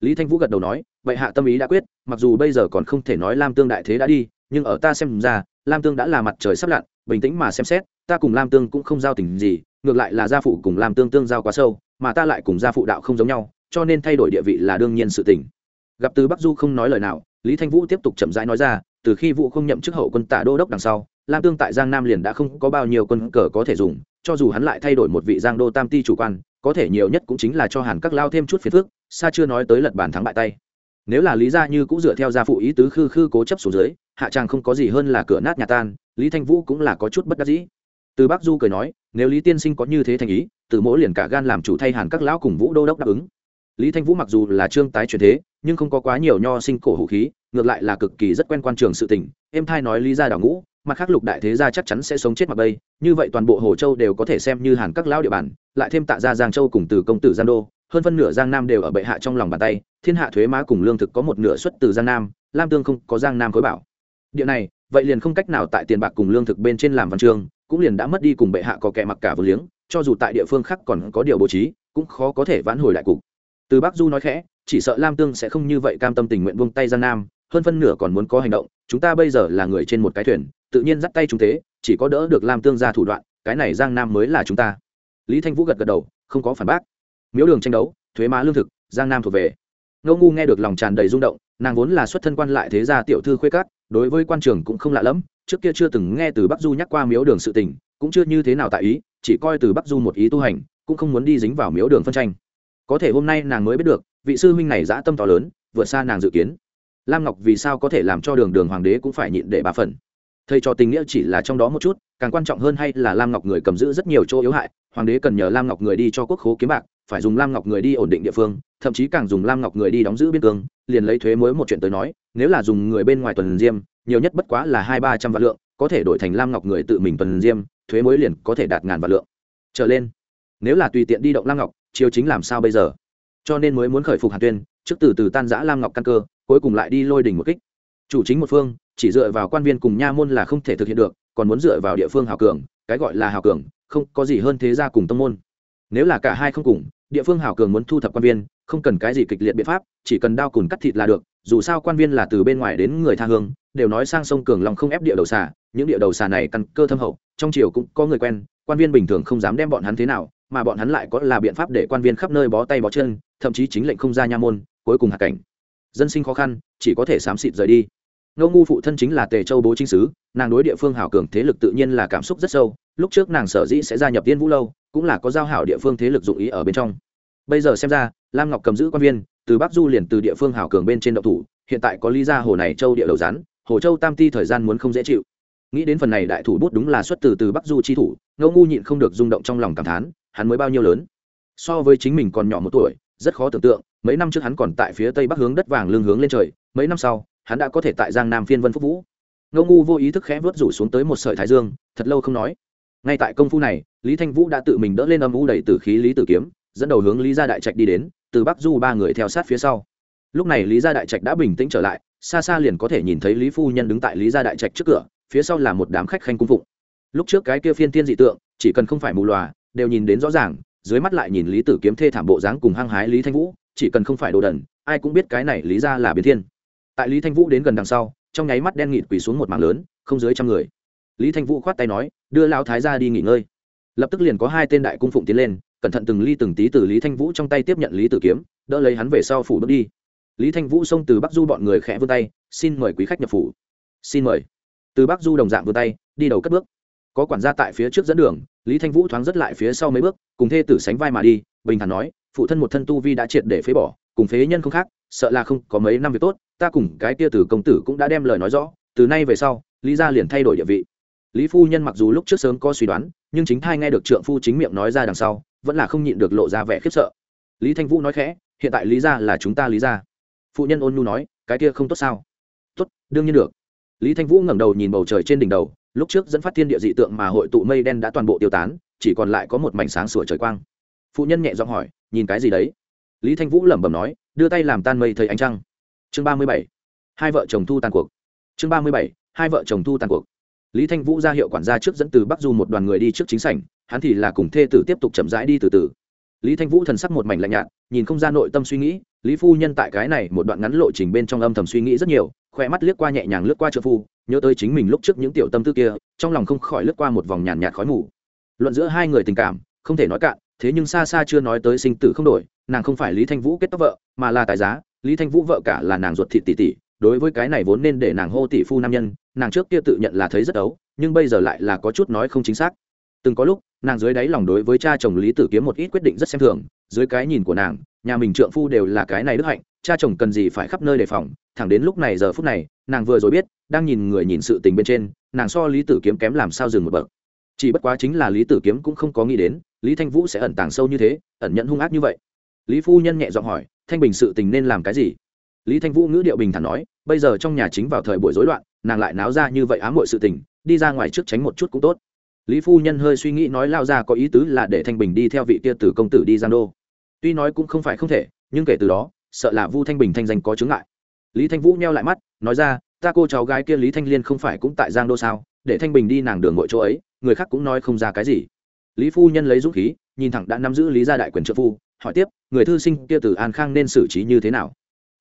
Lý thanh vũ gật đầu nói bệ hạ tâm ý đã quyết, mặc dù bây giờ còn không thể nói lam tương đại thế đã đi, nhưng ở ta xem ra, lam tương đã là mặt trời sắp lặn, bình tĩnh mà xem xét, ta cùng lam tương cũng không giao tình gì, ngược lại là gia phụ cùng lam tương tương giao quá sâu, mà ta lại cùng gia phụ đạo không giống nhau, cho nên thay đổi địa vị là đương nhiên sự tình. Gặp từ bắc du không nói lời nào, lý thanh vũ tiếp tục chậm rãi nói ra, từ khi vũ không nhậm chức hậu quân tả đô đốc đằng sau, lam tương tại giang nam liền đã không có bao nhiêu quân cờ có thể dùng, cho dù hắn lại thay đổi một vị giang đô tam ti chủ quan có thể nhiều nhất cũng chính là cho hàn các lao thêm chút phiền phức xa chưa nói tới lật bàn thắng bại tay. Nếu là lý gia như cũng dựa theo gia phụ ý tứ khư khư cố chấp xuống dưới, hạ tràng không có gì hơn là cửa nát nhà tan, lý thanh vũ cũng là có chút bất đắc dĩ. Từ bắc du cười nói, nếu lý tiên sinh có như thế thành ý, từ mỗi liền cả gan làm chủ thay hàn các lão cùng vũ đô đốc đáp ứng. Lý thanh vũ mặc dù là trương tái truyền thế, nhưng không có quá nhiều nho sinh cổ hữu khí, ngược lại là cực kỳ rất quen quan trường sự tình. Em thai nói lý gia Đào ngũ mặt khác lục đại thế gia chắc chắn sẽ sống chết mặc bây, như vậy toàn bộ hồ châu đều có thể xem như hàn các lão địa bàn, lại thêm tạ ra giang châu cùng từ công tử giang đô, hơn phân nửa giang nam đều ở bệ hạ trong lòng bàn tay, thiên hạ thuế má cùng lương thực có một nửa xuất từ giang nam, lam tương không có giang nam khối bảo. Địa này, vậy liền không cách nào tại tiền bạc cùng lương thực bên trên làm văn chương, cũng liền đã mất đi cùng bệ hạ có kẻ mặc cả vừa liếng, cho dù tại địa phương khác còn có điều bố trí, cũng khó có thể vãn hồi lại cục. Từ bắc du nói khẽ, chỉ sợ lam tương sẽ không như vậy cam tâm tình nguyện vung tay giang nam, hơn phân nửa còn muốn có hành động, chúng ta bây giờ là người trên một cái thuyền tự nhiên dắt tay chúng thế, chỉ có đỡ được lam tương gia thủ đoạn, cái này giang nam mới là chúng ta. Lý thanh vũ gật gật đầu, không có phản bác. Miếu đường tranh đấu, thuế má lương thực, giang nam thuộc về. Ngô ngu nghe được lòng tràn đầy rung động, nàng vốn là xuất thân quan lại thế gia tiểu thư khuê cát đối với quan trường cũng không lạ lẫm, trước kia chưa từng nghe từ bắc du nhắc qua miếu đường sự tình, cũng chưa như thế nào tại ý, chỉ coi từ bắc du một ý tu hành, cũng không muốn đi dính vào miếu đường phân tranh. Có thể hôm nay nàng mới biết được, vị sư huynh này dã tâm to lớn, vượt xa nàng dự kiến. Lam ngọc vì sao có thể làm cho đường đường hoàng đế cũng phải nhịn để bà phần thầy cho tình nghĩa chỉ là trong đó một chút, càng quan trọng hơn hay là lam ngọc người cầm giữ rất nhiều chỗ yếu hại, hoàng đế cần nhờ lam ngọc người đi cho quốc khố kiếm bạc, phải dùng lam ngọc người đi ổn định địa phương, thậm chí càng dùng lam ngọc người đi đóng giữ biên cương, liền lấy thuế mới một chuyện tới nói, nếu là dùng người bên ngoài tuần diêm, nhiều nhất bất quá là hai ba trăm vạn lượng, có thể đổi thành lam ngọc người tự mình tuần diêm, thuế mới liền có thể đạt ngàn vạn lượng. Trở lên, nếu là tùy tiện đi động lam ngọc, chiêu chính làm sao bây giờ? Cho nên mới muốn khởi phục hàn tuyên, trước từ từ tan giã lam ngọc căn cơ, cuối cùng lại đi lôi đỉnh một kích. Chủ chính một phương chỉ dựa vào quan viên cùng nha môn là không thể thực hiện được, còn muốn dựa vào địa phương hào cường, cái gọi là hào cường, không có gì hơn thế gia cùng tông môn. Nếu là cả hai không cùng, địa phương hào cường muốn thu thập quan viên, không cần cái gì kịch liệt biện pháp, chỉ cần đao cùn cắt thịt là được, dù sao quan viên là từ bên ngoài đến người tha hương, đều nói sang sông cường lòng không ép địa đầu xà, những địa đầu xà này căn cơ thâm hậu, trong triều cũng có người quen, quan viên bình thường không dám đem bọn hắn thế nào, mà bọn hắn lại có là biện pháp để quan viên khắp nơi bó tay bó chân, thậm chí chính lệnh không ra nha môn, cuối cùng hạ cảnh. Dân sinh khó khăn, chỉ có thể xám xịt rời đi ngô ngu phụ thân chính là tề châu bố chính sứ nàng đối địa phương hảo cường thế lực tự nhiên là cảm xúc rất sâu, lúc trước nàng sở dĩ sẽ gia nhập tiên vũ lâu, cũng là có giao hảo địa phương thế lực dụng ý ở bên trong. Bây giờ xem ra, lam ngọc cầm giữ quan viên, từ bắc du liền từ địa phương hảo cường bên trên động thủ, hiện tại có lý ra hồ này châu địa đầu rắn, hồ châu tam ti thời gian muốn không dễ chịu. Nghĩ đến phần này đại thủ bút đúng là xuất từ từ bắc du chi thủ, ngô ngu nhịn không được rung động trong lòng cảm thán, hắn mới bao nhiêu lớn? So với chính mình còn nhỏ một tuổi, rất khó tưởng tượng, mấy năm trước hắn còn tại phía tây bắc hướng đất vàng lưng hướng lên trời, mấy năm sau hắn đã có thể tại giang nam phiên vân phúc vũ. Ngô ngu vô ý thức khẽ vớt rủ xuống tới một sợi thái dương, thật lâu không nói. Ngay tại công phu này, lý thanh vũ đã tự mình đỡ lên âm u đầy t khí lý tử kiếm, dẫn đầu hướng lý gia đại trạch đi đến, từ bắc du ba người theo sát phía sau. Lúc này lý gia đại trạch đã bình tĩnh trở lại, xa xa liền có thể nhìn thấy lý phu nhân đứng tại lý gia đại trạch trước cửa, phía sau là một đám khách khanh cung phụng. Lúc trước cái kia phiên tiên dị tượng, chỉ cần không phải mù lòa đều nhìn đến rõ ràng, dưới mắt lại nhìn lý tử kiếm thê thảm bộ dáng cùng hăng hái lý thanh vũ, chỉ cần không phải đồ đần, ai cũng biết cái này lý ra là biến thiên tại lý thanh vũ đến gần đằng sau trong nháy mắt đen nghịt quỳ xuống một mảng lớn không dưới trăm người lý thanh vũ khoát tay nói đưa lão thái ra đi nghỉ ngơi lập tức liền có hai tên đại cung phụng tiến lên cẩn thận từng ly từng tí từ lý thanh vũ trong tay tiếp nhận lý tử kiếm đỡ lấy hắn về sau phủ bước đi lý thanh vũ xông từ bắc du bọn người khẽ vươn tay xin mời quý khách nhập phủ xin mời từ bắc du đồng dạng vươn tay đi đầu cất bước có quản gia tại phía trước dẫn đường lý thanh vũ thoáng rất lại phía sau mấy bước cùng thê tử sánh vai mà đi bình thản nói phụ thân một thân tu vi đã triệt để phế bỏ cùng phế nhân không khác sợ là không có mấy năm việc tốt ta cùng cái kia từ công tử cũng đã đem lời nói rõ, từ nay về sau, lý gia liền thay đổi địa vị. Lý phu nhân mặc dù lúc trước sớm có suy đoán, nhưng chính thai nghe được trượng phu chính miệng nói ra đằng sau, vẫn là không nhịn được lộ ra vẻ khiếp sợ. Lý thanh vũ nói khẽ, hiện tại lý gia là chúng ta lý gia. Phụ nhân ôn nhu nói, cái kia không tốt sao? Tốt, đương nhiên được. Lý thanh vũ ngẩng đầu nhìn bầu trời trên đỉnh đầu, lúc trước dẫn phát thiên địa dị tượng mà hội tụ mây đen đã toàn bộ tiêu tán, chỉ còn lại có một mảnh sáng sủa trời quang. Phụ nhân nhẹ giọng hỏi, nhìn cái gì đấy? Lý thanh vũ lẩm bẩm nói, đưa tay làm tan mây thấy ánh trăng chương ba mươi bảy hai vợ chồng thu tàn cuộc. Chương ba mươi bảy hai vợ chồng thu tàn cuộc. Lý thanh vũ ra hiệu quản gia trước dẫn từ bắc du một đoàn người đi trước chính sảnh hắn thì là cùng thê tử tiếp tục chậm rãi đi từ từ. Lý thanh vũ thần sắc một mảnh lạnh nhạt nhìn không ra nội tâm suy nghĩ lý phu nhân tại cái này một đoạn ngắn lộ trình bên trong âm thầm suy nghĩ rất nhiều khoe mắt liếc qua nhẹ nhàng lướt qua trợ phu nhớ tới chính mình lúc trước những tiểu tâm tư kia trong lòng không khỏi lướt qua một vòng nhàn nhạt, nhạt khói mù. Luận giữa hai người tình cảm không thể nói cạn thế nhưng xa xa chưa nói tới sinh tử không đổi nàng không phải lý thanh vũ kết tóc vợ mà là tài giá lý thanh vũ vợ cả là nàng ruột thịt tỷ tỷ, đối với cái này vốn nên để nàng hô tỷ phu nam nhân, nàng trước kia tự nhận là thấy rất ấu, nhưng bây giờ lại là có chút nói không chính xác. Từng có lúc, nàng dưới đáy lòng đối với cha chồng lý tử kiếm một ít quyết định rất xem thường, dưới cái nhìn của nàng, nhà mình trượng phu đều là cái này đức hạnh, cha chồng cần gì phải khắp nơi đề phòng, thẳng đến lúc này giờ phút này, nàng vừa rồi biết, đang nhìn người nhìn sự tình bên trên, nàng so lý tử kiếm kém làm sao dừng một bậc. Chỉ bất quá chính là lý tử kiếm cũng không có nghĩ đến, lý thanh vũ sẽ ẩn tàng sâu như thế, ẩn nhận hung ác như vậy lý phu nhân nhẹ giọng hỏi, thanh bình sự tình nên làm cái gì? Lý thanh vũ ngữ điệu bình thản nói, bây giờ trong nhà chính vào thời buổi rối loạn, nàng lại náo ra như vậy ám hội sự tình, đi ra ngoài trước tránh một chút cũng tốt. Lý phu nhân hơi suy nghĩ nói lao ra có ý tứ là để thanh bình đi theo vị kia tử công tử đi giang đô. Tuy nói cũng không phải không thể, nhưng kể từ đó, sợ là vu thanh bình thanh danh có chứng ngại. Lý thanh vũ neo lại mắt, nói ra, ta cô cháu gái kia lý thanh liên không phải cũng tại giang đô sao? Để thanh bình đi nàng đường ngội chỗ ấy, người khác cũng nói không ra cái gì. Lý phu nhân lấy dũng khí, nhìn thẳng đã nắm giữ lý gia đại quyền trợ phu hỏi tiếp, người thư sinh kia từ an khang nên xử trí như thế nào?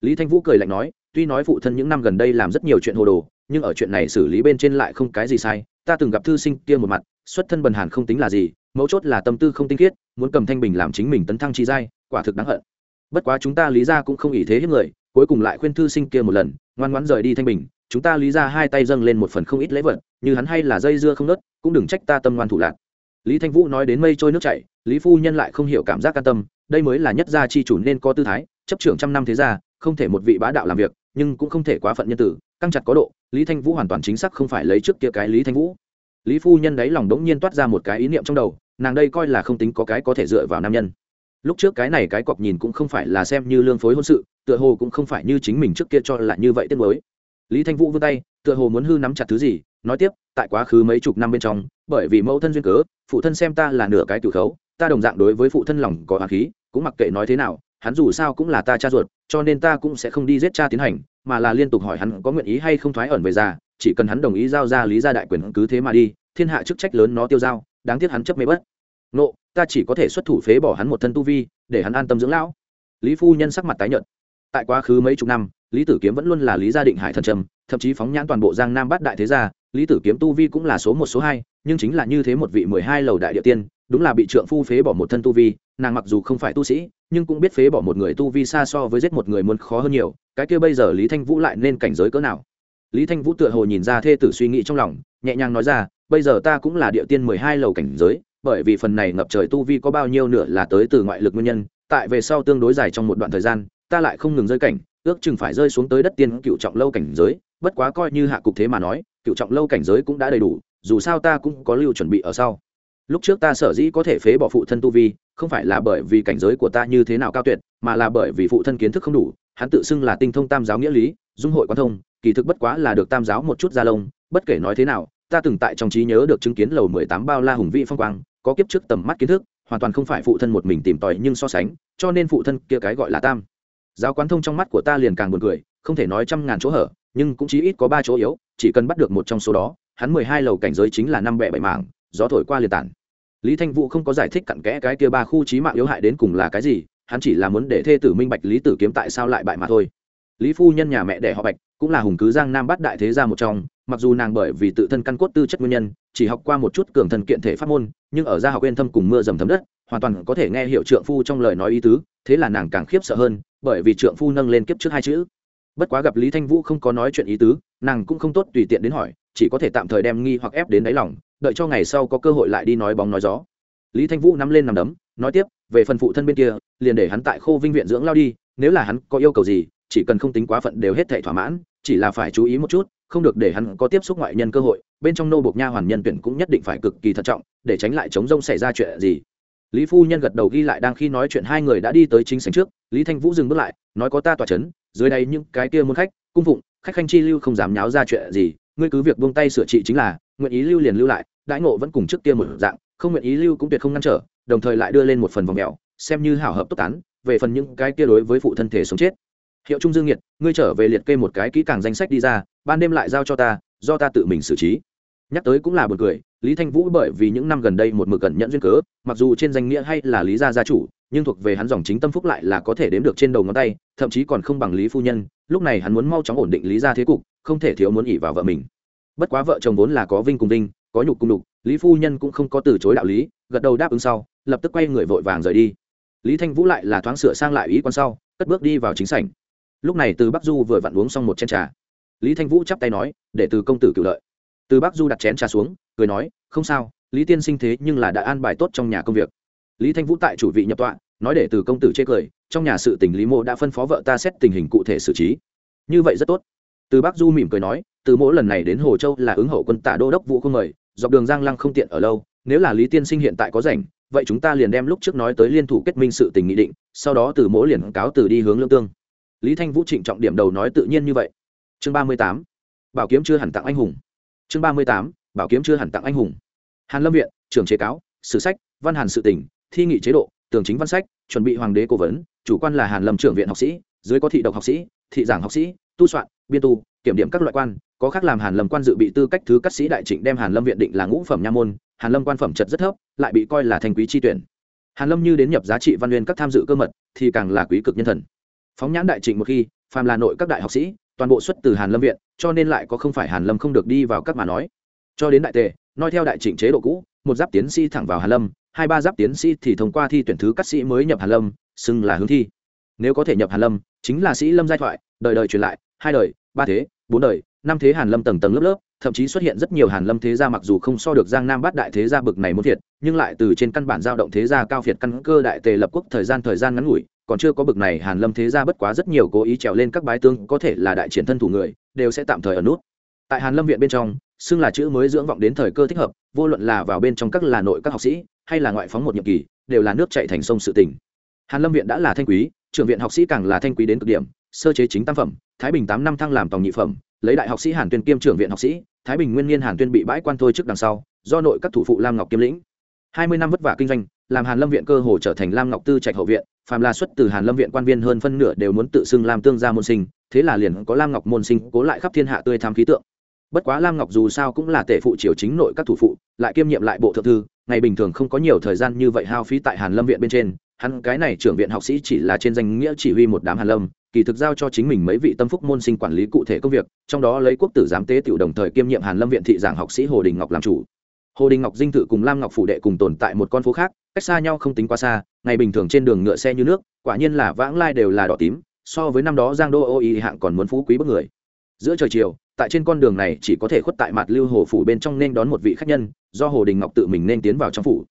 Lý thanh vũ cười lạnh nói, tuy nói phụ thân những năm gần đây làm rất nhiều chuyện hồ đồ, nhưng ở chuyện này xử lý bên trên lại không cái gì sai. Ta từng gặp thư sinh kia một mặt, xuất thân bần hàn không tính là gì, mấu chốt là tâm tư không tinh khiết, muốn cầm thanh bình làm chính mình tấn thăng chi giai, quả thực đáng hận. Bất quá chúng ta lý ra cũng không ý thế hiếp người, cuối cùng lại khuyên thư sinh kia một lần, ngoan ngoãn rời đi thanh bình. Chúng ta lý ra hai tay dâng lên một phần không ít lễ vật, như hắn hay là dây dưa không nớt, cũng đừng trách ta tâm ngoan thủ lạc. Lý thanh vũ nói đến mây trôi nước chảy, lý phu nhân lại không hiểu cảm giác can tâm đây mới là nhất gia chi chủ nên có tư thái, chấp trưởng trăm năm thế gia, không thể một vị bá đạo làm việc, nhưng cũng không thể quá phận nhân tử, căng chặt có độ, lý thanh vũ hoàn toàn chính xác không phải lấy trước kia cái lý thanh vũ. Lý phu nhân đấy lòng đống nhiên toát ra một cái ý niệm trong đầu, nàng đây coi là không tính có cái có thể dựa vào nam nhân. Lúc trước cái này cái cọc nhìn cũng không phải là xem như lương phối hôn sự, tựa hồ cũng không phải như chính mình trước kia cho là như vậy tiết mới. Lý thanh vũ vươn tay, tựa hồ muốn hư nắm chặt thứ gì, nói tiếp, tại quá khứ mấy chục năm bên trong, bởi vì mẫu thân duyên cớ, phụ thân xem ta là nửa cái cửu khấu ta đồng dạng đối với phụ thân lòng có hoàng khí, cũng mặc kệ nói thế nào, hắn dù sao cũng là ta cha ruột, cho nên ta cũng sẽ không đi giết cha tiến hành, mà là liên tục hỏi hắn có nguyện ý hay không thoái ẩn về già, chỉ cần hắn đồng ý giao ra lý gia đại quyền cứ thế mà đi, thiên hạ chức trách lớn nó tiêu giao đáng tiếc hắn chấp mê bất. Nộ ta chỉ có thể xuất thủ phế bỏ hắn một thân tu vi, để hắn an tâm dưỡng lão. Lý phu nhân sắc mặt tái nhợt. Tại quá khứ mấy chục năm, lý tử kiếm vẫn luôn là lý gia định hải thần trầm, thậm chí phóng nhãn toàn bộ giang nam bát đại thế gia, lý tử kiếm tu vi cũng là số một, số hai, nhưng chính là như thế một vị mười hai lầu đại địa tiên đúng là bị trượng phu phế bỏ một thân tu vi, nàng mặc dù không phải tu sĩ, nhưng cũng biết phế bỏ một người tu vi xa so với giết một người muốn khó hơn nhiều, cái kia bây giờ lý thanh vũ lại nên cảnh giới cỡ nào? Lý thanh vũ tựa hồ nhìn ra thê tử suy nghĩ trong lòng, nhẹ nhàng nói ra, bây giờ ta cũng là địa tiên mười hai lầu cảnh giới, bởi vì phần này ngập trời tu vi có bao nhiêu nữa là tới từ ngoại lực nguyên nhân, tại về sau tương đối dài trong một đoạn thời gian, ta lại không ngừng rơi cảnh, ước chừng phải rơi xuống tới đất tiên cựu trọng lâu cảnh giới, bất quá coi như hạ cục thế mà nói, cựu trọng lâu cảnh giới cũng đã đầy đủ, dù sao ta cũng có lưu chuẩn bị ở sau lúc trước ta sở dĩ có thể phế bỏ phụ thân tu vi, không phải là bởi vì cảnh giới của ta như thế nào cao tuyệt, mà là bởi vì phụ thân kiến thức không đủ, hắn tự xưng là tinh thông tam giáo nghĩa lý, dung hội quan thông, kỳ thực bất quá là được tam giáo một chút gia lông, bất kể nói thế nào, ta từng tại trong trí nhớ được chứng kiến lầu mười tám bao la hùng vị phong quang, có kiếp trước tầm mắt kiến thức, hoàn toàn không phải phụ thân một mình tìm tòi nhưng so sánh, cho nên phụ thân kia cái gọi là tam giáo quán thông trong mắt của ta liền càng buồn cười, không thể nói trăm ngàn chỗ hở, nhưng cũng chỉ ít có ba chỗ yếu, chỉ cần bắt được một trong số đó, hắn mười hai lầu cảnh giới chính là năm bẻ bảy mảng, gió thổi qua liền tản lý thanh vũ không có giải thích cặn kẽ cái kia ba khu trí mạng yếu hại đến cùng là cái gì, hắn chỉ là muốn để thê tử minh bạch lý tử kiếm tại sao lại bại mà thôi. Lý phu nhân nhà mẹ đẻ họ bạch cũng là hùng cứ giang nam bắt đại thế gia một trong, mặc dù nàng bởi vì tự thân căn cốt tư chất nguyên nhân, chỉ học qua một chút cường thần kiện thể pháp môn, nhưng ở gia học yên thâm cùng mưa dầm thấm đất, hoàn toàn có thể nghe hiểu trượng phu trong lời nói ý tứ, thế là nàng càng khiếp sợ hơn, bởi vì trượng phu nâng lên kiếp trước hai chữ. Bất quá gặp lý thanh vũ không có nói chuyện ý tứ, nàng cũng không tốt tùy tiện đến hỏi, chỉ có thể tạm thời đem nghi hoặc ép đến đáy lòng đợi cho ngày sau có cơ hội lại đi nói bóng nói gió. Lý thanh vũ nắm lên nằm đấm, nói tiếp, về phần phụ thân bên kia, liền để hắn tại khô vinh viện dưỡng lao đi, nếu là hắn có yêu cầu gì, chỉ cần không tính quá phận đều hết thể thỏa mãn, chỉ là phải chú ý một chút, không được để hắn có tiếp xúc ngoại nhân cơ hội, bên trong nô bộc nha hoàn nhân tuyển cũng nhất định phải cực kỳ thận trọng, để tránh lại chống rông xảy ra chuyện gì. Lý phu nhân gật đầu ghi lại đang khi nói chuyện hai người đã đi tới chính sảnh trước, lý thanh vũ dừng bước lại, nói có ta tỏa chấn, dưới đây những cái kia muốn khách, cung phụng, khách khanh chi lưu không dám nháo ra chuyện gì ngươi cứ việc buông tay sửa trị chính là, nguyện ý lưu liền lưu lại, đãi ngộ vẫn cùng trước kia một dạng, không nguyện ý lưu cũng tuyệt không ngăn trở, đồng thời lại đưa lên một phần vòng mèo, xem như hảo hợp tốt tán, về phần những cái kia đối với phụ thân thể sống chết. Hiệu trung dương nhiệt ngươi trở về liệt kê một cái kỹ càng danh sách đi ra, ban đêm lại giao cho ta, do ta tự mình xử trí. Nhắc tới cũng là buồn cười, lý thanh vũ bởi vì những năm gần đây một mực cẩn nhận duyên cớ, mặc dù trên danh nghĩa hay là lý gia gia chủ, nhưng thuộc về hắn dòng chính tâm phúc lại là có thể đếm được trên đầu ngón tay, thậm chí còn không bằng lý phu nhân, lúc này hắn muốn mau chóng ổn định lý gia thế cục không thể thiếu muốn ỉ vào vợ mình. Bất quá vợ chồng vốn là có vinh cùng vinh, có nhục cùng đục lý phu nhân cũng không có từ chối đạo lý, gật đầu đáp ứng sau, lập tức quay người vội vàng rời đi. Lý thanh vũ lại là thoáng sửa sang lại ý quan sau, cất bước đi vào chính sảnh. Lúc này từ bắc du vừa vặn uống xong một chén trà. Lý thanh vũ chắp tay nói, để từ công tử cựu lợi. Từ bắc du đặt chén trà xuống, cười nói, không sao, lý tiên sinh thế nhưng là đã an bài tốt trong nhà công việc. Lý thanh vũ tại chủ vị nhập tọa, nói để từ công tử chê cười, trong nhà sự tình lý mộ đã phân phó vợ ta xét tình hình cụ thể xử trí. Như vậy rất tốt từ bắc du mỉm cười nói, từ mỗi lần này đến hồ châu là ứng hậu quân Tả đô đốc vũ không mời, dọc đường giang lăng không tiện ở lâu, nếu là lý tiên sinh hiện tại có rảnh, vậy chúng ta liền đem lúc trước nói tới liên thủ kết minh sự tình nghị định, sau đó từ mỗi liền cáo từ đi hướng lương tương. Lý thanh vũ trịnh trọng điểm đầu nói tự nhiên như vậy. Chương ba mươi tám, bảo kiếm chưa hẳn tặng anh hùng. Chương ba mươi tám, bảo kiếm chưa hẳn tặng anh hùng. Hàn lâm viện, trưởng chế cáo, sử sách, văn hàn sự tỉnh thi nghị chế độ, tường chính văn sách, chuẩn bị hoàng đế cố vấn, chủ quan là hàn lâm trưởng viện học sĩ, dưới có thị độc học sĩ, thị giảng học sĩ tu soạn, biên tu, kiểm điểm các loại quan, có khác làm hàn lâm quan dự bị tư cách thứ các sĩ đại trịnh đem hàn lâm viện định là ngũ phẩm nha môn, hàn lâm quan phẩm chất rất thấp, lại bị coi là thành quý chi tuyển. Hàn lâm như đến nhập giá trị văn nguyên các tham dự cơ mật, thì càng là quý cực nhân thần. Phóng nhãn đại trịnh một khi, phàm là nội các đại học sĩ, toàn bộ xuất từ hàn lâm viện, cho nên lại có không phải hàn lâm không được đi vào các mà nói. Cho đến đại tề nói theo đại trịnh chế độ cũ, một giáp tiến sĩ thẳng vào hàn lâm, hai ba giáp tiến sĩ thì thông qua thi tuyển thứ các sĩ mới nhập hàn lâm, xưng là hướng thi. Nếu có thể nhập hàn lâm, chính là sĩ lâm giai thoại đời đời truyền lại, hai đời, ba thế, bốn đời, năm thế hàn lâm tầng tầng lớp lớp, thậm chí xuất hiện rất nhiều hàn lâm thế gia mặc dù không so được giang nam bát đại thế gia bực này muốn thiệt nhưng lại từ trên căn bản giao động thế gia cao phiệt căn cơ đại tề lập quốc thời gian thời gian ngắn ngủi, còn chưa có bực này hàn lâm thế gia bất quá rất nhiều cố ý trèo lên các bái tương có thể là đại triển thân thủ người, đều sẽ tạm thời ở nút. Tại hàn lâm viện bên trong, xưng là chữ mới dưỡng vọng đến thời cơ thích hợp, vô luận là vào bên trong các là nội các học sĩ, hay là ngoại phóng một nhiệm kỳ, đều là nước chạy thành sông sự tỉnh hàn lâm viện đã là thanh quý, trưởng viện học sĩ càng là thanh quý đến cực điểm sơ chế chính tam phẩm, thái bình tám năm thăng làm tòng nhị phẩm, lấy đại học sĩ hàn tuyên kiêm trưởng viện học sĩ, thái bình nguyên niên hàn tuyên bị bãi quan thôi trước đằng sau, do nội các thủ phụ lam ngọc kiêm lĩnh. Hai mươi năm vất vả kinh doanh, làm hàn lâm viện cơ hồ trở thành lam ngọc tư trạch hậu viện, phàm là xuất từ hàn lâm viện quan viên hơn phân nửa đều muốn tự xưng làm tương gia môn sinh, thế là liền có lam ngọc môn sinh cố lại khắp thiên hạ tươi tham khí tượng. Bất quá lam ngọc dù sao cũng là tể phụ triều chính nội các thủ phụ, lại kiêm nhiệm lại bộ thượng thư, ngày bình thường không có nhiều thời gian như vậy hao phí tại hàn lâm viện bên trên hắn cái này trưởng viện học sĩ chỉ là trên danh nghĩa chỉ huy một đám hàn lâm, kỳ thực giao cho chính mình mấy vị tâm phúc môn sinh quản lý cụ thể công việc, trong đó lấy quốc tử giám tế tiểu đồng thời kiêm nhiệm hàn lâm viện thị giảng học sĩ hồ đình ngọc làm chủ. Hồ đình ngọc dinh thự cùng lam ngọc phủ đệ cùng tồn tại một con phố khác, cách xa nhau không tính quá xa, ngày bình thường trên đường ngựa xe như nước, quả nhiên là vãng lai đều là đỏ tím, so với năm đó giang đô ô y hạng còn muốn phú quý bức người. Giữa trời chiều, tại trên con đường này chỉ có thể khuất tại mặt lưu hồ phủ bên trong nên đón một vị khách nhân, do hồ đình ngọc tự mình nên tiến vào trong phủ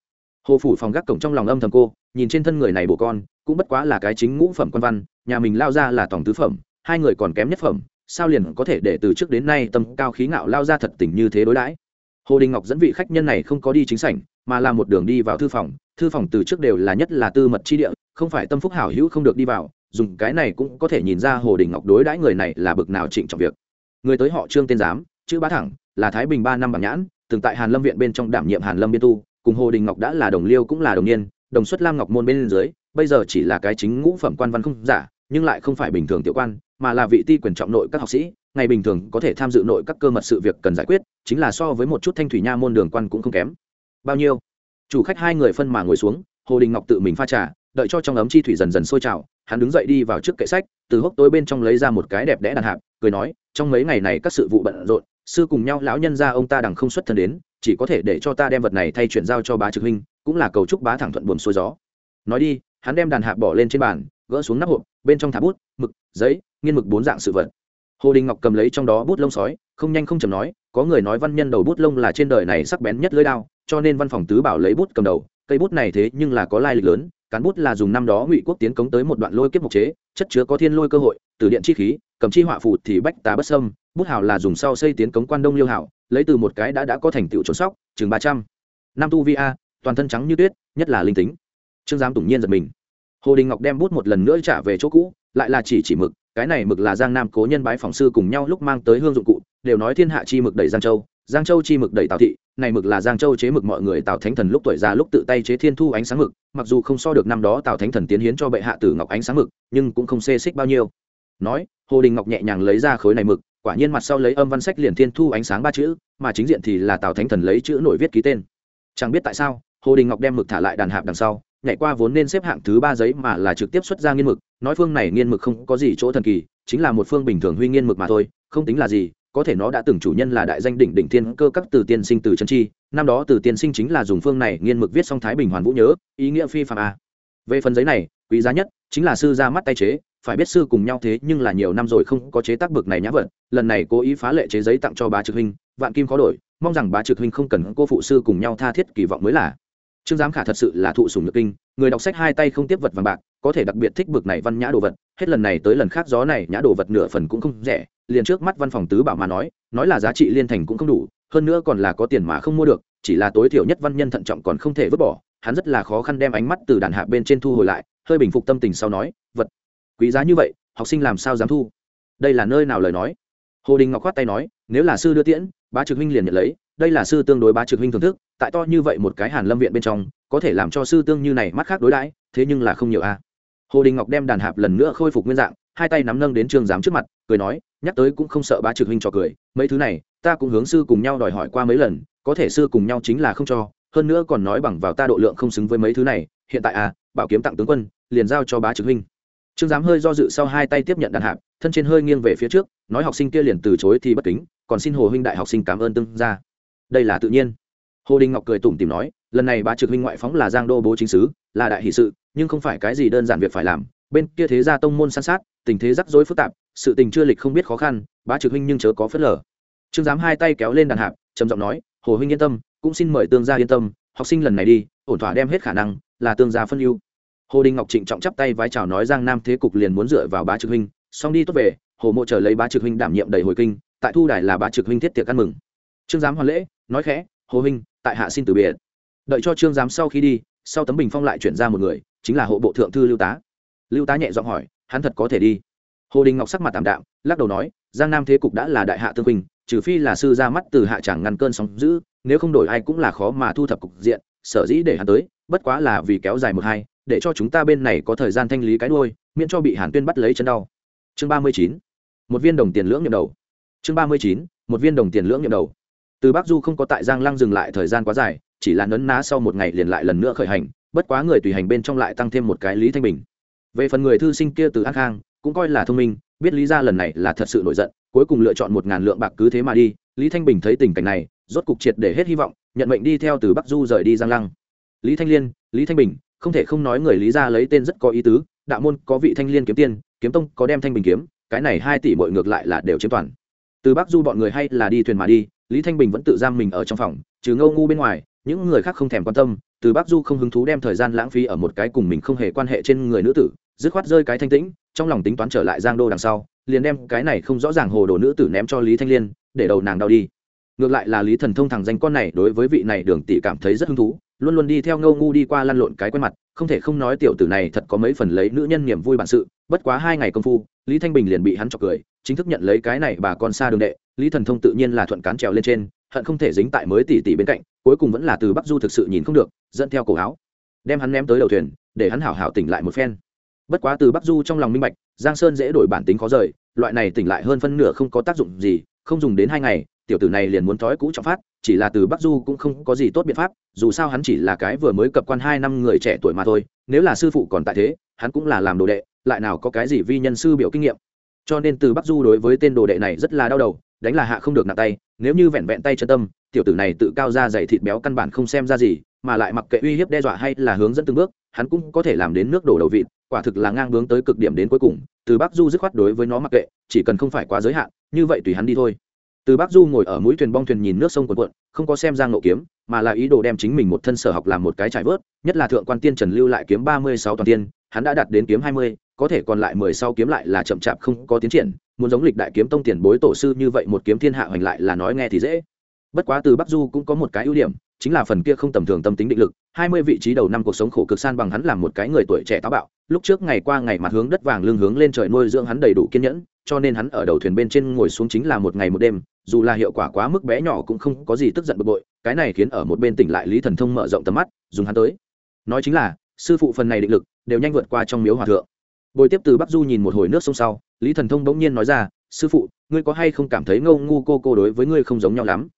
hồ phủ phòng gác cổng trong lòng âm thầm cô, nhìn trên thân người này bổ con, cũng bất quá là cái chính ngũ phẩm quan văn, nhà mình lao ra là tổng tứ phẩm, hai người còn kém nhất phẩm, sao liền có thể để từ trước đến nay tâm cao khí ngạo lao ra thật tình như thế đối đãi? Hồ đình ngọc dẫn vị khách nhân này không có đi chính sảnh, mà là một đường đi vào thư phòng thư phòng từ trước đều là nhất là tư mật chi địa, không phải tâm phúc hảo hữu không được đi vào, dùng cái này cũng có thể nhìn ra hồ đình ngọc đối đãi người này là bực nào trịnh trọng việc. Người tới họ trương tên giám, chữ bá thẳng, là thái bình ba năm bản nhãn, từng tại hàn lâm viện bên trong đảm nhiệm hàn lâm biên tu cùng hồ đình ngọc đã là đồng liêu cũng là đồng niên, đồng xuất lam ngọc môn bên dưới, bây giờ chỉ là cái chính ngũ phẩm quan văn không giả, nhưng lại không phải bình thường tiểu quan, mà là vị ti quyền trọng nội các học sĩ, ngày bình thường có thể tham dự nội các cơ mật sự việc cần giải quyết, chính là so với một chút thanh thủy nha môn đường quan cũng không kém. Bao nhiêu? Chủ khách hai người phân mà ngồi xuống, hồ đình ngọc tự mình pha trà, đợi cho trong ấm chi thủy dần dần sôi trào, hắn đứng dậy đi vào trước kệ sách, từ hốc tối bên trong lấy ra một cái đẹp đẽ đàn hạp, cười nói, trong mấy ngày này các sự vụ bận rộn, sư cùng nhau lão nhân ra ông ta đằng không xuất thân đến chỉ có thể để cho ta đem vật này thay chuyển giao cho bá trực huynh, cũng là cầu chúc bá thẳng thuận buồn xuôi gió. Nói đi, hắn đem đàn hạp bỏ lên trên bàn, gỡ xuống nắp hộp, bên trong thả bút, mực, giấy, nghiên mực bốn dạng sự vật. Hồ đình ngọc cầm lấy trong đó bút lông sói, không nhanh không chầm nói, có người nói văn nhân đầu bút lông là trên đời này sắc bén nhất lưỡi đao, cho nên văn phòng tứ bảo lấy bút cầm đầu, cây bút này thế nhưng là có lai lịch lớn, cán bút là dùng năm đó ngụy quốc tiến cống tới một đoạn lôi kiếp mục chế, chất chứa có thiên lôi cơ hội, từ điện chi khí, cầm chi họa phù thì bách tá bất sâm bút hào là dùng sau xây tiến cống quan đông liêu hảo lấy từ một cái đã đã có thành tựu trốn sóc, chừng ba trăm. Năm tu vi a, toàn thân trắng như tuyết, nhất là linh tính. Trương giám tủng nhiên giật mình. Hồ đình ngọc đem bút một lần nữa trả về chỗ cũ, lại là chỉ chỉ mực, cái này mực là giang nam cố nhân bái phòng sư cùng nhau lúc mang tới hương dụng cụ, đều nói thiên hạ chi mực đầy giang châu giang châu chi mực đầy tào thị, này mực là giang châu chế mực mọi người tào thánh thần lúc tuổi già lúc tự tay chế thiên thu ánh sáng mực, mặc dù không so được năm đó tào thánh thần tiến hiến cho bệ hạ tử ngọc ánh sáng mực, nhưng cũng không xê xích bao nhiêu. Nói, hồ đình ngọc nhẹ nhàng lấy ra khối này mực quả nhiên mặt sau lấy âm văn sách liền thiên thu ánh sáng ba chữ, mà chính diện thì là tào thánh thần lấy chữ nổi viết ký tên. Chẳng biết tại sao, hồ đình ngọc đem mực thả lại đàn hạp đằng sau, nhảy qua vốn nên xếp hạng thứ ba giấy mà là trực tiếp xuất ra nghiên mực, nói phương này nghiên mực không có gì chỗ thần kỳ, chính là một phương bình thường huy nghiên mực mà thôi, không tính là gì, có thể nó đã từng chủ nhân là đại danh đỉnh đỉnh thiên cơ các từ tiên sinh từ chân chi, năm đó từ tiên sinh chính là dùng phương này nghiên mực viết xong thái bình hoàn vũ nhớ, ý nghĩa phi phạm a. Về phần giấy này, quý giá nhất chính là sư ra mắt tay chế phải biết sư cùng nhau thế nhưng là nhiều năm rồi không có chế tác bực này nhã vật, lần này cố ý phá lệ chế giấy tặng cho bá trực huynh, vạn kim khó đổi, mong rằng bá trực huynh không cần cô phụ sư cùng nhau tha thiết kỳ vọng mới là. Trương giám khả thật sự là thụ sùng nhược kinh, người đọc sách hai tay không tiếp vật vàng bạc, có thể đặc biệt thích bực này văn nhã đồ vật, hết lần này tới lần khác gió này nhã đồ vật nửa phần cũng không rẻ, liền trước mắt văn phòng tứ bảo mà nói nói là giá trị liên thành cũng không đủ, hơn nữa còn là có tiền mà không mua được, chỉ là tối thiểu nhất văn nhân thận trọng còn không thể vứt bỏ, hắn rất là khó khăn đem ánh mắt từ đàn hạ bên trên thu hồi lại, hơi bình phục tâm tình sau nói, vật quý giá như vậy, học sinh làm sao dám thu? Đây là nơi nào lời nói? Hồ đình ngọc khoát tay nói, nếu là sư đưa tiễn, bá trực huynh liền nhận lấy, đây là sư tương đối bá trực huynh thưởng thức, tại to như vậy một cái hàn lâm viện bên trong, có thể làm cho sư tương như này mắt khác đối đãi, thế nhưng là không nhiều a. Hồ đình ngọc đem đàn hạp lần nữa khôi phục nguyên dạng, hai tay nắm nâng đến trương giám trước mặt, cười nói, nhắc tới cũng không sợ bá trực huynh cho cười, mấy thứ này, ta cũng hướng sư cùng nhau đòi hỏi qua mấy lần, có thể sư cùng nhau chính là không cho, hơn nữa còn nói bằng vào ta độ lượng không xứng với mấy thứ này, hiện tại à bảo kiếm tặng tướng quân, liền giao cho bá trực huynh trương giám hơi do dự sau hai tay tiếp nhận đàn hạp, thân trên hơi nghiêng về phía trước, nói học sinh kia liền từ chối thì bất kính, còn xin hồ huynh đại học sinh cảm ơn tương gia. đây là tự nhiên. Hồ đình ngọc cười tủm tìm nói, lần này bá trực huynh ngoại phóng là giang đô bố chính sứ, là đại hỷ sự, nhưng không phải cái gì đơn giản việc phải làm. Bên kia thế gia tông môn san sát, tình thế rắc rối phức tạp, sự tình chưa lịch không biết khó khăn, bá trực huynh nhưng chớ có phớt lờ. Trương giám hai tay kéo lên đàn hạp, trầm giọng nói, hồ huynh yên tâm, cũng xin mời tương gia yên tâm, học sinh lần này đi, ổn thỏa đem hết khả năng, là tương gia phân ưu hồ đình ngọc trịnh trọng chắp tay vái chào nói giang nam thế cục liền muốn dựa vào bá trực huynh, xong đi tốt về, hồ mộ chờ lấy bá trực huynh đảm nhiệm đầy hồi kinh, tại thu đài là bá trực huynh thiết tiệc ăn mừng. Trương giám hoàn lễ, nói khẽ, hồ huynh, tại hạ xin từ biệt. Đợi cho trương giám sau khi đi, sau tấm bình phong lại chuyển ra một người, chính là hộ bộ thượng thư lưu tá. Lưu tá nhẹ giọng hỏi, hắn thật có thể đi? Hồ đình ngọc sắc mặt tạm đạm, lắc đầu nói, giang nam thế cục đã là đại hạ tương huynh, trừ phi là sư ra mắt từ hạ chẳng ngăn cơn sóng giữ nếu không đổi ai cũng là khó mà thu thập cục diện, sở dĩ để hắn tới, bất quá là vì kéo dài một hai để cho chúng ta bên này có thời gian thanh lý cái đuôi, miễn cho bị hàn tuyên bắt lấy chân đau. Chương ba mươi chín, một viên đồng tiền lưỡng nhậm đầu. Chương ba mươi chín, một viên đồng tiền lưỡng nhậm đầu. Từ bắc du không có tại giang lăng dừng lại thời gian quá dài, chỉ là nấn ná sau một ngày liền lại lần nữa khởi hành, bất quá người tùy hành bên trong lại tăng thêm một cái lý thanh bình. Về phần người thư sinh kia từ an khang, cũng coi là thông minh, biết lý ra lần này là thật sự nổi giận, cuối cùng lựa chọn một ngàn lượng bạc cứ thế mà đi, lý thanh bình thấy tình cảnh này, rốt cục triệt để hết hy vọng, nhận mệnh đi theo từ bắc du rời đi giang lăng. Lý thanh liên, lý thanh bình không thể không nói người lý ra lấy tên rất có ý tứ, đạo môn có vị thanh liên kiếm tiên, kiếm tông có đem thanh bình kiếm, cái này hai tỷ bội ngược lại là đều chiếm toàn. Từ bắc du bọn người hay là đi thuyền mà đi, lý thanh bình vẫn tự giam mình ở trong phòng, trừ ngâu ngu bên ngoài, những người khác không thèm quan tâm, từ bắc du không hứng thú đem thời gian lãng phí ở một cái cùng mình không hề quan hệ trên người nữ tử, dứt khoát rơi cái thanh tĩnh, trong lòng tính toán trở lại giang đô đằng sau, liền đem cái này không rõ ràng hồ đồ nữ tử ném cho lý thanh liên, để đầu nàng đau đi ngược lại là lý thần thông thằng danh con này đối với vị này đường tỷ cảm thấy rất hứng thú, luôn luôn đi theo ngâu ngu đi qua lăn lộn cái quen mặt, không thể không nói tiểu tử này thật có mấy phần lấy nữ nhân niềm vui bản sự, bất quá hai ngày công phu, lý thanh bình liền bị hắn chọc cười, chính thức nhận lấy cái này bà con xa đường đệ, lý thần thông tự nhiên là thuận cán trèo lên trên, hận không thể dính tại mới tỷ tỷ bên cạnh, cuối cùng vẫn là từ bắc du thực sự nhìn không được, dẫn theo cổ áo, đem hắn ném tới đầu thuyền, để hắn hảo hảo tỉnh lại một phen. Bất quá từ bắc du trong lòng minh bạch, giang sơn dễ đổi bản tính khó rời, loại này tỉnh lại hơn phân nửa không có tác dụng gì, không dùng đến hai ngày tiểu tử này liền muốn thói cũ trọng phát, chỉ là từ bắc du cũng không có gì tốt biện pháp, dù sao hắn chỉ là cái vừa mới cập quan hai năm người trẻ tuổi mà thôi, nếu là sư phụ còn tại thế, hắn cũng là làm đồ đệ, lại nào có cái gì vi nhân sư biểu kinh nghiệm. Cho nên từ bắc du đối với tên đồ đệ này rất là đau đầu, đánh là hạ không được nặng tay, nếu như vẹn vẹn tay chân tâm, tiểu tử này tự cao ra dày thịt béo căn bản không xem ra gì, mà lại mặc kệ uy hiếp đe dọa hay là hướng dẫn từng bước, hắn cũng có thể làm đến nước đổ đầu vịt, quả thực là ngang bướng tới cực điểm đến cuối cùng, từ bắc du dứt khoát đối với nó mặc kệ, chỉ cần không phải quá giới hạn, như vậy tùy hắn đi thôi từ bắc du ngồi ở mũi thuyền bong thuyền nhìn nước sông quần cuộn, không có xem giang nộ kiếm, mà là ý đồ đem chính mình một thân sở học làm một cái trải vớt, nhất là thượng quan tiên trần lưu lại kiếm ba mươi sáu toàn tiên, hắn đã đạt đến kiếm hai mươi, có thể còn lại mười sau kiếm lại là chậm chạp không có tiến triển, muốn giống lịch đại kiếm tông tiền bối tổ sư như vậy một kiếm thiên hạ hoành lại là nói nghe thì dễ. Bất quá từ bắc du cũng có một cái ưu điểm, chính là phần kia không tầm thường tâm tính định lực, hai mươi vị trí đầu năm cuộc sống khổ cực san bằng hắn làm một cái người tuổi trẻ táo bạo, lúc trước ngày qua ngày mặt hướng đất vàng lưng hướng lên trời nuôi dưỡng hắn đầy đủ kiên nhẫn, cho nên hắn ở đầu thuyền bên trên ngồi xuống chính là một ngày một đêm dù là hiệu quả quá mức bé nhỏ cũng không có gì tức giận bực bội, cái này khiến ở một bên tỉnh lại lý thần thông mở rộng tầm mắt, dùng hắn tới. Nói chính là, sư phụ phần này định lực đều nhanh vượt qua trong miếu hòa thượng. Bồi tiếp từ bắc du nhìn một hồi nước sông sau, lý thần thông bỗng nhiên nói ra, sư phụ, ngươi có hay không cảm thấy ngâu ngu cô cô đối với ngươi không giống nhau lắm?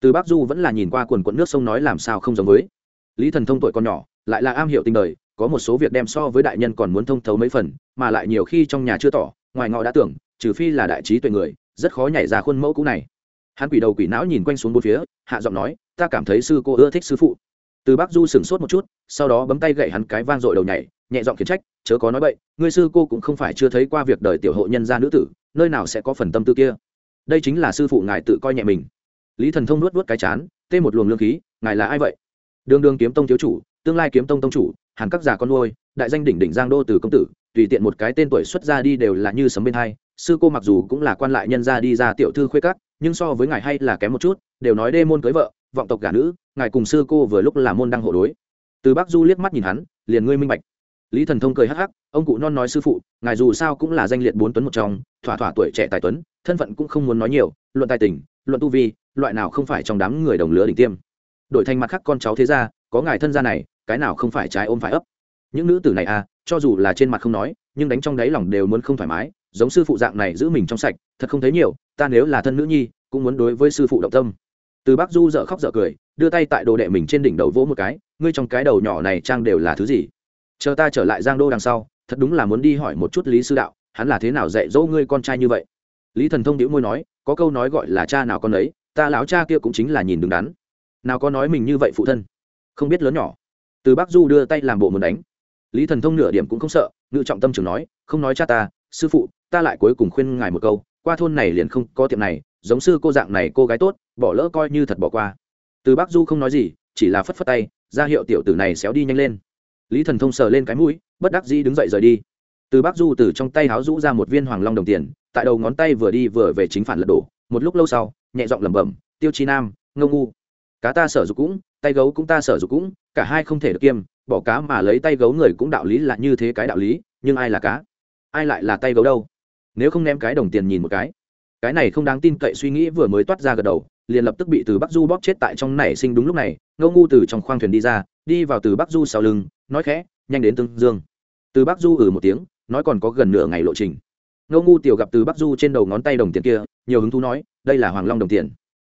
Từ bắc du vẫn là nhìn qua quần quận nước sông nói làm sao không giống với. Lý thần thông tuổi con nhỏ, lại là am hiểu tình đời, có một số việc đem so với đại nhân còn muốn thông thấu mấy phần, mà lại nhiều khi trong nhà chưa tỏ, ngoài ngọ đã tưởng, trừ phi là đại trí tuệ người, rất khó nhảy ra khuôn mẫu cũ này hắn quỷ đầu quỷ não nhìn quanh xuống bốn phía, hạ giọng nói, ta cảm thấy sư cô ưa thích sư phụ. Từ bác du sửng sốt một chút, sau đó bấm tay gậy hắn cái vang dội đầu nhảy, nhẹ giọng khiển trách, chớ có nói bậy, ngươi sư cô cũng không phải chưa thấy qua việc đời tiểu hộ nhân gia nữ tử, nơi nào sẽ có phần tâm tư kia? Đây chính là sư phụ ngài tự coi nhẹ mình. Lý thần thông nuốt nuốt cái chán, tê một luồng lương khí, ngài là ai vậy? Đường đường kiếm tông thiếu chủ, tương lai kiếm tông tông chủ hàng các già con nuôi, đại danh đỉnh đỉnh giang đô từ công tử, tùy tiện một cái tên tuổi xuất ra đi đều là như sấm bên hai, sư cô mặc dù cũng là quan lại nhân gia đi ra tiểu thư khuê các nhưng so với ngài hay là kém một chút, đều nói đê môn cưới vợ, vọng tộc gả nữ, ngài cùng sư cô vừa lúc là môn đăng hộ đối. Từ bác du liếc mắt nhìn hắn, liền ngươi minh bạch. Lý thần thông cười hắc hắc, ông cụ non nói sư phụ, ngài dù sao cũng là danh liệt bốn tuấn một trong, thỏa thỏa tuổi trẻ tài tuấn, thân phận cũng không muốn nói nhiều, luận tài tình, luận tu vi, loại nào không phải trong đám người đồng lứa đỉnh tiêm. Đổi thành mặt khác con cháu thế ra có ngài thân gia này, cái nào không phải trái ôm phải ấp. Những nữ tử này à cho dù là trên mặt không nói, nhưng đánh trong đáy lòng đều muốn không thoải mái giống sư phụ dạng này giữ mình trong sạch, thật không thấy nhiều, ta nếu là thân nữ nhi, cũng muốn đối với sư phụ động tâm. Từ bác du dợ khóc dợ cười, đưa tay tại đồ đệ mình trên đỉnh đầu vỗ một cái, ngươi trong cái đầu nhỏ này trang đều là thứ gì? Chờ ta trở lại giang đô đằng sau, thật đúng là muốn đi hỏi một chút lý sư đạo, hắn là thế nào dạy dỗ ngươi con trai như vậy? Lý thần thông đĩu môi nói, có câu nói gọi là cha nào con ấy ta lão cha kia cũng chính là nhìn đứng đắn. Nào có nói mình như vậy phụ thân? Không biết lớn nhỏ. Từ bác du đưa tay làm bộ muốn đánh. Lý thần thông nửa điểm cũng không sợ, ngự trọng tâm trường nói, không nói cha ta, sư phụ ta lại cuối cùng khuyên ngài một câu, qua thôn này liền không có tiệm này, giống sư cô dạng này cô gái tốt, bỏ lỡ coi như thật bỏ qua. Từ bác du không nói gì, chỉ là phất phất tay, ra hiệu tiểu tử này xéo đi nhanh lên. Lý thần thông sờ lên cái mũi, bất đắc dĩ đứng dậy rời đi. Từ bác du từ trong tay háo rũ ra một viên hoàng long đồng tiền, tại đầu ngón tay vừa đi vừa về chính phản lật đổ, một lúc lâu sau, nhẹ giọng lẩm bẩm, tiêu chi nam, ngông ngu. Cá ta sở dục cũng, tay gấu cũng ta sở dục cũng, cả hai không thể được kiêm, bỏ cá mà lấy tay gấu người cũng đạo lý là như thế cái đạo lý, nhưng ai là cá? Ai lại là tay gấu đâu? Nếu không ném cái đồng tiền nhìn một cái. Cái này không đáng tin, cậy suy nghĩ vừa mới toát ra gật đầu, liền lập tức bị từ bắc du bóp chết tại trong nảy sinh đúng lúc này ngâu ngu từ trong khoang thuyền đi ra, đi vào từ bắc du sau lưng, nói khẽ, nhanh đến tương dương. Từ bắc du ừ một tiếng, nói còn có gần nửa ngày lộ trình. Ngâu ngu tiểu gặp từ bắc du trên đầu ngón tay đồng tiền kia, nhiều hứng thú nói, đây là hoàng long đồng tiền.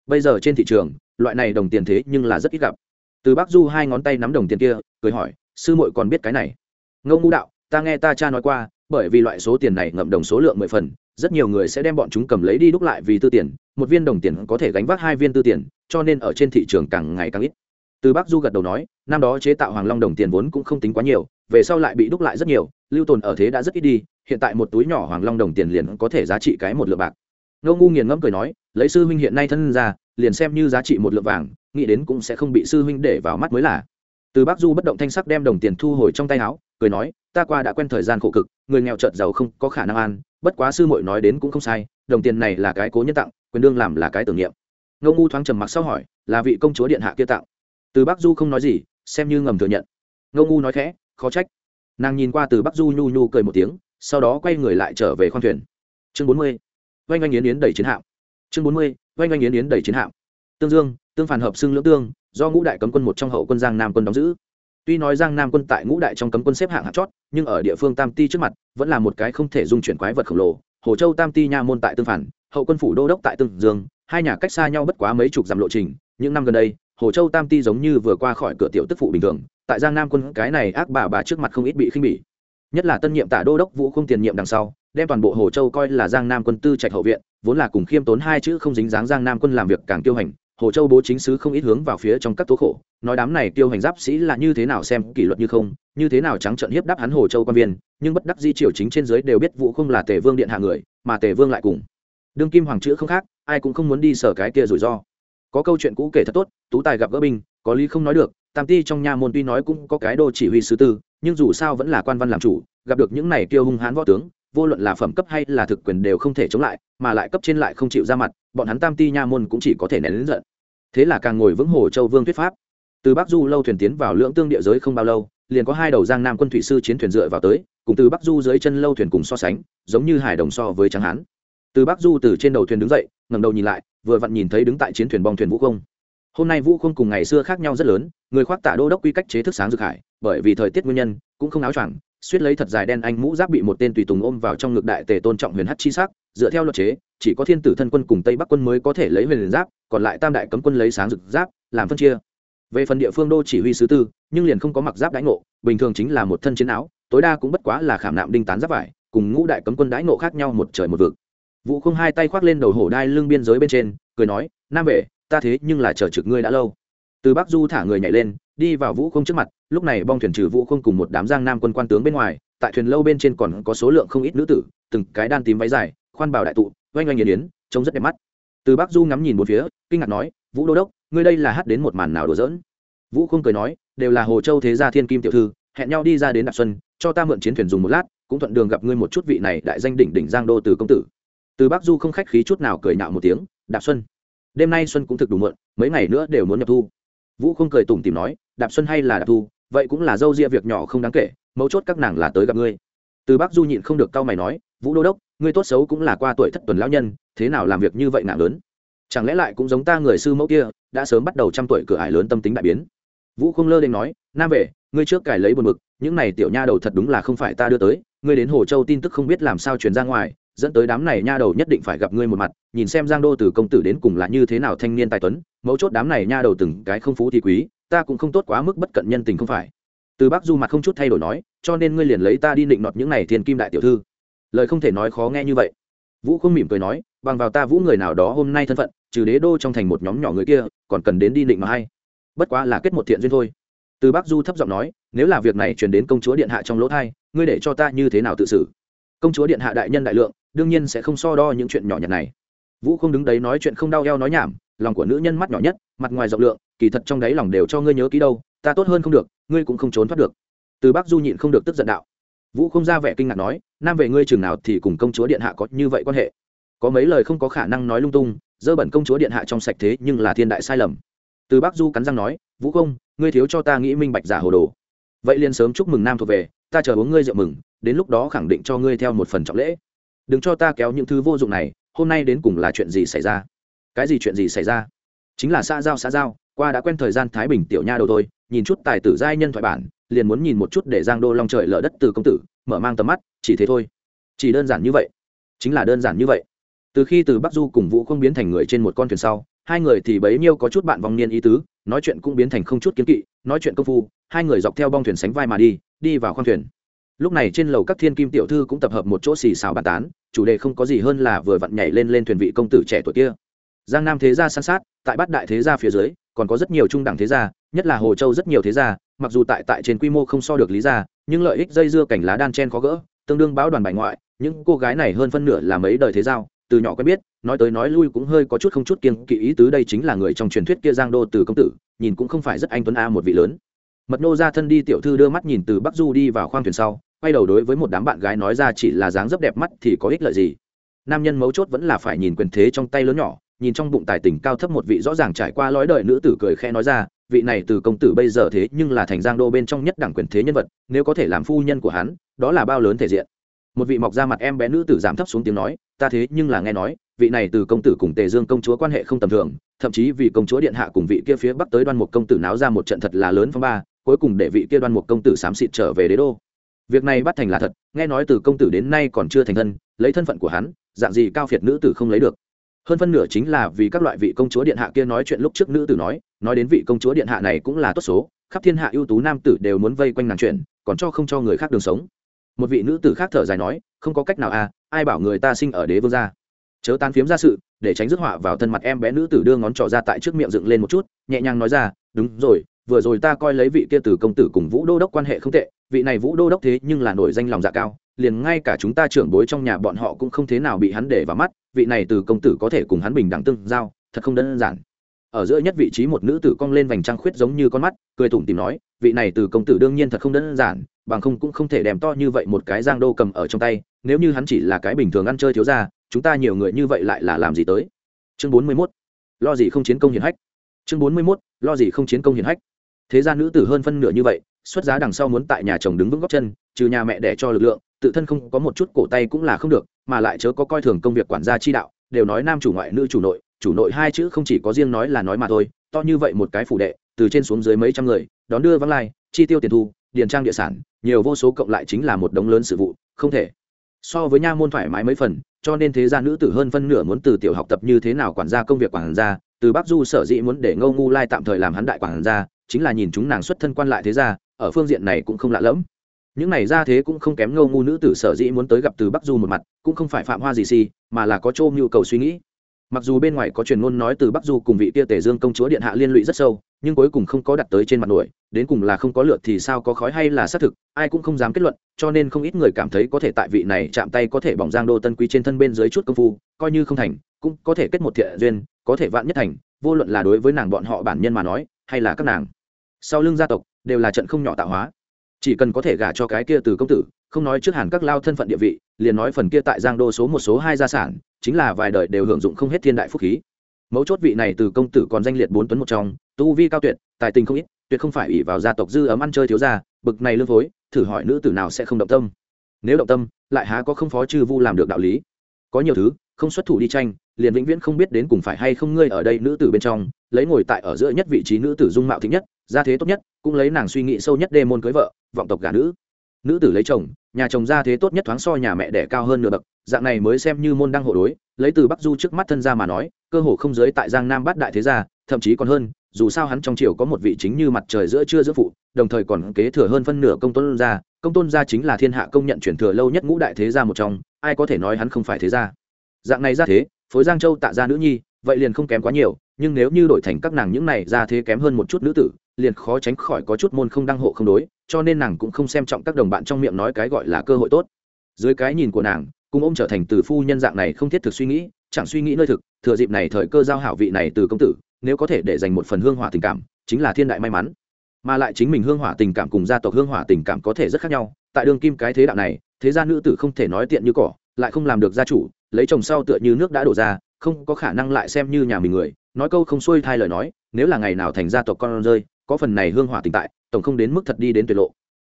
Bây giờ trên thị trường, loại này đồng tiền thế nhưng là rất ít gặp. Từ bắc du hai ngón tay nắm đồng tiền kia, cười hỏi, sư muội còn biết cái này? Ngâu ngu đạo, ta nghe ta cha nói qua bởi vì loại số tiền này ngậm đồng số lượng mười phần, rất nhiều người sẽ đem bọn chúng cầm lấy đi đúc lại vì tư tiền, một viên đồng tiền có thể gánh vác hai viên tư tiền, cho nên ở trên thị trường càng ngày càng ít. Từ bắc du gật đầu nói, năm đó chế tạo hoàng long đồng tiền vốn cũng không tính quá nhiều, về sau lại bị đúc lại rất nhiều, lưu tồn ở thế đã rất ít đi, hiện tại một túi nhỏ hoàng long đồng tiền liền có thể giá trị cái một lượng bạc. Ngô ngu nghiền ngẫm cười nói, lấy sư huynh hiện nay thân ra, liền xem như giá trị một lượng vàng, nghĩ đến cũng sẽ không bị sư huynh để vào mắt mới là từ Bác du bất động thanh sắc đem đồng tiền thu hồi trong tay áo, cười nói, ta qua đã quen thời gian khổ cực, người nghèo trợt giàu không có khả năng an bất quá sư muội nói đến cũng không sai, đồng tiền này là cái cố nhân tặng, quyền đương làm là cái tưởng niệm. Ngô ngu thoáng trầm mặc sau hỏi, là vị công chúa điện hạ kia tặng? Từ Bác du không nói gì, xem như ngầm thừa nhận. Ngô ngu nói khẽ, khó trách. Nàng nhìn qua từ bắc du nhu nhu cười một tiếng, sau đó quay người lại trở về khoang thuyền. Chương bốn mươi, oanh oanh yến yến đẩy chiến hạm. Chương bốn mươi, oanh oanh yến yến đẩy chiến hạm. Tương dương, tương phản hợp xưng lưỡng tương do ngũ đại cấm quân một trong hậu quân giang nam quân đóng giữ. Tuy nói giang nam quân tại ngũ đại trong cấm quân xếp hạng hạt chót, nhưng ở địa phương tam ti trước mặt, vẫn là một cái không thể dung chuyển quái vật khổng lồ. Hồ châu, tam ti, nha môn tại tương phản, hậu quân phủ đô đốc tại tương dương, hai nhà cách xa nhau bất quá mấy chục dặm lộ trình. Những năm gần đây, hồ châu, tam ti giống như vừa qua khỏi cửa tiểu tức phụ bình thường, tại giang nam quân cái này ác bà bà trước mặt không ít bị khinh bỉ. Nhất là tân nhiệm tả đô đốc vũ không tiền nhiệm đằng sau, đem toàn bộ hồ châu coi là giang nam quân tư trạch hậu viện, vốn là cùng khiêm tốn hai chữ không dính dáng giang nam quân làm việc càng tiêu hành hồ châu bố chính sứ không ít hướng vào phía trong các tố khổ, nói đám này tiêu hành giáp sĩ là như thế nào xem kỷ luật như không, như thế nào trắng trận hiếp đáp hắn hồ châu quan viên, nhưng bất đắc di triều chính trên dưới đều biết vũ không là tề vương điện hạ người, mà tề vương lại cùng. Đương kim hoàng chữ không khác, ai cũng không muốn đi sở cái kia rủi ro. Có câu chuyện cũ kể thật tốt, tú tài gặp gỡ binh, có lý không nói được, tam ti trong nha môn tuy nói cũng có cái đô chỉ huy sứ tư, nhưng dù sao vẫn là quan văn làm chủ, gặp được những này tiêu hung hãn võ tướng, vô luận là phẩm cấp hay là thực quyền đều không thể chống lại, mà lại cấp trên lại không chịu ra mặt bọn hắn tam ti nha môn cũng chỉ có thể nén lớn giận. Thế là càng ngồi vững hồ châu vương thuyết pháp. Từ bắc du lâu thuyền tiến vào lưỡng tương địa giới không bao lâu, liền có hai đầu giang nam quân thủy sư chiến thuyền dựa vào tới, cùng từ bắc du dưới chân lâu thuyền cùng so sánh, giống như hải đồng so với tráng hán. Từ bắc du từ trên đầu thuyền đứng dậy, ngẩng đầu nhìn lại, vừa vặn nhìn thấy đứng tại chiến thuyền bong thuyền vũ không. Hôm nay vũ không cùng ngày xưa khác nhau rất lớn, người khoác tả đô đốc quy cách chế thức sáng dược hải, bởi vì thời tiết nguyên nhân, cũng không áo choàng, suýt lấy thật dài đen anh mũ giáp bị một tên tùy tùng ôm vào trong ngực đại tề tôn trọng huyền hắt chi sắc dựa theo luật chế, chỉ có thiên tử thân quân cùng tây bắc quân mới có thể lấy huyền giáp, còn lại tam đại cấm quân lấy sáng rực giáp, làm phân chia. Về phần địa phương đô chỉ huy sứ tư, nhưng liền không có mặc giáp đãi ngộ, bình thường chính là một thân chiến áo, tối đa cũng bất quá là khảm nạm đinh tán giáp vải, cùng ngũ đại cấm quân đãi ngộ khác nhau một trời một vực. Vũ không hai tay khoác lên đầu hổ đai lưng biên giới bên trên, cười nói, nam vệ, ta thế nhưng là chờ trực ngươi đã lâu. Từ bắc du thả người nhảy lên, đi vào vũ không trước mặt, lúc này bong thuyền trừ vũ không cùng một đám giang nam quân quan tướng bên ngoài, tại thuyền lâu bên trên còn có số lượng không ít nữ tử, từng cái đan tím váy dài khoan bảo đại tụ, oanh oanh yến yến, trông rất đẹp mắt. Từ bắc du ngắm nhìn một phía, kinh ngạc nói, vũ đô đốc, ngươi đây là hát đến một màn nào đùa giỡn? Vũ không cười nói, đều là hồ châu thế gia thiên kim tiểu thư, hẹn nhau đi ra đến đạp xuân, cho ta mượn chiến thuyền dùng một lát, cũng thuận đường gặp ngươi một chút vị này đại danh đỉnh đỉnh giang đô từ công tử. Từ bắc du không khách khí chút nào cười nạo một tiếng đạp xuân, đêm nay xuân cũng thực đủ mượn mấy ngày nữa đều muốn nhập thu. Vũ không cười tủm tìm nói đạp xuân hay là đạp thu, vậy cũng là dâu ria việc nhỏ không đáng kể, mấu chốt các nàng là tới gặp ngươi. Từ bắc du nhịn không được cau mày nói, vũ đô đốc ngươi tốt xấu cũng là qua tuổi thất tuần lão nhân, thế nào làm việc như vậy nặng lớn? Chẳng lẽ lại cũng giống ta người sư mẫu kia, đã sớm bắt đầu trăm tuổi cửa ải lớn tâm tính đại biến? Vũ không lơ lên nói, nam vệ, ngươi trước cài lấy buồn mực những này tiểu nha đầu thật đúng là không phải ta đưa tới, ngươi đến hồ châu tin tức không biết làm sao truyền ra ngoài, dẫn tới đám này nha đầu nhất định phải gặp ngươi một mặt, nhìn xem giang đô từ công tử đến cùng là như thế nào thanh niên tài tuấn, mấu chốt đám này nha đầu từng cái không phú thì quý, ta cũng không tốt quá mức bất cận nhân tình không phải. Từ bắc du mặt không chút thay đổi nói, cho nên ngươi liền lấy ta đi định nọt những này thiên kim đại tiểu thư lời không thể nói khó nghe như vậy. Vũ không mỉm cười nói, bằng vào ta vũ người nào đó hôm nay thân phận, trừ đế đô trong thành một nhóm nhỏ người kia, còn cần đến đi định mà hay. Bất quá là kết một thiện duyên thôi. Từ bắc du thấp giọng nói, nếu là việc này truyền đến công chúa điện hạ trong lỗ thai, ngươi để cho ta như thế nào tự xử? Công chúa điện hạ đại nhân đại lượng, đương nhiên sẽ không so đo những chuyện nhỏ nhặt này. Vũ không đứng đấy nói chuyện không đau eo nói nhảm, lòng của nữ nhân mắt nhỏ nhất, mặt ngoài rộng lượng, kỳ thật trong đáy lòng đều cho ngươi nhớ ký đâu, ta tốt hơn không được, ngươi cũng không trốn thoát được. Từ bắc du nhịn không được tức giận đạo vũ không ra vẻ kinh ngạc nói, nam về ngươi chừng nào thì cùng công chúa điện hạ có như vậy quan hệ? Có mấy lời không có khả năng nói lung tung, dơ bẩn công chúa điện hạ trong sạch thế nhưng là thiên đại sai lầm. Từ bắc du cắn răng nói, vũ không, ngươi thiếu cho ta nghĩ minh bạch giả hồ đồ. Vậy liền sớm chúc mừng nam thuộc về, ta chờ uống ngươi rượu mừng, đến lúc đó khẳng định cho ngươi theo một phần trọng lễ. Đừng cho ta kéo những thứ vô dụng này, hôm nay đến cùng là chuyện gì xảy ra? Cái gì chuyện gì xảy ra? Chính là xã giao xã giao, qua đã quen thời gian thái bình tiểu nha đầu thôi, nhìn chút tài tử giai nhân thoại bản liền muốn nhìn một chút để giang đô long trời lở đất từ công tử, mở mang tầm mắt, chỉ thế thôi. Chỉ đơn giản như vậy. Chính là đơn giản như vậy. Từ khi từ bắc du cùng vũ không biến thành người trên một con thuyền sau, hai người thì bấy nhiêu có chút bạn vong niên ý tứ, nói chuyện cũng biến thành không chút kiến kỵ, nói chuyện công phu, hai người dọc theo bong thuyền sánh vai mà đi đi vào khoang thuyền. Lúc này trên lầu các thiên kim tiểu thư cũng tập hợp một chỗ xì xào bàn tán, chủ đề không có gì hơn là vừa vặn nhảy lên lên thuyền vị công tử trẻ tuổi kia. Giang nam thế gia san sát, tại bát đại thế gia phía dưới, còn có rất nhiều trung đẳng thế gia, nhất là hồ châu rất nhiều thế gia mặc dù tại tại trên quy mô không so được lý ra nhưng lợi ích dây dưa cảnh lá đan chen khó gỡ, tương đương báo đoàn bài ngoại, những cô gái này hơn phân nửa là mấy đời thế giao, từ nhỏ quen biết, nói tới nói lui cũng hơi có chút không chút kiên kỵ ý tứ đây chính là người trong truyền thuyết kia giang đô từ công tử, nhìn cũng không phải rất anh tuấn a một vị lớn. Mật nô ra thân đi tiểu thư đưa mắt nhìn từ bắc du đi vào khoang thuyền sau, quay đầu đối với một đám bạn gái nói ra chỉ là dáng dấp đẹp mắt thì có ích lợi gì. Nam nhân mấu chốt vẫn là phải nhìn quyền thế trong tay lớn nhỏ nhìn trong bụng tài tình cao thấp một vị rõ ràng trải qua lối đời nữ tử cười khẽ nói ra, vị này từ công tử bây giờ thế nhưng là thành giang đô bên trong nhất đẳng quyền thế nhân vật, nếu có thể làm phu nhân của hắn, đó là bao lớn thể diện. Một vị mọc ra mặt em bé nữ tử giảm thấp xuống tiếng nói, ta thế nhưng là nghe nói, vị này từ công tử cùng tề dương công chúa quan hệ không tầm thường, thậm chí vì công chúa điện hạ cùng vị kia phía bắc tới đoan một công tử náo ra một trận thật là lớn phong ba, cuối cùng để vị kia đoan một công tử xám xịt trở về đế đô. Việc này bắt thành là thật, nghe nói từ công tử đến nay còn chưa thành thân, lấy thân phận của hắn, dạng gì cao phiệt nữ tử không lấy được hơn phân nửa chính là vì các loại vị công chúa điện hạ kia nói chuyện lúc trước nữ tử nói nói đến vị công chúa điện hạ này cũng là tốt số, khắp thiên hạ ưu tú nam tử đều muốn vây quanh nàng chuyện, còn cho không cho người khác đường sống. Một vị nữ tử khác thở dài nói, không có cách nào à ai bảo người ta sinh ở đế vương gia. Chớ tan phiếm ra sự, để tránh rước họa vào thân mặt em bé nữ tử đưa ngón trỏ ra tại trước miệng dựng lên một chút, nhẹ nhàng nói ra, đúng rồi vừa rồi ta coi lấy vị kia từ công tử cùng vũ đô đốc quan hệ không tệ, vị này vũ đô đốc thế nhưng là nổi danh lòng dạ cao, liền ngay cả chúng ta trưởng bối trong nhà bọn họ cũng không thế nào bị hắn để vào mắt, vị này từ công tử có thể cùng hắn bình đẳng tương giao, thật không đơn giản. Ở giữa nhất vị trí một nữ tử cong lên vành trăng khuyết giống như con mắt, cười tủm tìm nói, vị này từ công tử đương nhiên thật không đơn giản, bằng không cũng không thể đem to như vậy một cái giang đô cầm ở trong tay, nếu như hắn chỉ là cái bình thường ăn chơi thiếu ra chúng ta nhiều người như vậy lại là làm gì tới? Chương bốn mươi mốt, lo gì không chiến công hiển hách? Chương bốn mươi mốt, lo gì không chiến công hiển hách? Thế ra nữ tử hơn phân nửa như vậy, xuất giá đằng sau muốn tại nhà chồng đứng vững góc chân, trừ nhà mẹ để cho lực lượng, tự thân không có một chút cổ tay cũng là không được, mà lại chớ có coi thường công việc quản gia chi đạo, đều nói nam chủ ngoại, nữ chủ nội chủ nội hai chữ không chỉ có riêng nói là nói mà thôi, to như vậy một cái phủ đệ, từ trên xuống dưới mấy trăm người, đón đưa vắng lai, chi tiêu tiền thu, điền trang địa sản, nhiều vô số cộng lại chính là một đống lớn sự vụ, không thể so với nha môn thoải mái mấy phần, cho nên thế gia nữ tử hơn phân nửa muốn từ tiểu học tập như thế nào quản gia công việc quản gia, từ bắc du sở dĩ muốn để ngâu ngu lai tạm thời làm hắn đại quản gia chính là nhìn chúng nàng xuất thân quan lại thế gia, ở phương diện này cũng không lạ lẫm. Những này ra thế cũng không kém ngâu ngu nữ tử sở dĩ muốn tới gặp từ bắc du một mặt, cũng không phải phạm hoa gì si mà là có chỗ nhu cầu suy nghĩ. Mặc dù bên ngoài có truyền ngôn nói từ bắc du cùng vị kia tề dương công chúa điện hạ liên lụy rất sâu, nhưng cuối cùng không có đặt tới trên mặt nổi, đến cùng là không có lượt thì sao có khói hay là xác thực, ai cũng không dám kết luận, cho nên không ít người cảm thấy có thể tại vị này chạm tay có thể bỏng giang đô tân quý trên thân bên dưới chút công phu, coi như không thành, cũng có thể kết một thiện duyên, có thể vạn nhất thành, vô luận là đối với nàng bọn họ bản nhân mà nói, hay là các nàng sau lưng gia tộc đều là trận không nhỏ tạo hóa. Chỉ cần có thể gả cho cái kia từ công tử, không nói trước hẳn các lao thân phận địa vị, liền nói phần kia tại giang đô số một, số hai gia sản, chính là vài đời đều hưởng dụng không hết thiên đại phúc khí. Mấu chốt vị này từ công tử còn danh liệt bốn tuấn một trong, tu vi cao tuyệt, tài tình không ít, tuyệt không phải ỷ vào gia tộc dư ấm ăn chơi thiếu gia, bực này lương phối thử hỏi nữ tử nào sẽ không động tâm. Nếu động tâm, lại há có không phó chư vu làm được đạo lý. Có nhiều thứ, không xuất thủ đi tranh, liền vĩnh viễn không biết đến cùng phải hay không ngươi ở đây nữ tử bên trong, lấy ngồi tại ở giữa nhất vị trí nữ tử dung mạo thích nhất gia thế tốt nhất, cũng lấy nàng suy nghĩ sâu nhất đê môn cưới vợ, vọng tộc gả nữ. Nữ tử lấy chồng, nhà chồng gia thế tốt nhất thoáng so nhà mẹ đẻ cao hơn nửa bậc, dạng này mới xem như môn đăng hộ đối, lấy từ bắc du trước mắt thân ra mà nói, cơ hồ không giới tại giang nam bát đại thế gia, thậm chí còn hơn, dù sao hắn trong triều có một vị chính như mặt trời giữa trưa giữa phụ, đồng thời còn kế thừa hơn phân nửa công tôn gia, công tôn gia chính là thiên hạ công nhận chuyển thừa lâu nhất ngũ đại thế gia một trong, ai có thể nói hắn không phải thế gia. Dạng này ra thế, phối giang châu tạ gia nữ nhi, vậy liền không kém quá nhiều, nhưng nếu như đổi thành các nàng những này, ra thế kém hơn một chút nữ tử liền khó tránh khỏi có chút môn không đăng hộ không đối, cho nên nàng cũng không xem trọng các đồng bạn trong miệng nói cái gọi là cơ hội tốt. Dưới cái nhìn của nàng, cùng ôm trở thành từ phu nhân dạng này không thiết thực suy nghĩ, chẳng suy nghĩ nơi thực, thừa dịp này thời cơ giao hảo vị này từ công tử, nếu có thể để dành một phần hương hỏa tình cảm, chính là thiên đại may mắn. Mà lại chính mình hương hỏa tình cảm cùng gia tộc hương hỏa tình cảm có thể rất khác nhau, tại đường kim cái thế đạo này, thế gia nữ tử không thể nói tiện như cỏ, lại không làm được gia chủ, lấy chồng sau tựa như nước đã đổ ra, không có khả năng lại xem như nhà mình người, nói câu không xuôi thay lời nói nếu là ngày nào thành gia tộc con rơi, có phần này hương hỏa tình tại, tổng không đến mức thật đi đến tuyệt lộ.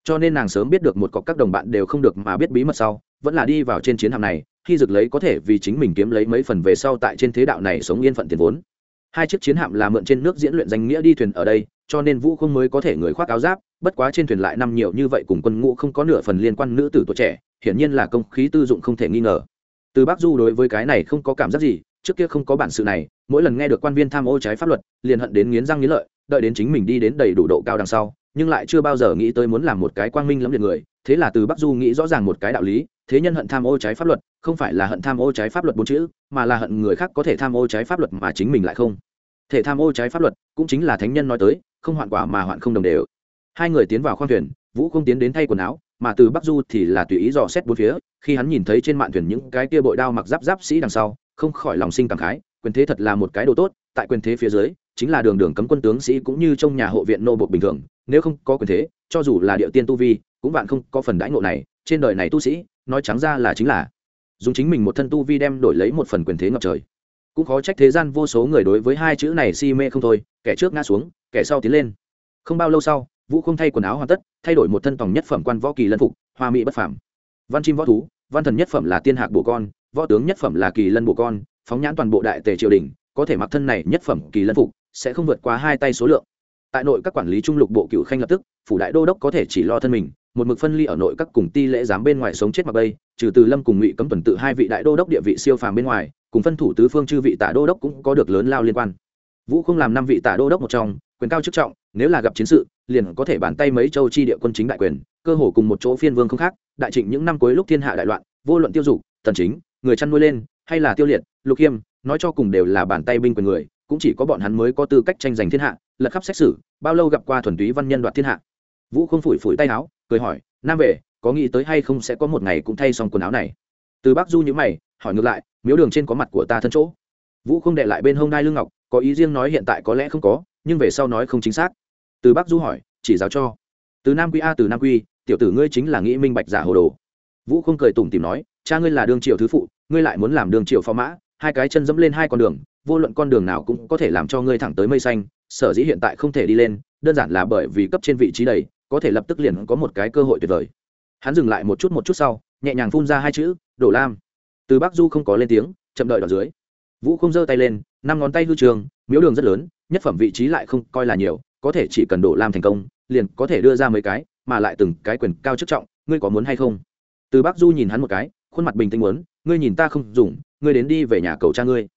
Cho nên nàng sớm biết được một cọc các đồng bạn đều không được mà biết bí mật sau, vẫn là đi vào trên chiến hạm này, khi dực lấy có thể vì chính mình kiếm lấy mấy phần về sau tại trên thế đạo này sống yên phận tiền vốn. Hai chiếc chiến hạm là mượn trên nước diễn luyện danh nghĩa đi thuyền ở đây, cho nên vũ không mới có thể người khoác áo giáp, bất quá trên thuyền lại năm nhiều như vậy cùng quân ngũ không có nửa phần liên quan nữ tử tuổi trẻ, hiển nhiên là công khí tư dụng không thể nghi ngờ. Từ bác du đối với cái này không có cảm giác gì trước kia không có bản sự này, mỗi lần nghe được quan viên tham ô trái pháp luật, liền hận đến nghiến răng nghiến lợi, đợi đến chính mình đi đến đầy đủ độ cao đằng sau, nhưng lại chưa bao giờ nghĩ tới muốn làm một cái quang minh lẫm liệt người, thế là từ bắc du nghĩ rõ ràng một cái đạo lý, thế nhân hận tham ô trái pháp luật, không phải là hận tham ô trái pháp luật bốn chữ, mà là hận người khác có thể tham ô trái pháp luật mà chính mình lại không. Thể tham ô trái pháp luật cũng chính là thánh nhân nói tới, không hoạn quả mà hoạn không đồng đều. Hai người tiến vào khoang thuyền, vũ không tiến đến thay quần áo, mà từ bắc du thì là tùy ý dò xét bốn phía, khi hắn nhìn thấy trên mạn thuyền những cái kia bội đao mặc giáp giáp sĩ đằng sau không khỏi lòng sinh cảm khái, quyền thế thật là một cái đồ tốt, tại quyền thế phía dưới, chính là đường đường cấm quân tướng sĩ cũng như trong nhà hộ viện nô bộc bình thường, nếu không có quyền thế, cho dù là địa tiên tu vi, cũng bạn không có phần đãi ngộ này, trên đời này tu sĩ, nói trắng ra là chính là dùng chính mình một thân tu vi đem đổi lấy một phần quyền thế ngập trời. Cũng khó trách thế gian vô số người đối với hai chữ này si mê không thôi, kẻ trước ngã xuống, kẻ sau tiến lên. Không bao lâu sau, vũ không thay quần áo hoàn tất, thay đổi một thân tòng nhất phẩm quan võ kỳ lân phục, hoa mỹ bất phàm. Văn chim võ thú, văn thần nhất phẩm là tiên hạc bổ con võ tướng nhất phẩm là kỳ lân bổ con, phóng nhãn toàn bộ đại tề triều đình, có thể mặc thân này nhất phẩm kỳ lân phục, sẽ không vượt qua hai tay số lượng. Tại nội các quản lý trung lục bộ cựu khanh lập tức, phủ đại đô đốc có thể chỉ lo thân mình, một mực phân ly ở nội các cùng ti lễ giám bên ngoài sống chết mặc bây trừ từ lâm cùng ngụy cấm tuần tự hai vị đại đô đốc địa vị siêu phàm bên ngoài, cùng phân thủ tứ phương chư vị tả đô đốc cũng có được lớn lao liên quan. Vũ không làm năm vị tả đô đốc một trong, quyền cao chức trọng, nếu là gặp chiến sự, liền có thể bàn tay mấy châu chi địa quân chính đại quyền, cơ hồ cùng một chỗ phiên vương không khác, đại trịnh những năm cuối lúc thiên hạ đại loạn, vô luận tiêu dục, tần chính người chăn nuôi lên, hay là tiêu liệt, lục hiêm, nói cho cùng đều là bàn tay binh quyền người, cũng chỉ có bọn hắn mới có tư cách tranh giành thiên hạ, lật khắp xét xử, bao lâu gặp qua thuần túy văn nhân đoạt thiên hạ. Vũ không phủi phủi tay áo, cười hỏi, nam về, có nghĩ tới hay không sẽ có một ngày cũng thay xong quần áo này? Từ bắc du nhữ mày, hỏi ngược lại, miếu đường trên có mặt của ta thân chỗ? Vũ không đệ lại bên hông đai lương ngọc, có ý riêng nói hiện tại có lẽ không có, nhưng về sau nói không chính xác. Từ bắc du hỏi, chỉ giáo cho. Từ nam quy a, từ nam quy, tiểu tử ngươi chính là nghĩ minh bạch giả hồ đồ. Vũ không cười tủm tìm nói cha ngươi là đương triều thứ phụ, ngươi lại muốn làm đường triều phó mã, hai cái chân dẫm lên hai con đường, vô luận con đường nào cũng có thể làm cho ngươi thẳng tới mây xanh, sở dĩ hiện tại không thể đi lên, đơn giản là bởi vì cấp trên vị trí đầy, có thể lập tức liền có một cái cơ hội tuyệt vời. Hắn dừng lại một chút một chút sau, nhẹ nhàng phun ra hai chữ, đổ lam. Từ bắc du không có lên tiếng, chậm đợi ở dưới. Vũ không giơ tay lên, năm ngón tay hư trường, miếu đường rất lớn, nhất phẩm vị trí lại không coi là nhiều, có thể chỉ cần đổ lam thành công, liền có thể đưa ra mấy cái, mà lại từng cái quyền cao chức trọng, ngươi có muốn hay không? Từ bắc du nhìn hắn một cái khuôn mặt bình tĩnh muốn, ngươi nhìn ta không dùng, ngươi đến đi về nhà cầu cha ngươi.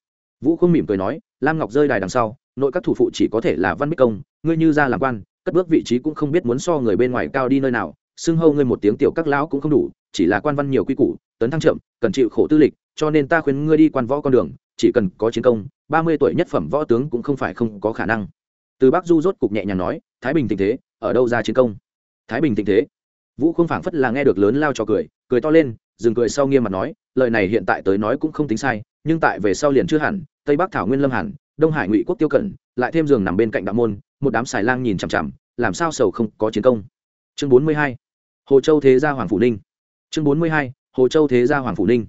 Vũ không mỉm cười nói, lam ngọc rơi đài đằng sau, nội các thủ phụ chỉ có thể là văn bích công, ngươi như ra làm quan, cất bước vị trí cũng không biết muốn so người bên ngoài cao đi nơi nào, xưng hâu ngươi một tiếng tiểu các lão cũng không đủ, chỉ là quan văn nhiều quy củ, tấn thăng chậm, cần chịu khổ tư lịch, cho nên ta khuyên ngươi đi quan võ con đường, chỉ cần có chiến công, ba mươi tuổi nhất phẩm võ tướng cũng không phải không có khả năng. Từ Bác du rốt cục nhẹ nhàng nói, thái bình tình thế, ở đâu ra chiến công? Thái bình tình thế? Vũ không phảng phất là nghe được lớn lao cho cười cười to lên dừng cười sau nghiêm mặt nói, lời này hiện tại tới nói cũng không tính sai, nhưng tại về sau liền chưa hẳn, tây bắc thảo nguyên lâm hẳn đông hải ngụy quốc tiêu cẩn, lại thêm giường nằm bên cạnh đạo môn, một đám xài lang nhìn chằm chằm, làm sao sầu không có chiến công. Chương bốn mươi hai, hồ châu thế gia hoàng phủ ninh. Chương bốn mươi hai, hồ châu thế gia hoàng phủ ninh.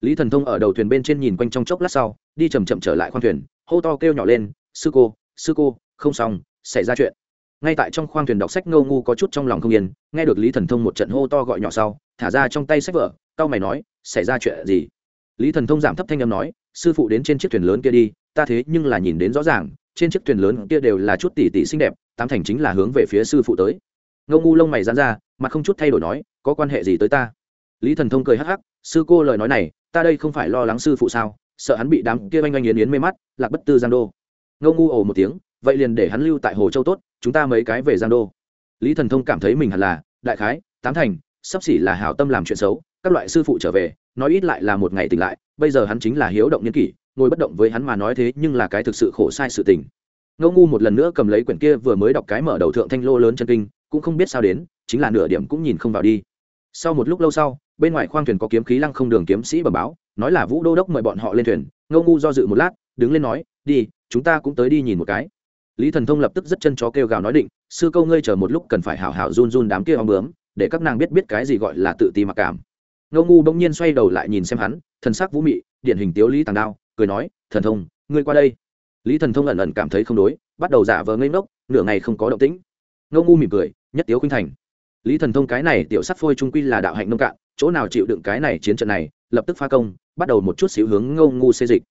Lý thần thông ở đầu thuyền bên trên nhìn quanh trong chốc lát sau, đi chầm chậm trở lại khoang thuyền, hô to kêu nhỏ lên, sư cô sư cô, không xong, xảy ra chuyện. Ngay tại trong khoang thuyền đọc sách ngâu ngu có chút trong lòng không yên, nghe được lý thần thông một trận hô to gọi nhỏ sau, thả ra trong tay sách vở tao mày nói, xảy ra chuyện gì? Lý thần thông giảm thấp thanh âm nói, sư phụ đến trên chiếc thuyền lớn kia đi, ta thế nhưng là nhìn đến rõ ràng, trên chiếc thuyền lớn kia đều là chút tỷ tỷ xinh đẹp, tám thành chính là hướng về phía sư phụ tới. Ngô ngu lông mày dán ra, mặt không chút thay đổi nói, có quan hệ gì tới ta? Lý thần thông cười hắc hắc, sư cô lời nói này, ta đây không phải lo lắng sư phụ sao, sợ hắn bị đám kia oanh oanh yến yến mê mắt, lạc bất tư giang đô. Ngô ngu ồ một tiếng, vậy liền để hắn lưu tại hồ châu tốt, chúng ta mấy cái về giang đô. Lý thần thông cảm thấy mình hẳn là, đại khái, tám thành, sắp xỉ là hảo tâm làm chuyện xấu các loại sư phụ trở về, nói ít lại là một ngày tỉnh lại, bây giờ hắn chính là hiếu động nhân kỷ, ngồi bất động với hắn mà nói thế nhưng là cái thực sự khổ sai sự tình. Ngô ngu một lần nữa cầm lấy quyển kia vừa mới đọc cái mở đầu thượng thanh lô lớn chân kinh, cũng không biết sao đến, chính là nửa điểm cũng nhìn không vào đi. Sau một lúc lâu sau, bên ngoài khoang thuyền có kiếm khí lăng không đường kiếm sĩ bẩm báo, nói là vũ đô đốc mời bọn họ lên thuyền. Ngô ngu do dự một lát, đứng lên nói, đi, chúng ta cũng tới đi nhìn một cái. Lý thần thông lập tức rất chân chó kêu gào nói định, sư câu ngươi chờ một lúc cần phải hảo hảo run run đám kia ong bướm, để các nàng biết biết cái gì gọi là tự ti mặc cảm ngô ngu bỗng nhiên xoay đầu lại nhìn xem hắn, thần sắc vũ mị, điển hình tiếu lý tàng đao, cười nói, thần thông, ngươi qua đây. Lý thần thông ẩn ẩn cảm thấy không đối, bắt đầu giả vờ ngây ngốc, nửa ngày không có động tĩnh. Ngô ngu mỉm cười, nhất tiếu khuynh thành. Lý thần thông cái này tiểu sắc phôi trung quy là đạo hạnh nông cạn, chỗ nào chịu đựng cái này chiến trận này, lập tức pha công, bắt đầu một chút xíu hướng ngô ngu xê dịch.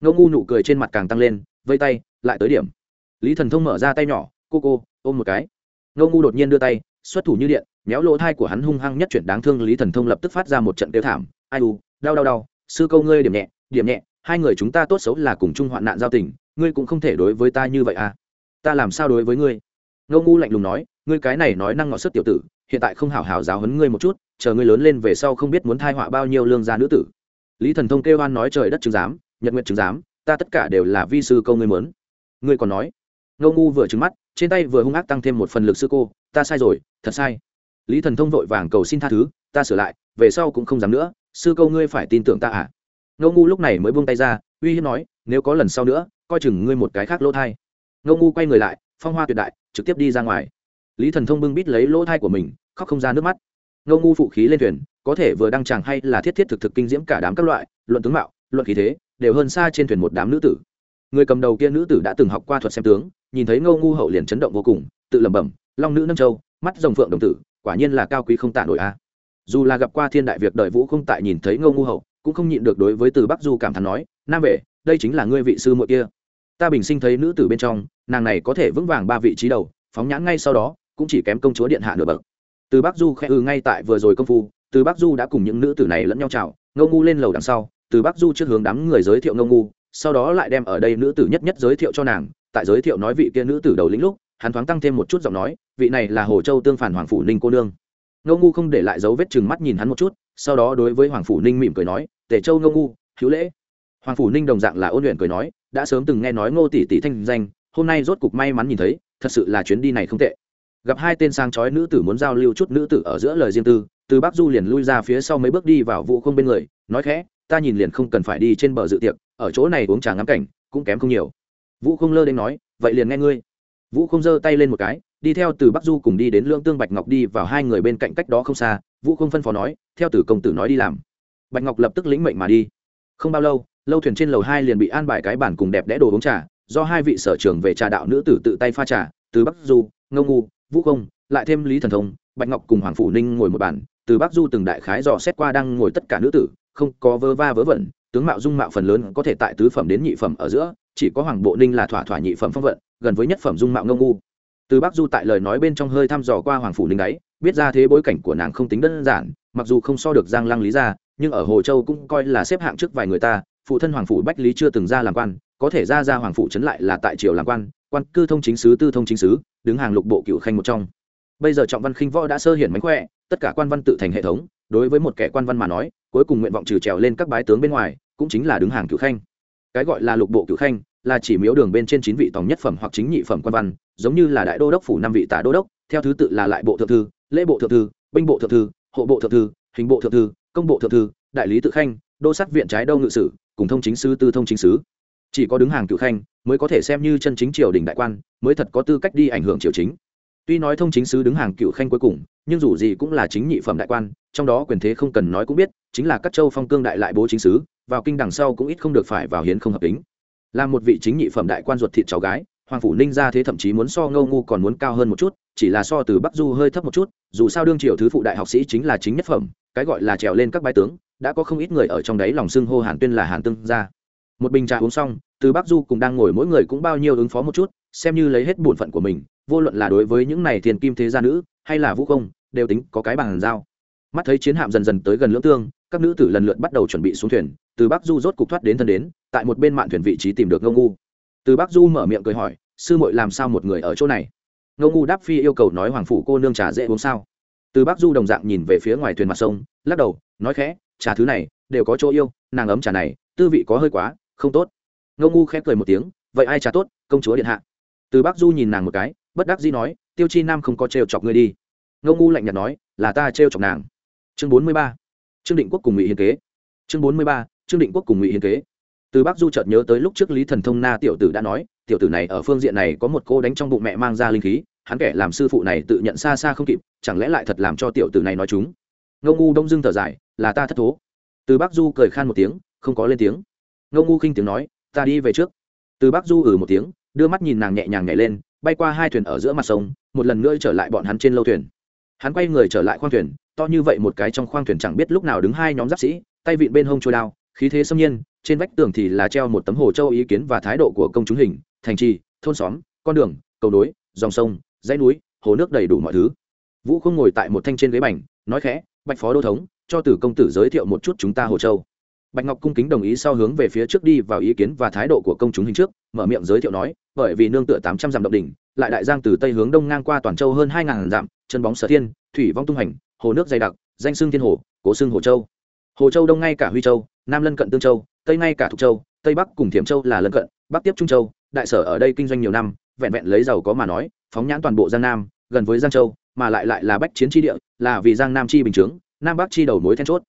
Ngô ngu nụ cười trên mặt càng tăng lên, vây tay, lại tới điểm. Lý thần thông mở ra tay nhỏ, cô cô, ôm một cái. Ngô ngu đột nhiên đưa tay, xuất thủ như điện méo lỗ thai của hắn hung hăng nhất chuyển đáng thương lý thần thông lập tức phát ra một trận tiêu thảm. Ai u, đau đau đau, sư câu ngươi điểm nhẹ điểm nhẹ, hai người chúng ta tốt xấu là cùng chung hoạn nạn giao tình, ngươi cũng không thể đối với ta như vậy à? Ta làm sao đối với ngươi? Ngô ngu lạnh lùng nói, ngươi cái này nói năng ngọ sức tiểu tử, hiện tại không hảo hảo giáo huấn ngươi một chút, chờ ngươi lớn lên về sau không biết muốn thai họa bao nhiêu lương gia nữ tử. Lý thần thông kêu oan nói trời đất chứng giám, nhật nguyện chứng giám, ta tất cả đều là vi sư câu ngươi mớn ngươi còn nói. Ngô ngu vừa trứng mắt, trên tay vừa hung ác tăng thêm một phần lực sư cô, ta sai rồi, thật sai lý thần thông vội vàng cầu xin tha thứ, ta sửa lại, về sau cũng không dám nữa, sư câu ngươi phải tin tưởng ta à? Ngô ngu lúc này mới buông tay ra, uy hiếp nói, nếu có lần sau nữa, coi chừng ngươi một cái khác lỗ thai. Ngô ngu quay người lại, phong hoa tuyệt đại, trực tiếp đi ra ngoài. Lý thần thông bưng bít lấy lỗ thai của mình, khóc không ra nước mắt. Ngô ngu phụ khí lên thuyền, có thể vừa đăng tràng hay là thiết thiết thực thực kinh diễm cả đám các loại, luận tướng mạo, luận khí thế, đều hơn xa trên thuyền một đám nữ tử. Người cầm đầu kia nữ tử đã từng học qua thuật xem tướng, nhìn thấy ngô ngu hậu liền chấn động vô cùng, tự lẩm bẩm, long nữ nâm châu, mắt rồng phượng đồng tử quả nhiên là cao quý không tạ nổi a. Dù là gặp qua thiên đại việc đợi vũ không tại nhìn thấy ngô ngu hậu, cũng không nhịn được đối với từ bắc du cảm thán nói, nam vệ, đây chính là ngươi vị sư muội kia. Ta bình sinh thấy nữ tử bên trong, nàng này có thể vững vàng ba vị trí đầu, phóng nhãn ngay sau đó, cũng chỉ kém công chúa điện hạ nửa bậc. Từ bắc du khẽ ư ngay tại vừa rồi công phu, từ bắc du đã cùng những nữ tử này lẫn nhau chào, ngô ngu lên lầu đằng sau, từ bắc du trước hướng đám người giới thiệu ngô ngu, sau đó lại đem ở đây nữ tử nhất nhất giới thiệu cho nàng, tại giới thiệu nói vị kia nữ tử đầu lĩnh lúc hắn thoáng tăng thêm một chút giọng nói, vị này là hồ châu tương phản hoàng phủ ninh cô nương. Ngô ngu không để lại dấu vết chừng mắt nhìn hắn một chút, sau đó đối với hoàng phủ ninh mỉm cười nói tể châu ngô ngu, hữu lễ. Hoàng phủ ninh đồng dạng là ôn luyện cười nói, đã sớm từng nghe nói ngô tỷ tỷ thanh danh, hôm nay rốt cục may mắn nhìn thấy, thật sự là chuyến đi này không tệ. Gặp hai tên sang chói nữ tử muốn giao lưu chút nữ tử ở giữa lời riêng tư, từ bắc du liền lui ra phía sau mấy bước đi vào vụ không bên người, nói khẽ, ta nhìn liền không cần phải đi trên bờ dự tiệc, ở chỗ này uống trà ngắm cảnh, cũng kém không nhiều. Vũ không lơ đến nói, vậy liền nghe ngươi vũ không giơ tay lên một cái, đi theo từ bắc du cùng đi đến lương tương bạch ngọc đi vào hai người bên cạnh cách đó không xa, vũ không phân phó nói, theo từ công tử nói đi làm. Bạch ngọc lập tức lĩnh mệnh mà đi. Không bao lâu lâu thuyền trên lầu hai liền bị an bài cái bản cùng đẹp đẽ đồ uống trà, do hai vị sở trường về trà đạo nữ tử tự tay pha trà, từ bắc du ngâu ngu, vũ không, lại thêm lý thần thông, bạch ngọc cùng hoàng phủ ninh ngồi một bàn, từ bắc du từng đại khái dò xét qua đang ngồi tất cả nữ tử, không có vơ va vớ vẩn, tướng mạo dung mạo phần lớn có thể tại tứ phẩm đến nhị phẩm ở giữa chỉ có hoàng bộ ninh là thỏa thỏa nhị phẩm phong vận, gần với nhất phẩm dung mạo ngông ngu. Từ bắc du tại lời nói bên trong hơi thăm dò qua hoàng phủ ninh đấy, biết ra thế bối cảnh của nàng không tính đơn giản, mặc dù không so được giang lăng lý ra nhưng ở hồ châu cũng coi là xếp hạng trước vài người ta, phụ thân hoàng phủ bách lý chưa từng ra làm quan, có thể ra ra hoàng phủ trấn lại là tại triều làm quan quan cư thông chính sứ, tư thông chính sứ, đứng hàng lục bộ cựu khanh một trong. Bây giờ trọng văn khinh võ đã sơ hiển mánh khỏe, tất cả quan văn tự thành hệ thống, đối với một kẻ quan văn mà nói, cuối cùng nguyện vọng trừ trèo lên các bái tướng bên ngoài, cũng chính là đứng hàng cựu khanh cái gọi là lục bộ cựu khanh, là chỉ miếu đường bên trên chín vị tòng nhất phẩm hoặc chính nhị phẩm quan văn, giống như là đại đô đốc phủ năm vị tả đô đốc, theo thứ tự là lại bộ thượng thư, lễ bộ thượng thư, binh bộ thượng thư, hộ bộ thượng thư, hình bộ thượng thư, công bộ thượng thư, đại lý tự khanh, đô sát viện trái đâu ngự sử, cùng thông chính sứ, tư thông chính sứ. Chỉ có đứng hàng cựu khanh mới có thể xem như chân chính triều đình đại quan, mới thật có tư cách đi ảnh hưởng triều chính. Tuy nói thông chính sứ đứng hàng cựu khanh cuối cùng, nhưng dù gì cũng là chính nhị phẩm đại quan, trong đó quyền thế không cần nói cũng biết, chính là các châu phong cương đại lại bố chính sứ vào kinh đằng sau cũng ít không được phải vào hiến không hợp tính. Là một vị chính nhị phẩm đại quan ruột thịt cháu gái, hoàng phủ ninh ra thế thậm chí muốn so ngâu ngu còn muốn cao hơn một chút, chỉ là so từ bắc du hơi thấp một chút, dù sao đương triều thứ phụ đại học sĩ chính là chính nhất phẩm, cái gọi là trèo lên các bái tướng, đã có không ít người ở trong đấy lòng xưng hô hàn tuyên là hàn tương ra một bình trà uống xong, từ bắc du cùng đang ngồi mỗi người cũng bao nhiêu ứng phó một chút, xem như lấy hết bổn phận của mình, vô luận là đối với những này thiền kim thế gia nữ, hay là vũ công, đều tính có cái bàn giao. Mắt thấy chiến hạm dần dần tới gần lưỡng tương, các nữ tử lần lượt bắt đầu chuẩn bị xuống thuyền từ bắc du rốt cục thoát đến thân đến, tại một bên mạn thuyền vị trí tìm được ngô ngu. Từ bắc du mở miệng cười hỏi, sư muội làm sao một người ở chỗ này? Ngô ngu đáp phi yêu cầu nói hoàng phủ cô nương trà dễ uống sao? Từ bắc du đồng dạng nhìn về phía ngoài thuyền mặt sông, lắc đầu, nói khẽ, trà thứ này, đều có chỗ yêu, nàng ấm trà này, tư vị có hơi quá, không tốt. Ngô ngu khẽ cười một tiếng, vậy ai trà tốt, công chúa điện hạ. Từ bắc du nhìn nàng một cái, bất đắc dĩ nói, tiêu chi nam không có trêu chọc ngươi đi. Ngô ngu lạnh nhạt nói, là ta trêu chọc nàng. Chương bốn mươi ba, trương định quốc cùng ngụy Hiên kế. Chương bốn mươi ba trương định quốc cùng ngụy hiến kế. Từ bắc du chợt nhớ tới lúc trước lý thần thông na tiểu tử đã nói, tiểu tử này ở phương diện này có một cô đánh trong bụng mẹ mang ra linh khí, hắn kẻ làm sư phụ này tự nhận xa xa không kịp, chẳng lẽ lại thật làm cho tiểu tử này nói chúng? Ngô ngu đông dưng thở dài, là ta thất thố. Từ bắc du cười khan một tiếng, không có lên tiếng. Ngô ngu khinh tiếng nói, ta đi về trước. Từ bắc du ừ một tiếng, đưa mắt nhìn nàng nhẹ nhàng nhảy lên, bay qua hai thuyền ở giữa mặt sông, một lần nữa trở lại bọn hắn trên lâu thuyền. Hắn quay người trở lại khoang thuyền, to như vậy một cái trong khoang thuyền chẳng biết lúc nào đứng hai nhóm giáp sĩ, tay vịn bên hông trôi đao khí thế xâm nhiên, trên vách tường thì là treo một tấm hồ châu ý kiến và thái độ của công chúng hình, thành trì, thôn xóm, con đường, cầu nối, dòng sông, dãy núi, hồ nước đầy đủ mọi thứ. Vũ không ngồi tại một thanh trên ghế bành, nói khẽ, bạch phó đô thống, cho tử công tử giới thiệu một chút chúng ta hồ châu. Bạch ngọc cung kính đồng ý sau hướng về phía trước đi vào ý kiến và thái độ của công chúng hình trước, mở miệng giới thiệu nói, bởi vì nương tựa tám trăm dặm động đỉnh, lại đại giang từ tây hướng đông ngang qua toàn châu hơn hai ngàn dặm, chân bóng sở thiên, thủy vong tung hành hồ nước dày đặc, danh xương thiên hồ, cố xương hồ châu hồ châu đông ngay cả huy châu, nam lân cận tương châu, tây ngay cả thục châu, tây bắc cùng thiểm châu là lân cận, bắc tiếp trung châu, đại sở ở đây kinh doanh nhiều năm, vẹn vẹn lấy giàu có mà nói, phóng nhãn toàn bộ giang nam, gần với giang châu, mà lại lại là bách chiến tri địa, là vì giang nam chi bình chướng, nam bắc chi đầu mối then chốt.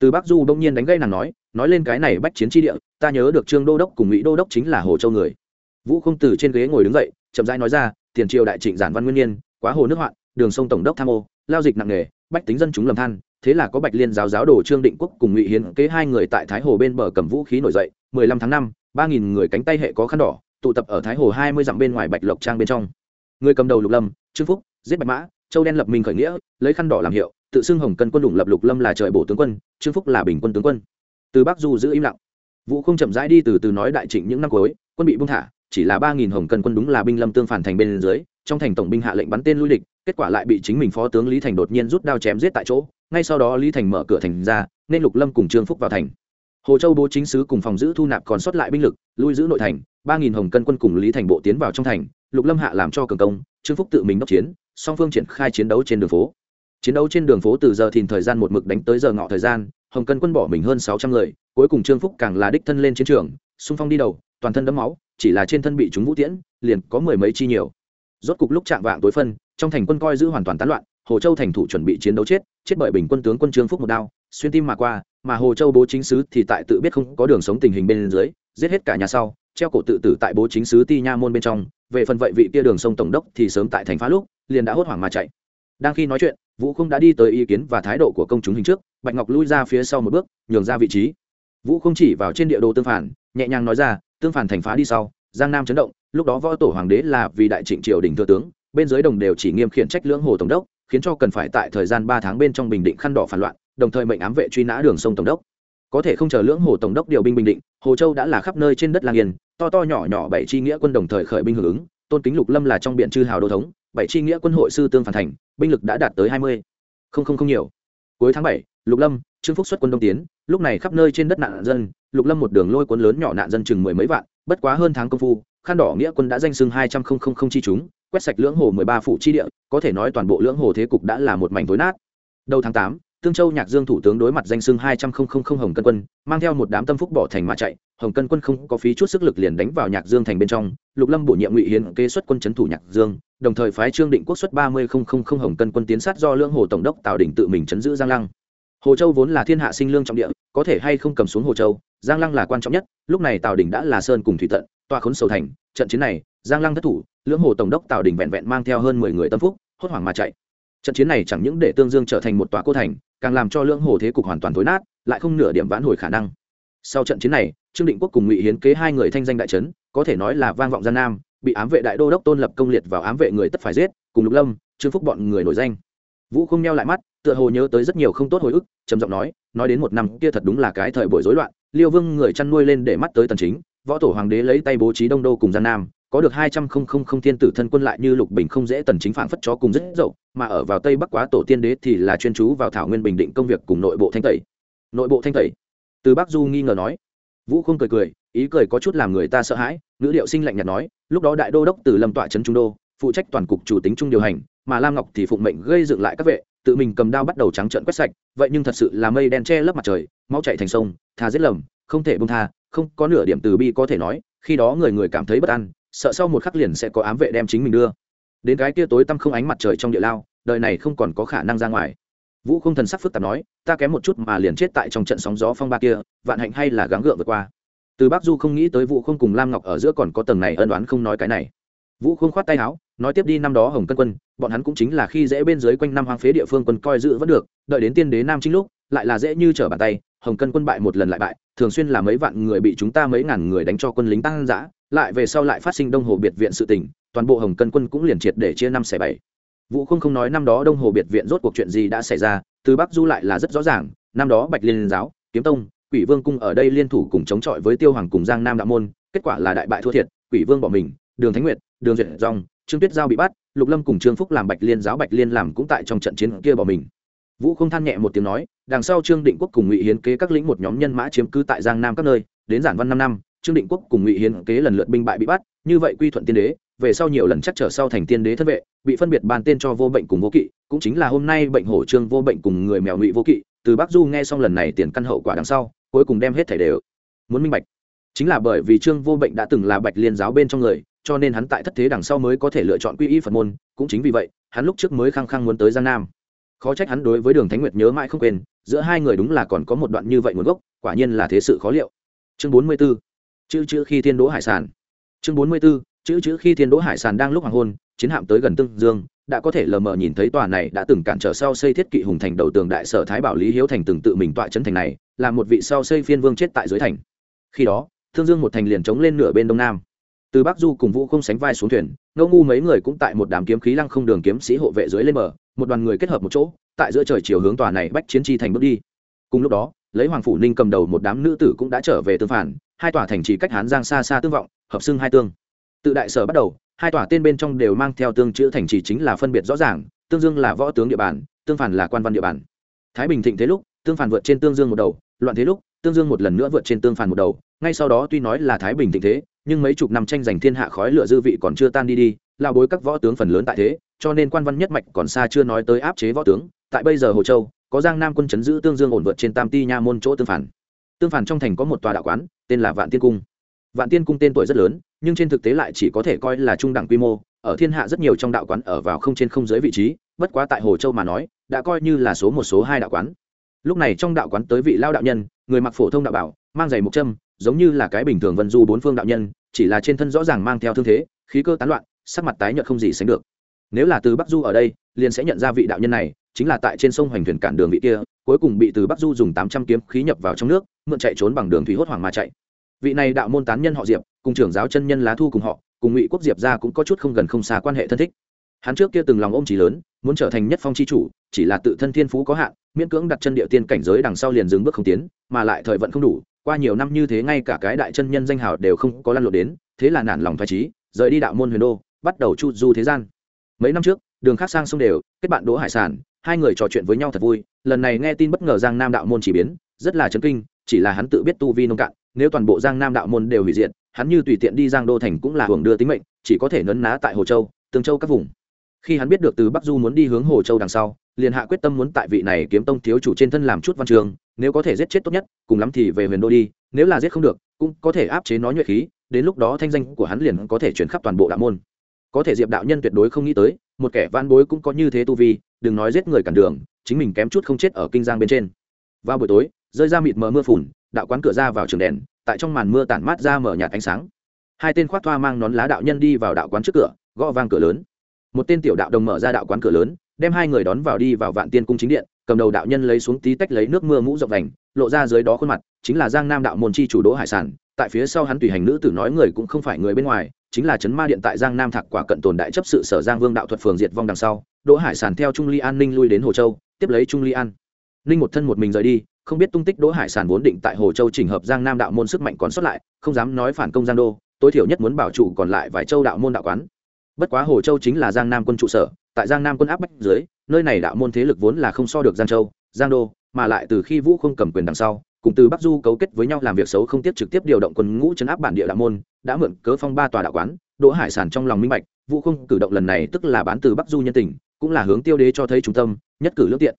Từ bắc du đông nhiên đánh gây nàng nói nói lên cái này bách chiến tri địa, ta nhớ được trương đô đốc cùng ngụy đô đốc chính là hồ châu người. Vũ không từ trên ghế ngồi đứng dậy, chậm rãi nói ra, tiền triều đại trịnh giản văn nguyên nhiên, quá hồ nước hoạn, đường sông tổng đốc tham ô, lao dịch nặng nề, bách tính dân chúng lầm than thế là có bạch liên giáo giáo đồ trương định quốc cùng ngụy hiến kế hai người tại thái hồ bên bờ cầm vũ khí nổi dậy, mười lăm tháng năm, ba nghìn người cánh tay hệ có khăn đỏ, tụ tập ở thái hồ hai mươi dặm bên ngoài bạch lộc trang bên trong. Người cầm đầu lục lâm, trương phúc, giết bạch mã, châu đen lập mình khởi nghĩa, lấy khăn đỏ làm hiệu, tự xưng hồng cân quân đủng lập lục lâm là trời bổ tướng quân, trương phúc là bình quân tướng quân. Từ bắc du giữ im lặng. Vũ không chậm rãi đi từ từ nói đại trịnh những năm cuối, quân bị buông thả, chỉ là ba nghìn hồng cân quân đúng là binh lâm tương phản thành bên dưới, trong thành tổng binh hạ lệnh bắn tên lui địch, kết quả lại bị chính mình phó tướng lý thành đột nhiên rút đao chém giết tại chỗ ngay sau đó lý thành mở cửa thành ra, nên lục lâm cùng trương phúc vào thành. Hồ châu bố chính sứ cùng phòng giữ thu nạp còn sót lại binh lực, lui giữ nội thành, ba nghìn hồng cân quân cùng lý thành bộ tiến vào trong thành, lục lâm hạ làm cho cường công, trương phúc tự mình đốc chiến, song phương triển khai chiến đấu trên đường phố. Chiến đấu trên đường phố từ giờ thìn thời gian một mực đánh tới giờ ngọ thời gian, hồng cân quân bỏ mình hơn sáu trăm người, cuối cùng trương phúc càng là đích thân lên chiến trường, xung phong đi đầu, toàn thân đẫm máu, chỉ là trên thân bị chúng vũ tiễn, liền có mười mấy chi nhiều. Rốt cục lúc chạm vạng tối phân, trong thành quân coi giữ hoàn toàn tán loạn hồ châu thành thủ chuẩn bị chiến đấu chết chết bởi bình quân tướng quân trương phúc một đao, xuyên tim mà qua, mà hồ châu bố chính sứ thì tại tự biết không có đường sống tình hình bên dưới, giết hết cả nhà sau, treo cổ tự tử tại bố chính sứ ti nha môn bên trong. Về phần vậy vị kia đường sông tổng đốc thì sớm tại thành phá lúc, liền đã hốt hoảng mà chạy. Đang khi nói chuyện, vũ không đã đi tới ý kiến và thái độ của công chúng hình trước, bạch ngọc lui ra phía sau một bước, nhường ra vị trí. Vũ không chỉ vào trên địa đồ tương phản, nhẹ nhàng nói ra, tương phản thành phá đi sau. Giang nam chấn động, lúc đó võ tổ hoàng đế là vì đại trịnh triều đình thừa tướng, bên dưới đồng đều chỉ nghiêm khiển trách lưỡng hồ tổng đốc khiến cho cần phải tại thời gian ba tháng bên trong bình định khăn đỏ phản loạn, đồng thời mệnh ám vệ truy nã đường sông tổng đốc. Có thể không chờ lưỡng hồ tổng đốc điều binh bình định, hồ châu đã là khắp nơi trên đất lang yên, to to nhỏ nhỏ bảy chi nghĩa quân đồng thời khởi binh hưởng ứng, tôn kính lục lâm là trong biện chư hào đô thống, bảy chi nghĩa quân hội sư tương phản thành, binh lực đã đạt tới hai mươi. Không không không nhiều. Cuối tháng bảy, lục lâm, trương phúc xuất quân đông tiến, lúc này khắp nơi trên đất nạn dân, lục lâm một đường lôi cuốn lớn nhỏ nạn dân chừng mười mấy vạn, bất quá hơn tháng công phu, khăn đỏ nghĩa quân đã danh sưng hai trăm linh chi chúng quét sạch lưỡng hồ mười ba phủ chi địa, có thể nói toàn bộ lưỡng hồ thế cục đã là một mảnh tối nát. Đầu tháng tám, tương châu nhạc dương thủ tướng đối mặt danh sưng hai trăm linh hồng cân quân, mang theo một đám tâm phúc bỏ thành mà chạy. Hồng cân quân không có phí chút sức lực liền đánh vào nhạc dương thành bên trong, lục lâm bổ nhiệm ngụy hiến kế xuất quân c thủ nhạc dương, đồng thời phái trương định quốc xuất ba mươi hồng cân quân tiến sát do lưỡng hồ tổng đốc tào đình tự mình chấn giữ giang lăng. Hồ châu vốn là thiên hạ sinh lương trọng địa, có thể hay không cầm xuống hồ châu, giang lăng là quan trọng nhất, lúc này tào đình đã là sơn cùng thủy tận toa khốn sầu thành, trận chiến này, giang lăng thất thủ lưỡng hồ tổng đốc tào đình vẹn vẹn mang theo hơn mười người tâm phúc, hốt hoảng mà chạy. Trận chiến này chẳng những để tương dương trở thành một tòa cô thành, càng làm cho lưỡng hồ thế cục hoàn toàn tối nát, lại không nửa điểm vãn hồi khả năng. Sau trận chiến này, trương định quốc cùng ngụy hiến kế hai người thanh danh đại trấn, có thể nói là vang vọng gian nam, bị ám vệ đại đô đốc tôn lập công liệt vào ám vệ người tất phải giết, cùng lục lâm, trương phúc bọn người nổi danh. Vũ không neo lại mắt, tựa hồ nhớ tới rất nhiều không tốt hồi ức, trầm giọng nói nói đến một năm kia thật đúng là cái thời buổi rối loạn, liêu vương người chăn nuôi lên để mắt tới tần chính, võ tổ hoàng đế lấy tay bố trí đông đô cùng gian nam có được hai trăm không không không thiên tử thân quân lại như lục bình không dễ tần chính phản phất chó cùng rất dậu, mà ở vào tây bắc quá tổ tiên đế thì là chuyên chú vào thảo nguyên bình định công việc cùng nội bộ thanh tẩy. Nội bộ thanh tẩy? Từ bắc du nghi ngờ nói. Vũ không cười cười, ý cười có chút làm người ta sợ hãi nữ điệu sinh lạnh nhạt nói, lúc đó đại đô đốc từ lâm tọa trấn trung đô, phụ trách toàn cục chủ tính trung điều hành, mà lam ngọc thì phụng mệnh gây dựng lại các vệ, tự mình cầm đao bắt đầu trắng trợn quét sạch, vậy nhưng thật sự là mây đen che lấp mặt trời, máu chạy thành sông, tha giết lầm, không thể bông tha, không có nửa điểm từ bi có thể nói, khi đó người người cảm thấy bất an sợ sau một khắc liền sẽ có ám vệ đem chính mình đưa. Đến cái kia tối tăm không ánh mặt trời trong địa lao, đời này không còn có khả năng ra ngoài. Vũ không thần sắc phức tạp nói, ta kém một chút mà liền chết tại trong trận sóng gió phong ba kia, vạn hạnh hay là gắng gượng vượt qua. Từ bắc du không nghĩ tới vũ không cùng lam ngọc ở giữa còn có tầng này ân đoán không nói cái này. Vũ không khoát tay áo, nói tiếp đi, năm đó hồng cân quân, bọn hắn cũng chính là khi dễ bên dưới quanh năm hoang phế địa phương quân coi giữ vẫn được, đợi đến tiên đế nam chính lúc, lại là dễ như trở bàn tay, hồng cân quân bại một lần lại bại, thường xuyên là mấy vạn người bị chúng ta mấy ngàn người đánh cho quân lính tăng giã lại về sau lại phát sinh đông hồ biệt viện sự tình, toàn bộ hồng cân quân cũng liền triệt để chia năm xẻ bảy. Vũ không không nói năm đó đông hồ biệt viện rốt cuộc chuyện gì đã xảy ra, từ bắc du lại là rất rõ ràng, năm đó bạch liên giáo, kiếm tông, quỷ vương cung ở đây liên thủ cùng chống chọi với tiêu hoàng cùng giang nam đạo môn, kết quả là đại bại thua thiệt, quỷ vương bỏ mình, đường thánh nguyệt, đường duyệt dòng, trương tuyết giao bị bắt, lục lâm cùng trương phúc làm bạch liên giáo, bạch liên làm cũng tại trong trận chiến kia bỏ mình. Vũ không than nhẹ một tiếng nói, đằng sau trương định quốc cùng ngụy hiến kế các lĩnh một nhóm nhân mã chiếm cứ tại giang nam các nơi, đến giản văn năm năm trương định quốc cùng ngụy hiến kế lần lượt binh bại bị bắt, như vậy quy thuận tiên đế, về sau nhiều lần chắc trở sau thành tiên đế thân vệ, bị phân biệt bàn tên cho vô bệnh cùng vô kỵ, cũng chính là hôm nay bệnh hổ trương vô bệnh cùng người mèo ngụy vô kỵ, từ bắc du nghe xong lần này tiền căn hậu quả đằng sau, cuối cùng đem hết thảy đều muốn minh bạch chính là bởi vì trương vô bệnh đã từng là bạch liên giáo bên trong người, cho nên hắn tại thất thế đằng sau mới có thể lựa chọn quy y phật môn, cũng chính vì vậy, hắn lúc trước mới khăng khăng muốn tới giang nam khó trách hắn đối với đường thánh nguyệt nhớ mãi không quên, giữa hai người đúng là còn có một đoạn như vậy nguồn gốc, quả nhiên là thế sự khó liệu chương bốn mươi 44 chữ chữ khi thiên đỗ hải sản. Chương bốn mươi 44. chữ chữ khi thiên đỗ hải sản đang lúc hoàng hôn, chiến hạm tới gần tương dương, đã có thể lờ mờ nhìn thấy tòa này đã từng cản trở sau xây thiết kỵ hùng thành đầu tường đại sở thái bảo lý hiếu thành từng tự mình tọa trấn thành này, là một vị sau xây phiên vương chết tại dưới thành. Khi đó thương dương một thành liền chống lên nửa bên đông nam. Từ bắc du cùng vũ không sánh vai xuống thuyền, ngô ngu mấy người cũng tại một đám kiếm khí lăng không đường kiếm sĩ hộ vệ dưới lên mở một đoàn người kết hợp một chỗ, tại giữa trời chiều hướng tòa này bách chiến chi thành bước đi. Cùng lúc đó, lấy hoàng phủ ninh cầm đầu một đám nữ tử cũng đã trở về tương phản hai tòa thành trì cách hán giang xa xa tương vọng, hợp xưng hai tương. Tự đại sở bắt đầu, hai tòa tên bên trong đều mang theo tương chữ thành trì chính là phân biệt rõ ràng, tương dương là võ tướng địa bàn, tương phản là quan văn địa bàn. Thái bình thịnh thế lúc, tương phản vượt trên tương dương một đầu, loạn thế lúc, tương dương một lần nữa vượt trên tương phản một đầu. Ngay sau đó tuy nói là thái bình thịnh thế, nhưng mấy chục năm tranh giành thiên hạ khói lửa dư vị còn chưa tan đi đi lao bối các võ tướng phần lớn tại thế, cho nên quan văn nhất mạch còn xa chưa nói tới áp chế võ tướng. Tại bây giờ hồ châu, có giang nam quân chấn giữ tương dương ổn vượt trên tam ti nha môn chỗ tương phản tương phản trong thành có một tòa đạo quán, tên là vạn tiên cung. Vạn tiên cung tên tuổi rất lớn, nhưng trên thực tế lại chỉ có thể coi là trung đẳng quy mô, ở thiên hạ rất nhiều trong đạo quán ở vào không trên không dưới vị trí, bất quá tại hồ châu mà nói, đã coi như là số một số hai đạo quán. Lúc này trong đạo quán tới vị lao đạo nhân, người mặc phổ thông đạo bảo, mang giày một trâm giống như là cái bình thường vân du bốn phương đạo nhân, chỉ là trên thân rõ ràng mang theo thương thế, khí cơ tán loạn, sắc mặt tái nhợt không gì sánh được. Nếu là từ bắc du ở đây, liền sẽ nhận ra vị đạo nhân này, chính là tại trên sông hoành thuyền cản đường vị kia cuối cùng bị từ bắc du dùng tám trăm kiếm khí nhập vào trong nước, mượn chạy trốn bằng đường thủy hốt hoảng mà chạy. Vị này đạo môn tán nhân họ diệp, cùng trưởng giáo chân nhân lá thu cùng họ, cùng ngụy quốc diệp ra cũng có chút không gần không xa quan hệ thân thích. Hắn trước kia từng lòng ôm trí lớn, muốn trở thành nhất phong c h i chủ, chỉ là tự thân thiên phú có hạn, miễn cưỡng đặt chân địa tiên cảnh giới đằng sau liền dừng bước không tiến, mà lại thời vận không đủ, qua nhiều năm như thế ngay cả cái đại chân nhân danh hào đều không có lăn lộn đến, thế là nản lòng thoải trí rời đi đạo môn huyền đô, bắt đầu chu du thế gian. Mấy năm trước, đường khác sang sông đều, kết bạn đỗ hải sản hai người trò chuyện với nhau thật vui, lần này nghe tin bất ngờ giang nam đạo môn chỉ biến, rất là chấn kinh, chỉ là hắn tự biết tu vi nông cạn, nếu toàn bộ giang nam đạo môn đều hủy diệt, hắn như tùy tiện đi giang đô thành cũng là hưởng đưa tính mệnh, chỉ có thể nấn ná tại hồ châu, tương châu các vùng. Khi hắn biết được từ bắc du muốn đi hướng hồ châu đằng sau, liền hạ quyết tâm muốn tại vị này kiếm tông thiếu chủ trên thân làm chút văn trường, nếu có thể giết chết tốt nhất, cùng lắm thì về huyền đô đi, nếu là giết không được, cũng có thể áp chế nó nhuệ khí, đến lúc đó thanh danh của hắn liền có thể chuyển khắp toàn bộ đạo môn. Có thể diệp đạo nhân tuyệt đối không nghĩ tới, một kẻ van bối cũng có như thế tu vi đừng nói giết người cản đường, chính mình kém chút không chết ở kinh giang bên trên. Vào buổi tối, rơi ra mịt mờ mưa phùn, đạo quán cửa ra vào trường đèn, tại trong màn mưa tản mát ra mở nhạt ánh sáng. Hai tên khoác thoa mang nón lá đạo nhân đi vào đạo quán trước cửa, gõ vang cửa lớn. Một tên tiểu đạo đồng mở ra đạo quán cửa lớn, đem hai người đón vào đi vào vạn tiên cung chính điện, cầm đầu đạo nhân lấy xuống tí tách lấy nước mưa mũ rộng vành, lộ ra dưới đó khuôn mặt, chính là giang nam đạo môn chi chủ đỗ hải sản tại phía sau hắn tùy hành nữ tử nói người cũng không phải người bên ngoài, chính là chấn ma điện tại giang nam thạc quả cận tồn đại chấp sự sở giang vương đạo thuật phường diệt vong đằng sau, đỗ hải sản theo trung ly an ninh lui đến hồ châu, tiếp lấy trung ly an. Ninh một thân một mình rời đi, không biết tung tích đỗ hải sản vốn định tại hồ châu chỉnh hợp giang nam đạo môn sức mạnh còn sót lại, không dám nói phản công giang đô, tối thiểu nhất muốn bảo trụ còn lại vài châu đạo môn đạo quán. Bất quá hồ châu chính là giang nam quân trụ sở, tại giang nam quân áp bách dưới, nơi này đạo môn thế lực vốn là không so được giang châu, giang đô, mà lại từ khi vũ không cầm quyền đằng sau cùng từ bắc du cấu kết với nhau làm việc xấu không tiếp trực tiếp điều động quân ngũ chấn áp bản địa đạo môn, đã mượn cớ phong ba tòa đạo quán, đỗ hải sản trong lòng minh bạch, vũ không cử động lần này tức là bán từ bắc du nhân tình, cũng là hướng tiêu đế cho thấy trung tâm, nhất cử lương tiện.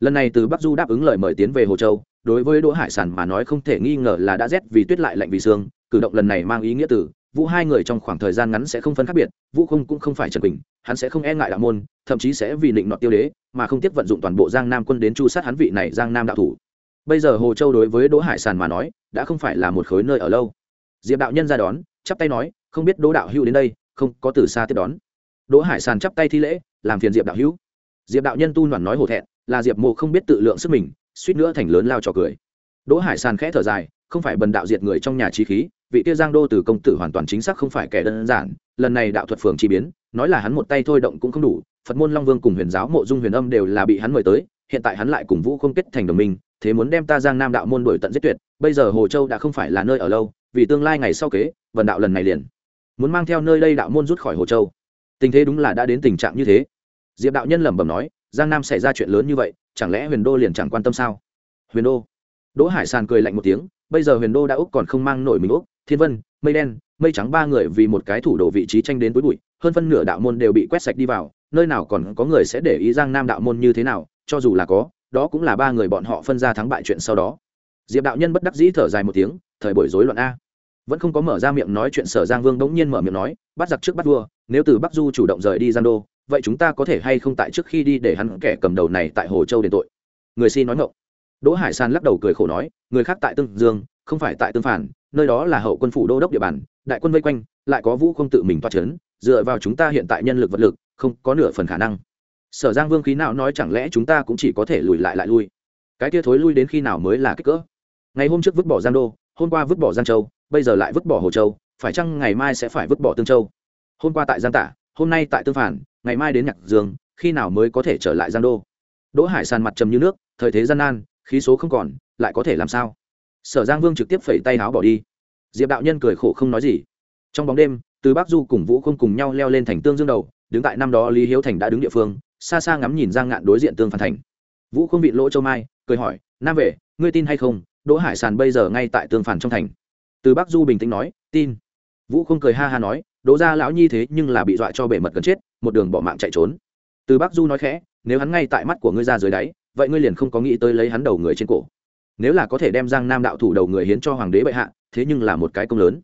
Lần này từ bắc du đáp ứng lời mời tiến về hồ châu, đối với đỗ hải sản mà nói không thể nghi ngờ là đã rét vì tuyết lại lạnh vì sương, cử động lần này mang ý nghĩa từ, vũ hai người trong khoảng thời gian ngắn sẽ không phân khác biệt, vũ không cũng không phải trần quỳnh, hắn sẽ không e ngại đạo môn, thậm chí sẽ vì định nọt tiêu đế, mà không tiếp vận dụng toàn bộ giang nam quân đến chu sát hắn vị này giang nam đạo thủ bây giờ hồ châu đối với đỗ hải sản mà nói, đã không phải là một khối nơi ở lâu. Diệp đạo nhân ra đón, chắp tay nói, không biết đỗ đạo hữu đến đây, không có từ xa tiếp đón. Đỗ hải sản chắp tay thi lễ, làm phiền diệp đạo hữu. Diệp đạo nhân tu nhoản nói hổ thẹn, là diệp mộ không biết tự lượng sức mình, suýt nữa thành lớn lao trò cười. Đỗ hải sản khẽ thở dài, không phải bần đạo diệt người trong nhà trí khí, vị tiêu giang đô từ công tử hoàn toàn chính xác không phải kẻ đơn giản, lần này đạo thuật phường chi biến, nói là hắn một tay thôi động cũng không đủ, phật môn long vương cùng huyền giáo mộ dung huyền âm đều là bị hắn mời tới hiện tại hắn lại cùng vũ không kết thành đồng minh, thế muốn đem ta giang nam đạo môn đổi tận giết tuyệt, bây giờ hồ châu đã không phải là nơi ở lâu, vì tương lai ngày sau kế, vần đạo lần này liền muốn mang theo nơi đây đạo môn rút khỏi hồ châu. Tình thế đúng là đã đến tình trạng như thế. Diệp đạo nhân lẩm bẩm nói, giang nam xảy ra chuyện lớn như vậy, chẳng lẽ huyền đô liền chẳng quan tâm sao? Huyền đô. Đỗ hải sàn cười lạnh một tiếng, bây giờ huyền đô đã úc còn không mang nổi mình úc, thiên vân, mây đen, mây trắng ba người vì một cái thủ đồ vị trí tranh đến túi bụi, hơn phân nửa đạo môn đều bị quét sạch đi vào, nơi nào còn có người sẽ để ý giang nam đạo môn như thế nào cho dù là có, đó cũng là ba người bọn họ phân ra thắng bại chuyện sau đó. Diệp đạo nhân bất đắc dĩ thở dài một tiếng, thời buổi rối loạn a. Vẫn không có mở ra miệng nói chuyện, sở giang vương bỗng nhiên mở miệng nói, bắt giặc trước bắt vua, nếu từ bắc du chủ động rời đi giang đô, vậy chúng ta có thể hay không tại trước khi đi để hắn kẻ cầm đầu này tại hồ châu đền tội? Người xin nói ngộng đỗ hải san lắc đầu cười khổ nói, người khác tại tương dương, không phải tại tương phản, nơi đó là hậu quân phủ đô đốc địa bàn, đại quân vây quanh, lại có vũ không tự mình toa c h ấ n dựa vào chúng ta hiện tại nhân lực vật lực, không có nửa phần khả năng sở giang vương khí nào nói chẳng lẽ chúng ta cũng chỉ có thể lùi lại lại lui? Cái kia thối lui đến khi nào mới là kích cỡ? Ngày hôm trước vứt bỏ giang đô, hôm qua vứt bỏ giang châu, bây giờ lại vứt bỏ hồ châu, phải chăng ngày mai sẽ phải vứt bỏ tương châu? Hôm qua tại giang tả, hôm nay tại tương phản, ngày mai đến nhạc dương, khi nào mới có thể trở lại giang đô? Đỗ hải sàn mặt trầm như nước, thời thế gian nan, khí số không còn, lại có thể làm sao? Sở giang vương trực tiếp phẩy tay áo bỏ đi. Diệp đạo nhân cười khổ không nói gì. Trong bóng đêm, từ bắc du cùng vũ không cùng nhau leo lên thành tương dương đầu, đứng tại năm đó lý hiếu thành đã đứng địa phương xa xa ngắm nhìn giang ngạn đối diện tương phản thành. Vũ không bị lỗ châu mai, cười hỏi, nam vệ, ngươi tin hay không? Đỗ hải sàn bây giờ ngay tại tương phản trong thành. Từ bắc du bình tĩnh nói, tin. Vũ không cười ha ha nói, đỗ ra lão nhi thế nhưng là bị dọa cho bể mật gần chết, một đường bỏ mạng chạy trốn. Từ bắc du nói khẽ, nếu hắn ngay tại mắt của ngươi ra dưới đáy, vậy ngươi liền không có nghĩ tới lấy hắn đầu người trên cổ. Nếu là có thể đem giang nam đạo thủ đầu người hiến cho hoàng đế bệ hạ, thế nhưng là một cái công lớn.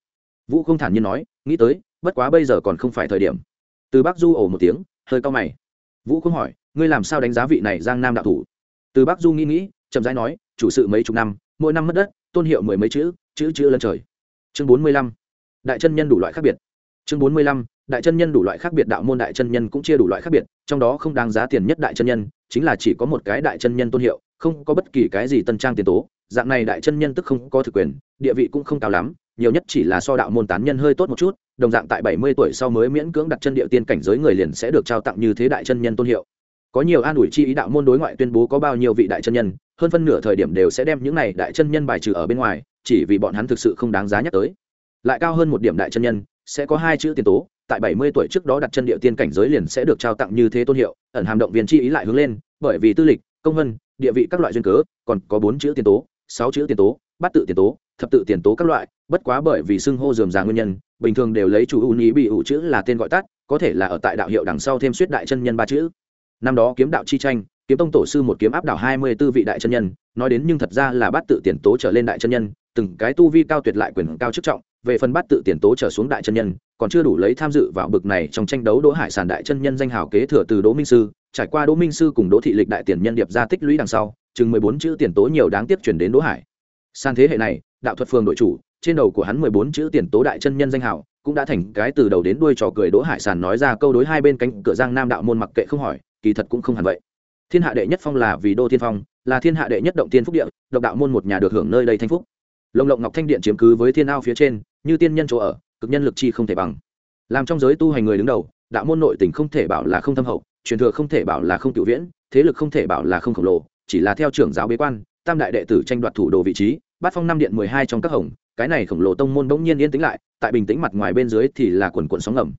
Vũ không thản nhiên nói, nghĩ tới, bất quá bây giờ còn không phải thời điểm. Từ bắc du ổ một tiếng, hơi cao mày vũ cũng hỏi, ngươi làm sao đánh giá vị này giang nam đạo thủ? Từ bắc du nghĩ nghĩ, chậm rãi nói, chủ sự mấy chục năm, mỗi năm mất đất, tôn hiệu mười mấy chữ chữ chữ lân trời. Chương bốn mươi lăm, đại chân nhân đủ loại khác biệt. Chương bốn mươi lăm, đại chân nhân đủ loại khác biệt, đạo môn đại chân nhân cũng chia đủ loại khác biệt, trong đó không đáng giá tiền nhất đại chân nhân, chính là chỉ có một cái đại chân nhân tôn hiệu, không có bất kỳ cái gì tân trang tiền tố. Dạng này đại chân nhân tức không có thực quyền, địa vị cũng không cao lắm nhiều nhất chỉ là so đạo môn tán nhân hơi tốt một chút, đồng dạng tại bảy mươi tuổi sau mới miễn cưỡng đặt chân địa tiên cảnh giới người liền sẽ được trao tặng như thế đại chân nhân tôn hiệu. Có nhiều an ủi chi ý đạo môn đối ngoại tuyên bố có bao nhiêu vị đại chân nhân, hơn phân nửa thời điểm đều sẽ đem những này đại chân nhân bài trừ ở bên ngoài, chỉ vì bọn hắn thực sự không đáng giá nhắc tới. Lại cao hơn một điểm đại chân nhân, sẽ có hai chữ tiền tố, tại bảy mươi tuổi trước đó đặt chân địa tiên cảnh giới liền sẽ được trao tặng như thế tôn hiệu, ẩn hàm động viên chi ý lại hướng lên, bởi vì tư lịch, công vân, địa vị các loại duyên cớ, còn có bốn chữ tiền tố, sáu chữ tiền tố, bát tự tiền tố, thập tự tiền tố các loại bất quá bởi vì xưng hô dườm già nguyên nhân, bình thường đều lấy chủ u ý bị ủ chữ là tên gọi tắt, có thể là ở tại đạo hiệu đằng sau thêm suýt đại chân nhân ba chữ. Năm đó kiếm đạo chi tranh, kiếm tông tổ sư một kiếm áp đảo hai mươi tư vị đại chân nhân, nói đến nhưng thật ra là bát tự tiền tố trở lên đại chân nhân, từng cái tu vi cao tuyệt lại quyền cao chức trọng, về phần bát tự tiền tố trở xuống đại chân nhân, còn chưa đủ lấy tham dự vào bực này trong tranh đấu đỗ hải sản đại chân nhân danh hào kế thừa từ đỗ minh sư, trải qua đỗ minh sư cùng đỗ thị lịch đại tiền nhân điệp ra tích lũy đằng sau, chừng mười bốn chữ tiền tố nhiều đáng tiếc chuyển đến đỗ hải. San thế hệ này, đạo thuật phường đội chủ trên đầu của hắn mười bốn chữ tiền tố đại chân nhân danh hào cũng đã thành cái từ đầu đến đuôi trò cười đỗ hải sản nói ra câu đối hai bên cánh cửa giang nam đạo môn mặc kệ không hỏi, kỳ thật cũng không hẳn vậy. Thiên hạ đệ nhất phong là vì đô thiên phong, là thiên hạ đệ nhất động tiên phúc địa, độc đạo môn một nhà được hưởng nơi đây thanh phúc. Lồng lộng ngọc thanh điện chiếm cứ với thiên ao phía trên, như tiên nhân chỗ ở, cực nhân lực chi không thể bằng. Làm trong giới tu hành người đứng đầu, đạo môn nội tình không thể bảo là không thâm hậu, truyền thừa không thể bảo là không cựu viễn, thế lực không thể bảo là không khổng lồ, chỉ là theo trưởng giáo bế quan, tam đại đệ tử tranh đoạt thủ đồ vị trí, bát phong năm điện mười hai trong các hồng cái này khổng lồ tông môn bỗng nhiên yên tĩnh lại, tại bình tĩnh mặt ngoài bên dưới thì là quần quần sóng ngầm.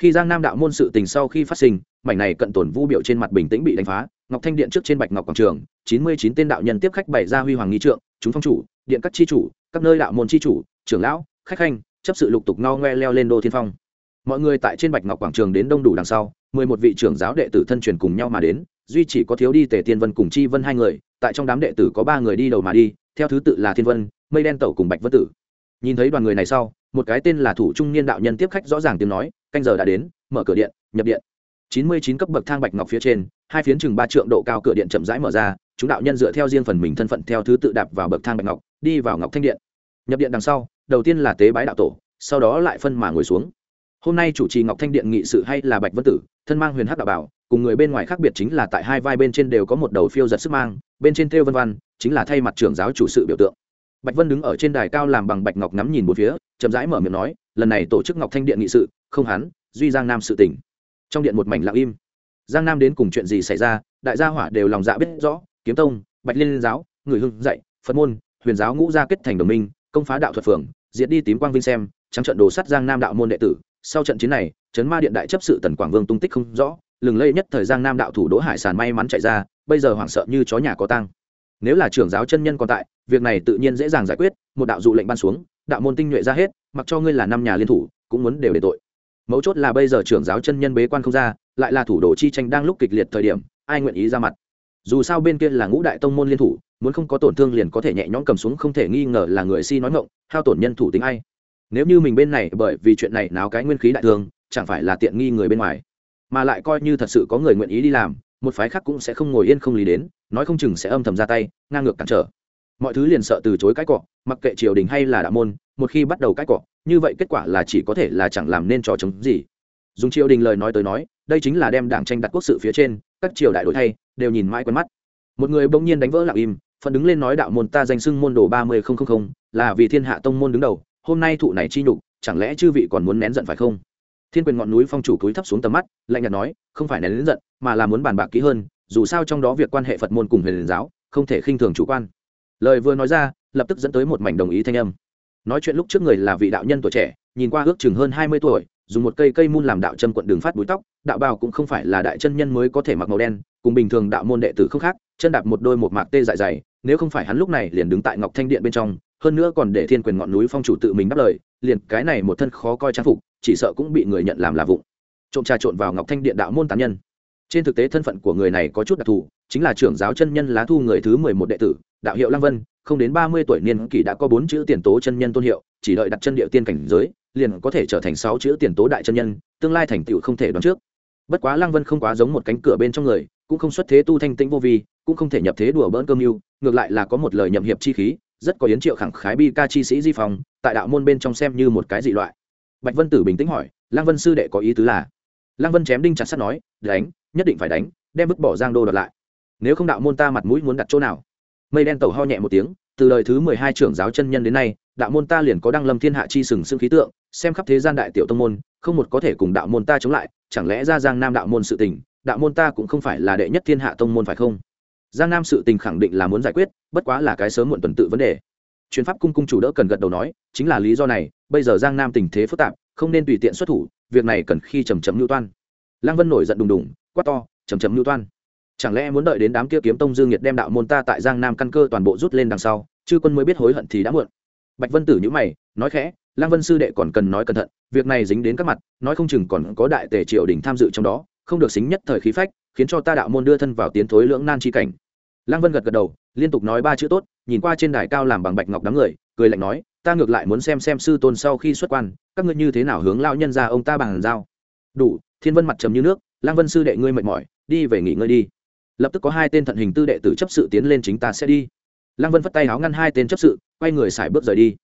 Khi giang nam đạo môn sự tình sau khi phát sinh, mảnh này cận tổn vu biểu trên mặt bình tĩnh bị đánh phá, ngọc thanh điện trước trên bạch ngọc quảng trường, chín mươi chín tên đạo nhân tiếp khách bày ra huy hoàng nghi trượng, chúng phong chủ, điện các chi chủ, các nơi đạo môn chi chủ, trưởng lão, khách khanh, chấp sự lục tục no ngoe leo lên đô thiên phong. Mọi người tại trên bạch ngọc quảng trường đến đông đủ đằng sau, mười một vị trưởng giáo đệ tử thân truyền cùng nhau mà đến, duy chỉ có thiếu đi tề tiên vân cùng chi vân hai người, tại trong đám đệ tử có ba người đi đầu mà đi, theo thứ tự là thiên vân mây đen tẩu cùng bạch vân tử. Nhìn thấy đoàn người này sau, một cái tên là thủ trung niên đạo nhân tiếp khách rõ ràng tiếng nói, canh giờ đã đến, mở cửa điện, nhập điện. Chín mươi chín cấp bậc thang bạch ngọc phía trên, hai phiến chừng ba trượng độ cao cửa điện chậm rãi mở ra, chúng đạo nhân dựa theo riêng phần mình thân phận theo thứ tự đạp vào bậc thang bạch ngọc, đi vào ngọc thanh điện. Nhập điện đằng sau, đầu tiên là tế bái đạo tổ, sau đó lại phân mà ngồi xuống. Hôm nay chủ trì ngọc thanh điện nghị sự hay là bạch vân tử, thân mang huyền hắc đạo bảo, cùng người bên ngoài khác biệt chính là tại hai vai bên trên đều có một đầu phiêu giật sức mang, bên trên thêu vân văn, chính là thay mặt trưởng giáo chủ sự biểu tượng bạch vân đứng ở trên đài cao làm bằng bạch ngọc ngắm nhìn một phía, chậm rãi mở miệng nói, lần này tổ chức ngọc thanh điện nghị sự, không hắn, duy giang nam sự tỉnh trong điện một mảnh lặng im. Giang nam đến cùng chuyện gì xảy ra, đại gia hỏa đều lòng dạ biết rõ, kiếm tông, bạch liên giáo, người hưng dạy, phật môn, huyền giáo ngũ gia kết thành đồng minh, công phá đạo thuật phường, diệt đi tím quang vinh xem, trắng trận đồ sắt giang nam đạo môn đệ tử. Sau trận chiến này, trấn ma điện đại chấp sự tần quảng vương tung tích không rõ, lừng lây nhất thời giang nam đạo thủ đỗ hải sản may mắn chạy ra, bây giờ hoảng sợ như chó nhà có tăng nếu là trưởng giáo chân nhân còn tại, việc này tự nhiên dễ dàng giải quyết, một đạo dụ lệnh ban xuống, đạo môn tinh nhuệ ra hết, mặc cho ngươi là năm nhà liên thủ, cũng muốn đều để tội. Mấu chốt là bây giờ trưởng giáo chân nhân bế quan không ra, lại là thủ đồ chi tranh đang lúc kịch liệt thời điểm, ai nguyện ý ra mặt? Dù sao bên kia là ngũ đại tông môn liên thủ, muốn không có tổn thương liền có thể nhẹ nhõm cầm xuống, không thể nghi ngờ là người si nói ngộng hao tổn nhân thủ tính ai. Nếu như mình bên này bởi vì chuyện này náo cái nguyên khí đại thương chẳng phải là tiện nghi người bên ngoài, mà lại coi như thật sự có người nguyện ý đi làm, một phái khác cũng sẽ không ngồi yên không lý đến nói không chừng sẽ âm thầm ra tay, ngang ngược cản trở. Mọi thứ liền sợ từ chối cái cọ, mặc kệ triều đình hay là đạo môn, một khi bắt đầu cái cọ, như vậy kết quả là chỉ có thể là chẳng làm nên trò chống gì. Dùng triều đình lời nói tới nói, đây chính là đem đảng tranh đặt quốc sự phía trên, các triều đại đổi thay, đều nhìn mãi quen mắt. Một người bỗng nhiên đánh vỡ lặng im phần đứng lên nói đạo môn ta danh xưng môn đồ ba mươi không, là vì thiên hạ tông môn đứng đầu, hôm nay thụ này chi nhục, chẳng lẽ chư vị còn muốn nén giận phải không? Thiên quyền ngọn núi phong chủ cúi thấp xuống tầm mắt, lạnh nhạt nói, không phải nén giận, mà là muốn bàn bạc kỹ hơn dù sao trong đó việc quan hệ phật môn cùng huyền giáo không thể khinh thường chủ quan. Lời vừa nói ra, lập tức dẫn tới một mảnh đồng ý thanh âm. Nói chuyện lúc trước người là vị đạo nhân tuổi trẻ, nhìn qua ước chừng hơn hai mươi tuổi, dùng một cây cây mun làm đạo chân quận đường phát búi tóc, đạo bào cũng không phải là đại chân nhân mới có thể mặc màu đen, cùng bình thường đạo môn đệ tử không khác, chân đạp một đôi một mạc tê dại dày, nếu không phải hắn lúc này liền đứng tại ngọc thanh điện bên trong, hơn nữa còn để thiên quyền ngọn núi phong chủ tự mình đáp lời, liền cái này một thân khó coi trang phục, chỉ sợ cũng bị người nhận làm là vụng. Trộm trà trộn vào ngọc thanh điện đạo môn tán nhân trên thực tế thân phận của người này có chút đặc thù, chính là trưởng giáo chân nhân lá thu người thứ mười một đệ tử, đạo hiệu lăng vân, không đến ba mươi tuổi niên kỷ đã có bốn chữ tiền tố chân nhân tôn hiệu, chỉ đợi đặt chân địa tiên cảnh giới, liền có thể trở thành sáu chữ tiền tố đại chân nhân, tương lai thành tựu không thể đoán trước. Bất quá lăng vân không quá giống một cánh cửa bên trong người, cũng không xuất thế tu thanh tĩnh vô vi, cũng không thể nhập thế đùa bỡn cơm mưu, ngược lại là có một lời nhậm hiệp chi khí, rất có yến triệu khẳng khái bi ca chi sĩ di phòng tại đạo môn bên trong xem như một cái dị loại. Bạch vân tử bình tĩnh hỏi, lăng vân sư đệ có ý tứ là? Lăng vân chém đinh chặt sắt nói, đánh nhất định phải đánh, đem vứt bỏ giang đô đoạt lại. Nếu không đạo môn ta mặt mũi muốn đặt chỗ nào? Mây đen tẩu ho nhẹ một tiếng, từ đời thứ mười hai trưởng giáo chân nhân đến nay, đạo môn ta liền có đăng lâm thiên hạ chi sừng sững khí tượng, xem khắp thế gian đại tiểu tông môn, không một có thể cùng đạo môn ta chống lại, chẳng lẽ ra giang nam đạo môn sự tình, đạo môn ta cũng không phải là đệ nhất thiên hạ tông môn phải không? Giang nam sự tình khẳng định là muốn giải quyết, bất quá là cái sớm muộn tuần tự vấn đề. Chuyến pháp cung cung chủ đỡ cần gật đầu nói, chính là lý do này, bây giờ giang nam tình thế phức tạp, không nên tùy tiện xuất thủ, việc này cần khi chầm chấm lưu toan lăng vân nổi giận đùng đùng, quát to chầm chậm lưu toan, chẳng lẽ muốn đợi đến đám kia kiếm tông dương nhiệt đem đạo môn ta tại giang nam căn cơ toàn bộ rút lên đằng sau, chư quân mới biết hối hận thì đã muộn. Bạch vân tử nhữ mày, nói khẽ, lăng vân sư đệ còn cần nói cẩn thận, việc này dính đến các mặt, nói không chừng còn có đại tề triều đình tham dự trong đó, không được xính nhất thời khí phách, khiến cho ta đạo môn đưa thân vào tiến thối lưỡng nan chi cảnh. Lăng vân gật gật đầu, liên tục nói ba chữ tốt, nhìn qua trên đài cao làm bằng bạch ngọc đám người, cười lạnh nói, ta ngược lại muốn xem xem sư tôn sau khi xuất quan, các ngươi như thế nào hướng lao nhân ra ông ta bằng giao. Đủ thiên vân mặt trầm như nước, Lang vân sư đệ ngươi mệt mỏi, đi về nghỉ ngơi đi. Lập tức có hai tên thận hình tư đệ tử chấp sự tiến lên chính ta sẽ đi. Lang vân phất tay áo ngăn hai tên chấp sự, quay người xài bước rời đi.